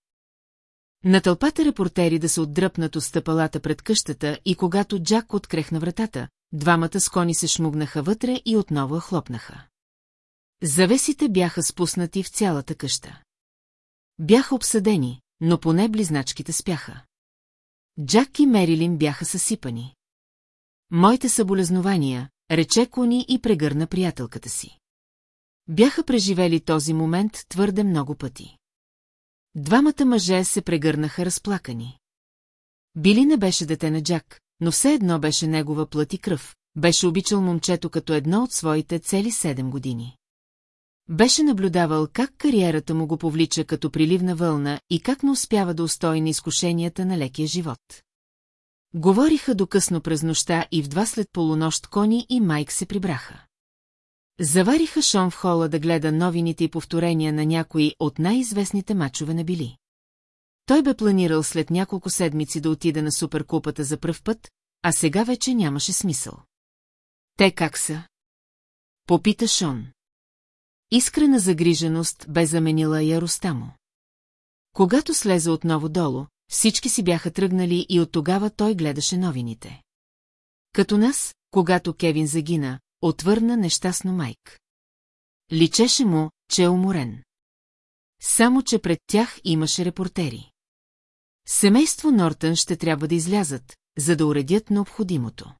На тълпата репортери да се отдръпнат от стъпалата пред къщата и когато Джак открехна вратата, двамата с кони се шмугнаха вътре и отново хлопнаха. Завесите бяха спуснати в цялата къща. Бяха обсъдени, но поне близначките спяха. Джак и Мерилин бяха съсипани. Моите съболезнования, рече Кони и прегърна приятелката си. Бяха преживели този момент твърде много пъти. Двамата мъже се прегърнаха разплакани. Били не беше дете на Джак, но все едно беше негова плът и кръв, беше обичал момчето като едно от своите цели седем години. Беше наблюдавал как кариерата му го повлича като приливна вълна и как не успява да устои на изкушенията на лекия живот. Говориха до късно през нощта и в два след полунощ Кони и Майк се прибраха. Завариха Шон в хола да гледа новините и повторения на някои от най-известните мачове на Били. Той бе планирал след няколко седмици да отида на суперкупата за пръв път, а сега вече нямаше смисъл. Те как са? Попита Шон. Искрена загриженост бе заменила яростта му. Когато слезе отново долу, всички си бяха тръгнали и от тогава той гледаше новините. Като нас, когато Кевин загина, отвърна нещастно майк. Личеше му, че е уморен. Само, че пред тях имаше репортери. Семейство Нортън ще трябва да излязат, за да уредят необходимото.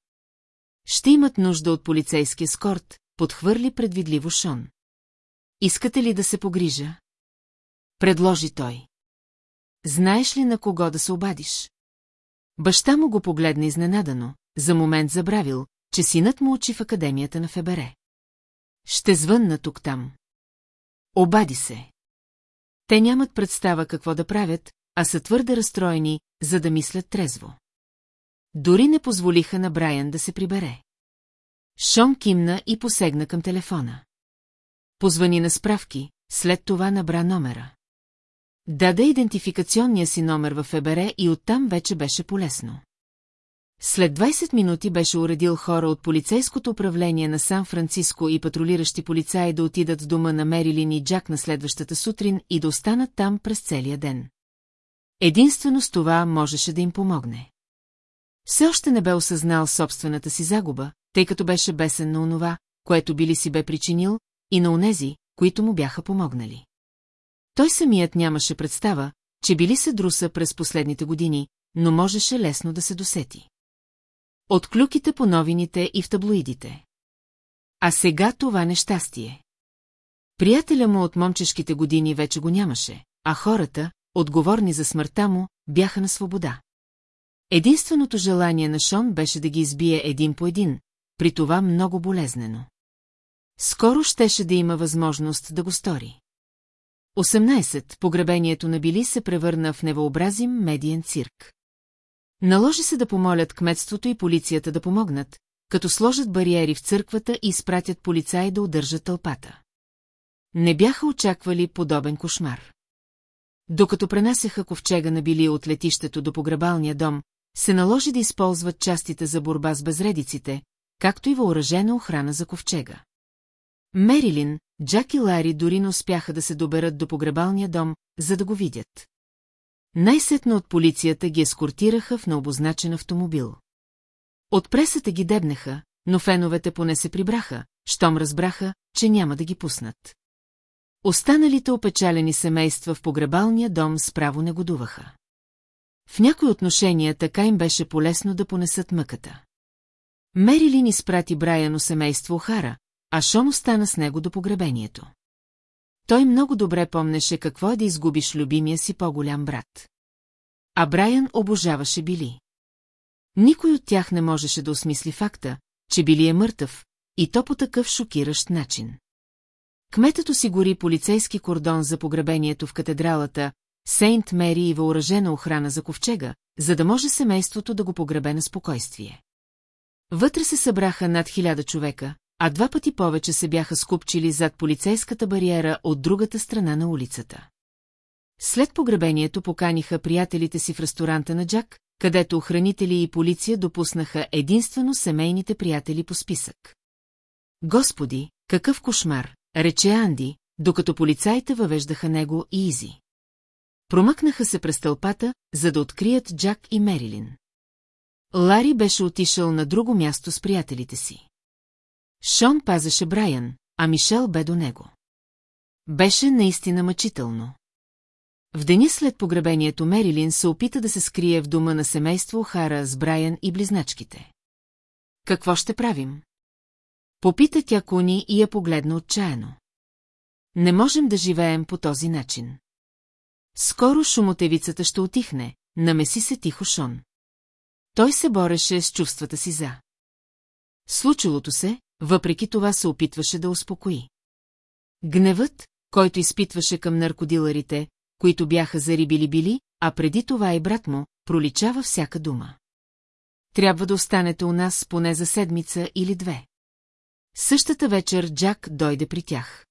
Ще имат нужда от полицейски скорт, подхвърли предвидливо Шон. Искате ли да се погрижа? Предложи той. Знаеш ли на кого да се обадиш? Баща му го погледна изненадано, за момент забравил, че синът му учи в академията на Фебере. Ще звънна тук-там. Обади се. Те нямат представа какво да правят, а са твърде разстроени, за да мислят трезво. Дори не позволиха на Брайан да се прибере. Шон кимна и посегна към телефона. Позвани на справки, след това набра номера. Даде идентификационния си номер в ФБР и оттам вече беше полезно. След 20 минути беше уредил хора от полицейското управление на Сан-Франциско и патрулиращи полицаи да отидат в дома на Мерилин и Джак на следващата сутрин и да останат там през целия ден. Единствено с това можеше да им помогне. Все още не бе осъзнал собствената си загуба, тъй като беше бесен на онова, което били си бе причинил, и на онези, които му бяха помогнали. Той самият нямаше представа, че били се друса през последните години, но можеше лесно да се досети. От клюките по новините и в таблоидите. А сега това нещастие. Приятеля му от момчешките години вече го нямаше, а хората, отговорни за смъртта му, бяха на свобода. Единственото желание на Шон беше да ги избие един по един, при това много болезнено. Скоро щеше да има възможност да го стори. 18. Погребението на Били се превърна в невообразим медиен цирк. Наложи се да помолят кметството и полицията да помогнат, като сложат бариери в църквата и изпратят полицаи да удържат тълпата. Не бяха очаквали подобен кошмар. Докато пренасяха ковчега на Били от летището до погребалния дом, се наложи да използват частите за борба с безредиците, както и въоръжена охрана за ковчега. Мерилин, Джак и Лари дори не успяха да се доберат до погребалния дом, за да го видят. Най-сетно от полицията ги ескортираха в необозначен автомобил. От пресата ги дебнеха, но феновете поне се прибраха, щом разбраха, че няма да ги пуснат. Останалите опечалени семейства в погребалния дом справо негодуваха. В някои отношения така им беше полезно да понесат мъката. Мерилин изпрати Брайано семейство Охара, а Шон остана с него до погребението. Той много добре помнеше какво е да изгубиш любимия си по-голям брат. А Брайан обожаваше Били. Никой от тях не можеше да осмисли факта, че Били е мъртъв, и то по такъв шокиращ начин. Кметът осигури полицейски кордон за погребението в катедралата, Сейнт Мери и въоръжена охрана за ковчега, за да може семейството да го погребе на спокойствие. Вътре се събраха над хиляда човека, а два пъти повече се бяха скупчили зад полицейската бариера от другата страна на улицата. След погребението поканиха приятелите си в ресторанта на Джак, където охранители и полиция допуснаха единствено семейните приятели по списък. Господи, какъв кошмар, рече Анди, докато полицаите въвеждаха него и Изи. Промъкнаха се през тълпата, за да открият Джак и Мерилин. Лари беше отишъл на друго място с приятелите си. Шон пазеше Брайан, а Мишел бе до него. Беше наистина мъчително. В деня след погребението Мерилин се опита да се скрие в дома на семейство Хара с Брайан и близначките. Какво ще правим? Попита тя Кони и я погледна отчаяно. Не можем да живеем по този начин. Скоро шумотевицата ще отихне, намеси се тихо Шон. Той се бореше с чувствата си за. Случилото се, въпреки това се опитваше да успокои. Гневът, който изпитваше към наркодиларите, които бяха зарибили били, а преди това и брат му, проличава всяка дума. Трябва да останете у нас поне за седмица или две. Същата вечер Джак дойде при тях.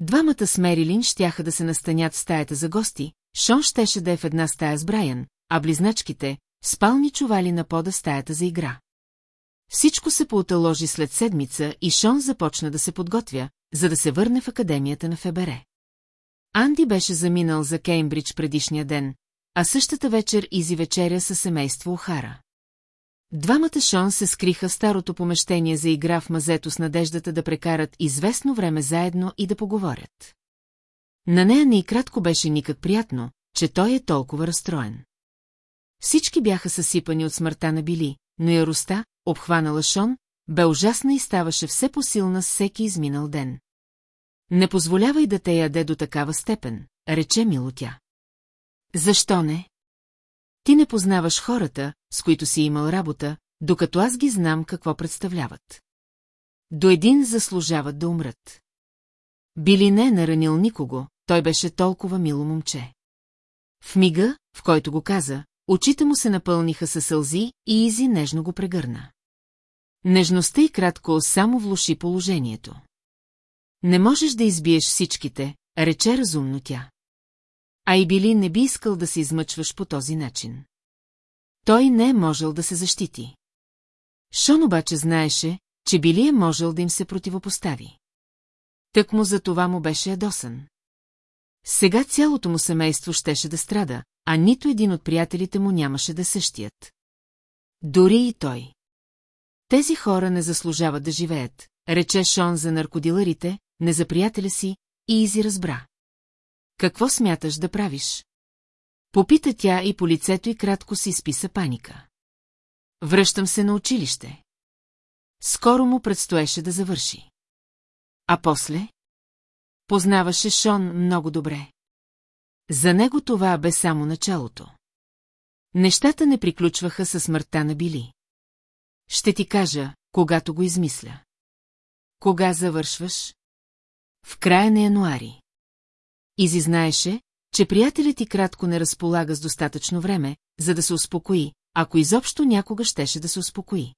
Двамата с Мерилин щяха да се настанят в стаята за гости, Шон щеше да е в една стая с Брайан, а близначките – спални чували на пода стаята за игра. Всичко се пооталожи след седмица и Шон започна да се подготвя, за да се върне в академията на Фебере. Анди беше заминал за Кеймбридж предишния ден, а същата вечер изи вечеря със семейство Охара. Двамата Шон се скриха в старото помещение за игра в мазето с надеждата да прекарат известно време заедно и да поговорят. На нея не и кратко беше никак приятно, че той е толкова разстроен. Всички бяха съсипани от смъртта на Били, но яростта, обхванала Шон, бе ужасна и ставаше все посилна с всеки изминал ден. Не позволявай да те яде до такава степен, рече мило тя. Защо не? Ти не познаваш хората, с които си имал работа, докато аз ги знам какво представляват. До един заслужават да умрат. Били не е наранил никого, той беше толкова мило момче. В мига, в който го каза, очите му се напълниха със сълзи и Изи нежно го прегърна. Нежността и кратко само влуши положението. Не можеш да избиеш всичките, рече разумно тя. А и Били не би искал да се измъчваш по този начин. Той не е можел да се защити. Шон обаче знаеше, че Били е можел да им се противопостави. Тък му за това му беше ядосан. Сега цялото му семейство щеше да страда, а нито един от приятелите му нямаше да същият. Дори и той. Тези хора не заслужават да живеят, рече Шон за наркодиларите, не за приятеля си, и Изи разбра. Какво смяташ да правиш? Попита тя и по лицето й кратко си изписа паника. Връщам се на училище. Скоро му предстоеше да завърши. А после? Познаваше Шон много добре. За него това бе само началото. Нещата не приключваха със смъртта на Били. Ще ти кажа, когато го измисля. Кога завършваш? В края на януари. Изи знаеше, че приятелят ти кратко не разполага с достатъчно време, за да се успокои, ако изобщо някога щеше да се успокои.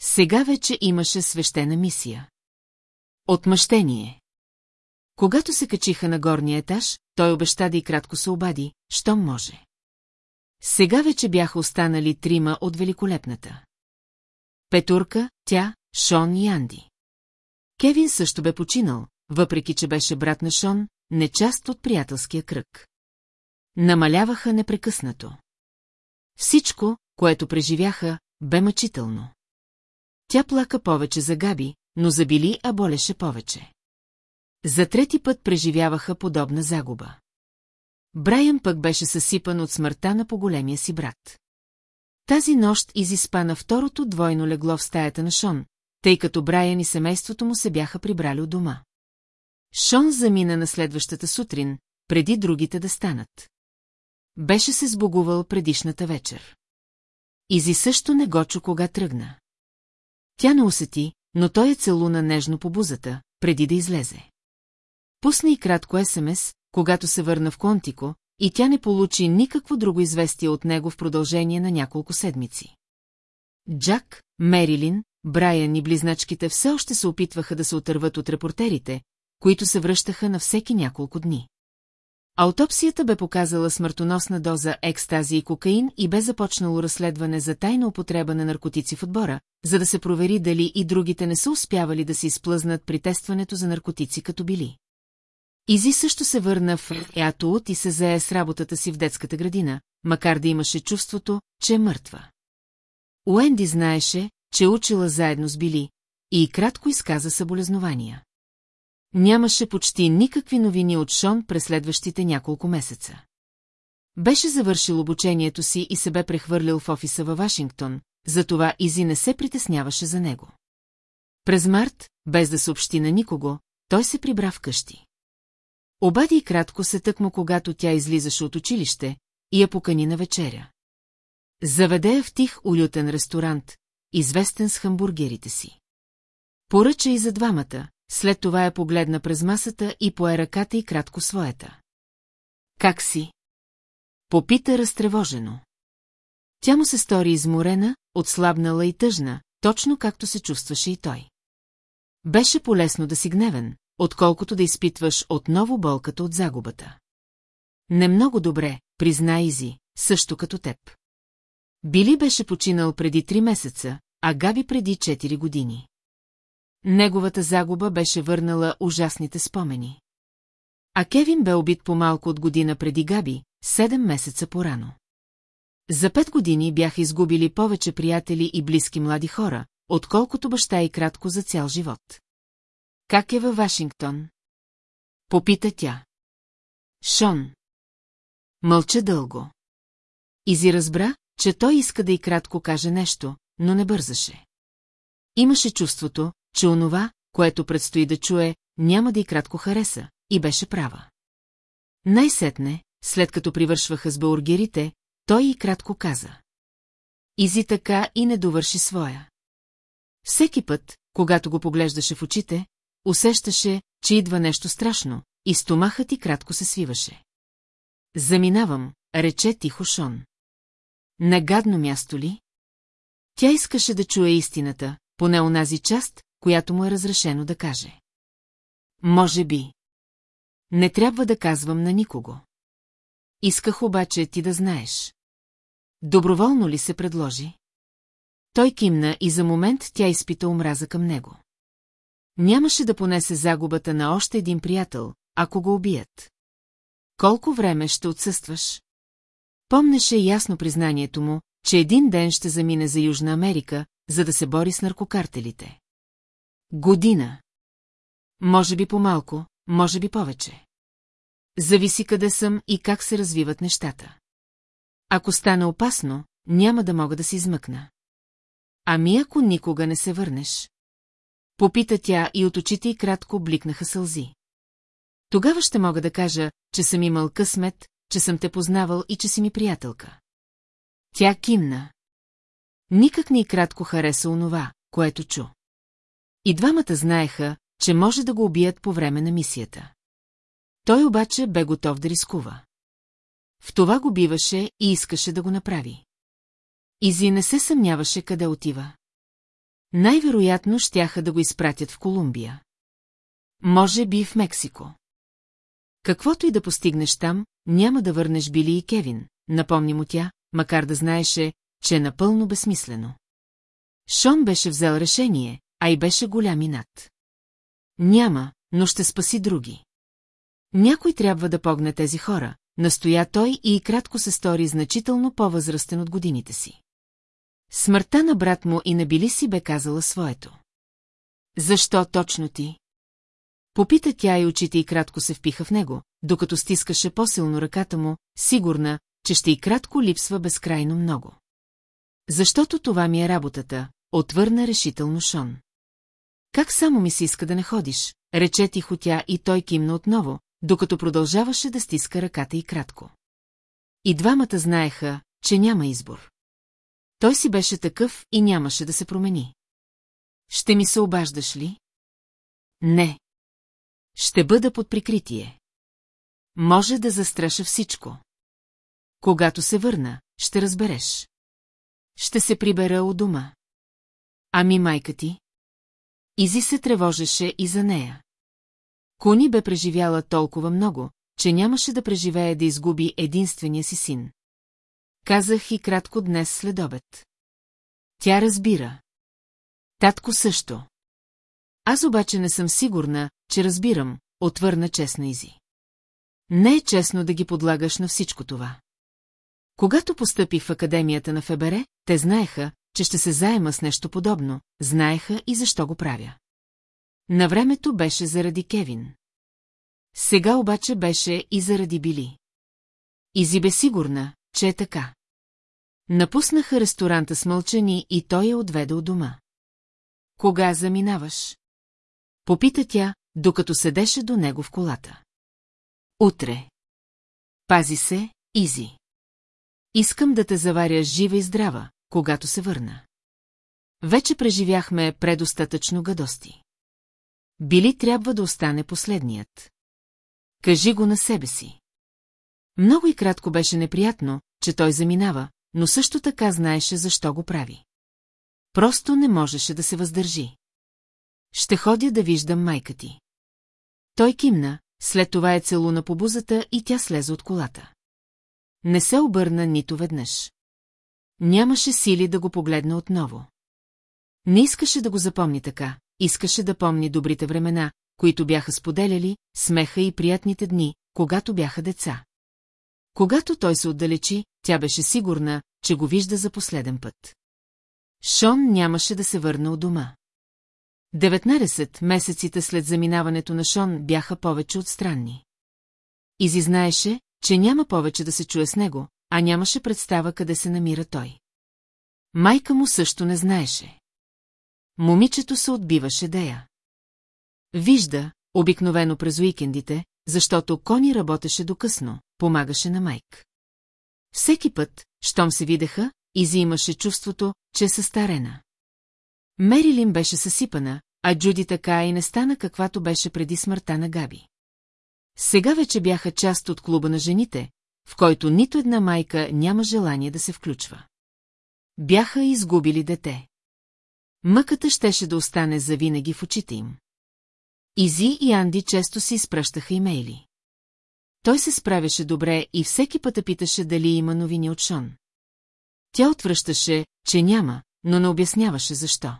Сега вече имаше свещена мисия. Отмъщение. Когато се качиха на горния етаж, той обеща да и кратко се обади, щом може. Сега вече бяха останали трима от великолепната. Петурка, тя, Шон и Анди. Кевин също бе починал, въпреки че беше брат на Шон, не част от приятелския кръг. Намаляваха непрекъснато. Всичко, което преживяха, бе мъчително. Тя плака повече за Габи, но за Били а болеше повече. За трети път преживяваха подобна загуба. Брайан пък беше съсипан от смъртта на поголемия си брат. Тази нощ изиспа на второто двойно легло в стаята на Шон, тъй като Брайан и семейството му се бяха прибрали от дома. Шон замина на следващата сутрин, преди другите да станат. Беше се сбогувал предишната вечер. Изи също не го чу кога тръгна. Тя не усети, но той е целуна нежно по бузата, преди да излезе. Пусна и кратко СМС, когато се върна в Контико, и тя не получи никакво друго известие от него в продължение на няколко седмици. Джак, Мерилин, Брайан и близначките все още се опитваха да се отърват от репортерите, които се връщаха на всеки няколко дни. Аутопсията бе показала смъртоносна доза екстази и кокаин и бе започнало разследване за тайна употреба на наркотици в отбора, за да се провери дали и другите не са успявали да се изплъзнат при тестването за наркотици като били. Изи също се върна в Еатоут и се зае с работата си в детската градина, макар да имаше чувството, че е мъртва. Уенди знаеше, че е учила заедно с Били, и кратко изказа съболезнования. Нямаше почти никакви новини от Шон през следващите няколко месеца. Беше завършил обучението си и се бе прехвърлил в офиса във Вашингтон, затова Изи не се притесняваше за него. През март, без да съобщи на никого, той се прибра в къщи. Обади и кратко се тъкмо, когато тя излизаше от училище и я покани на вечеря. Заведе я в тих улютен ресторант, известен с хамбургерите си. Поръча и за двамата, след това я погледна през масата и пое ръката и кратко своята. Как си? Попита разтревожено. Тя му се стори изморена, отслабнала и тъжна, точно както се чувстваше и той. Беше полезно да си гневен, отколкото да изпитваш отново болката от загубата. Не много добре, призна Изи, също като теб. Били беше починал преди три месеца, а Габи преди четири години. Неговата загуба беше върнала ужасните спомени. А Кевин бе убит по-малко от година преди Габи, седем месеца по-рано. За пет години бяха изгубили повече приятели и близки млади хора, отколкото баща и кратко за цял живот. Как е във Вашингтон? Попита тя. Шон. Мълча дълго. Изи разбра, че той иска да и кратко каже нещо, но не бързаше. Имаше чувството, че онова, което предстои да чуе, няма да и кратко хареса, и беше права. Най-сетне, след като привършваха с баургерите, той и кратко каза. Изи така и не довърши своя. Всеки път, когато го поглеждаше в очите, усещаше, че идва нещо страшно, и стомахът ти кратко се свиваше. Заминавам, рече тихо Шон. Нагадно място ли? Тя искаше да чуе истината, поне онази част, която му е разрешено да каже. Може би. Не трябва да казвам на никого. Исках обаче ти да знаеш. Доброволно ли се предложи? Той кимна и за момент тя изпита омраза към него. Нямаше да понесе загубата на още един приятел, ако го убият. Колко време ще отсъстваш? Помнеше ясно признанието му, че един ден ще замине за Южна Америка, за да се бори с наркокартелите. Година. Може би по-малко, може би повече. Зависи къде съм и как се развиват нещата. Ако стане опасно, няма да мога да се измъкна. Ами ако никога не се върнеш? Попита тя и от очите й кратко бликнаха сълзи. Тогава ще мога да кажа, че съм имал късмет, че съм те познавал и че си ми приятелка. Тя кимна. Никак ни кратко хареса онова, което чу. И двамата знаеха, че може да го убият по време на мисията. Той обаче бе готов да рискува. В това го биваше и искаше да го направи. Изи не се съмняваше къде отива. Най-вероятно щяха да го изпратят в Колумбия. Може би в Мексико. Каквото и да постигнеш там, няма да върнеш Били и Кевин, напомни му тя, макар да знаеше, че е напълно безсмислено. Шон беше взел решение, а и беше голям и над. Няма, но ще спаси други. Някой трябва да погне тези хора, настоя той и кратко се стори значително по-възрастен от годините си. Смъртта на брат му и на Били си бе казала своето. Защо точно ти? Попита тя и очите и кратко се впиха в него, докато стискаше по-силно ръката му, сигурна, че ще и кратко липсва безкрайно много. Защото това ми е работата, отвърна решително Шон. Как само ми се иска да не ходиш, рече тихо тя и той кимна отново, докато продължаваше да стиска ръката и кратко. И двамата знаеха, че няма избор. Той си беше такъв и нямаше да се промени. Ще ми се обаждаш ли? Не. Ще бъда под прикритие. Може да застраша всичко. Когато се върна, ще разбереш. Ще се прибера у дома. Ами майка ти? Изи се тревожеше и за нея. Кони бе преживяла толкова много, че нямаше да преживее да изгуби единствения си син. Казах и кратко днес след обед. Тя разбира. Татко също. Аз обаче не съм сигурна, че разбирам, отвърна честна Изи. Не е честно да ги подлагаш на всичко това. Когато постъпих в академията на Фебере, те знаеха, че ще се заема с нещо подобно, знаеха и защо го правя. На времето беше заради Кевин. Сега обаче беше и заради Били. Изи бе сигурна, че е така. Напуснаха ресторанта с мълчани и той я отведе от дома. Кога заминаваш? Попита тя, докато седеше до него в колата. Утре. Пази се, Изи. Искам да те заваря жива и здрава, когато се върна. Вече преживяхме предостатъчно гадости. Били трябва да остане последният. Кажи го на себе си. Много и кратко беше неприятно, че той заминава, но също така знаеше защо го прави. Просто не можеше да се въздържи. Ще ходя да виждам майка ти. Той кимна, след това е целуна по бузата и тя слезе от колата. Не се обърна нито веднъж. Нямаше сили да го погледне отново. Не искаше да го запомни така, искаше да помни добрите времена, които бяха споделяли, смеха и приятните дни, когато бяха деца. Когато той се отдалечи, тя беше сигурна, че го вижда за последен път. Шон нямаше да се върне от дома. 19 месеците след заминаването на Шон бяха повече от странни. Изи знаеше, че няма повече да се чуе с него, а нямаше представа къде се намира той. Майка му също не знаеше. Момичето се отбиваше да я. Вижда, обикновено през уикендите, защото Кони работеше докъсно, помагаше на Майк. Всеки път, щом се видеха, Изи имаше чувството, че е състарена. Мерилин беше съсипана, а Джуди така и не стана каквато беше преди смъртта на Габи. Сега вече бяха част от клуба на жените, в който нито една майка няма желание да се включва. Бяха изгубили дете. Мъката щеше да остане завинаги в очите им. Изи и Анди често си изпращаха имейли. Той се справяше добре и всеки път питаше дали има новини от Шон. Тя отвръщаше, че няма, но не обясняваше защо.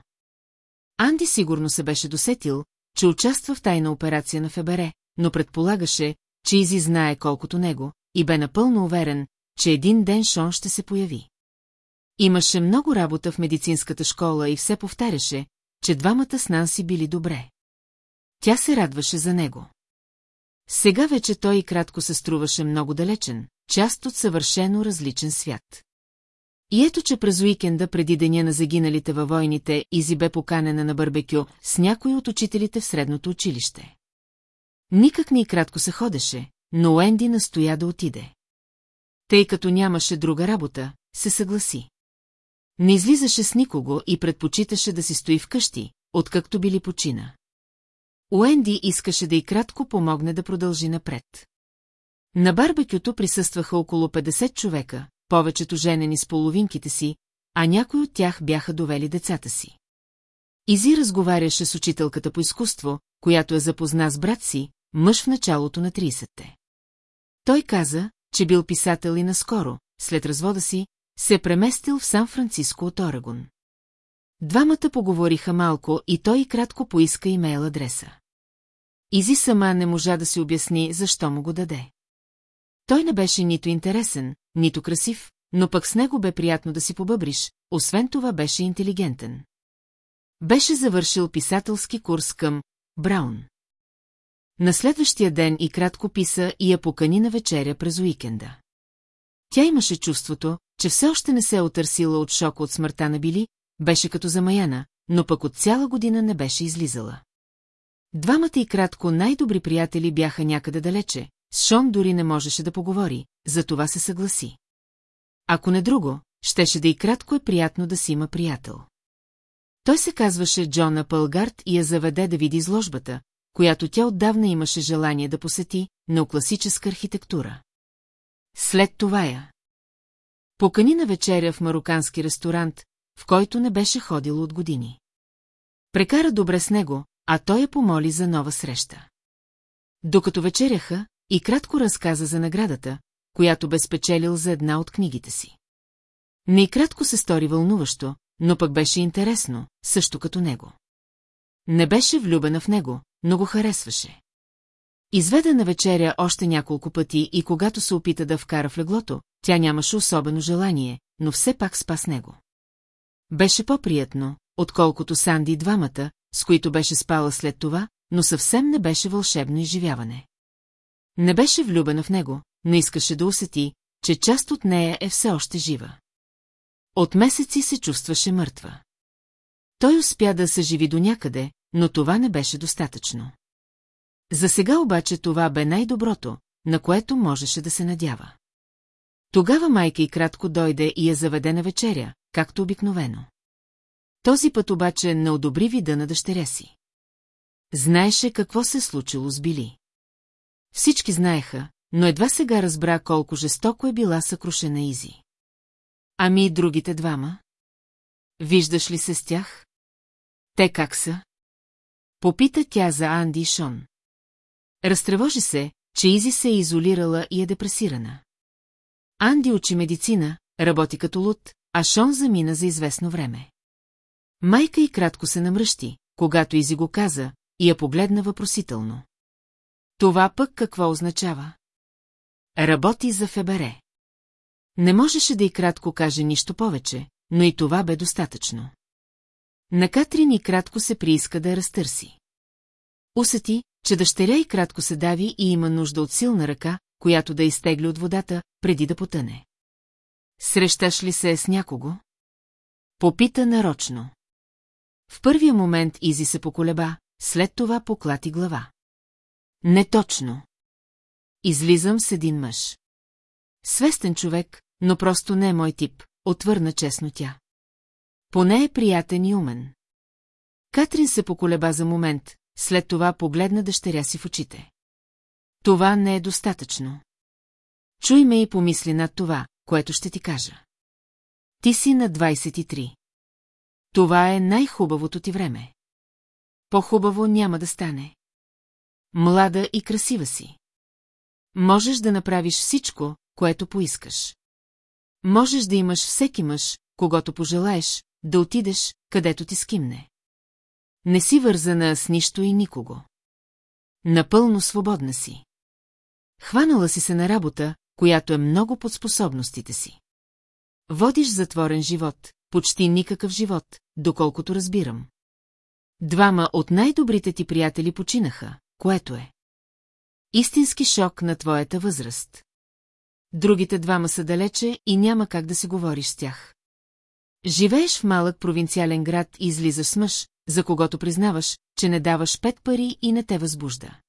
Анди сигурно се беше досетил, че участва в тайна операция на ФБР, но предполагаше, че Изи знае колкото него, и бе напълно уверен, че един ден Шон ще се появи. Имаше много работа в медицинската школа и все повтаряше, че двамата с Нанси били добре. Тя се радваше за него. Сега вече той и кратко се струваше много далечен, част от съвършено различен свят. И ето, че през уикенда преди деня на загиналите във войните Изи бе поканена на барбекю с някой от учителите в средното училище. Никак ни и кратко се ходеше, но Уенди настоя да отиде. Тъй като нямаше друга работа, се съгласи. Не излизаше с никого и предпочиташе да си стои вкъщи, откакто били почина. Уенди искаше да и кратко помогне да продължи напред. На барбекюто присъстваха около 50 човека, повечето женени с половинките си, а някои от тях бяха довели децата си. Изи разговаряше с учителката по изкуство, която е запозна с брат си, мъж в началото на 30-те. Той каза, че бил писател и наскоро, след развода си, се преместил в Сан-Франциско от Орегон. Двамата поговориха малко и той кратко поиска имейл адреса. Изи сама не можа да си обясни, защо му го даде. Той не беше нито интересен, нито красив, но пък с него бе приятно да си побъбриш, освен това беше интелигентен. Беше завършил писателски курс към Браун. На следващия ден и кратко писа и я покани на вечеря през уикенда. Тя имаше чувството, че все още не се е отърсила от шока от смъртта на Били, беше като замаяна, но пък от цяла година не беше излизала. Двамата и кратко най-добри приятели бяха някъде далече, с Шон дори не можеше да поговори, затова се съгласи. Ако не друго, щеше да и кратко е приятно да си има приятел. Той се казваше Джона Пългард и я заведе да види изложбата, която тя отдавна имаше желание да посети, неокласическа архитектура. След това я. Покани на вечеря в марокански ресторант, в който не беше ходил от години. Прекара добре с него, а той я помоли за нова среща. Докато вечеряха, и кратко разказа за наградата, която бе спечелил за една от книгите си. Не и кратко се стори вълнуващо, но пък беше интересно, също като него. Не беше влюбена в него, но го харесваше. Изведе на вечеря още няколко пъти и когато се опита да вкара в леглото, тя нямаше особено желание, но все пак спа с него. Беше по-приятно, отколкото Санди и двамата, с които беше спала след това, но съвсем не беше вълшебно изживяване. Не беше влюбена в него, но искаше да усети, че част от нея е все още жива. От месеци се чувстваше мъртва. Той успя да се живи до някъде, но това не беше достатъчно. За сега обаче това бе най-доброто, на което можеше да се надява. Тогава майка и кратко дойде и я заведе на вечеря, както обикновено. Този път обаче не одобри вида на дъщеря си. Знаеше какво се случило с Били. Всички знаеха, но едва сега разбра колко жестоко е била съкрушена Изи. Ами и другите двама? Виждаш ли се с тях? Те как са? Попита тя за Анди и Шон. Разтревожи се, че Изи се е изолирала и е депресирана. Анди учи медицина, работи като луд, а Шон замина за известно време. Майка и кратко се намръщи, когато Изи го каза, и я погледна въпросително. Това пък какво означава? Работи за Фебере. Не можеше да и кратко каже нищо повече, но и това бе достатъчно. На Катрин и кратко се прииска да я разтърси. Усети, че дъщеря и кратко се дави и има нужда от силна ръка, която да изтегли от водата, преди да потъне. Срещаш ли се с някого? Попита нарочно. В първия момент Изи се поколеба, след това поклати глава. Не точно. Излизам с един мъж. Свестен човек, но просто не е мой тип, отвърна честно тя. Поне е приятен и умен. Катрин се поколеба за момент, след това погледна дъщеря си в очите. Това не е достатъчно. Чуй ме и помисли над това, което ще ти кажа. Ти си на 23. Това е най-хубавото ти време. По-хубаво няма да стане. Млада и красива си. Можеш да направиш всичко, което поискаш. Можеш да имаш всеки мъж, когато пожелаеш, да отидеш, където ти скимне. Не си вързана с нищо и никого. Напълно свободна си. Хванала си се на работа, която е много под способностите си. Водиш затворен живот, почти никакъв живот, доколкото разбирам. Двама от най-добрите ти приятели починаха, което е. Истински шок на твоята възраст. Другите двама са далече и няма как да се говориш с тях. Живееш в малък провинциален град и излизаш с мъж, за когото признаваш, че не даваш пет пари и не те възбужда.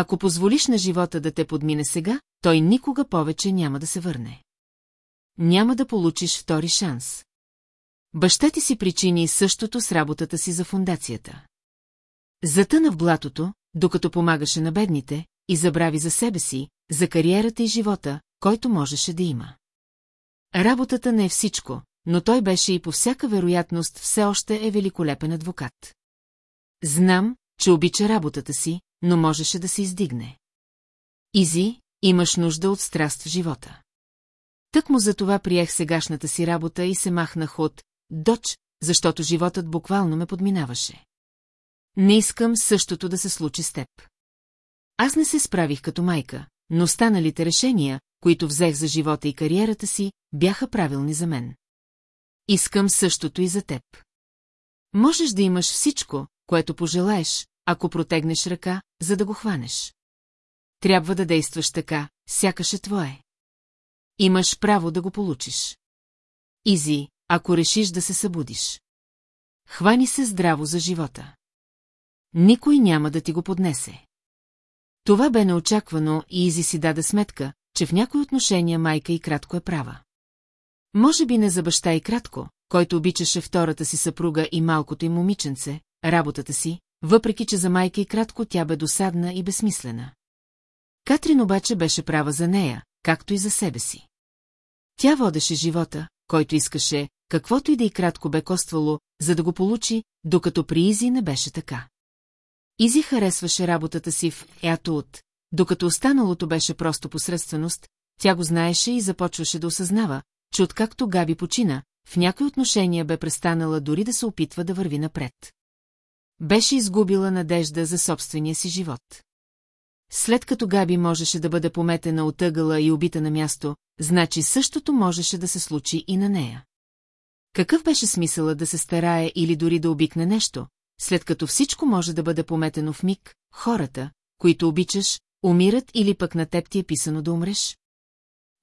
Ако позволиш на живота да те подмине сега, той никога повече няма да се върне. Няма да получиш втори шанс. Баща ти си причини същото с работата си за фундацията. Затъна в блатото, докато помагаше на бедните, и забрави за себе си, за кариерата и живота, който можеше да има. Работата не е всичко, но той беше и по всяка вероятност все още е великолепен адвокат. Знам, че обича работата си, но можеше да се издигне. Изи, имаш нужда от страст в живота. Тък му за това приех сегашната си работа и се махнах от «Доч», защото животът буквално ме подминаваше. Не искам същото да се случи с теб. Аз не се справих като майка, но станалите решения, които взех за живота и кариерата си, бяха правилни за мен. Искам същото и за теб. Можеш да имаш всичко, което пожелаеш, ако протегнеш ръка, за да го хванеш. Трябва да действаш така, сякаш е твое. Имаш право да го получиш. Изи, ако решиш да се събудиш. Хвани се здраво за живота. Никой няма да ти го поднесе. Това бе неочаквано и Изи си даде сметка, че в някои отношения майка и кратко е права. Може би не за баща и кратко, който обичаше втората си съпруга и малкото им момиченце, работата си, въпреки че за майка и кратко тя бе досадна и безсмислена. Катрин обаче беше права за нея, както и за себе си. Тя водеше живота, който искаше, каквото и да и кратко бе коствало, за да го получи, докато при Изи не беше така. Изи харесваше работата си в от, докато останалото беше просто посредственост, тя го знаеше и започваше да осъзнава, че откакто Габи почина, в някои отношения бе престанала дори да се опитва да върви напред. Беше изгубила надежда за собствения си живот. След като Габи можеше да бъде пометена от ъгъла и убита на място, значи същото можеше да се случи и на нея. Какъв беше смисъла да се старае или дори да обикне нещо, след като всичко може да бъде пометено в миг, хората, които обичаш, умират или пък на теб ти е писано да умреш?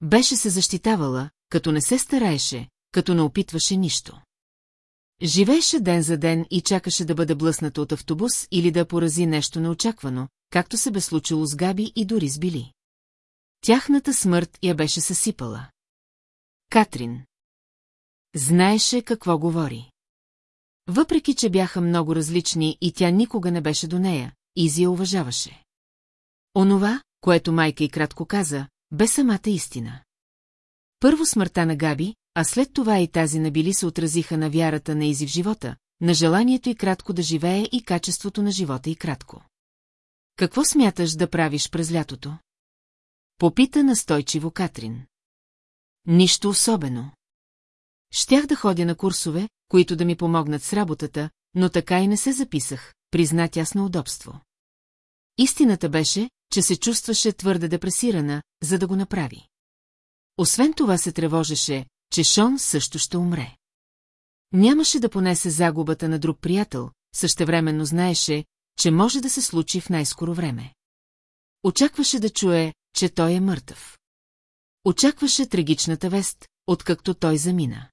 Беше се защитавала, като не се стараеше, като не опитваше нищо. Живееше ден за ден и чакаше да бъде блъсната от автобус или да порази нещо неочаквано, както се бе случило с Габи и дори с Били. Тяхната смърт я беше съсипала. Катрин. Знаеше какво говори. Въпреки, че бяха много различни и тя никога не беше до нея, Изи я уважаваше. Онова, което майка и кратко каза, бе самата истина. Първо смъртта на Габи, а след това и тази на Били се отразиха на вярата на Изи в живота, на желанието и кратко да живее и качеството на живота и кратко. Какво смяташ да правиш през лятото? Попита настойчиво Катрин. Нищо особено. Щях да ходя на курсове, които да ми помогнат с работата, но така и не се записах, призна тя с неудобство. Истината беше, че се чувстваше твърде депресирана, за да го направи. Освен това се тревожеше, че Шон също ще умре. Нямаше да понесе загубата на друг приятел, същевременно знаеше, че може да се случи в най-скоро време. Очакваше да чуе, че той е мъртъв. Очакваше трагичната вест, откакто той замина.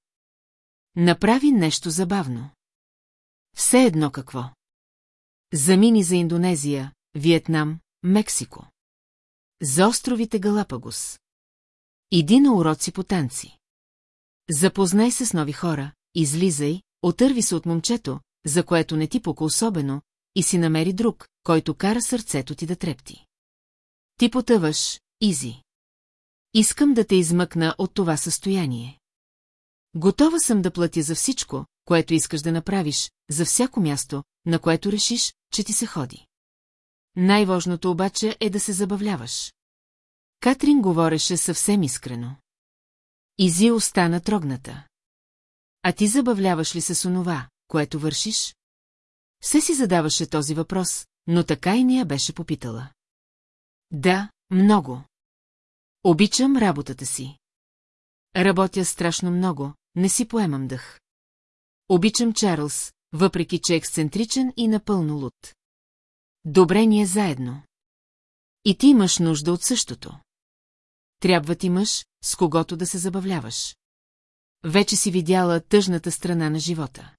Направи нещо забавно. Все едно какво. Замини за Индонезия, Виетнам, Мексико. За островите Галапагос. Иди на уроци по танци. Запознай се с нови хора, излизай, отърви се от момчето, за което не ти пока особено, и си намери друг, който кара сърцето ти да трепти. Ти потъваш, Изи. Искам да те измъкна от това състояние. Готова съм да платя за всичко, което искаш да направиш, за всяко място, на което решиш, че ти се ходи. Най-важното обаче е да се забавляваш. Катрин говореше съвсем искрено. Изи остана трогната. А ти забавляваш ли се с онова, което вършиш? Все си задаваше този въпрос, но така и не я беше попитала. Да, много. Обичам работата си. Работя страшно много, не си поемам дъх. Обичам Чарлз, въпреки че е ексцентричен и напълно луд. Добре ни е заедно. И ти имаш нужда от същото. Трябва ти мъж, с когото да се забавляваш. Вече си видяла тъжната страна на живота.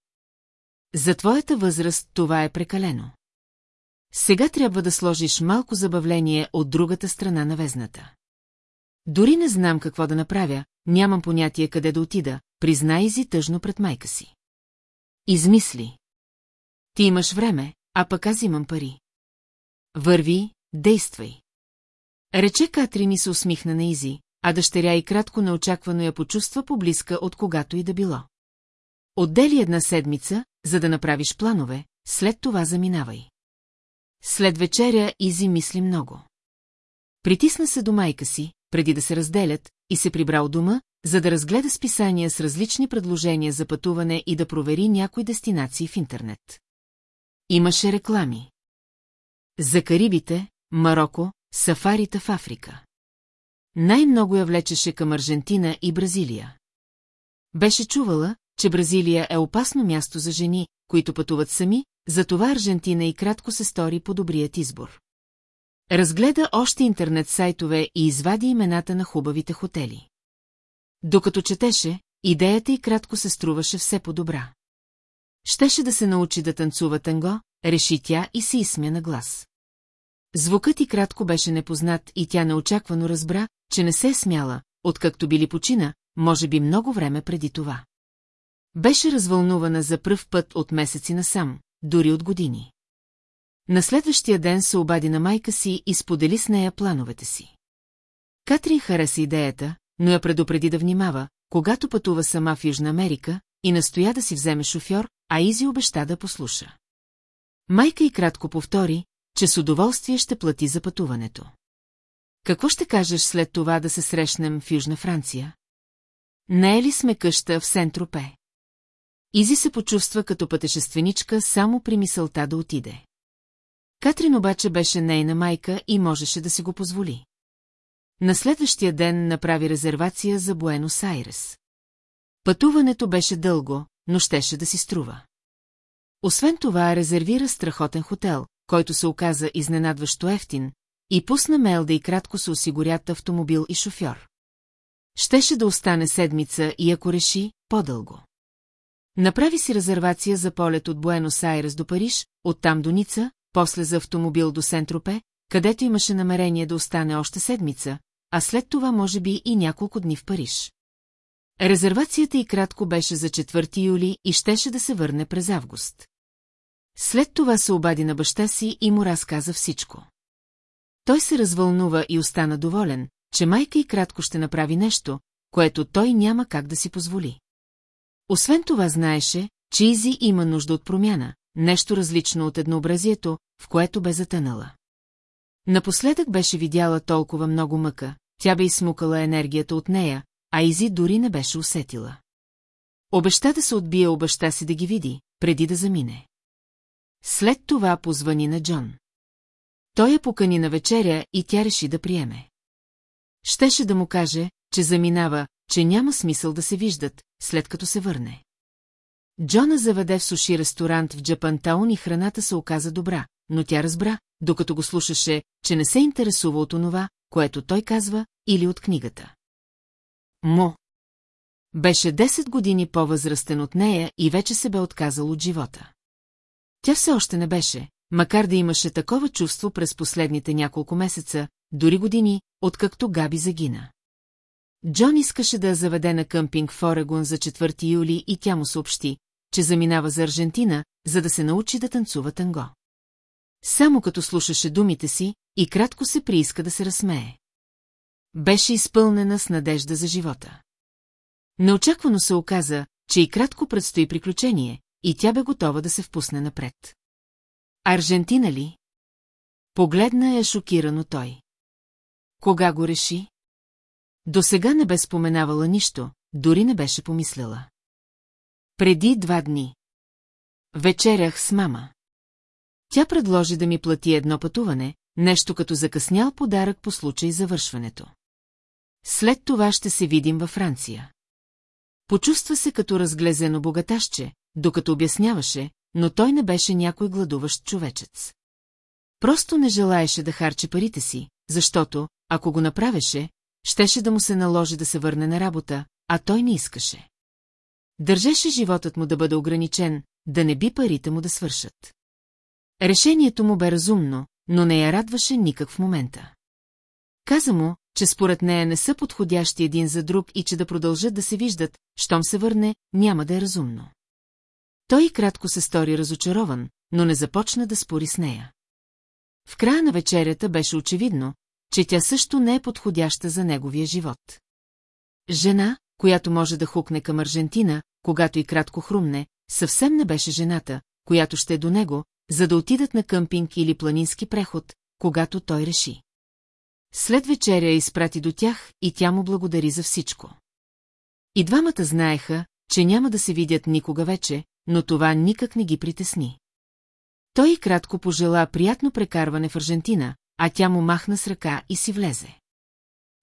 За твоята възраст това е прекалено. Сега трябва да сложиш малко забавление от другата страна на везната. Дори не знам какво да направя, нямам понятие къде да отида, призна Изи тъжно пред майка си. Измисли. Ти имаш време, а пък аз имам пари. Върви, действай. Рече Катрин и се усмихна на Изи, а дъщеря и кратко неочаквано я почувства поблизка от когато и да било. Отдели една седмица, за да направиш планове, след това заминавай. След вечеря Изи мисли много. Притисна се до майка си, преди да се разделят, и се прибра у дома, за да разгледа списания с различни предложения за пътуване и да провери някои дестинации в интернет. Имаше реклами. За Карибите, Марокко, сафарите в Африка. Най-много я влечеше към Аржентина и Бразилия. Беше чувала, че Бразилия е опасно място за жени, които пътуват сами, затова Аржентина и кратко се стори по добрият избор. Разгледа още интернет сайтове и извади имената на хубавите хотели. Докато четеше, идеята й кратко се струваше все по-добра. Щеше да се научи да танцува танго, реши тя и се изсмя на глас. Звукът и кратко беше непознат и тя неочаквано разбра, че не се е смяла, откакто били почина, може би много време преди това. Беше развълнувана за пръв път от месеци насам, дори от години. На следващия ден се обади на майка си и сподели с нея плановете си. Катрин хареса идеята, но я предупреди да внимава, когато пътува сама в Южна Америка, и настоя да си вземе шофьор, а Изи обеща да послуша. Майка и кратко повтори, че с удоволствие ще плати за пътуването. Какво ще кажеш след това да се срещнем в Южна Франция? Не е ли сме къща в Сентропе? Изи се почувства като пътешественичка само при мисълта да отиде. Катрин обаче беше нейна майка и можеше да си го позволи. На следващия ден направи резервация за Буенос Айрес. Пътуването беше дълго, но щеше да си струва. Освен това резервира страхотен хотел, който се оказа изненадващо ефтин, и пусна мейл да и кратко се осигурят автомобил и шофьор. Щеше да остане седмица и ако реши, по-дълго. Направи си резервация за полет от Буенос Айрес до Париж, оттам до Ница, после за автомобил до Сентропе, където имаше намерение да остане още седмица, а след това може би и няколко дни в Париж. Резервацията и кратко беше за 4 юли и щеше да се върне през август. След това се обади на баща си и му разказа всичко. Той се развълнува и остана доволен, че майка и кратко ще направи нещо, което той няма как да си позволи. Освен това знаеше, че Изи има нужда от промяна, нещо различно от еднообразието, в което бе затънала. Напоследък беше видяла толкова много мъка, тя бе изсмукала енергията от нея, а Изи дори не беше усетила. Обеща да се отбие у баща си да ги види, преди да замине. След това позвани на Джон. Той я покани на вечеря и тя реши да приеме. Щеше да му каже, че заминава, че няма смисъл да се виждат, след като се върне. Джона заведе в суши ресторант в Джапантаун и храната се оказа добра, но тя разбра, докато го слушаше, че не се интересува от онова, което той казва, или от книгата. Мо. Беше 10 години по-възрастен от нея и вече се бе отказал от живота. Тя все още не беше, макар да имаше такова чувство през последните няколко месеца, дори години, откакто Габи загина. Джон искаше да я заведе на къмпинг в Орегон за 4 юли и тя му съобщи, че заминава за Аржентина, за да се научи да танцува танго. Само като слушаше думите си, и кратко се прииска да се разсмее. Беше изпълнена с надежда за живота. Неочаквано се оказа, че и кратко предстои приключение, и тя бе готова да се впусне напред. Аржентина ли? Погледна я шокирано той. Кога го реши? До сега не бе споменавала нищо, дори не беше помисляла. Преди два дни. Вечерях с мама. Тя предложи да ми плати едно пътуване, нещо като закъснял подарък по случай завършването. След това ще се видим във Франция. Почувства се като разглезено богаташче, докато обясняваше, но той не беше някой гладуващ човечец. Просто не желаеше да харчи парите си, защото, ако го направеше, щеше да му се наложи да се върне на работа, а той не искаше. Държеше животът му да бъде ограничен, да не би парите му да свършат. Решението му бе разумно, но не я радваше никак в момента. Каза му, че според нея не са подходящи един за друг и че да продължат да се виждат, щом се върне, няма да е разумно. Той кратко се стори разочарован, но не започна да спори с нея. В края на вечерята беше очевидно, че тя също не е подходяща за неговия живот. Жена, която може да хукне към Аржентина, когато и кратко хрумне, съвсем не беше жената, която ще е до него, за да отидат на къмпинг или планински преход, когато той реши. След вечеря я изпрати до тях и тя му благодари за всичко. И двамата знаеха, че няма да се видят никога вече, но това никак не ги притесни. Той и кратко пожела приятно прекарване в Аржентина, а тя му махна с ръка и си влезе.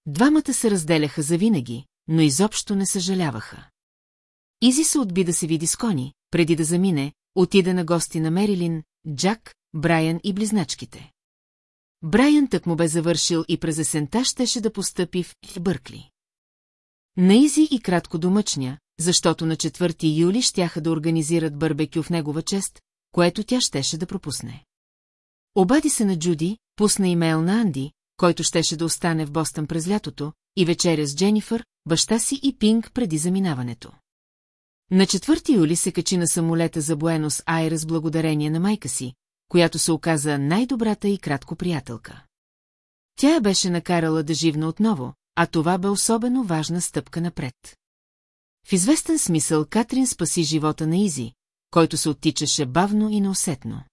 Двамата се разделяха завинаги, но изобщо не съжаляваха. Изи се отби да се види с Кони, преди да замине, отида на гости на Мерилин, Джак, Брайан и близначките. Брайан тък му бе завършил и през есента щеше да постъпи в Бъркли. На Изи и кратко домъчня, защото на 4 юли щяха да организират барбекю в негова чест, което тя щеше да пропусне. Обади се на Джуди, пусна имейл на Анди, който щеше да остане в Бостън през лятото, и вечеря с Дженифър, баща си и Пинг преди заминаването. На 4 юли се качи на самолета за Буенос Айрес благодарение на майка си, която се оказа най-добрата и кратко приятелка. Тя я беше накарала да живна отново, а това бе особено важна стъпка напред. В известен смисъл Катрин спаси живота на Изи, който се оттичаше бавно и неусетно.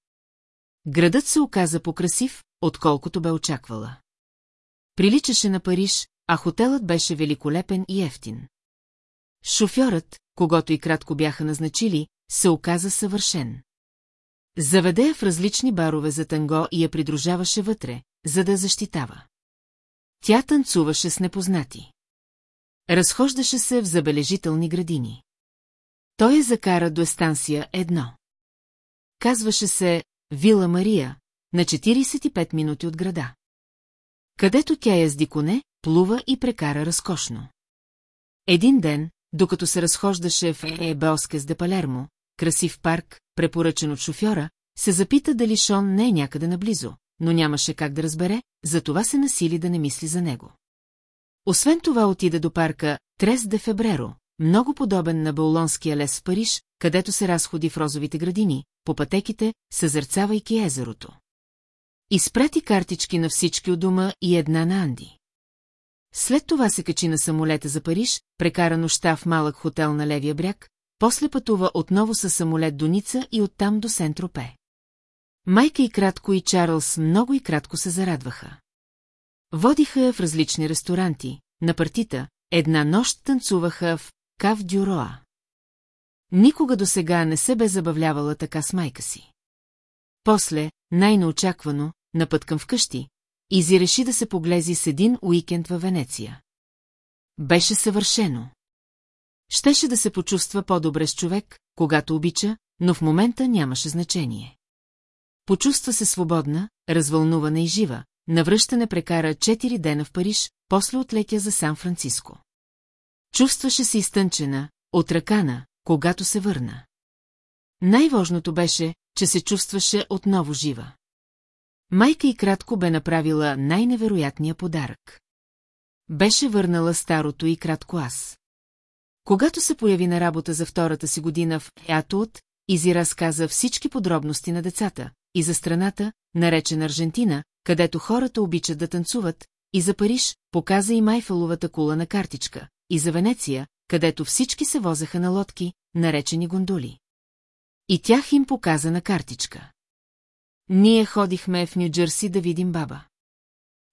Градът се оказа покрасив, отколкото бе очаквала. Приличаше на Париж, а хотелът беше великолепен и ефтин. Шофьорът, когато и кратко бяха назначили, се оказа съвършен. Заведе я в различни барове за танго и я придружаваше вътре, за да защитава. Тя танцуваше с непознати. Разхождаше се в забележителни градини. Той я закара до естанция едно. казваше се Вила Мария, на 45 минути от града. Където тя язди коне, плува и прекара разкошно. Един ден, докато се разхождаше в Ебелскес де Палермо, красив парк, препоръчен от шофьора, се запита дали Шон не е някъде наблизо, но нямаше как да разбере, затова се насили да не мисли за него. Освен това отида до парка Трес де Фебреро, много подобен на Баулонския лес в Париж, където се разходи в розовите градини, по пътеките, съзърцавайки езерото. Изпрати картички на всички от дома и една на Анди. След това се качи на самолета за Париж, прекара нощта в малък хотел на левия бряг, после пътува отново със самолет до Ница и оттам до Сентропе. Майка и кратко и Чарлз много и кратко се зарадваха. Водиха я в различни ресторанти, на партита, една нощ танцуваха в Кав Дюроа. Никога до сега не се бе забавлявала така с майка си. После, най-неочаквано, на път към вкъщи, Изи реши да се поглези с един уикенд във Венеция. Беше съвършено. Щеше да се почувства по-добре с човек, когато обича, но в момента нямаше значение. Почувства се свободна, развълнувана и жива, навръщане прекара 4 дена в Париж, после отлетя за Сан-Франциско. Чувстваше се изтънчена, отракана, когато се върна. Най-важното беше, че се чувстваше отново жива. Майка и кратко бе направила най-невероятния подарък. Беше върнала старото и кратко аз. Когато се появи на работа за втората си година в Еатуот, Изи разказа всички подробности на децата, и за страната, наречена Аржентина, където хората обичат да танцуват, и за Париж, показа и Майфеловата кула на картичка, и за Венеция, където всички се возеха на лодки, наречени гондоли. И тях им показа на картичка. Ние ходихме в Нью-Джерси да видим баба.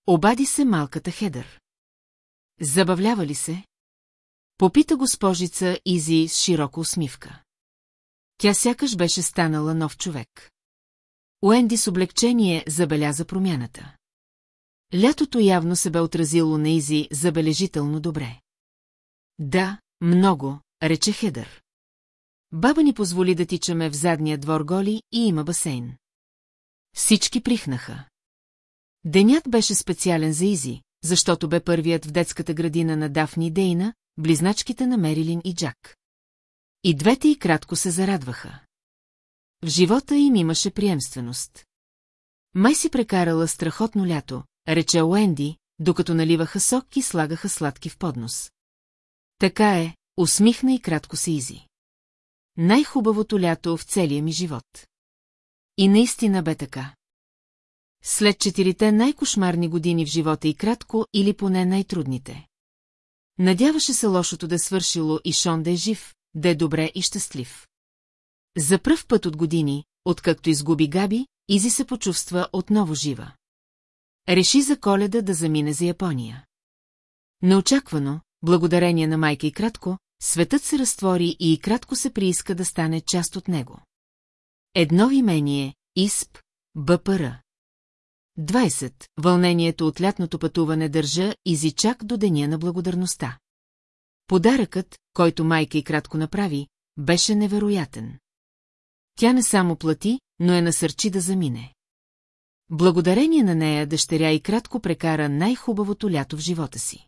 Обади се малката Хедър. Забавлява ли се? Попита госпожица Изи с широка усмивка. Тя сякаш беше станала нов човек. Уенди с облегчение забеляза промяната. Лятото явно се бе отразило на Изи забележително добре. Да, много, рече Хедър. Баба ни позволи да тичаме в задния двор голи и има басейн. Всички прихнаха. Денят беше специален за Изи, защото бе първият в детската градина на Дафни Дейна, близначките на Мерилин и Джак. И двете и кратко се зарадваха. В живота им имаше приемственост. Май си прекарала страхотно лято, рече Уенди, докато наливаха сок и слагаха сладки в поднос. Така е, усмихна и кратко се Изи. Най-хубавото лято в целия ми живот. И наистина бе така. След четирите най-кошмарни години в живота и кратко, или поне най-трудните. Надяваше се лошото да е свършило и Шон да е жив, да е добре и щастлив. За пръв път от години, откакто изгуби Габи, Изи се почувства отново жива. Реши за коледа да замине за Япония. Неочаквано, благодарение на майка и кратко, светът се разтвори и кратко се прииска да стане част от него. Едно имение, ИСП, БПР. 20. Вълнението от лятното пътуване държа изи чак до деня на благодарността. Подаръкът, който майка и кратко направи, беше невероятен. Тя не само плати, но е насърчи да замине. Благодарение на нея дъщеря и кратко прекара най-хубавото лято в живота си.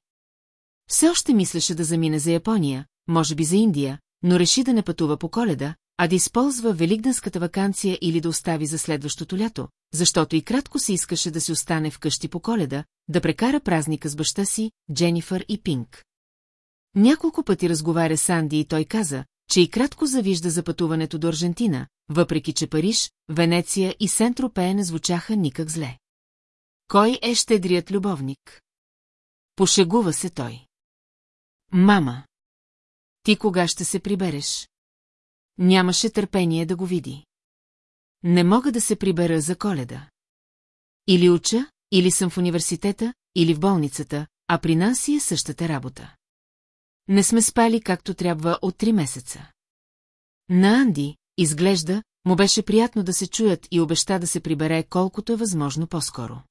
Все още мислеше да замине за Япония, може би за Индия, но реши да не пътува по коледа, а да използва великденската вакансия или да остави за следващото лято, защото и кратко се искаше да си остане вкъщи по коледа, да прекара празника с баща си, Дженифър и Пинк. Няколко пъти разговаря с Анди и той каза, че и кратко завижда за пътуването до Аржентина, въпреки че Париж, Венеция и Сентропея не звучаха никак зле. Кой е щедрият любовник? Пошегува се той. Мама. Ти кога ще се прибереш? Нямаше търпение да го види. Не мога да се прибера за коледа. Или уча, или съм в университета, или в болницата, а при нас си е същата работа. Не сме спали както трябва от три месеца. На Анди, изглежда, му беше приятно да се чуят и обеща да се прибере колкото е възможно по-скоро.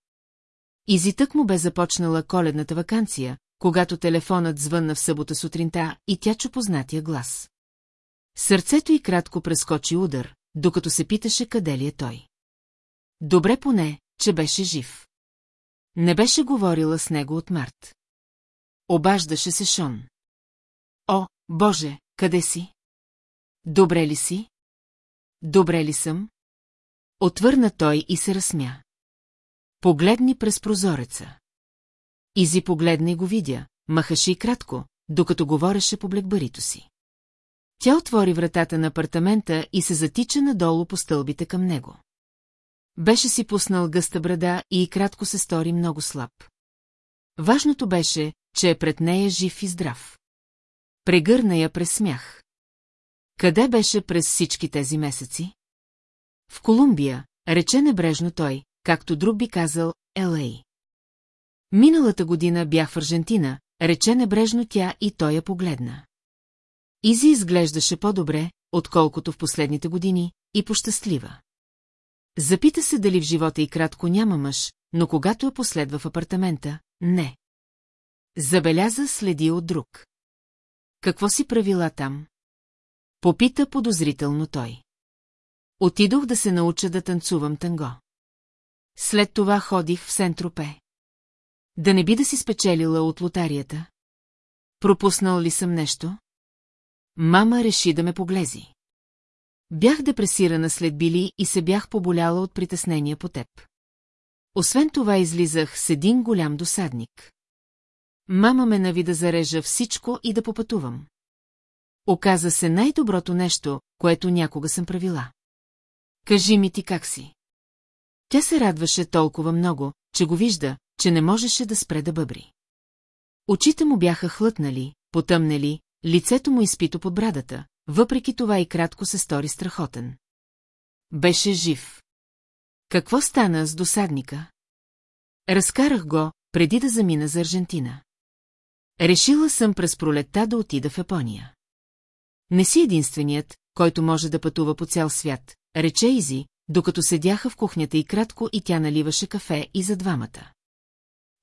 Изитък му бе започнала коледната вакансия, когато телефонът звънна в събота сутринта и тя чу познатия глас. Сърцето й кратко прескочи удар, докато се питаше къде ли е той. Добре поне, че беше жив. Не беше говорила с него от март. Обаждаше се Шон. О, Боже, къде си? Добре ли си? Добре ли съм? Отвърна той и се разсмя. Погледни през прозореца. Изи погледна и го видя, махаше и кратко, докато говореше по блекбарито си. Тя отвори вратата на апартамента и се затича надолу по стълбите към него. Беше си пуснал гъста брада и кратко се стори много слаб. Важното беше, че е пред нея жив и здрав. Прегърна я през смях. Къде беше през всички тези месеци? В Колумбия, рече небрежно той, както друг би казал, Елей. Миналата година бях в Аржентина, рече небрежно тя и той я погледна. Изи изглеждаше по-добре, отколкото в последните години, и пощастлива. Запита се дали в живота и кратко няма мъж, но когато я последва в апартамента, не. Забеляза следи от друг. Какво си правила там? Попита подозрително той. Отидох да се науча да танцувам танго. След това ходих в Сентропе. Да не би да си спечелила от лотарията? Пропуснал ли съм нещо? Мама реши да ме поглези. Бях депресирана след Били и се бях поболяла от притеснения по теб. Освен това излизах с един голям досадник. Мама ме нави да зарежа всичко и да попътувам. Оказа се най-доброто нещо, което някога съм правила. Кажи ми ти как си. Тя се радваше толкова много, че го вижда, че не можеше да спре да бъбри. Очите му бяха хлътнали, потъмнели, лицето му изпито под брадата, въпреки това и кратко се стори страхотен. Беше жив. Какво стана с досадника? Разкарах го, преди да замина за Аржентина. Решила съм през пролетта да отида в Япония. Не си единственият, който може да пътува по цял свят, рече Изи, докато седяха в кухнята и кратко и тя наливаше кафе и за двамата.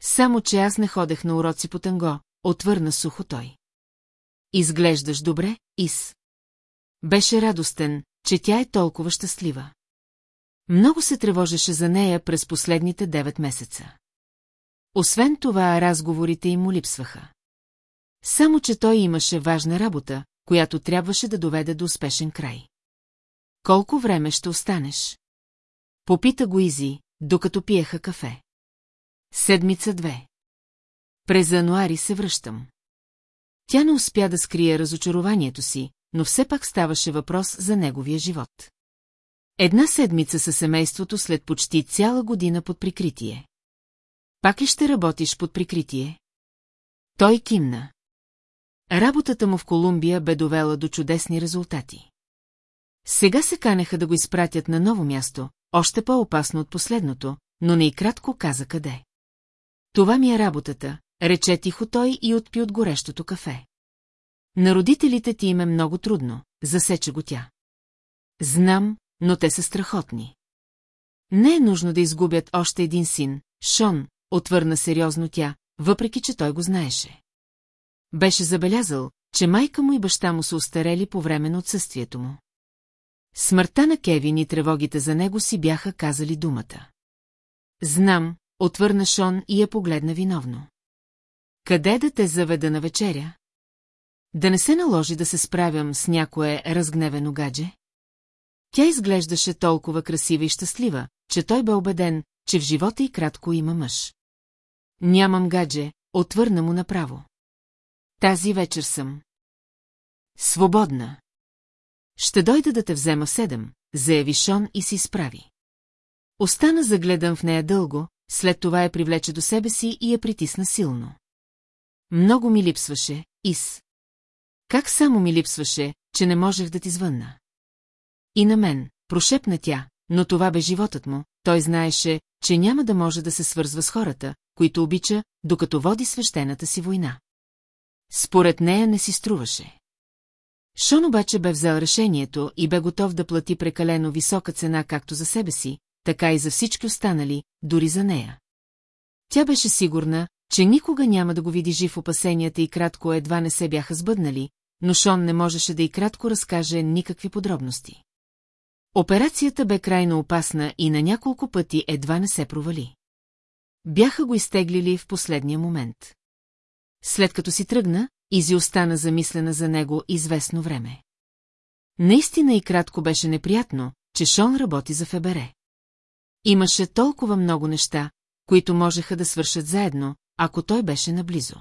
Само, че аз не ходех на уроци по танго, отвърна сухо той. Изглеждаш добре, Ис. Беше радостен, че тя е толкова щастлива. Много се тревожеше за нея през последните девет месеца. Освен това, разговорите им му липсваха. Само, че той имаше важна работа, която трябваше да доведе до успешен край. Колко време ще останеш? Попита го Изи, докато пиеха кафе. Седмица две. През януари се връщам. Тя не успя да скрие разочарованието си, но все пак ставаше въпрос за неговия живот. Една седмица със семейството след почти цяла година под прикритие. Пак ли ще работиш под прикритие? Той кимна. Работата му в Колумбия бе довела до чудесни резултати. Сега се канеха да го изпратят на ново място, още по-опасно от последното, но не и кратко каза къде. Това ми е работата, рече тихо той и отпи от горещото кафе. На родителите ти им е много трудно, засече го тя. Знам, но те са страхотни. Не е нужно да изгубят още един син, Шон, отвърна сериозно тя, въпреки че той го знаеше. Беше забелязал, че майка му и баща му са устарели по време на отсъствието му. Смъртта на Кевин и тревогите за него си бяха казали думата. Знам, отвърна Шон и я погледна виновно. Къде да те заведа на вечеря? Да не се наложи да се справям с някое разгневено гадже? Тя изглеждаше толкова красива и щастлива, че той бе убеден, че в живота и кратко има мъж. Нямам гадже, отвърна му направо. Тази вечер съм. Свободна. Ще дойда да те взема седем, заяви Шон и си изправи. Остана загледан в нея дълго, след това я привлече до себе си и я притисна силно. Много ми липсваше, Ис. Как само ми липсваше, че не можех да ти звънна. И на мен, прошепна тя, но това бе животът му, той знаеше, че няма да може да се свързва с хората, които обича, докато води свещената си война. Според нея не си струваше. Шон обаче бе взел решението и бе готов да плати прекалено висока цена както за себе си, така и за всички останали, дори за нея. Тя беше сигурна, че никога няма да го види жив опасенията и кратко едва не се бяха сбъднали, но Шон не можеше да и кратко разкаже никакви подробности. Операцията бе крайно опасна и на няколко пъти едва не се провали. Бяха го изтеглили в последния момент. След като си тръгна, Изи остана замислена за него известно време. Наистина и кратко беше неприятно, че Шон работи за Фебере. Имаше толкова много неща, които можеха да свършат заедно, ако той беше наблизо.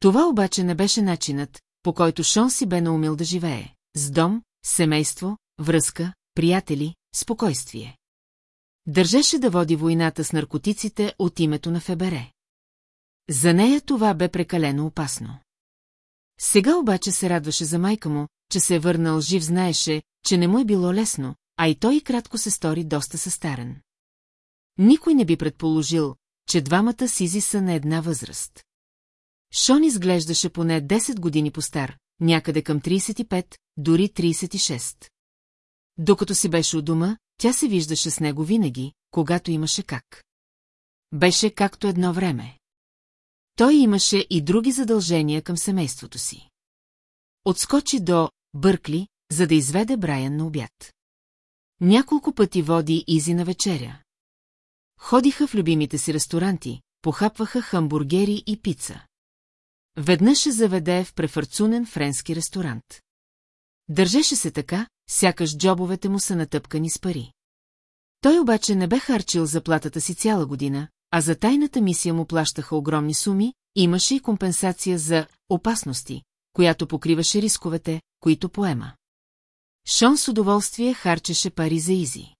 Това обаче не беше начинът, по който Шон си бе наумил да живее. С дом, семейство, връзка, приятели, спокойствие. Държеше да води войната с наркотиците от името на Фебере. За нея това бе прекалено опасно. Сега обаче се радваше за майка му, че се е върнал жив, знаеше, че не му е било лесно, а и той кратко се стори доста състарен. Никой не би предположил, че двамата сизи са на една възраст. Шон изглеждаше поне 10 години по-стар, някъде към 35, дори 36. Докато си беше у дома, тя се виждаше с него винаги, когато имаше как. Беше както едно време. Той имаше и други задължения към семейството си. Отскочи до Бъркли, за да изведе Брайан на обяд. Няколко пъти води Изи на вечеря. Ходиха в любимите си ресторанти, похапваха хамбургери и пица. Веднъж ще заведе в префарцунен френски ресторант. Държеше се така, сякаш джобовете му са натъпкани с пари. Той обаче не бе харчил заплатата си цяла година, а за тайната мисия му плащаха огромни суми, имаше и компенсация за опасности, която покриваше рисковете, които поема. Шон с удоволствие харчеше пари за Изи.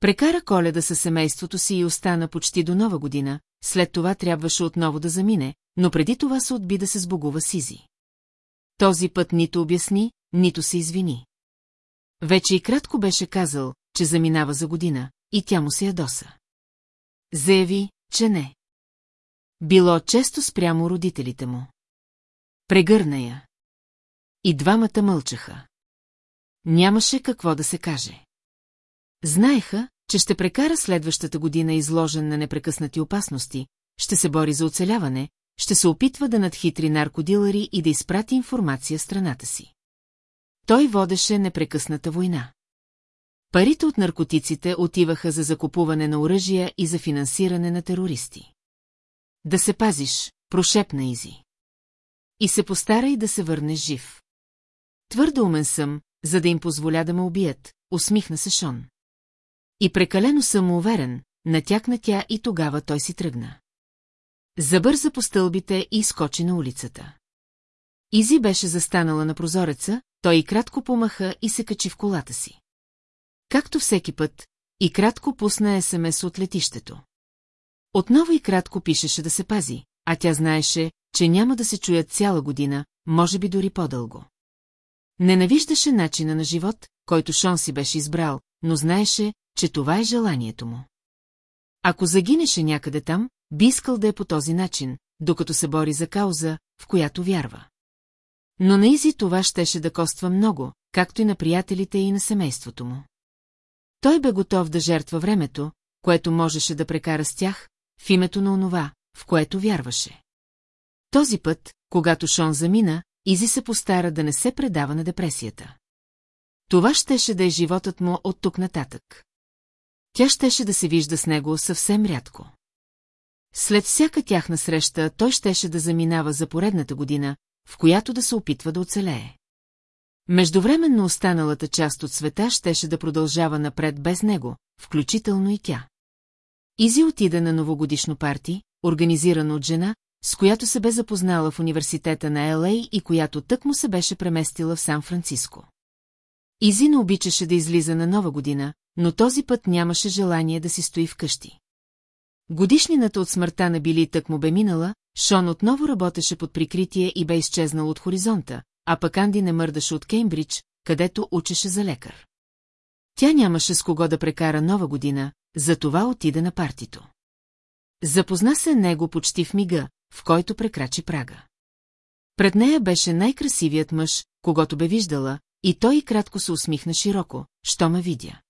Прекара коледа със семейството си и остана почти до нова година, след това трябваше отново да замине, но преди това се отби да се сбогува с Изи. Този път нито обясни, нито се извини. Вече и кратко беше казал, че заминава за година, и тя му се ядоса. Заяви, че не. Било често спрямо родителите му. Прегърна я. И двамата мълчаха. Нямаше какво да се каже. Знаеха, че ще прекара следващата година изложен на непрекъснати опасности, ще се бори за оцеляване, ще се опитва да надхитри наркодилъри и да изпрати информация страната си. Той водеше непрекъсната война. Парите от наркотиците отиваха за закупуване на оръжия и за финансиране на терористи. Да се пазиш, прошепна Изи. И се постарай да се върнеш жив. Твърдо умен съм, за да им позволя да ме убият, усмихна се Шон. И прекалено съм уверен, натякна тя и тогава той си тръгна. Забърза по стълбите и скочи на улицата. Изи беше застанала на прозореца, той и кратко помаха и се качи в колата си. Както всеки път, и кратко пусна СМС от летището. Отново и кратко пишеше да се пази, а тя знаеше, че няма да се чуят цяла година, може би дори по-дълго. Ненавиждаше начина на живот, който Шон си беше избрал, но знаеше, че това е желанието му. Ако загинеше някъде там, би искал да е по този начин, докато се бори за кауза, в която вярва. Но на Изи това щеше да коства много, както и на приятелите и на семейството му. Той бе готов да жертва времето, което можеше да прекара с тях, в името на онова, в което вярваше. Този път, когато Шон замина, Изи се постара да не се предава на депресията. Това щеше да е животът му от тук нататък. Тя щеше да се вижда с него съвсем рядко. След всяка тяхна среща той щеше да заминава за поредната година, в която да се опитва да оцелее. Междувременно останалата част от света щеше да продължава напред без него, включително и тя. Изи отида на новогодишно парти, организирано от жена, с която се бе запознала в университета на Л.А. и която тък му се беше преместила в Сан-Франциско. Изи не обичаше да излиза на нова година, но този път нямаше желание да си стои вкъщи. Годишнината от смъртта на Били тък му бе минала, Шон отново работеше под прикритие и бе изчезнал от хоризонта, а пък Анди не мърдаше от Кеймбридж, където учеше за лекар. Тя нямаше с кого да прекара нова година, затова отида на партито. Запозна се него почти в мига, в който прекрачи прага. Пред нея беше най-красивият мъж, когато бе виждала, и той кратко се усмихна широко, що ме видя.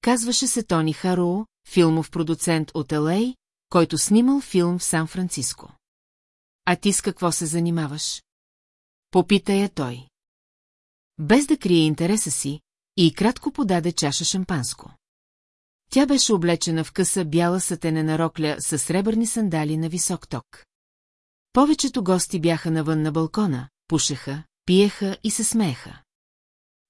Казваше се Тони Хароу, филмов продуцент от Л.А., който снимал филм в Сан-Франциско. А ти с какво се занимаваш? Попита я той. Без да крие интереса си, и кратко подаде чаша шампанско. Тя беше облечена в къса бяла сатенена рокля с сребърни сандали на висок ток. Повечето гости бяха навън на балкона, пушеха, пиеха и се смееха.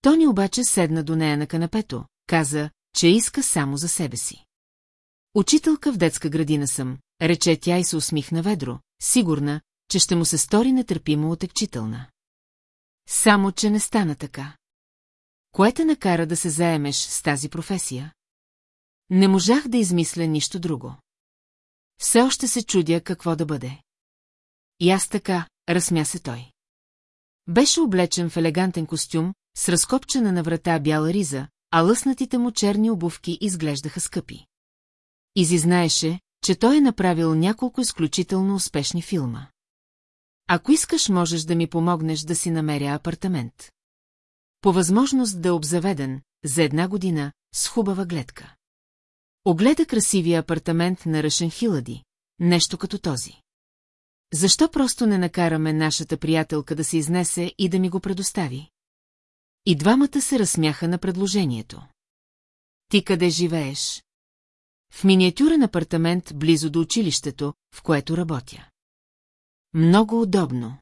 Тони обаче седна до нея на канапето, каза, че иска само за себе си. Учителка в детска градина съм, рече тя и се усмихна ведро, сигурна, че ще му се стори нетърпимо отекчителна. Само, че не стана така. Кое те накара да се заемеш с тази професия? Не можах да измисля нищо друго. Все още се чудя какво да бъде. И аз така, разсмя се той. Беше облечен в елегантен костюм, с разкопчена на врата бяла риза, а лъснатите му черни обувки изглеждаха скъпи. Изи знаеше, че той е направил няколко изключително успешни филма. Ако искаш, можеш да ми помогнеш да си намеря апартамент. По възможност да е обзаведен, за една година, с хубава гледка. Огледа красивия апартамент на Ръшен Хилади, нещо като този. Защо просто не накараме нашата приятелка да се изнесе и да ми го предостави? И двамата се разсмяха на предложението. Ти къде живееш? В миниатюрен апартамент близо до училището, в което работя. Много удобно.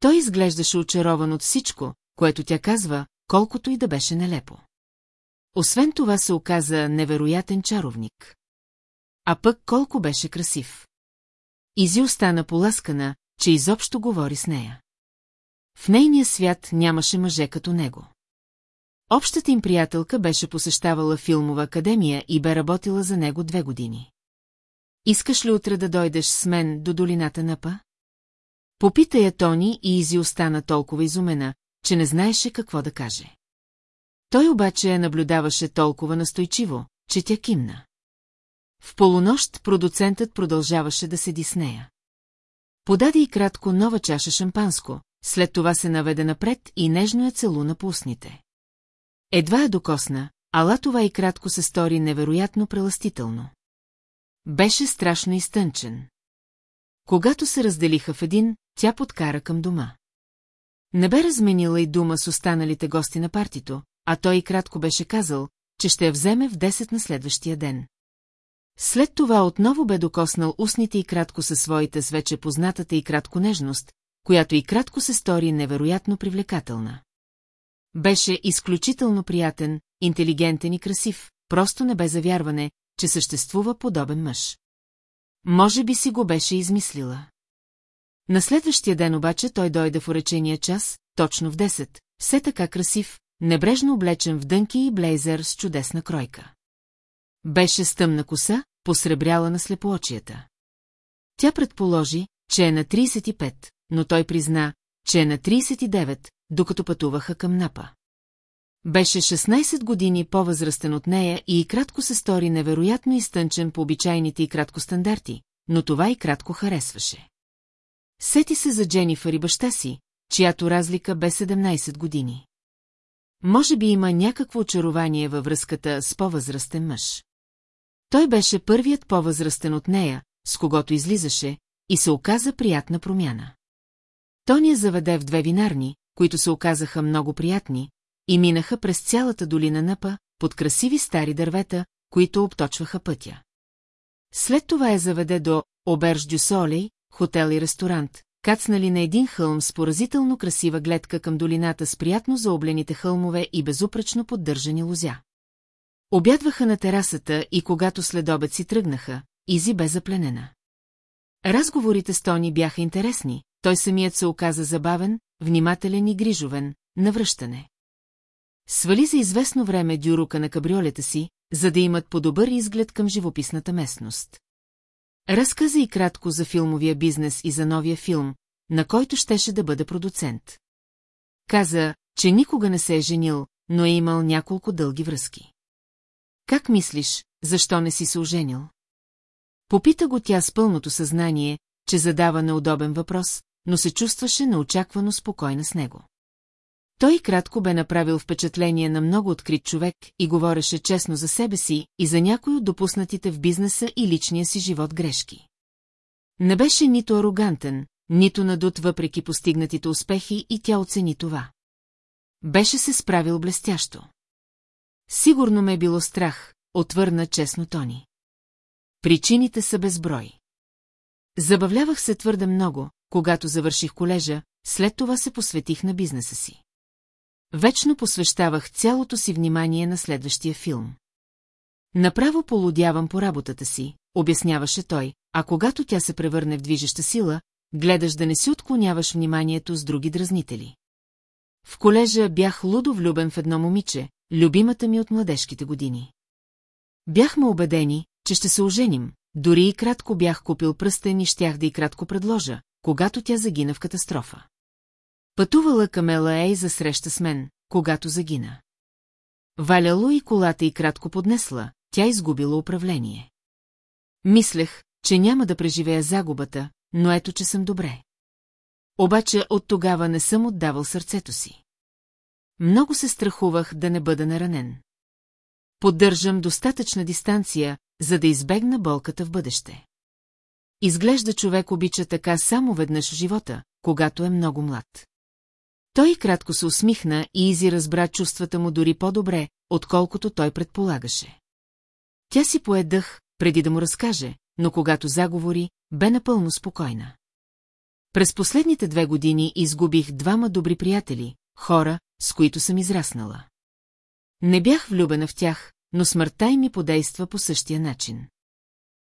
Той изглеждаше очарован от всичко, което тя казва, колкото и да беше нелепо. Освен това се оказа невероятен чаровник. А пък колко беше красив. Изи остана поласкана, че изобщо говори с нея. В нейния свят нямаше мъже като него. Общата им приятелка беше посещавала филмова академия и бе работила за него две години. Искаш ли утре да дойдеш с мен до долината на Па? Попита я Тони и Изи остана толкова изумена, че не знаеше какво да каже. Той обаче я наблюдаваше толкова настойчиво, че тя кимна. В полунощ продуцентът продължаваше да седи с нея. Подаде и кратко нова чаша шампанско, след това се наведе напред и нежно я целуна по устните. Едва я докосна, ала това и кратко се стори невероятно преластително. Беше страшно изтънчен. Когато се разделиха в един, тя подкара към дома. Не бе разменила и дума с останалите гости на партито, а той и кратко беше казал, че ще я вземе в 10 на следващия ден. След това отново бе докоснал устните и кратко със своите с вече познатата и кратко нежност, която и кратко се стори невероятно привлекателна. Беше изключително приятен, интелигентен и красив, просто не бе завярване, че съществува подобен мъж. Може би си го беше измислила. На следващия ден обаче той дойде в уречения час, точно в 10, все така красив, небрежно облечен в дънки и блейзер с чудесна кройка. Беше с тъмна коса, посребряла на слепоочията. Тя предположи, че е на 35, но той призна, че е на 39, докато пътуваха към Напа. Беше 16 години по-възрастен от нея и кратко се стори невероятно изтънчен по обичайните и кратко стандарти, но това и кратко харесваше. Сети се за Дженифър и баща си, чиято разлика бе 17 години. Може би има някакво очарование във връзката с по-възрастен мъж. Той беше първият по-възрастен от нея, с когото излизаше, и се оказа приятна промяна. Тония заведе в две винарни, които се оказаха много приятни, и минаха през цялата долина Напа, под красиви стари дървета, които обточваха пътя. След това я заведе до Оберж дю Солей, хотел и ресторант, кацнали на един хълм с поразително красива гледка към долината с приятно заоблените хълмове и безупречно поддържани лозя. Обядваха на терасата и когато след обед си тръгнаха, Изи бе запленена. Разговорите с Тони бяха интересни, той самият се оказа забавен, внимателен и грижовен, навръщане. Свали за известно време дюрука на кабриолета си, за да имат по-добър изглед към живописната местност. Разказа и кратко за филмовия бизнес и за новия филм, на който щеше да бъде продуцент. Каза, че никога не се е женил, но е имал няколко дълги връзки. Как мислиш, защо не си се оженил? Попита го тя с пълното съзнание, че задава неудобен въпрос, но се чувстваше неочаквано спокойна с него. Той кратко бе направил впечатление на много открит човек и говореше честно за себе си и за някой от допуснатите в бизнеса и личния си живот грешки. Не беше нито арогантен, нито надут въпреки постигнатите успехи и тя оцени това. Беше се справил блестящо. Сигурно ме е било страх, отвърна честно Тони. Причините са безброй. Забавлявах се твърде много, когато завърших колежа, след това се посветих на бизнеса си. Вечно посвещавах цялото си внимание на следващия филм. Направо полудявам по работата си, обясняваше той, а когато тя се превърне в движеща сила, гледаш да не си отклоняваш вниманието с други дразнители. В колежа бях лудо влюбен в едно момиче, любимата ми от младежките години. Бяхме убедени, че ще се оженим, дори и кратко бях купил пръстен и щях да и кратко предложа, когато тя загина в катастрофа. Пътувала към Ей за среща с мен, когато загина. Валяло и колата и кратко поднесла, тя изгубила управление. Мислех, че няма да преживея загубата, но ето, че съм добре. Обаче от тогава не съм отдавал сърцето си. Много се страхувах да не бъда наранен. Поддържам достатъчна дистанция, за да избегна болката в бъдеще. Изглежда човек обича така само веднъж в живота, когато е много млад. Той кратко се усмихна и Изи разбра чувствата му дори по-добре, отколкото той предполагаше. Тя си поедах, преди да му разкаже, но когато заговори, бе напълно спокойна. През последните две години изгубих двама добри приятели, хора, с които съм израснала. Не бях влюбена в тях, но смъртта им ми подейства по същия начин.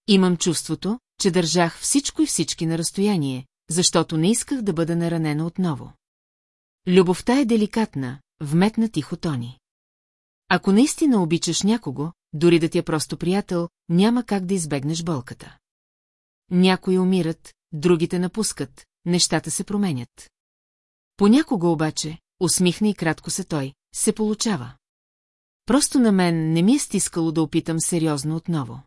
Имам чувството, че държах всичко и всички на разстояние, защото не исках да бъда наранена отново. Любовта е деликатна, вметна тихо Тони. Ако наистина обичаш някого, дори да ти е просто приятел, няма как да избегнеш болката. Някои умират, другите напускат, нещата се променят. Понякога обаче, усмихна и кратко се той, се получава. Просто на мен не ми е стискало да опитам сериозно отново.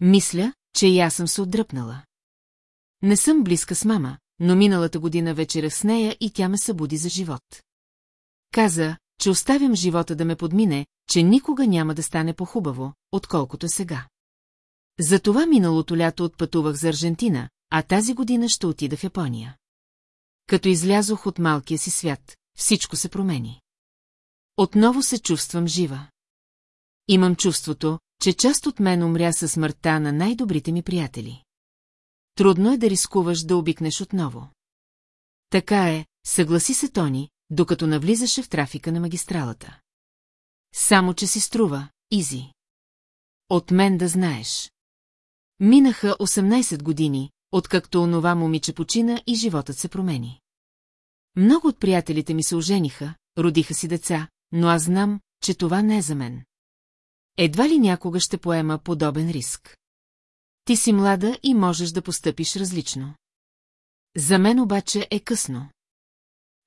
Мисля, че и аз съм се отдръпнала. Не съм близка с мама, но миналата година вечерях с нея и тя ме събуди за живот. Каза, че оставям живота да ме подмине, че никога няма да стане по-хубаво, отколкото сега. Затова миналото лято отпътувах за Аржентина, а тази година ще отида в Япония. Като излязох от малкия си свят, всичко се промени. Отново се чувствам жива. Имам чувството, че част от мен умря със смъртта на най-добрите ми приятели. Трудно е да рискуваш да обикнеш отново. Така е, съгласи се Тони, докато навлизаше в трафика на магистралата. Само, че си струва, Изи. От мен да знаеш. Минаха 18 години, откакто онова момиче почина и животът се промени. Много от приятелите ми се ожениха, родиха си деца, но аз знам, че това не е за мен. Едва ли някога ще поема подобен риск. Ти си млада и можеш да постъпиш различно. За мен обаче е късно.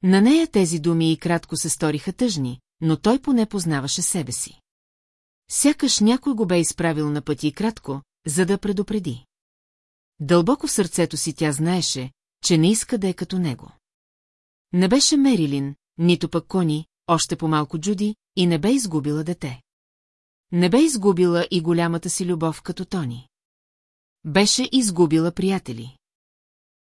На нея тези думи и кратко се сториха тъжни, но той поне познаваше себе си. Сякаш някой го бе изправил на пъти и кратко, за да предупреди. Дълбоко в сърцето си тя знаеше, че не иска да е като него. Не беше Мерилин, нито пък Кони, още по-малко Джуди, и не бе изгубила дете. Не бе изгубила и голямата си любов като Тони. Беше изгубила приятели.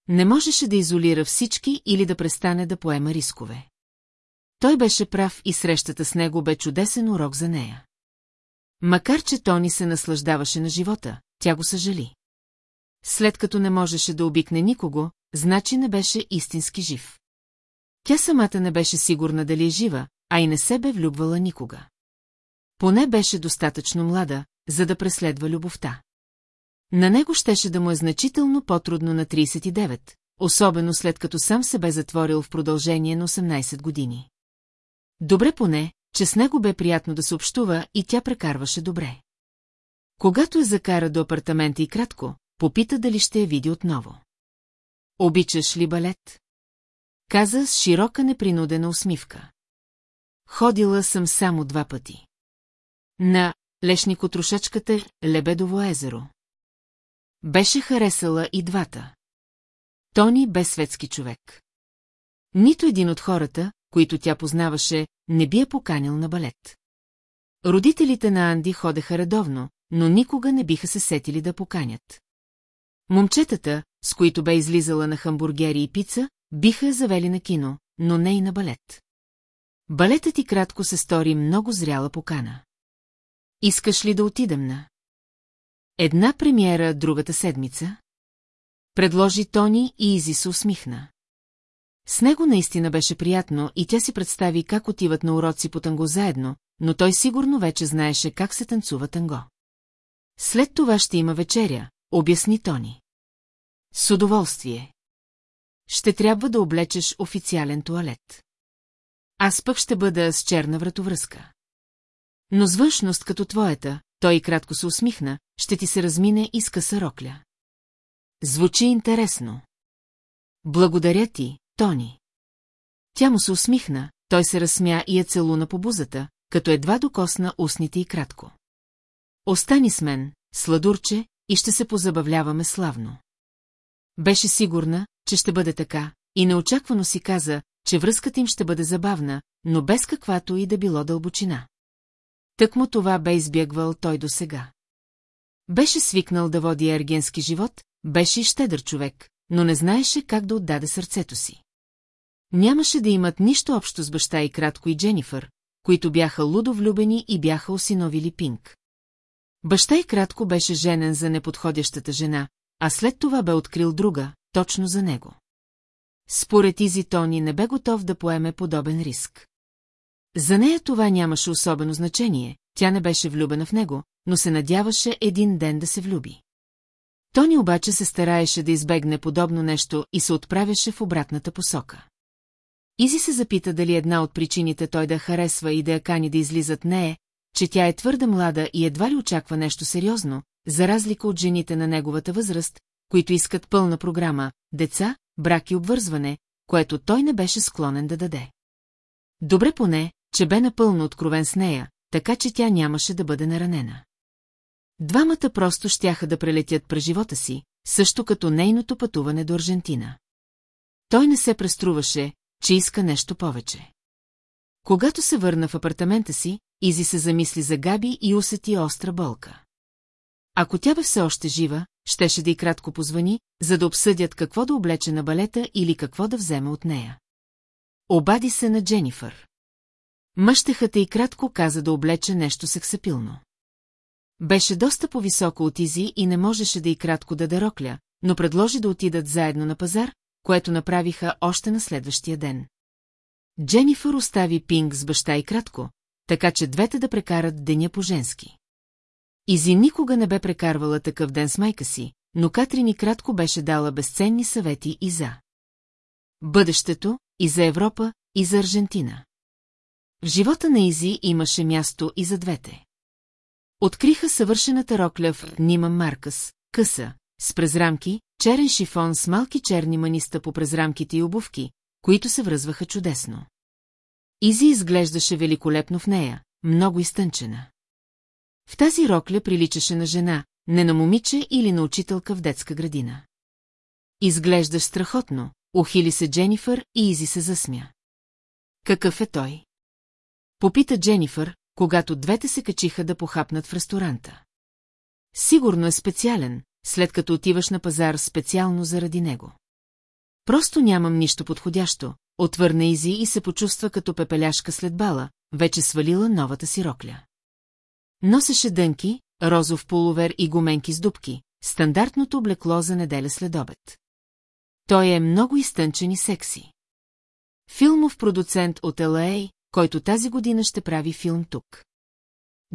Не можеше да изолира всички или да престане да поема рискове. Той беше прав и срещата с него бе чудесен урок за нея. Макар, че Тони се наслаждаваше на живота, тя го съжали. След като не можеше да обикне никого, значи не беше истински жив. Тя самата не беше сигурна дали е жива, а и не се бе влюбвала никога. Поне беше достатъчно млада, за да преследва любовта. На него щеше да му е значително по-трудно на 39, особено след като сам се бе затворил в продължение на 18 години. Добре поне, че с него бе приятно да се общува и тя прекарваше добре. Когато я закара до апартамента и кратко, попита дали ще я види отново. Обичаш ли балет? Каза с широка непринудена усмивка. Ходила съм само два пъти. На Лешникотрошачката Лебедово езеро. Беше харесала и двата. Тони бе светски човек. Нито един от хората, които тя познаваше, не би я поканил на балет. Родителите на Анди ходеха редовно, но никога не биха се сетили да поканят. Момчетата, с които бе излизала на хамбургери и пица, биха я завели на кино, но не и на балет. Балетът ти кратко се стори много зряла покана. Искаш ли да отидем на? Една премиера другата седмица? Предложи Тони и Изи се усмихна. С него наистина беше приятно и тя си представи как отиват на уроци по танго заедно, но той сигурно вече знаеше как се танцува танго. След това ще има вечеря, обясни Тони. С удоволствие. Ще трябва да облечеш официален туалет. Аз пък ще бъда с черна вратовръзка. Но с външност като твоята, той кратко се усмихна, ще ти се размине и скъса рокля. Звучи интересно. Благодаря ти, Тони. Тя му се усмихна, той се разсмя и я целуна по бузата, като едва докосна устните и кратко. Остани с мен, сладурче, и ще се позабавляваме славно. Беше сигурна, че ще бъде така, и неочаквано си каза, че връзката им ще бъде забавна, но без каквато и да било дълбочина. Тък му това бе избягвал той до сега. Беше свикнал да води ергенски живот, беше и щедър човек, но не знаеше как да отдаде сърцето си. Нямаше да имат нищо общо с баща и кратко и Дженифър, които бяха лудо влюбени и бяха осиновили Пинк. Баща и кратко беше женен за неподходящата жена, а след това бе открил друга, точно за него. Според Изи Тони не бе готов да поеме подобен риск. За нея това нямаше особено значение, тя не беше влюбена в него, но се надяваше един ден да се влюби. Тони обаче се стараеше да избегне подобно нещо и се отправяше в обратната посока. Изи се запита дали една от причините той да харесва и да я кани да излизат не е, че тя е твърде млада и едва ли очаква нещо сериозно, за разлика от жените на неговата възраст, които искат пълна програма, деца, брак и обвързване, което той не беше склонен да даде. Добре поне, че бе напълно откровен с нея, така че тя нямаше да бъде наранена. Двамата просто щяха да прелетят през живота си, също като нейното пътуване до Аржентина. Той не се преструваше, че иска нещо повече. Когато се върна в апартамента си, Изи се замисли за Габи и усети остра болка. Ако тя бе все още жива, щеше да й кратко позвани, за да обсъдят какво да облече на балета или какво да вземе от нея. Обади се на Дженифър. Мъщехата и кратко каза да облече нещо сексапилно. Беше доста по-високо от Изи и не можеше да и кратко да рокля, но предложи да отидат заедно на пазар, което направиха още на следващия ден. Дженифър остави Пинг с баща и кратко, така че двете да прекарат деня по-женски. Изи никога не бе прекарвала такъв ден с майка си, но Катрин и кратко беше дала безценни съвети и за бъдещето, и за Европа, и за Аржентина. В живота на Изи имаше място и за двете. Откриха съвършената рокля в Нима Маркъс, къса, с презрамки, черен шифон с малки черни маниста по презрамките и обувки, които се връзваха чудесно. Изи изглеждаше великолепно в нея, много изтънчена. В тази рокля приличаше на жена, не на момиче или на учителка в детска градина. Изглеждаш страхотно, ухили се Дженифър и Изи се засмя. Какъв е той? Попита Дженифър, когато двете се качиха да похапнат в ресторанта. Сигурно е специален, след като отиваш на пазар специално заради него. Просто нямам нищо подходящо, отвърна Изи и се почувства като пепеляшка след бала, вече свалила новата си рокля. Носеше дънки, розов полувер и гуменки с дубки, стандартното облекло за неделя след обед. Той е много изтънчен и секси. Филмов продуцент от Л.А., който тази година ще прави филм тук.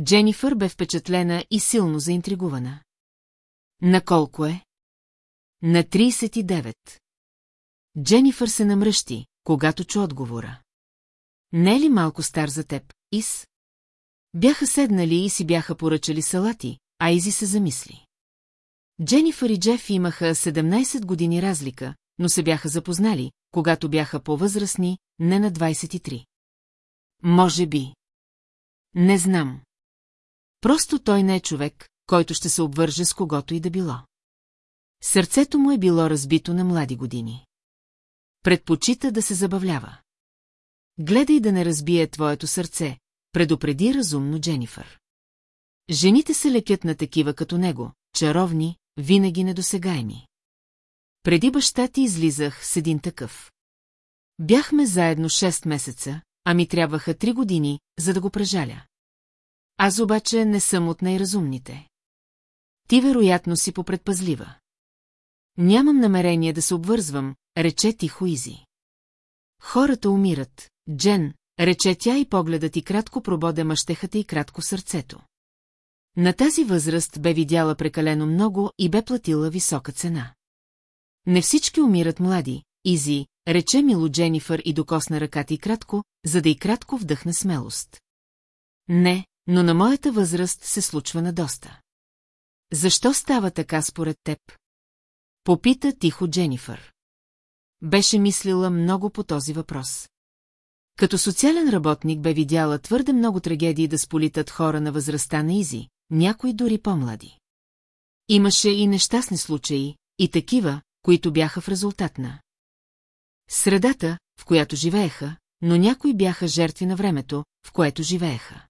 Дженифър бе впечатлена и силно заинтригувана. На колко е? На 39. Дженифър се намръщи, когато чу отговора. Не е ли малко стар за теб, Ис? Бяха седнали и си бяха поръчали салати, а Изи се замисли. Дженифър и Джеф имаха 17 години разлика, но се бяха запознали, когато бяха по-възрастни, не на 23. Може би. Не знам. Просто той не е човек, който ще се обвърже с когото и да било. Сърцето му е било разбито на млади години. Предпочита да се забавлява. Гледай да не разбие твоето сърце, предупреди разумно Дженифър. Жените се лекят на такива като него, чаровни, винаги недосегаеми. Преди баща ти излизах с един такъв. Бяхме заедно 6 месеца, а ми трябваха три години, за да го прежаля. Аз обаче не съм от най-разумните. Ти вероятно си попредпазлива. Нямам намерение да се обвързвам, рече тихо Изи. Хората умират, Джен, рече тя и погледът и кратко прободе мъщехата и кратко сърцето. На тази възраст бе видяла прекалено много и бе платила висока цена. Не всички умират млади, Изи, рече мило Дженифър и докосна ръката и кратко, за да и кратко вдъхне смелост. Не, но на моята възраст се случва на доста. Защо става така според теб? Попита тихо Дженифър. Беше мислила много по този въпрос. Като социален работник бе видяла твърде много трагедии да сполитат хора на възрастта на Изи, някои дори по-млади. Имаше и нещастни случаи, и такива, които бяха в резултат на. Средата, в която живееха, но някои бяха жертви на времето, в което живееха.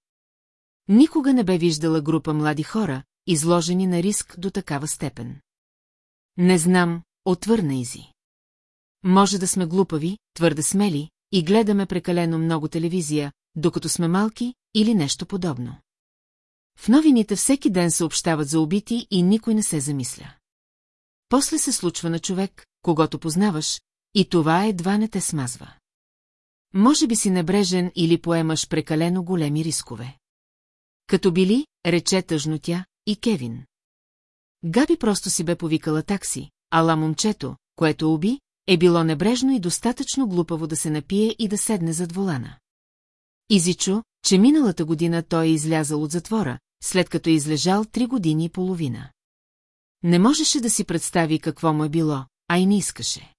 Никога не бе виждала група млади хора, изложени на риск до такава степен. Не знам, отвърна Изи. Може да сме глупави, твърде смели и гледаме прекалено много телевизия, докато сме малки или нещо подобно. В новините всеки ден съобщават за убити и никой не се замисля. После се случва на човек, когато познаваш, и това едва не те смазва. Може би си небрежен или поемаш прекалено големи рискове. Като били, рече тъжно тя, и Кевин. Габи просто си бе повикала такси, ала момчето, което уби, е било небрежно и достатъчно глупаво да се напие и да седне зад волана. Изичу, че миналата година той е излязал от затвора, след като е излежал три години и половина. Не можеше да си представи какво му е било, а и не искаше.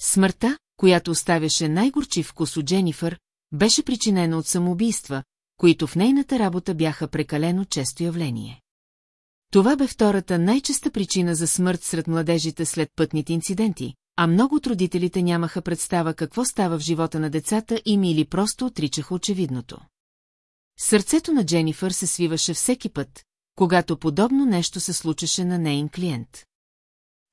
Смъртта, която оставяше най-горчив вкус от Дженифър, беше причинена от самоубийства, които в нейната работа бяха прекалено често явление. Това бе втората най-честа причина за смърт сред младежите след пътните инциденти, а много от родителите нямаха представа какво става в живота на децата им или просто отричаха очевидното. Сърцето на Дженифър се свиваше всеки път, когато подобно нещо се случеше на нейн клиент.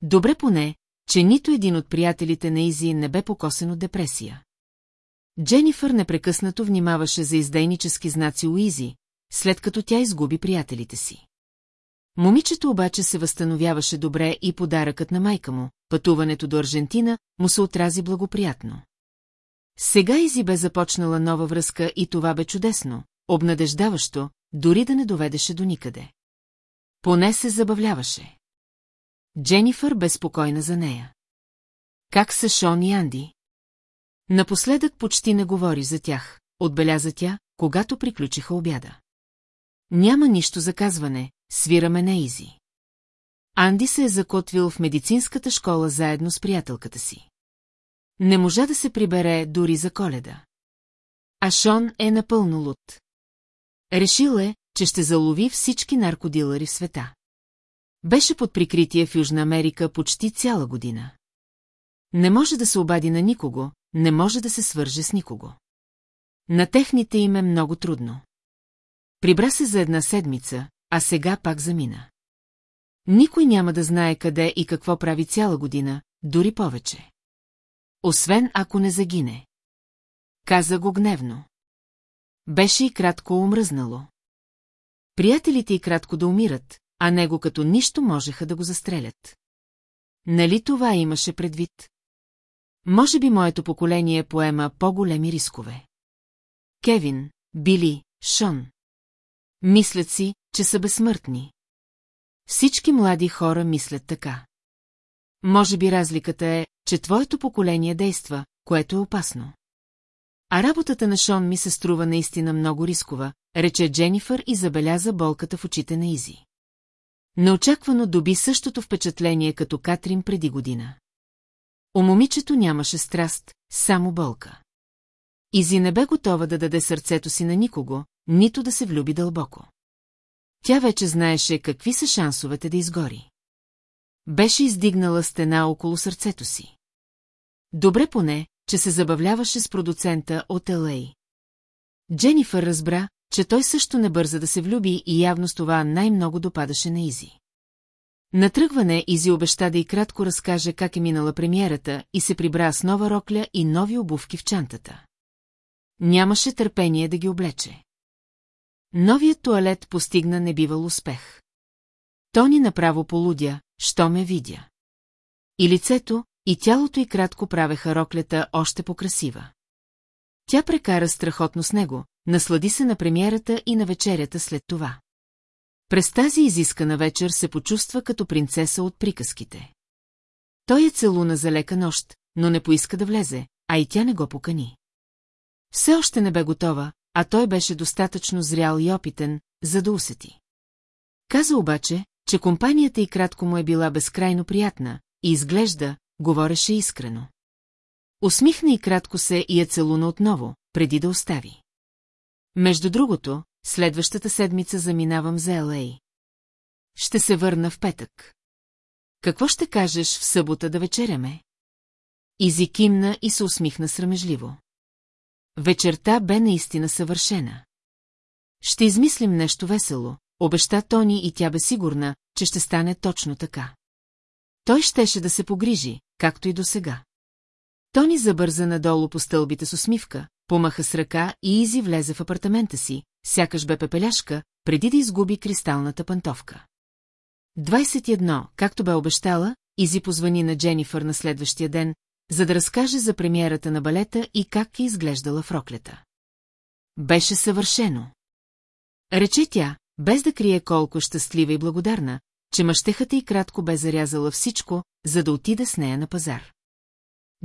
Добре поне, че нито един от приятелите на Изи не бе покосен от депресия. Дженифър непрекъснато внимаваше за издейнически знаци у Изи, след като тя изгуби приятелите си. Момичето обаче се възстановяваше добре и подаръкът на майка му, пътуването до Аржентина, му се отрази благоприятно. Сега Изи бе започнала нова връзка и това бе чудесно, обнадеждаващо, дори да не доведеше до никъде. Поне се забавляваше. Дженифър бе спокойна за нея. Как са Шон и Анди? Напоследък почти не говори за тях, отбеляза тя, когато приключиха обяда. Няма нищо за казване, свираме не Изи. Анди се е закотвил в медицинската школа заедно с приятелката си. Не можа да се прибере дори за коледа. А Шон е напълно луд. Решил е, че ще залови всички наркодилъри в света. Беше под прикритие в Южна Америка почти цяла година. Не може да се обади на никого, не може да се свърже с никого. На техните им е много трудно. Прибра се за една седмица, а сега пак замина. Никой няма да знае къде и какво прави цяла година, дори повече. Освен ако не загине. Каза го гневно. Беше и кратко омръзнало. Приятелите и кратко да умират, а него като нищо можеха да го застрелят. Нали това имаше предвид? Може би моето поколение поема по-големи рискове. Кевин, Били, Шон. Мислят си, че са безсмъртни. Всички млади хора мислят така. Може би разликата е, че твоето поколение действа, което е опасно. А работата на Шон ми се струва наистина много рискова, рече Дженифър и забеляза болката в очите на Изи. Неочаквано доби същото впечатление като Катрин преди година. У момичето нямаше страст, само болка. Изи не бе готова да даде сърцето си на никого, нито да се влюби дълбоко. Тя вече знаеше какви са шансовете да изгори. Беше издигнала стена около сърцето си. Добре поне, че се забавляваше с продуцента от Елей. Дженифър разбра, че той също не бърза да се влюби и явно с това най-много допадаше на Изи. На тръгване Изи обеща да и кратко разкаже как е минала премиерата и се прибра с нова рокля и нови обувки в чантата. Нямаше търпение да ги облече. Новият туалет постигна небивал успех. Тони направо полудя, що ме видя. И лицето, и тялото й кратко правеха роклята още по-красива. Тя прекара страхотно с него, наслади се на премиерата и на вечерята след това. През тази изискана вечер се почувства като принцеса от приказките. Той е целуна за лека нощ, но не поиска да влезе, а и тя не го покани. Все още не бе готова, а той беше достатъчно зрял и опитен, за да усети. Каза обаче, че компанията и кратко му е била безкрайно приятна, и изглежда, говореше искрено. Усмихна и кратко се и я целуна отново, преди да остави. Между другото, следващата седмица заминавам за Л.А. Ще се върна в петък. Какво ще кажеш в събота да вечеряме? Изи кимна и се усмихна срамежливо. Вечерта бе наистина съвършена. Ще измислим нещо весело, обеща Тони и тя бе сигурна, че ще стане точно така. Той щеше да се погрижи, както и до сега. Тони забърза надолу по стълбите с усмивка, помаха с ръка и Изи влезе в апартамента си, сякаш бе пепеляшка, преди да изгуби кристалната пантовка. 21, както бе обещала, Изи позвани на Дженифър на следващия ден, за да разкаже за премиерата на балета и как е изглеждала в роклята. Беше съвършено. Рече тя, без да крие колко щастлива и благодарна, че мъщехата и кратко бе зарязала всичко, за да отида с нея на пазар.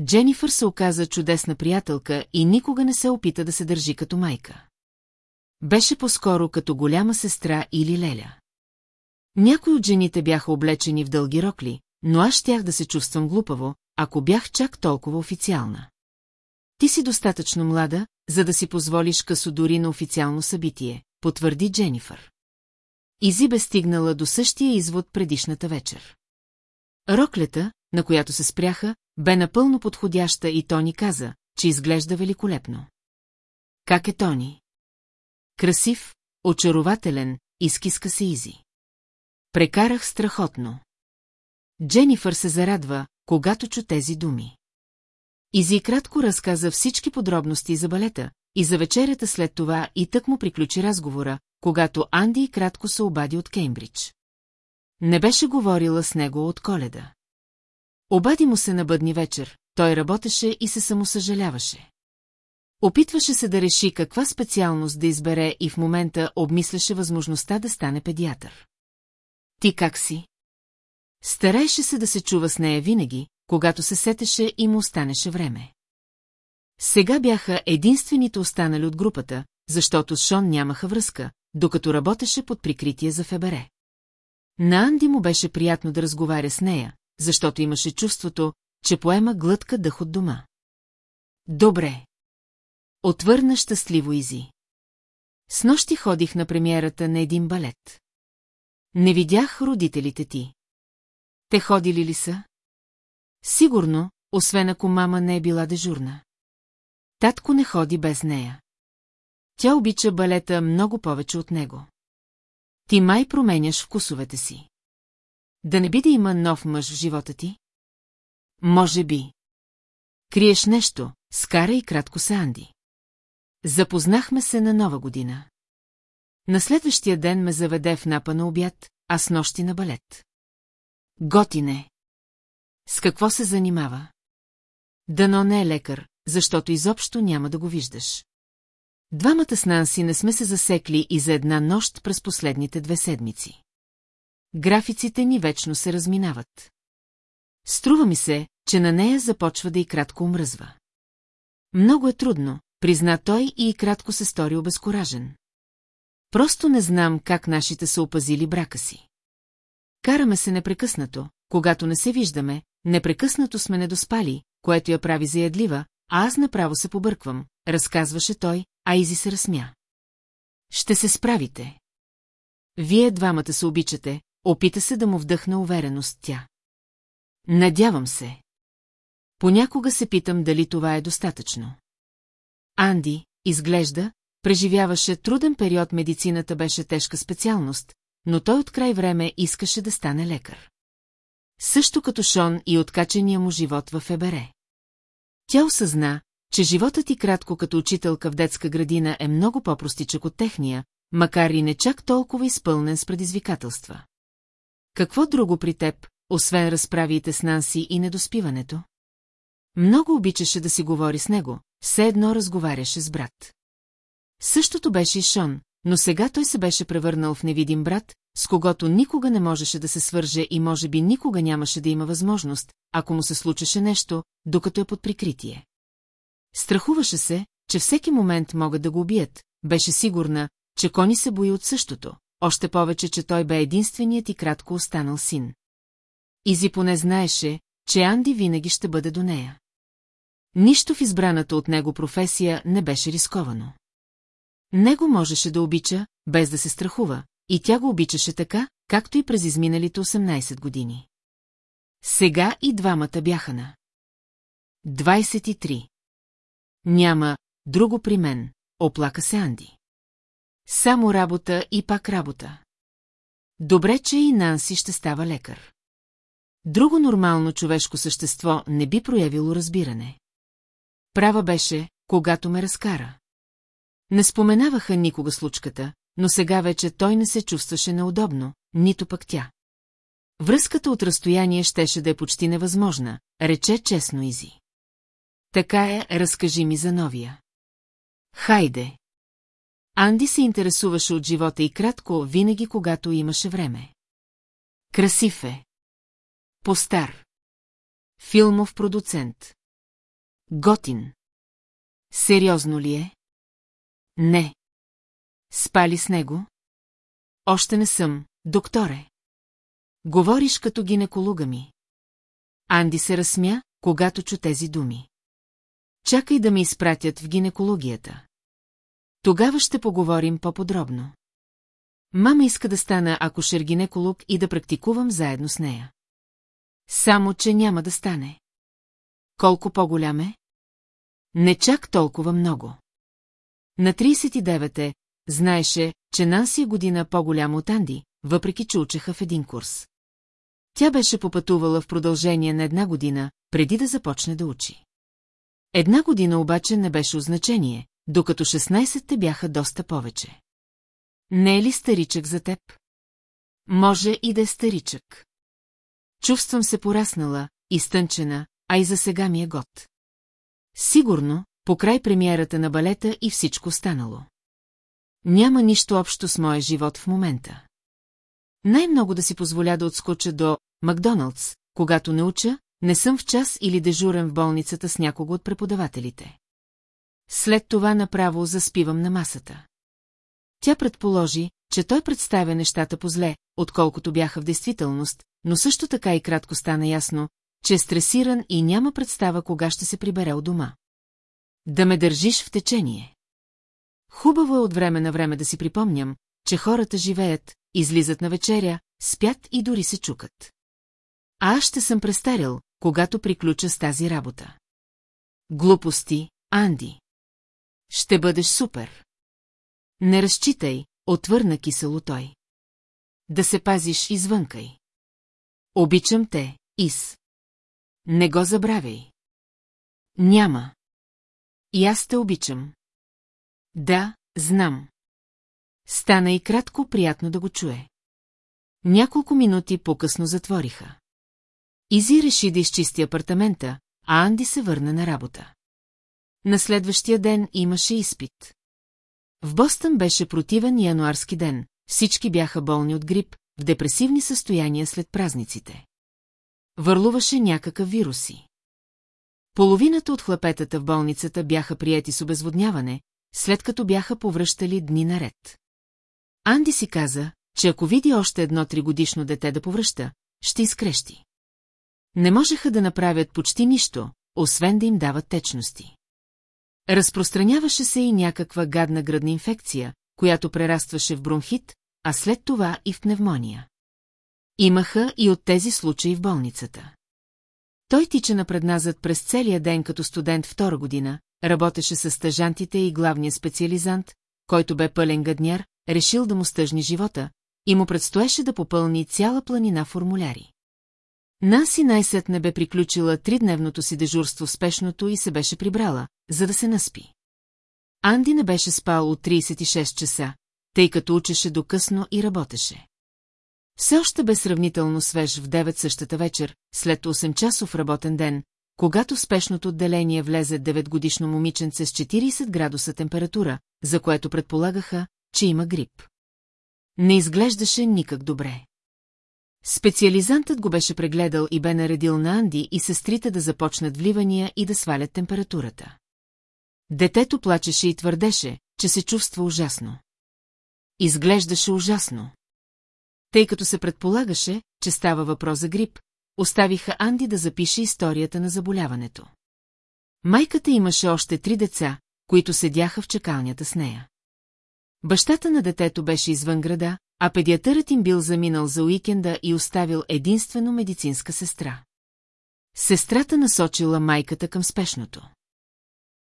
Дженифър се оказа чудесна приятелка и никога не се опита да се държи като майка. Беше по-скоро като голяма сестра или леля. Някои от жените бяха облечени в дълги рокли, но аз щях да се чувствам глупаво, ако бях чак толкова официална. Ти си достатъчно млада, за да си позволиш късо дори на официално събитие, потвърди Дженифър. Изи бе стигнала до същия извод предишната вечер. Роклята, на която се спряха, бе напълно подходяща и Тони каза, че изглежда великолепно. Как е Тони? Красив, очарователен, изкиска се Изи. Прекарах страхотно. Дженифър се зарадва, когато чу тези думи. Изи кратко разказа всички подробности за балета, и за вечерята след това и тък му приключи разговора, когато Анди кратко се обади от Кеймбридж. Не беше говорила с него от коледа. Обади му се на бъдни вечер, той работеше и се самосъжаляваше. Опитваше се да реши каква специалност да избере и в момента обмисляше възможността да стане педиатър. Ти как си? Стараеше се да се чува с нея винаги, когато се сетеше и му останеше време. Сега бяха единствените останали от групата, защото с Шон нямаха връзка, докато работеше под прикритие за Фебере. На Анди му беше приятно да разговаря с нея, защото имаше чувството, че поема глътка дъх от дома. Добре. Отвърна щастливо Изи. С нощи ходих на премиерата на един балет. Не видях родителите ти. Те ходили ли са? Сигурно, освен ако мама не е била дежурна. Татко не ходи без нея. Тя обича балета много повече от него. Ти май променяш вкусовете си. Да не би да има нов мъж в живота ти? Може би. Криеш нещо, скара и кратко се Анди. Запознахме се на нова година. На следващия ден ме заведе в напа на обяд, а с нощи на балет. Готине. С какво се занимава? Дано не е лекар, защото изобщо няма да го виждаш. Двамата с Нанси не сме се засекли и за една нощ през последните две седмици. Графиците ни вечно се разминават. Струва ми се, че на нея започва да и кратко омръзва. Много е трудно, призна той и кратко се стори обезкуражен. Просто не знам как нашите са опазили брака си. Караме се непрекъснато, когато не се виждаме, непрекъснато сме недоспали, което я прави заядлива, а аз направо се побърквам, разказваше той, а Изи се разсмя. Ще се справите. Вие двамата се обичате, опита се да му вдъхна увереност тя. Надявам се. Понякога се питам дали това е достатъчно. Анди, изглежда, преживяваше труден период медицината беше тежка специалност, но той от край време искаше да стане лекар. Също като Шон и откачения му живот в Ебере. Тя осъзна, че животът ти кратко като учителка в детска градина е много по-простичък от техния, макар и не чак толкова изпълнен с предизвикателства. Какво друго при теб, освен разправиите с Нанси и недоспиването? Много обичаше да си говори с него, все едно разговаряше с брат. Същото беше и Шон, но сега той се беше превърнал в невидим брат, с когото никога не можеше да се свърже и може би никога нямаше да има възможност, ако му се случеше нещо, докато е под прикритие. Страхуваше се, че всеки момент могат да го убият, беше сигурна, че Кони се бои от същото, още повече, че той бе единственият и кратко останал син. Изи поне знаеше, че Анди винаги ще бъде до нея. Нищо в избраната от него професия не беше рисковано. Него можеше да обича, без да се страхува, и тя го обичаше така, както и през изминалите 18 години. Сега и двамата бяха на. 23. Няма друго при мен, оплака се Анди. Само работа и пак работа. Добре, че и Нанси ще става лекар. Друго нормално човешко същество не би проявило разбиране. Права беше, когато ме разкара. Не споменаваха никога случката, но сега вече той не се чувстваше неудобно, нито пък тя. Връзката от разстояние щеше да е почти невъзможна, рече честно Изи. Така е, разкажи ми за новия. Хайде. Анди се интересуваше от живота и кратко, винаги когато имаше време. Красив е. Постар. Филмов продуцент. Готин. Сериозно ли е? Не. Спали с него? Още не съм, докторе. Говориш като гинеколога ми. Анди се разсмя, когато чу тези думи. Чакай да ме изпратят в гинекологията. Тогава ще поговорим по-подробно. Мама иска да стана акушер-гинеколог и да практикувам заедно с нея. Само, че няма да стане. Колко по-голям е? Не чак толкова много. На 39 е, знаеше, че Нанси е година по-голяма от Анди, въпреки че учеха в един курс. Тя беше попътувала в продължение на една година, преди да започне да учи. Една година обаче не беше означение, докато 16-те бяха доста повече. Не е ли старичък за теб? Може и да е старичък. Чувствам се пораснала, изтънчена, а и за сега ми е год. Сигурно, по край премиерата на балета и всичко станало. Няма нищо общо с моя живот в момента. Най-много да си позволя да отскоча до Макдоналдс, когато не уча, не съм в час или дежурен в болницата с някого от преподавателите. След това направо заспивам на масата. Тя предположи, че той представя нещата по зле, отколкото бяха в действителност, но също така и кратко стана ясно, че е стресиран и няма представа кога ще се прибере от дома. Да ме държиш в течение. Хубаво е от време на време да си припомням, че хората живеят, излизат на вечеря, спят и дори се чукат. А аз ще съм престарил, когато приключа с тази работа. Глупости, Анди. Ще бъдеш супер. Не разчитай, отвърна кисело той. Да се пазиш извънкай. Обичам те, Ис. Не го забравяй. Няма. И аз те обичам. Да, знам. Стана и кратко приятно да го чуе. Няколко минути по-късно затвориха. Изи реши да изчисти апартамента, а Анди се върна на работа. На следващия ден имаше изпит. В Бостън беше противен януарски ден, всички бяха болни от грип, в депресивни състояния след празниците. Върлуваше някакъв вируси. Половината от хлапетата в болницата бяха приети с обезводняване, след като бяха повръщали дни наред. Анди си каза, че ако види още едно тригодишно дете да повръща, ще изкрещи. Не можеха да направят почти нищо, освен да им дават течности. Разпространяваше се и някаква гадна гръдна инфекция, която прерастваше в бронхит, а след това и в пневмония. Имаха и от тези случаи в болницата. Той тича напредназад през целия ден като студент втора година, работеше с стъжантите и главния специализант, който бе пълен гадняр, решил да му стъжни живота, и му предстоеше да попълни цяла планина формуляри. Наси най-сетне бе приключила тридневното си дежурство в спешното и се беше прибрала, за да се наспи. Анди не беше спал от 36 часа, тъй като учеше до късно и работеше. Все още бе сравнително свеж в 9 същата вечер, след 8-часов работен ден, когато в спешното отделение влезе 9-годишно момиченце с 40 градуса температура, за което предполагаха, че има грип. Не изглеждаше никак добре. Специализантът го беше прегледал и бе наредил на Анди и сестрите да започнат вливания и да свалят температурата. Детето плачеше и твърдеше, че се чувства ужасно. Изглеждаше ужасно. Тъй като се предполагаше, че става въпрос за грип, оставиха Анди да запише историята на заболяването. Майката имаше още три деца, които седяха в чекалнята с нея. Бащата на детето беше извън града, а педиатърът им бил заминал за уикенда и оставил единствено медицинска сестра. Сестрата насочила майката към спешното.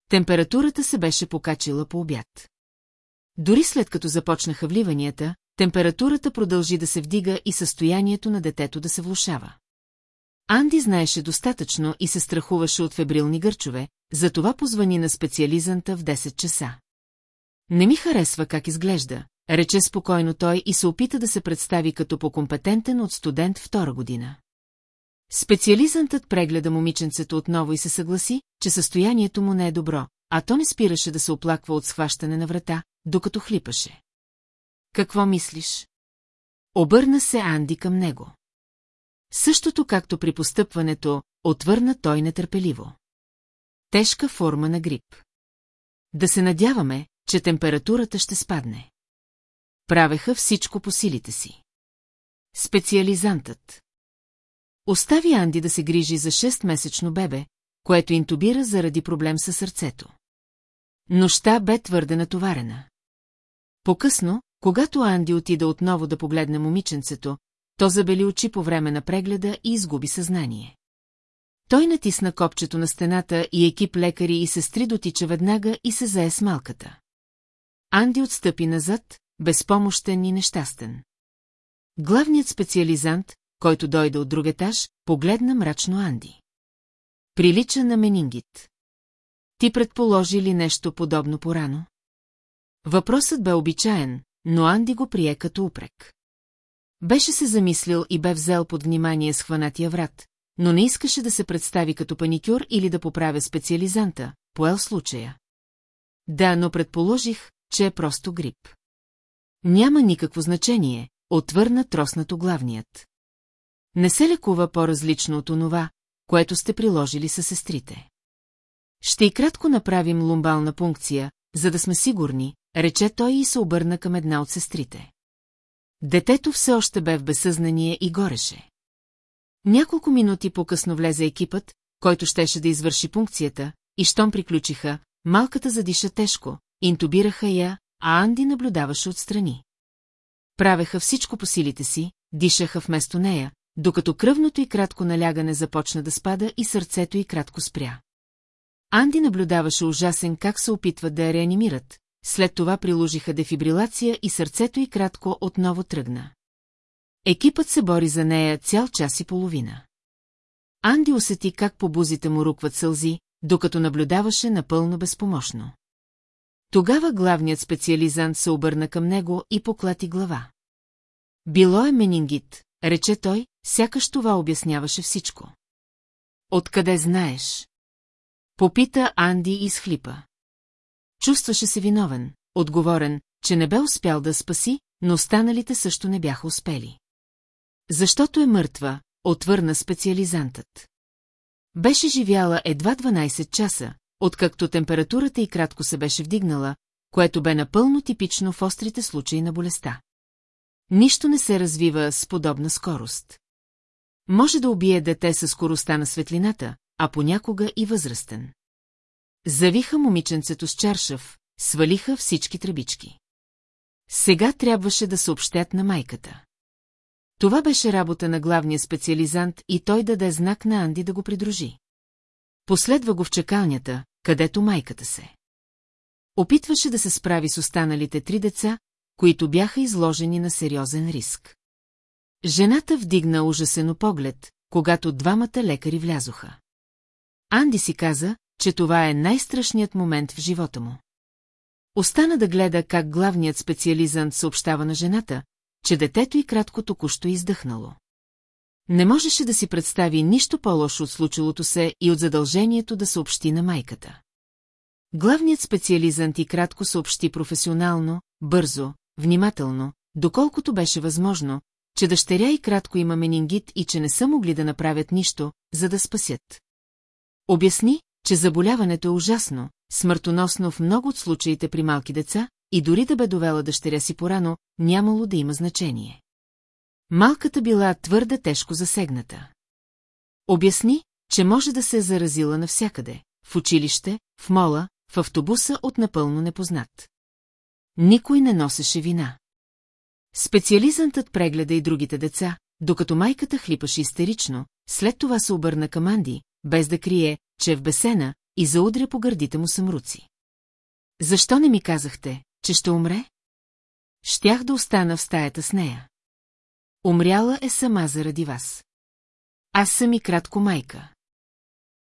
Температурата се беше покачила по обяд. Дори след като започнаха вливанията, температурата продължи да се вдига и състоянието на детето да се влушава. Анди знаеше достатъчно и се страхуваше от фебрилни гърчове, затова позвани на специализанта в 10 часа. Не ми харесва как изглежда, рече спокойно той и се опита да се представи като по-компетентен от студент втора година. Специализантът прегледа момиченцето отново и се съгласи, че състоянието му не е добро, а то не спираше да се оплаква от схващане на врата, докато хлипаше. Какво мислиш? Обърна се Анди към него. Същото както при постъпването, отвърна той нетърпеливо. Тежка форма на грип. Да се надяваме, че температурата ще спадне. Правеха всичко по силите си. Специализантът. Остави Анди да се грижи за 6-месечно бебе, което интубира заради проблем със сърцето. Нощта бе твърде натоварена. По-късно, когато Анди отида отново да погледне момиченцето, то забели очи по време на прегледа и изгуби съзнание. Той натисна копчето на стената и екип лекари и сестри дотича веднага и се зае с малката. Анди отстъпи назад, безпомощен и нещастен. Главният специализант, който дойде от друг етаж, погледна мрачно Анди. Прилича на менингит. Ти предположи ли нещо подобно порано? Въпросът бе обичаен, но Анди го прие като упрек. Беше се замислил и бе взел под внимание схванатия врат, но не искаше да се представи като паникюр или да поправя специализанта, поел случая. Да, но предположих, че е просто грип. Няма никакво значение, отвърна троснато главният. Не се лекува по-различно от онова, което сте приложили със сестрите. Ще и кратко направим лумбална пункция, за да сме сигурни, рече той и се обърна към една от сестрите. Детето все още бе в безсъзнание и гореше. Няколко минути по-късно влезе екипът, който щеше да извърши пункцията, и щом приключиха, малката задиша тежко, интубираха я, а Анди наблюдаваше отстрани. Правеха всичко по силите си, дишаха вместо нея, докато кръвното и кратко налягане започна да спада и сърцето й кратко спря. Анди наблюдаваше ужасен как се опитват да я реанимират, след това приложиха дефибрилация и сърцето й кратко отново тръгна. Екипът се бори за нея цял час и половина. Анди усети как по бузите му рукват сълзи, докато наблюдаваше напълно безпомощно. Тогава главният специализант се обърна към него и поклати глава. Било е менингит, рече той, сякаш това обясняваше всичко. Откъде знаеш? Попита Анди и схлипа. Чувстваше се виновен, отговорен, че не бе успял да спаси, но останалите също не бяха успели. Защото е мъртва, отвърна специализантът. Беше живяла едва 12 часа, откакто температурата и кратко се беше вдигнала, което бе напълно типично в острите случаи на болестта. Нищо не се развива с подобна скорост. Може да убие дете със скоростта на светлината, а понякога и възрастен. Завиха момиченцето с чаршав, свалиха всички тръбички. Сега трябваше да съобщят на майката. Това беше работа на главния специализант и той даде знак на Анди да го придружи. Последва го в чекалнята, където майката се. Опитваше да се справи с останалите три деца, които бяха изложени на сериозен риск. Жената вдигна ужасено поглед, когато двамата лекари влязоха. Анди си каза, че това е най-страшният момент в живота му. Остана да гледа как главният специализант съобщава на жената, че детето и кратко току-що издъхнало. Не можеше да си представи нищо по-лошо от случилото се и от задължението да съобщи на майката. Главният специализант и кратко съобщи професионално, бързо, внимателно, доколкото беше възможно, че дъщеря и кратко има менингит и че не са могли да направят нищо, за да спасят. Обясни, че заболяването е ужасно, смъртоносно в много от случаите при малки деца, и дори да бе довела дъщеря си порано, нямало да има значение. Малката била твърде тежко засегната. Обясни, че може да се е заразила навсякъде, в училище, в мола, в автобуса от напълно непознат. Никой не носеше вина. Специализантът прегледа и другите деца, докато майката хлипаше истерично, след това се обърна към Анди, без да крие, че е в бесена, и заудря по гърдите му самруци. Защо не ми казахте, че ще умре? Щях да остана в стаята с нея. Умряла е сама заради вас. Аз съм и кратко майка.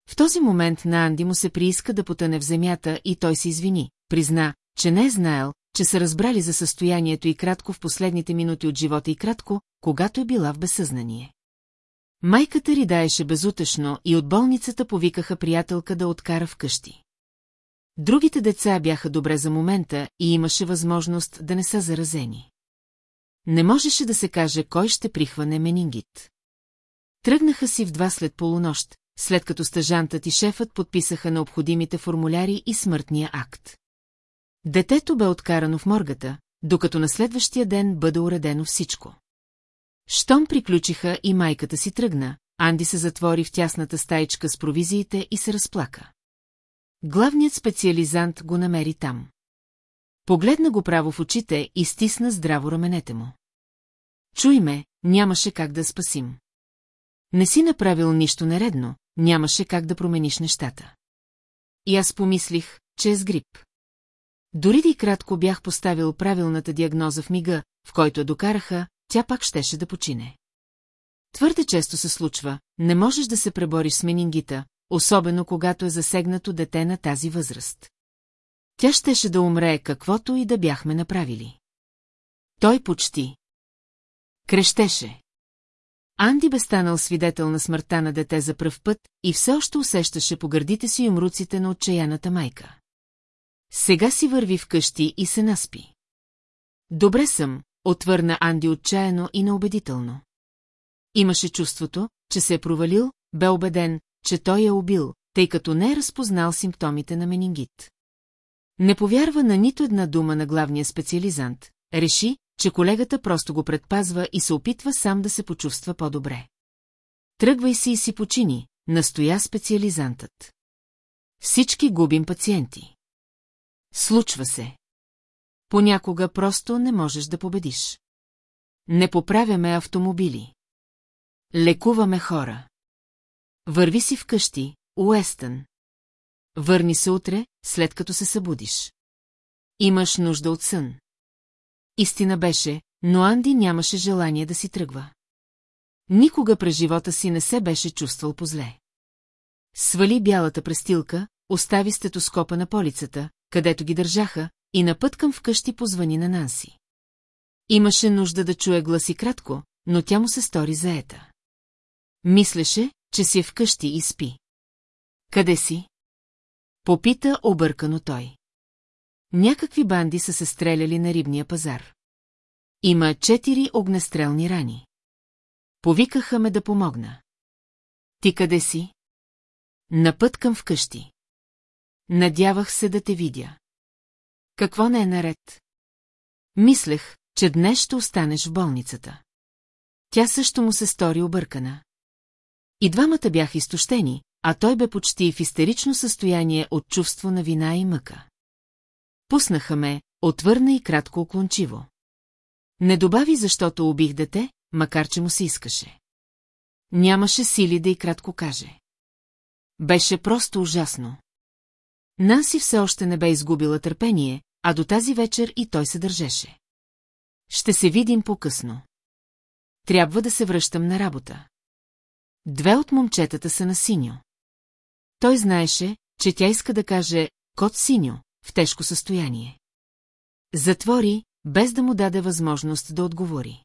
В този момент на Анди му се прииска да потъне в земята и той се извини, призна, че не е знаел, че са разбрали за състоянието и кратко в последните минути от живота и кратко, когато е била в безсъзнание. Майката ридаеше безутешно и от болницата повикаха приятелка да откара вкъщи. Другите деца бяха добре за момента и имаше възможност да не са заразени. Не можеше да се каже кой ще прихване менингит. Тръгнаха си в два след полунощ, след като стъжантът и шефът подписаха необходимите формуляри и смъртния акт. Детето бе откарано в моргата, докато на следващия ден бъде уредено всичко. Щом приключиха и майката си тръгна, Анди се затвори в тясната стаичка с провизиите и се разплака. Главният специализант го намери там. Погледна го право в очите и стисна здраво раменете му. Чуй ме, нямаше как да спасим. Не си направил нищо нередно, нямаше как да промениш нещата. И аз помислих, че е с грип. Дори и кратко бях поставил правилната диагноза в мига, в който я докараха, тя пак щеше да почине. Твърде често се случва, не можеш да се пребориш с менингита, особено когато е засегнато дете на тази възраст. Тя щеше да умре каквото и да бяхме направили. Той почти. Крещеше. Анди бе станал свидетел на смъртта на дете за пръв път и все още усещаше по гърдите си умруците на отчаяната майка. Сега си върви вкъщи и се наспи. Добре съм, отвърна Анди отчаяно и неубедително. Имаше чувството, че се е провалил, бе убеден, че той е убил, тъй като не е разпознал симптомите на менингит. Не повярва на нито една дума на главния специализант, реши, че колегата просто го предпазва и се опитва сам да се почувства по-добре. Тръгвай си и си почини, настоя специализантът. Всички губим пациенти. Случва се. Понякога просто не можеш да победиш. Не поправяме автомобили. Лекуваме хора. Върви си вкъщи, Уестън. Върни се утре, след като се събудиш. Имаш нужда от сън. Истина беше, но Анди нямаше желание да си тръгва. Никога през живота си не се беше чувствал позле. Свали бялата престилка, остави стетоскопа на полицата, където ги държаха, и на път към вкъщи позвани на Нанси. Имаше нужда да чуе гласи кратко, но тя му се стори заета. Мислеше, че си е вкъщи и спи. Къде си? Попита объркано той. Някакви банди са се стреляли на рибния пазар. Има четири огнестрелни рани. Повикаха ме да помогна. Ти къде си? На път към вкъщи. Надявах се да те видя. Какво не е наред? Мислех, че днес ще останеш в болницата. Тя също му се стори объркана. И двамата бяха изтощени, а той бе почти в истерично състояние от чувство на вина и мъка. Пуснаха ме, отвърна и кратко оклончиво. Не добави, защото убих дете, макар че му се искаше. Нямаше сили да и кратко каже. Беше просто ужасно. Наси все още не бе изгубила търпение, а до тази вечер и той се държеше. Ще се видим по-късно. Трябва да се връщам на работа. Две от момчетата са на синьо. Той знаеше, че тя иска да каже «Кот синьо» в тежко състояние. Затвори, без да му даде възможност да отговори.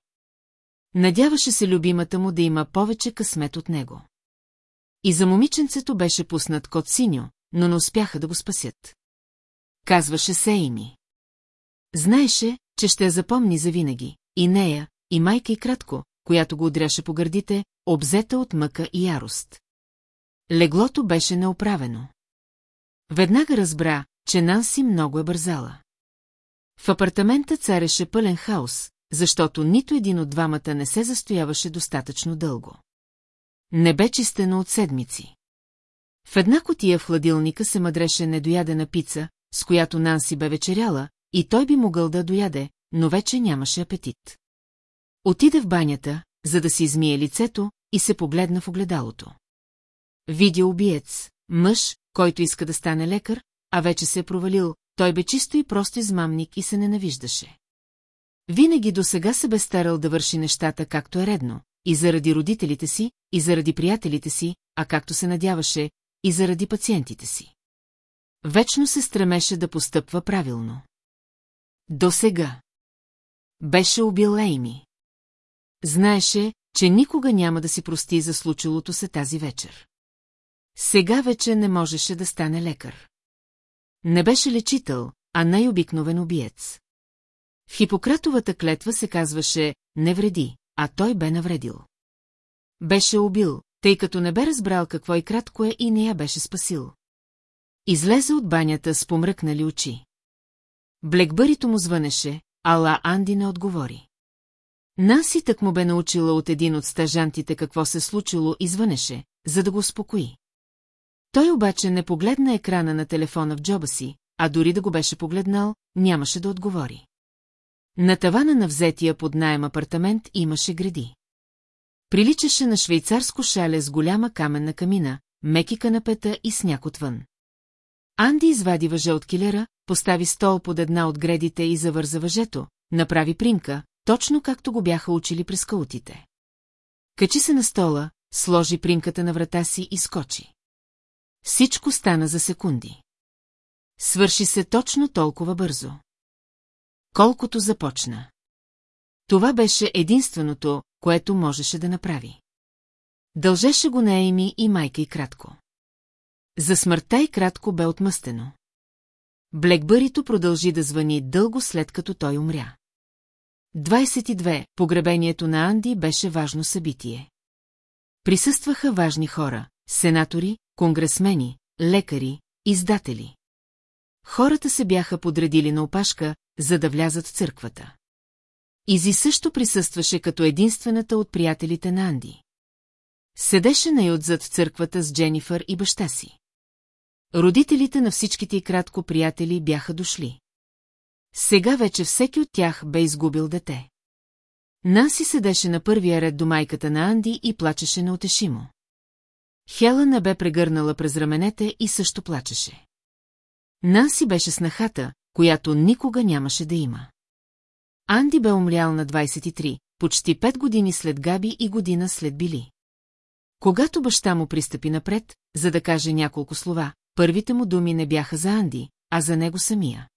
Надяваше се любимата му да има повече късмет от него. И за момиченцето беше пуснат кот синьо, но не успяха да го спасят. Казваше се Ейми. Знаеше, че ще я запомни завинаги, и нея, и майка и кратко, която го удряше по гърдите, обзета от мъка и ярост. Леглото беше неоправено. Веднага разбра, че Нанси много е бързала. В апартамента цареше пълен хаос, защото нито един от двамата не се застояваше достатъчно дълго. Не бе чистено от седмици. В една котия в хладилника се мъдреше недоядена пица, с която Нанси бе вечеряла, и той би могъл да дояде, но вече нямаше апетит. Отиде в банята, за да си измие лицето, и се погледна в огледалото. Видя убиец, мъж, който иска да стане лекар, а вече се е провалил, той бе чисто и просто измамник и се ненавиждаше. Винаги до сега се бе старал да върши нещата както е редно, и заради родителите си, и заради приятелите си, а както се надяваше, и заради пациентите си. Вечно се стремеше да постъпва правилно. До сега. Беше убил Ейми. Знаеше, че никога няма да си прости за случилото се тази вечер. Сега вече не можеше да стане лекар. Не беше лечител, а най-обикновен убиец. В Хипократовата клетва се казваше «не вреди», а той бе навредил. Беше убил, тъй като не бе разбрал какво и кратко е и не я беше спасил. Излезе от банята с помръкнали очи. Блекбърито му звънеше, ала Анди не отговори. Наси так му бе научила от един от стажантите какво се случило и звънеше, за да го успокои. Той обаче не погледна екрана на телефона в джоба си, а дори да го беше погледнал, нямаше да отговори. На тавана на взетия под найем апартамент имаше гради. Приличаше на швейцарско шале с голяма каменна камина, меки канапета и сняг отвън. Анди извади въже от килера, постави стол под една от гредите и завърза въжето, направи примка, точно както го бяха учили през каутите. Качи се на стола, сложи примката на врата си и скочи. Всичко стана за секунди. Свърши се точно толкова бързо. Колкото започна. Това беше единственото, което можеше да направи. Дължеше го на Ейми и майка и кратко. За смъртта и кратко бе отмъстено. Блекбърито продължи да звъни дълго след като той умря. 22. Погребението на Анди беше важно събитие. Присъстваха важни хора – сенатори, конгресмени, лекари, издатели. Хората се бяха подредили на опашка, за да влязат в църквата. Изи също присъстваше като единствената от приятелите на Анди. Седеше най-отзад в църквата с Дженифър и баща си. Родителите на всичките и кратко приятели бяха дошли. Сега вече всеки от тях бе изгубил дете. Наси седеше на първия ред до майката на Анди и плачеше неотешимо. Хела не бе прегърнала през раменете и също плачеше. Наси беше снахата, която никога нямаше да има. Анди бе умрял на 23, почти 5 години след Габи и година след Били. Когато баща му пристъпи напред, за да каже няколко слова, първите му думи не бяха за Анди, а за него самия.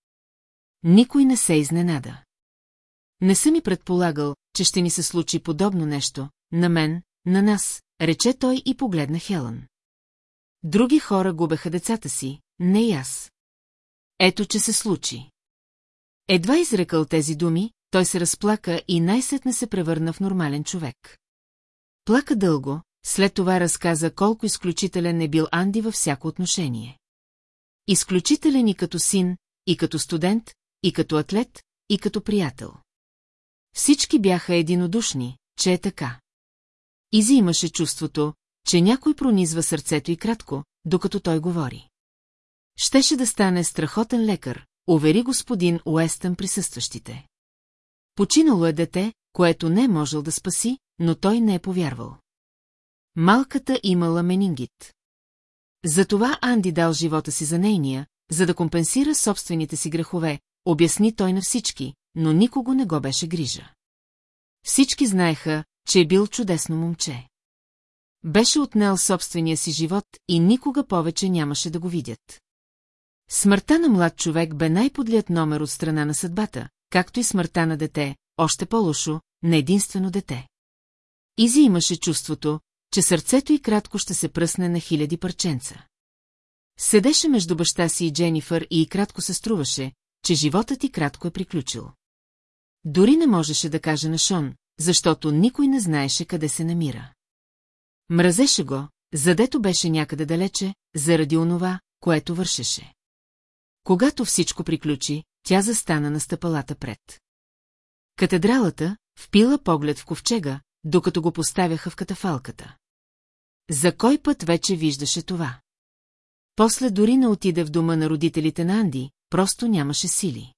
Никой не се изненада. Не съм и предполагал, че ще ни се случи подобно нещо, на мен, на нас, рече той и погледна Хелън. Други хора губеха децата си, не и аз. Ето, че се случи. Едва изрекал тези думи, той се разплака и най-сетне се превърна в нормален човек. Плака дълго, след това разказа колко изключителен е бил Анди във всяко отношение. Изключителен и като син, и като студент, и като атлет, и като приятел. Всички бяха единодушни, че е така. Изи имаше чувството, че някой пронизва сърцето и кратко, докато той говори. Щеше да стане страхотен лекар, увери господин Уестън присъстващите. Починало е дете, което не е можел да спаси, но той не е повярвал. Малката имала менингит. Затова Анди дал живота си за нейния, за да компенсира собствените си грехове, обясни той на всички, но никого не го беше грижа. Всички знаеха, че е бил чудесно момче. Беше отнел собствения си живот и никога повече нямаше да го видят. Смъртта на млад човек бе най-подлият номер от страна на съдбата, както и смъртта на дете, още по-лошо, на единствено дете. Изи имаше чувството, че сърцето й кратко ще се пръсне на хиляди парченца. Седеше между баща си и Дженифър и кратко се струваше, че животът ти кратко е приключил. Дори не можеше да каже на Шон, защото никой не знаеше къде се намира. Мразеше го, задето беше някъде далече, заради онова, което вършеше. Когато всичко приключи, тя застана на стъпалата пред. Катедралата впила поглед в ковчега, докато го поставяха в катафалката. За кой път вече виждаше това? После дори не отиде в дома на родителите на Анди, просто нямаше сили.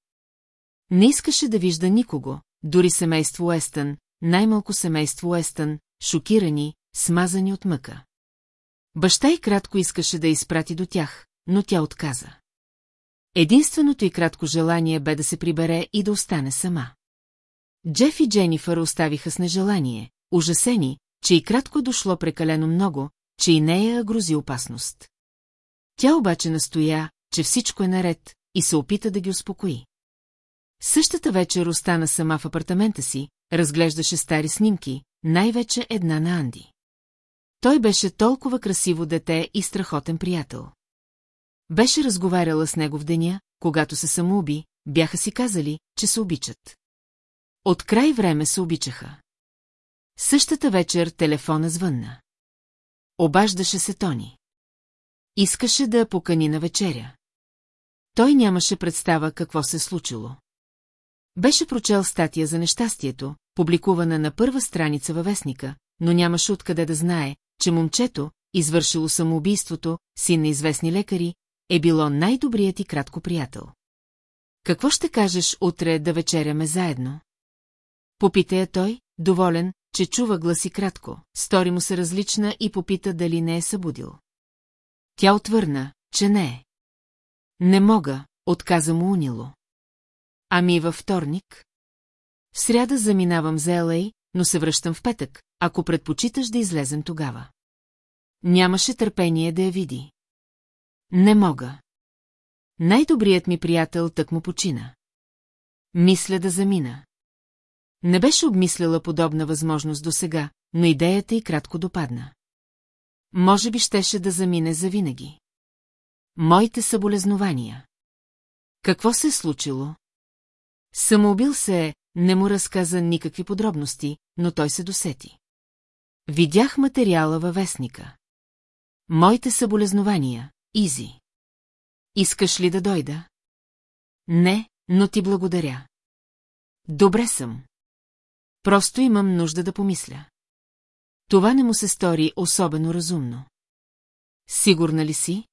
Не искаше да вижда никого, дори семейство Уестън, най-малко семейство Уестън, шокирани, смазани от мъка. Баща и кратко искаше да изпрати до тях, но тя отказа. Единственото и кратко желание бе да се прибере и да остане сама. Джеф и Дженифър оставиха с нежелание, ужасени, че и кратко дошло прекалено много, че и нея грози опасност. Тя обаче настоя, че всичко е наред, и се опита да ги успокои. Същата вечер остана сама в апартамента си, разглеждаше стари снимки, най-вече една на Анди. Той беше толкова красиво дете и страхотен приятел. Беше разговаряла с него в деня, когато се самоуби, бяха си казали, че се обичат. От край време се обичаха. Същата вечер телефона звънна. Обаждаше се Тони. Искаше да я покани на вечеря. Той нямаше представа какво се е случило. Беше прочел статия за нещастието, публикувана на първа страница във вестника, но нямаше откъде да знае, че момчето, извършило самоубийството, син на известни лекари, е било най-добрият и кратко приятел. Какво ще кажеш утре да вечеряме заедно? Попита я той, доволен, че чува гласи кратко, стори му се различна и попита дали не е събудил. Тя отвърна, че не е. Не мога, отказа му унило. Ами във вторник? В сряда заминавам за Елей, но се връщам в петък, ако предпочиташ да излезем тогава. Нямаше търпение да я види. Не мога. Най-добрият ми приятел тък му почина. Мисля да замина. Не беше обмисляла подобна възможност до сега, но идеята й кратко допадна. Може би щеше да замине завинаги. Моите съболезнования. Какво се е случило? Самоубил се е, не му разказа никакви подробности, но той се досети. Видях материала във вестника. Моите съболезнования, Изи. Искаш ли да дойда? Не, но ти благодаря. Добре съм. Просто имам нужда да помисля. Това не му се стори особено разумно. Сигурна ли си?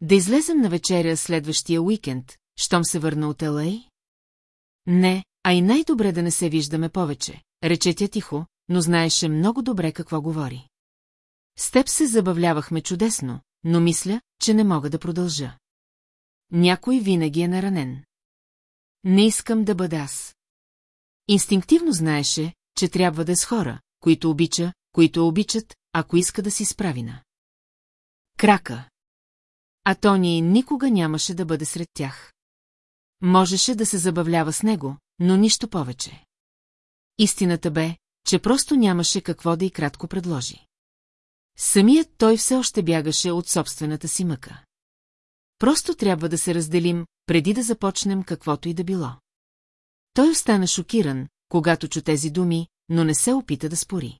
Да излезем на вечеря следващия уикенд, щом се върна от Елей? Не, а и най-добре да не се виждаме повече, рече тя тихо, но знаеше много добре какво говори. С теб се забавлявахме чудесно, но мисля, че не мога да продължа. Някой винаги е наранен. Не искам да бъда аз. Инстинктивно знаеше, че трябва да е с хора, които обича, които обичат, ако иска да си справи на. Крака. А Тони никога нямаше да бъде сред тях. Можеше да се забавлява с него, но нищо повече. Истината бе, че просто нямаше какво да и кратко предложи. Самият той все още бягаше от собствената си мъка. Просто трябва да се разделим, преди да започнем каквото и да било. Той остана шокиран, когато чу тези думи, но не се опита да спори.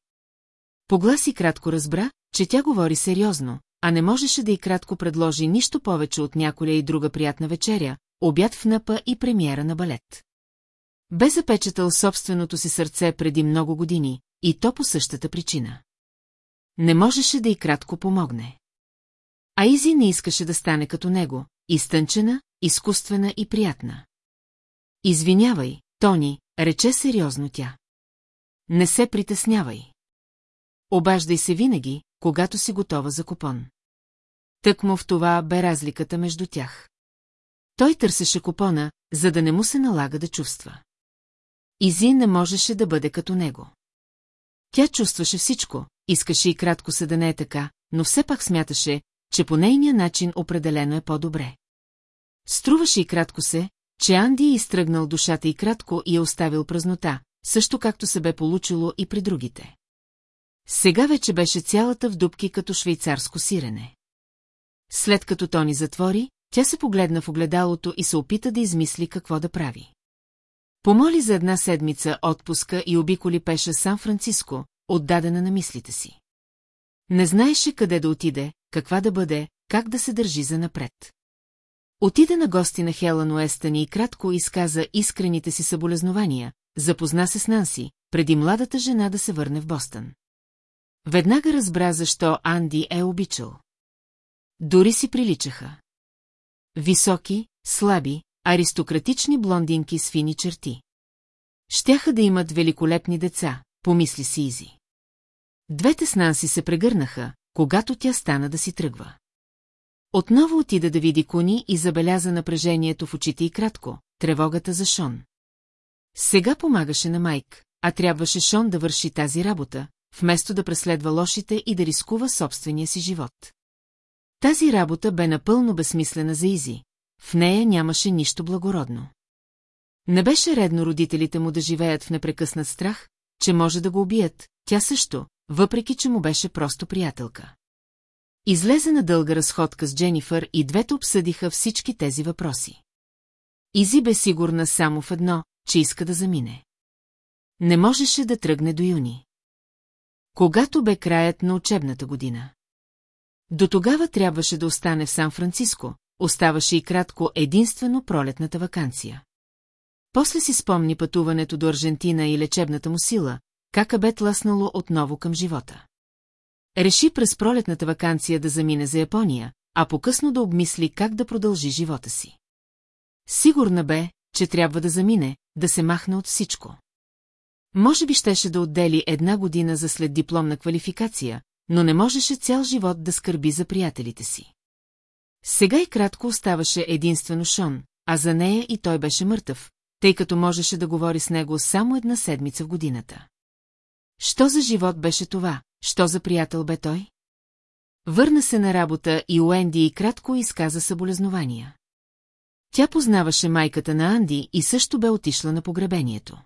Погласи кратко разбра, че тя говори сериозно, а не можеше да и кратко предложи нищо повече от няколя и друга приятна вечеря, обяд в напа и премиера на балет. Бе запечатал собственото си сърце преди много години, и то по същата причина. Не можеше да и кратко помогне. А Изи не искаше да стане като него, изтънчена, изкуствена и приятна. Извинявай, Тони, рече сериозно тя. Не се притеснявай. Обаждай се винаги, когато си готова за купон. Тъкмо в това бе разликата между тях. Той търсеше купона, за да не му се налага да чувства. Изи не можеше да бъде като него. Тя чувстваше всичко, искаше и кратко се да не е така, но все пак смяташе, че по нейния начин определено е по-добре. Струваше и кратко се, че Анди е изтръгнал душата и кратко и е оставил празнота, също както се бе получило и при другите. Сега вече беше цялата в дубки като швейцарско сирене. След като Тони затвори, тя се погледна в огледалото и се опита да измисли какво да прави. Помоли за една седмица отпуска и обиколи пеша Сан-Франциско, отдадена на мислите си. Не знаеше къде да отиде, каква да бъде, как да се държи за напред. Отиде на гости на Хелън Уестън и кратко изказа искрените си съболезнования, запозна се с Нанси, преди младата жена да се върне в Бостън. Веднага разбра защо Анди е обичал. Дори си приличаха. Високи, слаби, аристократични блондинки с фини черти. Щяха да имат великолепни деца, помисли си Изи. Двете с Нанси се прегърнаха, когато тя стана да си тръгва. Отново отида да види кони и забеляза напрежението в очите и кратко, тревогата за Шон. Сега помагаше на Майк, а трябваше Шон да върши тази работа, вместо да преследва лошите и да рискува собствения си живот. Тази работа бе напълно безсмислена за Изи. В нея нямаше нищо благородно. Не беше редно родителите му да живеят в непрекъснат страх, че може да го убият, тя също, въпреки че му беше просто приятелка. Излезе на дълга разходка с Дженифър и двете обсъдиха всички тези въпроси. Изи бе сигурна само в едно, че иска да замине. Не можеше да тръгне до юни. Когато бе краят на учебната година. До тогава трябваше да остане в Сан-Франциско, оставаше и кратко единствено пролетната вакансия. После си спомни пътуването до Аржентина и лечебната му сила, как бе тласнало отново към живота. Реши през пролетната вакансия да замине за Япония, а по-късно да обмисли как да продължи живота си. Сигурна бе, че трябва да замине, да се махне от всичко. Може би щеше да отдели една година за след дипломна квалификация, но не можеше цял живот да скърби за приятелите си. Сега и кратко оставаше единствено Шон, а за нея и той беше мъртъв, тъй като можеше да говори с него само една седмица в годината. Що за живот беше това, що за приятел бе той? Върна се на работа и Уенди и кратко изказа съболезнования. Тя познаваше майката на Анди и също бе отишла на погребението.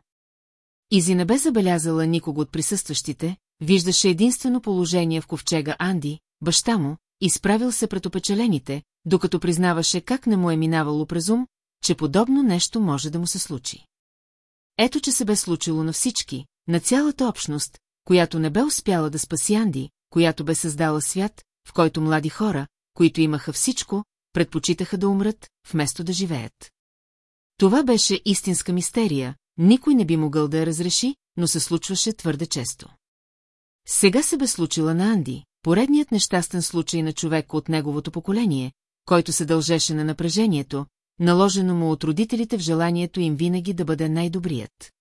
Изи не бе забелязала никого от присъстващите, виждаше единствено положение в ковчега Анди, баща му, изправил се пред опечалените, докато признаваше как не му е минавало през ум, че подобно нещо може да му се случи. Ето, че се бе случило на всички, на цялата общност, която не бе успяла да спаси Анди, която бе създала свят, в който млади хора, които имаха всичко, предпочитаха да умрат, вместо да живеят. Това беше истинска мистерия, никой не би могъл да я разреши, но се случваше твърде често. Сега се бе случила на Анди, поредният нещастен случай на човек от неговото поколение, който се дължеше на напрежението, наложено му от родителите в желанието им винаги да бъде най-добрият.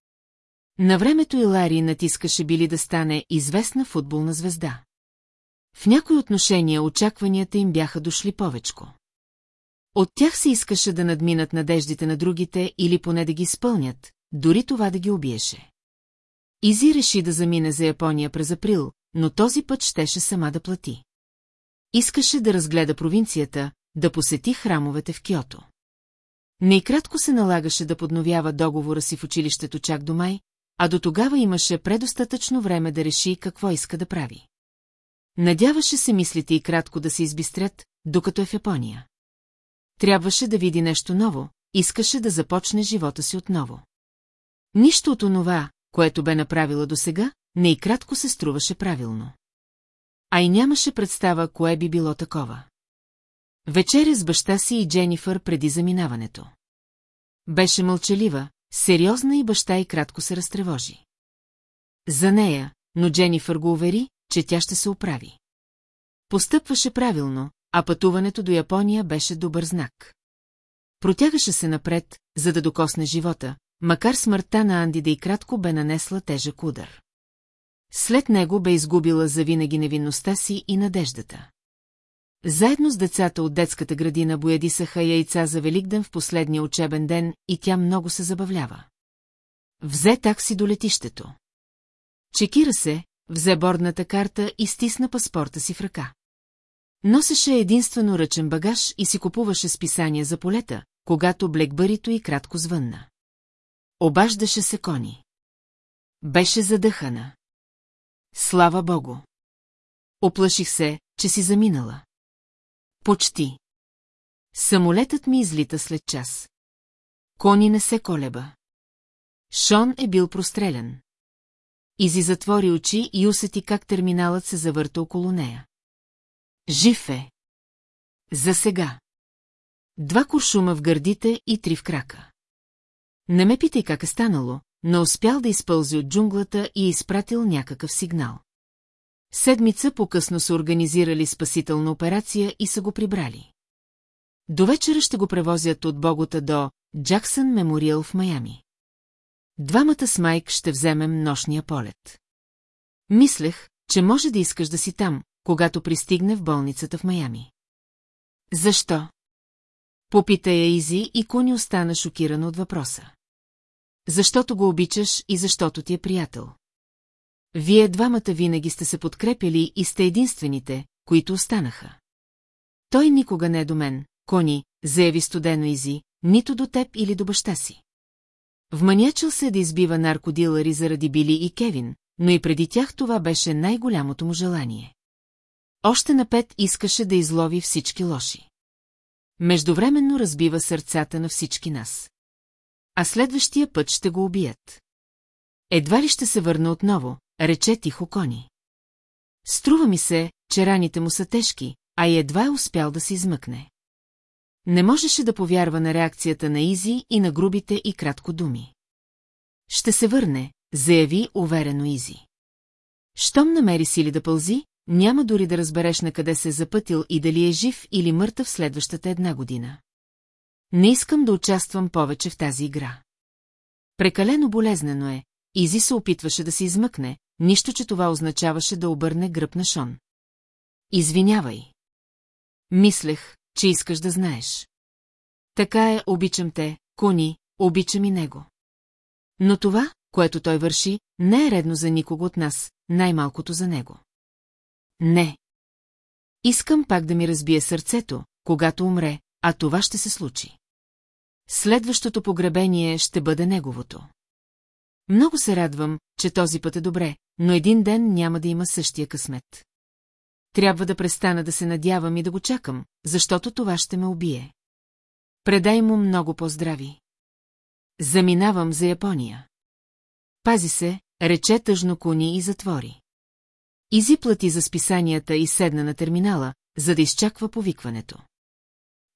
На времето и Лари натискаше били да стане известна футболна звезда. В някои отношения очакванията им бяха дошли повечко. От тях се искаше да надминат надеждите на другите или поне да ги изпълнят, дори това да ги убиеше. Изи реши да замине за Япония през април, но този път щеше сама да плати. Искаше да разгледа провинцията, да посети храмовете в Киото. Найкратко се налагаше да подновява договора си в училището чак до май, а до тогава имаше предостатъчно време да реши какво иска да прави. Надяваше се мислите и кратко да се избистрят, докато е в Япония. Трябваше да види нещо ново, искаше да започне живота си отново. Нищо от онова, което бе направила досега, не и кратко се струваше правилно. А и нямаше представа, кое би било такова. Вечеря с баща си и Дженифър преди заминаването. Беше мълчалива, сериозна и баща и кратко се разтревожи. За нея, но Дженифър го увери, че тя ще се оправи. Постъпваше правилно, а пътуването до Япония беше добър знак. Протягаше се напред, за да докосне живота, макар смъртта на Анди да и кратко бе нанесла тежък удар. След него бе изгубила завинаги невинността си и надеждата. Заедно с децата от детската градина боядисаха яйца за Великден в последния учебен ден и тя много се забавлява. Взе такси до летището. Чекира се, взе бордната карта и стисна паспорта си в ръка. Носеше единствено ръчен багаж и си купуваше списания за полета, когато блекбърито и кратко звънна. Обаждаше се Кони. Беше задъхана. Слава богу! Оплаших се, че си заминала. Почти. Самолетът ми излита след час. Кони не се колеба. Шон е бил прострелян. Изи затвори очи и усети как терминалът се завърта около нея. Жив е. За сега. Два куршума в гърдите и три в крака. Не ме питай как е станало, но успял да изпълзи от джунглата и е изпратил някакъв сигнал. Седмица по-късно са организирали спасителна операция и са го прибрали. До вечера ще го превозят от Богота до Джаксън Мемориал в Майами. Двамата с Майк ще вземем нощния полет. Мислех, че може да искаш да си там, когато пристигне в болницата в Майами. Защо? Попита я Изи и Куни остана шокирана от въпроса. Защото го обичаш и защото ти е приятел. Вие двамата винаги сте се подкрепили и сте единствените, които останаха. Той никога не е до мен, Кони, заяви студено Изи, нито до теб или до баща си. Вманячил се да избива наркодилъри заради Били и Кевин, но и преди тях това беше най-голямото му желание. Още на пет искаше да излови всички лоши. Междувременно разбива сърцата на всички нас. А следващия път ще го убият. Едва ли ще се върна отново, рече тихо Кони. Струва ми се, че раните му са тежки, а и едва е успял да се измъкне. Не можеше да повярва на реакцията на Изи и на грубите и кратко думи. Ще се върне, заяви уверено Изи. Щом намери сили да пълзи, няма дори да разбереш на къде се е запътил и дали е жив или мъртъв следващата една година. Не искам да участвам повече в тази игра. Прекалено болезнено е, Изи се опитваше да се измъкне, нищо, че това означаваше да обърне гръб на Шон. Извинявай. Мислех, че искаш да знаеш. Така е, обичам те, Кони, обичам и него. Но това, което той върши, не е редно за никого от нас, най-малкото за него. Не. Искам пак да ми разбие сърцето, когато умре, а това ще се случи. Следващото погребение ще бъде неговото. Много се радвам, че този път е добре, но един ден няма да има същия късмет. Трябва да престана да се надявам и да го чакам, защото това ще ме убие. Предай му много по-здрави. Заминавам за Япония. Пази се, рече тъжно кони и затвори. Изи плати за списанията и седна на терминала, за да изчаква повикването.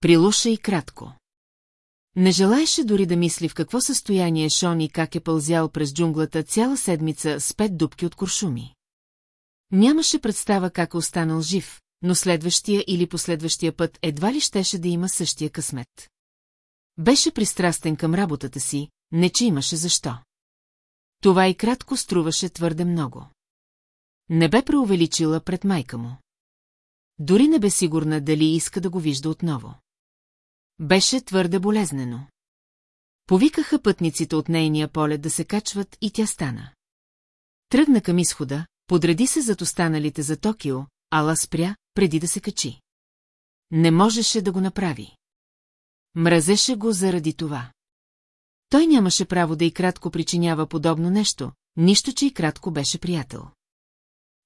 Прилуша и кратко. Не желаеше дори да мисли в какво състояние Шон и как е пълзял през джунглата цяла седмица с пет дубки от куршуми. Нямаше представа как е останал жив, но следващия или последващия път едва ли щеше да има същия късмет. Беше пристрастен към работата си, не че имаше защо. Това и кратко струваше твърде много. Не бе преувеличила пред майка му. Дори не бе сигурна дали иска да го вижда отново. Беше твърде болезнено. Повикаха пътниците от нейния полет да се качват и тя стана. Тръгна към изхода, подреди се зад останалите за Токио, ала спря, преди да се качи. Не можеше да го направи. Мразеше го заради това. Той нямаше право да и кратко причинява подобно нещо, нищо, че и кратко беше приятел.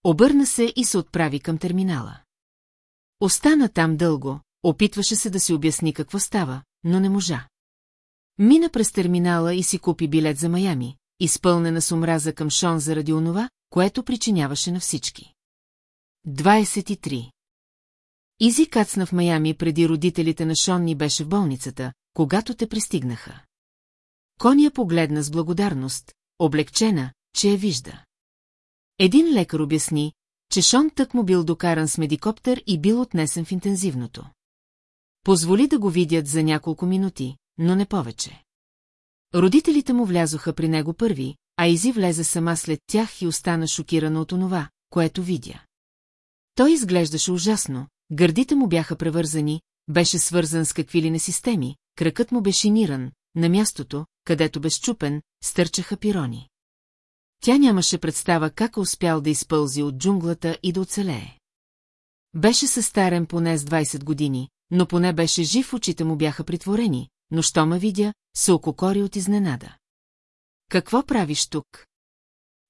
Обърна се и се отправи към терминала. Остана там дълго, опитваше се да си обясни какво става, но не можа. Мина през терминала и си купи билет за Майами, изпълнена с омраза към Шон заради онова, което причиняваше на всички. 23. Изи кацна в Майами преди родителите на Шон ни беше в болницата, когато те пристигнаха. Коня погледна с благодарност, облегчена, че я вижда. Един лекар обясни, че Шон тък му бил докаран с медикоптер и бил отнесен в интензивното. Позволи да го видят за няколко минути, но не повече. Родителите му влязоха при него първи, а Изи влезе сама след тях и остана шокирана от онова, което видя. Той изглеждаше ужасно, гърдите му бяха превързани, беше свързан с какви ли не системи, кракът му беше ниран, на мястото, където безчупен, стърчаха пирони. Тя нямаше представа как успял да изпълзи от джунглата и да оцелее. Беше състарен поне с 20 години, но поне беше жив, очите му бяха притворени, но що ме видя, се ококори от изненада. Какво правиш тук?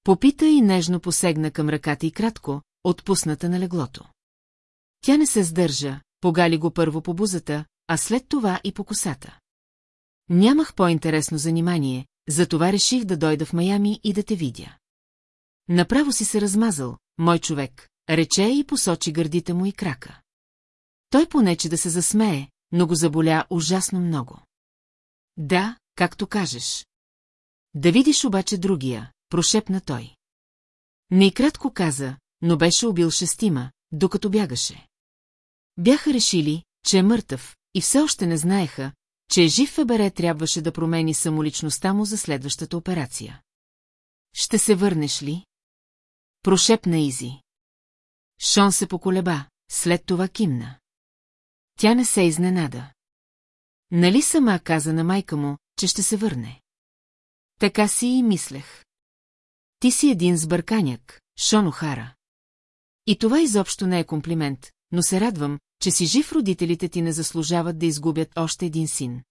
Попита и нежно посегна към ръката и кратко, отпусната на леглото. Тя не се сдържа, погали го първо по бузата, а след това и по косата. Нямах по-интересно занимание, затова реших да дойда в Майами и да те видя. Направо си се размазал, мой човек, рече и посочи гърдите му и крака. Той понече да се засмее, но го заболя ужасно много. Да, както кажеш. Да видиш обаче другия, прошепна той. Не каза, но беше убил шестима, докато бягаше. Бяха решили, че е мъртъв, и все още не знаеха, че жив Фебере трябваше да промени самоличността му за следващата операция. Ще се върнеш ли? Прошепна Изи. Шон се поколеба, след това кимна. Тя не се изненада. Нали сама каза на майка му, че ще се върне? Така си и мислех. Ти си един сбърканяк, Шон Охара. И това изобщо не е комплимент, но се радвам, че си жив родителите ти не заслужават да изгубят още един син.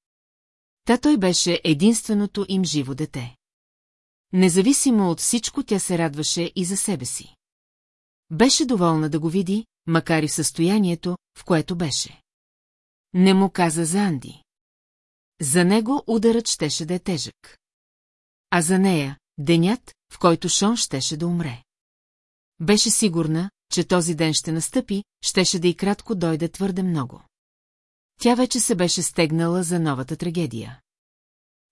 Та той беше единственото им живо дете. Независимо от всичко, тя се радваше и за себе си. Беше доволна да го види, макар и в състоянието, в което беше. Не му каза за Анди. За него ударът щеше да е тежък. А за нея, денят, в който Шон щеше да умре. Беше сигурна, че този ден ще настъпи, щеше да и кратко дойде твърде много. Тя вече се беше стегнала за новата трагедия.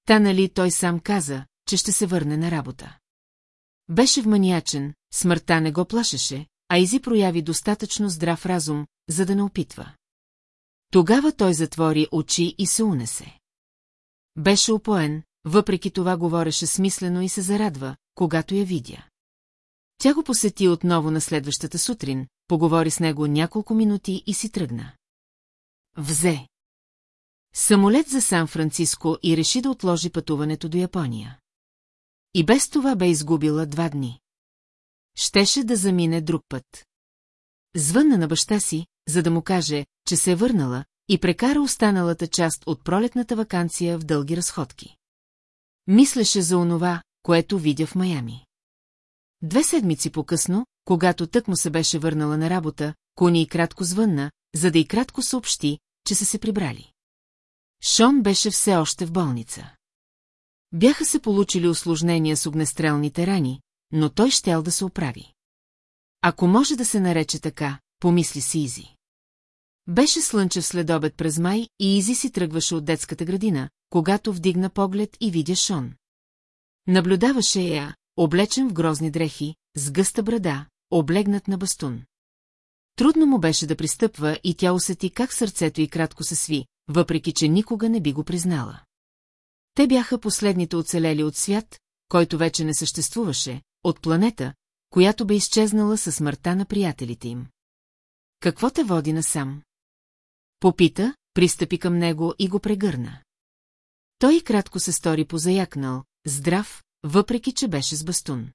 Та нали той сам каза, че ще се върне на работа. Беше вманиячен, смъртта не го плашеше, а Изи прояви достатъчно здрав разум, за да не опитва. Тогава той затвори очи и се унесе. Беше опоен, въпреки това говореше смислено и се зарадва, когато я видя. Тя го посети отново на следващата сутрин, поговори с него няколко минути и си тръгна. Взе. Самолет за Сан-Франциско и реши да отложи пътуването до Япония. И без това бе изгубила два дни. Щеше да замине друг път. Звънна на баща си, за да му каже, че се е върнала, и прекара останалата част от пролетната вакансия в дълги разходки. Мислеше за онова, което видя в Майами. Две седмици по-късно, когато тък му се беше върнала на работа, Кони и кратко звънна, за да и кратко съобщи, че са се прибрали. Шон беше все още в болница. Бяха се получили осложнения с огнестрелните рани, но той щял да се оправи. Ако може да се нарече така, помисли си Изи. Беше слънчев следобед през май и Изи си тръгваше от детската градина, когато вдигна поглед и видя Шон. Наблюдаваше я, облечен в грозни дрехи, с гъста брада, облегнат на бастун. Трудно му беше да пристъпва и тя усети как сърцето й кратко се сви, въпреки че никога не би го признала. Те бяха последните оцелели от свят, който вече не съществуваше, от планета, която бе изчезнала със смъртта на приятелите им. Какво те води насам? Попита, пристъпи към него и го прегърна. Той кратко се стори позаякнал, здрав, въпреки че беше с бастун.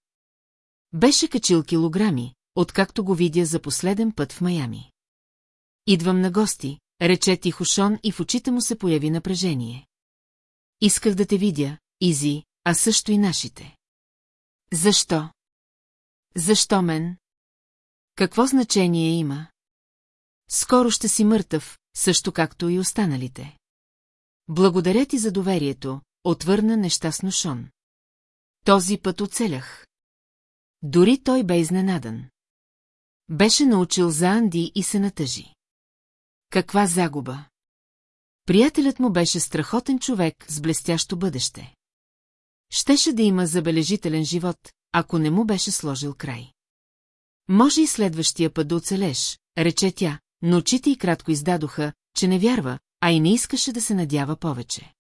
Беше качил килограми, откакто го видя за последен път в Майами. Идвам на гости, рече тихо Шон и в очите му се появи напрежение. Исках да те видя, Изи, а също и нашите. Защо? Защо мен? Какво значение има? Скоро ще си мъртъв, също както и останалите. Благодаря ти за доверието, отвърна нещастно Шон. Този път оцелях. Дори той бе изненадан. Беше научил за Анди и се натъжи. Каква загуба! Приятелят му беше страхотен човек с блестящо бъдеще. Щеше да има забележителен живот, ако не му беше сложил край. Може и следващия път да оцелеш, рече тя, но очите й кратко издадоха, че не вярва, а и не искаше да се надява повече.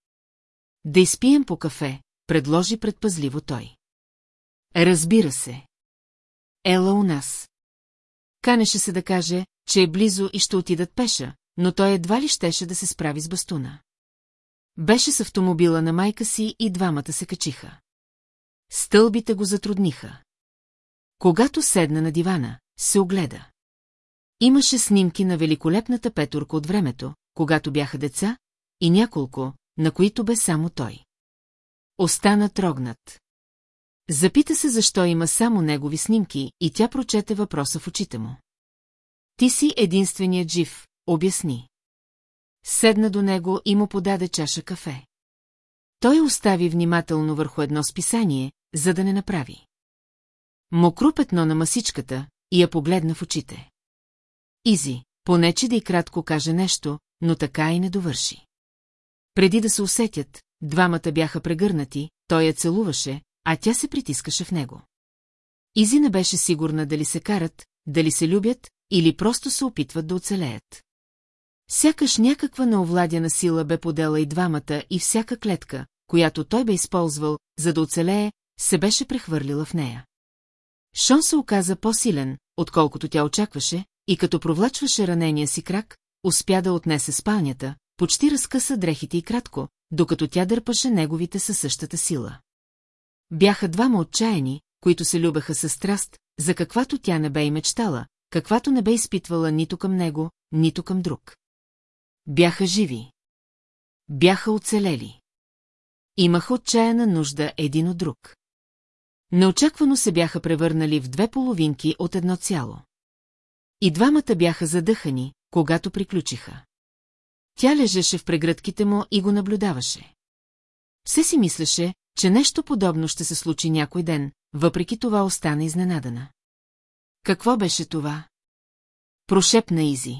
Да изпием по кафе, предложи предпазливо той. Разбира се. Ела у нас. Канеше се да каже, че е близо и ще отидат пеша, но той едва ли щеше да се справи с бастуна. Беше с автомобила на майка си и двамата се качиха. Стълбите го затрудниха. Когато седна на дивана, се огледа. Имаше снимки на великолепната петурка от времето, когато бяха деца, и няколко, на които бе само той. Остана трогнат. Запита се защо има само негови снимки и тя прочете въпроса в очите му. Ти си единственият жив, обясни. Седна до него и му подаде чаша кафе. Той остави внимателно върху едно списание, за да не направи. Мокро петно на масичката и я погледна в очите. Изи, поне че да и кратко каже нещо, но така и не довърши. Преди да се усетят, двамата бяха прегърнати, той я целуваше, а тя се притискаше в него. Изи не беше сигурна дали се карат, дали се любят или просто се опитват да оцелеят. Сякаш някаква неовладяна сила бе подела и двамата и всяка клетка, която той бе използвал, за да оцелее, се беше прехвърлила в нея. Шон се оказа по-силен, отколкото тя очакваше, и като провлачваше ранения си крак, успя да отнесе спалнята, почти разкъса дрехите и кратко, докато тя дърпаше неговите със същата сила. Бяха двама отчаяни, които се любеха със страст, за каквато тя не бе и мечтала, каквато не бе изпитвала нито към него, нито към друг. Бяха живи. Бяха оцелели. Имаха отчаяна нужда един от друг. Неочаквано се бяха превърнали в две половинки от едно цяло. И двамата бяха задъхани, когато приключиха. Тя лежеше в прегръдките му и го наблюдаваше. Все си мислеше, че нещо подобно ще се случи някой ден, въпреки това остана изненадана. Какво беше това? Прошепна Изи.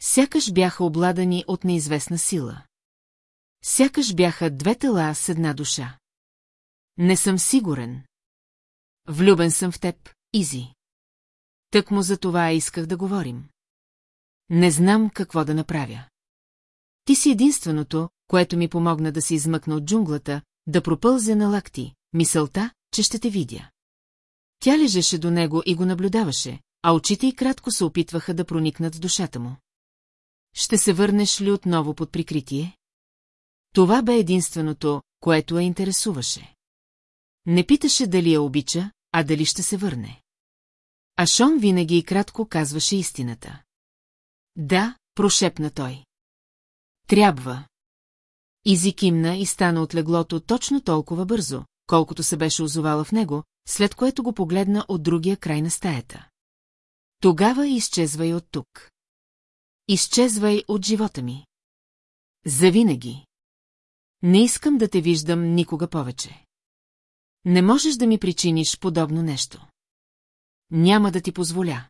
Сякаш бяха обладани от неизвестна сила. Сякаш бяха две тела с една душа. Не съм сигурен. Влюбен съм в теб, Изи. Тък му за това исках да говорим. Не знам какво да направя. Ти си единственото, което ми помогна да се измъкна от джунглата, да пропълзе на лакти, мисълта, че ще те видя. Тя лежеше до него и го наблюдаваше, а очите й кратко се опитваха да проникнат в душата му. Ще се върнеш ли отново под прикритие? Това бе единственото, което я интересуваше. Не питаше дали я обича, а дали ще се върне. А Шон винаги и кратко казваше истината. Да, прошепна той. Трябва. Изи кимна и стана от леглото точно толкова бързо, колкото се беше озовала в него, след което го погледна от другия край на стаята. Тогава изчезвай от тук. Изчезвай от живота ми. Завинаги. Не искам да те виждам никога повече. Не можеш да ми причиниш подобно нещо. Няма да ти позволя.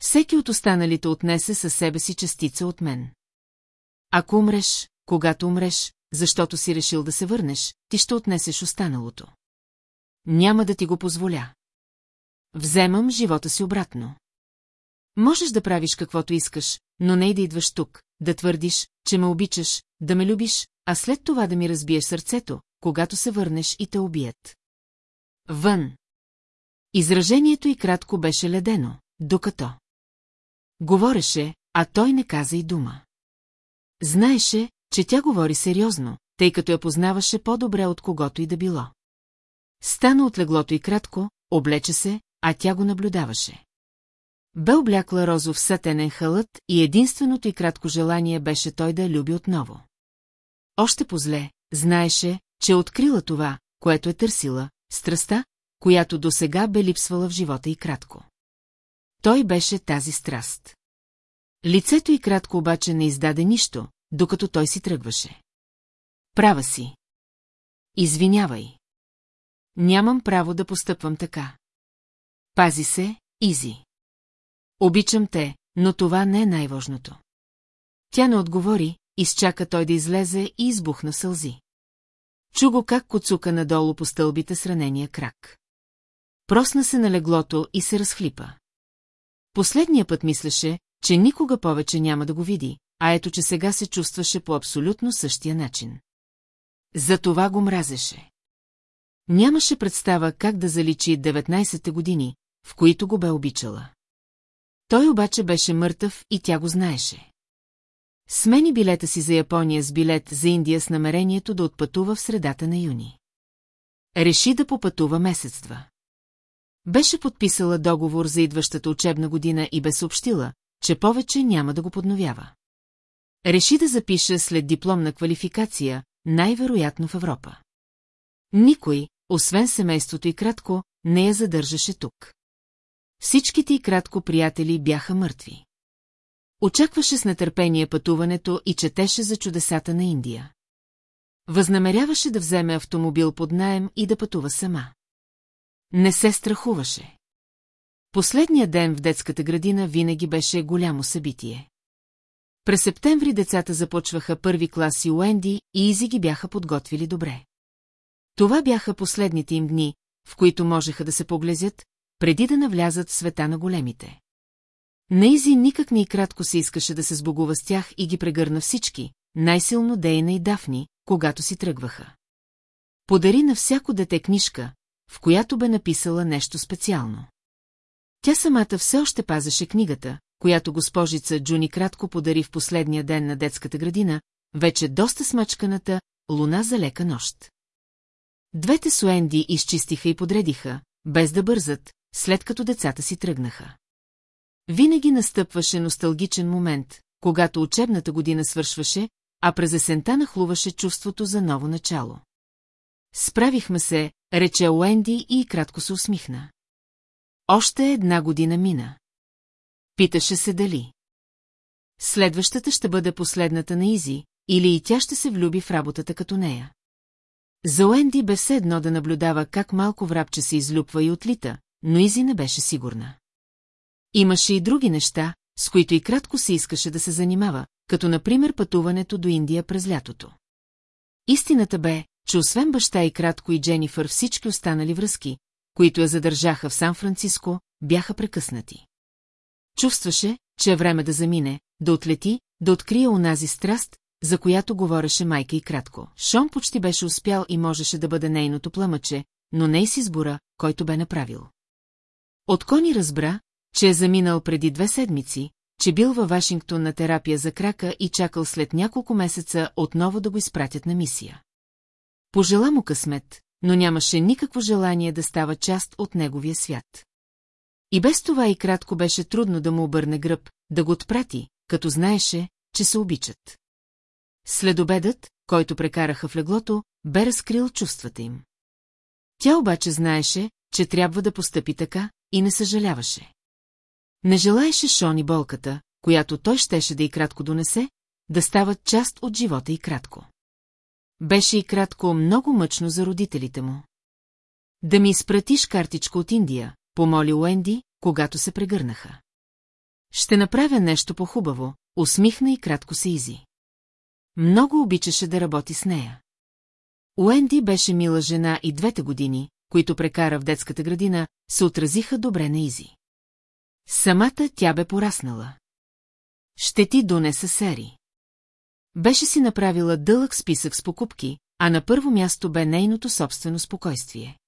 Всеки от останалите отнесе със себе си частица от мен. Ако умреш, когато умреш, защото си решил да се върнеш, ти ще отнесеш останалото. Няма да ти го позволя. Вземам живота си обратно. Можеш да правиш каквото искаш, но не и да идваш тук, да твърдиш, че ме обичаш, да ме любиш, а след това да ми разбиеш сърцето, когато се върнеш и те убият. Вън. Изражението и кратко беше ледено, докато. Говореше, а той не каза и дума. Знаеше, че тя говори сериозно, тъй като я познаваше по-добре от когото и да било. Стана от леглото и кратко, облече се, а тя го наблюдаваше. Бе облякла розов сатенен халът и единственото и кратко желание беше той да я люби отново. Още позле, знаеше, че е открила това, което е търсила, страста, която досега бе липсвала в живота и кратко. Той беше тази страст. Лицето и кратко обаче не издаде нищо, докато той си тръгваше. Права си. Извинявай. Нямам право да постъпвам така. Пази се, Изи. Обичам те, но това не е най-важното. Тя не отговори, изчака той да излезе и избухна сълзи. Чу го как коцука надолу по стълбите с ранения крак. Просна се на леглото и се разхлипа. Последния път мислеше, че никога повече няма да го види, а ето че сега се чувстваше по абсолютно същия начин. За това го мразеше. Нямаше представа как да заличи 19-те години, в които го бе обичала. Той обаче беше мъртъв и тя го знаеше. Смени билета си за Япония с билет за Индия с намерението да отпътува в средата на юни. реши да попътува месец-два. Беше подписала договор за идващата учебна година и бе съобщила, че повече няма да го подновява. Реши да запише след дипломна квалификация, най-вероятно в Европа. Никой, освен семейството и кратко, не я задържаше тук. Всичките и кратко приятели бяха мъртви. Очакваше с нетърпение пътуването и четеше за чудесата на Индия. Възнамеряваше да вземе автомобил под наем и да пътува сама. Не се страхуваше. Последния ден в детската градина винаги беше голямо събитие. През септември децата започваха първи класи Уенди и Изи ги бяха подготвили добре. Това бяха последните им дни, в които можеха да се поглезят, преди да навлязат в света на големите. На Изи никак не и кратко се искаше да се сбогува с тях и ги прегърна всички, най-силно Дейна и Дафни, когато си тръгваха. Подари на всяко дете книжка, в която бе написала нещо специално. Тя самата все още пазеше книгата, която госпожица Джуни кратко подари в последния ден на детската градина, вече доста смачканата «Луна за лека нощ». Двете суенди изчистиха и подредиха, без да бързат, след като децата си тръгнаха. Винаги настъпваше носталгичен момент, когато учебната година свършваше, а през есента нахлуваше чувството за ново начало. Справихме се, рече Уенди и кратко се усмихна. Още една година мина. Питаше се дали. Следващата ще бъде последната на Изи, или и тя ще се влюби в работата като нея. За Уенди бе все едно да наблюдава как малко врабче се излюпва и отлита, но Изи не беше сигурна. Имаше и други неща, с които и кратко се искаше да се занимава, като например пътуването до Индия през лятото. Истината бе, че освен баща и кратко и Дженифър всички останали връзки, които я задържаха в Сан-Франциско, бяха прекъснати. Чувстваше, че е време да замине, да отлети, да открие онази страст, за която говореше майка и кратко. Шон почти беше успял и можеше да бъде нейното пламъче, но не и с избора, който бе направил. От Кони разбра, че е заминал преди две седмици, че бил във Вашингтон на терапия за крака и чакал след няколко месеца отново да го изпратят на мисия. Пожела му късмет, но нямаше никакво желание да става част от неговия свят. И без това и кратко беше трудно да му обърне гръб, да го отпрати, като знаеше, че се обичат. Следобедът, който прекараха в леглото, бе разкрил чувствата им. Тя обаче знаеше, че трябва да постъпи така, и не съжаляваше. Не желаеше Шони болката, която той щеше да и кратко донесе, да стават част от живота и кратко. Беше и кратко много мъчно за родителите му. Да ми изпратиш картичка от Индия, помоли Уенди, когато се прегърнаха. Ще направя нещо по-хубаво, усмихна и кратко се изи. Много обичаше да работи с нея. Уенди беше мила жена и двете години, които прекара в детската градина, се отразиха добре на Изи. Самата тя бе пораснала. Ще ти донеса сери. Беше си направила дълъг списък с покупки, а на първо място бе нейното собствено спокойствие.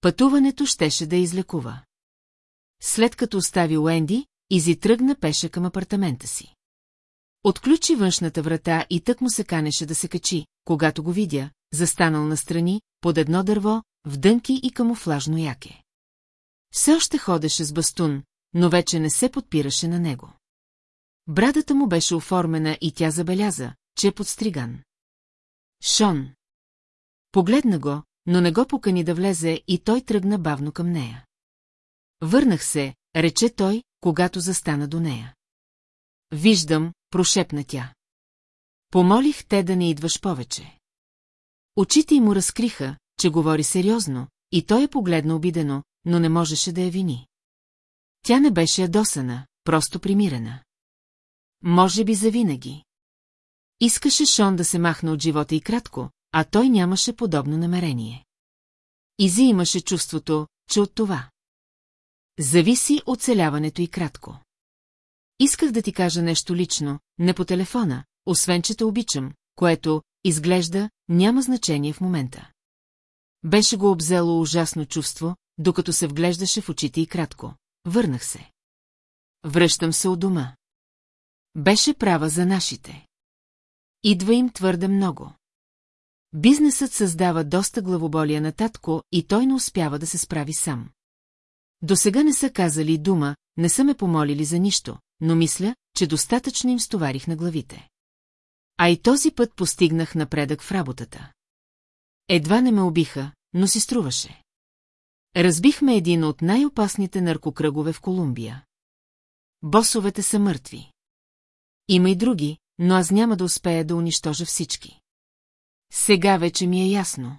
Пътуването щеше да излекува. След като остави Уенди, Изи тръгна пеше към апартамента си. Отключи външната врата и тък му се канеше да се качи, когато го видя, застанал настрани, под едно дърво, в дънки и камуфлажно яке. Все още ходеше с бастун, но вече не се подпираше на него. Брадата му беше оформена и тя забеляза, че е подстриган. Шон. Погледна го, но не го покани да влезе и той тръгна бавно към нея. Върнах се, рече той, когато застана до нея. Виждам, прошепна тя. Помолих те да не идваш повече. Очите му разкриха, че говори сериозно, и той е погледна обидено, но не можеше да я вини. Тя не беше ядосана, просто примирена. Може би завинаги. Искаше Шон да се махне от живота и кратко, а той нямаше подобно намерение. Изи имаше чувството, че от това. Зависи оцеляването и кратко. Исках да ти кажа нещо лично, не по телефона, освен че те обичам, което, изглежда, няма значение в момента. Беше го обзело ужасно чувство, докато се вглеждаше в очите и кратко. Върнах се. Връщам се от дома. Беше права за нашите. Идва им твърде много. Бизнесът създава доста главоболия на татко и той не успява да се справи сам. До сега не са казали дума, не са ме помолили за нищо, но мисля, че достатъчно им стоварих на главите. А и този път постигнах напредък в работата. Едва не ме убиха, но си струваше. Разбихме един от най-опасните наркокръгове в Колумбия. Босовете са мъртви. Има и други, но аз няма да успея да унищожа всички. Сега вече ми е ясно.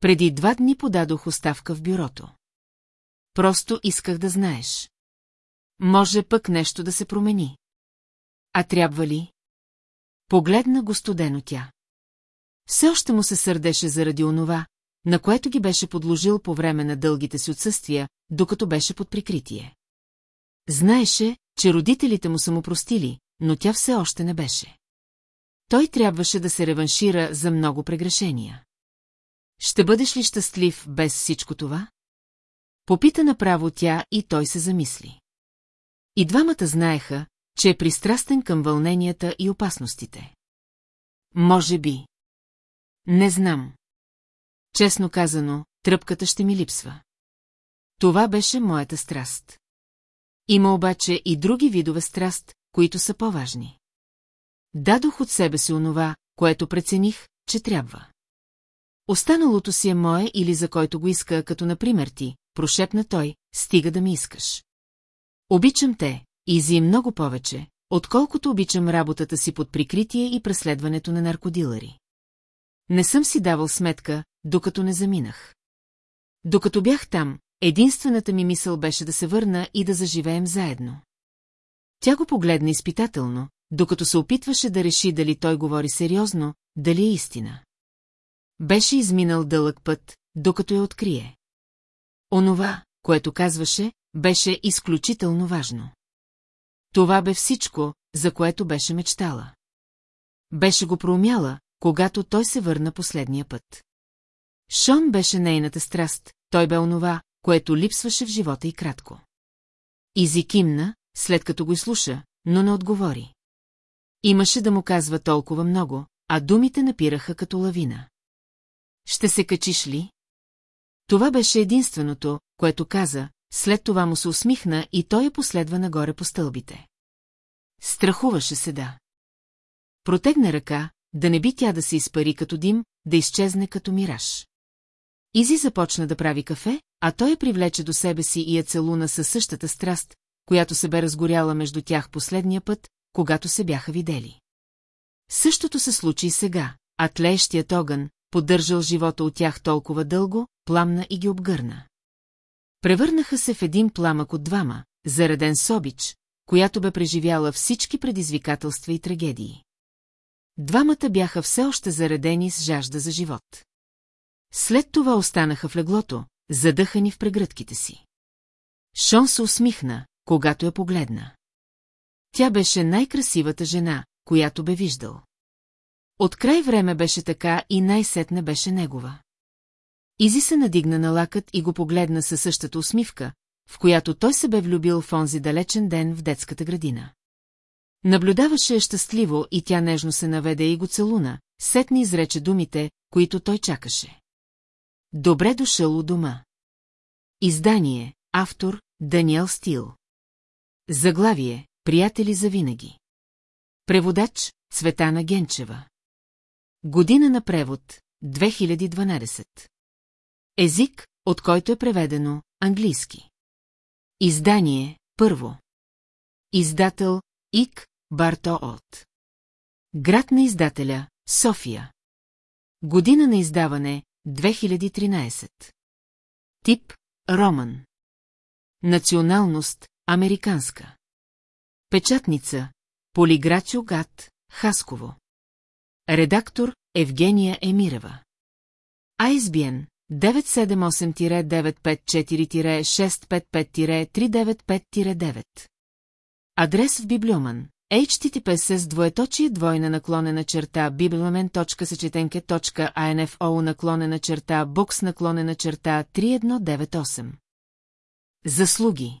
Преди два дни подадох оставка в бюрото. Просто исках да знаеш. Може пък нещо да се промени. А трябва ли? Погледна го студено тя. Все още му се сърдеше заради онова, на което ги беше подложил по време на дългите си отсъствия, докато беше под прикритие. Знаеше, че родителите му са му простили, но тя все още не беше. Той трябваше да се реваншира за много прегрешения. Ще бъдеш ли щастлив без всичко това? Попита направо тя и той се замисли. И двамата знаеха, че е пристрастен към вълненията и опасностите. Може би. Не знам. Честно казано, тръпката ще ми липсва. Това беше моята страст. Има обаче и други видове страст, които са по-важни. Дадох от себе си онова, което прецених, че трябва. Останалото си е мое или за който го иска, като например ти, прошепна той, стига да ми искаш. Обичам те, Изи много повече, отколкото обичам работата си под прикритие и преследването на наркодилъри. Не съм си давал сметка, докато не заминах. Докато бях там, единствената ми мисъл беше да се върна и да заживеем заедно. Тя го погледна изпитателно, докато се опитваше да реши дали той говори сериозно, дали е истина. Беше изминал дълъг път, докато я открие. Онова, което казваше, беше изключително важно. Това бе всичко, за което беше мечтала. Беше го проумяла, когато той се върна последния път. Шон беше нейната страст, той бе онова, което липсваше в живота и кратко. Изи кимна, след като го изслуша, но не отговори. Имаше да му казва толкова много, а думите напираха като лавина. Ще се качиш ли? Това беше единственото, което каза, след това му се усмихна и той я последва нагоре по стълбите. Страхуваше се да. Протегна ръка, да не би тя да се изпари като дим, да изчезне като мираж. Изи започна да прави кафе, а той я привлече до себе си и я целуна със същата страст, която се бе разгоряла между тях последния път, когато се бяха видели. Същото се случи и сега, а тлеещият огън, поддържал живота от тях толкова дълго, пламна и ги обгърна. Превърнаха се в един пламък от двама, зареден с обич, която бе преживяла всички предизвикателства и трагедии. Двамата бяха все още заредени с жажда за живот. След това останаха в леглото, задъхани в прегръдките си. Шон се усмихна, когато я погледна. Тя беше най-красивата жена, която бе виждал. От край време беше така и най-сетне беше негова. Изи се надигна на лакът и го погледна със същата усмивка, в която той се бе влюбил в онзи далечен ден в детската градина. Наблюдаваше щастливо и тя нежно се наведе и го целуна, сетни изрече думите, които той чакаше. Добре дошъл у дома. Издание, автор, Даниел Стил. Заглавие, приятели за винаги. Преводач, Цветана Генчева. Година на превод, 2012. Език, от който е преведено, английски. Издание, първо. Издател, Ик, Барто от. Град на издателя, София. Година на издаване, 2013. Тип, Роман. Националност, американска. Печатница, Полиграчо Гат, Хасково. Редактор, Евгения Емирева. Айсбиен, 978-954-655-395-9. Адрес в Библиоман. HTTPS с двоеточие двойна наклонена черта bibliомен.сечетенке.info наклонена черта бокс наклонена черта 3198. Заслуги